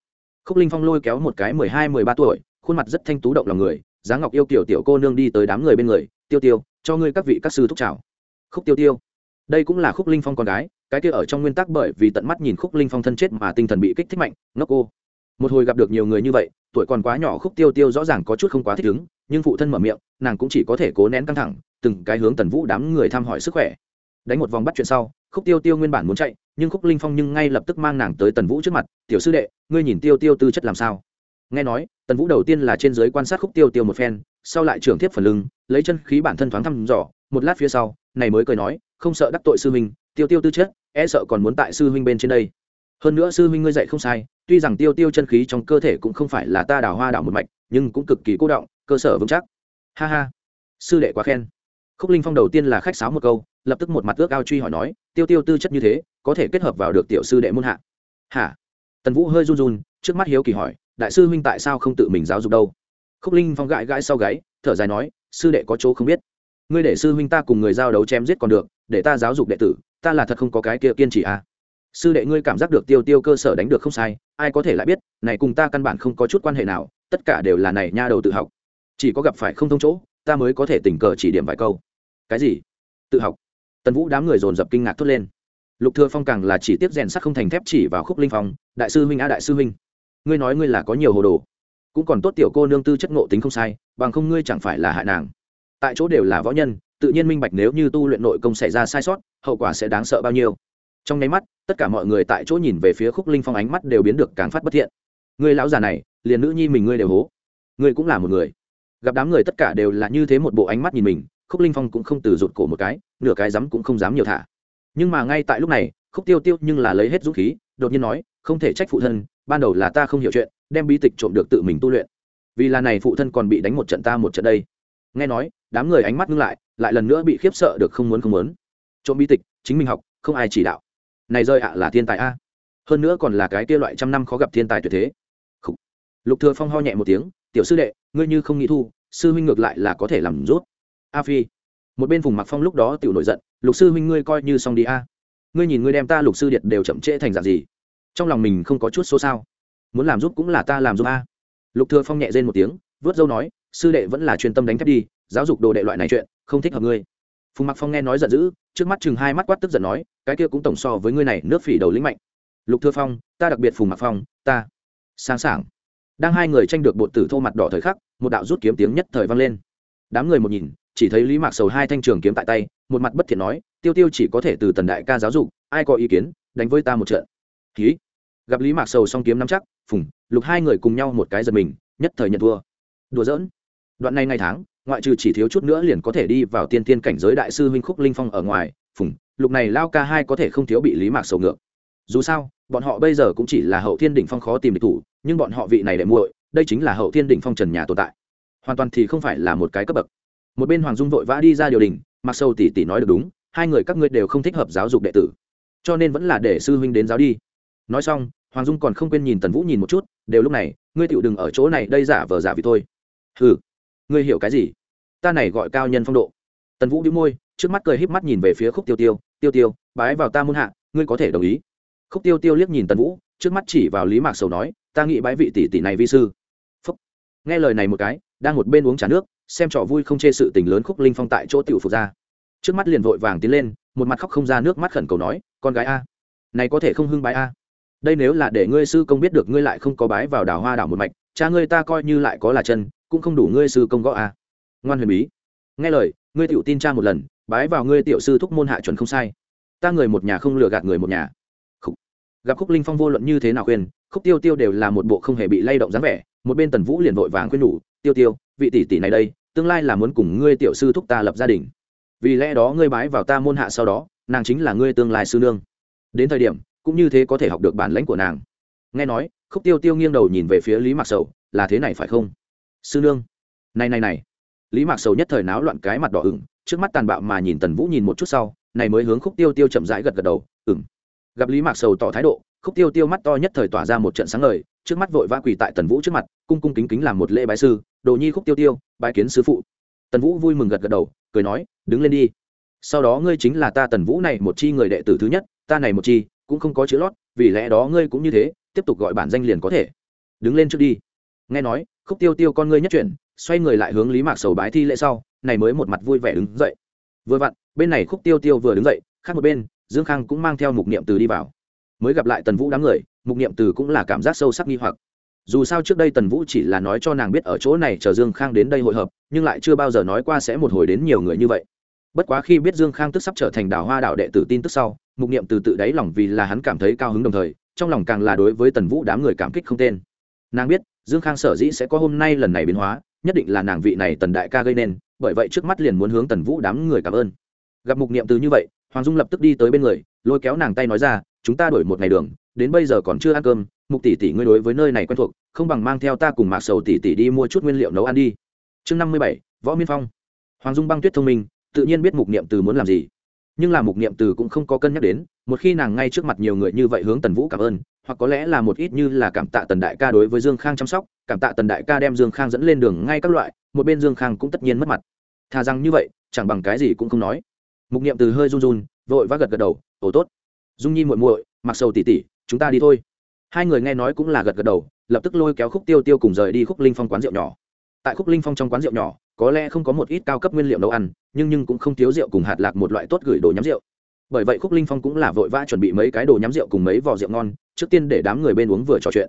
Khúc linh phong lôi kéo một cái mười hai, mười ba tuổi, khuôn mặt rất thanh tú động lòng người giá ngọc yêu kiểu tiểu cô nương đi tới đám người bên người, tiêu tiêu, cho ngươi các vị các sư thúc chào. Khúc tiêu tiêu. Đây cũng là khúc linh phong con gái, cái kia ở trong nguyên tắc bởi vì tận mắt nhìn khúc linh phong thân chết mà tinh thần bị kích thích mạnh, ngốc cô một hồi gặp được nhiều người như vậy, tuổi còn quá nhỏ khúc tiêu tiêu rõ ràng có chút không quá thích ứng, nhưng phụ thân mở miệng, nàng cũng chỉ có thể cố nén căng thẳng, từng cái hướng tần vũ đám người thăm hỏi sức khỏe. Đánh một vòng bắt chuyện sau, khúc tiêu tiêu nguyên bản muốn chạy, nhưng khúc linh phong nhưng ngay lập tức mang nàng tới tần vũ trước mặt, tiểu sư đệ, ngươi nhìn tiêu tiêu tư chất làm sao? Nghe nói, tần vũ đầu tiên là trên giới quan sát khúc tiêu tiêu một phen, sau lại trưởng thiếp phần lưng, lấy chân khí bản thân thoáng thăm dò, một lát phía sau, này mới cười nói, không sợ đắc tội sư huynh, tiêu tiêu tư chất e sợ còn muốn tại sư huynh bên trên đây hơn nữa sư huynh ngươi dạy không sai, tuy rằng tiêu tiêu chân khí trong cơ thể cũng không phải là ta đào hoa đảo một mạch, nhưng cũng cực kỳ cố động, cơ sở vững chắc. Ha ha. Sư đệ quá khen. Khúc linh phong đầu tiên là khách sáo một câu, lập tức một mặt ước ao truy hỏi nói, tiêu tiêu tư chất như thế, có thể kết hợp vào được tiểu sư đệ môn hạ. Hả? Tần vũ hơi run run, trước mắt hiếu kỳ hỏi, đại sư huynh tại sao không tự mình giáo dục đâu? Khúc linh phong gãi gãi sau gáy, thở dài nói, sư đệ có chỗ không biết. Ngươi để sư huynh ta cùng người giao đấu chém giết còn được, để ta giáo dục đệ tử, ta là thật không có cái kia kiên trì à sư đệ ngươi cảm giác được tiêu tiêu cơ sở đánh được không sai, ai có thể lại biết, này cùng ta căn bản không có chút quan hệ nào, tất cả đều là này nha đầu tự học. Chỉ có gặp phải không thông chỗ, ta mới có thể tình cờ chỉ điểm vài câu. Cái gì? Tự học. Tần vũ đám người dồn dập kinh ngạc thốt lên. Lục thừa phong càng là chỉ tiếp rèn sắt không thành thép chỉ vào khúc linh phong, đại sư huynh a đại sư huynh, ngươi nói ngươi là có nhiều hồ đồ. Cũng còn tốt tiểu cô nương tư chất ngộ tính không sai, bằng không ngươi chẳng phải là hại nàng. Tại chỗ đều là võ nhân, tự nhiên minh bạch nếu như tu luyện nội công xảy ra sai sót, hậu quả sẽ đáng sợ bao nhiêu trong nháy mắt, tất cả mọi người tại chỗ nhìn về phía khúc linh phong ánh mắt đều biến được càng phát bất thiện. Người lão già này, liền nữ nhi mình ngươi đều hố. Ngươi cũng là một người. Gặp đám người tất cả đều là như thế một bộ ánh mắt nhìn mình, khúc linh phong cũng không từ rụt cổ một cái, nửa cái dám cũng không dám nhiều thả. Nhưng mà ngay tại lúc này, khúc tiêu tiêu nhưng là lấy hết dũng khí, đột nhiên nói, không thể trách phụ thân, ban đầu là ta không hiểu chuyện, đem bí tịch trộm được tự mình tu luyện. Vì là này phụ thân còn bị đánh một trận ta một trận đây. Nghe nói, đám người ánh mắt ngưng lại lại lần nữa bị khiếp sợ được không muốn không muốn. Trộm bí tịch, chính mình học, không ai chỉ đạo này rơi ạ là thiên tài a. Hơn nữa còn là cái kia loại trăm năm khó gặp thiên tài tuyệt thế. Khủ. lục thừa phong ho nhẹ một tiếng, tiểu sư đệ, ngươi như không nghĩ thu, sư huynh ngược lại là có thể làm rút. A phi. Một bên vùng mặc phong lúc đó tiểu nổi giận, lục sư huynh ngươi coi như xong đi a. Ngươi nhìn ngươi đem ta lục sư điện đều chậm trễ thành dạng gì? Trong lòng mình không có chút số sao? Muốn làm giúp cũng là ta làm giúp a. Lục thừa phong nhẹ rên một tiếng, vớt dâu nói, sư đệ vẫn là chuyên tâm đánh thép đi, giáo dục đồ đệ loại này chuyện, không thích hợp ngươi phùng mặc phong nghe nói giận dữ, trước mắt chừng hai mắt quát tức giận nói, cái kia cũng tổng so với ngươi này nước phỉ đầu lĩnh mạnh. Lục thừa phong, ta đặc biệt phùng mặc phong, ta. Sáng sảng. Đang hai người tranh được bột tử thô mặt đỏ thời khắc, một đạo rút kiếm tiếng nhất thời vang lên. Đám người một nhìn, chỉ thấy lý mạc sầu hai thanh trường kiếm tại tay, một mặt bất thiện nói, tiêu tiêu chỉ có thể từ tần đại ca giáo dục, ai có ý kiến, đánh với ta một trận. Ký gặp lý mạc sầu song kiếm nắm chắc, phùng, lục hai người cùng nhau một cái giật mình, nhất thời nhận thua. Đùa giỡn. Đoạn này ngày tháng ngoại trừ chỉ thiếu chút nữa liền có thể đi vào tiên tiên cảnh giới đại sư huynh khúc linh phong ở ngoài, phùng, lục này lao ca hai có thể không thiếu bị lý mạc sầu ngược. Dù sao, bọn họ bây giờ cũng chỉ là hậu thiên đỉnh phong khó tìm địch thủ, nhưng bọn họ vị này đệ muội, đây chính là hậu thiên đỉnh phong trần nhà tồn tại. Hoàn toàn thì không phải là một cái cấp bậc. Một bên hoàng dung vội vã đi ra điều đình mặc sâu tỷ tỷ nói được đúng, hai người các ngươi đều không thích hợp giáo dục đệ tử, cho nên vẫn là để sư huynh đến giáo đi. Nói xong, hoàng dung còn không quên nhìn tần vũ nhìn một chút, đều lúc này, ngươi tựu đừng ở chỗ này, đây giả vờ giả vì thôi. Ừ ngươi hiểu cái gì? Ta này gọi cao nhân phong độ. Tần vũ đĩu môi, trước mắt cười híp mắt nhìn về phía khúc tiêu tiêu. Tiêu tiêu, bái vào ta muôn hạ, ngươi có thể đồng ý. Khúc tiêu tiêu liếc nhìn tần vũ, trước mắt chỉ vào lý mạc sầu nói, ta nghĩ bái vị tỷ tỷ này vi sư. Phúc. nghe lời này một cái, đang một bên uống trà nước, xem trò vui không chê sự tình lớn khúc linh phong tại chỗ tiểu phục ra. Trước mắt liền vội vàng tiến lên, một mặt khóc không ra nước mắt khẩn cầu nói, con gái a, này có thể không hưng bái a? Đây nếu là để ngươi sư công biết được ngươi lại không có bái vào đảo hoa đảo một mạch, cha ngươi ta coi như lại có là chân cũng không đủ ngươi sư công gõ a ngoan huyền bí. Nghe lời, ngươi tiểu tin cha một lần, bái vào ngươi tiểu sư thúc môn hạ chuẩn không sai. Ta người một nhà không lừa gạt người một nhà. Khúc. gặp khúc linh phong vô luận như thế nào khuyên, khúc tiêu tiêu đều là một bộ không hề bị lay động dáng vẻ, một bên tần vũ liền vội vàng khuyên nhủ, tiêu tiêu, vị tỷ tỷ này đây, tương lai là muốn cùng ngươi tiểu sư thúc ta lập gia đình. Vì lẽ đó ngươi bái vào ta môn hạ sau đó, nàng chính là ngươi tương lai sư nương. Đến thời điểm, cũng như thế có thể học được bản lãnh của nàng. Nghe nói, khúc tiêu tiêu nghiêng đầu nhìn về phía lý mặc sầu, là thế này phải không? Sư nương. Này này này. Lý mạc sầu nhất thời náo loạn cái mặt đỏ ửng, trước mắt tàn bạo mà nhìn tần vũ nhìn một chút sau, này mới hướng khúc tiêu tiêu chậm rãi gật gật đầu ửng gặp lý mạc sầu tỏ thái độ, khúc tiêu tiêu mắt to nhất thời tỏa ra một trận sáng ngời, trước mắt vội vã quỳ tại tần vũ trước mặt, cung cung kính kính làm một lễ bái sư, đồ nhi khúc tiêu tiêu, bái kiến sư phụ. Tần vũ vui mừng gật gật đầu, cười nói, đứng lên đi. Sau đó ngươi chính là ta tần vũ này một chi người đệ tử thứ nhất, ta này một chi cũng không có chữ lót, vì lẽ đó ngươi cũng như thế, tiếp tục gọi bản danh liền có thể. Đứng lên trước đi. Nghe nói khúc tiêu tiêu con ngươi nhất chuyển, xoay người lại hướng lý mạc sầu bái thi lễ sau, này mới một mặt vui vẻ đứng dậy. Vừa vặn, bên này khúc tiêu tiêu vừa đứng dậy, khác một bên, dương khang cũng mang theo mục niệm từ đi vào. Mới gặp lại tần vũ đám người, mục niệm từ cũng là cảm giác sâu sắc nghi hoặc. Dù sao trước đây tần vũ chỉ là nói cho nàng biết ở chỗ này chờ dương khang đến đây hội hợp, nhưng lại chưa bao giờ nói qua sẽ một hồi đến nhiều người như vậy. Bất quá khi biết dương khang tức sắp trở thành đảo hoa đạo đệ tử tin tức sau, mục niệm từ tự đáy lòng vì là hắn cảm thấy cao hứng đồng thời, trong lòng càng là đối với tần vũ đám người cảm kích không tên. Nàng biết dương khang sở dĩ sẽ có hôm nay lần này biến hóa, nhất định là nàng vị này tần đại ca gây nên, bởi vậy trước mắt liền muốn hướng tần vũ đám người cảm ơn. Gặp mục niệm từ như vậy, hoàng dung lập tức đi tới bên người, lôi kéo nàng tay nói ra, chúng ta đổi một ngày đường, đến bây giờ còn chưa ăn cơm, mục tỷ tỷ ngươi đối với nơi này quen thuộc, không bằng mang theo ta cùng mạc sầu tỷ tỷ đi mua chút nguyên liệu nấu ăn đi. Chương năm mươi bảy, võ miên phong. Hoàng dung băng tuyết thông minh, tự nhiên biết mục niệm từ muốn làm gì. Nhưng là mục niệm từ cũng không có cân nhắc đến, một khi nàng ngay trước mặt nhiều người như vậy hướng tần vũ cảm ơn hoặc có lẽ là một ít như là cảm tạ tần đại ca đối với dương khang chăm sóc, cảm tạ tần đại ca đem dương khang dẫn lên đường ngay các loại, một bên dương khang cũng tất nhiên mất mặt. Thà rằng như vậy, chẳng bằng cái gì cũng không nói. Mục niệm từ hơi run run, vội vã gật gật đầu, ồ, tốt. Dung nhi muội muội, mặc sầu tỉ tỉ, chúng ta đi thôi. Hai người nghe nói cũng là gật gật đầu, lập tức lôi kéo khúc tiêu tiêu cùng rời đi khúc linh phong quán rượu nhỏ. Tại khúc linh phong trong quán rượu nhỏ, có lẽ không có một ít cao cấp nguyên liệu nấu ăn, nhưng nhưng cũng không thiếu rượu cùng hạt lạc một loại tốt gửi đồ nhắm rượu bởi vậy khúc linh phong cũng là vội vã chuẩn bị mấy cái đồ nhắm rượu cùng mấy vò rượu ngon, trước tiên để đám người bên uống vừa trò chuyện.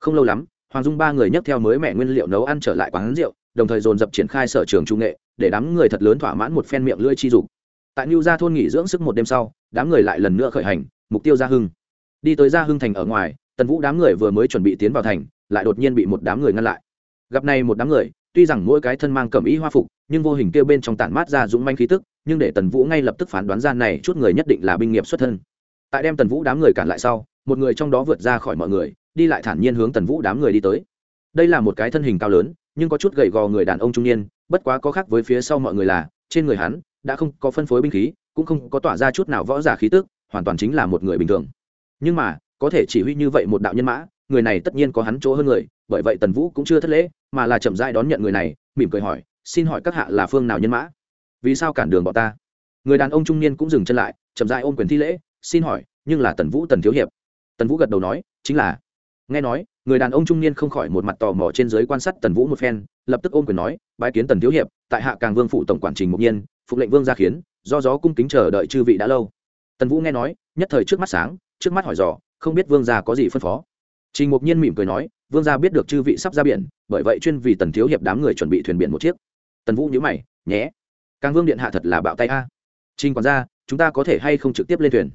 Không lâu lắm, hoàng dung ba người nhấc theo mới mẹ nguyên liệu nấu ăn trở lại quán rượu, đồng thời dồn dập triển khai sở trường trung nghệ, để đám người thật lớn thỏa mãn một phen miệng lưỡi chi dục. Tại nhu gia thôn nghỉ dưỡng sức một đêm sau, đám người lại lần nữa khởi hành, mục tiêu gia hưng. Đi tới gia hưng thành ở ngoài, tần vũ đám người vừa mới chuẩn bị tiến vào thành, lại đột nhiên bị một đám người ngăn lại. Gặp này một đám người, tuy rằng mỗi cái thân mang cẩm ý hoa phục nhưng vô hình kia bên trong tản mát ra dũng manh khí tức, nhưng để tần vũ ngay lập tức phán đoán ra này chút người nhất định là binh nghiệp xuất thân. Tại đem tần vũ đám người cản lại sau, một người trong đó vượt ra khỏi mọi người, đi lại thản nhiên hướng tần vũ đám người đi tới. Đây là một cái thân hình cao lớn, nhưng có chút gầy gò người đàn ông trung niên, bất quá có khác với phía sau mọi người là, trên người hắn đã không có phân phối binh khí, cũng không có tỏa ra chút nào võ giả khí tức, hoàn toàn chính là một người bình thường. Nhưng mà, có thể chỉ huy như vậy một đạo nhân mã, người này tất nhiên có hắn chỗ hơn người, bởi vậy tần vũ cũng chưa thất lễ, mà là chậm dai đón nhận người này, mỉm cười hỏi xin hỏi các hạ là phương nào nhân mã? Vì sao cản đường bọn ta? Người đàn ông trung niên cũng dừng chân lại, chậm dại ôm quyền thi lễ, xin hỏi, nhưng là tần vũ tần thiếu hiệp. Tần vũ gật đầu nói, chính là. Nghe nói, người đàn ông trung niên không khỏi một mặt tò mò trên giới quan sát tần vũ một phen, lập tức ôm quyền nói, bái kiến tần thiếu hiệp, tại hạ càng vương phụ tổng quản trình mục nhiên phục lệnh vương gia khiến do gió cung kính chờ đợi chư vị đã lâu. Tần vũ nghe nói, nhất thời trước mắt sáng, trước mắt hỏi dò, không biết vương gia có gì phân phó. Trình mục nhiên mỉm cười nói, vương gia biết được chư vị sắp ra biển, bởi vậy chuyên vì tần thiếu hiệp đám người chuẩn bị thuyền biển một chiếc tần vũ nhớ mày, nhé. Càng vương điện hạ thật là bạo tay a. Trình còn ra chúng ta có thể hay không trực tiếp lên thuyền?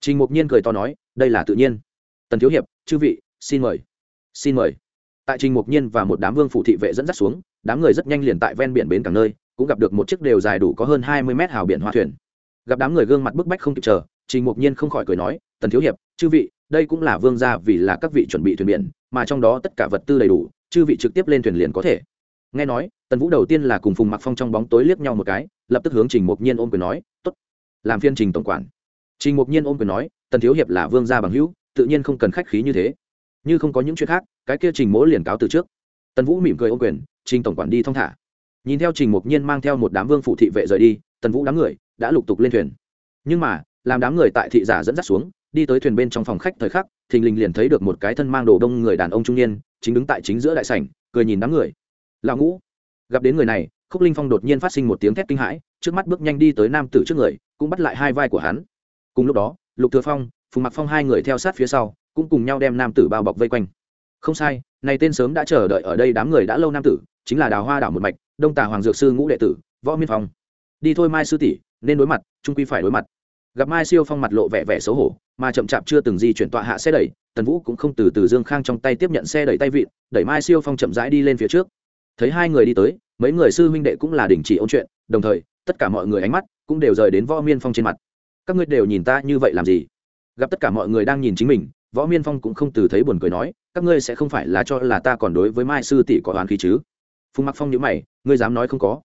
Trình mục nhiên cười to nói, đây là tự nhiên. Tần thiếu hiệp, chư vị, xin mời. Xin mời. Tại trình mục nhiên và một đám vương phụ thị vệ dẫn dắt xuống, đám người rất nhanh liền tại ven biển bến cảng nơi, cũng gặp được một chiếc đều dài đủ có hơn hai mươi mét hào biển hoa thuyền. Gặp đám người gương mặt bức bách không kịp chờ, trình mục nhiên không khỏi cười nói, tần thiếu hiệp, chư vị, đây cũng là vương gia vì là các vị chuẩn bị thuyền biển, mà trong đó tất cả vật tư đầy đủ, chư vị trực tiếp lên thuyền liền có thể nghe nói, tần vũ đầu tiên là cùng phùng mặc phong trong bóng tối liếc nhau một cái, lập tức hướng trình mục nhiên ôm quyền nói t ố t làm phiên trình tổng quản. Trình mục nhiên ôm quyền nói, tần thiếu hiệp là vương gia bằng hữu, tự nhiên không cần khách khí như thế. Như không có những chuyện khác, cái kia trình mỗ liền cáo từ trước. Tần vũ mỉm cười ôm quyền, trình tổng quản đi thong thả. Nhìn theo trình mục nhiên mang theo một đám vương phụ thị vệ rời đi, tần vũ đám người đã lục tục lên thuyền. Nhưng mà, làm đám người tại thị giả dẫn dắt xuống, đi tới thuyền bên trong phòng khách thời khắc, thình lình liền thấy được một cái thân mang đồ đông người đàn ông trung niên, chính đứng tại chính giữa đại sảnh, cười nhìn đám người lão ngũ. Gặp đến người này, khúc linh phong đột nhiên phát sinh một tiếng thét kinh hãi, trước mắt bước nhanh đi tới nam tử trước người, cũng bắt lại hai vai của hắn. Cùng lúc đó, lục thừa phong, phùng mặc phong hai người theo sát phía sau, cũng cùng nhau đem nam tử bao bọc vây quanh. Không sai, này tên sớm đã chờ đợi ở đây đám người đã lâu nam tử, chính là đào hoa đảo một mạch, đông tà hoàng dược sư ngũ đệ tử, võ miên phong. Đi thôi mai sư tỷ, nên đối mặt, trung quy phải đối mặt. Gặp mai siêu phong mặt lộ vẻ vẻ xấu hổ, mà chậm chạp chưa từng di chuyển tọa hạ xe đẩy, tần vũ cũng không từ từ dương khang trong tay tiếp nhận xe đẩy tay vịn, đẩy mai siêu phong chậm rãi đi lên phía trước thấy hai người đi tới, mấy người sư huynh đệ cũng là đình chỉ ôn chuyện, đồng thời, tất cả mọi người ánh mắt cũng đều rời đến võ miên phong trên mặt. Các ngươi đều nhìn ta như vậy làm gì? Gặp tất cả mọi người đang nhìn chính mình, võ miên phong cũng không từ thấy buồn cười nói, các ngươi sẽ không phải là cho là ta còn đối với mai sư tỷ có oán khí chứ? Phùng mặc phong nhữ mày, ngươi dám nói không có.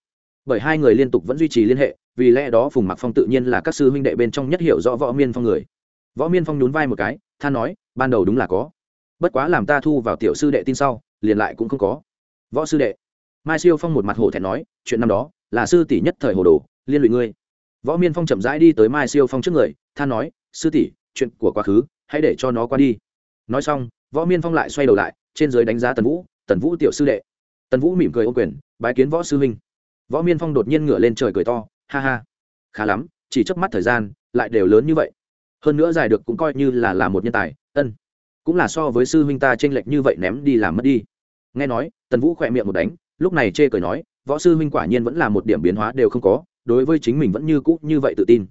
Bởi hai người liên tục vẫn duy trì liên hệ, vì lẽ đó phùng mặc phong tự nhiên là các sư huynh đệ bên trong nhất hiểu rõ võ miên phong người. Võ miên phong nhún vai một cái, than nói, ban đầu đúng là có. Bất quá làm ta thu vào tiểu sư đệ tin sau, liền lại cũng không có võ sư đệ. Mai siêu phong một mặt hổ thẹn nói, chuyện năm đó, là sư tỷ nhất thời hồ đồ, liên lụy ngươi. Võ miên phong chậm rãi đi tới mai siêu phong trước người, than nói, sư tỷ, chuyện của quá khứ, hãy để cho nó qua đi. Nói xong, võ miên phong lại xoay đầu lại, trên giới đánh giá tần vũ tần vũ tiểu sư đệ. Tần vũ mỉm cười ô quyền, bái kiến võ sư huynh. Võ miên phong đột nhiên ngửa lên trời cười to, ha ha, khá lắm, chỉ chớp mắt thời gian, lại đều lớn như vậy. Hơn nữa giải được cũng coi như là là một nhân tài, ân, cũng là so với sư huynh ta t r ê n lệch như vậy ném đi làm mất đi nghe nói, tần vũ khỏe miệng một đánh, lúc này chê cười nói, võ sư huynh quả nhiên vẫn là một điểm biến hóa đều không có, đối với chính mình vẫn như cũ như vậy tự tin.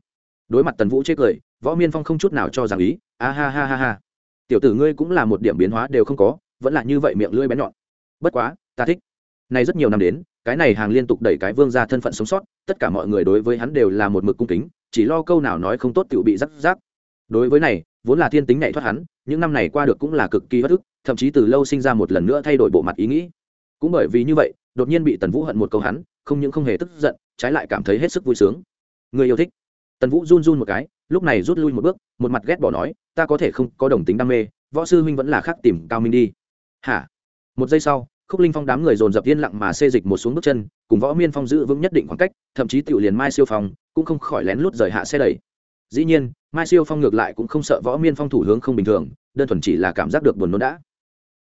Đối mặt tần vũ chê cười, võ miên phong không chút nào cho rằng ý, a ha ha ha ha. Tiểu tử ngươi cũng là một điểm biến hóa đều không có, vẫn là như vậy miệng lưỡi bén nhọn. Bất quá, ta thích. Nay rất nhiều năm đến, cái này hàng liên tục đẩy cái vương ra thân phận sống sót, tất cả mọi người đối với hắn đều là một mực cung kính, chỉ lo câu nào nói không tốt tự bị rắc rác đối với này, vốn là thiên tính nhạy thoát hắn, những năm này qua được cũng là cực kỳ bất ức, thậm chí từ lâu sinh ra một lần nữa thay đổi bộ mặt ý nghĩ. Cũng bởi vì như vậy, đột nhiên bị tần vũ hận một câu hắn, không những không hề tức giận, trái lại cảm thấy hết sức vui sướng. Người yêu thích. Tần vũ run run một cái, lúc này rút lui một bước, một mặt ghét bỏ nói, ta có thể không có đồng tính đam mê, võ sư huynh vẫn là khác tìm cao minh đi. Hả? Một giây sau, khúc linh phong đám người dồn dập yên lặng mà xê dịch một xuống bước chân, cùng võ miên phong giữ vững nhất định khoảng cách, thậm chí tự liền mai siêu phong, cũng không khỏi lén lút rời hạ xe đẩy dĩ nhiên, mai siêu phong ngược lại cũng không sợ võ miên phong thủ hướng không bình thường, đơn thuần chỉ là cảm giác được buồn nôn đã.